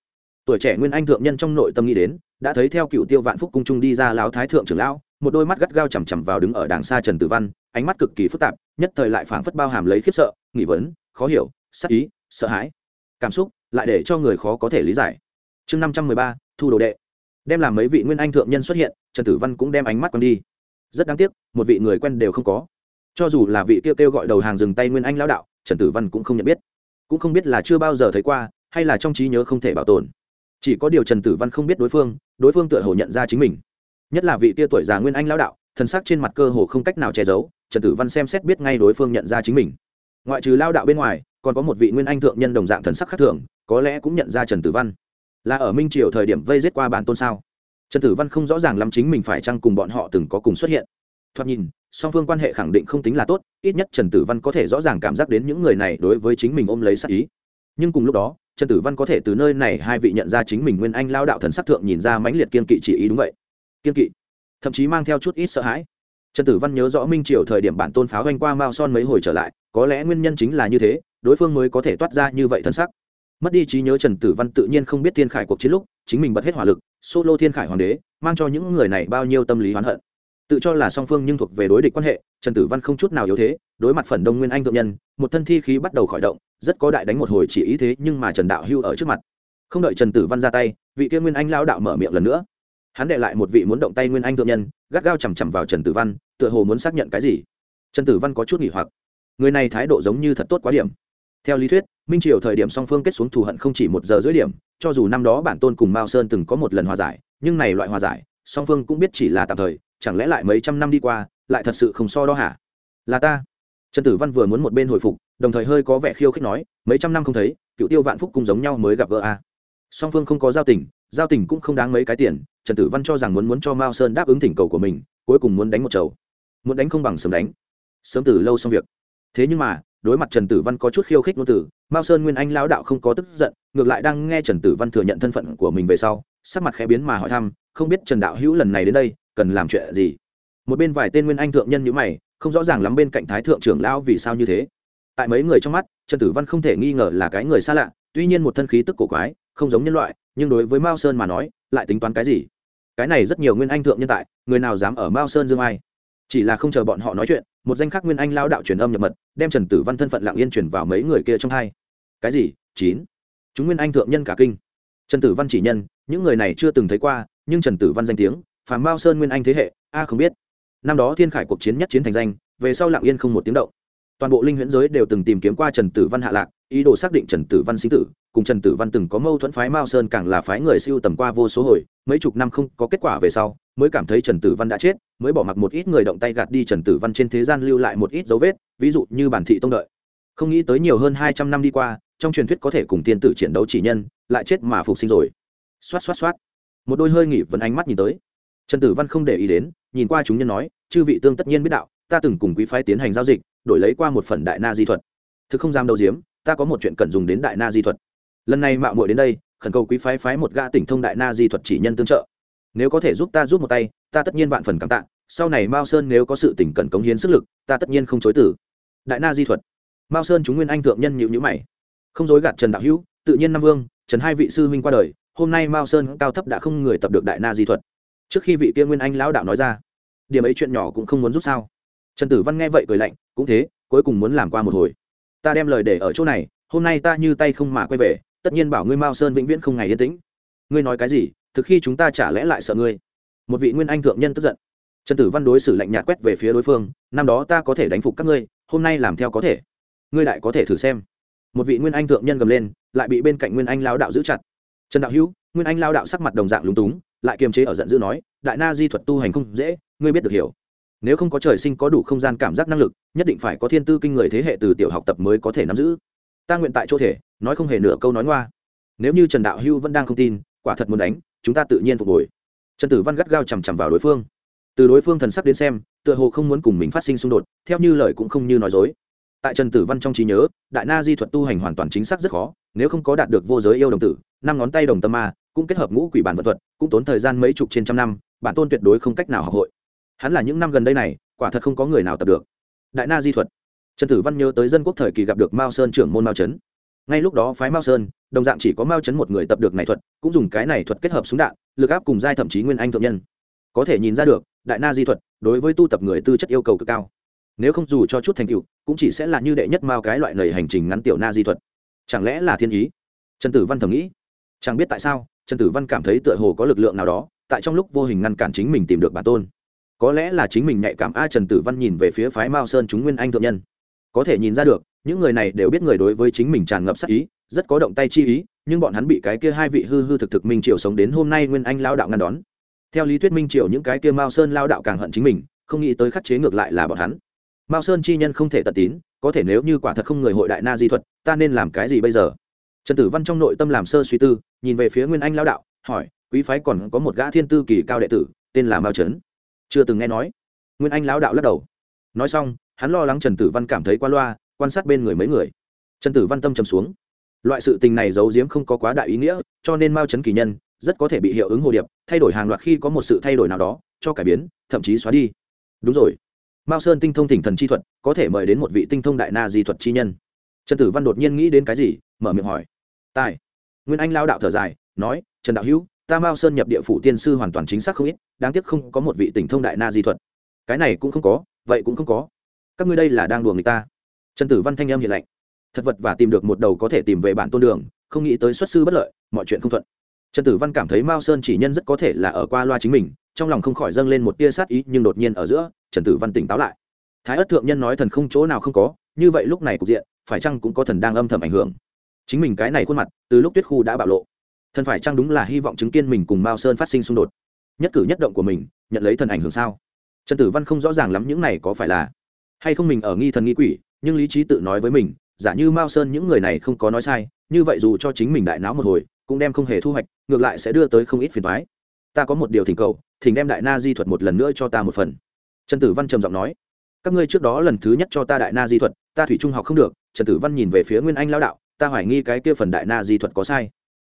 Tuổi trẻ nguyên anh thượng nhân trong nội tâm nghĩ đến, đã thấy theo cựu tiêu vạn phúc cung trung đi ra lão thái thượng trưởng lão, một đôi mắt gắt gao chằm chằm vào đứng ở đàng xa trần tử văn, ánh mắt cực kỳ phức tạp, nhất thời lại phảng phất bao hàm lấy khiếp sợ, nghi vấn, khó hiểu, sắc ý, sợ hãi. Cảm xúc lại để cho người khó có thể lý giải chương năm trăm mười ba, thu đồ đệ. Đem làm mấy vị nguyên anh thượng nhân xuất hiện, trần tử văn cũng đem ánh mắt quan đi. Rất đáng tiếc, một vị người quen đều không có. Cho dù là vị kêu kêu gọi đầu hàng dừng tay nguyên anh lão đạo, trần tử văn cũng không nhận biết. Cũng không biết là chưa bao giờ thấy qua, hay là trong trí nhớ không thể bảo tồn. Chỉ có điều trần tử văn không biết đối phương đối phương tựa hồ nhận ra chính mình. Nhất là vị tia tuổi già nguyên anh lão đạo, thần sắc trên mặt cơ hồ không cách nào che giấu, trần tử văn xem xét biết ngay đối phương nhận ra chính mình. Ngoại trừ lao đạo bên ngoài, còn có một vị nguyên anh thượng nhân đồng dạng thần sắc khác thường, có lẽ cũng nhận ra trần tử văn là ở minh triều thời điểm vây giết qua bản tôn sao? Trần tử văn không rõ ràng lắm chính mình phải chăng cùng bọn họ từng có cùng xuất hiện. Thoạt nhìn, song phương quan hệ khẳng định không tính là tốt, ít nhất trần tử văn có thể rõ ràng cảm giác đến những người này đối với chính mình ôm lấy sắc ý. Nhưng cùng lúc đó, trần tử văn có thể từ nơi này hai vị nhận ra chính mình nguyên anh lao đạo thần sắc thượng nhìn ra mãnh liệt kiên kỵ chỉ ý đúng vậy. Kiên kỵ, thậm chí mang theo chút ít sợ hãi. Trần tử văn nhớ rõ minh triều thời điểm bản tôn pháo ganh qua mao son mấy hồi trở lại, có lẽ nguyên nhân chính là như thế, đối phương mới có thể toát ra như vậy thân sắc mất đi trí nhớ trần tử văn tự nhiên không biết thiên khải cuộc chiến lúc, chính mình bật hết hỏa lực, solo thiên khải hoàng đế, mang cho những người này bao nhiêu tâm lý oán hận. Tự cho là song phương nhưng thuộc về đối địch quan hệ, trần tử văn không chút nào yếu thế, đối mặt phần đông nguyên anh thượng nhân, một thân thi khí bắt đầu khởi động, rất có đại đánh một hồi chỉ ý thế nhưng mà trần đạo hưu ở trước mặt. Không đợi trần tử văn ra tay, vị kia nguyên anh lao đạo mở miệng lần nữa. Hắn đệ lại một vị muốn động tay nguyên anh thượng nhân, gắt gao chằm chằm vào trần tử văn, tựa hồ muốn xác nhận cái gì. Trần tử văn có chút nghỉ hoặc. Người này thái độ giống như thật tốt quá điểm theo lý thuyết, minh triều thời điểm song phương kết xuống thù hận không chỉ một giờ dưới điểm, cho dù năm đó bản tôn cùng mao sơn từng có một lần hòa giải, nhưng này loại hòa giải, song phương cũng biết chỉ là tạm thời, chẳng lẽ lại mấy trăm năm đi qua, lại thật sự không so đo hả? Là ta. Trần tử văn vừa muốn một bên hồi phục, đồng thời hơi có vẻ khiêu khích nói, mấy trăm năm không thấy, cựu tiêu vạn phúc cùng giống nhau mới gặp gỡ a. À. song phương không có giao tình giao tình cũng không đáng mấy cái tiền, trần tử văn cho rằng muốn muốn cho mao sơn đáp ứng thỉnh cầu của mình, cuối cùng muốn đánh một chầu. Muốn đánh không bằng sớm đánh. Sớm từ lâu xong việc. Thế nhưng mà đối mặt trần tử văn có chút khiêu khích ngôn từ, mao sơn nguyên anh lão đạo không có tức giận, ngược lại đang nghe trần tử văn thừa nhận thân phận của mình về sau, sắc mặt khẽ biến mà hỏi thăm, không biết trần đạo hữu lần này đến đây, cần làm chuyện gì? Một bên vài tên nguyên anh thượng nhân như mày, không rõ ràng lắm bên cạnh thái thượng trưởng lão vì sao như thế. Tại mấy người trong mắt, trần tử văn không thể nghi ngờ là cái người xa lạ, tuy nhiên một thân khí tức cổ quái, không giống nhân loại, nhưng đối với mao sơn mà nói, lại tính toán cái gì? Cái này rất nhiều nguyên anh thượng nhân tại, người nào dám ở mao sơn dương ai? Chỉ là không chờ bọn họ nói chuyện, một danh khắc nguyên anh lao đạo truyền âm nhập mật, đem trần tử văn thân phận lặng yên chuyển vào mấy người kia trong hai. Cái gì? Chín. Chúng nguyên anh thượng nhân cả kinh. Trần tử văn chỉ nhân, những người này chưa từng thấy qua, nhưng trần tử văn danh tiếng, phàm bao sơn nguyên anh thế hệ, a à không biết. Năm đó thiên khải cuộc chiến nhất chiến thành danh, về sau lặng yên không một tiếng động. Toàn bộ linh huyễn giới đều từng tìm kiếm qua trần tử văn hạ lạc, ý đồ xác định trần tử văn sinh tử cùng trần tử văn từng có mâu thuẫn phái mao sơn càng là phái người siêu tầm qua vô số hồi, mấy chục năm không có kết quả về sau, mới cảm thấy trần tử văn đã chết, mới bỏ mặc một ít người động tay gạt đi trần tử văn trên thế gian lưu lại một ít dấu vết, ví dụ như bản thị tông đợi. Không nghĩ tới nhiều hơn hai trăm năm đi qua, trong truyền thuyết có thể cùng tiên tử chiến đấu chỉ nhân, lại chết mà phục sinh rồi. Xoát xoát xoát. Một đôi hơi nghỉ vấn ánh mắt nhìn tới. Trần tử văn không để ý đến, nhìn qua chúng nhân nói, chư vị tương tất nhiên biết đạo, ta từng cùng quý phái tiến hành giao dịch, đổi lấy qua một phần đại na di thuật. Thực không dám đầu diếm, ta có một chuyện cần dùng đến đại na di thuật lần này mạo muội đến đây, khẩn cầu quý phái phái một gã tỉnh thông đại na di thuật chỉ nhân tương trợ. Nếu có thể giúp ta giúp một tay, ta tất nhiên vạn phần cảm tạ. Sau này mao sơn nếu có sự tỉnh cần cống hiến sức lực, ta tất nhiên không chối tử đại na di thuật. Mao sơn chúng nguyên anh thượng nhân nhịu nhữ mày. Không dối gạt trần đạo hữu, tự nhiên nam vương, trần hai vị sư huynh qua đời, hôm nay mao sơn cao thấp đã không người tập được đại na di thuật. Trước khi vị kia nguyên anh lão đạo nói ra, điểm ấy chuyện nhỏ cũng không muốn giúp sao. Trần tử văn nghe vậy cười lạnh, cũng thế, cuối cùng muốn làm qua một hồi. Ta đem lời để ở chỗ này, hôm nay ta như tay không mà quay về tất nhiên bảo ngươi mao sơn vĩnh viễn không ngày yên tĩnh. Ngươi nói cái gì, thực khi chúng ta chả lẽ lại sợ ngươi? Một vị nguyên anh thượng nhân tức giận. Trần tử văn đối xử lạnh nhạt quét về phía đối phương, năm đó ta có thể đánh phục các ngươi, hôm nay làm theo có thể. Ngươi lại có thể thử xem. Một vị nguyên anh thượng nhân gầm lên, lại bị bên cạnh nguyên anh lao đạo giữ chặt. Trần đạo hữu, nguyên anh lao đạo sắc mặt đồng dạng lúng túng, lại kiềm chế ở giận dữ nói, đại na di thuật tu hành không dễ, ngươi biết được hiểu. Nếu không có trời sinh có đủ không gian cảm giác năng lực, nhất định phải có thiên tư kinh người thế hệ từ tiểu học tập mới có thể nắm giữ ta nguyện tại chỗ thể, nói không hề nửa câu nói ngoa. Nếu như trần đạo hưu vẫn đang không tin, quả thật muốn đánh, chúng ta tự nhiên phục hồi. Trần tử văn gắt gao chằm chằm vào đối phương. Từ đối phương thần sắc đến xem, tựa hồ không muốn cùng mình phát sinh xung đột, theo như lời cũng không như nói dối. Tại trần tử văn trong trí nhớ, đại na di thuật tu hành hoàn toàn chính xác rất khó, nếu không có đạt được vô giới yêu đồng tử, năm ngón tay đồng tâm ma, cũng kết hợp ngũ quỷ bản vật thuật, cũng tốn thời gian mấy chục trên trăm năm, bản tôn tuyệt đối không cách nào học hội. Hắn là những năm gần đây này, quả thật không có người nào tập được. Đại na di thuật trần tử văn nhớ tới dân quốc thời kỳ gặp được mao sơn trưởng môn mao trấn ngay lúc đó phái mao sơn, đồng dạng chỉ có mao trấn một người tập được này thuật, cũng dùng cái này thuật kết hợp súng đạn, lực áp cùng giai thậm chí nguyên anh thượng nhân. Có thể nhìn ra được, đại na di thuật đối với tu tập người tư chất yêu cầu cực cao. Nếu không dù cho chút thành tựu, cũng chỉ sẽ là như đệ nhất mao cái loại lầy hành trình ngắn tiểu na di thuật. Chẳng lẽ là thiên ý? Trần tử văn thầm nghĩ. Chẳng biết tại sao, trần tử văn cảm thấy tựa hồ có lực lượng nào đó, tại trong lúc vô hình ngăn cản chính mình tìm được bản tôn. Có lẽ là chính mình nhạy cảm a trần tử văn nhìn về phía phái mao sơn chúng nguyên anh thượng nhân có thể nhìn ra được, những người này đều biết người đối với chính mình tràn ngập sắc ý, rất có động tay chi ý, nhưng bọn hắn bị cái kia hai vị hư hư thực thực minh triều sống đến hôm nay nguyên anh lao đạo ngăn đón. Theo lý thuyết minh triều những cái kia mao sơn lao đạo càng hận chính mình, không nghĩ tới khắc chế ngược lại là bọn hắn. Mao sơn chi nhân không thể tận tín, có thể nếu như quả thật không người hội đại na di thuật, ta nên làm cái gì bây giờ? Trần tử văn trong nội tâm làm sơ suy tư, nhìn về phía nguyên anh lao đạo, hỏi, quý phái còn có một gã thiên tư kỳ cao đệ tử, tên là mao trấn. Chưa từng nghe nói. Nguyên anh lão đạo lắc đầu. Nói xong hắn lo lắng trần tử văn cảm thấy qua loa, quan sát bên người mấy người. Trần tử văn tâm trầm xuống. Loại sự tình này giấu giếm không có quá đại ý nghĩa, cho nên mao trấn kỳ nhân rất có thể bị hiệu ứng hồ điệp, thay đổi hàng loạt khi có một sự thay đổi nào đó, cho cải biến, thậm chí xóa đi. Đúng rồi. Mao sơn tinh thông thỉnh thần chi thuật, có thể mời đến một vị tinh thông đại na di thuật chi nhân. Trần tử văn đột nhiên nghĩ đến cái gì, mở miệng hỏi. Tài. Nguyên anh lao đạo thở dài, nói, trần đạo hữu, ta mao sơn nhập địa phủ tiên sư hoàn toàn chính xác không ít, đáng tiếc không có một vị tỉnh thông đại na di thuật. Cái này cũng không có, vậy cũng không có các ngươi đây là đang đùa người ta. Trần tử văn thanh âm hiện lạnh thật vật và tìm được một đầu có thể tìm về bản tôn đường, không nghĩ tới xuất sư bất lợi, mọi chuyện không thuận. Trần tử văn cảm thấy mao sơn chỉ nhân rất có thể là ở qua loa chính mình, trong lòng không khỏi dâng lên một tia sát ý, nhưng đột nhiên ở giữa, trần tử văn tỉnh táo lại. Thái ất thượng nhân nói thần không chỗ nào không có, như vậy lúc này cục diện, phải chăng cũng có thần đang âm thầm ảnh hưởng. Chính mình cái này khuôn mặt, từ lúc tuyết khu đã bạo lộ, thần phải chăng đúng là hy vọng chứng kiến mình cùng mao sơn phát sinh xung đột? Nhất cử nhất động của mình, nhận lấy thần ảnh hưởng sao? Trần tử văn không rõ ràng lắm những này có phải là hay không mình ở nghi thần nghi quỷ, nhưng lý trí tự nói với mình, giả như mao sơn những người này không có nói sai, như vậy dù cho chính mình đại não một hồi, cũng đem không hề thu hoạch, ngược lại sẽ đưa tới không ít phiền thoái ta có một điều thỉnh cầu, thỉnh đem đại na di thuật một lần nữa cho ta một phần. Trần tử văn trầm giọng nói. Các ngươi trước đó lần thứ nhất cho ta đại na di thuật, ta thủy trung học không được. Trần tử văn nhìn về phía nguyên anh lao đạo, ta hoài nghi cái kia phần đại na di thuật có sai.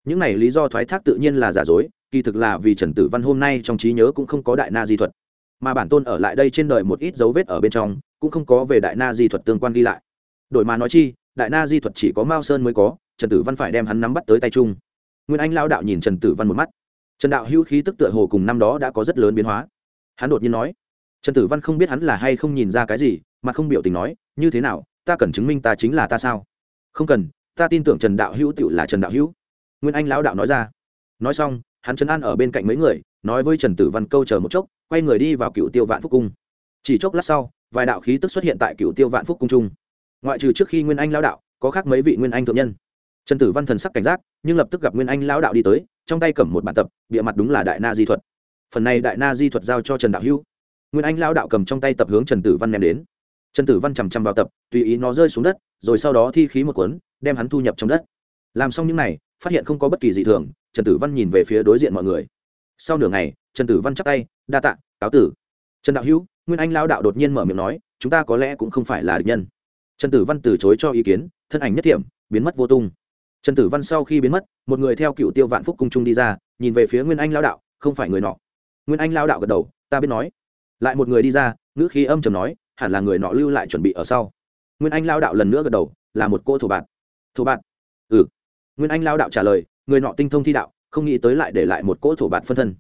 Những này lý do thoái thác tự nhiên là giả dối, kỳ thực là vì trần tử văn hôm nay trong trí nhớ cũng không có đại na di thuật mà bản tôn ở lại đây trên đời một ít dấu vết ở bên trong, cũng không có về đại na di thuật tương quan ghi lại. Đổi mà nói chi, đại na di thuật chỉ có mao sơn mới có, trần tử văn phải đem hắn nắm bắt tới tay chung. Nguyên anh lao đạo nhìn trần tử văn một mắt. Trần đạo hữu khí tức tựa hồ cùng năm đó đã có rất lớn biến hóa. Hắn đột nhiên nói, trần tử văn không biết hắn là hay không nhìn ra cái gì, mà không biểu tình nói, như thế nào, ta cần chứng minh ta chính là ta sao? Không cần, ta tin tưởng trần đạo hữu tựu là trần đạo hữu. Nguyên anh lão đạo nói ra. Nói xong, hắn trấn an ở bên cạnh mấy người nói với trần tử văn câu chờ một chốc quay người đi vào cựu tiêu vạn phúc cung. Chỉ chốc lát sau vài đạo khí tức xuất hiện tại cựu tiêu vạn phúc cung trung ngoại trừ trước khi nguyên anh lão đạo có khác mấy vị nguyên anh thượng nhân. Trần tử văn thần sắc cảnh giác nhưng lập tức gặp nguyên anh lão đạo đi tới trong tay cầm một bản tập bịa mặt đúng là đại na di thuật. Phần này đại na di thuật giao cho trần đạo hữu. Nguyên anh lão đạo cầm trong tay tập hướng trần tử văn ném đến. Trần tử văn chằm chằm vào tập tùy ý nó rơi xuống đất rồi sau đó thi khí một cuốn đem hắn thu nhập trong đất. Làm xong những này, phát hiện không có bất kỳ gì thường trần tử văn nhìn về phía đối diện mọi người sau nửa ngày, trần tử văn chắc tay, đa tạ, cáo tử. Trần đạo hữu, nguyên anh lao đạo đột nhiên mở miệng nói, chúng ta có lẽ cũng không phải là địch nhân. Trần tử văn từ chối cho ý kiến, thân ảnh nhất thiểm, biến mất vô tung. Trần tử văn sau khi biến mất, một người theo cựu tiêu vạn phúc cung trung đi ra, nhìn về phía nguyên anh lao đạo, không phải người nọ. Nguyên anh lao đạo gật đầu, ta biết nói. Lại một người đi ra, ngữ khí âm chầm nói, hẳn là người nọ lưu lại chuẩn bị ở sau. Nguyên anh lao đạo lần nữa gật đầu, là một cô thổ bạn. Thổ bạn? Ừ. Nguyên anh lao đạo trả lời, người nọ tinh thông thi đạo không nghĩ tới lại để lại một cỗ thổ bạt phân thân.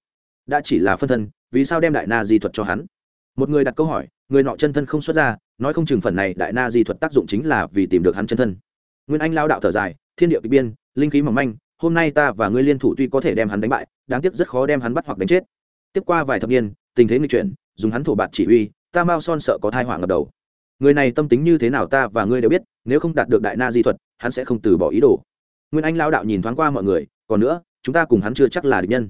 Đã chỉ là phân thân, vì sao đem đại na di thuật cho hắn? Một người đặt câu hỏi, người nọ chân thân không xuất ra, nói không chừng phần này đại na di thuật tác dụng chính là vì tìm được hắn chân thân. Nguyên anh lao đạo thở dài, thiên địa kịch biên, linh khí mỏng manh, hôm nay ta và ngươi liên thủ tuy có thể đem hắn đánh bại, đáng tiếc rất khó đem hắn bắt hoặc đánh chết. Tiếp qua vài thập niên, tình thế nghịch chuyển, dùng hắn thổ bạt chỉ huy, ta mau son sợ có thai họa ngập đầu. Người này tâm tính như thế nào ta và ngươi đều biết, nếu không đạt được đại na di thuật, hắn sẽ không từ bỏ ý đồ. Nguyên anh lao đạo nhìn thoáng qua mọi người, còn nữa chúng ta cùng hắn chưa chắc là địch nhân.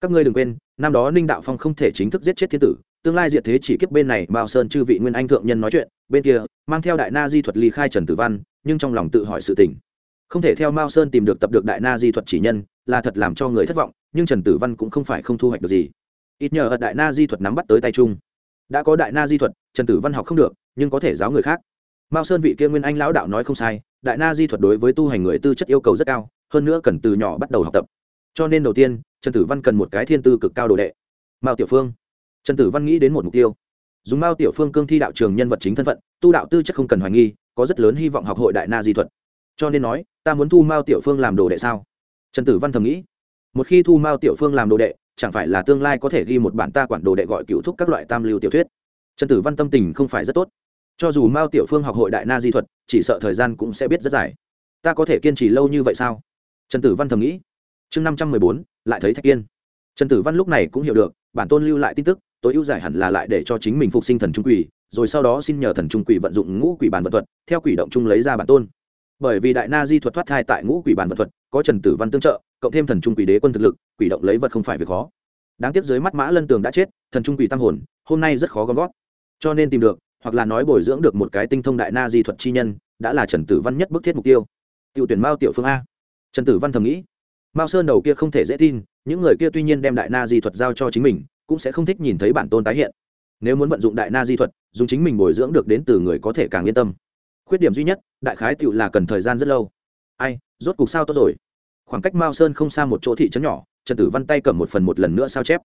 Các ngươi đừng quên, năm đó ninh đạo phong không thể chính thức giết chết thiên tử, tương lai diệt thế chỉ kiếp bên này mao sơn chư vị nguyên anh thượng nhân nói chuyện, bên kia, mang theo đại na di thuật ly khai trần tử văn, nhưng trong lòng tự hỏi sự tình. Không thể theo mao sơn tìm được tập được đại na di thuật chỉ nhân, là thật làm cho người thất vọng, nhưng trần tử văn cũng không phải không thu hoạch được gì. Ít nhờ ở đại na di thuật nắm bắt tới tay chung. Đã có đại na di thuật, trần tử văn học không được, nhưng có thể giáo người khác. Mao sơn vị kia nguyên anh lão đạo nói không sai, đại na di thuật đối với tu hành người tư chất yêu cầu rất cao, hơn nữa cần từ nhỏ bắt đầu học tập cho nên đầu tiên, trần tử văn cần một cái thiên tư cực cao đồ đệ. Mao tiểu phương. Trần tử văn nghĩ đến một mục tiêu. Dùng mao tiểu phương cương thi đạo trường nhân vật chính thân phận, tu đạo tư chất không cần hoài nghi, có rất lớn hy vọng học hội đại na di thuật. Cho nên nói, ta muốn thu mao tiểu phương làm đồ đệ sao? Trần tử văn thầm nghĩ. Một khi thu mao tiểu phương làm đồ đệ, chẳng phải là tương lai có thể ghi một bản ta quản đồ đệ gọi cựu thúc các loại tam lưu tiểu thuyết. Trần tử văn tâm tình không phải rất tốt. Cho dù mao tiểu phương học hội đại na di thuật, chỉ sợ thời gian cũng sẽ biết rất dài. Ta có thể kiên trì lâu như vậy sao? Trần tử văn thầm nghĩ chương năm trăm mười bốn, lại thấy thạch yên. trần tử văn lúc này cũng hiểu được, bản tôn lưu lại tin tức, tối ưu giải hẳn là lại để cho chính mình phục sinh thần trung quỷ, rồi sau đó xin nhờ thần trung quỷ vận dụng ngũ quỷ bản vật thuật, theo quỷ động chung lấy ra bản tôn. Bởi vì đại na di thuật thoát thai tại ngũ quỷ bản vật thuật, có trần tử văn tương trợ, cộng thêm thần trung quỷ đế quân thực lực, quỷ động lấy vật không phải việc khó. Đáng tiếc dưới mắt mã lân tường đã chết, thần trung quỷ tam hồn, hôm nay rất khó gom gót cho nên tìm được, hoặc là nói bồi dưỡng được một cái tinh thông đại na di thuật chi nhân, đã là trần tử văn nhất bức thiết mục tiêu. Tiểu tuyển mao tiểu phương a. Trần tử văn thầm nghĩ mao sơn đầu kia không thể dễ tin, những người kia tuy nhiên đem đại na di thuật giao cho chính mình, cũng sẽ không thích nhìn thấy bản tôn tái hiện. Nếu muốn vận dụng đại na di thuật, dùng chính mình bồi dưỡng được đến từ người có thể càng yên tâm. Khuyết điểm duy nhất, đại khái tựu là cần thời gian rất lâu. Ai, rốt cục sao tốt rồi? Khoảng cách mao sơn không xa một chỗ thị trấn nhỏ, trần tử văn tay cầm một phần một lần nữa sao chép.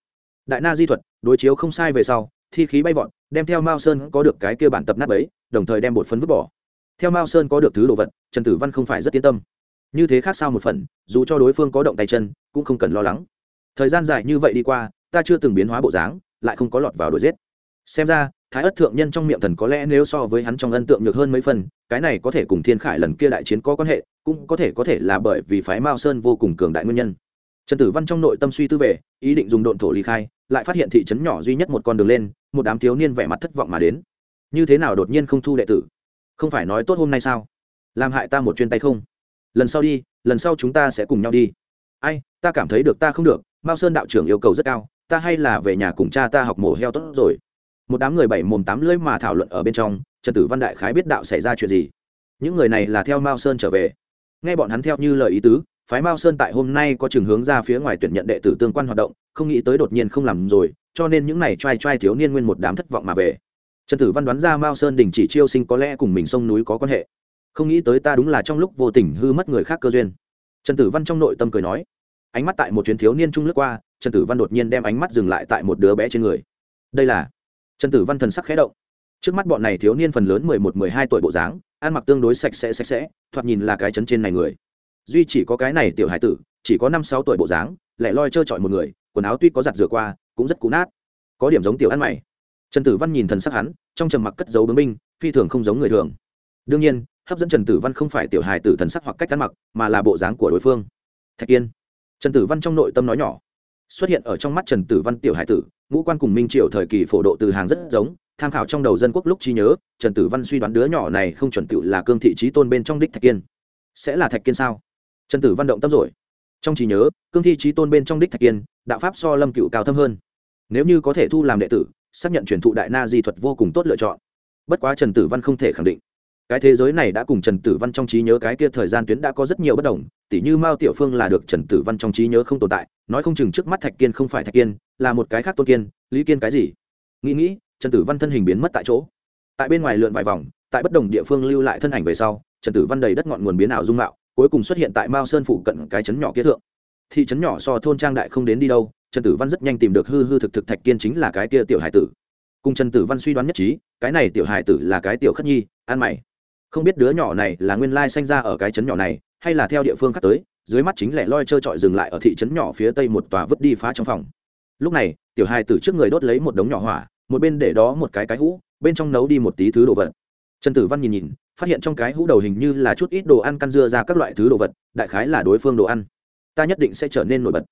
Đại na di thuật, đối chiếu không sai về sau, thi khí bay vọt, đem theo mao sơn có được cái kia bản tập nát ấy, đồng thời đem bột phấn vứt bỏ. Theo mao sơn có được thứ đồ vật, trần tử văn không phải rất yên tâm như thế khác sao một phần, dù cho đối phương có động tay chân, cũng không cần lo lắng. Thời gian dài như vậy đi qua, ta chưa từng biến hóa bộ dáng, lại không có lọt vào đuổi giết. Xem ra, thái ất thượng nhân trong miệng thần có lẽ nếu so với hắn trong ân tượng nhược hơn mấy phần, cái này có thể cùng thiên khải lần kia đại chiến có quan hệ, cũng có thể có thể là bởi vì phái mao sơn vô cùng cường đại nguyên nhân. Trần tử văn trong nội tâm suy tư về, ý định dùng độn thổ ly khai, lại phát hiện thị trấn nhỏ duy nhất một con đường lên, một đám thiếu niên vẻ mặt thất vọng mà đến. Như thế nào đột nhiên không thu đệ tử? Không phải nói tốt hôm nay sao? Làm hại ta một chuyên tay không? Lần sau đi, lần sau chúng ta sẽ cùng nhau đi. Ai, ta cảm thấy được ta không được, mao sơn đạo trưởng yêu cầu rất cao, ta hay là về nhà cùng cha ta học mổ heo tốt rồi. Một đám người bảy mồm tám lưỡi mà thảo luận ở bên trong, trần tử văn đại khái biết đạo xảy ra chuyện gì. Những người này là theo mao sơn trở về. Nghe bọn hắn theo như lời ý tứ, phái mao sơn tại hôm nay có trường hướng ra phía ngoài tuyển nhận đệ tử tương quan hoạt động, không nghĩ tới đột nhiên không làm rồi, cho nên những này trai trai thiếu niên nguyên một đám thất vọng mà về. Trần tử văn đoán ra mao sơn đình chỉ chiêu sinh có lẽ cùng mình sông núi có quan hệ không nghĩ tới ta đúng là trong lúc vô tình hư mất người khác cơ duyên. Trần tử văn trong nội tâm cười nói. Ánh mắt tại một chuyến thiếu niên trung lướt qua, trần tử văn đột nhiên đem ánh mắt dừng lại tại một đứa bé trên người. Đây là? Trần tử văn thần sắc khẽ động. Trước mắt bọn này thiếu niên phần lớn mười một, mười hai tuổi bộ dáng, ăn mặc tương đối sạch sẽ sạch sẽ, thoạt nhìn là cái chấn trên này người. Duy chỉ có cái này tiểu hải tử, chỉ có năm, sáu tuổi bộ dáng, lẻ loi trơ trọi một người, quần áo tuy có giặt rửa qua, cũng rất cũ nát. Có điểm giống tiểu ăn mày. Trần tử văn nhìn thần sắc hắn, trong trầm mặc cất dấu bướng binh, phi thường không giống người thường. Đương nhiên hấp dẫn trần tử văn không phải tiểu hài tử thần sắc hoặc cách ăn mặc, mà là bộ dáng của đối phương. Thạch kiên trần tử văn trong nội tâm nói nhỏ. Xuất hiện ở trong mắt trần tử văn tiểu hải tử, ngũ quan cùng minh triệu thời kỳ phổ độ từ hàng rất giống, tham khảo trong đầu dân quốc lúc trí nhớ, trần tử văn suy đoán đứa nhỏ này không chuẩn tự là cương thị trí tôn bên trong đích thạch kiên sẽ là thạch kiên sao? Trần tử văn động tâm rồi. Trong trí nhớ, cương thị trí tôn bên trong đích thạch kiên đạo pháp so lâm cựu cao thâm hơn. Nếu như có thể thu làm đệ tử, xác nhận truyền thụ đại na di thuật vô cùng tốt lựa chọn. Bất quá trần tử văn không thể khẳng định cái thế giới này đã cùng trần tử văn trong trí nhớ cái kia thời gian tuyến đã có rất nhiều bất đồng, tỉ như mao tiểu phương là được trần tử văn trong trí nhớ không tồn tại, nói không chừng trước mắt thạch kiên không phải thạch kiên, là một cái khác tôn kiên, lý kiên cái gì? Nghĩ nghĩ, trần tử văn thân hình biến mất tại chỗ. Tại bên ngoài lượn vài vòng, tại bất đồng địa phương lưu lại thân ảnh về sau, trần tử văn đầy đất ngọn nguồn biến ảo dung mạo, cuối cùng xuất hiện tại mao sơn phụ cận cái trấn nhỏ kia thượng. Thị trấn nhỏ so thôn trang đại không đến đi đâu, trần tử văn rất nhanh tìm được hư hư thực thực thạch kiên chính là cái kia tiểu hải tử. Cùng trần tử văn suy đoán nhất trí, cái này tiểu hải tử là cái tiểu khất nhi, an mày không biết đứa nhỏ này là nguyên lai sanh ra ở cái trấn nhỏ này, hay là theo địa phương khác tới, dưới mắt chính lẻ loi trơ trọi dừng lại ở thị trấn nhỏ phía tây một tòa vứt đi phá trong phòng. Lúc này, tiểu hai từ trước người đốt lấy một đống nhỏ hỏa, một bên để đó một cái cái hũ, bên trong nấu đi một tí thứ đồ vật. Trần tử văn nhìn nhìn, phát hiện trong cái hũ đầu hình như là chút ít đồ ăn căn dưa ra các loại thứ đồ vật, đại khái là đối phương đồ ăn. Ta nhất định sẽ trở nên nổi bật.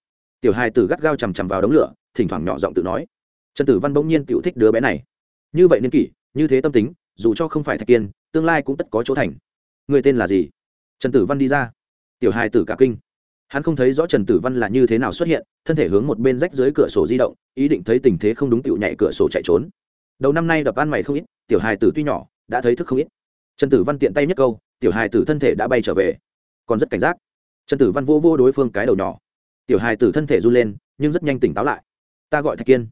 Tiểu hai tử gắt gao chằm chằm vào đống lửa, thỉnh thoảng nhỏ giọng tự nói. Trần tử văn bỗng nhiên tự thích đứa bé này. Như vậy niên kỷ, như thế tâm tính dù cho không phải thạch kiên, tương lai cũng tất có chỗ thành. Người tên là gì? Trần tử văn đi ra. Tiểu Hai tử cả kinh. Hắn không thấy rõ trần tử văn là như thế nào xuất hiện, thân thể hướng một bên rách dưới cửa sổ di động, ý định thấy tình thế không đúng tựu nhảy cửa sổ chạy trốn. Đầu năm nay đập ăn mày không ít, tiểu hài tử tuy nhỏ, đã thấy thức không ít. Trần tử văn tiện tay nhất câu, tiểu hài tử thân thể đã bay trở về. Còn rất cảnh giác. Trần tử văn vô vô đối phương cái đầu nhỏ. Tiểu hài tử thân thể run lên, nhưng rất nhanh tỉnh táo lại. Ta gọi thạch kiên.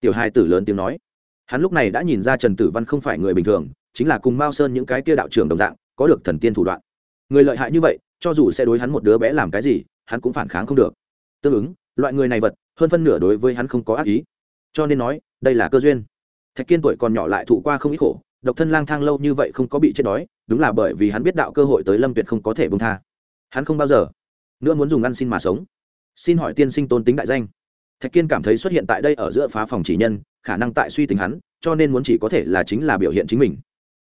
Tiểu hài tử lớn tiếng nói hắn lúc này đã nhìn ra trần tử văn không phải người bình thường, chính là cùng mao sơn những cái kia đạo trưởng đồng dạng, có được thần tiên thủ đoạn. Người lợi hại như vậy, cho dù sẽ đối hắn một đứa bé làm cái gì, hắn cũng phản kháng không được. Tương ứng, loại người này vật, hơn phân nửa đối với hắn không có ác ý. Cho nên nói, đây là cơ duyên. Thạch kiên tuổi còn nhỏ lại thụ qua không ít khổ, độc thân lang thang lâu như vậy không có bị chết đói, đúng là bởi vì hắn biết đạo cơ hội tới lâm tuyệt không có thể bông tha. Hắn không bao giờ, nữa muốn dùng ăn xin mà sống. Xin hỏi tiên sinh tôn tính đại danh thạch kiên cảm thấy xuất hiện tại đây ở giữa phá phòng chỉ nhân, khả năng tại suy tính hắn, cho nên muốn chỉ có thể là chính là biểu hiện chính mình.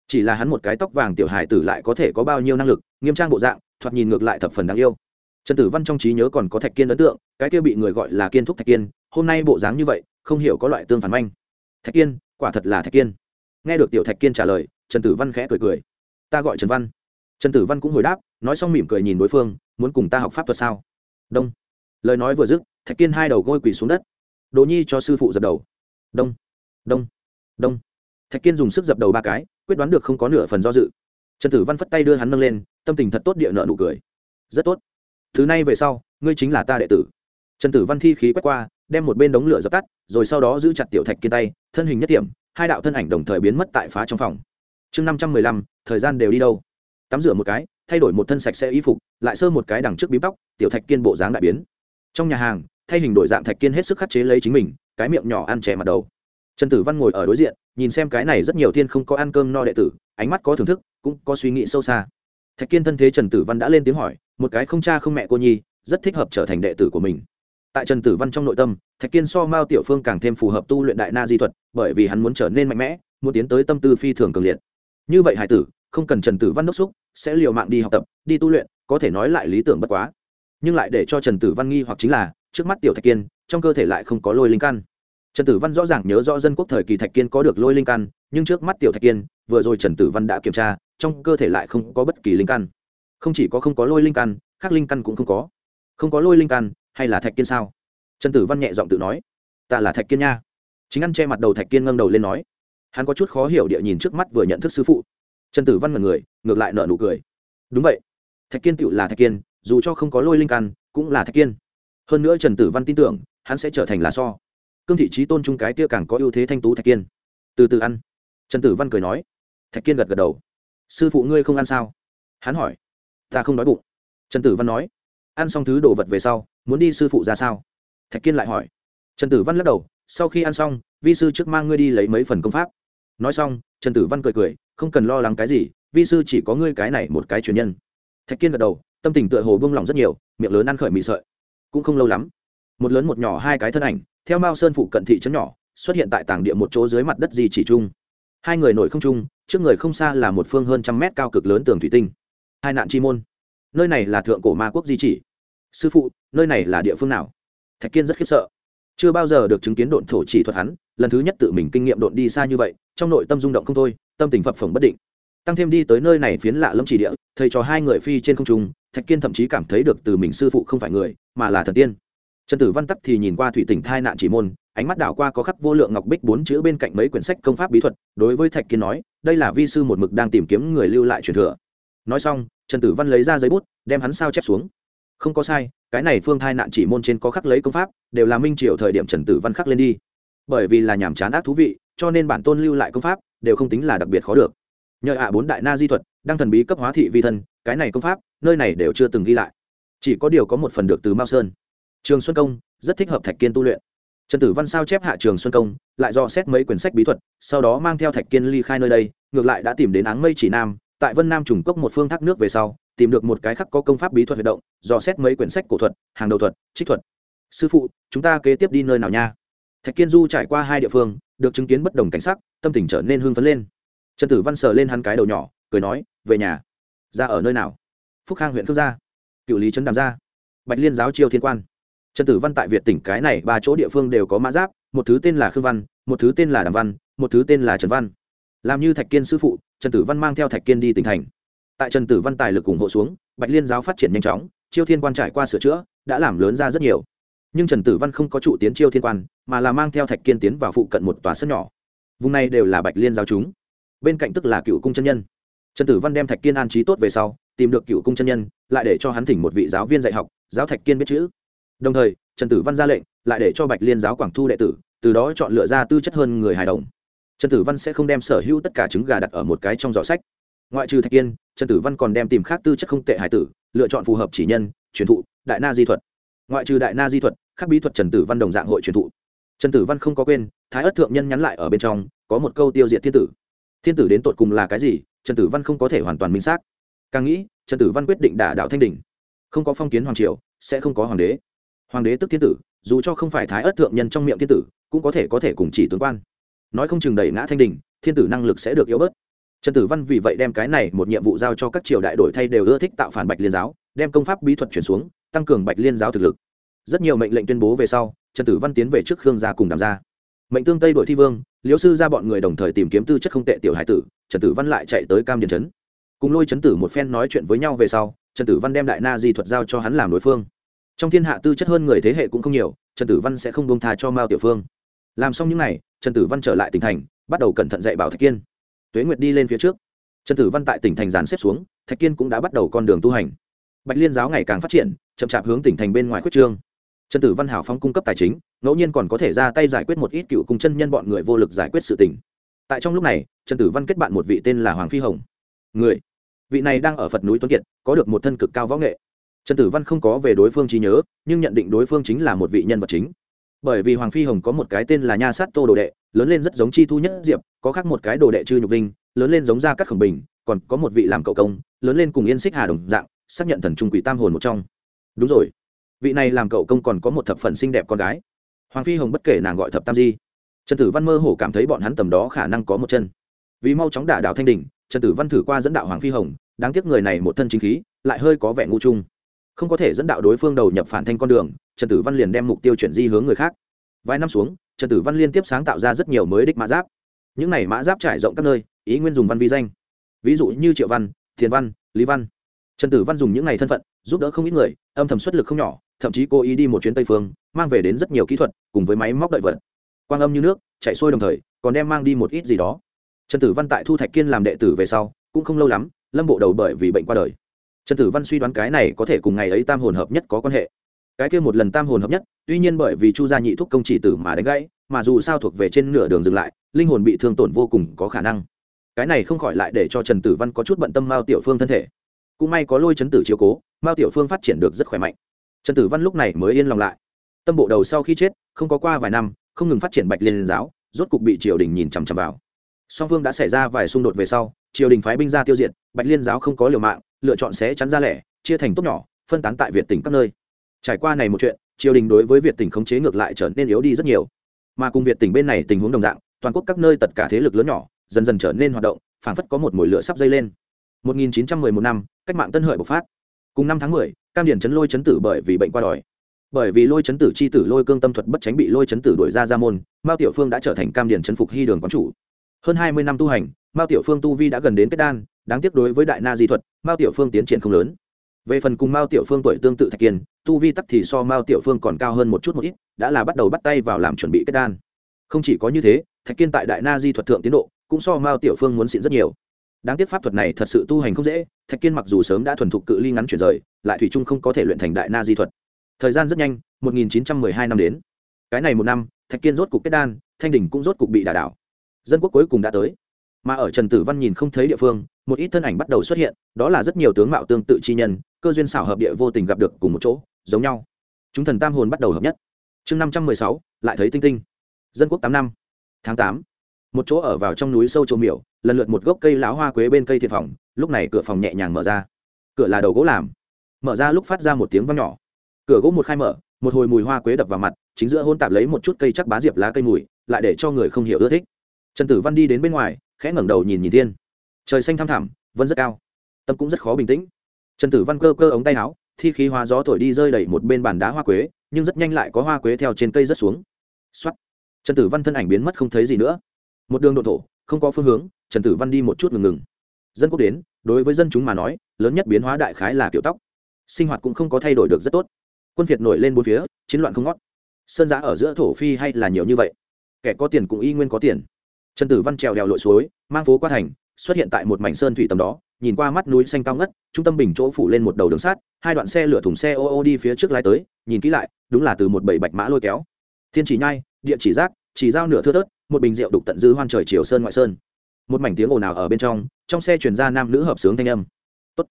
Chỉ là hắn một cái tóc vàng tiểu hài tử lại có thể có bao nhiêu năng lực, nghiêm trang bộ dạng, thoạt nhìn ngược lại thập phần đáng yêu. Trần tử văn trong trí nhớ còn có thạch kiên ấn tượng, cái kia bị người gọi là kiên thúc thạch kiên, hôm nay bộ dáng như vậy, không hiểu có loại tương phản manh. Thạch kiên, quả thật là thạch kiên. Nghe được tiểu thạch kiên trả lời, trần tử văn khẽ cười cười. Ta gọi trần văn. Trần tử văn cũng hồi đáp, nói xong mỉm cười nhìn đối phương, muốn cùng ta học pháp thuật sao? Đông. Lời nói vừa dứt thạch kiên hai đầu gôi quỳ xuống đất. Đỗ nhi cho sư phụ dập đầu. Đông đông đông. Thạch kiên dùng sức dập đầu ba cái, quyết đoán được không có nửa phần do dự. Trần tử văn phất tay đưa hắn nâng lên, tâm tình thật tốt địa nợ nụ cười. Rất tốt. Thứ này về sau, ngươi chính là ta đệ tử. Trần tử văn thi khí quét qua, đem một bên đống lửa dập tắt, rồi sau đó giữ chặt tiểu thạch kiên tay, thân hình nhất điểm hai đạo thân ảnh đồng thời biến mất tại phá trong phòng. Chương năm trăm mười lăm, thời gian đều đi đâu? Tắm rửa một cái, thay đổi một thân sạch sẽ y phục, lại sơ một cái đằng trước bím tóc, tiểu thạch kiên bộ dáng đại biến. Trong nhà hàng thay hình đổi dạng thạch kiên hết sức khắc chế lấy chính mình, cái miệng nhỏ ăn chè mặt đầu. Trần tử văn ngồi ở đối diện, nhìn xem cái này rất nhiều thiên không có ăn cơm no đệ tử, ánh mắt có thưởng thức, cũng có suy nghĩ sâu xa. Thạch kiên thân thế trần tử văn đã lên tiếng hỏi, một cái không cha không mẹ cô nhi, rất thích hợp trở thành đệ tử của mình. Tại trần tử văn trong nội tâm, thạch kiên so mao tiểu phương càng thêm phù hợp tu luyện đại na di thuật, bởi vì hắn muốn trở nên mạnh mẽ, muốn tiến tới tâm tư phi thường cường liệt. Như vậy hải tử, không cần trần tử văn đốc xúc, sẽ liều mạng đi học tập, đi tu luyện, có thể nói lại lý tưởng bất quá. Nhưng lại để cho trần tử văn nghi hoặc chính là trước mắt tiểu thạch kiên, trong cơ thể lại không có lôi linh căn. Trần tử văn rõ ràng nhớ rõ dân quốc thời kỳ thạch kiên có được lôi linh căn, nhưng trước mắt tiểu thạch kiên, vừa rồi trần tử văn đã kiểm tra, trong cơ thể lại không có bất kỳ linh căn. Không chỉ có không có lôi linh căn, khác linh căn cũng không có. Không có lôi linh căn, hay là thạch kiên sao? Trần tử văn nhẹ giọng tự nói. Ta là thạch kiên nha. Chính ăn che mặt đầu thạch kiên ngâng đầu lên nói. Hắn có chút khó hiểu địa nhìn trước mắt vừa nhận thức sư phụ. Trần tử văn mật người, ngược lại nợ nụ cười. Đúng vậy. Thạch kiên tựu là thạch kiên, dù cho không có lôi linh căn, cũng là thạch kiên hơn nữa trần tử văn tin tưởng, hắn sẽ trở thành là so. Cương thị trí tôn trung cái kia càng có ưu thế thanh tú thạch kiên. Từ từ ăn. Trần tử văn cười nói. Thạch kiên gật gật đầu. Sư phụ ngươi không ăn sao? Hắn hỏi. Ta không đói bụng. Trần tử văn nói. Ăn xong thứ đồ vật về sau, muốn đi sư phụ ra sao? Thạch kiên lại hỏi. Trần tử văn lắc đầu. Sau khi ăn xong, vi sư trước mang ngươi đi lấy mấy phần công pháp. Nói xong, trần tử văn cười cười, không cần lo lắng cái gì, vi sư chỉ có ngươi cái này một cái truyền nhân. Thạch kiên gật đầu, tâm tình tựa hồ buông lỏng rất nhiều, miệng lớn ăn khởi mị sợi cũng không lâu lắm. Một lớn một nhỏ hai cái thân ảnh theo mao sơn phụ cận thị trấn nhỏ xuất hiện tại tảng địa một chỗ dưới mặt đất di chỉ trung, hai người nổi không trung, trước người không xa là một phương hơn trăm mét cao cực lớn tường thủy tinh. Hai nạn chi môn. Nơi này là thượng cổ ma quốc di chỉ. Sư phụ nơi này là địa phương nào? Thạch kiên rất khiếp sợ. Chưa bao giờ được chứng kiến độn thổ chỉ thuật hắn lần thứ nhất tự mình kinh nghiệm độn đi xa như vậy trong nội tâm rung động không thôi tâm tình phập phồng bất định tăng thêm đi tới nơi này phiến lạ lâm chỉ địa, thầy trò hai người phi trên không trung, thạch kiên thậm chí cảm thấy được từ mình sư phụ không phải người, mà là thần tiên. Trần tử văn tắc thì nhìn qua thủy tỉnh thai nạn chỉ môn, ánh mắt đảo qua có khắc vô lượng ngọc bích bốn chữ bên cạnh mấy quyển sách công pháp bí thuật, đối với thạch kiên nói, đây là vi sư một mực đang tìm kiếm người lưu lại truyền thừa. Nói xong, trần tử văn lấy ra giấy bút, đem hắn sao chép xuống. Không có sai, cái này phương thai nạn chỉ môn trên có khắc lấy công pháp, đều là minh triều thời điểm trần tử văn khắc lên đi. Bởi vì là nhàm chán ác thú vị, cho nên bản tôn lưu lại công pháp, đều không tính là đặc biệt khó được nhờ ạ bốn đại na di thuật đang thần bí cấp hóa thị vi thân, cái này công pháp, nơi này đều chưa từng ghi lại. Chỉ có điều có một phần được từ mao sơn. Trường xuân công, rất thích hợp thạch kiên tu luyện. Trần tử văn sao chép hạ trường xuân công, lại do xét mấy quyển sách bí thuật, sau đó mang theo thạch kiên ly khai nơi đây, ngược lại đã tìm đến áng mây chỉ nam, tại vân nam trùng cốc một phương thác nước về sau, tìm được một cái khắc có công pháp bí thuật huy động, do xét mấy quyển sách cổ thuật, hàng đầu thuật, trích thuật. Sư phụ, chúng ta kế tiếp đi nơi nào nha? Thạch kiên du trải qua hai địa phương, được chứng kiến bất đồng cảnh sắc, tâm tình trở nên hưng phấn lên trần tử văn sờ lên hắn cái đầu nhỏ, cười nói, về nhà. Ra ở nơi nào? Phúc khang huyện khước gia. Cựu lý trấn đàm gia. Bạch liên giáo chiêu thiên quan. Trần tử văn tại việt tỉnh cái này ba chỗ địa phương đều có mã giáp, một thứ tên là khương văn, một thứ tên là đàm văn, một thứ tên là trần văn. Làm như thạch kiên sư phụ, trần tử văn mang theo thạch kiên đi tỉnh thành. Tại trần tử văn tài lực ủng hộ xuống, bạch liên giáo phát triển nhanh chóng chiêu thiên quan trải qua sửa chữa, đã làm lớn ra rất nhiều. Nhưng trần tử văn không có trụ tiến chiêu thiên quan, mà là mang theo thạch kiên tiến vào phụ cận một tòa sân nhỏ. Vùng này đều là bạch liên giáo chúng bên cạnh tức là cựu cung chân nhân. Trần tử văn đem thạch kiên an trí tốt về sau, tìm được cựu cung chân nhân, lại để cho hắn thỉnh một vị giáo viên dạy học, giáo thạch kiên biết chữ. Đồng thời, trần tử văn ra lệnh, lại để cho bạch liên giáo quảng thu đệ tử, từ đó chọn lựa ra tư chất hơn người hài đồng. Trần tử văn sẽ không đem sở hữu tất cả trứng gà đặt ở một cái trong giỏ sách. Ngoại trừ thạch kiên, trần tử văn còn đem tìm khác tư chất không tệ hải tử, lựa chọn phù hợp chỉ nhân, truyền thụ, đại na di thuật. Ngoại trừ đại na di thuật các bí thuật trần tử văn đồng dạng hội truyền thụ. Trần tử văn không có quên, thái ất thượng nhân nhắn lại ở bên trong, có một câu tiêu diệt thiên tử thiên tử đến tột cùng là cái gì, trần tử văn không có thể hoàn toàn minh xác. Càng nghĩ, trần tử văn quyết định đả đạo thanh đình. Không có phong kiến hoàng triều, sẽ không có hoàng đế. Hoàng đế tức thiên tử, dù cho không phải thái ất thượng nhân trong miệng thiên tử, cũng có thể có thể cùng chỉ tướng quan. Nói không chừng đẩy ngã thanh đình, thiên tử năng lực sẽ được yếu bớt. Trần tử văn vì vậy đem cái này một nhiệm vụ giao cho các triều đại đổi thay đều ưa thích tạo phản bạch liên giáo, đem công pháp bí thuật chuyển xuống, tăng cường bạch liên giáo thực lực. Rất nhiều mệnh lệnh tuyên bố về sau, trần tử văn tiến về trước khương gia cùng đàm gia mệnh tương tây đội thi vương liễu sư ra bọn người đồng thời tìm kiếm tư chất không tệ tiểu hải tử, trần tử văn lại chạy tới cam điền trấn. Cùng lôi trấn tử một phen nói chuyện với nhau về sau, trần tử văn đem đại na di thuật giao cho hắn làm đối phương. Trong thiên hạ tư chất hơn người thế hệ cũng không nhiều, trần tử văn sẽ không bông tha cho mao tiểu phương. Làm xong những n à y trần tử văn trở lại tỉnh thành, bắt đầu cẩn thận dạy bảo thạch kiên. Tuế nguyệt đi lên phía trước. Trần tử văn tại tỉnh thành dàn xếp xuống, thạch kiên cũng đã bắt đầu con đường tu hành. Bạch liên giáo ngày càng phát triển, chậm chạp hướng tỉnh thành bên ngoài quyết trương trần tử văn hảo phong cung cấp tài chính, ngẫu nhiên còn có thể ra tay giải quyết một ít cựu cùng chân nhân bọn người vô lực giải quyết sự tình. Tại trong lúc này, trần tử văn kết bạn một vị tên là hoàng phi hồng. Người, vị này đang ở phật núi tuấn kiệt, có được một thân cực cao võ nghệ. Trần tử văn không có về đối phương trí nhớ, nhưng nhận định đối phương chính là một vị nhân vật chính. Bởi vì hoàng phi hồng có một cái tên là nha sát tô đồ đệ, lớn lên rất giống chi thu nhất diệp, có khác một cái đồ đệ chư nhục vinh, lớn lên giống ra các khổng bình, còn có một vị làm cậu công, lớn lên cùng yên xích hà đồng dạng, xác nhận thần trung quỷ tam hồn một trong. Đúng rồi vị này làm cậu công còn có một thập phần xinh đẹp con gái. Hoàng phi hồng bất kể nàng gọi thập tam di. Trần tử văn mơ hồ cảm thấy bọn hắn tầm đó khả năng có một chân. Vì mau chóng đả đạo thanh đình, trần tử văn thử qua dẫn đạo hoàng phi hồng, đáng tiếc người này một thân chính khí, lại hơi có vẻ ngu trung không có thể dẫn đạo đối phương đầu nhập phản thanh con đường, trần tử văn liền đem mục tiêu chuyển di hướng người khác. Vài năm xuống, trần tử văn liên tiếp sáng tạo ra rất nhiều mới đích mã giáp. Những này mã giáp trải rộng các nơi, ý nguyên dùng văn vi danh. Ví dụ như triệu văn, thiền văn, lý văn. Trần tử văn dùng những này thân phận, giúp đỡ không ít người, âm thầm xuất lực không nhỏ thậm chí cố ý đi một chuyến tây phương, mang về đến rất nhiều kỹ thuật, cùng với máy móc đợi vật. Quang âm như nước, chạy sôi đồng thời, còn đem mang đi một ít gì đó. Trần tử văn tại thu thạch kiên làm đệ tử về sau, cũng không lâu lắm, lâm bộ đầu bởi vì bệnh qua đời. Trần tử văn suy đoán cái này có thể cùng ngày ấy tam hồn hợp nhất có quan hệ. Cái kia một lần tam hồn hợp nhất, tuy nhiên bởi vì chu gia nhị thúc công chỉ tử mà đánh gãy, mà dù sao thuộc về trên nửa đường dừng lại, linh hồn bị thương tổn vô cùng có khả năng. Cái này không khỏi lại để cho trần tử văn có chút bận tâm mao tiểu phương thân thể. Cũng may có lôi chấn tử chiếu cố, mao tiểu phương phát triển được rất khỏe mạnh trần tử văn lúc này mới yên lòng lại. Tâm bộ đầu sau khi chết không có qua vài năm không ngừng phát triển bạch liên giáo rốt cục bị triều đình nhìn chằm chằm vào. Song phương đã xảy ra vài xung đột về sau triều đình phái binh ra tiêu diệt bạch liên giáo không có liều mạng lựa chọn sẽ chắn ra lẻ chia thành tốt nhỏ phân tán tại việt tỉnh các nơi. Trải qua này một chuyện triều đình đối với việt tỉnh khống chế ngược lại trở nên yếu đi rất nhiều. Mà cùng việt tỉnh bên này tình huống đồng dạng toàn quốc các nơi tất cả thế lực lớn nhỏ dần dần trở nên hoạt động phảng phất có một mồi lửa sắp dây lên. 1911 năm cách mạng tân hợi bộc phát. Cùng năm tháng 10, cam điển chấn lôi chấn tử bởi vì bệnh qua đòi. Bởi vì lôi chấn tử chi tử lôi cương tâm thuật bất tránh bị lôi chấn tử đuổi ra ra môn, mao tiểu phương đã trở thành cam điển chấn phục hy đường quán chủ. Hơn 20 năm tu hành, mao tiểu phương tu vi đã gần đến kết đan, đáng tiếc đối với đại na di thuật, mao tiểu phương tiến triển không lớn. Về phần cùng mao tiểu phương tuổi tương tự thạch kiên, tu vi tắc thì so mao tiểu phương còn cao hơn một chút một ít, đã là bắt đầu bắt tay vào làm chuẩn bị kết đan. Không chỉ có như thế, thạch kiên tại đại na di thuật thượng tiến độ, cũng so mao tiểu phương muốn xịn rất nhiều đáng tiếc pháp thuật này thật sự tu hành không dễ, thạch kiên mặc dù sớm đã thuần thục cự ly ngắn chuyển rời, lại thủy Trung không có thể luyện thành đại na di thuật. Thời gian rất nhanh 1912 năm đến. Cái này một năm, thạch kiên rốt cục kết đan, thanh đình cũng rốt cục bị đả đảo. Dân quốc cuối cùng đã tới. Mà ở trần tử văn nhìn không thấy địa phương, một ít thân ảnh bắt đầu xuất hiện, đó là rất nhiều tướng mạo tương tự chi nhân, cơ duyên xảo hợp địa vô tình gặp được cùng một chỗ, giống nhau. Chúng thần tam hồn bắt đầu hợp nhất. Chương năm trăm mười sáu, lại thấy tinh tinh. Dân quốc tám năm. Tháng tám. Một chỗ ở vào trong núi sâu châu miểu lần lượt một gốc cây lá hoa quế bên cây thiệt phòng, lúc này cửa phòng nhẹ nhàng mở ra. Cửa là đầu gỗ làm. Mở ra lúc phát ra một tiếng văng nhỏ. Cửa gỗ một khai mở, một hồi mùi hoa quế đập vào mặt, chính giữa hôn tạp lấy một chút cây chắc bá diệp lá cây mùi, lại để cho người không hiểu ưa thích. Trần tử văn đi đến bên ngoài, khẽ ngẩng đầu nhìn nhìn thiên. Trời xanh thăm thẳm, vân rất cao. Tâm cũng rất khó bình tĩnh. Trần tử văn cơ cơ ống tay áo, thi khí hoa gió thổi đi rơi đẩy một bên bàn đá hoa quế, nhưng rất nhanh lại có hoa quế theo trên cây rớt xuống. Xuất trần tử văn thân ảnh biến mất không thấy gì nữa. Một đường độ thổ, không có phương hướng trần tử văn đi một chút ngừng ngừng. Dân quốc đến, đối với dân chúng mà nói, lớn nhất biến hóa đại khái là kiểu tóc. Sinh hoạt cũng không có thay đổi được rất tốt. Quân việt nổi lên bốn phía, chiến loạn không ngót. Sơn giã ở giữa thổ phi hay là nhiều như vậy? Kẻ có tiền cũng y nguyên có tiền. Trần tử văn trèo đèo lội suối, mang phố qua thành, xuất hiện tại một mảnh sơn thủy tầm đó, nhìn qua mắt núi xanh cao ngất, trung tâm bình chỗ phủ lên một đầu đường sắt, hai đoạn xe lửa thùng xe ô ô đi phía trước lái tới, nhìn kỹ lại, đúng là từ một bảy bạch mã lôi kéo. Thiên chỉ nhai, địa chỉ giác chỉ giao nửa thưa thớt, một bình rượu đục tận dư hoan trời chiều sơn ngoại sơn một mảnh tiếng ồn ào ở bên trong trong xe chuyển ra nam nữ hợp sướng thanh âm. Tốt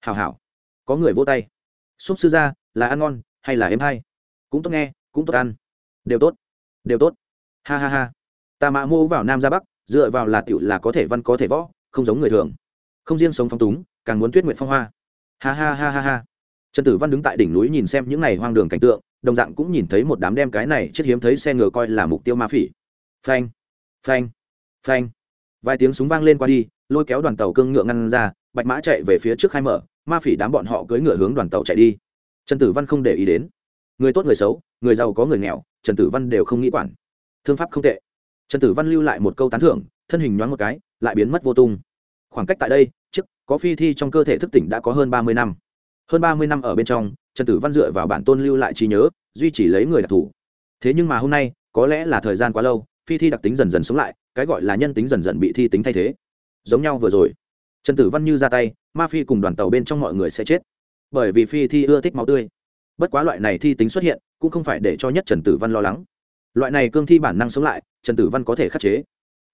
hào hảo, có người vô tay. Xúc sư ra là ăn ngon hay là êm hay? Cũng tốt nghe, cũng tốt ăn. Đều tốt đều tốt. Ha ha ha. Ta mã mô vào nam ra bắc, dựa vào là tiểu là có thể văn, có thể võ, không giống người thường. Không riêng sống phong túng, càng muốn tuyết nguyện phong hoa. Ha ha ha ha ha. Trần tử văn đứng tại đỉnh núi nhìn xem những ngày hoang đường cảnh tượng, đồng dạng cũng nhìn thấy một đám đem cái này chết hiếm thấy xe ngựa coi là mục tiêu ma phỉ. Phanh phanh phanh vài tiếng súng vang lên qua đi, lôi kéo đoàn tàu cương ngựa ngăn ra, bạch mã chạy về phía trước khai mở, ma phỉ đám bọn họ cưỡi ngựa hướng đoàn tàu chạy đi. Trần tử văn không để ý đến. Người tốt người xấu, người giàu có người nghèo, trần tử văn đều không nghĩ quản. Thương pháp không tệ. Trần tử văn lưu lại một câu tán thưởng, thân hình nhoáng một cái, lại biến mất vô tung. Khoảng cách tại đây trước có phi thi trong cơ thể thức tỉnh đã có hơn ba mươi năm. Hơn ba mươi năm ở bên trong, trần tử văn dựa vào bản tôn lưu lại trí nhớ, duy trì lấy người đặc thù. Thế nhưng mà hôm nay, có lẽ là thời gian quá lâu, phi thi đặc tính dần dần sống lại cái gọi là nhân tính dần dần bị thi tính thay thế. Giống nhau vừa rồi, trần tử văn như ra tay, ma phi cùng đoàn tàu bên trong mọi người sẽ chết. Bởi vì phi thi ưa thích máu tươi. Bất quá loại này thi tính xuất hiện, cũng không phải để cho nhất trần tử văn lo lắng. Loại này cương thi bản năng sống lại, trần tử văn có thể khắc chế.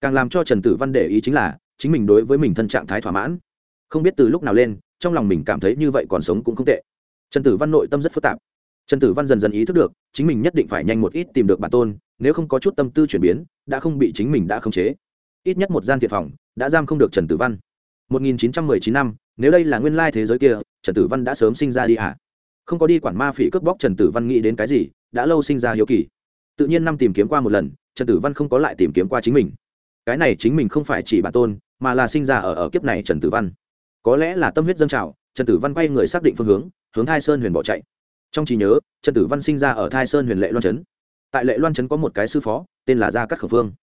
Càng làm cho trần tử văn để ý chính là, chính mình đối với mình thân trạng thái thỏa mãn. Không biết từ lúc nào lên, trong lòng mình cảm thấy như vậy còn sống cũng không tệ. Trần tử văn nội tâm rất phức tạp trần tử văn dần dần ý thức được, chính mình nhất định phải nhanh một ít tìm được bản tôn, nếu không có chút tâm tư chuyển biến, đã không bị chính mình đã khống chế. Ít nhất một gian thiệt phòng đã giam không được trần tử văn. 1919 năm, nếu đây là nguyên lai thế giới kia, trần tử văn đã sớm sinh ra đi à? không có đi quản ma phỉ cướp bóc trần tử văn nghĩ đến cái gì, đã lâu sinh ra hiếu kỳ. Tự nhiên năm tìm kiếm qua một lần, trần tử văn không có lại tìm kiếm qua chính mình. Cái này chính mình không phải chỉ bản tôn, mà là sinh ra ở ở kiếp này trần tử văn. Có lẽ là tâm huyết dâng trào, trần tử văn quay người xác định phương hướng hướng hai sơn huyền bỏ chạy trong trí nhớ, trần tử văn sinh ra ở thai sơn huyền lệ loan trấn. Tại lệ loan trấn có một cái sư phó, tên là gia cát khẩu phương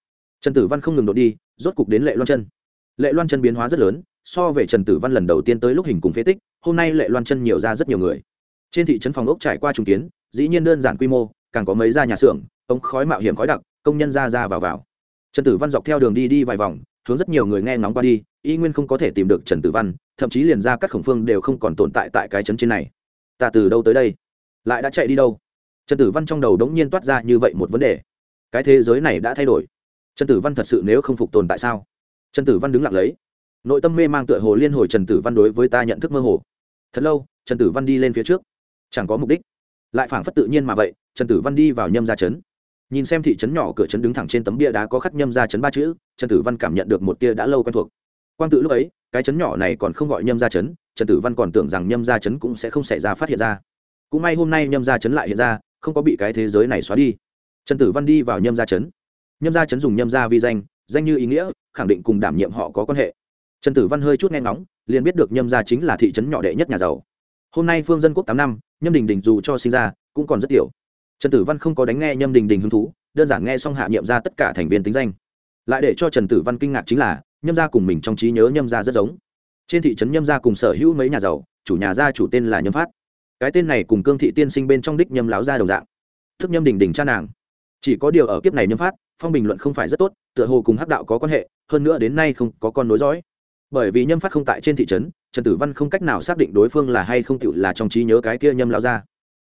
trần tử văn không ngừng đột đi, rốt cục đến lệ loan chân lệ loan chân biến hóa rất lớn, so về trần tử văn lần đầu tiên tới lúc hình cùng phế tích, hôm nay lệ loan chân nhiều ra rất nhiều người. Trên thị trấn phòng ốc trải qua trùng kiến, dĩ nhiên đơn giản quy mô, càng có mấy gia nhà xưởng, ống khói mạo hiểm khói đặc, công nhân ra ra vào vào. Trần tử văn dọc theo đường đi đi vài vòng, hướng rất nhiều người nghe ngóng qua đi, y nguyên không có thể tìm được trần tử văn, thậm chí liền ra các khổng phương đều không còn tồn tại tại cái trấn trên này. Ta từ đâu tới đây? Lại đã chạy đi đâu? Trần tử văn trong đầu đống nhiên toát ra như vậy một vấn đề. Cái thế giới này đã thay đổi. Trần tử văn thật sự nếu không phục tồn tại sao? Trần tử văn đứng lặng lấy. Nội tâm mê mang tựa hồ liên hồi trần tử văn đối với ta nhận thức mơ hồ. Thật lâu, trần tử văn đi lên phía trước. Chẳng có mục đích. Lại phảng phất tự nhiên mà vậy, trần tử văn đi vào nhâm gia trấn. Nhìn xem thị trấn nhỏ cửa trấn đứng thẳng trên tấm bia đá có khắc nhâm gia trấn ba chữ, trần tử văn cảm nhận được một tia đã lâu quen thuộc. Quang tự lúc ấy, cái trấn nhỏ này còn không gọi nhâm gia trấn, trần tử văn còn tưởng rằng nhâm gia trấn cũng sẽ không xảy ra phát hiện ra cũng may hôm nay nhâm gia trấn lại hiện ra, không có bị cái thế giới này xóa đi. Trần tử văn đi vào nhâm gia trấn. Nhâm gia trấn dùng nhâm gia vi danh danh như ý nghĩa, khẳng định cùng đảm nhiệm họ có quan hệ. Trần tử văn hơi chút nghe ngóng, liền biết được nhâm gia chính là thị trấn nhỏ đệ nhất nhà giàu. Hôm nay phương dân quốc tám năm, nhâm đình đình dù cho sinh ra, cũng còn rất tiểu. Trần tử văn không có đánh nghe nhâm đình đình hứng thú, đơn giản nghe xong hạ nhiệm ra tất cả thành viên tính danh. Lại để cho trần tử văn kinh ngạc chính là, nhâm gia cùng mình trong trí nhớ nhâm gia rất giống. Trên thị trấn nhâm gia cùng sở hữu mấy nhà giàu, chủ nhà gia chủ tên là nhâm phát cái tên này cùng cương thị tiên sinh bên trong đích nhâm láo gia đồng dạng. Thức nhâm đình đình cha nàng. Chỉ có điều ở kiếp này nhâm phát, phong bình luận không phải rất tốt, tựa hồ cùng hắc đạo có quan hệ, hơn nữa đến nay không có con nối dõi. Bởi vì nhâm phát không tại trên thị trấn, trần tử văn không cách nào xác định đối phương là hay không tựu là trong trí nhớ cái kia nhâm lao ra.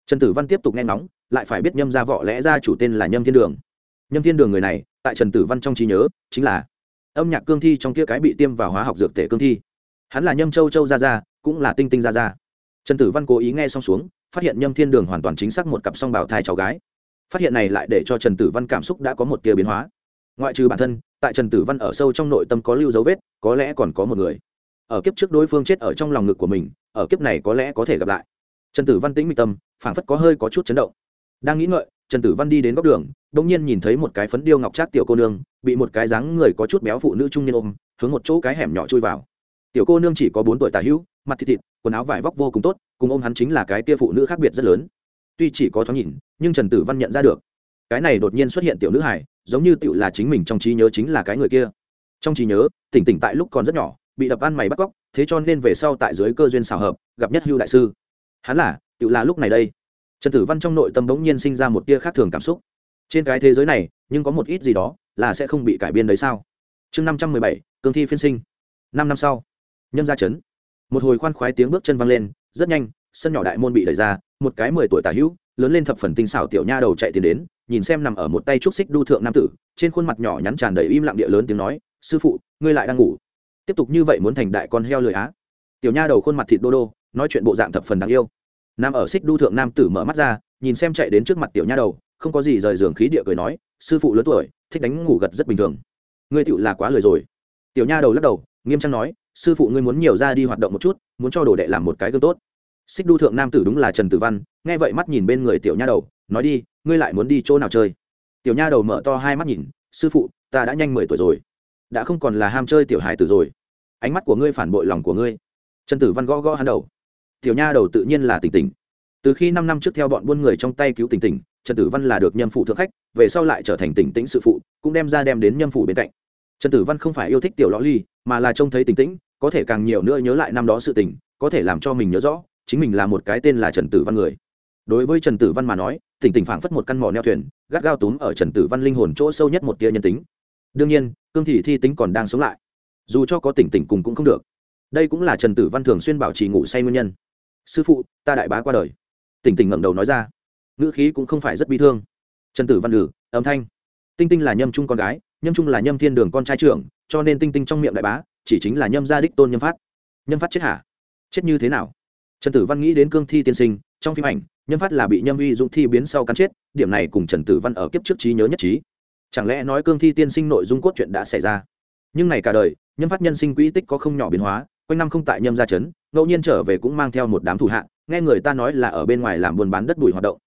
Trần tử văn tiếp tục nghe ngóng, lại phải biết nhâm ra võ lẽ ra chủ tên là nhâm thiên đường. Nhâm thiên đường người này, tại trần tử văn trong trí nhớ, chính là âm nhạc cương thi trong kia cái bị tiêm vào hóa học dược tể cương thi. Hắn là nhâm châu châu gia gia, cũng là tinh tinh gia gia trần tử văn cố ý nghe xong xuống, phát hiện nhâm thiên đường hoàn toàn chính xác một cặp song bảo thai cháu gái. Phát hiện này lại để cho trần tử văn cảm xúc đã có một tia biến hóa. Ngoại trừ bản thân, tại trần tử văn ở sâu trong nội tâm có lưu dấu vết, có lẽ còn có một người. Ở kiếp trước đối phương chết ở trong lòng ngực của mình, ở kiếp này có lẽ có thể gặp lại. Trần tử văn tĩnh mịch tâm, phảng phất có hơi có chút chấn động. Đang nghĩ ngợi, trần tử văn đi đến góc đường đ ỗ n g nhiên nhìn thấy một cái phấn điêu ngọc trác tiểu cô nương, bị một cái dáng người có chút béo phụ nữ trung niên ôm, hướng một chỗ cái hẻm nhỏ chui vào. Tiểu cô nương chỉ có bốn tuổi tà hữu, mặt thịt thịt quần áo vải vóc vô cùng tốt, cùng ôm hắn chính là cái kia phụ nữ khác biệt rất lớn. Tuy chỉ có thoáng nhìn, nhưng trần tử văn nhận ra được. Cái này đột nhiên xuất hiện tiểu nữ hải giống như tựu là chính mình trong trí nhớ chính là cái người kia. Trong trí nhớ, tỉnh tỉnh tại lúc còn rất nhỏ, bị đập ăn mày bắt cóc, thế cho nên về sau tại dưới cơ duyên xào hợp, gặp nhất hưu đại sư. Hắn là, tựu là lúc này đây. Trần tử văn trong nội tâm bỗng nhiên sinh ra một tia khác thường cảm xúc. Trên cái thế giới này, nhưng có một ít gì đó, là sẽ không bị cải biên đấy sao? Chương năm trăm mười bảy, cương thi phiên sinh. Năm năm sau, nhâm gia chấn một hồi khoan khoái tiếng bước chân văng lên, rất nhanh, sân nhỏ đại môn bị đẩy ra, một cái mười tuổi tả hữu, lớn lên thập phần tinh xảo tiểu nha đầu chạy tiến đến, nhìn xem nằm ở một tay trúc xích đu thượng nam tử, trên khuôn mặt nhỏ nhắn tràn đầy im lặng địa lớn tiếng nói, sư phụ, ngươi lại đang ngủ. Tiếp tục như vậy muốn thành đại con heo lười á. Tiểu nha đầu khuôn mặt thịt đô đô, nói chuyện bộ dạng thập phần đáng yêu. Nam ở xích đu thượng nam tử mở mắt ra, nhìn xem chạy đến trước mặt tiểu nha đầu, không có gì rời giường khí địa cười nói, sư phụ lớn tuổi, thích đánh ngủ gật rất bình thường. Ngươi tựu là quá lười rồi. Tiểu nha đầu lắc đầu, nghiêm trang nói sư phụ ngươi muốn nhiều ra đi hoạt động một chút, muốn cho đồ đệ làm một cái gương tốt. Xích đu thượng nam tử đúng là trần tử văn, nghe vậy mắt nhìn bên người tiểu nha đầu, nói đi, ngươi lại muốn đi chỗ nào chơi? Tiểu nha đầu mở to hai mắt nhìn, sư phụ, ta đã nhanh mười tuổi rồi. Đã không còn là ham chơi tiểu hài tử rồi. Ánh mắt của ngươi phản bội lòng của ngươi. Trần tử văn gõ gõ hắn đầu. Tiểu nha đầu tự nhiên là tỉnh tỉnh. Từ khi năm năm trước theo bọn buôn người trong tay cứu tỉnh tỉnh, trần tử văn là được nhâm phụ thượng khách, về sau lại trở thành tỉnh tĩnh sự phụ, cũng đem ra đem đến nhâm phụ bên cạnh trần tử văn không phải yêu thích tiểu lõ ly, mà là trông thấy Tình tĩnh, có thể càng nhiều nữa nhớ lại năm đó sự tình, có thể làm cho mình nhớ rõ, chính mình là một cái tên là trần tử văn người. Đối với trần tử văn mà nói, tỉnh tỉnh phảng phất một căn mỏ neo thuyền, gắt gao túm ở trần tử văn linh hồn chỗ sâu nhất một tia nhân tính. Đương nhiên, cương thị thi tính còn đang sống lại. Dù cho có tỉnh tỉnh cùng cũng không được. Đây cũng là trần tử văn thường xuyên bảo trì ngủ say nguyên nhân. Sư phụ, ta đại bá qua đời. Tỉnh tỉnh ngẩng đầu nói ra. Ngữ khí cũng không phải rất bi thương. Trần tử văn lử âm thanh. Tinh tinh là nhâm trung con gái nhâm trung là nhâm thiên đường con trai trưởng, cho nên tinh tinh trong miệng đại bá, chỉ chính là nhâm gia đích tôn nhâm phát. Nhâm phát chết hả? Chết như thế nào? Trần tử văn nghĩ đến cương thi tiên sinh, trong phim ảnh, nhâm phát là bị nhâm uy dũng thi biến sau cắn chết, điểm này cùng trần tử văn ở kiếp trước trí nhớ nhất trí. Chẳng lẽ nói cương thi tiên sinh nội dung cốt truyện đã xảy ra? Nhưng này cả đời, nhâm phát nhân sinh quỹ tích có không nhỏ biến hóa, quanh năm không tại nhâm gia chấn ngẫu nhiên trở về cũng mang theo một đám thủ hạ, nghe người ta nói là ở bên ngoài làm buôn bán đất bụi hoạt động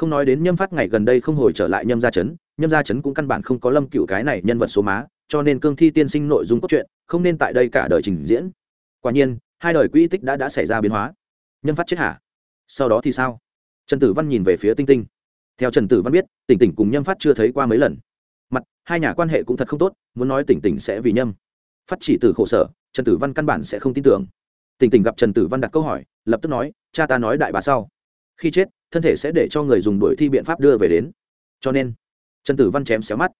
không nói đến nhâm phát ngày gần đây không hồi trở lại nhâm gia chấn, nhâm gia chấn cũng căn bản không có lâm cựu cái này nhân vật số má, cho nên cương thi tiên sinh nội dung cốt truyện không nên tại đây cả đời trình diễn. Quả nhiên, hai đời quỹ tích đã đã xảy ra biến hóa. Nhâm phát chết hả? Sau đó thì sao? Trần tử văn nhìn về phía tinh tinh. Theo trần tử văn biết, tỉnh tỉnh cùng nhâm phát chưa thấy qua mấy lần. Mặt, hai nhà quan hệ cũng thật không tốt, muốn nói tỉnh tỉnh sẽ vì nhâm phát chỉ từ khổ sở, trần tử văn căn bản sẽ không tin tưởng. Tỉnh tỉnh gặp trần tử văn đặt câu hỏi, lập tức nói, cha ta nói đại bà sau khi chết, thân thể sẽ để cho người dùng đuổi thi biện pháp đưa về đến. Cho nên, trần tử văn chém xéo mắt.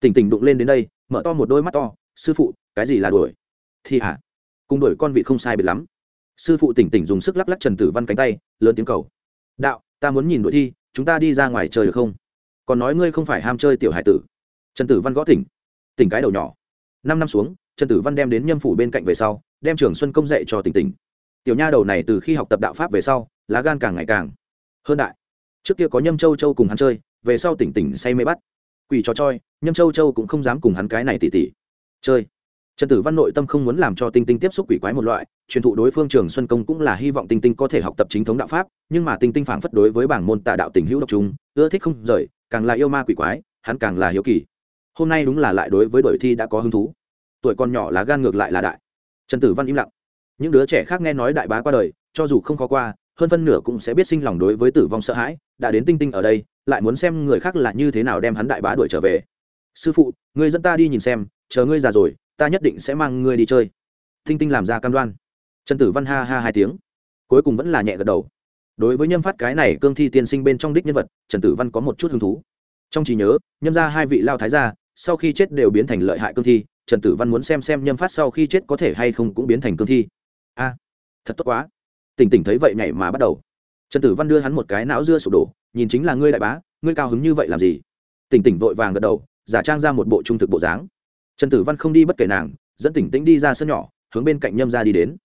Tỉnh tỉnh đụng lên đến đây, mở to một đôi mắt to, sư phụ, cái gì là đuổi? Thì hả cùng đuổi con vị không sai biệt lắm. Sư phụ tỉnh tỉnh dùng sức lắc lắc trần tử văn cánh tay, lớn tiếng cầu, đạo, ta muốn nhìn đuổi thi, chúng ta đi ra ngoài chơi được không? Còn nói ngươi không phải ham chơi tiểu hải tử. Trần tử văn gõ tỉnh tỉnh cái đầu nhỏ. Năm năm xuống, trần tử văn đem đến nhâm phủ bên cạnh về sau, đem trường xuân công dạy cho tỉnh tỉnh. Tiểu nha đầu này từ khi học tập đạo pháp về sau, lá gan càng ngày càng hơn đại, trước kia có nhâm châu châu cùng hắn chơi, về sau tỉnh tỉnh say mê bắt. Quỷ trò choi, nhâm châu châu cũng không dám cùng hắn cái này tỉ tỉ. Chơi. Trần tử văn nội tâm không muốn làm cho tinh tinh tiếp xúc quỷ quái một loại, truyền thụ đối phương trường xuân công cũng là hy vọng tinh tinh có thể học tập chính thống đạo pháp, nhưng mà tinh tinh phảng phất đối với bảng môn tạ đạo tình hữu độc chúng ưa thích không rời, càng là yêu ma quỷ quái, hắn càng là hiếu kỳ. Hôm nay đúng là lại đối với đội thi đã có hứng thú. Tuổi còn nhỏ là gan ngược lại là đại. Trần tử văn im lặng. Những đứa trẻ khác nghe nói đại bá qua đời, cho dù không khó qua hơn phân nửa cũng sẽ biết sinh lòng đối với tử vong sợ hãi, đã đến tinh tinh ở đây, lại muốn xem người khác là như thế nào đem hắn đại bá đuổi trở về. Sư phụ, người dẫn ta đi nhìn xem, chờ ngươi già rồi, ta nhất định sẽ mang ngươi đi chơi. Tinh tinh làm ra cam đoan. Trần tử văn ha ha hai tiếng. Cuối cùng vẫn là nhẹ gật đầu. Đối với nhâm phát cái này cương thi tiên sinh bên trong đích nhân vật, trần tử văn có một chút hứng thú. Trong trí nhớ, nhâm ra hai vị lao thái gia, sau khi chết đều biến thành lợi hại cương thi, trần tử văn muốn xem xem nhâm phát sau khi chết có thể hay không cũng biến thành cương thi. A, thật tốt quá tỉnh tỉnh thấy vậy nhảy mà bắt đầu. Trần tử văn đưa hắn một cái não dưa sụp đổ, nhìn chính là ngươi đại bá, ngươi cao hứng như vậy làm gì? Tỉnh tỉnh vội vàng gật đầu, giả trang ra một bộ trung thực bộ dáng. Trần tử văn không đi bất kể nàng, dẫn tỉnh tĩnh đi ra sân nhỏ, hướng bên cạnh nhâm ra đi đến.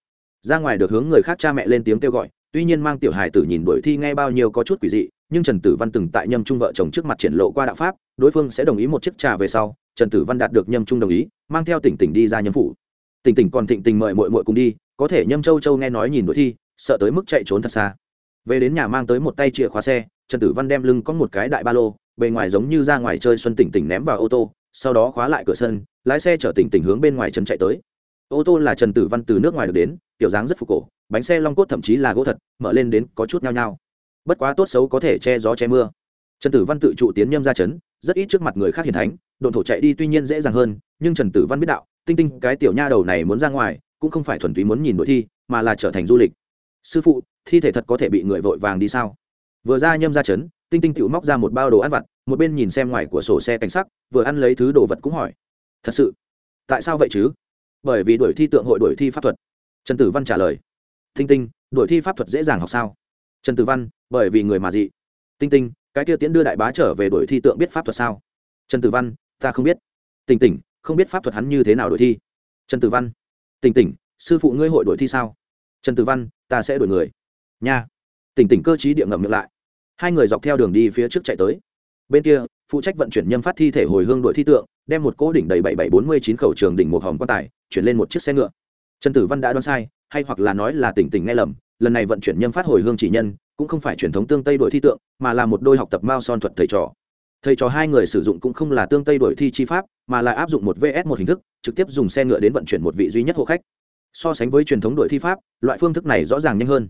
Ra ngoài được hướng người khác cha mẹ lên tiếng kêu gọi, tuy nhiên mang tiểu hài tử nhìn đuổi thi nghe bao nhiêu có chút quỷ dị, nhưng trần tử văn từng tại nhâm trung vợ chồng trước mặt triển lộ qua đạo pháp, đối phương sẽ đồng ý một chiếc trà về sau, trần tử văn đạt được nhâm trung đồng ý, mang theo tỉnh tỉnh đi ra nhâm phủ. Tỉnh tỉnh còn thịnh tình mời mội mội cùng đi, có thể nhâm châu châu nghe nói nhìn đuổi thi sợ tới mức chạy trốn thật xa. Về đến nhà mang tới một tay chìa khóa xe, trần tử văn đem lưng có một cái đại ba lô, bề ngoài giống như ra ngoài chơi xuân tỉnh tỉnh ném vào ô tô, sau đó khóa lại cửa sân, lái xe chở tỉnh tỉnh hướng bên ngoài trấn chạy tới. Ô tô là trần tử văn từ nước ngoài được đến, kiểu dáng rất phục cổ, bánh xe long cốt thậm chí là gỗ thật, mở lên đến có chút nhao nhao. Bất quá tốt xấu có thể che gió che mưa. Trần tử văn tự trụ tiến nhâm ra chấn rất ít trước mặt người khác hiền thánh, đồn thổ chạy đi tuy nhiên dễ dàng hơn, nhưng trần tử văn biết đạo, tinh tinh cái tiểu nha đầu này muốn ra ngoài, cũng không phải thuần túy muốn nhìn đội thi, mà là trở thành du lịch sư phụ, thi thể thật có thể bị người vội vàng đi sao? Vừa ra nhâm ra chấn tinh tinh tự móc ra một bao đồ ăn vặt, một bên nhìn xem ngoài của sổ xe cảnh sắc, vừa ăn lấy thứ đồ vật cũng hỏi, thật sự, tại sao vậy chứ? Bởi vì đuổi thi tượng hội đuổi thi pháp thuật. Trần tử văn trả lời, tinh tinh, đuổi thi pháp thuật dễ dàng học sao? Trần tử văn, bởi vì người mà dị. Tinh tinh, cái kia tiễn đưa đại bá trở về đuổi thi tượng biết pháp thuật sao? Trần tử văn, ta không biết. Tỉnh tỉnh, không biết pháp thuật hắn như thế nào đuổi thi. Trần tử văn, tỉnh tỉnh, sư phụ ngươi hội đuổi thi sao? Trần tử văn, ta sẽ đuổi người. Nha. Tỉnh tỉnh cơ t địa ngậm miệng lại. Hai người dọc theo đường đi phía trước chạy tới. Bên kia, phụ trách vận chuyển nhâm phát thi thể hồi hương đội thi tượng, đem một cố đỉnh đầy bảy bảy bốn mươi chín khẩu trường đỉnh một hòm quan tài, chuyển lên một chiếc xe ngựa. Trần tử văn đã đoán sai, hay hoặc là nói là tỉnh tỉnh nghe lầm, lần này vận chuyển nhâm phát hồi hương chỉ nhân, cũng không phải truyền thống tương tây đội thi tượng, mà là một đôi học tập mao son thuật thầy trò. Thầy trò hai người sử dụng cũng không là tương tây đội thi chi pháp, mà là áp dụng một vs một hình thức, trực tiếp dùng xe ngựa đến vận chuyển một vị duy nhất hộ khách so sánh với truyền thống đội thi pháp, loại phương thức này rõ ràng nhanh hơn.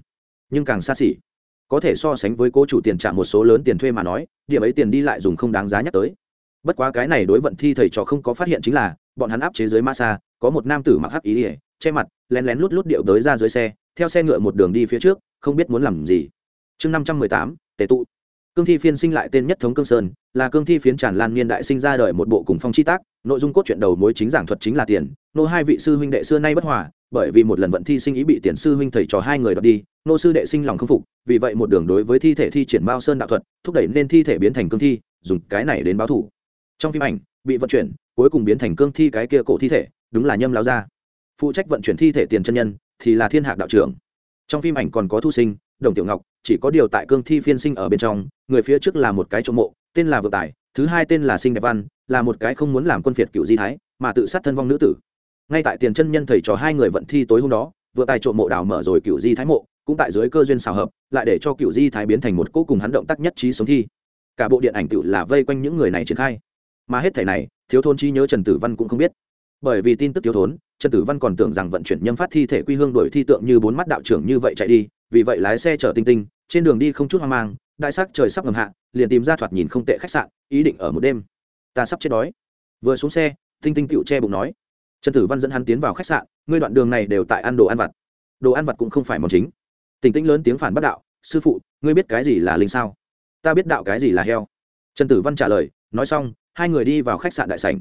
Nhưng càng xa xỉ, có thể so sánh với cố chủ tiền trả một số lớn tiền thuê mà nói, điểm ấy tiền đi lại dùng không đáng giá nhắc tới. Bất quá cái này đối vận thi thầy trò không có phát hiện chính là, bọn hắn áp chế dưới ma xa có một nam tử mặc hắc ý ỉa, che mặt, lén lén lút lút điệu tới ra dưới xe, theo xe ngựa một đường đi phía trước, không biết muốn làm gì. Chương năm trăm mười tám tệ tụ cương thi phiên sinh lại tên nhất thống cương sơn, là cương thi phiến tràn lan niên đại sinh ra đời một bộ cùng phong chi tác, nội dung cốt truyện đầu mối chính giảng thuật chính là tiền. Nô hai vị sư huynh đệ xưa nay bất hòa, bởi vì một lần vận thi sinh ý bị tiền sư huynh thầy trò hai người đoạt đi, nô sư đệ sinh lòng không phục, vì vậy một đường đối với thi thể thi triển mao sơn đạo thuật, thúc đẩy nên thi thể biến thành cương thi, dùng cái này đến báo thủ. Trong phim ảnh, bị vận chuyển, cuối cùng biến thành cương thi cái kia cổ thi thể, đúng là nhâm láo ra phụ trách vận chuyển thi thể tiền chân nhân, thì là thiên hạc đạo trưởng. Trong phim ảnh còn có thu sinh đồng tiểu ngọc, chỉ có điều tại cương thi phiên sinh ở bên trong, người phía trước là một cái trộm mộ, tên là vượng tài, thứ hai tên là sinh đẹp văn, là một cái không muốn làm quân phiệt cựu di thái, mà tự sát thân vong nữ tử. Ngay tại tiền chân nhân thầy trò hai người vận thi tối hôm đó vừa tài trộm mộ đào mở rồi cựu di thái mộ, cũng tại dưới cơ duyên xào hợp, lại để cho cựu di thái biến thành một cỗ cùng hắn động tác nhất trí sống thi. Cả bộ điện ảnh tự là vây quanh những người này triển khai. Mà hết thể này, thiếu thôn chi nhớ trần tử văn cũng không biết. Bởi vì tin tức thiếu thốn, trần tử văn còn tưởng rằng vận chuyển nhâm phát thi thể quy hương đổi thi tượng như bốn mắt đạo trưởng như vậy chạy đi vì vậy lái xe chở tinh tinh, trên đường đi không chút hoang mang, đại sắc trời sắp ngầm hạ, liền tìm ra thoạt nhìn không tệ khách sạn, ý định ở một đêm. Ta sắp chết đói. Vừa xuống xe, tinh tinh tựu che bụng nói. Trần tử văn dẫn hắn tiến vào khách sạn, ngươi đoạn đường này đều tại ăn đồ ăn vặt. Đồ ăn vặt cũng không phải món chính. Tỉnh tĩnh lớn tiếng phản bác đạo, sư phụ, ngươi biết cái gì là linh sao? Ta biết đạo cái gì là heo. Trần tử văn trả lời, nói xong, hai người đi vào khách sạn đại sảnh.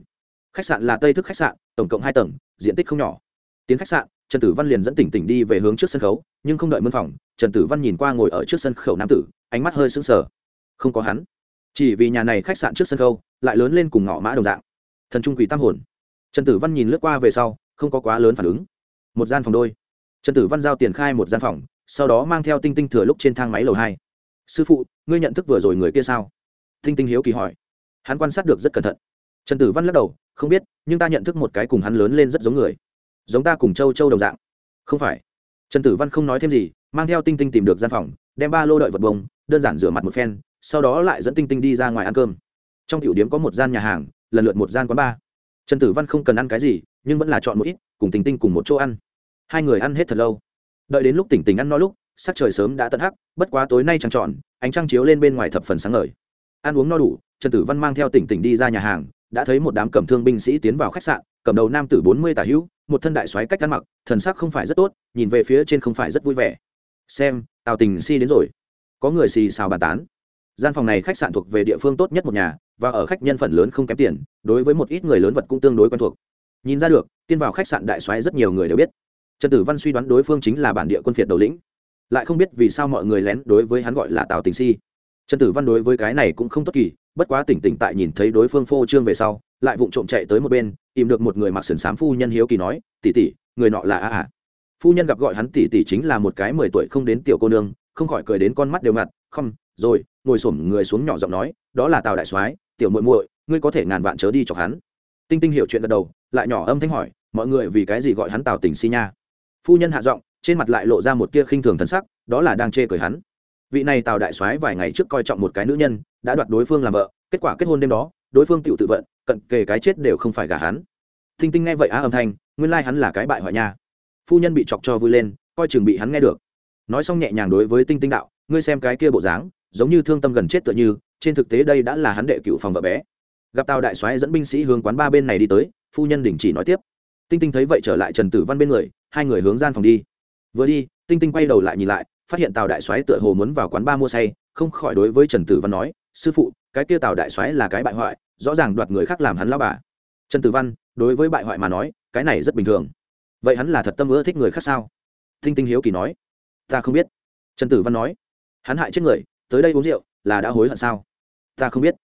Khách sạn là tây thức khách sạn, tổng cộng hai tầng, diện tích không nhỏ. Tiến khách sạn trần tử văn liền dẫn tỉnh tỉnh đi về hướng trước sân khấu, nhưng không đợi mân phòng trần tử văn nhìn qua ngồi ở trước sân khấu nam tử, ánh mắt hơi sững sờ. Không có hắn. Chỉ vì nhà này khách sạn trước sân khấu, lại lớn lên cùng ngõ mã đồng dạng. Thần trung quỷ tam hồn. Trần tử văn nhìn lướt qua về sau, không có quá lớn phản ứng. Một gian phòng đôi. Trần tử văn giao tiền khai một gian phòng, sau đó mang theo tinh tinh thừa lúc trên thang máy lầu hai. Sư phụ, ngươi nhận thức vừa rồi người kia sao? Tinh tinh hiếu kỳ hỏi. Hắn quan sát được rất cẩn thận. Trần tử văn lắc đầu, không biết, nhưng ta nhận thức một cái cùng hắn lớn lên rất giống người giống ta cùng châu châu đồng dạng. Không phải. Trần tử văn không nói thêm gì, mang theo tinh tinh tìm được gian phòng, đem ba lô đợi vật bông, đơn giản rửa mặt một phen, sau đó lại dẫn tinh tinh đi ra ngoài ăn cơm. Trong tiểu điếm có một gian nhà hàng, lần lượt một gian quán bar trần tử văn không cần ăn cái gì, nhưng vẫn là chọn một ít, cùng tinh tinh cùng một chỗ ăn. Hai người ăn hết thật lâu. Đợi đến lúc tỉnh tỉnh ăn no lúc, sắc trời sớm đã tận hắc, bất quá tối nay trăng trọn ánh trăng chiếu lên bên ngoài thập phần sáng ngời. Ăn uống no đủ, trần tử văn mang theo tỉnh tỉnh đi ra nhà hàng, đã thấy một đám cẩm thương binh sĩ tiến vào khách sạn, cầm đầu nam tử bốn mươi tả hữu một thân đại soái cách ăn mặc, thần sắc không phải rất tốt, nhìn về phía trên không phải rất vui vẻ. Xem, tào tình si đến rồi. Có người xì xào bàn tán. Gian phòng này khách sạn thuộc về địa phương tốt nhất một nhà, và ở khách nhân phần lớn không kém tiền, đối với một ít người lớn vật cũng tương đối quen thuộc. Nhìn ra được, tiên vào khách sạn đại soái rất nhiều người đều biết. Trần tử văn suy đoán đối phương chính là bản địa quân phiệt đầu lĩnh. Lại không biết vì sao mọi người lén đối với hắn gọi là tào tình si trần tử văn đối với cái này cũng không tốt kỳ, bất quá tỉnh tỉnh tại nhìn thấy đối phương phô trương về sau, lại vụng trộm chạy tới một bên, tìm được một người mặc sườn xám phu nhân hiếu kỳ nói tỉ tỉ người nọ là a à. phu nhân gặp gọi hắn tỉ tỉ chính là một cái mười tuổi không đến tiểu cô nương, không khỏi cười đến con mắt đều ngặt không, rồi, ngồi xổm người xuống nhỏ giọng nói, đó là tào đại soái, tiểu muội muội, ngươi có thể ngàn vạn chớ đi chọc hắn. Tinh tinh hiểu chuyện gật đầu, lại nhỏ âm thanh hỏi, mọi người vì cái gì gọi hắn tào tình si nha? Phu nhân hạ giọng, trên mặt lại lộ ra một tia khinh thường thần sắc, đó là đang chê cười hắn vị này tào đại soái vài ngày trước coi trọng một cái nữ nhân, đã đoạt đối phương làm vợ, kết quả kết hôn đêm đó, đối phương tự tự vận, cận kề cái chết đều không phải gả hắn. Thinh tinh nghe vậy á âm thanh, nguyên lai hắn là cái bại hoại nha. Phu nhân bị chọc cho vui lên, coi chừng bị hắn nghe được. Nói xong nhẹ nhàng đối với tinh tinh đạo, ngươi xem cái kia bộ dáng, giống như thương tâm gần chết tựa như, trên thực tế đây đã là hắn đệ cựu phòng vợ bé. Gặp tào đại soái dẫn binh sĩ hướng quán ba bên này đi tới, phu nhân đình chỉ nói tiếp. Tinh tinh thấy vậy trở lại trần tử văn bên người, hai người hướng gian phòng đi. Vừa đi, tinh tinh quay đầu lại nhìn lại phát hiện tào đại soái tựa hồ muốn vào quán ba mua say, không khỏi đối với trần tử văn nói, sư phụ, cái kia tào đại soái là cái bại hoại, rõ ràng đoạt người khác làm hắn lao bà. Trần tử văn, đối với bại hoại mà nói, cái này rất bình thường. Vậy hắn là thật tâm ưa thích người khác sao? Thinh tinh hiếu kỳ nói, ta không biết. Trần tử văn nói, hắn hại chết người, tới đây uống rượu, là đã hối hận sao? Ta không biết.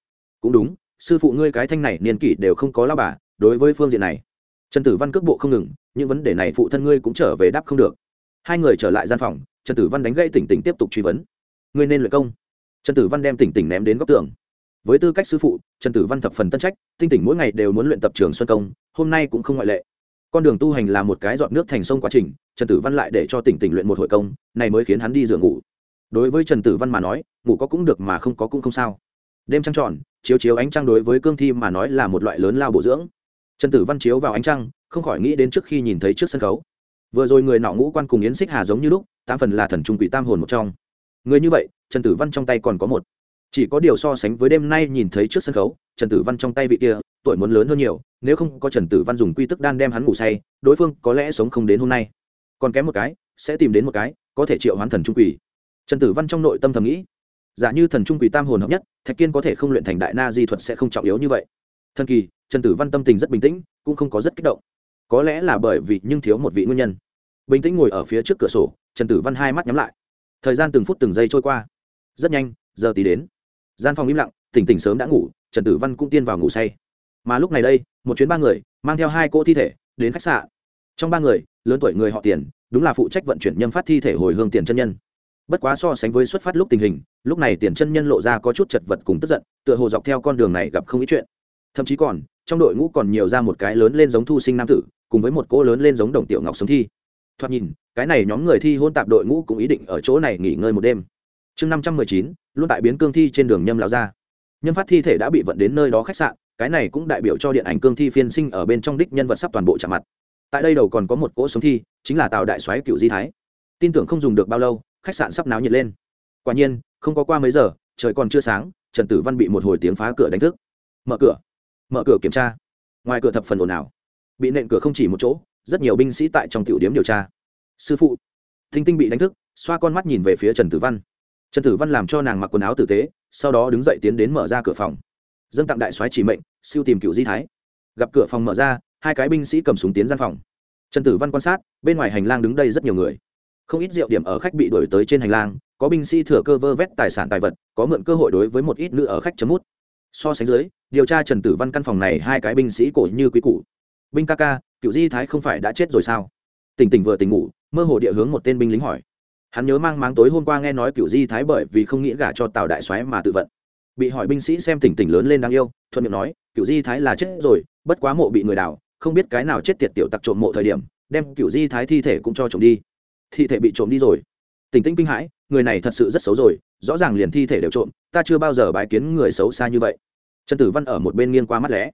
Cũng đúng, sư phụ ngươi cái thanh này niên kỷ đều không có lao bà, đối với phương diện này. Trần tử văn cước bộ không ngừng, những vấn đề này phụ thân ngươi cũng trở về đáp không được. Hai người trở lại gian phòng trần tử văn đánh gây tỉnh tỉnh tiếp tục truy vấn. Ngươi nên luyện công. Trần tử văn đem tỉnh tỉnh ném đến góc tường. Với tư cách sư phụ, trần tử văn thập phần tân trách, tinh tỉnh mỗi ngày đều muốn luyện tập trường xuân công, hôm nay cũng không ngoại lệ. Con đường tu hành là một cái dọn nước thành sông quá trình, trần tử văn lại để cho tỉnh tỉnh luyện một hội công, này mới khiến hắn đi giường ngủ. Đối với trần tử văn mà nói, ngủ có cũng được mà không có cũng không sao. Đêm trăng tròn, chiếu chiếu ánh trăng đối với cương thi mà nói là một loại lớn lao bổ dưỡng. Trần tử văn chiếu vào ánh trăng, không khỏi nghĩ đến trước khi nhìn thấy trước sân khấu. Vừa rồi người nọ ngũ quan cùng yến xích hà giống như lúc tám phần là thần trung quỷ tam hồn một trong. Người như vậy, trần tử văn trong tay còn có một. Chỉ có điều so sánh với đêm nay nhìn thấy trước sân khấu, trần tử văn trong tay vị kia, tuổi muốn lớn hơn nhiều, nếu không có trần tử văn dùng quy tức đan đem hắn ngủ say, đối phương có lẽ sống không đến hôm nay. Còn kém một cái, sẽ tìm đến một cái, có thể triệu hoán thần trung quỷ. Trần tử văn trong nội tâm thầm nghĩ, giả như thần trung quỷ tam hồn hợp nhất, thạch kiên có thể không luyện thành đại na di thuật sẽ không trọng yếu như vậy. Thần kỳ, trần tử văn tâm tình rất bình tĩnh, cũng không có rất kích động. Có lẽ là bởi vì nhưng thiếu một vị nguyên nhân bình tĩnh ngồi ở phía trước cửa sổ, trần tử văn hai mắt nhắm lại. Thời gian từng phút từng giây trôi qua. Rất nhanh, giờ tí đến. Gian phòng im lặng, tỉnh tỉnh sớm đã ngủ, trần tử văn cũng tiên vào ngủ say. Mà lúc này đây, một chuyến ba người, mang theo hai cỗ thi thể, đến khách sạn. Trong ba người, lớn tuổi người họ tiền, đúng là phụ trách vận chuyển nhâm phát thi thể hồi hương tiền chân nhân. Bất quá so sánh với xuất phát lúc tình hình, lúc này tiền chân nhân lộ ra có chút chật vật cùng tức giận, tựa hồ dọc theo con đường này gặp không ít chuyện. Thậm chí còn, trong đội ngũ còn nhiều ra một cái lớn lên giống thu sinh nam tử, cùng với một cỗ lớn lên giống đồng tiểu ngọc sống thi thoạt nhìn, cái này nhóm người thi hôn tạp đội ngũ cũng ý định ở chỗ này nghỉ ngơi một đêm. Chương năm trăm mười chín, luôn tại biến cương thi trên đường nhâm lão gia. Nhâm phát thi thể đã bị vận đến nơi đó khách sạn, cái này cũng đại biểu cho điện ảnh cương thi phiên sinh ở bên trong đích nhân vật sắp toàn bộ chạm mặt. Tại đây đầu còn có một cỗ sống thi, chính là tào đại soái cựu di thái. Tin tưởng không dùng được bao lâu, khách sạn sắp náo nhiệt lên. Quả nhiên, không có qua mấy giờ, trời còn chưa sáng, trần tử văn bị một hồi tiếng phá cửa đánh thức. Mở cửa. Mở cửa kiểm tra. Ngoài cửa thập phần ồn ào. Bị nện cửa không chỉ một chỗ rất nhiều binh sĩ tại trong tiểu điểm điều tra. Sư phụ, thinh tinh bị đánh thức, xoa con mắt nhìn về phía trần tử văn. Trần tử văn làm cho nàng mặc quần áo tử tế, sau đó đứng dậy tiến đến mở ra cửa phòng. Dân tặng đại soái chỉ mệnh, siêu tìm cựu di thái. Gặp cửa phòng mở ra, hai cái binh sĩ cầm súng tiến gian phòng. Trần tử văn quan sát, bên ngoài hành lang đứng đây rất nhiều người. Không ít rượu điểm ở khách bị đuổi tới trên hành lang, có binh sĩ thừa cơ vơ vét tài sản tài vật, có mượn cơ hội đối với một ít nữ ở khách chấm mút. So sánh dưới, điều tra trần tử văn căn phòng này hai cái binh sĩ cổ như quý cụ binh ca ca, cựu di thái không phải đã chết rồi sao? Tỉnh tỉnh vừa tỉnh ngủ, mơ hồ địa hướng một tên binh lính hỏi. Hắn nhớ mang máng tối hôm qua nghe nói cựu di thái bởi vì không nghĩ gả cho tào đại soái mà tự vận. Bị hỏi binh sĩ xem tỉnh tỉnh lớn lên đáng yêu, thuận miệng nói, cựu di thái là chết rồi, bất quá mộ bị người đào, không biết cái nào chết tiệt tiểu tặc trộm mộ thời điểm, đem cựu di thái thi thể cũng cho trộm đi. Thi thể bị trộm đi rồi. Tỉnh tĩnh kinh hãi, người này thật sự rất xấu rồi, rõ ràng liền thi thể đều trộm, ta chưa bao giờ bài kiến người xấu xa như vậy. Trần tử văn ở một bên nghiêng qua mắt lẽ.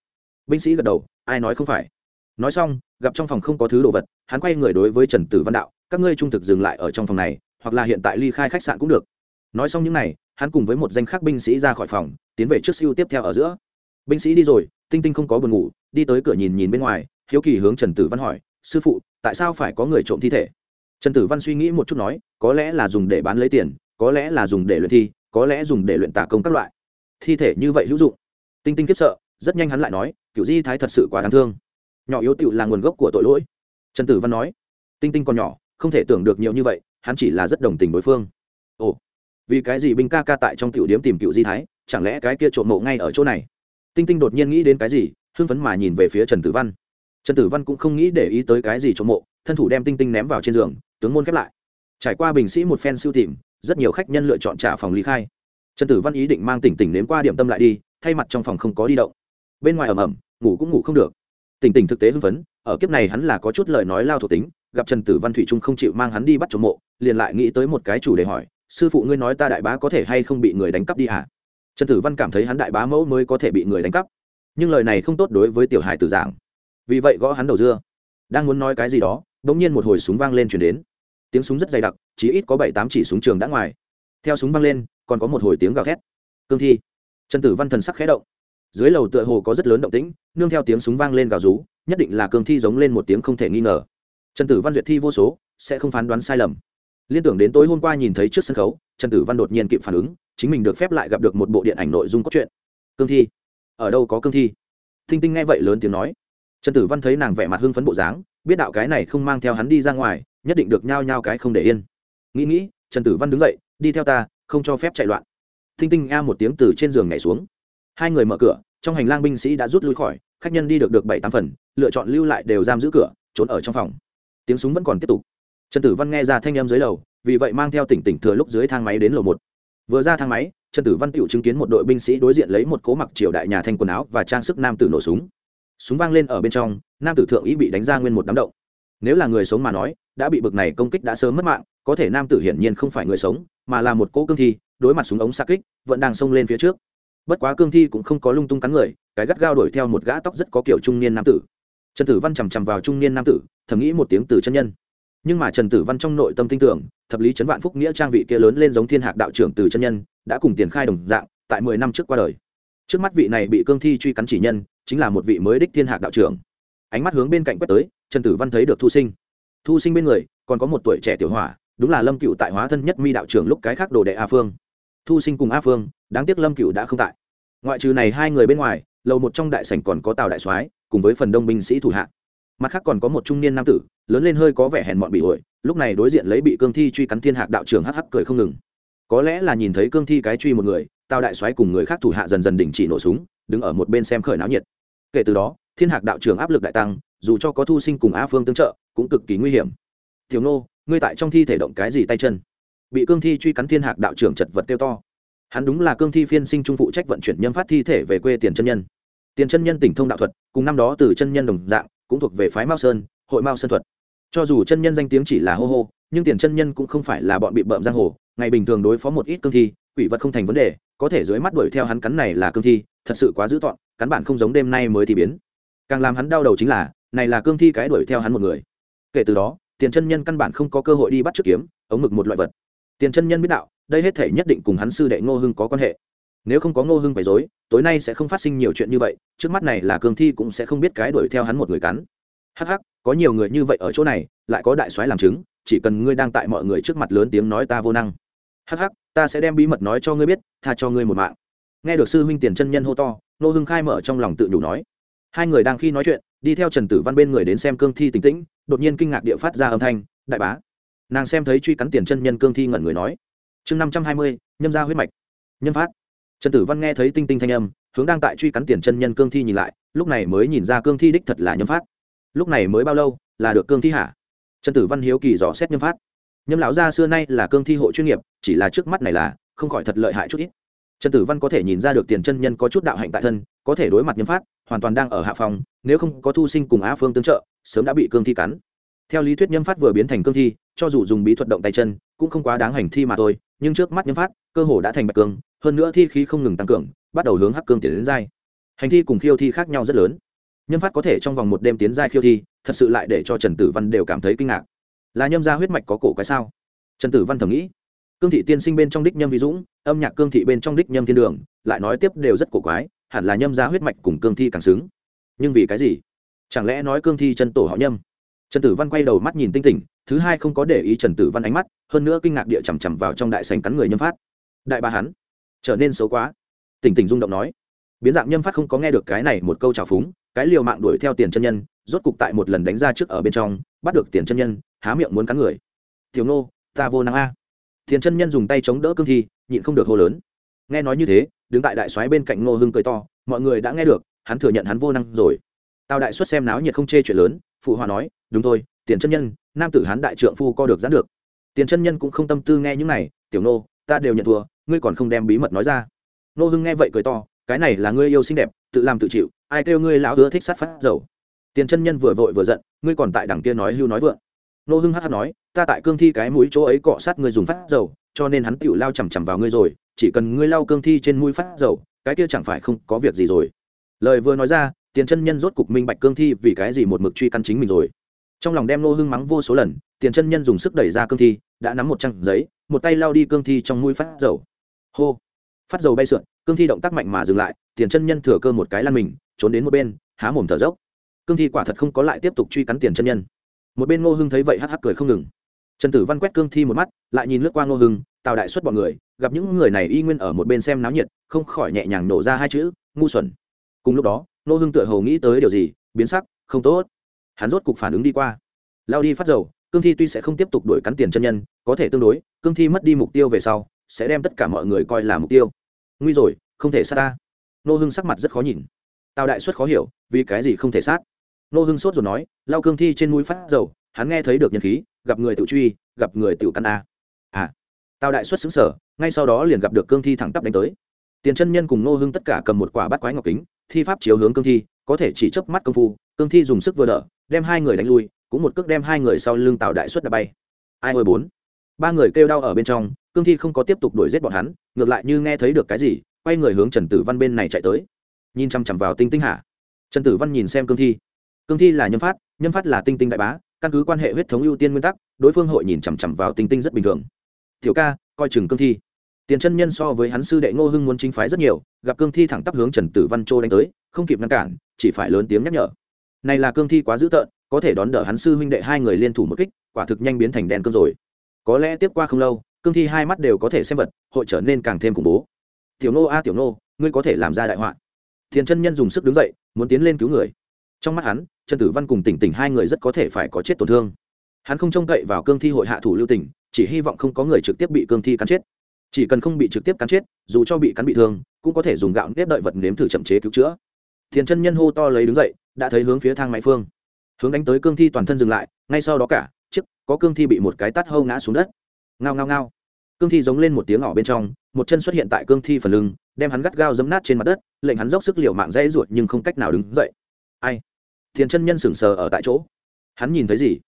Binh sĩ gật đầu, ai nói không phải? Nói xong, gặp trong phòng không có thứ đồ vật, hắn quay người đối với trần tử văn đạo, các ngươi trung thực dừng lại ở trong phòng này, hoặc là hiện tại ly khai khách sạn cũng được. Nói xong những n à y hắn cùng với một danh khắc binh sĩ ra khỏi phòng, tiến về trước siêu tiếp theo ở giữa. Binh sĩ đi rồi, tinh tinh không có buồn ngủ, đi tới cửa nhìn nhìn bên ngoài, hiếu kỳ hướng trần tử văn hỏi, sư phụ, tại sao phải có người trộm thi thể? Trần tử văn suy nghĩ một chút nói, có lẽ là dùng để bán lấy tiền, có lẽ là dùng để luyện thi, có lẽ dùng để luyện tả công các loại. Thi thể như vậy hữu dụng. Tinh tinh kiếp sợ, rất nhanh hắn lại nói cựu di thái thật sự quá đáng thương nhỏ yếu tựu là nguồn gốc của tội lỗi. Trần tử văn nói, tinh tinh còn nhỏ, không thể tưởng được nhiều như vậy, hắn chỉ là rất đồng tình đối phương. Ồ, vì cái gì binh ca ca tại trong tiểu điếm tìm cựu di thái, chẳng lẽ cái kia trộm mộ ngay ở chỗ này? Tinh tinh đột nhiên nghĩ đến cái gì, hưng phấn mà nhìn về phía trần tử văn. Trần tử văn cũng không nghĩ để ý tới cái gì trộm mộ, thân thủ đem tinh tinh ném vào trên giường, tướng môn khép lại. Trải qua bình sĩ một phen siêu tìm rất nhiều khách nhân lựa chọn trả phòng ly khai. Trần tử văn ý định mang tỉnh tỉnh đến qua điểm tâm lại đi, thay mặt trong phòng không có đi động. Bên ngoài ẩm ẩm ngủ cũng ngủ không được tỉnh tỉnh thực tế hưng phấn, ở kiếp này hắn là có chút lời nói lao thuộc tính, gặp trần tử văn thủy trung không chịu mang hắn đi bắt chống mộ, liền lại nghĩ tới một cái chủ đề hỏi, sư phụ ngươi nói ta đại bá có thể hay không bị người đánh cắp đi hả? Trần tử văn cảm thấy hắn đại bá mẫu mới có thể bị người đánh cắp. Nhưng lời này không tốt đối với tiểu hải tử giảng. Vì vậy gõ hắn đầu dưa. Đang muốn nói cái gì đó đ ỗ n g nhiên một hồi súng vang lên chuyển đến. Tiếng súng rất dày đặc, chỉ ít có bảy tám chỉ súng trường đã ngoài. Theo súng vang lên, còn có một hồi tiếng gào thét. Cương thi. Trần tử văn thần sắc khé động dưới lầu tựa hồ có rất lớn động tĩnh, nương theo tiếng súng vang lên gào rú, nhất định là cương thi giống lên một tiếng không thể nghi ngờ. Trần tử văn duyệt thi vô số, sẽ không phán đoán sai lầm. Liên tưởng đến tối hôm qua nhìn thấy trước sân khấu, trần tử văn đột nhiên kịp phản ứng, chính mình được phép lại gặp được một bộ điện ảnh nội dung cốt truyện. Cương thi. Ở đâu có cương thi? Thinh tinh nghe vậy lớn tiếng nói. Trần tử văn thấy nàng vẻ mặt hưng phấn bộ dáng, biết đạo cái này không mang theo hắn đi ra ngoài, nhất định được nhao nhao cái không để yên. Nghĩ nghĩ, trần tử văn đứng dậy, đi theo ta, không cho phép chạy loạn. Thinh tinh a một tiếng từ trên giường nhảy xuống. Hai người mở cửa trong hành lang binh sĩ đã rút lui khỏi, khách nhân đi được được bảy tám phần, lựa chọn lưu lại đều giam giữ cửa, trốn ở trong phòng. Tiếng súng vẫn còn tiếp tục. Trần tử văn nghe ra thanh em dưới lầu, vì vậy mang theo tỉnh tỉnh thừa lúc dưới thang máy đến lầu một. Vừa ra thang máy, trần tử văn tựu chứng kiến một đội binh sĩ đối diện lấy một cố mặc triều đại nhà thanh quần áo và trang sức nam tử nổ súng. Súng vang lên ở bên trong, nam tử thượng ý bị đánh ra nguyên một đám động. Nếu là người sống mà nói, đã bị bực này công kích đã sớm mất mạng, có thể nam tử hiển nhiên không phải người sống, mà là một cỗ cương thi, đối mặt súng ống xa kích, vẫn đang xông lên phía trước bất quá cương thi cũng không có lung tung cắn người, cái gắt gao đuổi theo một gã tóc rất có kiểu trung niên nam tử. Trần tử văn chằm chằm vào trung niên nam tử, thầm nghĩ một tiếng từ chân nhân. Nhưng mà trần tử văn trong nội tâm tin tưởng, thập lý trấn vạn phúc nghĩa trang vị kia lớn lên giống thiên hạc đạo trưởng từ chân nhân, đã cùng tiền khai đồng dạng, tại mười năm trước qua đời. Trước mắt vị này bị cương thi truy cắn chỉ nhân, chính là một vị mới đích thiên hạc đạo trưởng. Ánh mắt hướng bên cạnh quét tới, trần tử văn thấy được thu sinh. Thu sinh bên người, còn có một tuổi trẻ tiểu hỏa, đúng là lâm cựu tại hóa thân nhất mi đạo trưởng lúc cái khác đồ đệ a phương thu sinh cùng a phương, đáng tiếc lâm cựu đã không tại. Ngoại trừ này hai người bên ngoài, lầu một trong đại sảnh còn có tào đại soái, cùng với phần đông binh sĩ thủ hạ. Mặt khác còn có một trung niên nam tử, lớn lên hơi có vẻ hèn mọn bị ổi, lúc này đối diện lấy bị cương thi truy cắn thiên hạc đạo trưởng hắc hắc cười không ngừng. Có lẽ là nhìn thấy cương thi cái truy một người, tào đại soái cùng người khác thủ hạ dần dần đình chỉ nổ súng, đứng ở một bên xem khởi náo nhiệt. Kể từ đó, thiên hạc đạo trưởng áp lực đại tăng, dù cho có thu sinh cùng a phương tương trợ, cũng cực kỳ nguy hiểm. Tiểu nô, ngươi tại trong thi thể động cái gì tay chân? Bị cương thi truy cắn thiên hạc đạo trưởng chật vật tiêu to. Hắn đúng là cương thi phiên sinh trung phụ trách vận chuyển nhâm phát thi thể về quê tiền chân nhân. Tiền chân nhân tỉnh thông đạo thuật, cùng năm đó từ chân nhân đồng dạng, cũng thuộc về phái mao sơn, hội mao sơn thuật. Cho dù chân nhân danh tiếng chỉ là hô hô, nhưng tiền chân nhân cũng không phải là bọn bị bợm giang hồ, ngày bình thường đối phó một ít cương thi, quỷ vật không thành vấn đề, có thể dưới mắt đuổi theo hắn cắn này là cương thi, thật sự quá dữ tọn cắn bản không giống đêm nay mới thì biến. Càng làm hắn đau đầu chính là, này là cương thi cái đuổi theo hắn một người. Kể từ đó, tiền chân nhân căn bản không có cơ hội đi bắt trước kiếm, ống mực một loại vật tiền chân nhân biết đạo, đây hết thể nhất định cùng hắn sư đệ ngô hưng có quan hệ. Nếu không có ngô hưng bày dối tối nay sẽ không phát sinh nhiều chuyện như vậy, trước mắt này là cương thi cũng sẽ không biết cái đuổi theo hắn một người cắn. Hắc hắc, có nhiều người như vậy ở chỗ này, lại có đại soái làm chứng, chỉ cần ngươi đang tại mọi người trước mặt lớn tiếng nói ta vô năng. Hắc hắc, ta sẽ đem bí mật nói cho ngươi biết, tha cho ngươi một mạng. Nghe được sư huynh tiền chân nhân hô to nô hưng khai mở trong lòng tự đủ nói. Hai người đang khi nói chuyện, đi theo trần tử văn bên người đến xem cương thi tỉnh tĩnh, đột nhiên kinh ngạc địa phát ra âm thanh, đại bá nàng xem thấy truy cắn tiền chân nhân cương thi ngẩn người nói, chương năm trăm hai mươi, nhâm ra huyết mạch nhân phát. Trần tử văn nghe thấy tinh tinh thanh âm, hướng đang tại truy cắn tiền chân nhân cương thi nhìn lại, lúc này mới nhìn ra cương thi đích thật là nhâm phát. Lúc này mới bao lâu là được cương thi hả? Trần tử văn hiếu kỳ dò xét nhâm phát. Nhâm lão gia xưa nay là cương thi hộ chuyên nghiệp, chỉ là trước mắt này là không khỏi thật lợi hại chút ít. Trần tử văn có thể nhìn ra được tiền chân nhân có chút đạo hạnh tại thân, có thể đối mặt nhâm phát, hoàn toàn đang ở hạ phòng, nếu không có thu sinh cùng á phương tương trợ, sớm đã bị cương thi cắn. Theo lý thuyết nhâm phát vừa biến thành cương thi cho dù dùng bí thuật động tay chân, cũng không quá đáng hành thi mà thôi, nhưng trước mắt nhâm phát, cơ hồ đã thành bạch cương, hơn nữa thi khí không ngừng tăng cường, bắt đầu hướng hắc cương tiến đến dai hành thi cùng khiêu thi khác nhau rất lớn. Nhâm phát có thể trong vòng một đêm tiến giai khiêu thi, thật sự lại để cho trần tử văn đều cảm thấy kinh ngạc. Là nhâm gia huyết mạch có cổ cái sao? Trần tử văn thầm nghĩ. Cương thị tiên sinh bên trong đích nhâm vi dũng, âm nhạc cương thị bên trong đích nhâm thiên đường, lại nói tiếp đều rất cổ quái, hẳn là nhâm gia huyết mạch cùng cương thi càng xứng. Nhưng vì cái gì? Chẳng lẽ nói cương thi chân tổ họ nhâm? Trần tử văn quay đầu mắt nhìn tinh tỉnh, thứ hai không có để ý trần tử văn ánh mắt, hơn nữa kinh ngạc địa chằm chằm vào trong đại sành cắn người nhâm phát. Đại ba hắn, trở nên xấu quá. Tỉnh tỉnh rung động nói, biến dạng nhâm phát không có nghe được cái này một câu trào phúng, cái liều mạng đuổi theo tiền chân nhân, rốt cục tại một lần đánh ra trước ở bên trong, bắt được tiền chân nhân, há miệng muốn cắn người. Tiểu nô, ta vô năng a. Tiền chân nhân dùng tay chống đỡ cương thi, nhịn không được hô lớn. Nghe nói như thế, đứng tại đại soái bên cạnh ngô hưng cười to, mọi người đã nghe được, hắn thừa nhận hắn vô năng rồi tào đại xuất xem náo nhiệt không chê chuyện lớn, phụ hòa nói, đúng thôi, tiền chân nhân, nam tử hán đại trượng phu co được gián được. Tiền chân nhân cũng không tâm tư nghe những này, tiểu nô, ta đều nhận thua, ngươi còn không đem bí mật nói ra. Nô hưng nghe vậy cười to, cái này là ngươi yêu xinh đẹp, tự làm tự chịu, ai kêu ngươi lão hứa thích sát phát dầu? Tiền chân nhân vừa vội vừa giận, ngươi còn tại đằng kia nói hưu nói vượng. Nô hưng hắc nói, ta tại cương thi cái mũi chỗ ấy cọ sát ngươi dùng phát dầu, cho nên hắn tựu lao chằm chằm vào ngươi rồi, chỉ cần ngươi lau cương thi trên mũi phát dầu, cái kia chẳng phải không có việc gì rồi. Lời vừa nói ra tiền chân nhân rốt cục minh bạch cương thi vì cái gì một mực truy căn chính mình rồi. Trong lòng đem nô hưng mắng vô số lần, tiền chân nhân dùng sức đẩy ra cương thi, đã nắm một trang giấy, một tay lao đi cương thi trong mũi phát dầu. Hô! Phát dầu bay sượn, cương thi động tác mạnh mà dừng lại, tiền chân nhân thừa cơ một cái lăn mình, trốn đến một bên, há mồm thở dốc. Cương thi quả thật không có lại tiếp tục truy cắn tiền chân nhân. Một bên ngô hưng thấy vậy hắc hắc cười không ngừng. Trần tử văn quét cương thi một mắt, lại nhìn lướt qua ngô hưng, tào đại xuất bọn người, gặp những người này y nguyên ở một bên xem náo nhiệt, không khỏi nhẹ nhàng nổ ra hai chữ, ngu xuẩn. Cùng lúc đó Nô hưng tựa hồ nghĩ tới điều gì, biến sắc, không tốt. Hắn rốt cục phản ứng đi qua. Lao đi phát dầu, cương thi tuy sẽ không tiếp tục đuổi cắn tiền chân nhân, có thể tương đối, cương thi mất đi mục tiêu về sau, sẽ đem tất cả mọi người coi là mục tiêu. Nguy rồi, không thể sát ta. Nô hưng sắc mặt rất khó nhìn. Tào đại xuất khó hiểu, vì cái gì không thể sát? Nô hưng sốt rồi nói, lao cương thi trên mũi phát dầu, hắn nghe thấy được nhân khí, gặp người tự truy, gặp người tự căn a. À. Tào đại xuất xứng sở ngay sau đó liền gặp được cương thi thẳng tắp đánh tới. Tiền chân nhân cùng nô hưng tất cả cầm một quả bắt quái ngọc kính thi pháp chiếu hướng cương thi, có thể chỉ chớp mắt công phu, cương thi dùng sức vừa đỡ, đem hai người đánh lui, cũng một cước đem hai người sau lưng tào đại xuất đã bay. Ai ôi bốn. Ba người kêu đau ở bên trong, cương thi không có tiếp tục đuổi giết bọn hắn, ngược lại như nghe thấy được cái gì, quay người hướng trần tử văn bên này chạy tới. Nhìn chằm chằm vào tinh tinh hạ trần tử văn nhìn xem cương thi. Cương thi là nhân phát nhân phát là tinh tinh đại bá, căn cứ quan hệ huyết thống ưu tiên nguyên tắc, đối phương hội nhìn chằm chằm vào tinh tinh rất bình thường. Tiểu ca, coi chừng cương thi tiền chân nhân so với hắn sư đệ ngô hưng muốn chính phái rất nhiều, gặp cương thi thẳng tắp hướng trần tử văn châu đánh tới, không kịp ngăn cản, chỉ phải lớn tiếng nhắc nhở. Này là cương thi quá dữ tợn, có thể đón đỡ hắn sư huynh đệ hai người liên thủ một kích, quả thực nhanh biến thành đèn cương rồi. Có lẽ tiếp qua không lâu, cương thi hai mắt đều có thể xem vật, hội trở nên càng thêm khủng bố. Tiểu nô a, tiểu nô ngươi có thể làm ra đại họa. Thiền chân nhân dùng sức đứng dậy, muốn tiến lên cứu người. Trong mắt hắn, trần tử văn cùng tỉnh tỉnh hai người rất có thể phải có chết tổn thương. Hắn không trông cậy vào cương thi hội hạ thủ lưu tỉnh chỉ hy vọng không có người trực tiếp bị cương thi cắn chết chỉ cần không bị trực tiếp cắn chết, dù cho bị cắn bị thương, cũng có thể dùng gạo nếp đợi vật nếm thử chậm chế cứu chữa. Thiền chân nhân hô to lấy đứng dậy, đã thấy hướng phía thang máy phương. Hướng đánh tới cương thi toàn thân dừng lại, ngay sau đó cả, chiếc, có cương thi bị một cái tát hâu ngã xuống đất. Ngao ngao ngao. Cương thi giống lên một tiếng ỏ bên trong, một chân xuất hiện tại cương thi phần lưng, đem hắn gắt gao dấm nát trên mặt đất, lệnh hắn dốc sức liệu mạng dãy ruột nhưng không cách nào đứng dậy. Ai? Thiền chân nhân sững sờ ở tại chỗ. Hắn nhìn thấy gì?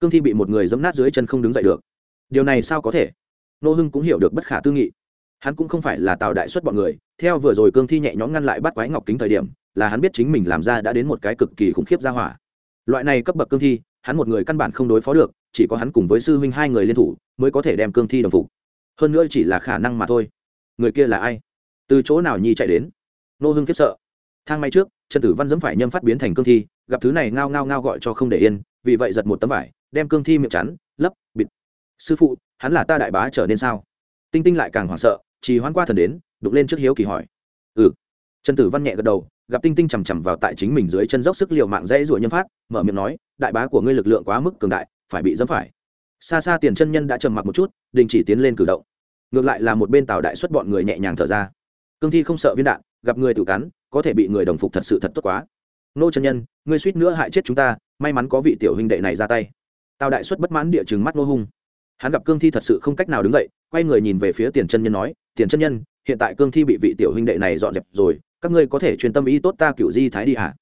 Cương thi bị một người dấm nát dưới chân không đứng dậy được. Điều này sao có thể? Nô hưng cũng hiểu được bất khả tư nghị. Hắn cũng không phải là tào đại xuất bọn người, theo vừa rồi cương thi nhẹ nhõm ngăn lại bắt quái ngọc kính thời điểm, là hắn biết chính mình làm ra đã đến một cái cực kỳ khủng khiếp ra hỏa. Loại này cấp bậc cương thi, hắn một người căn bản không đối phó được, chỉ có hắn cùng với sư huynh hai người liên thủ mới có thể đem cương thi đồng phục. Hơn nữa chỉ là khả năng mà thôi. Người kia là ai? Từ chỗ nào nhi chạy đến? Nô hưng kiếp sợ. Thang may trước, trần tử văn dẫm phải nhâm phát biến thành cương thi, gặp thứ này ngao ngao ngao gọi cho không để yên, vì vậy giật một tấm vải, đem cương thi miệng chắn, lấp, bịt sư phụ, hắn là ta đại bá trở nên sao? Tinh tinh lại càng hoảng sợ chỉ hoán qua thần đến đục lên trước hiếu kỳ hỏi. Ừ. Trần tử văn nhẹ gật đầu, gặp tinh tinh chằm chằm vào tại chính mình dưới chân dốc sức liều mạng dễ ruổi nhân phát, mở miệng nói, đại bá của ngươi lực lượng quá mức cường đại, phải bị dẫm phải. Xa xa tiền chân nhân đã trầm mặc một chút, đình chỉ tiến lên cử động. Ngược lại là một bên tàu đại xuất bọn người nhẹ nhàng thở ra. Cương thi không sợ viên đạn, gặp người tự cắn, có thể bị người đồng phục thật sự thật tốt quá. Nô chân nhân, ngươi suýt nữa hại chết chúng ta, may mắn có vị tiểu huynh đệ này ra tay. Tào đại xuất bất mãn địa chừng mắt nô hung hắn gặp cương thi thật sự không cách nào đứng dậy, quay người nhìn về phía tiền chân nhân nói, tiền chân nhân, hiện tại cương thi bị vị tiểu huynh đệ này dọn dẹp rồi, các ngươi có thể truyền tâm ý tốt ta cựu di thái đi hả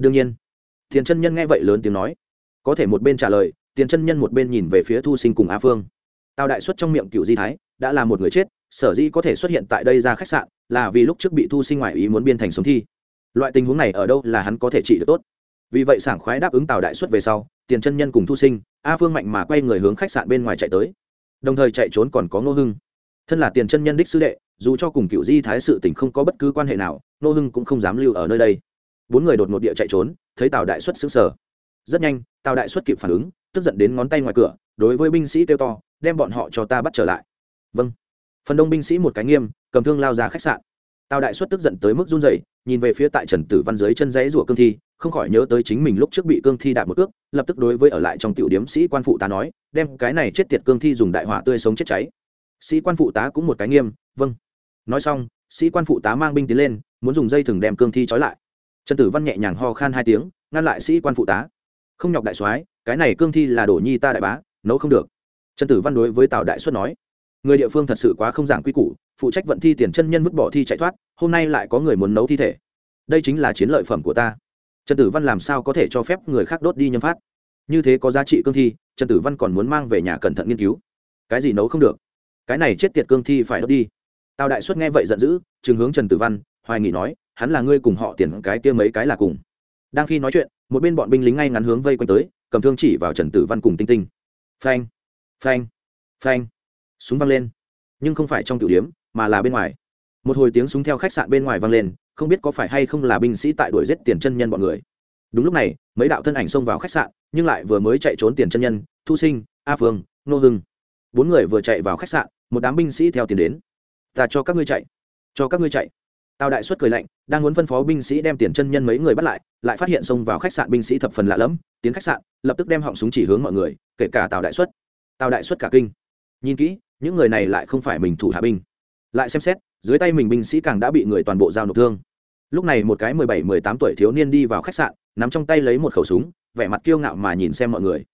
đương nhiên. Tiền chân nhân nghe vậy lớn tiếng nói. Có thể một bên trả lời, tiền chân nhân một bên nhìn về phía thu sinh cùng á phương. Tào đại xuất trong miệng cựu di thái, đã là một người chết, sở di có thể xuất hiện tại đây ra khách sạn, là vì lúc trước bị thu sinh ngoại ý muốn biên thành sống thi. Loại tình huống này ở đâu là hắn có thể trị được tốt? Vì vậy sảng khoái đáp ứng tào đại xuất về sau, tiền chân nhân cùng thu sinh a phương mạnh mà quay người hướng khách sạn bên ngoài chạy tới. Đồng thời chạy trốn còn có ngô hưng. Thân là tiền chân nhân đích sư đệ, dù cho cùng cựu di thái sự tình không có bất cứ quan hệ nào, ngô hưng cũng không dám lưu ở nơi đây. Bốn người đột ngột địa chạy trốn, thấy tào đại xuất xứng sở rất nhanh, tào đại xuất kịp phản ứng, tức giận đến ngón tay ngoài cửa, đối với binh sĩ kêu to, đem bọn họ cho ta bắt trở lại. Vâng. Phần đông binh sĩ một cái nghiêm, cầm thương lao ra khách sạn. Tào đại xuất tức giận tới mức run rẩy, nhìn về phía tại trần tử văn dưới chân dãy rủa cương thi không khỏi nhớ tới chính mình lúc trước bị cương thi đạp một cước, lập tức đối với ở lại trong tiểu điếm sĩ quan phụ tá nói, đem cái này chết tiệt cương thi dùng đại hỏa tươi sống chết cháy. Sĩ quan phụ tá cũng một cái nghiêm vâng. Nói xong, sĩ quan phụ tá mang binh tiến lên, muốn dùng dây thừng đem cương thi trói lại. Trần tử văn nhẹ nhàng ho khan hai tiếng, ngăn lại sĩ quan phụ tá. Không nhọc đại soái, cái này cương thi là đổ nhi ta đại bá, nấu không được. Trần tử văn đối với tào đại xuất nói, người địa phương thật sự quá không giảng quy củ, phụ trách vận thi tiền chân nhân vứt bỏ thi chạy thoát, hôm nay lại có người muốn nấu thi thể. Đây chính là chiến lợi phẩm của ta trần tử văn làm sao có thể cho phép người khác đốt đi nhâm phát? Như thế có giá trị cương thi, trần tử văn còn muốn mang về nhà cẩn thận nghiên cứu. Cái gì nấu không được? Cái này chết tiệt cương thi phải đốt đi. Tào đại xuất nghe vậy giận dữ chừng hướng trần tử văn, hoài nghị nói, hắn là ngươi cùng họ tiền cái kia mấy cái là cùng. Đang khi nói chuyện, một bên bọn binh lính ngay ngắn hướng vây quanh tới, cầm thương chỉ vào trần tử văn cùng tinh tinh. Phanh phanh phanh. Súng văng lên. Nhưng không phải trong tiểu điếm mà là bên ngoài. Một hồi tiếng súng theo khách sạn bên ngoài vang lên không biết có phải hay không là binh sĩ tại đuổi giết tiền chân nhân bọn người. Đúng lúc này mấy đạo thân ảnh xông vào khách sạn nhưng lại vừa mới chạy trốn tiền chân nhân thu sinh a phương nô hưng. Bốn người vừa chạy vào khách sạn một đám binh sĩ theo tiền đến. Ta cho các ngươi chạy cho các ngươi chạy. Tào đại suất cười lạnh đang muốn phân phó binh sĩ đem tiền chân nhân mấy người bắt lại lại phát hiện xông vào khách sạn binh sĩ thập phần lạ lẫm tiến khách sạn lập tức đem họng súng chỉ hướng mọi người kể cả tào đại suất, tào đại suất cả kinh. Nhìn kỹ những người này lại không phải mình thủ hạ binh lại xem xét, dưới tay mình binh sĩ càng đã bị người toàn bộ giao nộp thương. Lúc này một cái mười bảy, mười tám tuổi thiếu niên đi vào khách sạn, nắm trong tay lấy một khẩu súng, vẻ mặt kiêu ngạo mà nhìn xem mọi người.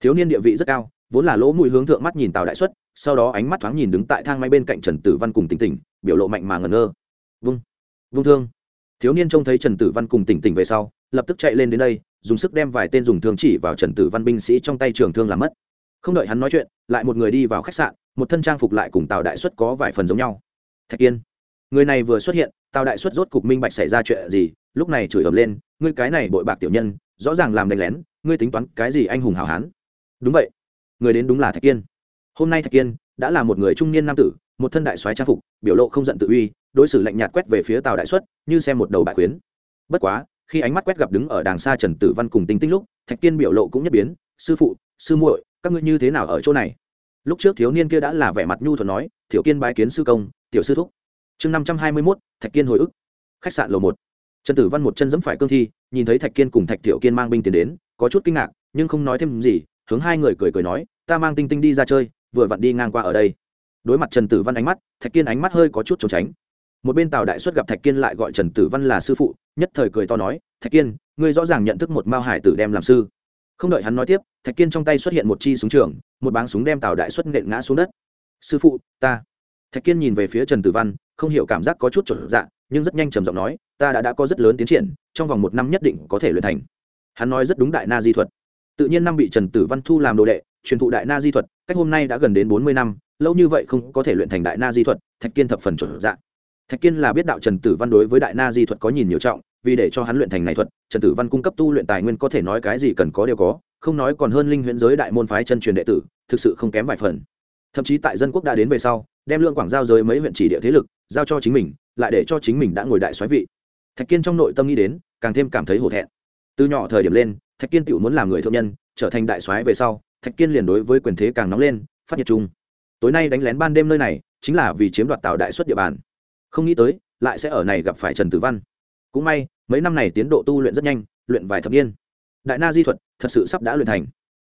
Thiếu niên địa vị rất cao, vốn là lỗ mũi hướng thượng mắt nhìn tào đại xuất, sau đó ánh mắt thoáng nhìn đứng tại thang máy bên cạnh trần tử văn cùng tỉnh tỉnh, biểu lộ mạnh mà ngẩn ngơ. Vung vung thương. Thiếu niên trông thấy trần tử văn cùng tỉnh tỉnh về sau, lập tức chạy lên đến đây, dùng sức đem vài tên dùng thương chỉ vào trần tử văn binh sĩ trong tay trường thương làm mất. Không đợi hắn nói chuyện, lại một người đi vào khách sạn, một thân trang phục lại cùng tào đại xuất có vài phần giống nhau thạch kiên, người này vừa xuất hiện, tào đại xuất rốt cục minh bạch xảy ra chuyện gì, lúc này chửi ầm lên, ngươi cái này bội bạc tiểu nhân, rõ ràng làm đánh lén, ngươi tính toán cái gì anh hùng hảo hán? Đúng vậy, người đến đúng là thạch kiên. Hôm nay thạch kiên đã là một người trung niên nam tử, một thân đại soái trang phục, biểu lộ không giận tự uy, đối xử lạnh nhạt quét về phía tào đại xuất, như xem một đầu bại khuyến. Bất quá, khi ánh mắt quét gặp đứng ở đàng xa trần tử văn cùng tinh tinh lúc, thạch kiên biểu lộ cũng nhất biến, sư phụ, sư muội, các ngươi như thế nào ở chỗ này? Lúc trước thiếu niên kia đã là vẻ mặt nhu thuận nói thiểu kiên bái kiến sư công tiểu sư thúc. Chương năm trăm hai mươi mốt, thạch kiên hồi ức. Khách sạn lầu một. Trần tử văn một chân giẫm phải cương thi, nhìn thấy thạch kiên cùng thạch tiểu kiên mang binh tiền đến, có chút kinh ngạc, nhưng không nói thêm gì, hướng hai người cười cười nói, ta mang tinh tinh đi ra chơi, vừa vặn đi ngang qua ở đây. Đối mặt trần tử văn ánh mắt, thạch kiên ánh mắt hơi có chút trốn tránh. Một bên tào đại xuất gặp thạch kiên lại gọi trần tử văn là sư phụ, nhất thời cười to nói, thạch kiên, ngươi rõ ràng nhận thức một mao hải tử đem làm sư. Không đợi hắn nói tiếp, thạch kiên trong tay xuất hiện một chi súng trường, một báng súng đem tào đại xuất nện ngã xuống đất. Sư phụ, ta thạch kiên nhìn về phía trần tử văn, không hiểu cảm giác có chút trộn dạ nhưng rất nhanh trầm giọng nói, ta đã đã có rất lớn tiến triển, trong vòng một năm nhất định có thể luyện thành. Hắn nói rất đúng đại na di thuật. Tự nhiên năm bị trần tử văn thu làm đồ đệ, truyền thụ đại na di thuật, cách hôm nay đã gần đến bốn mươi năm, lâu như vậy không có thể luyện thành đại na di thuật, thạch kiên thập phần trở dạ. Thạch kiên là biết đạo trần tử văn đối với đại na di thuật có nhìn nhiều trọng, vì để cho hắn luyện thành này thuật, trần tử văn cung cấp tu luyện tài nguyên có thể nói cái gì cần có đều có, không nói còn hơn linh huyễn giới đại môn phái chân truyền đệ tử, thực sự không kém vài phần. Thậm chí tại dân quốc đã đến về sau đem lượng quảng giao giới mấy huyện chỉ địa thế lực giao cho chính mình, lại để cho chính mình đã ngồi đại soái vị. Thạch kiên trong nội tâm nghĩ đến, càng thêm cảm thấy hổ thẹn. Từ nhỏ thời điểm lên, thạch kiên tự muốn làm người thượng nhân, trở thành đại soái về sau, thạch kiên liền đối với quyền thế càng nóng lên, phát nhiệt chung tối nay đánh lén ban đêm nơi này, chính là vì chiếm đoạt tàu đại xuất địa bàn. Không nghĩ tới, lại sẽ ở này gặp phải trần tử văn. Cũng may, mấy năm này tiến độ tu luyện rất nhanh, luyện vài thập niên. Đại na di thuật thật sự sắp đã luyện thành.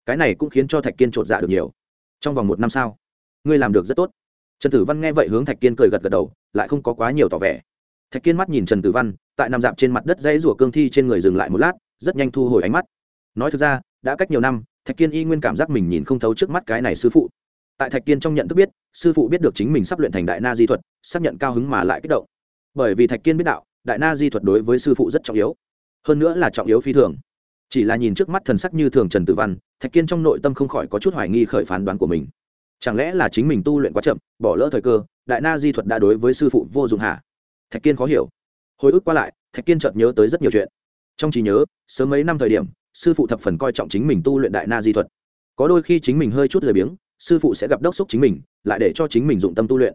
Cái này cũng khiến cho thạch kiên chột dạ được nhiều. Trong vòng một năm sau, ngươi làm được rất tốt trần tử văn nghe vậy hướng thạch kiên cười gật gật đầu, lại không có quá nhiều tỏ vẻ. Thạch kiên mắt nhìn trần tử văn, tại nằm dạp trên mặt đất dãy rủa cương thi trên người dừng lại một lát, rất nhanh thu hồi ánh mắt. Nói thực ra, đã cách nhiều năm, thạch kiên y nguyên cảm giác mình nhìn không thấu trước mắt cái này sư phụ. Tại thạch kiên trong nhận thức biết, sư phụ biết được chính mình sắp luyện thành đại na di thuật xác nhận cao hứng mà lại kích động. Bởi vì thạch kiên biết đạo, đại na di thuật đối với sư phụ rất trọng yếu. Hơn nữa là trọng yếu phi thường. Chỉ là nhìn trước mắt thần sắc như thường trần tử văn, thạch kiên trong nội tâm không khỏi có chút hoài nghi khởi phán đoán của mình chẳng lẽ là chính mình tu luyện quá chậm, bỏ lỡ thời cơ, đại na di thuật đã đối với sư phụ vô dụng hả? Thạch kiên khó hiểu. Hồi ức qua lại, thạch kiên chợt nhớ tới rất nhiều chuyện. Trong trí nhớ, sớm mấy năm thời điểm, sư phụ thập phần coi trọng chính mình tu luyện đại na di thuật. Có đôi khi chính mình hơi chút lười biếng, sư phụ sẽ gặp đốc xúc chính mình, lại để cho chính mình dụng tâm tu luyện.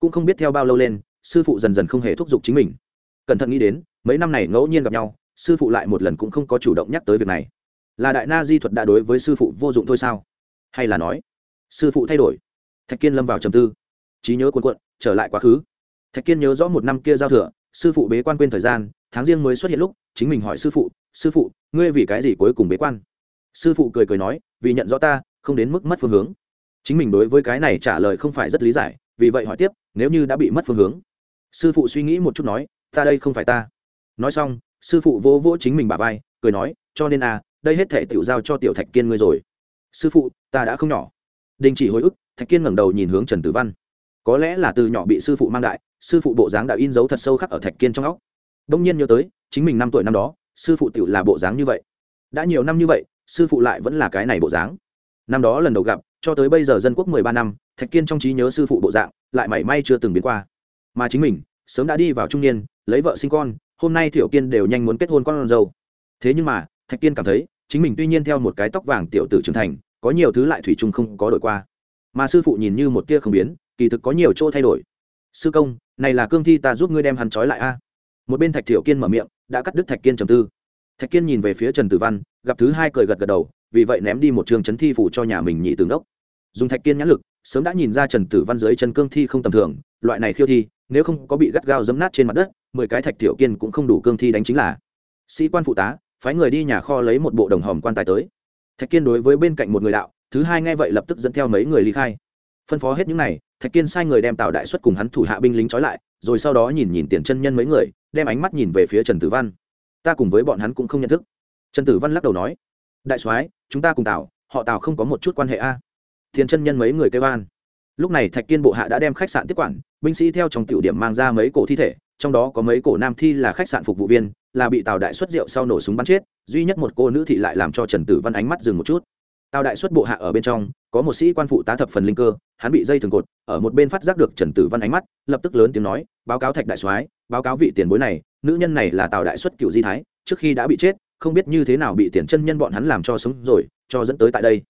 Cũng không biết theo bao lâu lên, sư phụ dần dần không hề thúc giục chính mình. Cẩn thận nghĩ đến, mấy năm này ngẫu nhiên gặp nhau, sư phụ lại một lần cũng không có chủ động nhắc tới việc này. Là đại na di thuật đã đối với sư phụ vô dụng thôi sao? Hay là nói sư phụ thay đổi. Thạch kiên lâm vào trầm tư. Trí nhớ cuồn cuộn, trở lại quá khứ. Thạch kiên nhớ rõ một năm kia giao thừa, sư phụ bế quan quên thời gian, tháng riêng mới xuất hiện lúc, chính mình hỏi sư phụ sư phụ, ngươi vì cái gì cuối cùng bế quan? Sư phụ cười cười nói, vì nhận rõ ta, không đến mức mất phương hướng. Chính mình đối với cái này trả lời không phải rất lý giải, vì vậy hỏi tiếp, nếu như đã bị mất phương hướng? Sư phụ suy nghĩ một chút nói, ta đây không phải ta. Nói xong, sư phụ vỗ vỗ chính mình bà vai, cười nói, cho nên à đây hết thể tiểu giao cho tiểu thạch kiên ngươi rồi. Sư phụ, ta đã không nhỏ đình chỉ hồi ức, thạch kiên ngẩng đầu nhìn hướng trần tử văn. Có lẽ là từ nhỏ bị sư phụ mang đại, sư phụ bộ dáng đã in dấu thật sâu khắc ở thạch kiên trong óc. Đông nhiên nhớ tới, chính mình năm tuổi năm đó, sư phụ tiểu là bộ dáng như vậy. Đã nhiều năm như vậy, sư phụ lại vẫn là cái này bộ dáng. Năm đó lần đầu gặp, cho tới bây giờ dân quốc mười ba năm, thạch kiên trong trí nhớ sư phụ bộ dạng, lại mảy may chưa từng biến qua. Mà chính mình, sớm đã đi vào trung niên, lấy vợ sinh con, hôm nay thiểu kiên đều nhanh muốn kết hôn con dâu. Thế nhưng mà, thạch kiên cảm thấy, chính mình tuy nhiên theo một cái tóc vàng tiểu tử trưởng thành có nhiều thứ lại thủy chung không có đổi qua. Mà sư phụ nhìn như một tia không biến, kỳ thực có nhiều chỗ thay đổi. Sư công, này là cương thi ta giúp ngươi đem hắn trói lại a. Một bên thạch thiểu kiên mở miệng, đã cắt đứt thạch kiên trầm tư. Thạch kiên nhìn về phía trần tử văn, gặp thứ hai cười gật gật đầu, vì vậy ném đi một trường chấn thi phủ cho nhà mình nhị tướng đốc. Dùng thạch kiên nhãn lực, sớm đã nhìn ra trần tử văn dưới chân cương thi không tầm thường, loại này khiêu thi, nếu không có bị gắt gao dấm nát trên mặt đất, mười cái thạch tiểu kiên cũng không đủ cương thi đánh chính là. Sĩ quan phụ tá, phái người đi nhà kho lấy một bộ đồng hòm quan tài tới thạch kiên đối với bên cạnh một người đạo, thứ hai nghe vậy lập tức dẫn theo mấy người ly khai. Phân phó hết những này, thạch kiên sai người đem tào đại xuất cùng hắn thủ hạ binh lính trói lại, rồi sau đó nhìn nhìn tiền chân nhân mấy người, đem ánh mắt nhìn về phía trần tử văn. Ta cùng với bọn hắn cũng không nhận thức. Trần tử văn lắc đầu nói, đại soái, chúng ta cùng tào, họ tào không có một chút quan hệ a. Tiền chân nhân mấy người kêu an. Lúc này thạch kiên bộ hạ đã đem khách sạn tiếp quản, binh sĩ theo trong tiểu điểm mang ra mấy cổ thi thể, trong đó có mấy cổ nam thi là khách sạn phục vụ viên là bị tào đại xuất rượu sau nổ súng bắn chết duy nhất một cô nữ thị lại làm cho trần tử văn ánh mắt dừng một chút tào đại xuất bộ hạ ở bên trong có một sĩ quan phụ tá thập phần linh cơ hắn bị dây thường cột ở một bên phát giác được trần tử văn ánh mắt lập tức lớn tiếng nói báo cáo thạch đại soái báo cáo vị tiền bối này nữ nhân này là tào đại xuất cựu di thái trước khi đã bị chết không biết như thế nào bị tiền chân nhân bọn hắn làm cho sống rồi cho dẫn tới tại đây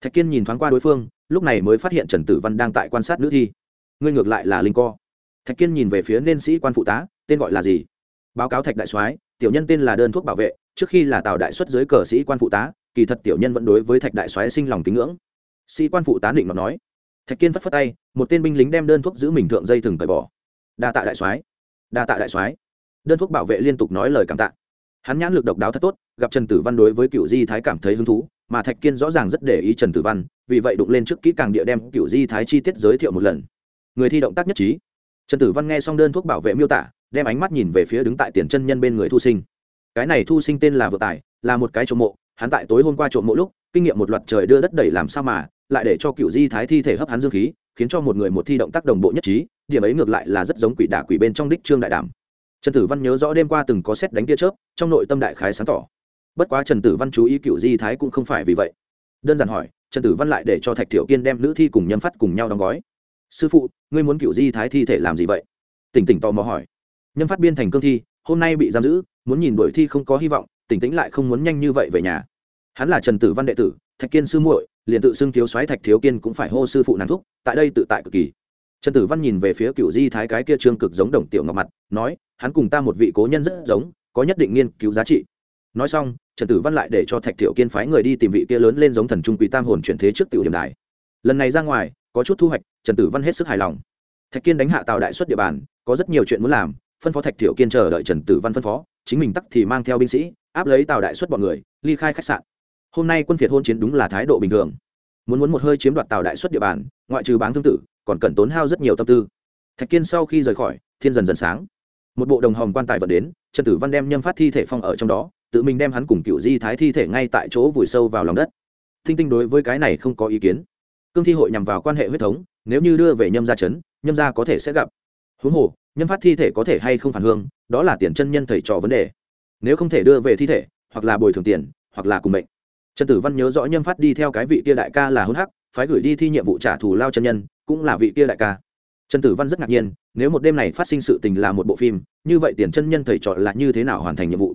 thạch kiên nhìn thoáng qua đối phương lúc này mới phát hiện trần tử văn đang tại quan sát nữ thi ngươi ngược lại là linh co thạch kiên nhìn về phía nên sĩ quan phụ tá tên gọi là gì báo cáo thạch đại soái tiểu nhân tên là đơn thuốc bảo vệ, trước khi là tào đại xuất dưới cờ sĩ quan phụ tá, kỳ thật tiểu nhân vẫn đối với thạch đại soái sinh lòng kính ngưỡng. Sĩ quan phụ tá định mà nói, thạch kiên phất phất tay, một tên binh lính đem đơn thuốc giữ mình thượng dây thừng tẩy bỏ. Đa tạ đại soái, đa tạ đại soái. Đơn thuốc bảo vệ liên tục nói lời cảm tạ. Hắn nhãn lực độc đáo thật tốt, gặp trần tử văn đối với cựu di thái cảm thấy hứng thú, mà thạch kiên rõ ràng rất để ý trần tử văn, vì vậy đụng lên trước kỹ càng địa đem cựu di thái chi tiết giới thiệu một lần. Người thi động tác nhất trí. Trần tử văn nghe xong đơn thuốc bảo vệ miêu tả đem ánh mắt nhìn về phía đứng tại tiền chân nhân bên người thu sinh. Cái này thu sinh tên là vợ tài, là một cái trộm mộ, hắn tại tối hôm qua trộm mộ lúc, kinh nghiệm một loạt trời đưa đất đẩy làm sao mà, lại để cho cựu di thái thi thể hấp hắn dương khí, khiến cho một người một thi động tác đồng bộ nhất trí, điểm ấy ngược lại là rất giống quỷ đả quỷ bên trong đích trương đại đảm. Trần tử văn nhớ rõ đêm qua từng có xét đánh tia chớp, trong nội tâm đại khái sáng tỏ. Bất quá trần tử văn chú ý cựu di thái cũng không phải vì vậy. Đơn giản hỏi, trần tử văn lại để cho thạch thiểu kiên đem nữ thi cùng nhâm phát cùng nhau đóng gói. Sư phụ, ngươi muốn cựu di thái thi thể làm gì vậy? Tỉnh tỉnh tò mò hỏi nhâm phát biên thành cương thi, hôm nay bị giam giữ, muốn nhìn đuổi thi không có hy vọng, tỉnh tĩnh lại không muốn nhanh như vậy về nhà. Hắn là trần tử văn đệ tử, thạch kiên sư muội, liền tự xưng thiếu soái thạch thiếu kiên cũng phải hô sư phụ nàng thúc, tại đây tự tại cực kỳ. Trần tử văn nhìn về phía cựu di thái cái kia trương cực giống đồng tiểu ngọc mặt, nói, hắn cùng ta một vị cố nhân rất giống, có nhất định nghiên cứu giá trị. Nói xong, trần tử văn lại để cho thạch thiệu kiên phái người đi tìm vị kia lớn lên giống thần trung quý tam hồn chuyển thế trước tiểu điểm đài. Lần này ra ngoài, có chút thu hoạch, trần tử văn hết sức hài lòng. Thạch kiên đánh hạ tàu đại xuất địa bàn, có rất nhiều chuyện muốn làm phân phó thạch thiệu kiên chờ đợi trần tử văn phân phó chính mình tắc thì mang theo binh sĩ áp lấy tàu đại xuất bọn người ly khai khách sạn hôm nay quân phiệt hôn chiến đúng là thái độ bình thường muốn muốn một hơi chiếm đoạt tàu đại xuất địa bàn ngoại trừ báng thương tử còn cần tốn hao rất nhiều tâm tư thạch kiên sau khi rời khỏi thiên dần dần sáng một bộ đồng hòm quan tài vật đến trần tử văn đem nhâm phát thi thể phong ở trong đó tự mình đem hắn cùng cựu di thái thi thể ngay tại chỗ vùi sâu vào lòng đất thinh tinh đối với cái này không có ý kiến cương thi hội nhằm vào quan hệ huyết thống nếu như đưa về nhâm gia chấn nhâm gia có thể sẽ gặp huống hồ Nhân phát thi thể có thể hay không phản hương, đó là tiền chân nhân thầy trò vấn đề. Nếu không thể đưa về thi thể, hoặc là bồi thường tiền, hoặc là cùng mệnh. Trần tử văn nhớ rõ nhân phát đi theo cái vị kia đại ca là hôn hắc, phái gửi đi thi nhiệm vụ trả thù lao chân nhân, cũng là vị kia đại ca. Trần tử văn rất ngạc nhiên, nếu một đêm này phát sinh sự tình là một bộ phim, như vậy tiền chân nhân thầy trò là như thế nào hoàn thành nhiệm vụ?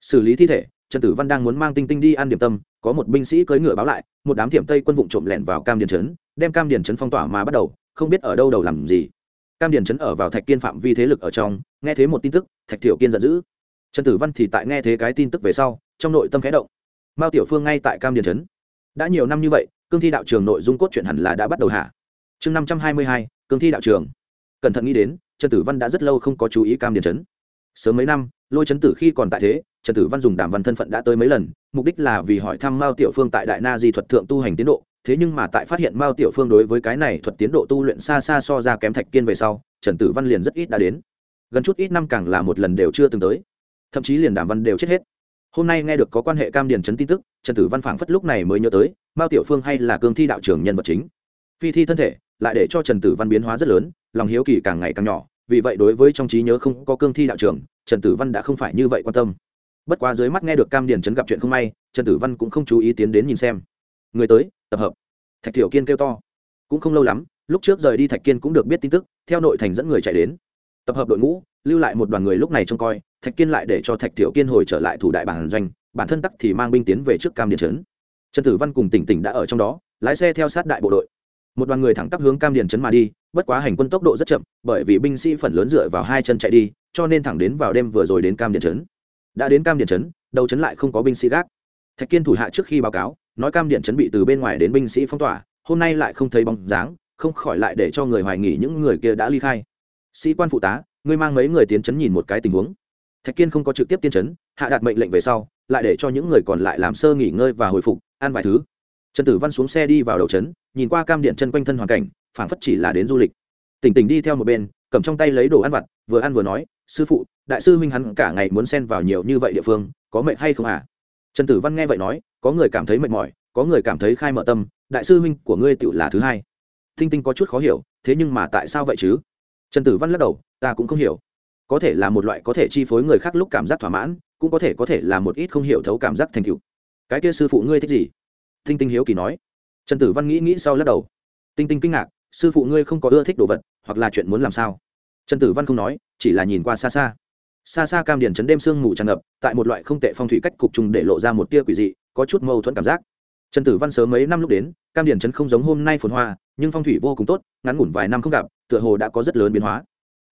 Xử lý thi thể, trần tử văn đang muốn mang tinh tinh đi ăn điểm tâm, có một binh sĩ cưỡi ngựa báo lại, một đám thiểm tây quân vụ trộm lẻn vào cam điền trấn, đem cam điền trấn phong tỏa mà bắt đầu, không biết ở đâu đầu làm gì cam điền trấn ở vào thạch kiên phạm vi thế lực ở trong, nghe thấy một tin tức, thạch thiểu kiên giận dữ. Trần tử văn thì tại nghe thấy cái tin tức về sau, trong nội tâm khẽ động. Mao tiểu phương ngay tại cam điền trấn. Đã nhiều năm như vậy, cương thi đạo trường nội dung cốt truyện hẳn là đã bắt đầu hạ chương năm trăm hai mươi hai, cương thi đạo trường. Cẩn thận nghĩ đến, trần tử văn đã rất lâu không có chú ý cam điền trấn. Sớm mấy năm, lôi trấn tử khi còn tại thế, trần tử văn dùng đàm văn thân phận đã tới mấy lần, mục đích là vì hỏi thăm mao tiểu phương tại đại na di thuật thượng tu hành tiến độ thế nhưng mà tại phát hiện mao tiểu phương đối với cái này thuật tiến độ tu luyện xa xa so ra kém thạch kiên về sau, trần tử văn liền rất ít đã đến. Gần chút ít năm càng là một lần đều chưa từng tới. Thậm chí liền đàm văn đều chết hết. Hôm nay nghe được có quan hệ cam điền Trấn tin tức, trần tử văn phảng phất lúc này mới nhớ tới, mao tiểu phương hay là cương thi đạo trưởng nhân vật chính. Phi thi thân thể, lại để cho trần tử văn biến hóa rất lớn, lòng hiếu kỳ càng ngày càng nhỏ, vì vậy đối với trong trí nhớ không có cương thi đạo trưởng, trần tử văn đã không phải như vậy quan tâm. Bất quá dưới mắt nghe được cam điền Trấn gặp chuyện không may, trần tử văn cũng không chú ý tiến đến nhìn xem. Người tới tập hợp. Thạch thiểu kiên kêu to. Cũng không lâu lắm, lúc trước rời đi thạch kiên cũng được biết tin tức, theo nội thành dẫn người chạy đến. Tập hợp đội ngũ, lưu lại một đoàn người lúc này trông coi, thạch kiên lại để cho thạch thiểu kiên hồi trở lại thủ đại bản doanh, bản thân tắc thì mang binh tiến về trước cam điện trấn. Trần tử văn cùng tỉnh tỉnh đã ở trong đó, lái xe theo sát đại bộ đội. Một đoàn người thẳng tắp hướng cam điền trấn mà đi, bất quá hành quân tốc độ rất chậm, bởi vì binh sĩ phần lớn dựa vào hai chân chạy đi, cho nên thẳng đến vào đêm vừa rồi đến cam điền trấn. Đã đến cam điền trấn, đầu trấn lại không có binh sĩ gác. Thạch kiên thủ hạ trước khi báo cáo nói cam điện chuẩn bị từ bên ngoài đến binh sĩ phong tỏa, hôm nay lại không thấy bóng dáng, không khỏi lại để cho người hoài nghỉ những người kia đã ly khai. Sĩ quan phụ tá, ngươi mang mấy người tiến chấn nhìn một cái tình huống. Thạch kiên không có trực tiếp tiên chấn, hạ đạt mệnh lệnh về sau, lại để cho những người còn lại làm sơ nghỉ ngơi và hồi phục ăn vài thứ. Trần tử văn xuống xe đi vào đầu trấn nhìn qua cam điện chân quanh thân hoàn cảnh, phảng phất chỉ là đến du lịch. Tỉnh tỉnh đi theo một bên, cầm trong tay lấy đồ ăn vặt, vừa ăn vừa nói, sư phụ, đại sư huynh hắn cả ngày muốn xen vào nhiều như vậy địa phương, có mệnh hay không à trần tử văn nghe vậy nói có người cảm thấy mệt mỏi, có người cảm thấy khai mở tâm, đại sư huynh của ngươi tựu là thứ hai. Thinh tinh có chút khó hiểu, thế nhưng mà tại sao vậy chứ? Trần tử văn lắc đầu, ta cũng không hiểu. Có thể là một loại có thể chi phối người khác lúc cảm giác thỏa mãn, cũng có thể có thể là một ít không hiểu thấu cảm giác thành cựu cái kia sư phụ ngươi thích gì? Thinh tinh hiếu kỳ nói. Trần tử văn nghĩ nghĩ sau lắc đầu. Tinh tinh kinh ngạc, sư phụ ngươi không có ưa thích đồ vật, hoặc là chuyện muốn làm sao? Trần tử văn không nói, chỉ là nhìn qua xa xa. Xa xa cam điền chấn đêm sương mù tràn ngập, tại một loại không tệ phong thủy cách cục trùng để lộ ra một tia quỷ dị có chút mâu thuẫn cảm giác. Trần tử văn sớm mấy năm lúc đến, cam điền Trấn không giống hôm nay phồn hoa, nhưng phong thủy vô cùng tốt, ngắn ngủn vài năm không gặp, tựa hồ đã có rất lớn biến hóa.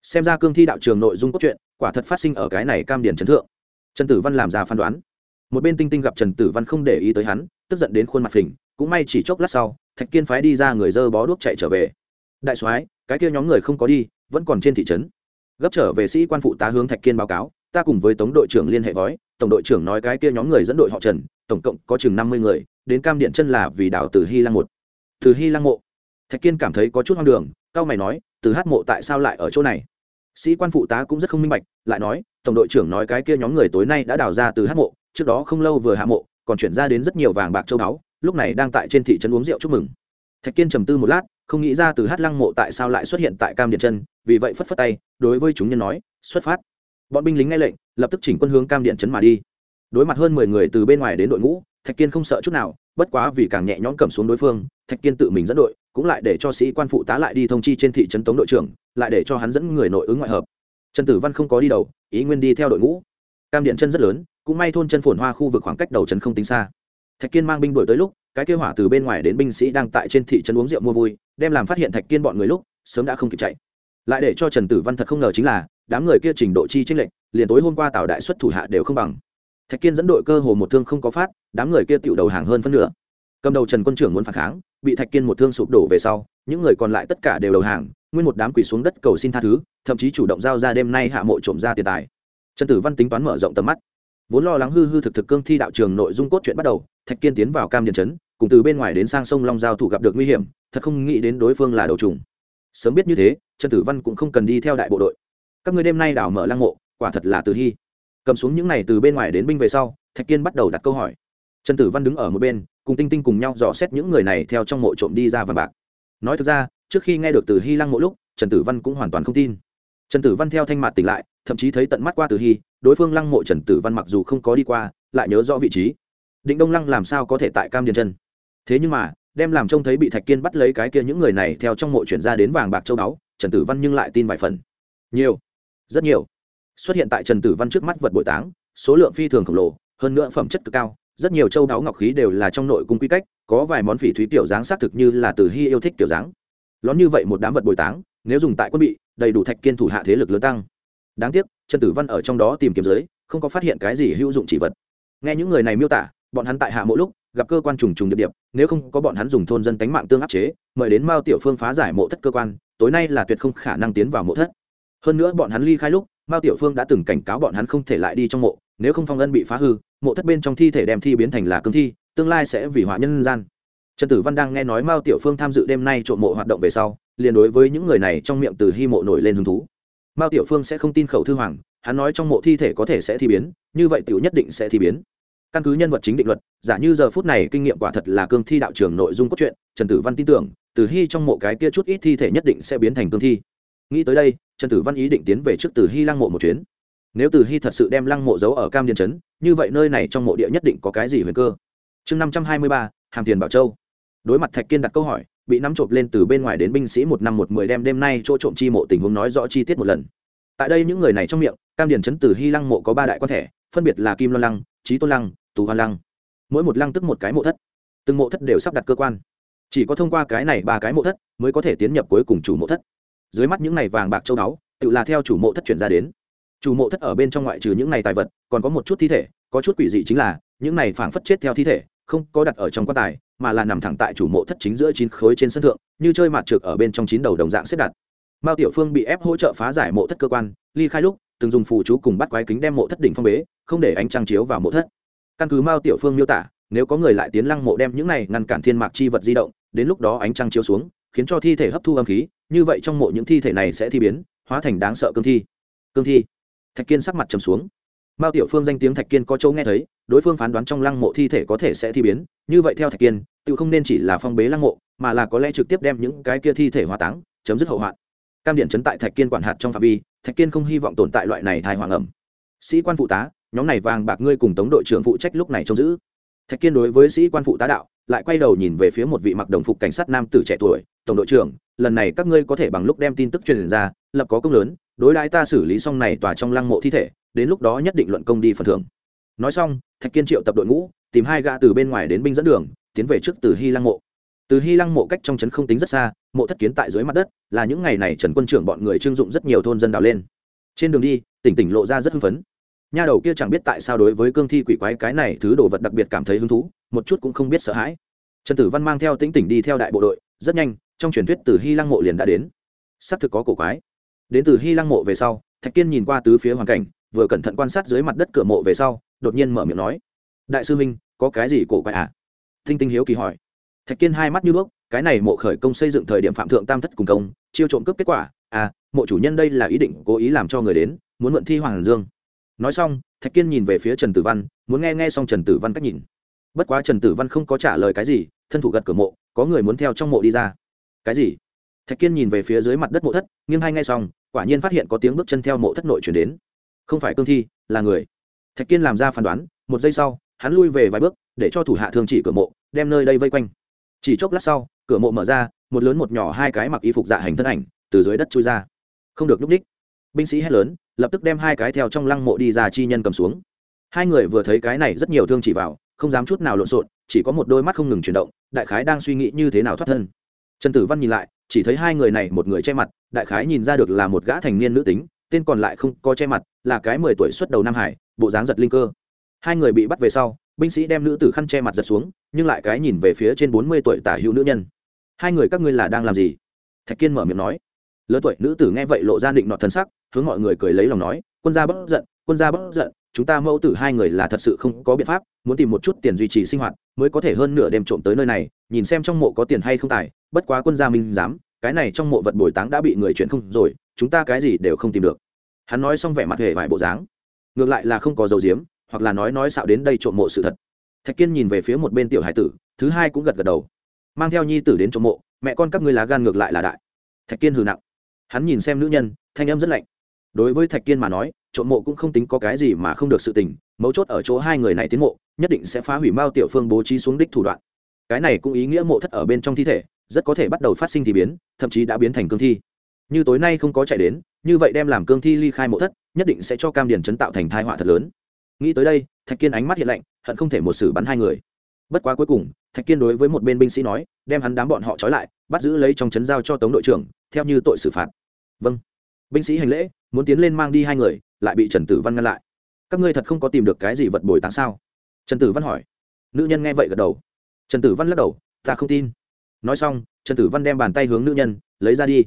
Xem ra cương thi đạo trường nội dung cốt truyện, quả thật phát sinh ở cái này cam điền Trấn thượng. Trần tử văn làm ra phán đoán. Một bên tinh tinh gặp trần tử văn không để ý tới hắn, tức giận đến khuôn mặt phình, cũng may chỉ chốc lát sau, thạch kiên phái đi ra người dơ bó đuốc chạy trở về. Đại soái, cái kia nhóm người không có đi, vẫn còn trên thị trấn. Gấp trở về sĩ quan phụ tá hướng thạch kiên báo cáo, ta cùng với tống đội trưởng liên hệ vói tổng đội trưởng nói cái kia nhóm người dẫn đội họ trần, tổng cộng có chừng năm mươi người, đến cam điện chân là vì đảo từ hy lăng một. Từ hy lăng mộ. Thạch kiên cảm thấy có chút hoang đường, cao mày nói, từ hát mộ tại sao lại ở chỗ này? Sĩ quan phụ tá cũng rất không minh bạch, lại nói, tổng đội trưởng nói cái kia nhóm người tối nay đã đào ra từ hát mộ, trước đó không lâu vừa hạ mộ, còn chuyển ra đến rất nhiều vàng bạc châu báu, lúc này đang tại trên thị trấn uống rượu chúc mừng. Thạch kiên trầm tư một lát, không nghĩ ra từ hát lăng mộ tại sao lại xuất hiện tại cam điện chân, vì vậy phất phất tay, đối với chúng nhân nói, xuất phát. Bọn binh lính nghe lệnh lập tức chỉnh quân hướng cam điện trấn mà đi. Đối mặt hơn mười người từ bên ngoài đến đội ngũ, thạch kiên không sợ chút nào, bất quá vì càng nhẹ nhõm cầm xuống đối phương, thạch kiên tự mình dẫn đội, cũng lại để cho sĩ quan phụ tá lại đi thông chi trên thị trấn tống đội trưởng, lại để cho hắn dẫn người nội ứng ngoại hợp. Trần tử văn không có đi đầu, ý nguyên đi theo đội ngũ. Cam điện chân rất lớn, cũng may thôn chân phồn hoa khu vực khoảng cách đầu trấn không tính xa. Thạch kiên mang binh đuổi tới lúc, cái kêu hỏa từ bên ngoài đến binh sĩ đang tại trên thị trấn uống rượu mua vui, đem làm phát hiện thạch kiên bọn người lúc, sớm đã không kịp chạy. Lại để cho trần tử văn thật không ngờ chính là đám người kia trình độ chi tranh lệnh liền tối hôm qua tào đại xuất thủ hạ đều không bằng. Thạch kiên dẫn đội cơ hồ một thương không có phát, đám người kia tựu đầu hàng hơn phân nửa. Cầm đầu trần quân trưởng muốn phản kháng, bị thạch kiên một thương sụp đổ về sau, những người còn lại tất cả đều đầu hàng, nguyên một đám quỳ xuống đất cầu xin tha thứ, thậm chí chủ động giao ra đêm nay hạ mộ trộm ra tiền tài. Trần tử văn tính toán mở rộng tầm mắt. Vốn lo lắng hư hư thực thực cương thi đạo trường nội dung cốt truyện bắt đầu, thạch kiên tiến vào cam điện trấn, cùng từ bên ngoài đến sang sông long giao thủ gặp được nguy hiểm, thật không nghĩ đến đối phương là đầu trùng. Sớm biết như thế, trần tử văn cũng không cần đi theo đại bộ đội các người đêm nay đảo mở lăng mộ, quả thật là từ hy cầm xuống những này từ bên ngoài đến binh về sau, thạch kiên bắt đầu đặt câu hỏi. Trần tử văn đứng ở một bên, cùng tinh tinh cùng nhau dò xét những người này theo trong mộ trộm đi ra vàng bạc. Nói thực ra, trước khi nghe được từ hy lăng mộ lúc, trần tử văn cũng hoàn toàn không tin. Trần tử văn theo thanh mạt tỉnh lại, thậm chí thấy tận mắt qua từ hy đối phương lăng mộ trần tử văn mặc dù không có đi qua, lại nhớ rõ vị trí. Định đông lăng làm sao có thể tại cam điền chân thế nhưng mà, đem làm trông thấy bị thạch kiên bắt lấy cái kia những người này theo trong mộ chuyển ra đến vàng bạc châu báu, trần tử văn nhưng lại tin vài phần. Nhiều rất nhiều. Xuất hiện tại trần tử văn trước mắt vật bội táng, số lượng phi thường khổng lồ, hơn nữa phẩm chất cực cao, rất nhiều châu đáo ngọc khí đều là trong nội cung quy cách, có vài món phỉ thúy tiểu dáng xác thực như là từ hy yêu thích tiểu dáng. Lón như vậy một đám vật bồi táng, nếu dùng tại quân bị, đầy đủ thạch kiên thủ hạ thế lực lớn tăng. Đáng tiếc, trần tử văn ở trong đó tìm kiếm giới, không có phát hiện cái gì hữu dụng chỉ vật. Nghe những người này miêu tả, bọn hắn tại hạ mỗi lúc, gặp cơ quan trùng trùng điệp điệp, nếu không có bọn hắn dùng thôn dân tánh mạng tương áp chế, mời đến mao tiểu phương phá giải mộ thất cơ quan, tối nay là tuyệt không khả năng tiến vào mộ thất hơn nữa bọn hắn ly khai lúc, mao tiểu phương đã từng cảnh cáo bọn hắn không thể lại đi trong mộ, nếu không phong ân bị phá hư, mộ thất bên trong thi thể đem thi biến thành là cương thi, tương lai sẽ vì họa nhân gian. Trần tử văn đang nghe nói mao tiểu phương tham dự đêm nay trộm mộ hoạt động về sau, liền đối với những người này trong miệng từ hy mộ nổi lên hứng thú. Mao tiểu phương sẽ không tin khẩu thư hoàng, hắn nói trong mộ thi thể có thể sẽ thi biến, như vậy tiểu nhất định sẽ thi biến. Căn cứ nhân vật chính định luật, giả như giờ phút này kinh nghiệm quả thật là cương thi đạo trường nội dung cốt truyện, trần tử văn tin tưởng, từ hy trong mộ cái kia chút ít thi thể nhất định sẽ biến thành cương thi nghĩ tới đây, trần tử văn ý định tiến về trước từ hy lăng mộ một chuyến. Nếu từ hy thật sự đem lăng mộ giấu ở cam điền trấn, như vậy nơi này trong mộ địa nhất định có cái gì huyền cơ. Chương năm trăm hai mươi ba, hàm tiền bảo châu. Đối mặt thạch kiên đặt câu hỏi, bị nắm trộm lên từ bên ngoài đến binh sĩ một năm một mười đem đêm nay chỗ trộm chi mộ tình huống nói rõ chi tiết một lần. Tại đây những người này trong miệng, cam điền trấn từ hy lăng mộ có ba đại quan thể, phân biệt là kim loan lăng trí tôn lăng, tù Hoa lăng. Mỗi một lăng tức một cái mộ thất. Từng mộ thất đều sắp đặt cơ quan. Chỉ có thông qua cái này ba cái mộ thất mới có thể tiến nhập cuối cùng chủ mộ thất dưới mắt những này vàng bạc châu đáo tự là theo chủ mộ thất chuyển ra đến. Chủ mộ thất ở bên trong ngoại trừ những này tài vật, còn có một chút thi thể, có chút quỷ dị chính là, những này phảng phất chết theo thi thể, không có đặt ở trong quan tài, mà là nằm thẳng tại chủ mộ thất chính giữa chín khối trên sân thượng, như chơi mặt trượt ở bên trong chín đầu đồng dạng xếp đặt. Mao tiểu phương bị ép hỗ trợ phá giải mộ thất cơ quan, ly khai lúc, từng dùng phù chú cùng bắt quái kính đem mộ thất đỉnh phong bế, không để ánh trăng chiếu vào mộ thất. Căn cứ mao tiểu phương miêu tả, nếu có người lại tiến lăng mộ đem những này ngăn cản thiên mạc chi vật di động, đến lúc đó ánh trăng chiếu xuống khiến cho thi thể hấp thu âm khí, như vậy trong mộ những thi thể này sẽ thi biến, hóa thành đáng sợ cương thi. Cương thi. Thạch kiên sắc mặt trầm xuống. Mao tiểu phương danh tiếng thạch kiên có châu nghe thấy, đối phương phán đoán trong lăng mộ thi thể có thể sẽ thi biến, như vậy theo thạch kiên, tự không nên chỉ là phong bế lăng mộ, mà là có lẽ trực tiếp đem những cái kia thi thể hóa táng, chấm dứt hậu hoạn. Cam điện chấn tại thạch kiên quản hạt trong phạm vi, thạch kiên không hy vọng tồn tại loại này thai hoàng ẩm. Sĩ quan phụ tá, nhóm này vàng bạc ngươi cùng tống đội trưởng phụ trách lúc này trông giữ. Thạch kiên đối với sĩ quan phụ tá đạo, lại quay đầu nhìn về phía một vị mặc đồng phục cảnh sát nam tử trẻ tuổi tổng đội trưởng, lần này các ngươi có thể bằng lúc đem tin tức truyền ra, lập có công lớn, đối đãi ta xử lý xong này tòa trong lăng mộ thi thể, đến lúc đó nhất định luận công đi phần thưởng. Nói xong, thạch kiên triệu tập đội ngũ, tìm hai gã từ bên ngoài đến binh dẫn đường, tiến về trước từ hy lăng mộ. Từ hy lăng mộ cách trong trấn không tính rất xa, mộ thất kiến tại dưới mặt đất, là những ngày này trần quân trưởng bọn người trưng dụng rất nhiều thôn dân đào lên. Trên đường đi, tỉnh tỉnh lộ ra rất hưng phấn. Nha đầu kia chẳng biết tại sao đối với cương thi quỷ quái cái này thứ đồ vật đặc biệt cảm thấy hứng thú, một chút cũng không biết sợ hãi. Trần tử văn mang theo tĩnh tỉnh đi theo đại bộ đội, rất nhanh trong truyền thuyết từ hy lăng mộ liền đã đến. Xác thực có cổ quái. Đến từ hy lăng mộ về sau, thạch kiên nhìn qua tứ phía hoàn cảnh, vừa cẩn thận quan sát dưới mặt đất cửa mộ về sau, đột nhiên mở miệng nói, đại sư minh, có cái gì cổ quái à? Thinh tinh hiếu kỳ hỏi. Thạch kiên hai mắt như bước cái này mộ khởi công xây dựng thời điểm phạm thượng tam thất cùng công, chiêu trộm cướp kết quả à mộ chủ nhân đây là ý định cố ý làm cho người đến, muốn mượn thi hoàng dương. Nói xong, thạch kiên nhìn về phía trần tử văn, muốn nghe nghe xong trần tử văn cách nhìn. Bất quá trần tử văn không có trả lời cái gì, thân thủ gật cửa mộ, có người muốn theo trong mộ đi ra cái gì? Thạch kiên nhìn về phía dưới mặt đất mộ thất, nghiêng hai ngay xong, quả nhiên phát hiện có tiếng bước chân theo mộ thất nội chuyển đến. Không phải cương thi, là người. Thạch kiên làm ra phán đoán, một giây sau, hắn lui về vài bước, để cho thủ hạ thường chỉ cửa mộ, đem nơi đây vây quanh. Chỉ chốc lát sau, cửa mộ mở ra, một lớn một nhỏ hai cái mặc y phục dạ hành thân ảnh, từ dưới đất chui ra. Không được núp ních binh sĩ hét lớn, lập tức đem hai cái theo trong lăng mộ đi ra chi nhân cầm xuống. Hai người vừa thấy cái này rất nhiều thương chỉ vào, không dám chút nào lộn xộn, chỉ có một đôi mắt không ngừng chuyển động, đại khái đang suy nghĩ như thế nào thoát thân trần tử văn nhìn lại, chỉ thấy hai người này một người che mặt, đại khái nhìn ra được là một gã thành niên nữ tính, tên còn lại không có che mặt, là cái mười tuổi xuất đầu nam hải, bộ dáng giật linh cơ. Hai người bị bắt về sau, binh sĩ đem nữ tử khăn che mặt giật xuống, nhưng lại cái nhìn về phía trên bốn mươi tuổi tả hữu nữ nhân. Hai người các ngươi là đang làm gì? Thạch kiên mở miệng nói. Lớn tuổi nữ tử nghe vậy lộ ra định nọ thân sắc, hướng mọi người cười lấy lòng nói, quân gia bất giận, quân gia bất giận chúng ta mẫu tử hai người là thật sự không có biện pháp, muốn tìm một chút tiền duy trì sinh hoạt, mới có thể hơn nửa đêm trộm tới nơi này, nhìn xem trong mộ có tiền hay không tài, bất quá quân gia minh dám cái này trong mộ vật bồi táng đã bị người chuyển không rồi, chúng ta cái gì đều không tìm được. Hắn nói xong vẻ mặt hề vài bộ dáng. Ngược lại là không có dầu diếm hoặc là nói nói xạo đến đây trộm mộ sự thật. Thạch kiên nhìn về phía một bên tiểu hải tử, thứ hai cũng gật gật đầu. Mang theo nhi tử đến trộm mộ, mẹ con các ngươi lá gan ngược lại là đại. Thạch kiên hừ nặng. Hắn nhìn xem nữ nhân, thanh âm rất lạnh. Đối với thạch kiên mà nói trộm mộ cũng không tính có cái gì mà không được sự tình, mấu chốt ở chỗ hai người này tiến mộ, nhất định sẽ phá hủy mao tiểu phương bố trí xuống đích thủ đoạn. Cái này cũng ý nghĩa mộ thất ở bên trong thi thể, rất có thể bắt đầu phát sinh thì biến, thậm chí đã biến thành cương thi. Như tối nay không có chạy đến, như vậy đem làm cương thi ly khai mộ thất, nhất định sẽ cho cam điền chấn tạo thành thai họa thật lớn. Nghĩ tới đây, thạch kiên ánh mắt hiện lạnh, hận không thể một xử bắn hai người. Bất quá cuối cùng, thạch kiên đối với một bên binh sĩ nói, đem hắn đám bọn họ trói lại, bắt giữ lấy trong chấn giao cho tống đội trưởng, theo như tội xử phạt. Vâng. Binh sĩ hành lễ muốn tiến lên mang đi hai người, lại bị trần tử văn ngăn lại. Các ngươi thật không có tìm được cái gì vật bồi táng sao? Trần tử văn hỏi. Nữ nhân nghe vậy gật đầu. Trần tử văn lắc đầu. Ta không tin. Nói xong, trần tử văn đem bàn tay hướng nữ nhân, lấy ra đi.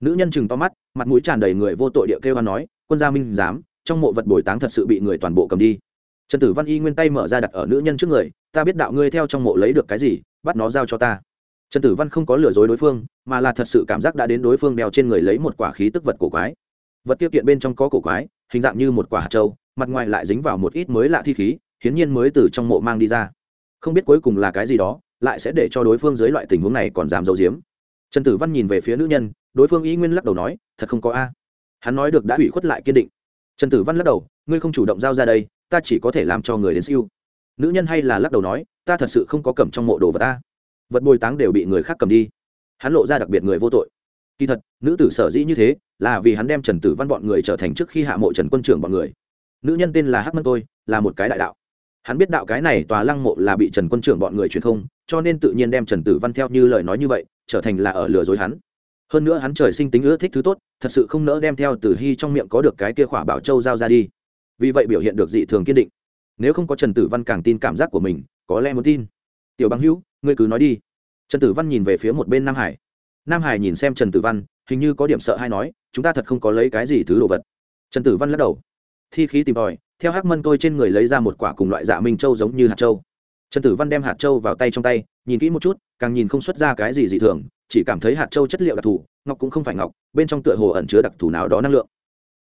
Nữ nhân chừng to mắt, mặt mũi tràn đầy người vô tội địa kêu hoan nói, quân gia minh dám trong mộ vật bồi táng thật sự bị người toàn bộ cầm đi. Trần tử văn y nguyên tay mở ra đặt ở nữ nhân trước người, ta biết đạo ngươi theo trong mộ lấy được cái gì, bắt nó giao cho ta. Trần tử văn không có lừa dối đối phương, mà là thật sự cảm giác đã đến đối phương đeo trên người lấy một quả khí tức vật cổ quái vật tiêu kiện bên trong có cổ quái, hình dạng như một quả hạt trâu mặt ngoài lại dính vào một ít mới lạ thi khí hiến nhiên mới từ trong mộ mang đi ra. Không biết cuối cùng là cái gì đó, lại sẽ để cho đối phương dưới loại tình huống này còn dám giấu giếm. Trần tử văn nhìn về phía nữ nhân, đối phương y nguyên lắc đầu nói, thật không có a. Hắn nói được đã ủy khuất lại kiên định. Trần tử văn lắc đầu, ngươi không chủ động giao ra đây, ta chỉ có thể làm cho người đến siêu. Nữ nhân hay là lắc đầu nói, ta thật sự không có cầm trong mộ đồ vật ta vật bồi táng đều bị người khác cầm đi. Hắn lộ ra đặc biệt người vô tội kỳ thật, nữ tử sở dĩ như thế là vì hắn đem trần tử văn bọn người trở thành trước khi hạ mộ trần quân trưởng bọn người. Nữ nhân tên là hắc mân tôi, là một cái đại đạo. Hắn biết đạo cái này tòa lăng mộ là bị trần quân trưởng bọn người truyền không, cho nên tự nhiên đem trần tử văn theo như lời nói như vậy, trở thành là ở lừa dối hắn. Hơn nữa hắn trời sinh tính ưa thích thứ tốt, thật sự không nỡ đem theo Tử hy trong miệng có được cái kia khỏa bảo châu giao ra đi. Vì vậy biểu hiện được dị thường kiên định. Nếu không có trần tử văn càng tin cảm giác của mình, có lẽ muốn tin. Tiểu bằng hữu, ngươi cứ nói đi. Trần tử văn nhìn về phía một bên nam hải nam hải nhìn xem trần tử văn, hình như có điểm sợ hay nói, chúng ta thật không có lấy cái gì thứ đồ vật. Trần tử văn lắc đầu. Thi khí tìm tòi, theo hắc mân tôi trên người lấy ra một quả cùng loại dạ minh châu giống như hạt châu. Trần tử văn đem hạt châu vào tay trong tay, nhìn kỹ một chút, càng nhìn không xuất ra cái gì dị thường, chỉ cảm thấy hạt châu chất liệu đặc thù, ngọc cũng không phải ngọc, bên trong tựa hồ ẩn chứa đặc thù nào đó năng lượng.